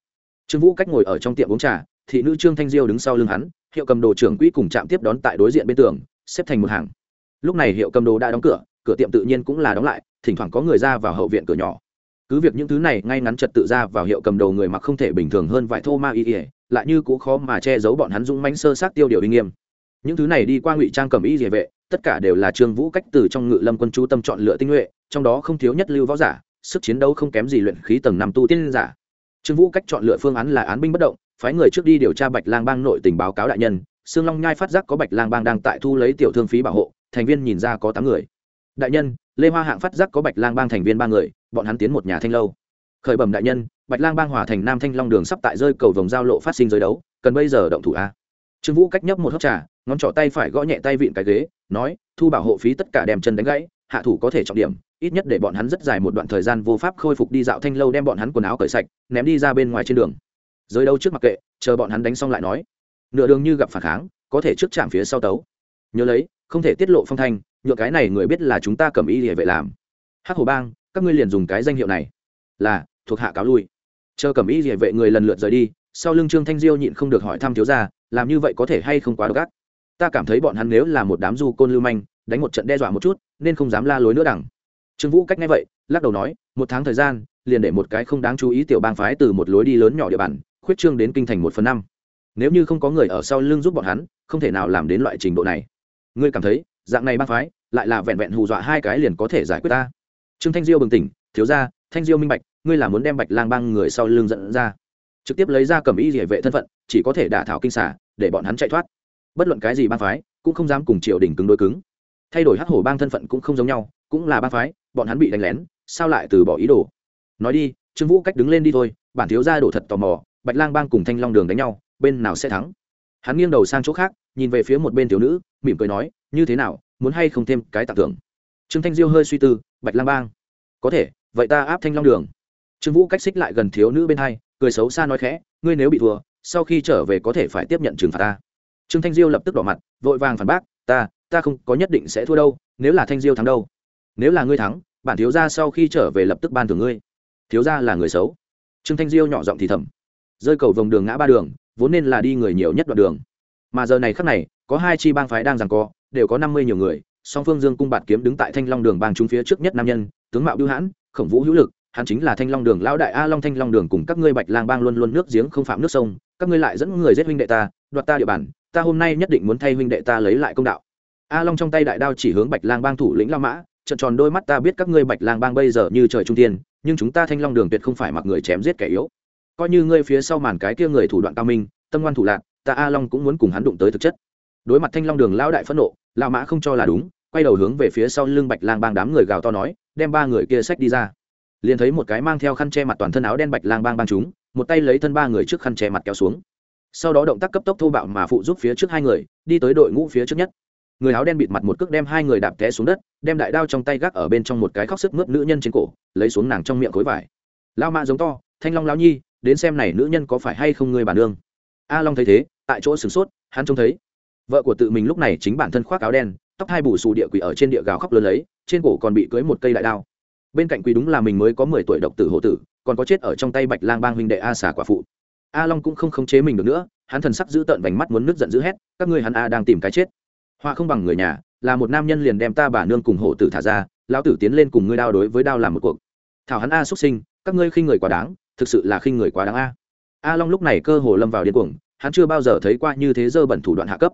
Trương vũ cách ngồi ở trong tiệm uống trà, thị nữ trương thanh diêu đứng sau lưng hắn, hiệu cầm đồ trưởng quỹ cùng chạm tiếp đón tại đối diện bên tường, xếp thành một hàng. Lúc này hiệu cầm đồ đã đóng cửa cửa tiệm tự nhiên cũng là đóng lại, thỉnh thoảng có người ra vào hậu viện cửa nhỏ cứ việc những thứ này ngay ngắn trật tự ra vào hiệu cầm đầu người mặc không thể bình thường hơn vài thô ma y ỉa lại như cũng khó mà che giấu bọn hắn dũng mánh sơ sát tiêu điều uy nghiêm. Những thứ này đi qua ngụy trang cầm y địa vệ, tất cả đều là trương vũ cách từ trong ngự lâm quân chú tâm chọn lựa tinh nhuệ, trong đó không thiếu nhất lưu võ giả, sức chiến đấu không kém gì luyện khí tầng năm tu tiên giả. Trương vũ cách chọn lựa phương án là án binh bất động, phái người trước đi điều tra bạch lang bang nội tình báo cáo đại nhân. Sương long nhai phát giác có bạch lang bang đang tại thu lấy tiểu thương phí bảo hộ, thành viên nhìn ra có tám người. Đại nhân, lê hoa hạng phát giác có bạch lang bang thành viên ba người bọn hắn tiến một nhà thanh lâu. Khởi bẩm đại nhân, bạch lang bang hòa thành nam thanh long đường sắp tại rơi cầu vòng giao lộ phát sinh giới đấu, cần bây giờ động thủ a. Trương vũ cách nhấp một hớp trà, ngón trỏ tay phải gõ nhẹ tay vịn cái ghế, nói, thu bảo hộ phí tất cả đem chân đánh gãy, hạ thủ có thể trọng điểm, ít nhất để bọn hắn rất dài một đoạn thời gian vô pháp khôi phục đi dạo thanh lâu đem bọn hắn quần áo cởi sạch, ném đi ra bên ngoài trên đường. Giới đâu trước mặc kệ, chờ bọn hắn đánh xong lại nói. Nửa đường như gặp phản kháng, có thể trước chạm phía sau tấu. Nhớ lấy, không thể tiết lộ phong thanh, nhựa cái này người biết là chúng ta cầm ý địa vệ làm. Hắc hồ bang các ngươi liền dùng cái danh hiệu này. Là, thuộc hạ cáo lui. Chờ cầm ý địa vệ người lần lượt rời đi, sau lưng trương thanh diêu nhịn không được hỏi thăm thiếu gia, làm như vậy có thể hay không quá độc ác? Ta cảm thấy bọn hắn nếu là một đám du côn lưu manh, đánh một trận đe dọa một chút, nên không dám la lối nữa đẳng trương vũ cách ngay vậy, lắc đầu nói, một tháng thời gian, liền để một cái không đáng chú ý tiểu bang phái từ một lối đi lớn nhỏ địa bàn, khuyết trương đến kinh thành một phần năm. Nếu như không có người ở sau lưng giúp bọn hắn, không thể nào làm đến loại trình độ này. Ngươi cảm thấy, dạng này bang phái, lại là vẹn vẹn hù dọa hai cái liền có thể giải quyết ta? Trương thanh diêu bừng tỉnh, thiếu ra thanh diêu minh bạch, ngươi là muốn đem bạch lang bang người sau lưng dẫn ra. Trực tiếp lấy ra cầm y địa vệ thân phận, chỉ có thể đả thảo kinh xả, để bọn hắn chạy thoát. Bất luận cái gì bang phái, cũng không dám cùng triều đình cứng đối cứng. Thay đổi hắc hổ bang thân phận cũng không giống nhau, cũng là bang phái, bọn hắn bị đánh lén, sao lại từ bỏ ý đồ? Nói đi, trương vũ cách đứng lên đi thôi, bản thiếu gia đổ thật tò mò, bạch lang bang cùng thanh long đường đánh nhau, bên nào sẽ thắng? Hắn nghiêng đầu sang chỗ khác, nhìn về phía một bên thiếu nữ, mỉm cười nói, như thế nào, muốn hay không thêm cái tặng thưởng? Trương thanh diêu hơi suy tư, bạch lang bang. Có thể, vậy ta áp thanh long đường. Trương vũ cách xích lại gần thiếu nữ bên hai, cười xấu xa nói khẽ, ngươi nếu bị thua, sau khi trở về có thể phải tiếp nhận trừng phạt ta. Trương thanh diêu lập tức đỏ mặt, vội vàng phản bác, ta ta không có nhất định sẽ thua đâu, nếu là thanh diêu thắng đâu. Nếu là ngươi thắng, bản thiếu gia sau khi trở về lập tức ban thưởng ngươi. Thiếu gia là người xấu. Trương thanh diêu nhỏ giọng thì thầm. Rơi cầu vòng đường ngã ba đường, vốn nên là đi người nhiều nhất đoạn đường. Mà giờ này khắc này, có hai chi bang phái đang giằng co, đều có năm mươi nhiều người song phương dương cung bạt kiếm đứng tại thanh long đường bang chúng phía trước nhất nam nhân, tướng mạo bưu hãn, khổng vũ hữu lực, hắn chính là thanh long đường lão đại a long thanh long đường cùng các ngươi bạch lang bang luôn luôn nước giếng không phạm nước sông, các ngươi lại dẫn người giết huynh đệ ta, đoạt ta địa bàn, ta hôm nay nhất định muốn thay huynh đệ ta lấy lại công đạo. A long trong tay đại đao chỉ hướng bạch lang bang thủ lĩnh la mã trận tròn đôi mắt ta biết các ngươi bạch lang bang bây giờ như trời trung tiên nhưng chúng ta thanh long đường tuyệt không phải mặc người chém giết kẻ yếu. Coi như ngươi phía sau màn cái kia người thủ đoạn cao minh, tâm ngoan thủ lạc, ta a long cũng muốn cùng hắn đụng tới thực chất. Đối mặt thanh long đường lão đại phẫn nộ Lão mã không cho là đúng, quay đầu hướng về phía sau lưng bạch lang bang đám người gào to nói, đem ba người kia sách đi ra. Liền thấy một cái mang theo khăn che mặt toàn thân áo đen bạch lang bang bang chúng, một tay lấy thân ba người trước khăn che mặt kéo xuống. Sau đó động tác cấp tốc thô bạo mà phụ giúp phía trước hai người, đi tới đội ngũ phía trước nhất. Người áo đen bịt mặt một cước đem hai người đạp té xuống đất, đem đại đao trong tay gác ở bên trong một cái khóc sức mướt nữ nhân trên cổ, lấy xuống nàng trong miệng khối vải. Lao mã giống to, thanh long lao nhi, đến xem này nữ nhân có phải hay không người bản nương a long thấy thế, tại chỗ sửng sốt, hắn trông thấy vợ của tự mình lúc này chính bản thân khoác áo đen, tóc hai bù xù địa quỷ ở trên địa gào khóc lớn lấy, trên cổ còn bị cưới một cây đại đao. Bên cạnh quỷ đúng là mình mới có mười tuổi độc tử hộ tử, còn có chết ở trong tay bạch lang bang huynh đệ a xà quả phụ. A long cũng không khống chế mình được nữa, hắn thần sắc giữ tợn vành mắt muốn nước giận dữ hét, các ngươi hắn a đang tìm cái chết. Họa không bằng người nhà, là một nam nhân liền đem ta bà nương cùng hộ tử thả ra, lão tử tiến lên cùng ngươi đao đối với đao làm một cuộc. Thảo hắn a xuất sinh, các ngươi khinh người quá đáng, thực sự là khinh người quá đáng a. A long lúc này cơ hồ lâm vào điên cuồng, hắn chưa bao giờ thấy qua như thế dơ bẩn thủ đoạn hạ cấp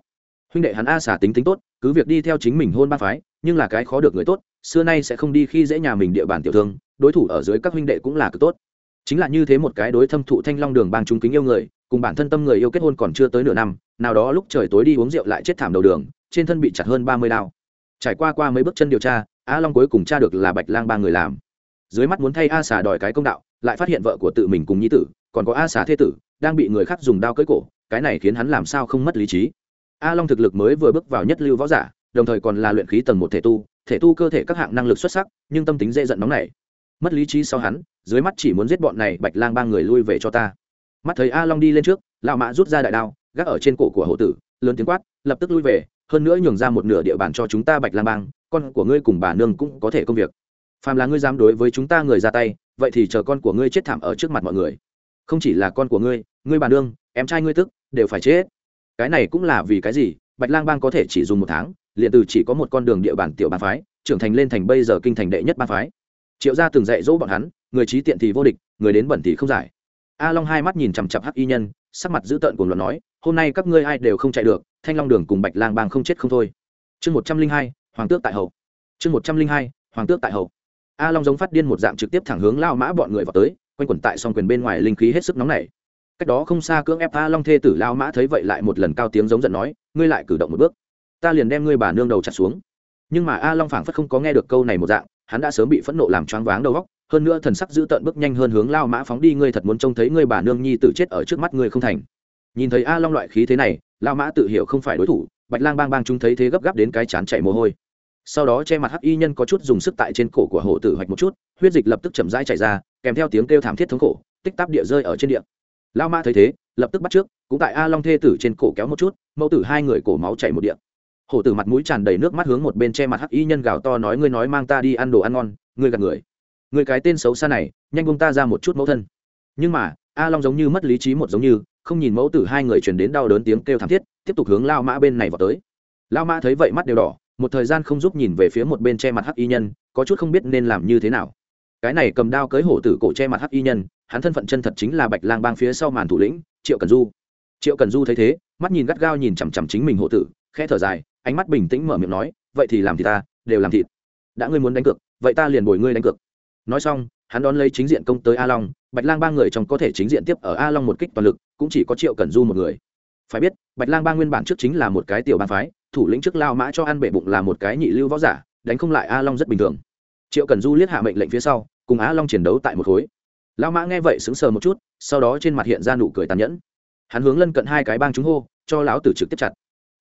huynh đệ hắn a xả tính tính tốt, cứ việc đi theo chính mình hôn ba phái, nhưng là cái khó được người tốt, xưa nay sẽ không đi khi dễ nhà mình địa bàn tiểu thương, đối thủ ở dưới các huynh đệ cũng là cực tốt. Chính là như thế một cái đối thâm thụ thanh long đường bang chúng kính yêu người, cùng bản thân tâm người yêu kết hôn còn chưa tới nửa năm, nào đó lúc trời tối đi uống rượu lại chết thảm đầu đường, trên thân bị chặt hơn ba mươi đao. Trải qua qua mấy bước chân điều tra, a long cuối cùng tra được là bạch lang ba người làm. Dưới mắt muốn thay a xà đòi cái công đạo, lại phát hiện vợ của tự mình cùng nhi tử, còn có a xà thê tử, đang bị người khác dùng đao cưỡi cổ, cái này khiến hắn làm sao không mất lý trí a long thực lực mới vừa bước vào nhất lưu võ giả, đồng thời còn là luyện khí tầng một thể tu thể tu cơ thể các hạng năng lực xuất sắc, nhưng tâm tính dễ giận nóng này mất lý trí sau hắn, dưới mắt chỉ muốn giết bọn này bạch lang ba người lui về cho ta. Mắt thấy a long đi lên trước, lão mã rút ra đại đao, gác ở trên cổ của hộ tử, lớn tiếng quát, lập tức lui về, hơn nữa nhường ra một nửa địa bàn cho chúng ta bạch lang bang, con của ngươi cùng bà nương cũng có thể công việc. Phàm là ngươi dám đối với chúng ta người ra tay, vậy thì chờ con của ngươi chết thảm ở trước mặt mọi người. Không chỉ là con của ngươi ngươi bà nương, em trai ngươi tức, đều phải chết cái này cũng là vì cái gì? Bạch lang bang có thể chỉ dùng một tháng, liền từ chỉ có một con đường địa bàn tiểu bang phái, trưởng thành lên thành bây giờ kinh thành đệ nhất bang phái. Triệu gia từng dạy dỗ bọn hắn, người trí tiện thì vô địch, người đến bẩn thì không giải. A long hai mắt nhìn chằm chặp hắc y nhân, sắc mặt dữ tợn cùng luận nói, hôm nay các ngươi ai đều không chạy được, thanh long đường cùng bạch lang bang không chết không thôi. Chương một trăm linh hai, hoàng tước tại hậu. Chương một trăm linh hai, hoàng tước tại hậu. A long giống phát điên một dạng trực tiếp thẳng hướng lao mã bọn người vào tới, quanh quẩn tại song quyền bên ngoài linh khí hết sức nóng nảy cách đó không xa cưỡng ép a long thê tử lao mã thấy vậy lại một lần cao tiếng giống giận nói, ngươi lại cử động một bước. Ta liền đem ngươi bà nương đầu chặt xuống. Nhưng mà a long phảng phất không có nghe được câu này một dạng, hắn đã sớm bị phẫn nộ làm choáng váng đầu góc hơn nữa thần sắc giữ tợn bước nhanh hơn hướng lao mã phóng đi, ngươi thật muốn trông thấy ngươi bà nương nhi tự chết ở trước mắt ngươi không thành. Nhìn thấy a long loại khí thế này lao mã tự hiểu không phải đối thủ, bạch lang bang bang chúng thấy thế gấp gáp đến cái chán chạy mồ hôi. Sau đó che mặt hắc y nhân có chút dùng sức tại trên cổ của hổ tử hoạch một chút, huyết dịch lập tức chậm rãi chạy ra, kèm theo tiếng kêu thảm thiết thống khổ, tích tắp địa rơi ở trên địa lao mã thấy thế, lập tức bắt trước, cũng tại a long thê tử trên cổ kéo một chút, mẫu tử hai người cổ máu chảy một địa. Hổ tử mặt mũi tràn đầy nước mắt hướng một bên che mặt hắc y nhân gào to nói, ngươi nói mang ta đi ăn đồ ăn ngon, ngươi gạt người. Người cái tên xấu xa này, nhanh bông ta ra một chút mẫu thân. Nhưng mà, a long giống như mất lý trí một giống như, không nhìn mẫu tử hai người chuyển đến đau đớn tiếng kêu thảm thiết, tiếp tục hướng lao mã bên này vào tới. Lao mã thấy vậy mắt đều đỏ, một thời gian không giúp nhìn về phía một bên che mặt hắc y nhân, có chút không biết nên làm như thế nào. Cái này cầm đao cưới hổ tử cổ che mặt hắc y nhân hắn thân phận chân thật chính là bạch lang bang phía sau màn thủ lĩnh, triệu cần du. Triệu cần du thấy thế, mắt nhìn gắt gao nhìn chằm chằm chính mình hổ tử khe thở dài, ánh mắt bình tĩnh mở miệng nói, vậy thì làm thì ta, đều làm thịt. Đã ngươi muốn đánh cược, vậy ta liền bồi ngươi đánh cược. Nói xong, hắn đón lấy chính diện công tới a long, bạch lang ba người trong có thể chính diện tiếp ở a long một kích toàn lực, cũng chỉ có triệu cần du một người. Phải biết, bạch lang ba nguyên bản trước chính là một cái tiểu bang phái, thủ lĩnh trước lao mã cho ăn bể bụng là một cái nhị lưu võ giả, đánh không lại a long rất bình thường. Triệu cần du liếc hạ mệnh lệnh phía sau, cùng a long chiến đấu tại một khối. Lão mã nghe vậy sững sờ một chút, sau đó trên mặt hiện ra nụ cười tàn nhẫn. Hắn hướng lân cận hai cái bang chúng hô, cho lão tử trực tiếp chặt.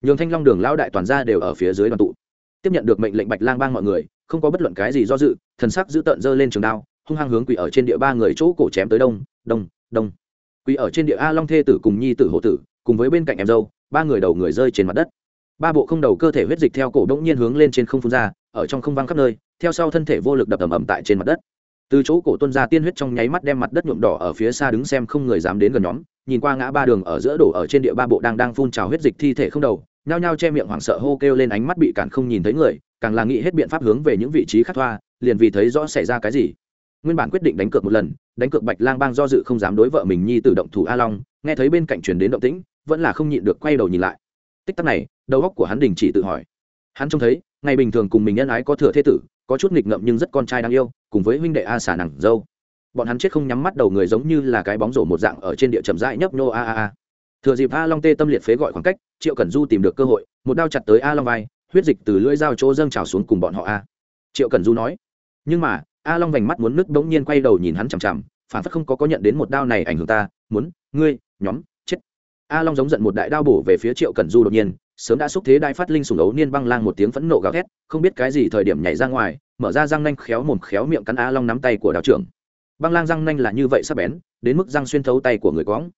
Nhường thanh long đường lão đại toàn ra đều ở phía dưới đoàn tụ. Tiếp nhận được mệnh lệnh bạch lang bang mọi người, không có bất luận cái gì do dự, thần sắc giữ tợn dơ lên trường đao, hung hăng hướng quỷ ở trên địa ba người chỗ cổ chém tới đông đông đông. Quỷ ở trên địa a long thê tử cùng nhi tử hộ tử, cùng với bên cạnh em dâu, ba người đầu người rơi trên mặt đất. Ba bộ không đầu cơ thể huyết dịch theo cổ đông nhiên hướng lên trên không phun ra, ở trong không văng khắp nơi, theo sau thân thể vô lực đập ầm ầm tại trên mặt đất từ chỗ cổ tuân ra tiên huyết trong nháy mắt đem mặt đất nhuộm đỏ ở phía xa đứng xem không người dám đến gần nhóm, nhìn qua ngã ba đường ở giữa đổ ở trên địa ba bộ đang đang phun trào huyết dịch thi thể không đầu, nhao nhao che miệng hoảng sợ hô kêu lên ánh mắt bị cản không nhìn thấy người, càng là nghĩ hết biện pháp hướng về những vị trí khác thoa, liền vì thấy rõ xảy ra cái gì. Nguyên bản quyết định đánh cược một lần, đánh cược bạch lang bang do dự không dám đối vợ mình nhi tự động thủ a long, nghe thấy bên cạnh truyền đến động tĩnh, vẫn là không nhịn được quay đầu nhìn lại. Tích tắc này, đầu óc của hắn đình chỉ tự hỏi. Hắn trông thấy, ngày bình thường cùng mình nhân ái có thừa thế tử có chút nghịch ngợm nhưng rất con trai đáng yêu, cùng với huynh đệ a xà nặng dâu. Bọn hắn chết không nhắm mắt đầu người giống như là cái bóng rổ một dạng ở trên địa chậm rãi nhấp nhô a a a. Thừa dịp a long tê tâm liệt phế gọi khoảng cách, triệu cẩn du tìm được cơ hội, một đao chặt tới a long vai, huyết dịch từ lưỡi dao chỗ dâng trào xuống cùng bọn họ a. Triệu cẩn du nói, nhưng mà, a long vành mắt muốn nước bỗng nhiên quay đầu nhìn hắn chằm chằm, phản phất không có có nhận đến một đao này ảnh hưởng ta, muốn, ngươi, nhóm, chết. A long giống giận một đại đao bổ về phía triệu cẩn du đột nhiên sớm đã xúc thế đai phát linh sùng ấu niên băng lang một tiếng phẫn nộ gào thét, không biết cái gì thời điểm nhảy ra ngoài, mở ra răng nanh khéo mồm khéo miệng cắn a long nắm tay của đạo trưởng. Băng lang răng nanh là như vậy sắp bén, đến mức răng xuyên thấu tay của người quõng.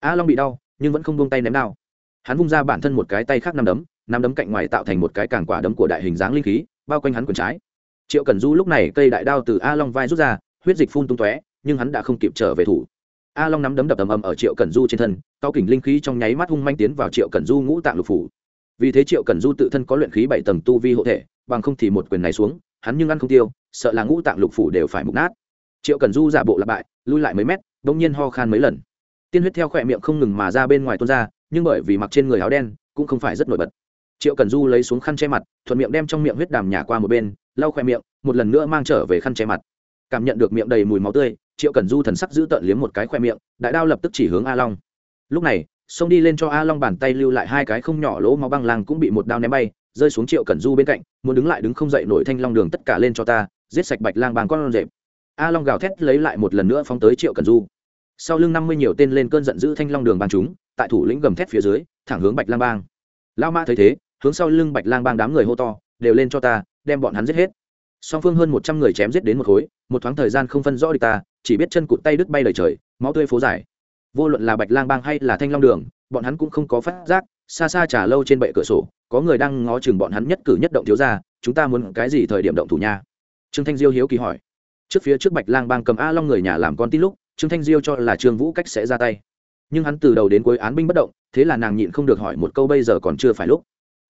A long bị đau, nhưng vẫn không buông tay ném đao. Hắn vung ra bản thân một cái tay khác năm đấm năm đấm cạnh ngoài tạo thành một cái càng quả đấm của đại hình dáng linh khí, bao quanh hắn quần trái. Triệu cần du lúc này cây đại đao từ a long vai rút ra, huyết dịch phun tung tóe, nhưng hắn đã không kịp trở về thủ. A long nắm đấm đập ầm ầm ở triệu cần du trên thân, cao kỉnh linh khí trong nháy mắt hung manh tiến vào triệu cần du ngũ tạng lục phủ vì thế triệu cần du tự thân có luyện khí bảy tầng tu vi hộ thể, bằng không thì một quyền này xuống, hắn nhưng ăn không tiêu, sợ là ngũ tạng lục phủ đều phải mục nát. Triệu cần du giả bộ lặp bại, lui lại mấy mét đ ỗ n g nhiên ho khan mấy lần. Tiên huyết theo khỏe miệng không ngừng mà ra bên ngoài tuôn ra, nhưng bởi vì mặc trên người áo đen, cũng không phải rất nổi bật. Triệu cần du lấy xuống khăn che mặt, thuận miệng đem trong miệng huyết đàm nhả qua một bên, lau khỏe miệng, một lần nữa mang trở về khăn che mặt. Cảm nhận được miệng đầy mùi máu tươi, triệu cần du thần sắc giữ tợn liếm một cái khoe miệng, đại đao lập tức chỉ hướng a long. Lúc này xông đi lên cho a long bàn tay lưu lại hai cái không nhỏ lỗ máu băng lang cũng bị một đao ném bay, rơi xuống triệu cẩn du bên cạnh, muốn đứng lại đứng không dậy nổi thanh long đường tất cả lên cho ta, giết sạch bạch lang bàn con rệp. A long gào thét lấy lại một lần nữa phóng tới triệu cẩn du. Sau lưng năm mươi nhiều tên lên cơn giận dữ thanh long đường bang chúng, tại thủ lĩnh gầm thét phía dưới, thẳng hướng bạch lang bang. Lao mã thấy thế, hướng sau lưng bạch lang bang đám người hô to, đều lên cho ta, đem bọn hắn giết hết. Song phương hơn một trăm người chém giết đến một khối, một thoáng thời gian không phân rõ địch ta, chỉ biết chân cụt tay đứt bay lời trời, máu tươi phố dài vô luận là bạch lang bang hay là thanh long đường, bọn hắn cũng không có phát giác, xa xa trả lâu trên bệ cửa sổ, có người đang ngó chừng bọn hắn nhất cử nhất động thiếu ra, chúng ta muốn cái gì thời điểm động thủ nha? Trương thanh diêu hiếu kỳ hỏi. Trước phía trước bạch lang bang cầm a long người nhà làm con tin lúc, trương thanh diêu cho là trương vũ cách sẽ ra tay. Nhưng hắn từ đầu đến cuối án binh bất động, thế là nàng nhịn không được hỏi một câu bây giờ còn chưa phải lúc.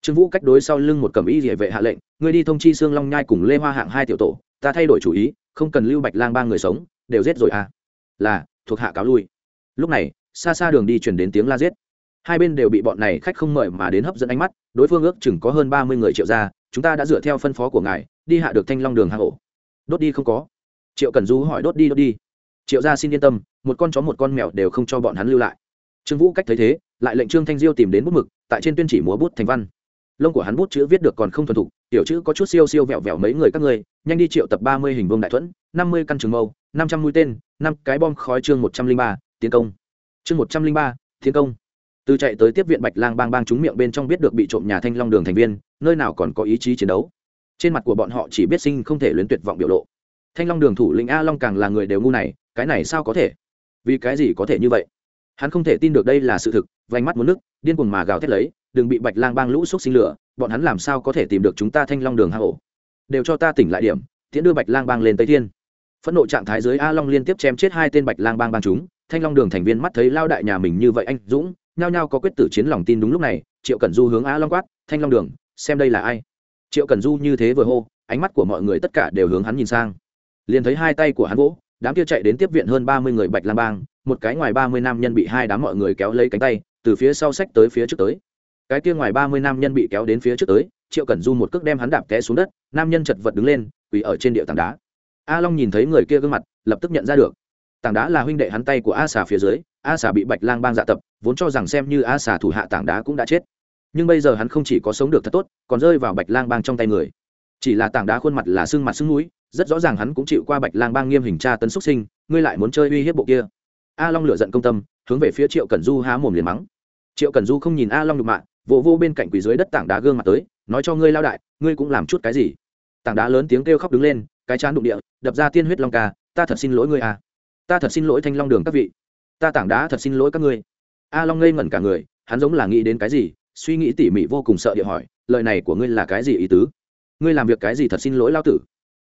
Trương vũ cách đối sau lưng một cầm y địa vệ hạ lệnh người đi thông chi xương long nhai cùng lê hoa hạng hai tiểu tổ, ta thay đổi chủ ý, không cần lưu bạch lang ba người sống, đều giết rồi à. Là, thuộc hạ cáo lui lúc này, xa xa đường đi chuyển đến tiếng la giết. Hai bên đều bị bọn này khách không mời mà đến hấp dẫn ánh mắt, đối phương ước chừng có hơn ba mươi người triệu ra, chúng ta đã dựa theo phân phó của ngài, đi hạ được thanh long đường hang ổ. Đốt đi không có. Triệu cần du hỏi đốt đi đốt đi. Triệu gia xin yên tâm, một con chó một con mèo đều không cho bọn hắn lưu lại. Trương vũ cách thấy thế, lại lệnh trương thanh diêu tìm đến bút mực, tại trên tuyên chỉ múa bút thành văn. Lông của hắn bút chữ viết được còn không thuần thục, tiểu chữ có chút siêu siêu vẹo vẹo mấy người các ngươi, nhanh đi triệu tập ba mươi hình vương đại thuẫn, năm mươi căn trường mâu, năm trăm mũi tên, năm cái bom khói chương một trăm linh ba tiến công. Chương một trăm linh ba, tiến công. Từ chạy tới tiếp viện bạch lang bang bang chúng miệng bên trong biết được bị trộm nhà thanh long đường thành viên, nơi nào còn có ý chí chiến đấu. Trên mặt của bọn họ chỉ biết sinh không thể luyến tuyệt vọng biểu lộ. Thanh long đường thủ lĩnh a long càng là người đều ngu này, cái này sao có thể? Vì cái gì có thể như vậy? Hắn không thể tin được đây là sự thực, vành mắt muốn nước điên cuồng mà gào thét lấy, đừng bị bạch lang bang lũ xúc sinh lửa, bọn hắn làm sao có thể tìm được chúng ta thanh long đường hạ hổ? đều cho ta tỉnh lại điểm, tiễn đưa bạch lang bang lên tây thiên. Phẫn nộ trạng thái dưới a long liên tiếp chém chết hai tên bạch lang bang bang chúng thanh long đường thành viên mắt thấy lao đại nhà mình như vậy anh dũng, nhao nhao có quyết tử chiến lòng tin đúng lúc này, triệu cẩn du hướng a long quát, thanh long đường, xem đây là ai? Triệu cẩn du như thế vừa hô, ánh mắt của mọi người tất cả đều hướng hắn nhìn sang. Liền thấy hai tay của hắn vỗ, đám kia chạy đến tiếp viện hơn ba mươi người bạch lam bang, một cái ngoài ba mươi nam nhân bị hai đám mọi người kéo lấy cánh tay, từ phía sau sách tới phía trước tới. Cái kia ngoài ba mươi nam nhân bị kéo đến phía trước tới, triệu cẩn du một cước đem hắn đạp té xuống đất, nam nhân chật vật đứng lên, quỳ ở trên địa tảng đá. A long nhìn thấy người kia gương mặt, lập tức nhận ra được tảng đá là huynh đệ hắn tay của a xà phía dưới, a xà bị bạch lang bang dạ tập, vốn cho rằng xem như a xà thủ hạ tảng đá cũng đã chết. Nhưng bây giờ hắn không chỉ có sống được thật tốt, còn rơi vào bạch lang bang trong tay người. Chỉ là tảng đá khuôn mặt là xương mặt xương núi, rất rõ ràng hắn cũng chịu qua bạch lang bang nghiêm hình tra tấn xúc sinh, ngươi lại muốn chơi uy hiếp bộ kia. A long lựa giận công tâm, hướng về phía triệu cần du há mồm liền mắng. Triệu cần du không nhìn a long đục mạng vô vô bên cạnh quỷ dưới đất tảng đá gương mặt tới, nói cho ngươi lao đại, ngươi cũng làm chút cái gì? Tảng đá lớn tiếng kêu khóc đứng lên, cái chán đụng địa, đập ra tiên huyết long ca, ta thật xin lỗi ngươi à ta thật xin lỗi thanh long đường các vị. Ta tảng đá thật xin lỗi các ngươi. A long ngây ngẩn cả người, hắn giống là nghĩ đến cái gì, suy nghĩ tỉ mỉ vô cùng sợ địa hỏi, lời này của ngươi là cái gì ý tứ? Ngươi làm việc cái gì thật xin lỗi lao tử?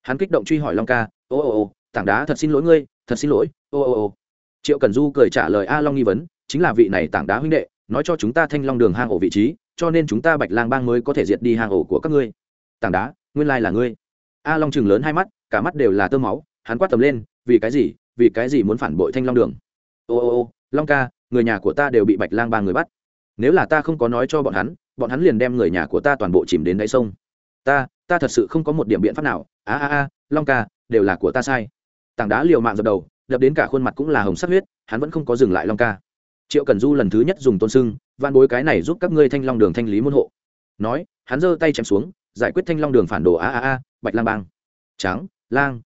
Hắn kích động truy hỏi long ca, ô ô ô, tảng đá thật xin lỗi ngươi, thật xin lỗi, ô ô ô. Triệu cần du cười trả lời a long nghi vấn, chính là vị này tảng đá huynh đệ, nói cho chúng ta thanh long đường hang ổ vị trí, cho nên chúng ta bạch lang bang mới có thể diệt đi hang ổ của các ngươi. Tảng đá, nguyên lai là ngươi. A long chừng lớn hai mắt, cả mắt đều là tơ máu, hắn quát tầm lên, vì cái gì? Vì cái gì muốn phản bội thanh long đường? Ô ô ô, long ca, người nhà của ta đều bị bạch lang ba người bắt. Nếu là ta không có nói cho bọn hắn bọn hắn liền đem người nhà của ta toàn bộ chìm đến đáy sông. Ta ta thật sự không có một điểm biện pháp nào. A a a, long ca, đều là của ta sai. Tảng đá liều mạng dập đầu, đập đến cả khuôn mặt cũng là hồng sắc huyết, hắn vẫn không có dừng lại long ca. Triệu cần du lần thứ nhất dùng tôn sưng van bối cái này giúp các ngươi thanh long đường thanh lý môn hộ. Nói, hắn giơ tay chém xuống, giải quyết thanh long đường phản đồ. A a a, bạch lang bang. Trắng, lang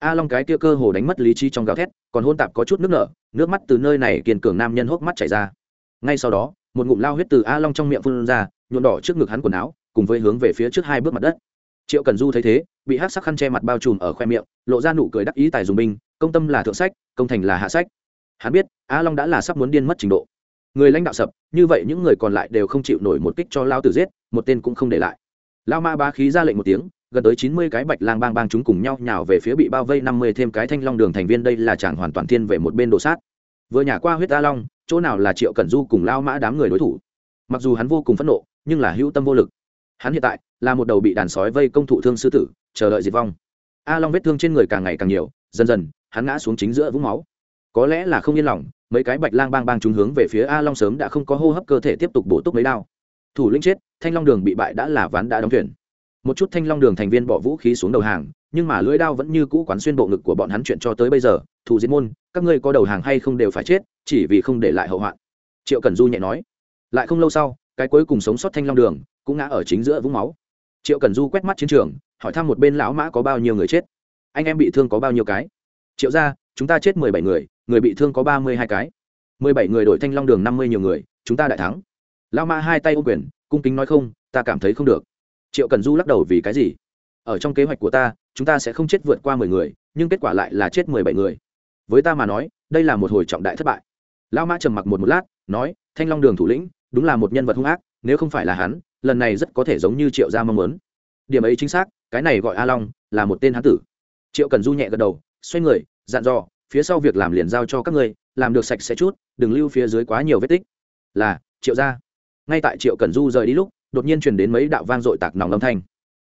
a long cái kia cơ hồ đánh mất lý trí trong gào thét, còn hôn tạp có chút nước nở, nước mắt từ nơi này kiên cường nam nhân hốc mắt chảy ra. Ngay sau đó, một ngụm lao huyết từ a long trong miệng phun ra, nhuộm đỏ trước ngực hắn quần áo, cùng với hướng về phía trước hai bước mặt đất. Triệu cần du thấy thế, bị hát sắc khăn che mặt bao trùm ở khoe miệng, lộ ra nụ cười đắc ý tài dùng binh, công tâm là thượng sách, công thành là hạ sách. Hắn biết, a long đã là sắp muốn điên mất trình độ. Người lãnh đạo sập, như vậy những người còn lại đều không chịu nổi một kích cho lao tử giết, một tên cũng không để lại. Lao ma ba khí ra lệnh một tiếng gần tới chín mươi cái bạch lang bang bang chúng cùng nhau nhào về phía bị bao vây năm mươi thêm cái thanh long đường thành viên đây là chàng hoàn toàn thiên về một bên đồ sát. Vừa nhả qua huyết a long, chỗ nào là triệu cẩn du cùng lao mã đám người đối thủ. Mặc dù hắn vô cùng phẫn nộ, nhưng là hữu tâm vô lực. Hắn hiện tại là một đầu bị đàn sói vây công thụ thương sư tử, chờ đợi diệt vong. A long vết thương trên người càng ngày càng nhiều, dần dần, hắn ngã xuống chính giữa vũng máu. Có lẽ là không yên lòng, mấy cái bạch lang bang bang chúng hướng về phía a long sớm đã không có hô hấp cơ thể tiếp tục bổ túc mấy đao. Thủ lĩnh chết, thanh long đường bị bại đã là ván đã đóng thuyền một chút thanh long đường thành viên bỏ vũ khí xuống đầu hàng, nhưng mà lưỡi đao vẫn như cũ quán xuyên bộ ngực của bọn hắn chuyện cho tới bây giờ thủ diễn môn, các ngươi có đầu hàng hay không đều phải chết, chỉ vì không để lại hậu hoạn. Triệu cần du nhẹ nói. Lại không lâu sau, cái cuối cùng sống sót thanh long đường cũng ngã ở chính giữa vũng máu. Triệu cần du quét mắt chiến trường, hỏi thăm một bên lão mã có bao nhiêu người chết. Anh em bị thương có bao nhiêu cái? Triệu ra chúng ta chết mười bảy người người bị thương có ba mươi hai cái. Mười bảy người đổi thanh long đường năm mươi nhiều người, chúng ta đại thắng. Lão mã hai tay ô quyền, cung kính nói không, ta cảm thấy không được triệu cần du lắc đầu vì cái gì? Ở trong kế hoạch của ta, chúng ta sẽ không chết vượt qua mười người, nhưng kết quả lại là chết mười bảy người. Với ta mà nói, đây là một hồi trọng đại thất bại. Lão mã trầm mặc một một lát, nói, thanh long đường thủ lĩnh, đúng là một nhân vật hung ác, nếu không phải là hắn, lần này rất có thể giống như triệu gia mong muốn. Điểm ấy chính xác, cái này gọi a long, là một tên hán tử. Triệu cần du nhẹ gật đầu, xoay người, dặn dò, phía sau việc làm liền giao cho các ngươi, làm được sạch sẽ chút, đừng lưu phía dưới quá nhiều vết tích. Là, triệu gia. Ngay tại triệu cần du rời đi lúc đột nhiên truyền đến mấy đạo vang dội tạc nòng âm thanh.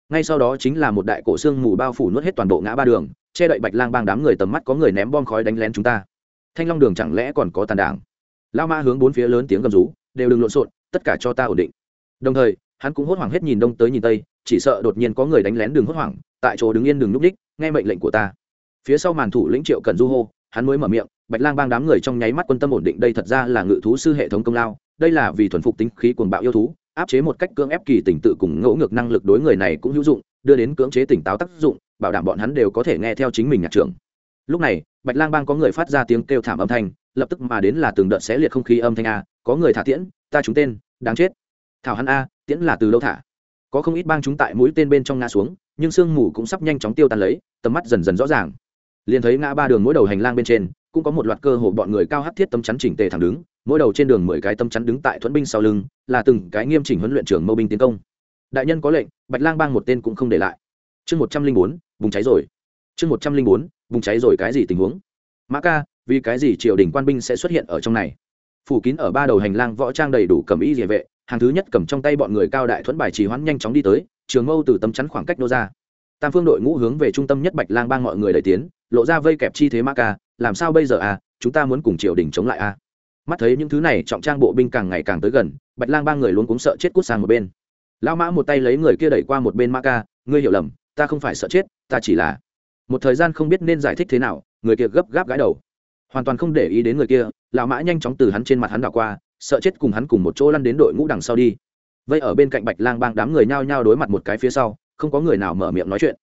Ngay sau đó chính là một đại cổ xương mù bao phủ nuốt hết toàn bộ ngã ba đường, che đậy bạch lang bang đám người tầm mắt có người ném bom khói đánh lén chúng ta. Thanh long đường chẳng lẽ còn có tàn đảng? Lao ma hướng bốn phía lớn tiếng gầm rú, đều đừng lộn xộn, tất cả cho ta ổn định. Đồng thời, hắn cũng hốt hoảng hết nhìn đông tới nhìn tây, chỉ sợ đột nhiên có người đánh lén đường hốt hoảng, tại chỗ đứng yên đường núp đích nghe mệnh lệnh của ta. Phía sau màn thủ lĩnh triệu cần du hô, hắn mới mở miệng, bạch lang bang đám người trong nháy mắt quân tâm ổn định, đây thật ra là ngự thú sư hệ thống công lao, đây là vì thuần phục tính khí cuồng bạo yêu thú áp chế một cách cưỡng ép kỳ tỉnh tự cùng ngẫu ngược năng lực đối người này cũng hữu dụng, đưa đến cưỡng chế tỉnh táo tác dụng, bảo đảm bọn hắn đều có thể nghe theo chính mình nhạc trưởng. Lúc này, bạch lang bang có người phát ra tiếng kêu thảm âm thanh, lập tức mà đến là từng đợt xé liệt không khí âm thanh a, có người thả tiễn, ta trúng tên, đáng chết. Thảo hắn a, tiễn là từ đâu thả. Có không ít bang chúng tại mũi tên bên trong ngã xuống, nhưng sương mù cũng sắp nhanh chóng tiêu tan lấy, tầm mắt dần dần rõ ràng. Liền thấy ngã ba đường mỗi đầu hành lang bên trên, cũng có một loạt cơ hồ bọn người cao hắt thiết tấm chắn chỉnh tề thẳng đứng mỗi đầu trên đường mười cái tâm chắn đứng tại thuẫn binh sau lưng, là từng cái nghiêm chỉnh huấn luyện trưởng mâu binh tiến công. Đại nhân có lệnh, bạch lang bang một tên cũng không để lại. Chương một trăm linh bốn vùng cháy rồi. Chương một trăm linh bốn vùng cháy rồi cái gì tình huống? Mã ca, vì cái gì triều đình quan binh sẽ xuất hiện ở trong này? Phủ kín ở ba đầu hành lang võ trang đầy đủ cầm ý địa vệ, hàng thứ nhất cầm trong tay bọn người cao đại thuẫn bài trì hoãn nhanh chóng đi tới, trường mâu từ tấm chắn khoảng cách nô ra. Tam phương đội ngũ hướng về trung tâm nhất bạch lang bang mọi người đẩy tiến, lộ ra vây kẹp chi thế ma ca, làm sao bây giờ à? Chúng ta muốn cùng triều đình chống lại à? Mắt thấy những thứ này trọng trang bộ binh càng ngày càng tới gần, bạch lang ba người luôn cũng sợ chết cút sang một bên. Lao mã một tay lấy người kia đẩy qua một bên ma ca, ngươi hiểu lầm, ta không phải sợ chết, ta chỉ là một thời gian không biết nên giải thích thế nào, người kia gấp gáp gãi đầu. Hoàn toàn không để ý đến người kia, lão mã nhanh chóng từ hắn trên mặt hắn đảo qua, sợ chết cùng hắn cùng một chỗ lăn đến đội ngũ đằng sau đi. Vây ở bên cạnh bạch lang bang đám người nhao nhao đối mặt một cái phía sau, không có người nào mở miệng nói chuyện.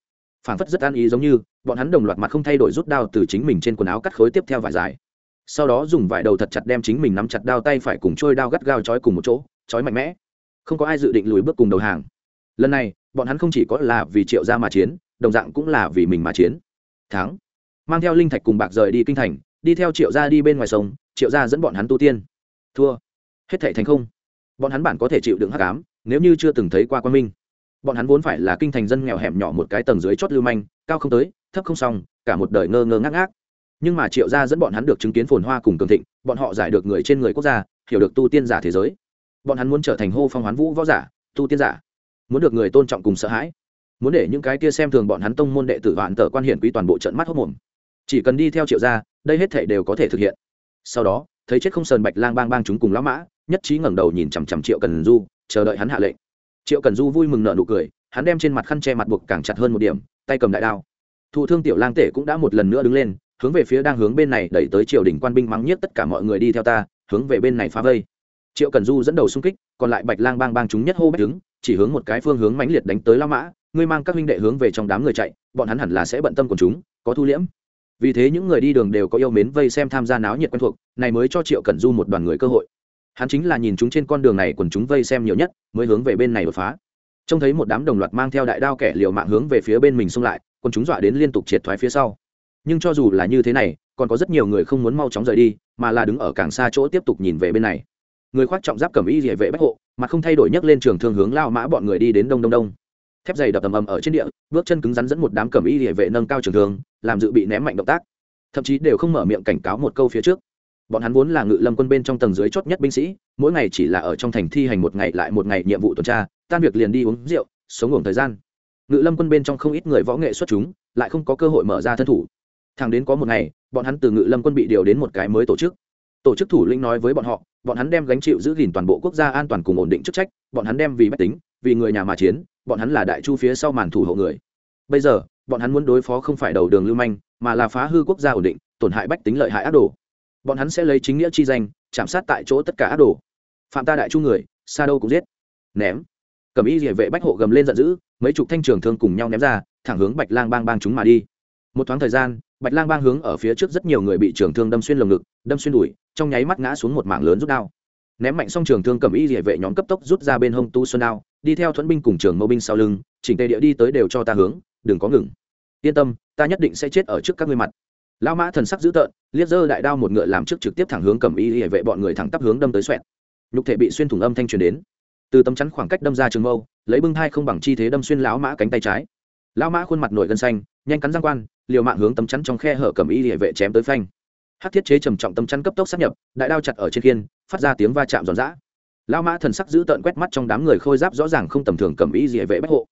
Phản phất rất an ý giống như, bọn hắn đồng loạt mặt không thay đổi rút đao từ chính mình trên quần áo cắt khối tiếp theo vài dài sau đó dùng vải đầu thật chặt đem chính mình nắm chặt đao tay phải cùng trôi đao gắt gao chói cùng một chỗ chói mạnh mẽ. Không có ai dự định lùi bước cùng đầu hàng. Lần này, bọn hắn không chỉ có là vì triệu gia mà chiến, đồng dạng cũng là vì mình mà chiến. Thắng. Mang theo linh thạch cùng bạc rời đi kinh thành, đi theo triệu gia đi bên ngoài sông, triệu gia dẫn bọn hắn tu tiên. Thua. Hết thệ thành không. Bọn hắn bản có thể chịu đựng hắc ám, nếu như chưa từng thấy qua quan minh. Bọn hắn vốn phải là kinh thành dân nghèo hẻm nhỏ một cái tầng dưới chót lưu manh, cao không tới, thấp không xong, cả một đời ngơ ngơ ngác ngác nhưng mà triệu gia dẫn bọn hắn được chứng kiến phồn hoa cùng cường thịnh, bọn họ giải được người trên người quốc gia, hiểu được tu tiên giả thế giới. Bọn hắn muốn trở thành hô phong hoán vũ võ giả, tu tiên giả. Muốn được người tôn trọng cùng sợ hãi. Muốn để những cái kia xem thường bọn hắn tông môn đệ tử vạn tờ quan hiển quý toàn bộ trận mắt hốc mồm. Chỉ cần đi theo triệu gia, đây hết thể đều có thể thực hiện. Sau đó, thấy chết không sờn bạch lang bang bang chúng cùng lão mã, nhất trí ngẩng đầu nhìn chằm chằm triệu cần du, chờ đợi hắn hạ lệnh. Triệu cần du vui mừng nở nụ cười, hắn đem trên mặt khăn che mặt buộc càng chặt hơn một điểm, tay cầm đại đao. Thụ thương tiểu lang tể cũng đã một lần nữa đứng lên hướng về phía đang hướng bên này đẩy tới triều đình quan binh mắng nhiếc tất cả mọi người đi theo ta, hướng về bên này phá vây. Triệu cần du dẫn đầu xung kích, còn lại bạch lang bang bang chúng nhất hô bách đứng, chỉ hướng một cái phương hướng mãnh liệt đánh tới la mã, ngươi mang các huynh đệ hướng về trong đám người chạy, bọn hắn hẳn là sẽ bận tâm của chúng, có thu liễm. Vì thế những người đi đường đều có yêu mến vây xem tham gia náo nhiệt quen thuộc, này mới cho triệu cần du một đoàn người cơ hội. Hắn chính là nhìn chúng trên con đường này quần chúng vây xem nhiều nhất, mới hướng về bên này đột phá. Trông thấy một đám đồng loạt mang theo đại đao kẻ liều mạng hướng về phía bên mình xung lại, quần chúng dọa đến liên tục triệt thoái phía sau nhưng cho dù là như thế này, còn có rất nhiều người không muốn mau chóng rời đi, mà là đứng ở càng xa chỗ tiếp tục nhìn về bên này. Người khoác trọng giáp cầm y địa vệ bách hộ mà không thay đổi nhấc lên trường thương hướng lao mã bọn người đi đến đông đông đông. Thép dày đập ầm ầm ở trên địa, bước chân cứng rắn dẫn một đám cầm y địa vệ nâng cao trường thương, làm dự bị ném mạnh động tác. Thậm chí đều không mở miệng cảnh cáo một câu phía trước. Bọn hắn vốn là ngự lâm quân bên trong tầng dưới chót nhất binh sĩ, mỗi ngày chỉ là ở trong thành thi hành một ngày lại một ngày nhiệm vụ tuần tra, tan việc liền đi uống rượu, sống ngủ thời gian. Ngự lâm quân bên trong không ít người võ nghệ xuất chúng, lại không có cơ hội mở ra thân thủ thằng đến có một ngày, bọn hắn từ ngự lâm quân bị điều đến một cái mới tổ chức. Tổ chức thủ lĩnh nói với bọn họ, bọn hắn đem gánh chịu giữ gìn toàn bộ quốc gia an toàn cùng ổn định chức trách, bọn hắn đem vì bách tính, vì người nhà mà chiến, bọn hắn là đại chu phía sau màn thủ hộ người. Bây giờ, bọn hắn muốn đối phó không phải đầu đường lưu manh, mà là phá hư quốc gia ổn định, tổn hại bách tính lợi hại ác đồ. Bọn hắn sẽ lấy chính nghĩa chi danh, chạm sát tại chỗ tất cả ác đồ. Phạm ta đại chu người, xa đâu cũng giết. Ném. Cầm y địa vệ bách hộ gầm lên giận dữ, mấy chục thanh trường thương cùng nhau ném ra, thẳng hướng bạch lang bang bang chúng mà đi. Một thoáng thời gian bạch lang bang hướng ở phía trước rất nhiều người bị trường thương đâm xuyên lồng ngực, đâm xuyên đùi, trong nháy mắt ngã xuống một mảng lớn rút đao. Ném mạnh xong trường thương cầm y địa vệ nhóm cấp tốc rút ra bên hông tu xuân đao, đi theo thuẫn binh cùng trường mâu binh sau lưng, chỉnh tề địa đi tới đều cho ta hướng, đừng có ngừng. Yên tâm, ta nhất định sẽ chết ở trước các ngươi mặt. Lao mã thần sắc dữ tợn, liếc dơ đại đao một ngựa làm trước trực tiếp thẳng hướng cầm y địa vệ bọn người thẳng tắp hướng đâm tới xoẹt. Nhục thể bị xuyên thủng âm thanh truyền đến. Từ tấm chắn khoảng cách đâm ra trường mâu lấy bưng thai không bằng chi thế đâm xuyên lão mã cánh tay trái. Lão mã khuôn mặt nổi gân xanh nhanh cắn răng quan, liều mạng hướng tấm chắn trong khe hở cầm y địa vệ chém tới phanh. Hát thiết chế trầm trọng tấm chắn cấp tốc sát nhập, đại đao chặt ở trên khiên, phát ra tiếng va chạm giòn giã. Lão mã thần sắc giữ tợn quét mắt trong đám người khôi giáp rõ ràng không tầm thường cầm y địa vệ bách hộ.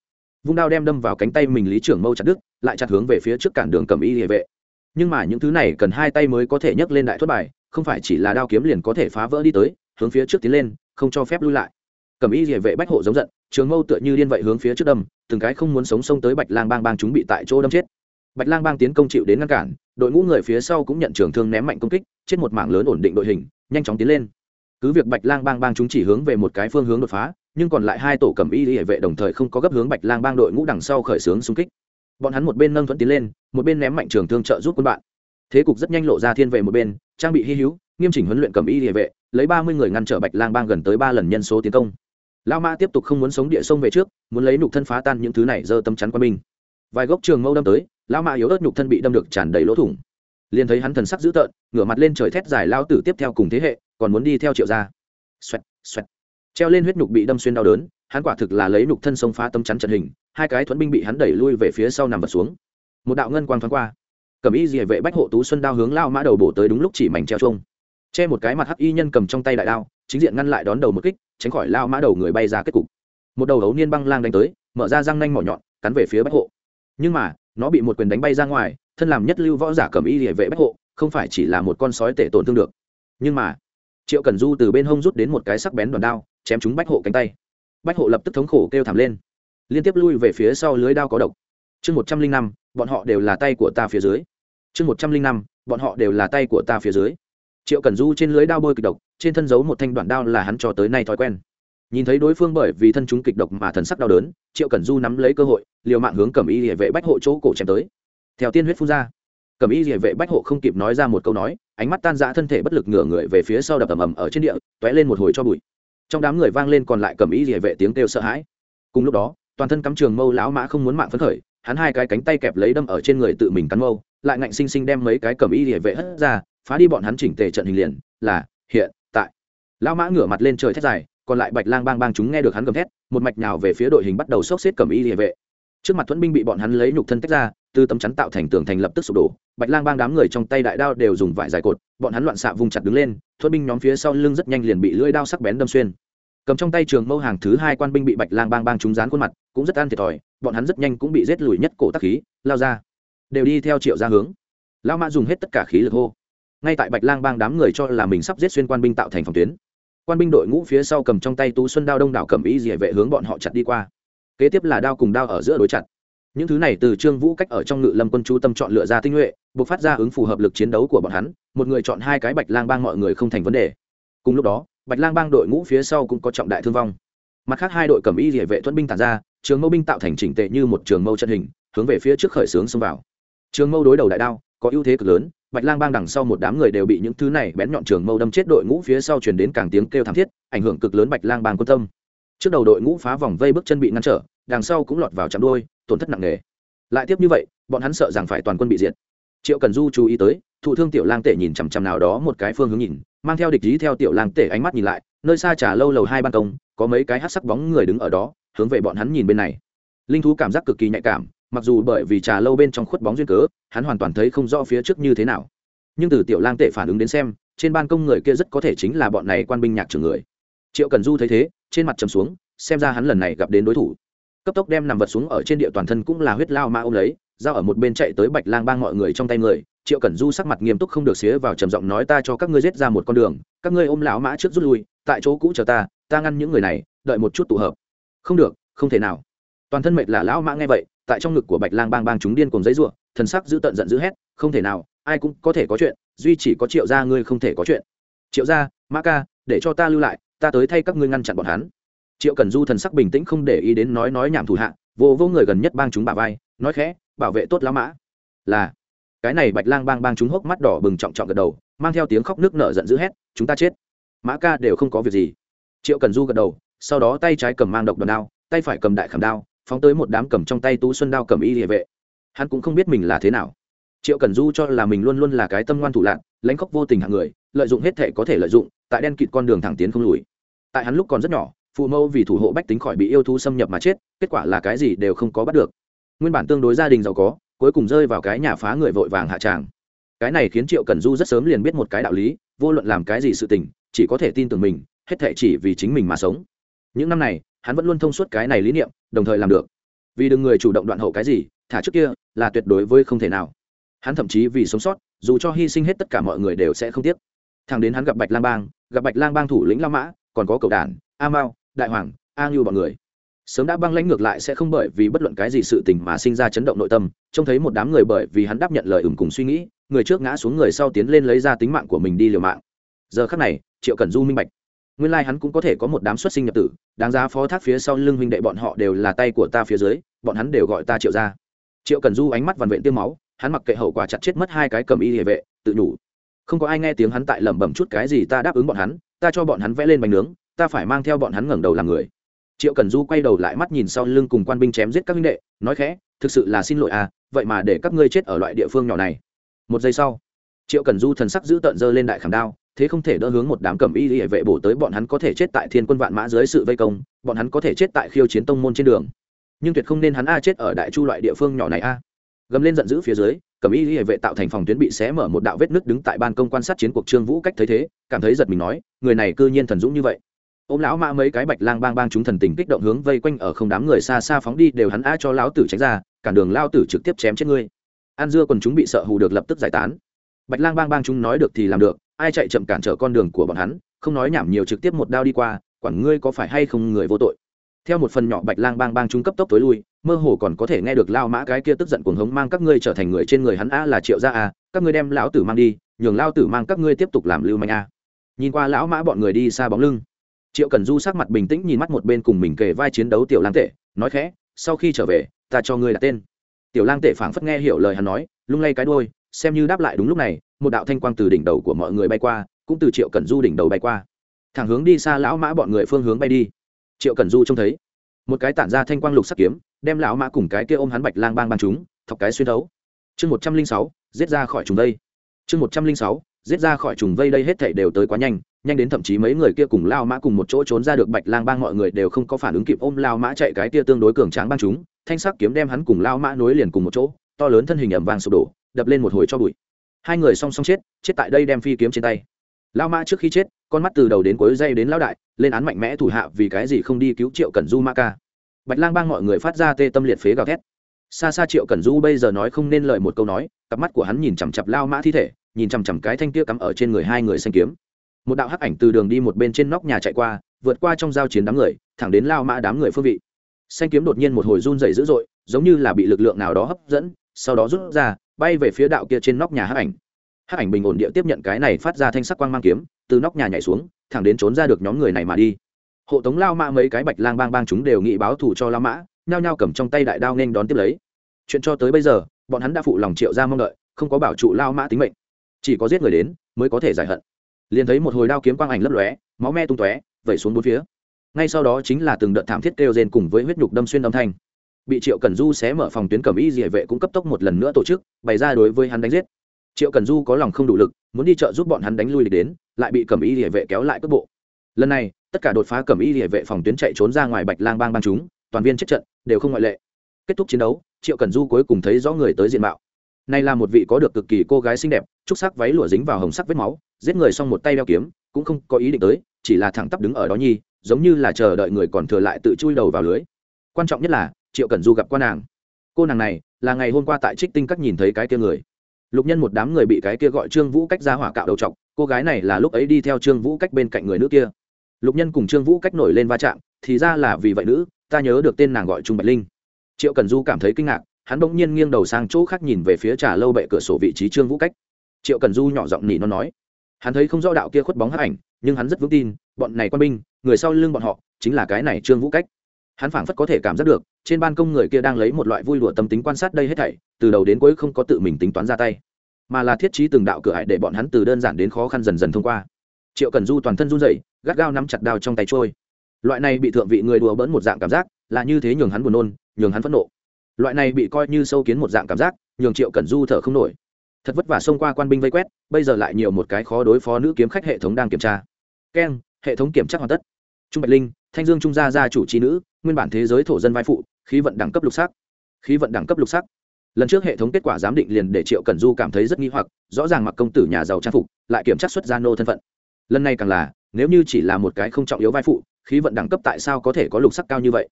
Vung đao đem đâm vào cánh tay mình lý trưởng mâu chặt đứt, lại chặt hướng về phía trước cản đường cầm y địa vệ. Nhưng mà những thứ này cần hai tay mới có thể nhấc lên đại thất bài, không phải chỉ là đao kiếm liền có thể phá vỡ đi tới, hướng phía trước tiến lên, không cho phép lui lại. Cầm y địa vệ bách hộ giống giận trường mâu tựa như điên vậy hướng phía trước đâm, từng cái không muốn sống xông tới bạch lang bang bang chúng bị tại chỗ đâm chết. Bạch lang bang tiến công chịu đến ngăn cản, đội ngũ người phía sau cũng nhận trường thương ném mạnh công kích, chết một mảng lớn ổn định đội hình, nhanh chóng tiến lên. Cứ việc bạch lang bang bang chúng chỉ hướng về một cái phương hướng đột phá, nhưng còn lại hai tổ cầm y hệ vệ đồng thời không có gấp hướng bạch lang bang đội ngũ đằng sau khởi xướng xung kích. Bọn hắn một bên nâng thuận tiến lên, một bên ném mạnh trường thương trợ giúp quân bạn. Thế cục rất nhanh lộ ra thiên vệ một bên, trang bị hy hữu, nghiêm chỉnh huấn luyện cầm y hệ vệ, lấy ba mươi người ngăn trở bạch lang bang gần tới ba lần nhân số tiến công lao mã tiếp tục không muốn sống địa sông về trước, muốn lấy nhục thân phá tan những thứ này dơ tâm chắn qua mình vài gốc trường mâu đâm tới, lao mã yếu ớt nhục thân bị đâm được tràn đầy lỗ thủng. Liền thấy hắn thần sắc dữ tợn, ngửa mặt lên trời thét dài lao tử tiếp theo cùng thế hệ, còn muốn đi theo triệu gia. Xoẹt xoẹt. Treo lên huyết nhục bị đâm xuyên đau đớn, hắn quả thực là lấy nhục thân sông phá tâm chắn trận hình, hai cái thuẫn binh bị hắn đẩy lui về phía sau nằm vật xuống. Một đạo ngân quang thoáng qua, cầm y dỉa vệ bách hộ tú xuân đao hướng lao mã đầu bổ tới đúng lúc chỉ mảnh treo chuông. che một cái mặt hắc y nhân cầm trong tay đại đao chính diện ngăn lại đón đầu một kích, tránh khỏi lao mã đầu người bay ra kết cục. Một đầu hấu niên băng lang đánh tới, mở ra răng nanh mỏ nhọn, cắn về phía bách hộ. Nhưng mà, nó bị một quyền đánh bay ra ngoài, thân làm nhất lưu võ giả cầm y địa vệ bách hộ, không phải chỉ là một con sói tể tổn thương được. Nhưng mà, triệu cần du từ bên hông rút đến một cái sắc bén đòn đao, chém trúng bách hộ cánh tay. Bách hộ lập tức thống khổ kêu thảm lên. Liên tiếp lui về phía sau lưới đao có độc. Chương một trăm linh năm, bọn họ đều là tay của ta phía dưới. Chương một trăm linh năm, bọn họ đều là tay của ta phía dưới triệu cần du trên lưới đao bôi kịch độc, trên thân giấu một thanh đoạn đao là hắn cho tới nay thói quen. Nhìn thấy đối phương bởi vì thân chúng kịch độc mà thần sắc đau đớn, triệu cần du nắm lấy cơ hội, liều mạng hướng cầm y địa vệ bách hộ chỗ cổ chém tới. Theo tiên huyết phun ra cầm y địa vệ bách hộ không kịp nói ra một câu nói, ánh mắt tan rã thân thể bất lực ngửa người về phía sau đập ầm ầm ở trên địa t ó é lên một hồi cho bụi. Trong đám người vang lên còn lại cầm y địa vệ tiếng kêu sợ hãi. Cùng lúc đó, toàn thân cắm trường mâu lão mã không muốn mạng phấn khởi, hắn hai cái cánh tay kẹp lấy đâm ở trên người tự mình cắn mâu, lại ngạnh xinh xinh đem mấy cái cầm y địa vệ hất ra phá đi bọn hắn chỉnh tề trận hình liền, là, hiện, tại. Lão mã ngửa mặt lên trời thét dài, còn lại bạch lang bang bang chúng nghe được hắn gầm thét, một mạch nhào về phía đội hình bắt đầu xốc xếp cầm y địa vệ. Trước mặt thuẫn binh bị bọn hắn lấy nhục thân tách ra, từ tấm chắn tạo thành tường thành lập tức sụp đổ. Bạch lang bang đám người trong tay đại đao đều dùng vải dài cột, bọn hắn loạn xạ vùng chặt đứng lên, thuẫn binh nhóm phía sau lưng rất nhanh liền bị lưỡi đao sắc bén đâm xuyên. Cầm trong tay trường mâu hàng thứ hai quan binh bị bạch lang bang bang chúng dán khuôn mặt, cũng rất an thiệt thòi, bọn hắn rất nhanh cũng bị rết lùi nhất cổ tắc khí, lao ra. Đều đi theo triệu ra hướng. Lao mã dùng hết tất cả khí lực hô ngay tại bạch lang bang đám người cho là mình sắp giết xuyên quan binh tạo thành phòng tuyến. Quan binh đội ngũ phía sau cầm trong tay tú xuân đao đông đảo cầm ý dỉa vệ hướng bọn họ chặt đi qua. Kế tiếp là đao cùng đao ở giữa đối chặt. Những thứ này từ trương vũ cách ở trong ngự lâm quân chú tâm chọn lựa ra tinh nhuệ, buộc phát ra ứng phù hợp lực chiến đấu của bọn hắn, một người chọn hai cái bạch lang bang mọi người không thành vấn đề. Cùng lúc đó, bạch lang bang đội ngũ phía sau cũng có trọng đại thương vong. Mặt khác hai đội cầm y địa vệ thuẫn binh tàn ra, trường mâu binh tạo thành chỉnh tệ như một trường mâu chân hình, hướng về phía trước khởi xướng xông vào. Trường mâu đối đầu đại đao, có ưu thế cực lớn bạch lang bang đằng sau một đám người đều bị những thứ này bén nhọn trường mâu đâm chết, đội ngũ phía sau truyền đến càng tiếng kêu thảm thiết, ảnh hưởng cực lớn bạch lang bang quân tâm. Trước đầu đội ngũ phá vòng vây bước chân bị ngăn trở, đằng sau cũng lọt vào chạm đôi tổn thất nặng nề. Lại tiếp như vậy, bọn hắn sợ rằng phải toàn quân bị diệt. Triệu cần du chú ý tới, thụ thương tiểu lang tể nhìn chằm chằm nào đó một cái phương hướng nhìn, mang theo địch ý theo tiểu lang tể ánh mắt nhìn lại, nơi xa trà lâu lầu hai ban công, có mấy cái hát sắc bóng người đứng ở đó, hướng về bọn hắn nhìn bên này. Linh thú cảm giác cực kỳ nhạy cảm mặc dù bởi vì trà lâu bên trong khuất bóng duyên cớ, hắn hoàn toàn thấy không rõ phía trước như thế nào. Nhưng từ tiểu lang tể phản ứng đến xem, trên ban công người kia rất có thể chính là bọn này quan binh nhạc trưởng người. Triệu cần du thấy thế, trên mặt trầm xuống, xem ra hắn lần này gặp đến đối thủ. Cấp tốc đem nằm vật xuống ở trên địa toàn thân cũng là huyết lao ma ôm lấy dao ở một bên chạy tới bạch lang bang mọi người trong tay người. Triệu cẩn du sắc mặt nghiêm túc không được xía vào trầm giọng nói ta cho các ngươi giết ra một con đường, các ngươi ôm lão mã trước rút lui, tại chỗ cũ chờ ta ta ngăn những người này, đợi một chút tụ hợp. Không được, không thể nào. Toàn thân mệt là lão mã nghe vậy tại trong ngực của bạch lang bang bang chúng điên cùng giấy ruộng thần sắc giữ tận giận dữ hét, không thể nào, ai cũng có thể có chuyện, duy chỉ có triệu gia ngươi không thể có chuyện. Triệu gia, mã ca, để cho ta lưu lại, ta tới thay các ngươi ngăn chặn bọn hắn. Triệu cần du thần sắc bình tĩnh không để ý đến nói nói nhảm thủ hạ, vô vô người gần nhất bang chúng bà vai, nói khẽ, bảo vệ tốt lá mã. Là, cái này bạch lang bang bang chúng hốc mắt đỏ bừng trọng trọng gật đầu, mang theo tiếng khóc nước nở giận dữ hét, chúng ta chết, mã ca đều không có việc gì. Triệu cần du gật đầu, sau đó tay trái cầm mang độc đòn đao, tay phải cầm đại khảm đao phóng tới một đám cầm trong tay tú xuân đao cầm y địa vệ. Hắn cũng không biết mình là thế nào. Triệu cần du cho là mình luôn luôn là cái tâm ngoan thủ lạc lãnh khóc vô tình hạng người, lợi dụng hết thể có thể lợi dụng, tại đen kịt con đường thẳng tiến không lùi. Tại hắn lúc còn rất nhỏ, phụ mẫu vì thủ hộ bách tính khỏi bị yêu thú xâm nhập mà chết, kết quả là cái gì đều không có bắt được. Nguyên bản tương đối gia đình giàu có, cuối cùng rơi vào cái nhà phá người vội vàng hạ tràng. Cái này khiến triệu cần du rất sớm liền biết một cái đạo lý, vô luận làm cái gì sự tình, chỉ có thể tin tưởng mình, hết thể chỉ vì chính mình mà sống. Những năm này hắn vẫn luôn thông suốt cái này lý niệm, đồng thời làm được. Vì đừng người chủ động đoạn hậu cái gì, thả trước kia, là tuyệt đối với không thể nào. Hắn thậm chí vì sống sót, dù cho hy sinh hết tất cả mọi người đều sẽ không tiếc. Thằng đến hắn gặp bạch lang bang, gặp bạch lang bang thủ lĩnh la mã, còn có cầu đàn a mao, đại hoàng, a ngưu bọn người. Sớm đã băng lãnh ngược lại sẽ không bởi vì bất luận cái gì sự tình mà sinh ra chấn động nội tâm, trông thấy một đám người bởi vì hắn đáp nhận lời ửng cùng suy nghĩ, người trước ngã xuống người sau tiến lên lấy ra tính mạng của mình đi liều mạng. Giờ khắc này, triệu cần du minh bạch nguyên lai hắn cũng có thể có một đám xuất sinh nhập tử, đáng giá phó thác phía sau lưng huynh đệ bọn họ đều là tay của ta phía dưới, bọn hắn đều gọi ta triệu ra triệu cần du ánh mắt vằn vện tiêm máu, hắn mặc kệ hậu quả chặt chết mất hai cái cầm y địa vệ, tự nhủ. Không có ai nghe tiếng hắn tại lẩm bẩm chút cái gì ta đáp ứng bọn hắn, ta cho bọn hắn vẽ lên bánh nướng, ta phải mang theo bọn hắn ngẩng đầu làm người. Triệu cần du quay đầu lại mắt nhìn sau lưng cùng quan binh chém giết các huynh đệ, nói khẽ, thực sự là xin lỗi à vậy mà để các ngươi chết ở loại địa phương nhỏ này. Một giây sau, triệu cần du thần sắc giữ tợn dơ lên đại khảm đao thế không thể đỡ hướng một đám cầm y hệ vệ bổ tới, bọn hắn có thể chết tại thiên quân vạn mã dưới sự vây công, bọn hắn có thể chết tại khiêu chiến tông môn trên đường. Nhưng tuyệt không nên hắn a chết ở đại chu loại địa phương nhỏ này a. Gầm lên giận dữ phía dưới, cầm y hệ vệ tạo thành phòng tuyến bị xé mở một đạo vết nứt đứng tại ban công quan sát chiến cuộc trương vũ cách thấy thế, cảm thấy giật mình nói, người này cư nhiên thần dũng như vậy. Ôm lão mã mấy cái bạch lang bang bang chúng thần tình kích động hướng vây quanh ở không đám người xa xa phóng đi, đều hắn a cho lão tử tránh ra cản đường lao tử trực tiếp chém chết ngươi. An dưa còn chúng bị sợ hù được lập tức giải tán. Bạch lang bang bang chúng nói được thì làm được ai chạy chậm cản trở con đường của bọn hắn, không nói nhảm nhiều trực tiếp một đao đi qua, quản ngươi có phải hay không người vô tội. Theo một phần nhỏ bạch lang bang bang chúng cấp tốc tối lui, mơ hồ còn có thể nghe được lao mã cái kia tức giận cuồng hống mang các ngươi trở thành người trên người hắn a là triệu gia a, các ngươi đem lão tử mang đi, nhường lao tử mang các ngươi tiếp tục làm lưu manh a. Nhìn qua lão mã bọn người đi xa bóng lưng, triệu cần du sắc mặt bình tĩnh nhìn mắt một bên cùng mình kề vai chiến đấu tiểu lang tệ nói khẽ, sau khi trở về, ta cho ngươi đặt tên. Tiểu lang tệ phảng phất nghe hiểu lời hắn nói, lung lay cái đôi xem như đáp lại đúng lúc này một đạo thanh quang từ đỉnh đầu của mọi người bay qua, cũng từ triệu cẩn du đỉnh đầu bay qua. Thẳng hướng đi xa lão mã bọn người phương hướng bay đi. Triệu cẩn du trông thấy, một cái tản ra thanh quang lục sắc kiếm, đem lão mã cùng cái kia ôm hắn bạch lang bang bang chúng, thọc cái xuyên thấu. Chương một trăm linh sáu, giết ra khỏi trùng vây. Chương một trăm linh sáu, giết ra khỏi trùng vây đây hết thảy đều tới quá nhanh nhanh đến thậm chí mấy người kia cùng lao mã cùng một chỗ trốn ra được bạch lang bang mọi người đều không có phản ứng kịp ôm lao mã chạy cái kia tương đối cường tráng bang chúng, thanh sắc kiếm đem hắn cùng lao mã nối liền cùng một chỗ, to lớn thân hình ẩm vàng sụp đổ, đập lên một hồi cho bụi hai người song song chết chết tại đây đem phi kiếm trên tay. Lao mã trước khi chết, con mắt từ đầu đến cuối dây đến lao đại, lên án mạnh mẽ thủ hạ vì cái gì không đi cứu triệu cẩn du ma ca. Bạch lang bang mọi người phát ra tê tâm liệt phế gào thét. Xa xa triệu cẩn du bây giờ nói không nên lời một câu nói, cặp mắt của hắn nhìn chằm chặp lao mã thi thể, nhìn chằm chằm cái thanh kia cắm ở trên người hai người xanh kiếm. Một đạo hắc ảnh từ đường đi một bên trên nóc nhà chạy qua, vượt qua trong giao chiến đám người, thẳng đến lao mã đám người phương vị. Xanh kiếm đột nhiên một hồi run dày dữ dội, giống như là bị lực lượng nào đó hấp dẫn, sau đó rút ra bay về phía đạo kia trên nóc nhà hắc ảnh. Hắc ảnh bình ổn địa tiếp nhận cái này phát ra thanh sắc quang mang kiếm, từ nóc nhà nhảy xuống, thẳng đến trốn ra được nhóm người này mà đi. Hộ tống lao mã mấy cái bạch lang bang bang chúng đều nghị báo thù cho lao mã, nhao nhao cầm trong tay đại đao nên đón tiếp lấy. Chuyện cho tới bây giờ, bọn hắn đã phụ lòng triệu ra mong đợi, không có bảo trụ lao mã tính mệnh. Chỉ có giết người đến, mới có thể giải hận. Liền thấy một hồi đao kiếm quang ảnh lấp lóe, máu me tung tóe, vẩy xuống bốn phía. Ngay sau đó chính là từng đợt thảm thiết kêu rên cùng với huyết nhục đâm xuyên âm thanh bị triệu cần du xé mở phòng tuyến cầm y địa vệ cũng cấp tốc một lần nữa tổ chức, bày ra đối với hắn đánh giết. Triệu cần du có lòng không đủ lực, muốn đi chợ giúp bọn hắn đánh lui địch đến, lại bị cầm y địa vệ kéo lại cước bộ. Lần này, tất cả đột phá cầm y địa vệ phòng tuyến chạy trốn ra ngoài bạch lang bang bang chúng, toàn viên chết trận, đều không ngoại lệ. Kết thúc chiến đấu, triệu cần du cuối cùng thấy rõ người tới diện mạo. Này là một vị có được cực kỳ cô gái xinh đẹp, trúc sắc váy lụa dính vào hồng sắc vết máu, giết người xong một tay đeo kiếm, cũng không có ý định tới, chỉ là thẳng tắp đứng ở đó nhi, giống như là chờ đợi người còn thừa lại tự chui đầu vào lưới. Quan trọng nhất là triệu Cẩn du gặp qua nàng. Cô nàng này là ngày hôm qua tại trích tinh các nhìn thấy cái kia người. Lục nhân một đám người bị cái kia gọi trương vũ cách ra hỏa cạo đầu t cô gái này là lúc ấy đi theo trương vũ cách bên cạnh người nữ kia. Lục nhân cùng trương vũ cách nổi lên va chạm, thì ra là vì vậy nữ, ta nhớ được tên nàng gọi trung bạch linh. Triệu cần du cảm thấy kinh ngạc, hắn bỗng nhiên nghiêng đầu sang chỗ khác nhìn về phía trà lâu bệ cửa sổ vị trí trương vũ cách. Triệu cần du nhỏ giọng nỉ nó nói, hắn thấy không rõ đạo kia khuất bóng hấp ảnh, nhưng hắn rất vững tin, bọn này quân binh, người sau lưng bọn họ chính là cái này trương vũ cách. Hắn phảng phất có thể cảm giác được trên ban công người kia đang lấy một loại vui lụa tâm tính quan sát đây hết thảy, từ đầu đến cuối không có tự mình tính toán ra tay, mà là thiết trí từng đạo cửa hại để bọn hắn từ đơn giản đến khó khăn dần dần thông qua. Triệu cần du toàn thân run rẩy, gắt gao nắm chặt đao trong tay trôi. Loại này bị thượng vị người đùa bỡn một dạng cảm giác, là như thế nhường hắn buồn nôn, nhường hắn phẫn nộ. Loại này bị coi như sâu kiến một dạng cảm giác, nhường triệu cần du thở không nổi. Thật vất vả xông qua quan binh vây quét, bây giờ lại nhiều một cái khó đối phó nữ kiếm khách hệ thống đang kiểm tra. Keng, hệ thống kiểm tra hoàn tất trung bạch linh, thanh dương trung gia gia chủ trí nữ, nguyên bản thế giới thổ dân vai phụ, khí vận đẳng cấp lục sắc. Khí vận đẳng cấp lục sắc. Lần trước hệ thống kết quả giám định liền để triệu cần du cảm thấy rất nghi hoặc, rõ ràng mặc công tử nhà giàu trang phục, lại kiểm tra xuất gia nô thân phận. Lần này càng là, nếu như chỉ là một cái không trọng yếu vai phụ, khí vận đẳng cấp tại sao có thể có lục sắc cao như vậy?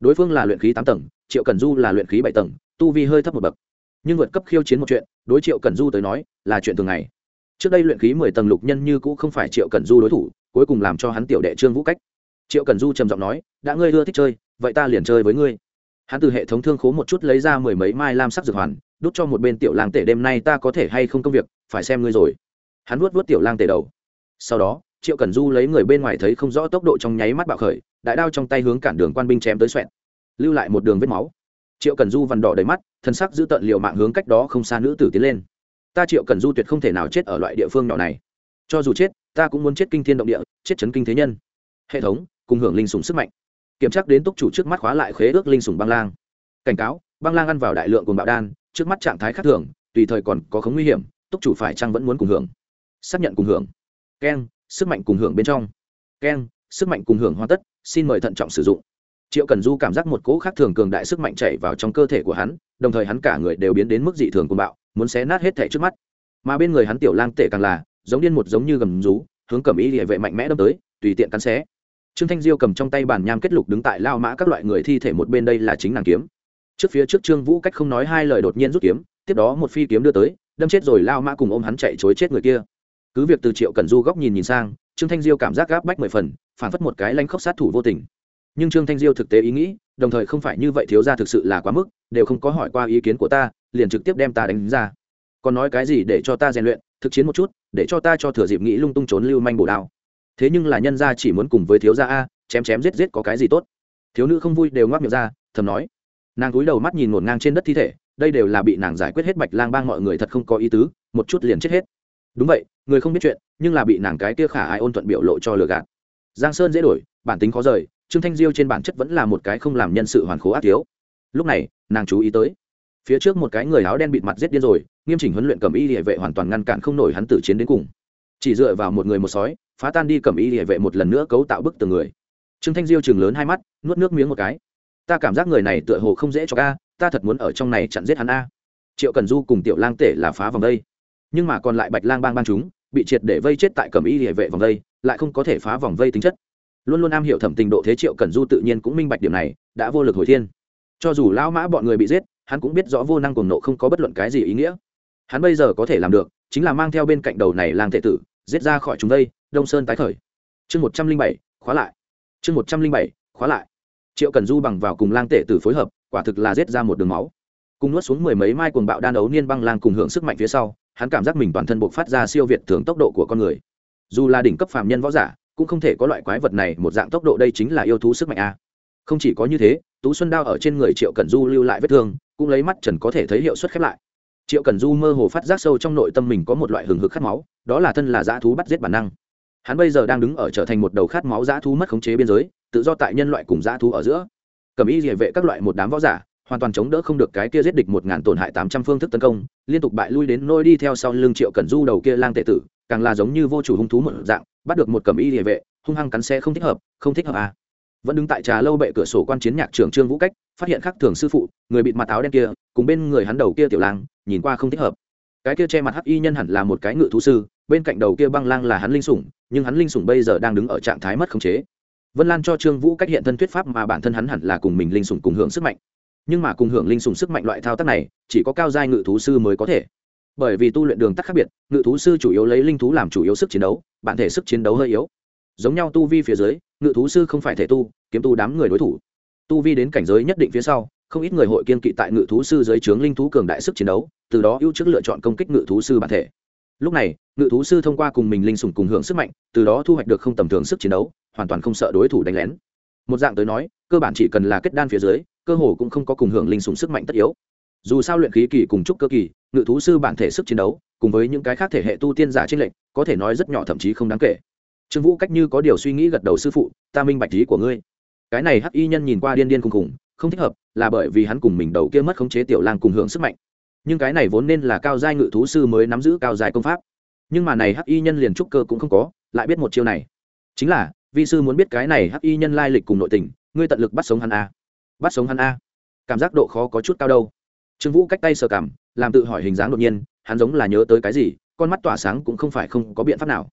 Đối phương là luyện khí tám tầng, triệu cần du là luyện khí bảy tầng, tu vi hơi thấp một bậc. Nhưng vượt cấp khiêu chiến một chuyện, đối triệu cần du tới nói, là chuyện thường ngày. Trước đây luyện khí mười tầng lục nhân như cũ không phải triệu cần du đối thủ, cuối cùng làm cho hắn tiểu đệ trương vũ cách triệu cần du trầm giọng nói, đã ngươi ưa thích chơi, vậy ta liền chơi với ngươi. Hắn từ hệ thống thương khố một chút lấy ra mười mấy mai lam sắc dược hoàn, đút cho một bên tiểu lang tể, đêm nay ta có thể hay không công việc, phải xem ngươi rồi. Hắn vuốt vuốt tiểu lang tể đầu. Sau đó, triệu cần du lấy người bên ngoài thấy không rõ tốc độ trong nháy mắt bạo khởi, đại đao trong tay hướng cản đường quan binh chém tới xoẹn lưu lại một đường vết máu. Triệu cần du vằn đỏ đầy mắt, thân sắc giữ tận liều mạng hướng cách đó không xa nữ tử tiến lên. Ta triệu cần du tuyệt không thể nào chết ở loại địa phương nhỏ này. Cho dù chết, ta cũng muốn chết kinh thiên động địa, chết chấn kinh thế nhân. Hệ thống cùng hưởng linh sùng sức mạnh. Kiểm tra đến túc chủ trước mắt khóa lại khế ước linh sùng băng lang. Cảnh cáo, băng lang ăn vào đại lượng cùng bạo đan, trước mắt trạng thái khác thường, tùy thời còn có khống nguy hiểm, túc chủ phải chăng vẫn muốn cùng hưởng? Xác nhận cùng hưởng. Keng, sức mạnh cùng hưởng bên trong. Keng, sức mạnh cùng hưởng hoàn tất, xin mời thận trọng sử dụng. Triệu cần du cảm giác một cỗ khác thường cường đại sức mạnh chảy vào trong cơ thể của hắn, đồng thời hắn cả người đều biến đến mức dị thường cùng bạo, muốn xé nát hết thể trước mắt. Mà bên người hắn tiểu lang tệ càng là, giống điên một giống như gầm rú, hướng cầm ý địa vệ mạnh mẽ đâm tới, tùy tiện cắn xé trương thanh diêu cầm trong tay bản nham kết lục đứng tại lao mã các loại người thi thể một bên đây là chính nàng kiếm. Trước phía trước trương vũ cách không nói hai lời đột nhiên rút kiếm, tiếp đó một phi kiếm đưa tới, đâm chết rồi lao mã cùng ôm hắn chạy chối chết người kia. Cứ việc từ triệu cần du góc nhìn nhìn sang, trương thanh diêu cảm giác gáp bách mười phần, phản phất một cái lanh khóc sát thủ vô tình. Nhưng trương thanh diêu thực tế ý nghĩ, đồng thời không phải như vậy thiếu ra thực sự là quá mức, đều không có hỏi qua ý kiến của ta, liền trực tiếp đem ta đánh ra. Còn nói cái gì để cho ta rèn luyện, thực chiến một chút, để cho ta cho thừa dịp nghĩ lung tung trốn lưu manh bổ đao thế nhưng là nhân gia chỉ muốn cùng với thiếu gia a, chém chém giết giết có cái gì tốt? Thiếu nữ không vui đều ngoác miệng ra, thầm nói. Nàng cúi đầu mắt nhìn ngổn ngang trên đất thi thể, đây đều là bị nàng giải quyết hết bạch lang bang mọi người thật không có ý tứ, một chút liền chết hết. Đúng vậy, người không biết chuyện, nhưng là bị nàng cái kia khả ai ôn thuận biểu lộ cho lừa gạt. Giang sơn dễ đổi, bản tính khó rời, trương thanh diêu trên bản chất vẫn là một cái không làm nhân sự hoàn khố ác thiếu. Lúc này, nàng chú ý tới, phía trước một cái người áo đen bịt mặt giết điên rồi, nghiêm chỉnh huấn luyện cầm y địa vệ hoàn toàn ngăn cản không nổi hắn tử chiến đến cùng. Chỉ dựa vào một người một sói phá tan đi cầm y địa vệ một lần nữa cấu tạo bức tường người. Trương thanh diêu chừng lớn hai mắt, nuốt nước miếng một cái. Ta cảm giác người này tựa hồ không dễ cho ca, ta thật muốn ở trong này chặn giết hắn a. Triệu cần du cùng tiểu lang tể là phá vòng đây. Nhưng mà còn lại bạch lang bang bang chúng, bị triệt để vây chết tại cầm y địa vệ vòng đây, lại không có thể phá vòng vây tính chất. Luôn luôn am hiểu thẩm tình độ thế triệu cần du tự nhiên cũng minh bạch điểm này, đã vô lực hồi thiên. Cho dù lão mã bọn người bị giết, hắn cũng biết rõ vô năng cuồng nộ không có bất luận cái gì ý nghĩa. Hắn bây giờ có thể làm được, chính là mang theo bên cạnh đầu này lang tệ tử, giết ra khỏi chúng đây đông sơn tái khởi. Chương một trăm linh bảy, khóa lại. Chương một trăm linh bảy, khóa lại. Triệu cần du bằng vào cùng lang tệ tử phối hợp, quả thực là rết ra một đường máu. Cùng nuốt xuống mười mấy mai cuồng bạo đan ấu niên băng lang cùng hưởng sức mạnh phía sau, hắn cảm giác mình toàn thân buộc phát ra siêu việt thường tốc độ của con người. Dù là đỉnh cấp phàm nhân võ giả, cũng không thể có loại quái vật này một dạng tốc độ đây chính là yêu thú sức mạnh a. Không chỉ có như thế, tú xuân đao ở trên người triệu cần du lưu lại vết thương, cũng lấy mắt trần có thể thấy hiệu suất khép lại. Triệu cần du mơ hồ phát giác sâu trong nội tâm mình có một loại hừng hực khát máu, đó là thân là dã thú bắt giết bản năng hắn bây giờ đang đứng ở trở thành một đầu khát máu dã thú mất khống chế biên giới, tự do tại nhân loại cùng dã thú ở giữa. Cầm Y địa vệ các loại một đám võ giả, hoàn toàn chống đỡ không được cái kia giết địch một ngàn tổn hại tám trăm phương thức tấn công, liên tục bại lui đến nôi đi theo sau lưng triệu cần du đầu kia lang tệ tử, càng là giống như vô chủ hung thú một dạng, bắt được một cầm y địa vệ, hung hăng cắn xe không thích hợp, không thích hợp à. Vẫn đứng tại trà lâu bệ cửa sổ quan chiến nhạc trưởng trương vũ cách, phát hiện khắc thường sư phụ, người bịt mặt áo đen kia, cùng bên người hắn đầu kia tiểu lang, nhìn qua không thích hợp cái kia che mặt hắc y nhân hẳn là một cái ngự thú sư, bên cạnh đầu kia băng lang là hắn linh sủng, nhưng hắn linh sủng bây giờ đang đứng ở trạng thái mất khống chế. Vân lan cho trương vũ cách hiện thân thuyết pháp mà bản thân hắn hẳn là cùng mình linh sủng cùng hưởng sức mạnh. Nhưng mà cùng hưởng linh sủng sức mạnh loại thao tác này, chỉ có cao giai ngự thú sư mới có thể. Bởi vì tu luyện đường tắc khác biệt, ngự thú sư chủ yếu lấy linh thú làm chủ yếu sức chiến đấu, bản thể sức chiến đấu hơi yếu. Giống nhau tu vi phía dưới, ngự thú sư không phải thể tu, kiếm tu đám người đối thủ. Tu vi đến cảnh giới nhất định phía sau không ít người hội kiên kỵ tại ngự thú sư dưới trướng linh thú cường đại sức chiến đấu, từ đó ưu trước lựa chọn công kích ngự thú sư bản thể. Lúc này, ngự thú sư thông qua cùng mình linh sủng cùng hưởng sức mạnh, từ đó thu hoạch được không tầm thường sức chiến đấu, hoàn toàn không sợ đối thủ đánh lén. Một dạng tới nói, cơ bản chỉ cần là kết đan phía dưới, cơ hồ cũng không có cùng hưởng linh sủng sức mạnh tất yếu. Dù sao luyện khí kỳ cùng trúc cơ kỳ, ngự thú sư bản thể sức chiến đấu, cùng với những cái khác thể hệ tu tiên giả trên lệnh có thể nói rất nhỏ thậm chí không đáng kể. Trương vũ cách như có điều suy nghĩ gật đầu sư phụ, ta minh bạch trí của ngươi. Cái này hắc y nhân nhìn qua điên điên cùng cùng không thích hợp, là bởi vì hắn cùng mình đầu kia mất khống chế tiểu lang cùng hưởng sức mạnh. Nhưng cái này vốn nên là cao giai ngự thú sư mới nắm giữ cao giai công pháp. Nhưng mà này hắc y nhân liền trúc cơ cũng không có, lại biết một chiêu này. Chính là, vi sư muốn biết cái này hắc y nhân lai lịch cùng nội tình, ngươi tận lực bắt sống hắn a. Bắt sống hắn a. Cảm giác độ khó có chút cao đâu. Trương vũ cách tay sờ cảm làm tự hỏi hình dáng đột nhiên, hắn giống là nhớ tới cái gì, con mắt tỏa sáng cũng không phải không có biện pháp nào.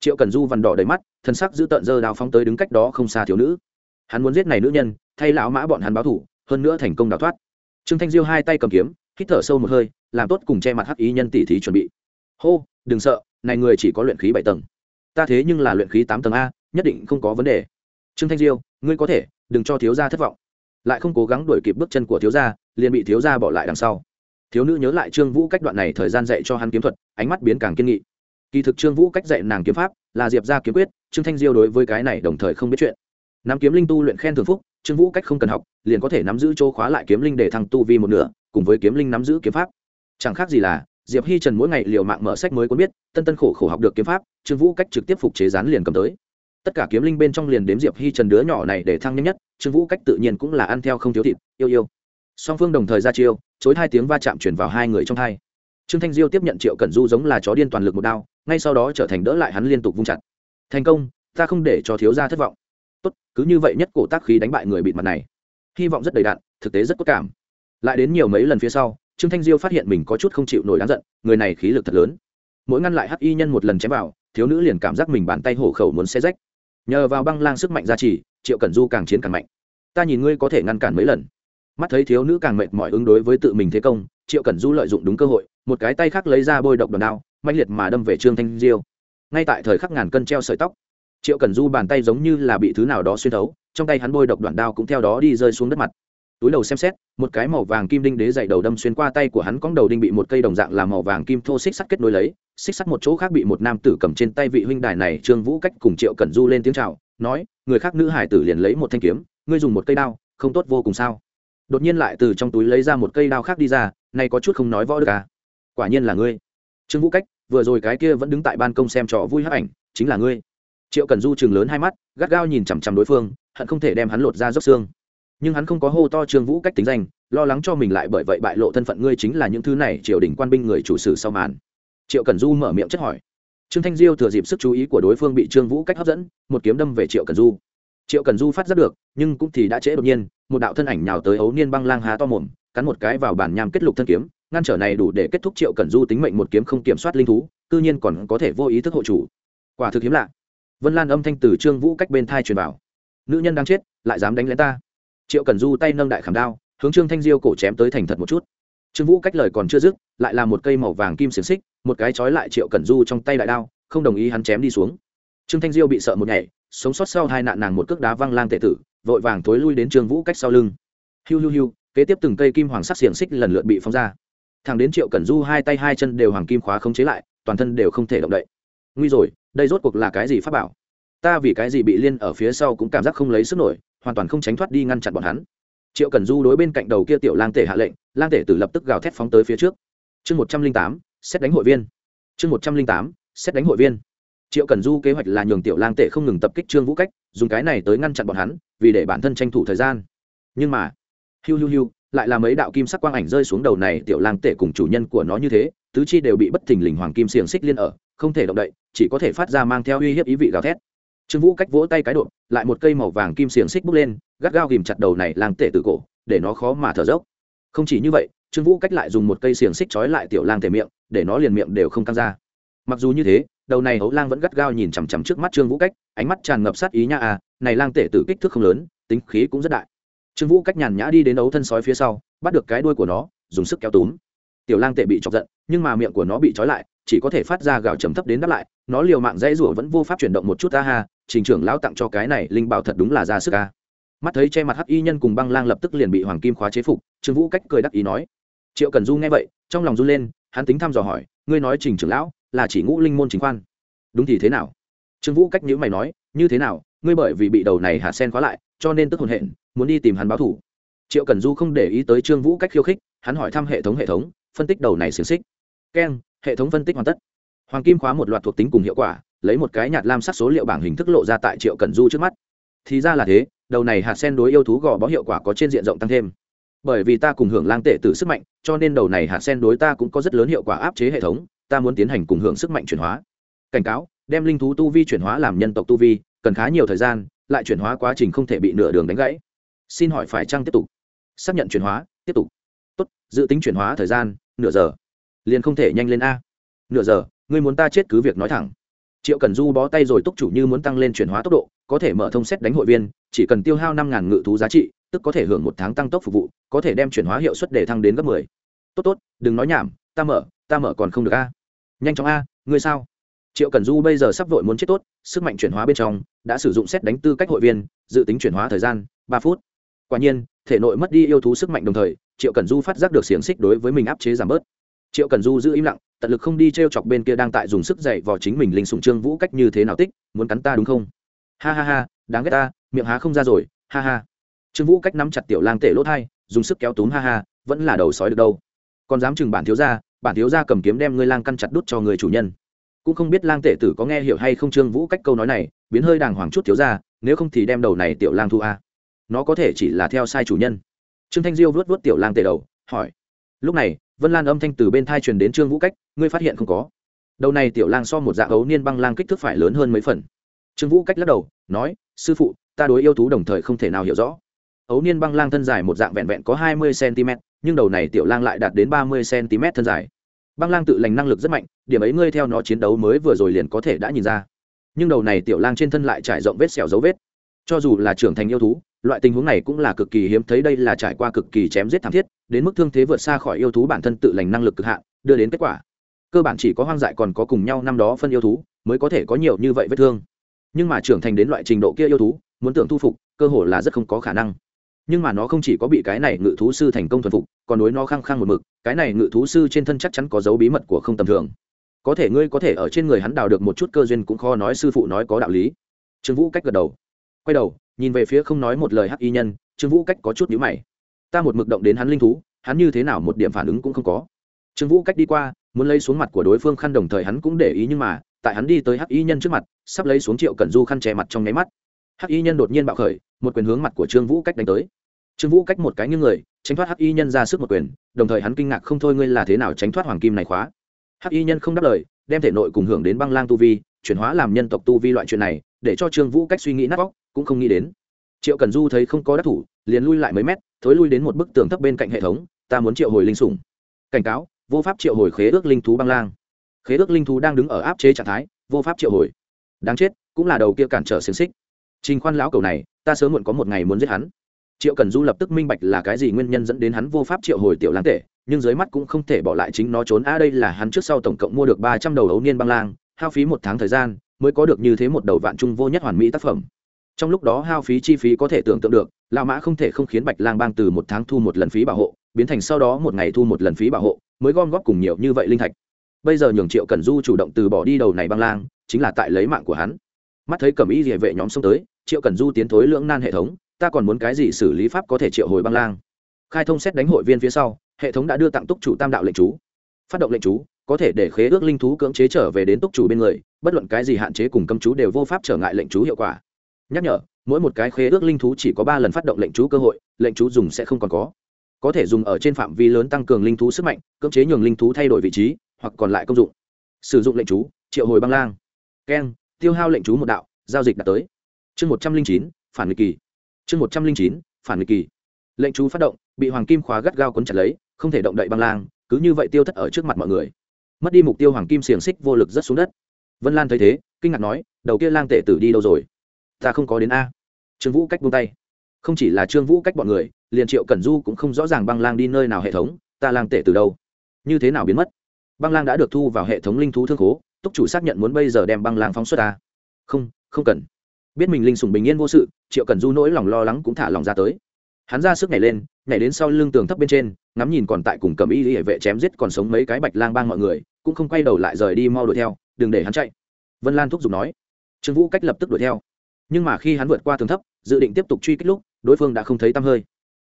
Triệu cần du vằn đỏ đầy mắt, thân sắc giữ tợn dơ đào phóng tới đứng cách đó không xa thiếu nữ hắn muốn giết này nữ nhân, thay lão mã bọn hắn báo thủ, hơn nữa thành công đào thoát. Trương thanh diêu hai tay cầm kiếm, hít thở sâu một hơi, làm tốt cùng che mặt hắc ý nhân tỷ thí chuẩn bị. Hô, đừng sợ, này người chỉ có luyện khí bảy tầng. Ta thế nhưng là luyện khí tám tầng a, nhất định không có vấn đề. Trương thanh diêu, ngươi có thể, đừng cho thiếu gia thất vọng. Lại không cố gắng đuổi kịp bước chân của thiếu gia, liền bị thiếu gia bỏ lại đằng sau. Thiếu nữ nhớ lại trương vũ cách đoạn này thời gian dạy cho hắn kiếm thuật, ánh mắt biến càng kiên nghị. Kỳ thực trương vũ cách dạy nàng kiếm pháp là diệp ra kiếm quyết, trương thanh diêu đối với cái này đồng thời không biết chuyện nắm kiếm linh tu luyện khen thường phúc, trương vũ cách không cần học, liền có thể nắm giữ chỗ khóa lại kiếm linh để thăng tu vi một nửa, cùng với kiếm linh nắm giữ kiếm pháp. Chẳng khác gì là, diệp hi trần mỗi ngày liều mạng mở sách mới có biết, tân tân khổ khổ học được kiếm pháp, trương vũ cách trực tiếp phục chế rán liền cầm tới. Tất cả kiếm linh bên trong liền đếm diệp hi trần đứa nhỏ này để thăng nhanh nhất, trương vũ cách tự nhiên cũng là ăn theo không thiếu thịt, yêu yêu. Song phương đồng thời ra chiêu, chối hai tiếng va chạm chuyển vào hai người trong hai. Trương thanh diêu tiếp nhận triệu cẩn du giống là chó điên toàn lực một đao, ngay sau đó trở thành đỡ lại hắn liên tục vung chặt. Thành công, ta không để cho thiếu gia thất vọng tốt, cứ như vậy nhất cổ tác khí đánh bại người bịt mặt này. Hy vọng rất đầy đạn thực tế rất cốt cảm. Lại đến nhiều mấy lần phía sau, trương thanh diêu phát hiện mình có chút không chịu nổi đáng giận, người này khí lực thật lớn. Mỗi ngăn lại hắc y nhân một lần chém vào, thiếu nữ liền cảm giác mình bàn tay hổ khẩu muốn xe rách. Nhờ vào băng lang sức mạnh gia trì, triệu cẩn du càng chiến càng mạnh. Ta nhìn ngươi có thể ngăn cản mấy lần. Mắt thấy thiếu nữ càng mệt mỏi ứng đối với tự mình thế công, triệu cẩn du lợi dụng đúng cơ hội, một cái tay khác lấy ra bôi độc đòn đao mạnh liệt mà đâm về trương thanh diêu. Ngay tại thời khắc ngàn cân treo sợi tóc triệu Cần du bàn tay giống như là bị thứ nào đó xuyên thấu, trong tay hắn bôi độc đoạn đao cũng theo đó đi rơi xuống đất mặt. Túi đầu xem xét, một cái màu vàng kim đinh đế dày đầu đâm xuyên qua tay của hắn cóng đầu đinh bị một cây đồng dạng làm màu vàng kim thô xích sắt kết nối lấy, xích sắt một chỗ khác bị một nam tử cầm trên tay vị huynh đài này, trương vũ cách cùng triệu cẩn du lên tiếng chào, nói, người khác nữ hải tử liền lấy một thanh kiếm, ngươi dùng một cây đao, không tốt vô cùng sao? Đột nhiên lại từ trong túi lấy ra một cây đao khác đi ra, nay có chút không nói võ được à? Quả nhiên là ngươi. Trương vũ cách, vừa rồi cái kia vẫn đứng tại ban công xem trò vui hấp ảnh, chính là ngươi triệu cần du chừng lớn hai mắt, gắt gao nhìn chằm chằm đối phương, hận không thể đem hắn lột ra dốc xương. Nhưng hắn không có hô to trương vũ cách tính danh, lo lắng cho mình lại bởi vậy bại lộ thân phận ngươi chính là những thứ này triều đình quan binh người chủ sử sau màn. Triệu cần du mở miệng chất hỏi. Trương thanh diêu thừa dịp sức chú ý của đối phương bị trương vũ cách hấp dẫn, một kiếm đâm về triệu cần du. Triệu cần du phát giác được, nhưng cũng thì đã trễ đột nhiên, một đạo thân ảnh nhào tới ấu niên băng lang há to mồm, cắn một cái vào bản nham kết lục thân kiếm, ngăn trở này đủ để kết thúc triệu cần du tính mệnh một kiếm không kiểm soát linh thú, cư nhiên còn có thể vô ý thức hộ chủ. Quả thực hiếm lạ vân lan âm thanh từ trương vũ cách bên thai truyền vào. Nữ nhân đang chết, lại dám đánh lén ta. Triệu cần du tay nâng đại khảm đao, hướng trương thanh diêu cổ chém tới thành thật một chút. Trương vũ cách lời còn chưa dứt, lại là một cây màu vàng kim xiềng xích, một cái trói lại triệu cần du trong tay đại đao, không đồng ý hắn chém đi xuống. Trương thanh diêu bị sợ một nhảy, sống sót sau hai nạn nàng một cước đá văng lang tệ tử, vội vàng thối lui đến trương vũ cách sau lưng. Hiu hiu hiu, kế tiếp từng cây kim hoàng sắc xiềng xích lần lượt bị phóng ra. Thằng đến triệu cẩn du hai tay hai chân đều hoàng kim khóa không chế lại, toàn thân đều không thể động đậy. Nguy rồi đây rốt cuộc là cái gì pháp bảo? Ta vì cái gì bị liên ở phía sau cũng cảm giác không lấy sức nổi, hoàn toàn không tránh thoát đi ngăn chặn bọn hắn. Triệu Cần du đối bên cạnh đầu kia tiểu lang tể hạ lệnh, lang tể tử lập tức gào thét phóng tới phía trước. Chương một trăm linh tám, xét đánh hội viên. Chương một trăm linh tám, xét đánh hội viên. Triệu Cần du kế hoạch là nhường tiểu lang tể không ngừng tập kích trương vũ cách, dùng cái này tới ngăn chặn bọn hắn, vì để bản thân tranh thủ thời gian. Nhưng mà, hiu hiu hiu, lại là mấy đạo kim sắc quang ảnh rơi xuống đầu này tiểu lang tể cùng chủ nhân của nó như thế, tứ chi đều bị bất thình lình hoàng kim xiềng xích liên ở không thể động đậy, chỉ có thể phát ra mang theo uy hiếp ý vị gào thét. Trương vũ cách vỗ tay cái độ lại một cây màu vàng kim xiềng xích bốc lên, gắt gao ghìm chặt đầu này lang tể từ cổ, để nó khó mà thở dốc. Không chỉ như vậy, trương vũ cách lại dùng một cây xiềng xích trói lại tiểu lang tể miệng, để nó liền miệng đều không căng ra. Mặc dù như thế, đầu này hấu lang vẫn gắt gao nhìn chằm chằm trước mắt trương vũ cách, ánh mắt tràn ngập sát ý nha à này lang tể tử kích thước không lớn, tính khí cũng rất đại. Trương vũ cách nhàn nhã đi đến ấu thân sói phía sau, bắt được cái đuôi của nó, dùng sức kéo túm. Tiểu lang tể bị chọc giận, nhưng mà miệng của nó bị trói lại chỉ có thể phát ra gạo trầm thấp đến đáp lại, nó liều mạng dãy rủa vẫn vô pháp chuyển động một chút ta ha, trình trưởng lão tặng cho cái này linh bảo thật đúng là ra sức, a. Mắt thấy che mặt hắc y nhân cùng băng lang lập tức liền bị hoàng kim khóa chế phục, trương vũ cách cười đắc ý nói. Triệu cần du nghe vậy, trong lòng run lên, hắn tính thăm dò hỏi, ngươi nói trình trưởng lão là chỉ ngũ linh môn chính khoan? Đúng thì thế nào? Trương vũ cách nhữ mày nói, như thế nào, ngươi bởi vì bị đầu này hạ sen khóa lại, cho nên tức hồn hện, muốn đi tìm hắn báo thủ triệu cần du không để ý tới trương vũ cách khiêu khích, hắn hỏi thăm hệ thống hệ thống, phân tích đầu này xiềng xích. Keng hệ thống phân tích hoàn tất. Hoàng kim khóa một loạt thuộc tính cùng hiệu quả, lấy một cái nhạt lam sắc số liệu bảng hình thức lộ ra tại triệu cần du trước mắt. Thì ra là thế, đầu này hạt sen đối yêu thú gò bó hiệu quả có trên diện rộng tăng thêm. Bởi vì ta cùng hưởng lang tệ từ sức mạnh, cho nên đầu này hạt sen đối ta cũng có rất lớn hiệu quả áp chế hệ thống, ta muốn tiến hành cùng hưởng sức mạnh chuyển hóa. Cảnh cáo, đem linh thú tu vi chuyển hóa làm nhân tộc tu vi, cần khá nhiều thời gian, lại chuyển hóa quá trình không thể bị nửa đường đánh gãy. Xin hỏi phải chăng tiếp tục? Xác nhận chuyển hóa, tiếp tục. Tốt, dự tính chuyển hóa thời gian, nửa giờ liền không thể nhanh lên a. Nửa giờ, ngươi muốn ta chết cứ việc nói thẳng. Triệu cần du bó tay rồi túc chủ như muốn tăng lên chuyển hóa tốc độ, có thể mở thông xét đánh hội viên, chỉ cần tiêu hao năm ngàn ngự thú giá trị, tức có thể hưởng một tháng tăng tốc phục vụ, có thể đem chuyển hóa hiệu suất để thăng đến gấp mười. Tốt tốt, đừng nói nhảm, ta mở ta mở còn không được a. Nhanh chóng a, ngươi sao? Triệu cần du bây giờ sắp vội muốn chết tốt, sức mạnh chuyển hóa bên trong, đã sử dụng xét đánh tư cách hội viên, dự tính chuyển hóa thời gian, ba phút. Quả nhiên, thể nội mất đi yêu thú sức mạnh đồng thời, triệu cần du phát giác được xiềng xích đối với mình áp chế giảm bớt triệu cần du giữ im lặng, tận lực không đi t r e o chọc bên kia đang tại dùng sức dậy vào chính mình linh sùng trương vũ cách như thế nào tích, muốn cắn ta đúng không? Ha ha ha, đáng ghét ta, miệng há không ra rồi, ha ha. Trương vũ cách nắm chặt tiểu lang tể lốt hai dùng sức kéo túm, ha ha, vẫn là đầu sói được đâu. Còn dám chừng bản thiếu ra bản thiếu ra cầm kiếm đem ngươi lang căn chặt đút cho người chủ nhân. Cũng không biết lang tể tử có nghe hiểu hay không trương vũ cách câu nói này, biến hơi đàng hoàng chút thiếu ra nếu không thì đem đầu này tiểu lang thu a. Nó có thể chỉ là theo sai chủ nhân. Trương thanh diêu vuốt vuốt tiểu lang tể đầu, hỏi lúc này, vân lan âm thanh từ bên thai truyền đến trương vũ cách, ngươi phát hiện không có? Đầu này tiểu lang so một dạng ấu niên băng lang kích thước phải lớn hơn mấy phần. Trương vũ cách lắc đầu, nói, sư phụ, ta đối yêu thú đồng thời không thể nào hiểu rõ. Ấu niên băng lang thân dài một dạng vẹn vẹn có hai mươi cm, nhưng đầu này tiểu lang lại đạt đến ba mươi cm thân dài. Băng lang tự lành năng lực rất mạnh, điểm ấy ngươi theo nó chiến đấu mới vừa rồi liền có thể đã nhìn ra. Nhưng đầu này tiểu lang trên thân lại trải rộng vết sẹo dấu vết. Cho dù là trưởng thành yêu thú, loại tình huống này cũng là cực kỳ hiếm thấy, đây là trải qua cực kỳ chém giết thảm thiết đến mức thương thế vượt xa khỏi yêu thú bản thân tự lành năng lực cực hạn, đưa đến kết quả. Cơ bản chỉ có hoang dại còn có cùng nhau năm đó phân yêu thú, mới có thể có nhiều như vậy vết thương. Nhưng mà trưởng thành đến loại trình độ kia yêu thú, muốn tưởng thu phục, cơ hồ là rất không có khả năng. Nhưng mà nó không chỉ có bị cái này ngự thú sư thành công thuần phục, còn đối nó khăng khăng một mực, cái này ngự thú sư trên thân chắc chắn có dấu bí mật của không tầm thường. Có thể ngươi có thể ở trên người hắn đào được một chút cơ duyên cũng khó nói sư phụ nói có đạo lý. Trương vũ cách gật đầu. Quay đầu, nhìn về phía không nói một lời hắc y nhân, trương vũ cách có chút nhữ mày ta một mực động đến hắn linh thú, hắn như thế nào một điểm phản ứng cũng không có. Trương vũ cách đi qua, muốn lấy xuống mặt của đối phương khăn đồng thời hắn cũng để ý nhưng mà, tại hắn đi tới hắc y nhân trước mặt, sắp lấy xuống triệu cẩn du khăn che mặt trong nháy mắt. Hắc y nhân đột nhiên bạo khởi, một quyền hướng mặt của trương vũ cách đánh tới. Trương vũ cách một cái như người, tránh thoát hắc y nhân ra sức một quyền, đồng thời hắn kinh ngạc không thôi ngươi là thế nào tránh thoát hoàng kim này khóa. Hắc y nhân không đáp lời, đem thể nội cùng hưởng đến băng lang tu vi, chuyển hóa làm nhân tộc tu vi loại chuyện này, để cho trương vũ cách suy nghĩ nát vóc cũng không nghĩ đến triệu cần du thấy không có đắc thủ, liền lui lại mấy mét, thối lui đến một bức tường thấp bên cạnh hệ thống, ta muốn triệu hồi linh sủng. Cảnh cáo, vô pháp triệu hồi khế ước linh thú băng lang. Khế ước linh thú đang đứng ở áp chế trạng thái, vô pháp triệu hồi. Đáng chết, cũng là đầu kia cản trở xiềng xích. Trình khoan lão cầu này, ta sớm muộn có một ngày muốn giết hắn. Triệu cần du lập tức minh bạch là cái gì nguyên nhân dẫn đến hắn vô pháp triệu hồi tiểu lang tể, nhưng dưới mắt cũng không thể bỏ lại chính nó trốn. A, đây là hắn trước sau tổng cộng mua được ba trăm đầu ấu niên băng lang, hao phí một tháng thời gian, mới có được như thế một đầu vạn trung vô nhất hoàn mỹ tác phẩm trong lúc đó hao phí chi phí có thể tưởng tượng được lao mã không thể không khiến bạch lang bang từ một tháng thu một lần phí bảo hộ, biến thành sau đó một ngày thu một lần phí bảo hộ, mới gom góp cùng nhiều như vậy linh thạch. Bây giờ nhường triệu cần du chủ động từ bỏ đi đầu này băng lang, chính là tại lấy mạng của hắn. Mắt thấy cẩm y địa vệ nhóm xông tới, triệu cần du tiến thối lưỡng nan hệ thống, ta còn muốn cái gì xử lý pháp có thể triệu hồi băng lang? Khai thông xét đánh hội viên phía sau, hệ thống đã đưa tặng túc chủ tam đạo lệnh chú. Phát động lệnh chú, có thể để khế ước linh thú cưỡng chế trở về đến túc chủ bên người, bất luận cái gì hạn chế cùng cấm chú đều vô pháp trở ngại lệnh chú hiệu quả nhắc nhở, mỗi một cái khế ước linh thú chỉ có ba lần phát động lệnh chú cơ hội, lệnh chú dùng sẽ không còn có. Có thể dùng ở trên phạm vi lớn tăng cường linh thú sức mạnh, cưỡng chế nhường linh thú thay đổi vị trí, hoặc còn lại công dụng. Sử dụng lệnh chú, triệu hồi băng lang. Keng, tiêu hao lệnh chú một đạo, giao dịch đã tới. Chương một trăm linh chín, phản nghịch kỳ. Chương một trăm linh chín, phản nghịch kỳ. Lệnh chú phát động, bị hoàng kim khóa gắt gao cuốn chặt lấy, không thể động đậy băng lang, cứ như vậy tiêu thất ở trước mặt mọi người. Mất đi mục tiêu hoàng kim xiềng xích vô lực rất xuống đất. Vân lan thấy thế, kinh ngạc nói, đầu kia lang tệ tử đi đâu rồi? Ta không có đến a. Trương vũ cách buông tay. Không chỉ là trương vũ cách bọn người, liền triệu cẩn du cũng không rõ ràng băng lang đi nơi nào hệ thống, ta lang tệ từ đâu. Như thế nào biến mất? Băng lang đã được thu vào hệ thống linh thú thương khố, túc chủ xác nhận muốn bây giờ đem băng lang phóng xuất ta. Không không cần. Biết mình linh sùng bình yên vô sự, triệu cẩn du nỗi lòng lo lắng cũng thả lòng ra tới. Hắn ra sức nhảy lên, nhảy đến sau lưng tường thấp bên trên, ngắm nhìn còn tại cùng cầm y hệ vệ chém giết còn sống mấy cái bạch lang bang mọi người, cũng không quay đầu lại rời đi mau đuổi theo, đừng để hắn chạy. Vân lan thúc giục nói. Trương vũ cách lập tức đuổi theo nhưng mà khi hắn vượt qua tường thấp, dự định tiếp tục truy kích lúc, đối phương đã không thấy tăm hơi.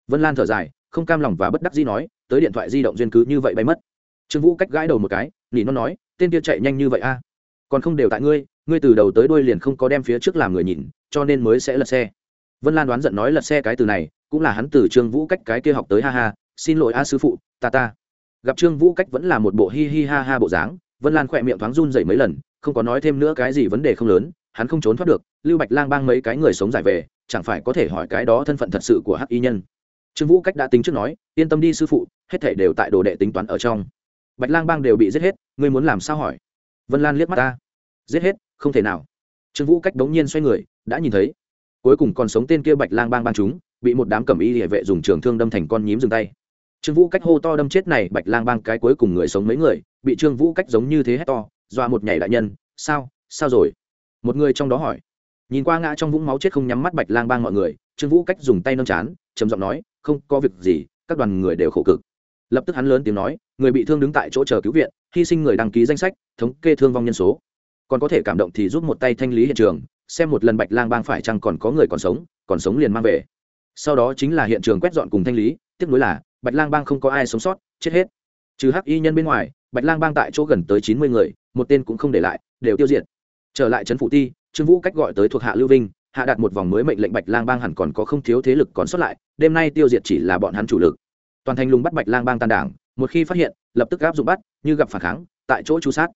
Vân lan thở dài, không cam lòng và bất đắc dĩ nói, tới điện thoại di động duyên cứ như vậy bay mất. Trương vũ cách gãi đầu một cái, nỉ nó nói, tên kia chạy nhanh như vậy a? Còn không đều tại ngươi ngươi từ đầu tới đuôi liền không có đem phía trước làm người nhìn, cho nên mới sẽ lật xe. Vân lan đoán giận nói lật xe cái từ này, cũng là hắn từ trương vũ cách cái kia học tới ha ha, xin lỗi a sư phụ, ta ta. Gặp trương vũ cách vẫn là một bộ hi hi ha ha bộ dáng, vân lan khỏe miệng thoáng run dậy mấy lần, không có nói thêm nữa cái gì vấn đề không lớn hắn không trốn thoát được, lưu bạch lang bang mấy cái người sống giải về, chẳng phải có thể hỏi cái đó thân phận thật sự của hắc y nhân. Trương vũ cách đã tính trước nói, yên tâm đi sư phụ, hết thể đều tại đồ đệ tính toán ở trong. Bạch lang bang đều bị giết hết, ngươi muốn làm sao hỏi? Vân lan liếc mắt ta. Giết hết, không thể nào. Trương vũ cách đống nhiên xoay người, đã nhìn thấy. Cuối cùng còn sống tên kia bạch lang bang bang chúng, bị một đám cẩm y hệ vệ dùng trường thương đâm thành con nhím dừng tay. Trương vũ cách hô to đâm chết này, bạch lang bang cái cuối cùng người sống mấy người, bị trương vũ cách giống như thế hét to, dọa một nhảy đại nhân, sao? Sao rồi? Một người trong đó hỏi. Nhìn qua ngã trong vũng máu chết không nhắm mắt bạch lang bang mọi người, trương vũ cách dùng tay nâng chán, trầm giọng nói, không có việc gì, các đoàn người đều khổ cực. Lập tức hắn lớn tiếng nói, người bị thương đứng tại chỗ chờ cứu viện, hy sinh người đăng ký danh sách, thống kê thương vong nhân số. Còn có thể cảm động thì giúp một tay thanh lý hiện trường, xem một lần bạch lang bang phải chăng còn có người còn sống còn sống liền mang về. Sau đó chính là hiện trường quét dọn cùng thanh lý tiếp nối là, bạch lang bang không có ai sống sót, chết hết. Trừ hắc y nhân bên ngoài, bạch lang bang tại chỗ gần tới chín mươi người, một tên cũng không để lại, đều tiêu diệt trở lại trấn phủ ti, trương vũ cách gọi tới thuộc hạ lưu vinh, hạ đặt một vòng mới mệnh lệnh bạch lang bang hẳn còn có không thiếu thế lực còn sót lại, đêm nay tiêu diệt chỉ là bọn hắn chủ lực. Toàn thành lùng bắt bạch lang bang tàn đảng, một khi phát hiện, lập tức áp dụng bắt, như gặp phản kháng, tại chỗ chu sát.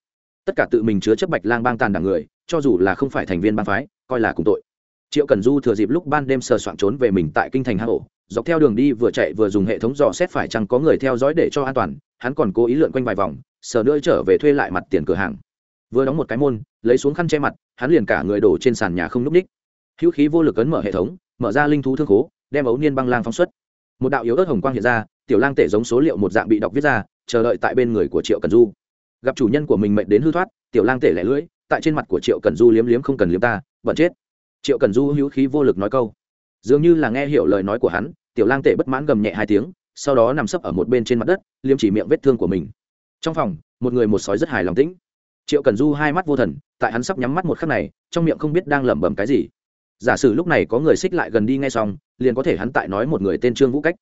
Tất cả tự mình chứa chấp bạch lang bang tàn đảng người, cho dù là không phải thành viên bang phái, coi là cùng tội. Triệu cần du thừa dịp lúc ban đêm sờ soạn trốn về mình tại kinh thành hà hổ, dọc theo đường đi vừa chạy vừa dùng hệ thống dò xét phải chăng có người theo dõi để cho an toàn, hắn còn cố ý lượn quanh vài vòng, sờ nữa trở về thuê lại mặt tiền cửa hàng vừa đóng một cái môn, lấy xuống khăn che mặt, hắn liền cả người đổ trên sàn nhà không núp ních. Hữu khí vô lực ấn mở hệ thống, mở ra linh thú thương khố, đem ấu niên băng lang phóng xuất. Một đạo yếu ớt hồng quang hiện ra, tiểu lang tể giống số liệu một dạng bị đọc viết ra, chờ đợi tại bên người của triệu cần du. Gặp chủ nhân của mình mệnh đến hư thoát, tiểu lang tể lẻ lưỡi, tại trên mặt của triệu cần du liếm liếm không cần liếm ta bận chết. Triệu cần du hữu khí vô lực nói câu. Dường như là nghe hiểu lời nói của hắn, tiểu lang tể bất mãn gầm nhẹ hai tiếng, sau đó nằm sấp ở một bên trên mặt đất, liếm chỉ miệng vết thương của mình. Trong phòng, một người một sói rất hài lòng tĩnh triệu cần du hai mắt vô thần, tại hắn sắp nhắm mắt một khắc này, trong miệng không biết đang lẩm bẩm cái gì. Giả sử lúc này có người xích lại gần đi ngay xong, liền có thể hắn tại nói một người tên trương vũ cách.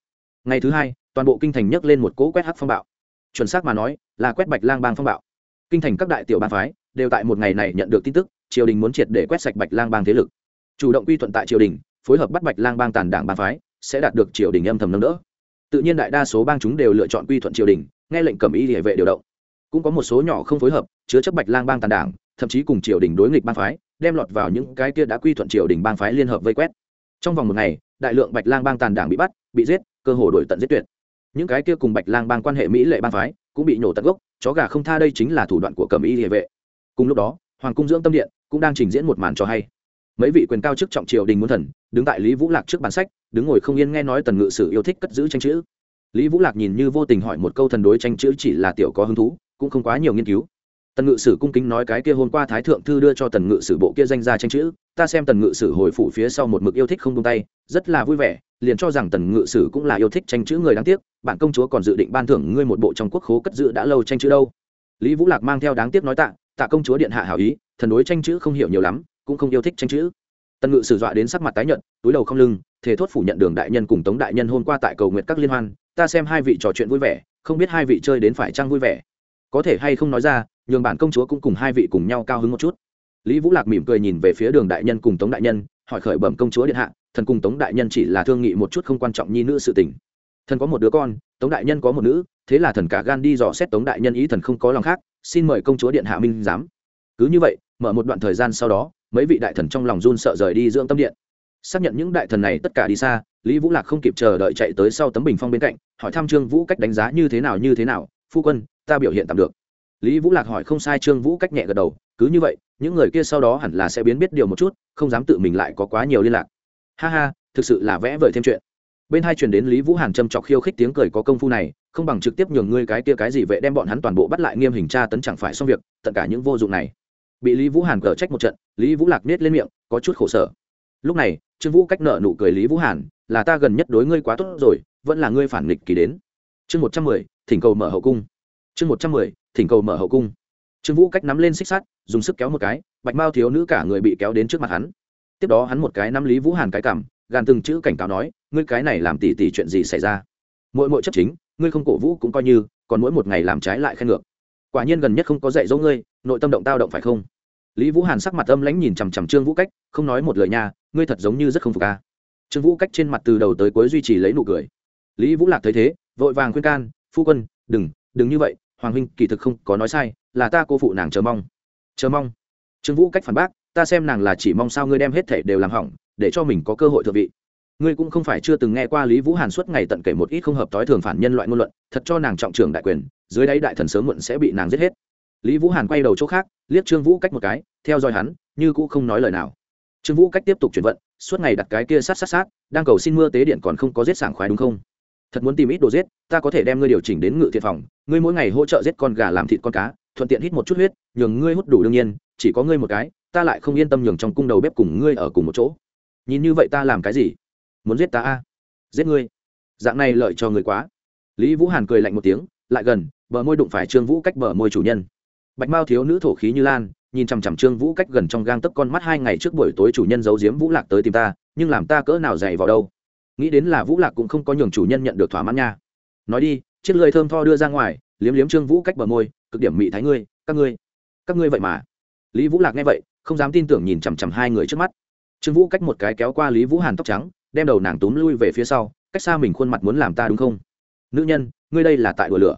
Ngày thứ hai, toàn bộ kinh thành nhấc lên một cỗ quét hắc phong bạo. Chuẩn xác mà nói, là quét bạch lang bang phong bạo. Kinh thành các đại tiểu bang phái, đều tại một ngày này nhận được tin tức, triều đình muốn triệt để quét sạch bạch lang bang thế lực. Chủ động quy thuận tại triều đình, phối hợp bắt bạch lang bang tàn đảng bang phái, sẽ đạt được triều đình âm thầm nâng đỡ. Tự nhiên đại đa số bang chúng đều lựa chọn quy thuận triều đình, nghe lệnh cầm ý địa vệ điều động cũng có một số nhỏ không phối hợp, chứa chấp bạch lang bang tàn đảng, thậm chí cùng triều đình đối nghịch bang phái, đem lọt vào những cái kia đã quy thuận triều đình bang phái liên hợp vây quét. Trong vòng một ngày, đại lượng bạch lang bang tàn đảng bị bắt, bị giết, cơ hồ đổi tận giết tuyệt. Những cái kia cùng bạch lang bang quan hệ mỹ lệ bang phái, cũng bị nổ tận gốc, chó gà không tha đây chính là thủ đoạn của cầm y địa vệ. Cùng lúc đó, hoàng cung dưỡng tâm điện cũng đang trình diễn một màn cho hay. Mấy vị quyền cao chức trọng triều đình muốn thần, đứng tại lý vũ lạc trước bàn sách, đứng ngồi không yên nghe nói tần ngự sử yêu thích cất giữ tranh chữ. Lý vũ lạc nhìn như vô tình hỏi một câu thần đối tranh chữ chỉ là tiểu có hứng thú cũng không quá nhiều nghiên cứu. Tần ngự sử cung kính nói cái kia hôm qua thái thượng thư đưa cho tần ngự sử bộ kia danh ra tranh chữ, ta xem tần ngự sử hồi phủ phía sau một mực yêu thích không tung tay, rất là vui vẻ, liền cho rằng tần ngự sử cũng là yêu thích tranh chữ người đáng tiếc, bản công chúa còn dự định ban thưởng ngươi một bộ trong quốc khố cất giữ đã lâu tranh chữ đâu. Lý vũ lạc mang theo đáng tiếc nói tạ tạ công chúa điện hạ hảo ý, thần đối tranh chữ không hiểu nhiều lắm, cũng không yêu thích tranh chữ. Tần ngự sử dọa đến sắc mặt tái nhợt, túi đầu không lưng thể thốt phủ nhận đường đại nhân cùng tống đại nhân hôm qua tại cầu nguyện các liên hoan, ta xem hai vị trò chuyện vui vẻ, không biết hai vị chơi đến phải trăng vui vẻ có thể hay không nói ra, nhường bản công chúa cũng cùng hai vị cùng nhau cao hứng một chút. Lý vũ lạc mỉm cười nhìn về phía đường đại nhân cùng tống đại nhân, hỏi khởi bẩm công chúa điện hạ, thần cùng tống đại nhân chỉ là thương nghị một chút không quan trọng nhi nữ sự tình. Thần có một đứa con, tống đại nhân có một nữ, thế là thần cả gan đi dò xét tống đại nhân ý thần không có lòng khác, xin mời công chúa điện hạ minh giám. Cứ như vậy, mở một đoạn thời gian sau đó, mấy vị đại thần trong lòng run sợ rời đi dưỡng tâm điện. Xác nhận những đại thần này tất cả đi xa, lý vũ lạc không kịp chờ đợi chạy tới sau tấm bình phong bên cạnh, hỏi thăm trương vũ cách đánh giá như thế nào, như thế nào, phu quân ta biểu hiện tạm được. Lý vũ lạc hỏi không sai trương vũ cách nhẹ gật đầu, cứ như vậy, những người kia sau đó hẳn là sẽ biến biết điều một chút, không dám tự mình lại có quá nhiều liên lạc. Ha ha, thực sự là vẽ vời thêm chuyện. Bên hai truyền đến lý vũ hàn châm chọc khiêu khích tiếng cười có công phu này, không bằng trực tiếp nhường ngươi cái kia cái gì vệ đem bọn hắn toàn bộ bắt lại nghiêm hình tra tấn chẳng phải xong việc, tận cả những vô dụng này. Bị lý vũ hàn cờ trách một trận, lý vũ lạc nết lên miệng, có chút khổ sở. Lúc này, trương vũ cách nợ nụ cười lý vũ hàn, là ta gần nhất đối ngươi quá tốt rồi, vẫn là ngươi phản nghịch kỳ đến. Chương một trăm mười, thỉnh cầu mở hậu cung chương một trăm mười, thỉnh cầu mở hậu cung. Trương vũ cách nắm lên xích sắt, dùng sức kéo một cái, bạch mao thiếu nữ cả người bị kéo đến trước mặt hắn. Tiếp đó hắn một cái nắm lý vũ hàn cái cảm gàn từng chữ cảnh cáo nói, ngươi cái này làm tỉ tỉ chuyện gì xảy ra? Mỗi mỗi chấp chính, ngươi không cổ vũ cũng coi như, còn mỗi một ngày làm trái lại khen ngược. Quả nhiên gần nhất không có dạy dỗ ngươi, nội tâm động tao động phải không? Lý vũ hàn sắc mặt âm lãnh nhìn chằm chằm trương vũ cách, không nói một lời nha, ngươi thật giống như rất không phục ca trương vũ cách trên mặt từ đầu tới cuối duy trì lấy nụ cười. Lý vũ lạc thấy thế, vội vàng khuyên can, phu quân, đừng đừng như vậy hoàng huynh kỳ thực không có nói sai, là ta cô phụ nàng chờ mong. Chờ mong. Trương vũ cách phản bác, ta xem nàng là chỉ mong sao ngươi đem hết thể đều làm hỏng, để cho mình có cơ hội thượng vị. Ngươi cũng không phải chưa từng nghe qua lý vũ hàn suốt ngày tận kể một ít không hợp tối thường phản nhân loại ngôn luận, thật cho nàng trọng trưởng đại quyền, dưới đáy đại thần sớm muộn sẽ bị nàng giết hết. Lý vũ hàn quay đầu chỗ khác, liếc trương vũ cách một cái, theo dõi hắn, như cũ không nói lời nào. Trương vũ cách tiếp tục chuyển vận, suốt ngày đặt cái kia sát sát sát, đang cầu xin mưa tế điện còn không có giết sảng khoái đúng không? Thật muốn tìm ít đồ giết, ta có thể đem ngươi điều chỉnh đến ngự thiện phòng. Ngươi mỗi ngày hỗ trợ giết con gà làm thịt con cá, thuận tiện hít một chút huyết, nhường ngươi hút đủ đương nhiên, chỉ có ngươi một cái, ta lại không yên tâm nhường trong cung đầu bếp cùng ngươi ở cùng một chỗ. Nhìn như vậy ta làm cái gì? Muốn giết ta a? Giết ngươi. Dạng này lợi cho người quá. Lý vũ hàn cười lạnh một tiếng, lại gần, bờ môi đụng phải trương vũ cách bờ môi chủ nhân. Bạch mao thiếu nữ thổ khí như lan, nhìn chằm chằm trương vũ cách gần trong gang tấc con mắt hai ngày trước buổi tối chủ nhân giấu giếm vũ lạc tới tìm ta, nhưng làm ta cỡ nào dày vào đâu? Nghĩ đến là vũ lạc cũng không có nhường chủ nhân nhận được thỏa mãn nha. Nói đi, chiếc lưỡi thơm tho đưa ra ngoài, liếm liếm trương vũ cách bờ môi, cực điểm mị thái ngươi, các ngươi các ngươi vậy mà. Lý vũ lạc nghe vậy, không dám tin tưởng nhìn chằm chằm hai người trước mắt. Trương vũ cách một cái kéo qua lý vũ hàn tóc trắng, đem đầu nàng túm lui về phía sau, cách xa mình khuôn mặt muốn làm ta đúng không? Nữ nhân, ngươi đây là tại đùa lửa.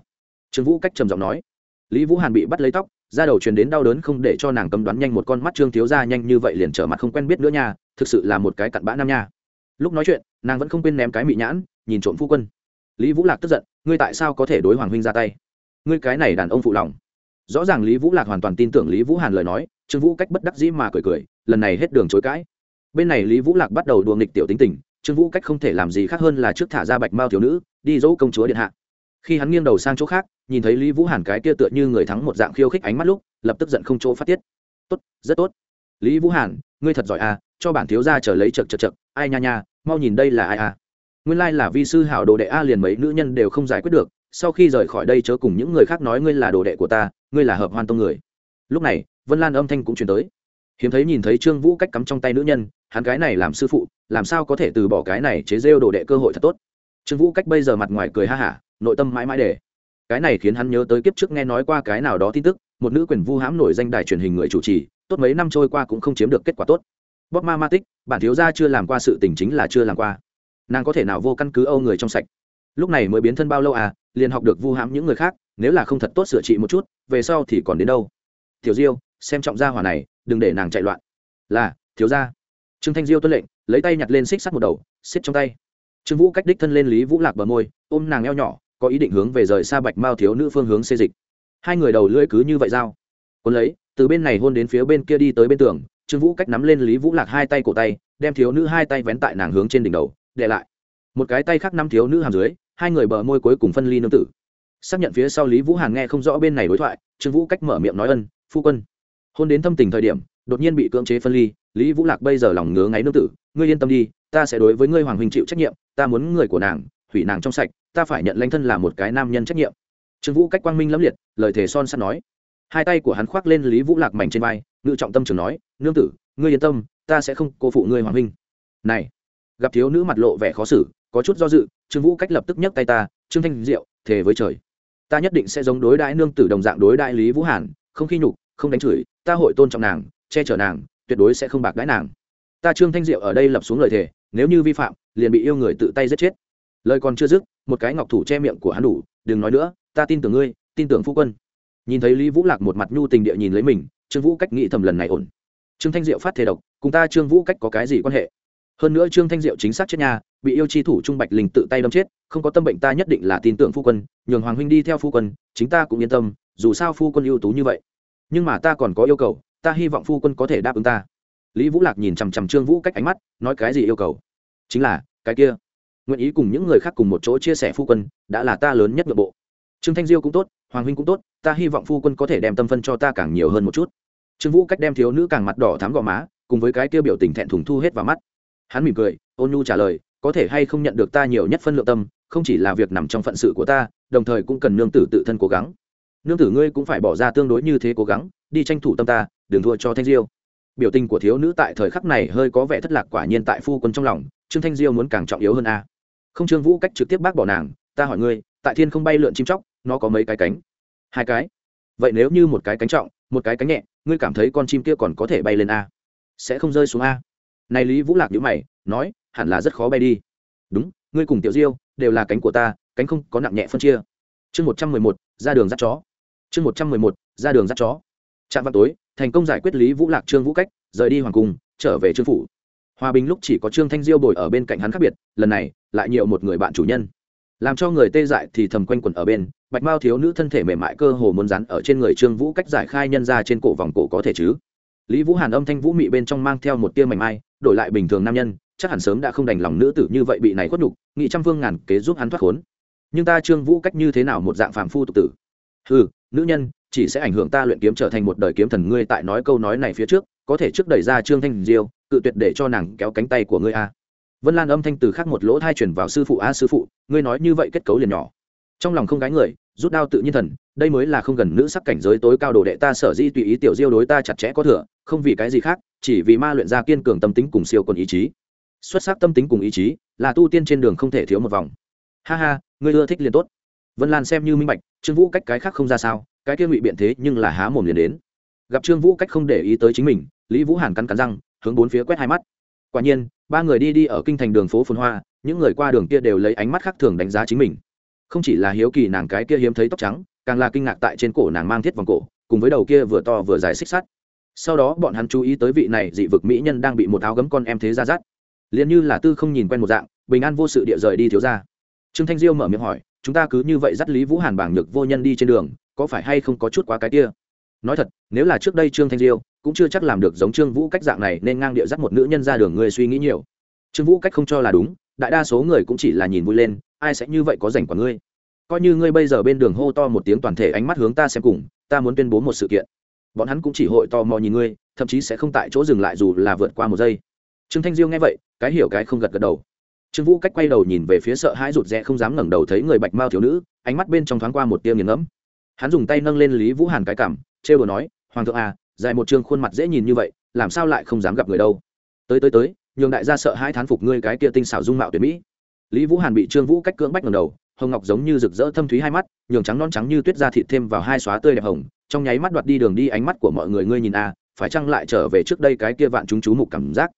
Trương vũ cách trầm giọng nói. Lý vũ hàn bị bắt lấy tóc ra đầu truyền đến đau đớn không để cho nàng cấm đoán nhanh một con mắt trương thiếu ra nhanh như vậy liền trở mặt không quen biết nữa nha, thực sự là một cái cặn bã nam nha lúc nói chuyện, nàng vẫn không quên ném cái mị nhãn, nhìn trộm phu quân. Lý vũ lạc tức giận, ngươi tại sao có thể đối hoàng huynh ra tay? Ngươi cái này đàn ông phụ lòng. Rõ ràng lý vũ lạc hoàn toàn tin tưởng lý vũ hàn lời nói, trương vũ cách bất đắc dĩ mà cười cười, lần này hết đường chối cãi. Bên này lý vũ lạc bắt đầu đùa nghịch tiểu tính tình, trương vũ cách không thể làm gì khác hơn là trước thả ra bạch mao thiếu nữ, đi dỗ công chúa điện hạ. Khi hắn nghiêng đầu sang chỗ khác, nhìn thấy lý vũ hàn cái kia tựa như người thắng một dạng khiêu khích ánh mắt lúc, lập tức giận không chỗ phát tiết. Tốt, rất tốt. Lý vũ hàn, ngươi thật giỏi à cho bản thiếu ra trở lấy chật chật chật ai nha nha, mau nhìn đây là ai à? Nguyên lai là vi sư hảo đồ đệ a liền mấy nữ nhân đều không giải quyết được, sau khi rời khỏi đây chớ cùng những người khác nói ngươi là đồ đệ của ta, ngươi là hợp hoan tông người. Lúc này, vân lan âm thanh cũng chuyển tới. Hiếm thấy nhìn thấy trương vũ cách cắm trong tay nữ nhân, hắn cái này làm sư phụ, làm sao có thể từ bỏ cái này chế rêu đồ đệ cơ hội thật tốt? Trương vũ cách bây giờ mặt ngoài cười ha hả, nội tâm mãi mãi để. Cái này khiến hắn nhớ tới kiếp trước nghe nói qua cái nào đó tin tức, một nữ quyền vu hãm nổi danh đài truyền hình người chủ trì, tốt mấy năm trôi qua cũng không chiếm được kết quả tốt bóp ma ma tích, bản thiếu gia chưa làm qua sự tình chính là chưa làm qua. Nàng có thể nào vô căn cứ âu người trong sạch? Lúc này mới biến thân bao lâu à liền học được vu hãm những người khác, nếu là không thật tốt sửa trị một chút, về sau thì còn đến đâu? Tiểu diêu, xem trọng gia hỏa này, đừng để nàng chạy loạn. Là, thiếu gia. Trương thanh diêu tuân lệnh, lấy tay nhặt lên xích sắt một đầu xiết trong tay. Trương vũ cách đích thân lên lý vũ lạc bờ môi, ôm nàng eo nhỏ, có ý định hướng về rời xa bạch mao thiếu nữ phương hướng xê dịch. Hai người đầu lưỡi cứ như vậy giao. Quân lấy, từ bên này hôn đến phía bên kia đi tới bên tường trương vũ cách nắm lên lý vũ lạc hai tay cổ tay, đem thiếu nữ hai tay vén tại nàng hướng trên đỉnh đầu, để lại. Một cái tay khác năm thiếu nữ hàm dưới, hai người bờ môi cuối cùng phân ly nương tử. Xác nhận phía sau lý vũ hàn nghe không rõ bên này đối thoại, trương vũ cách mở miệng nói ân, phu quân. Hôn đến thâm tình thời điểm, đột nhiên bị cưỡng chế phân ly, lý vũ lạc bây giờ lòng ngứa ngáy nương tử, ngươi yên tâm đi, ta sẽ đối với ngươi hoàng huynh chịu trách nhiệm, ta muốn người của nàng, hủy nàng trong sạch, ta phải nhận lãnh thân là một cái nam nhân trách nhiệm. Trương vũ cách quang minh lẫm liệt, lời thề son sắt nói. Hai tay của hắn khoác lên lý vũ lạc mảnh trên vai ngự trọng tâm trường nói, nương tử, ngươi yên tâm, ta sẽ không cô phụ ngươi hoàng huynh. Này. Gặp thiếu nữ mặt lộ vẻ khó xử, có chút do dự, trương vũ cách lập tức nhấc tay ta, trương thanh diệu, thề với trời. Ta nhất định sẽ giống đối đãi nương tử đồng dạng đối đại lý vũ hàn, không khi nhục, không đánh chửi, ta hội tôn trọng nàng, che chở nàng, tuyệt đối sẽ không bạc đãi nàng. Ta trương thanh diệu ở đây lập xuống lời thề, nếu như vi phạm, liền bị yêu người tự tay giết chết. Lời còn chưa dứt, một cái ngọc thủ che miệng của hắn đủ, đừng nói nữa, ta tin tưởng ngươi, tin tưởng phu quân. Nhìn thấy lý vũ lạc một mặt nhu tình địa nhìn lấy mình trương vũ cách nghĩ thầm lần này ổn. Trương thanh diệu phát thể độc, cùng ta trương vũ cách có cái gì quan hệ? Hơn nữa trương thanh diệu chính xác chết nhà, bị yêu chi thủ trung bạch linh tự tay đâm chết, không có tâm bệnh ta nhất định là tin tưởng phu quân, nhường hoàng huynh đi theo phu quân, chính ta cũng yên tâm, dù sao phu quân ưu tú như vậy. Nhưng mà ta còn có yêu cầu, ta hy vọng phu quân có thể đáp ứng ta. Lý vũ lạc nhìn chằm chằm trương vũ cách ánh mắt, nói cái gì yêu cầu? Chính là, cái kia. Nguyện ý cùng những người khác cùng một chỗ chia sẻ phu quân, đã là ta lớn nhất nội bộ. Trương thanh diêu cũng tốt, hoàng huynh cũng tốt, ta hy vọng phu quân có thể đem tâm phân cho ta càng nhiều hơn một chút trương vũ cách đem thiếu nữ càng mặt đỏ thắm gò má, cùng với cái kia biểu tình thẹn thùng thu hết vào mắt. Hắn mỉm cười, ôn nhu trả lời, có thể hay không nhận được ta nhiều nhất phân lượng tâm, không chỉ là việc nằm trong phận sự của ta, đồng thời cũng cần nương tử tự thân cố gắng. Nương tử ngươi cũng phải bỏ ra tương đối như thế cố gắng, đi tranh thủ tâm ta, đừng thua cho thanh diêu. Biểu tình của thiếu nữ tại thời khắc này hơi có vẻ thất lạc quả nhiên tại phu quân trong lòng, trương thanh diêu muốn càng trọng yếu hơn a. Không, trương vũ cách trực tiếp bác bỏ nàng, ta hỏi ngươi, tại thiên không bay lượn chim chóc, nó có mấy cái cánh? Hai cái. Vậy nếu như một cái cánh trọng, một cái cánh nhẹ ngươi cảm thấy con chim kia còn có thể bay lên a? Sẽ không rơi xuống a? Này lý vũ lạc nhữ mày, nói, hẳn là rất khó bay đi. Đúng, ngươi cùng tiểu diêu đều là cánh của ta, cánh không có nặng nhẹ phân chia. Chương một trăm mười một, ra đường dắt chó. Chương một trăm mười một, ra đường dắt chó. Trạm vào tối, thành công giải quyết lý vũ lạc trương vũ cách, rời đi hoàng cung, trở về trương phủ. Hòa bình lúc chỉ có trương thanh diêu bồi ở bên cạnh hắn khác biệt, lần này lại nhiều một người bạn chủ nhân. Làm cho người tê dại thì thầm quanh quẩn ở bên bạch mao thiếu nữ thân thể mềm mại cơ hồ muốn rắn ở trên người trương vũ cách giải khai nhân ra trên cổ vòng cổ có thể chứ? Lý vũ hàn âm thanh vũ mị bên trong mang theo một tia mảnh mai, đổi lại bình thường nam nhân, chắc hẳn sớm đã không đành lòng nữ tử như vậy bị này khuất nhục, nghị trăm phương ngàn kế giúp hắn thoát khốn. Nhưng ta trương vũ cách như thế nào một dạng phàm phu tục tử? Ừ nữ nhân, chỉ sẽ ảnh hưởng ta luyện kiếm trở thành một đời kiếm thần ngươi tại nói câu nói này phía trước, có thể trước đẩy ra trương thanh diêu, cự tuyệt để cho nàng kéo cánh tay của ngươi a. Vân lan âm thanh từ khác một lỗ thai chuyển vào sư phụ, a sư phụ, ngươi nói như vậy kết cấu liền nhỏ. Trong lòng không gái người rút đao tự nhiên thần, đây mới là không gần nữ sắc cảnh giới tối cao đồ đệ ta sở di tùy ý tiểu diêu đối ta chặt chẽ có thừa, không vì cái gì khác, chỉ vì ma luyện ra kiên cường tâm tính cùng siêu còn ý chí. Xuất sắc tâm tính cùng ý chí, là tu tiên trên đường không thể thiếu một vòng. Ha ha, ngươi ưa thích liền tốt. Vân lan xem như minh bạch, trương vũ cách cái khác không ra sao, cái kia ngụy biện thế nhưng là há mồm liền đến. Gặp trương vũ cách không để ý tới chính mình, lý vũ hàn cắn cắn răng, hướng bốn phía quét hai mắt. Quả nhiên, ba người đi đi ở kinh thành đường phố phồn hoa, những người qua đường kia đều lấy ánh mắt khác thường đánh giá chính mình không chỉ là hiếu kỳ nàng cái kia hiếm thấy tóc trắng, càng là kinh ngạc tại trên cổ nàng mang thiết vòng cổ, cùng với đầu kia vừa to vừa dài xích sắt. Sau đó bọn hắn chú ý tới vị này dị vực mỹ nhân đang bị một áo gấm con em thế ra dắt. Liền như là tư không nhìn quen một dạng, bình an vô sự địa rời đi thiếu ra trương thanh diêu mở miệng hỏi, chúng ta cứ như vậy dắt lý vũ hàn bảng nhược vô nhân đi trên đường, có phải hay không có chút quá cái kia? Nói thật, nếu là trước đây trương thanh diêu cũng chưa chắc làm được giống trương vũ cách dạng này nên ngang địa dắt một nữ nhân ra đường người suy nghĩ nhiều. Trương vũ cách không cho là đúng, đại đa số người cũng chỉ là nhìn vui lên ai sẽ như vậy có rảnh quả ngươi? Coi như ngươi bây giờ bên đường hô to một tiếng toàn thể ánh mắt hướng ta xem cùng, ta muốn tuyên bố một sự kiện. Bọn hắn cũng chỉ hội to mò nhìn ngươi, thậm chí sẽ không tại chỗ dừng lại dù là vượt qua một giây. Trương thanh diêu nghe vậy, cái hiểu cái không gật gật đầu. Trương vũ cách quay đầu nhìn về phía sợ hãi rụt rẽ không dám ngẩng đầu thấy người bạch mao thiếu nữ, ánh mắt bên trong thoáng qua một tia nghiền ngẫm. Hắn dùng tay nâng lên lý vũ hàn cái cảm trêu đồ nói, hoàng thượng à dài một chương khuôn mặt dễ nhìn như vậy, làm sao lại không dám gặp người đâu? Tới tới tới, nhường đại gia sợ hai thán phục ngươi cái kia tinh xảo dung mạo tuyệt mỹ lý vũ hàn bị trương vũ cách cưỡng bách ngầm đầu, hồng ngọc giống như rực rỡ thâm thúy hai mắt, nhường trắng non trắng như tuyết da thịt thêm vào hai xóa tươi đẹp hồng, trong nháy mắt đoạt đi đường đi ánh mắt của mọi người ngươi nhìn à phải chăng lại trở về trước đây cái kia vạn chúng chú mục cảm giác?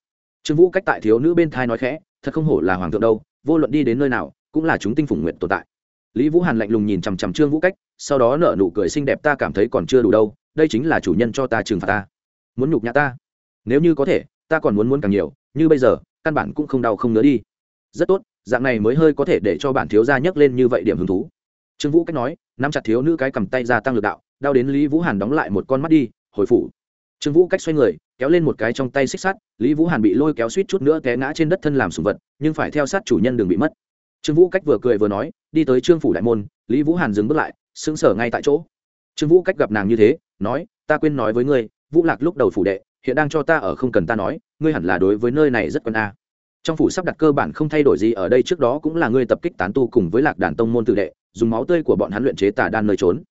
Trương vũ cách tại thiếu nữ bên thai nói khẽ, thật không hổ là hoàng thượng đâu, vô luận đi đến nơi nào, cũng là chúng tinh phủng nguyện tồn tại. Lý vũ hàn lạnh lùng nhìn chằm chằm trương vũ cách, sau đó nở nụ cười xinh đẹp ta cảm thấy còn chưa đủ đâu, đây chính là chủ nhân cho ta trừng phạt ta. Muốn nhục nhã ta? Nếu như có thể, ta còn muốn muốn càng nhiều, như bây giờ, căn bản cũng không đau không nữa đi. Rất tốt dạng này mới hơi có thể để cho bản thiếu gia nhấc lên như vậy điểm hứng thú. Trương vũ cách nói, nắm chặt thiếu nữ cái cầm tay ra tăng lực đạo, đau đến lý vũ hàn đóng lại một con mắt đi, hồi phủ. Trương vũ cách xoay người, kéo lên một cái trong tay xích sắt, lý vũ hàn bị lôi kéo suýt chút nữa té ngã trên đất thân làm sùng vật, nhưng phải theo sát chủ nhân đừng bị mất. Trương vũ cách vừa cười vừa nói, đi tới trương phủ đại môn, lý vũ hàn dừng bước lại, sững sờ ngay tại chỗ. Trương vũ cách gặp nàng như thế, nói, ta quên nói với ngươi, vũ lạc lúc đầu phủ đệ, hiện đang cho ta ở không cần ta nói, ngươi hẳn là đối với nơi này rất quân a trong phủ sắp đặt cơ bản không thay đổi gì, ở đây trước đó cũng là ngươi tập kích tán tu cùng với lạc đàn tông môn tự đệ, dùng máu tươi của bọn hắn luyện chế tà đan nơi trốn.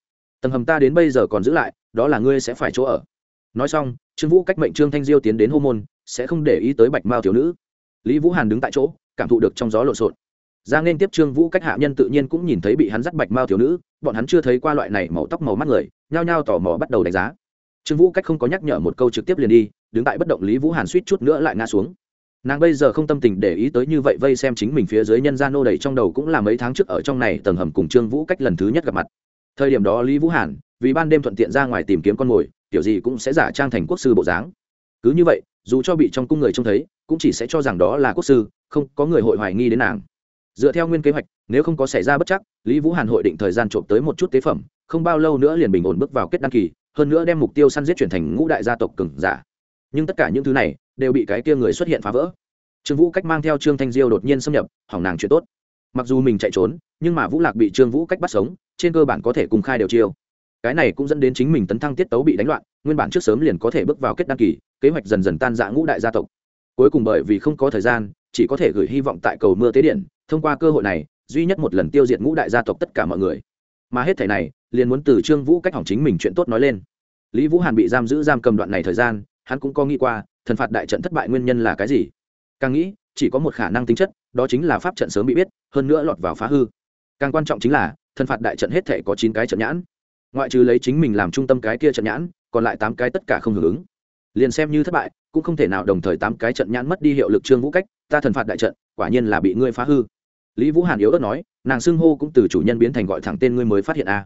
Tầng hầm ta đến bây giờ còn giữ lại, đó là ngươi sẽ phải chỗ ở. Nói xong, trương vũ cách mệnh trương thanh diêu tiến đến hô môn, sẽ không để ý tới bạch mao thiếu nữ. Lý vũ hàn đứng tại chỗ, cảm thụ được trong gió lộn xộn. Ra nên tiếp trương vũ cách hạ nhân tự nhiên cũng nhìn thấy bị hắn dắt bạch mao thiếu nữ, bọn hắn chưa thấy qua loại này màu tóc màu mắt người, nhao nhao tò mò bắt đầu đánh giá. Trương vũ cách không có nhắc nhở một câu trực tiếp liền đi, đứng tại bất động lý vũ hàn suýt chút nữa lại ngã xuống nàng bây giờ không tâm tình để ý tới như vậy vây xem chính mình phía dưới nhân gia nô đầy trong đầu cũng là mấy tháng trước ở trong này tầng hầm cùng trương vũ cách lần thứ nhất gặp mặt. Thời điểm đó lý vũ hàn, vì ban đêm thuận tiện ra ngoài tìm kiếm con mồi, kiểu gì cũng sẽ giả trang thành quốc sư bộ dáng. Cứ như vậy, dù cho bị trong cung người trông thấy, cũng chỉ sẽ cho rằng đó là quốc sư, không có người hội hoài nghi đến nàng. Dựa theo nguyên kế hoạch, nếu không có xảy ra bất chắc, lý vũ hàn hội định thời gian trộm tới một chút tế phẩm, không bao lâu nữa liền bình ổn bước vào kết đăng kỳ, hơn nữa đem mục tiêu săn giết chuyển thành ngũ đại gia tộc cừng giả nhưng tất cả những thứ này đều bị cái kia người xuất hiện phá vỡ. Trương vũ cách mang theo trương thanh diêu đột nhiên xâm nhập, hỏng nàng chuyện tốt. Mặc dù mình chạy trốn, nhưng mà vũ lạc bị trương vũ cách bắt sống, trên cơ bản có thể cùng khai đều chiêu. Cái này cũng dẫn đến chính mình tấn thăng tiết tấu bị đánh loạn, nguyên bản trước sớm liền có thể bước vào kết đăng kỳ, kế hoạch dần dần tan dã ngũ đại gia tộc. Cuối cùng bởi vì không có thời gian, chỉ có thể gửi hy vọng tại cầu mưa tế điện, thông qua cơ hội này, duy nhất một lần tiêu diệt ngũ đại gia tộc tất cả mọi người. Mà hết thể này, liền muốn từ trương vũ cách hỏng chính mình chuyện tốt nói lên. Lý vũ hàn bị giam giữ giam cầm đoạn này thời gian hắn cũng có nghĩ qua, thần phạt đại trận thất bại nguyên nhân là cái gì. Càng nghĩ, chỉ có một khả năng tính chất, đó chính là pháp trận sớm bị biết, hơn nữa lọt vào phá hư. Càng quan trọng chính là, thần phạt đại trận hết thể có chín cái trận nhãn. Ngoại trừ lấy chính mình làm trung tâm cái kia trận nhãn, còn lại tám cái tất cả không hưởng ứng. Liền xem như thất bại, cũng không thể nào đồng thời tám cái trận nhãn mất đi hiệu lực trương vũ cách, ta thần phạt đại trận, quả nhiên là bị ngươi phá hư. Lý vũ hàn yếu ớt nói, nàng xưng hô cũng từ chủ nhân biến thành gọi thẳng tên ngươi mới phát hiện a.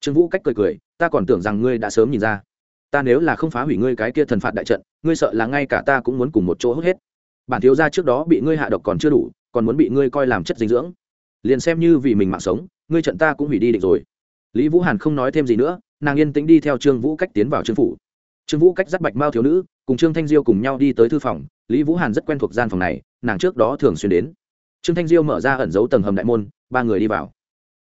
Trương vũ cách cười cười, ta còn tưởng rằng ngươi đã sớm nhìn ra ta nếu là không phá hủy ngươi cái kia thần phạt đại trận, ngươi sợ là ngay cả ta cũng muốn cùng một chỗ hút hết. Bản thiếu gia trước đó bị ngươi hạ độc còn chưa đủ, còn muốn bị ngươi coi làm chất dinh dưỡng. Liền xem như vì mình mạng sống, ngươi trận ta cũng hủy đi định rồi. Lý vũ hàn không nói thêm gì nữa, nàng yên tĩnh đi theo trương vũ cách tiến vào trương phủ. Trương vũ cách dắt bạch mao thiếu nữ, cùng trương thanh diêu cùng nhau đi tới thư phòng, lý vũ hàn rất quen thuộc gian phòng này, nàng trước đó thường xuyên đến. Trương thanh diêu mở ra ẩn giấu tầng hầm đại môn, ba người đi vào.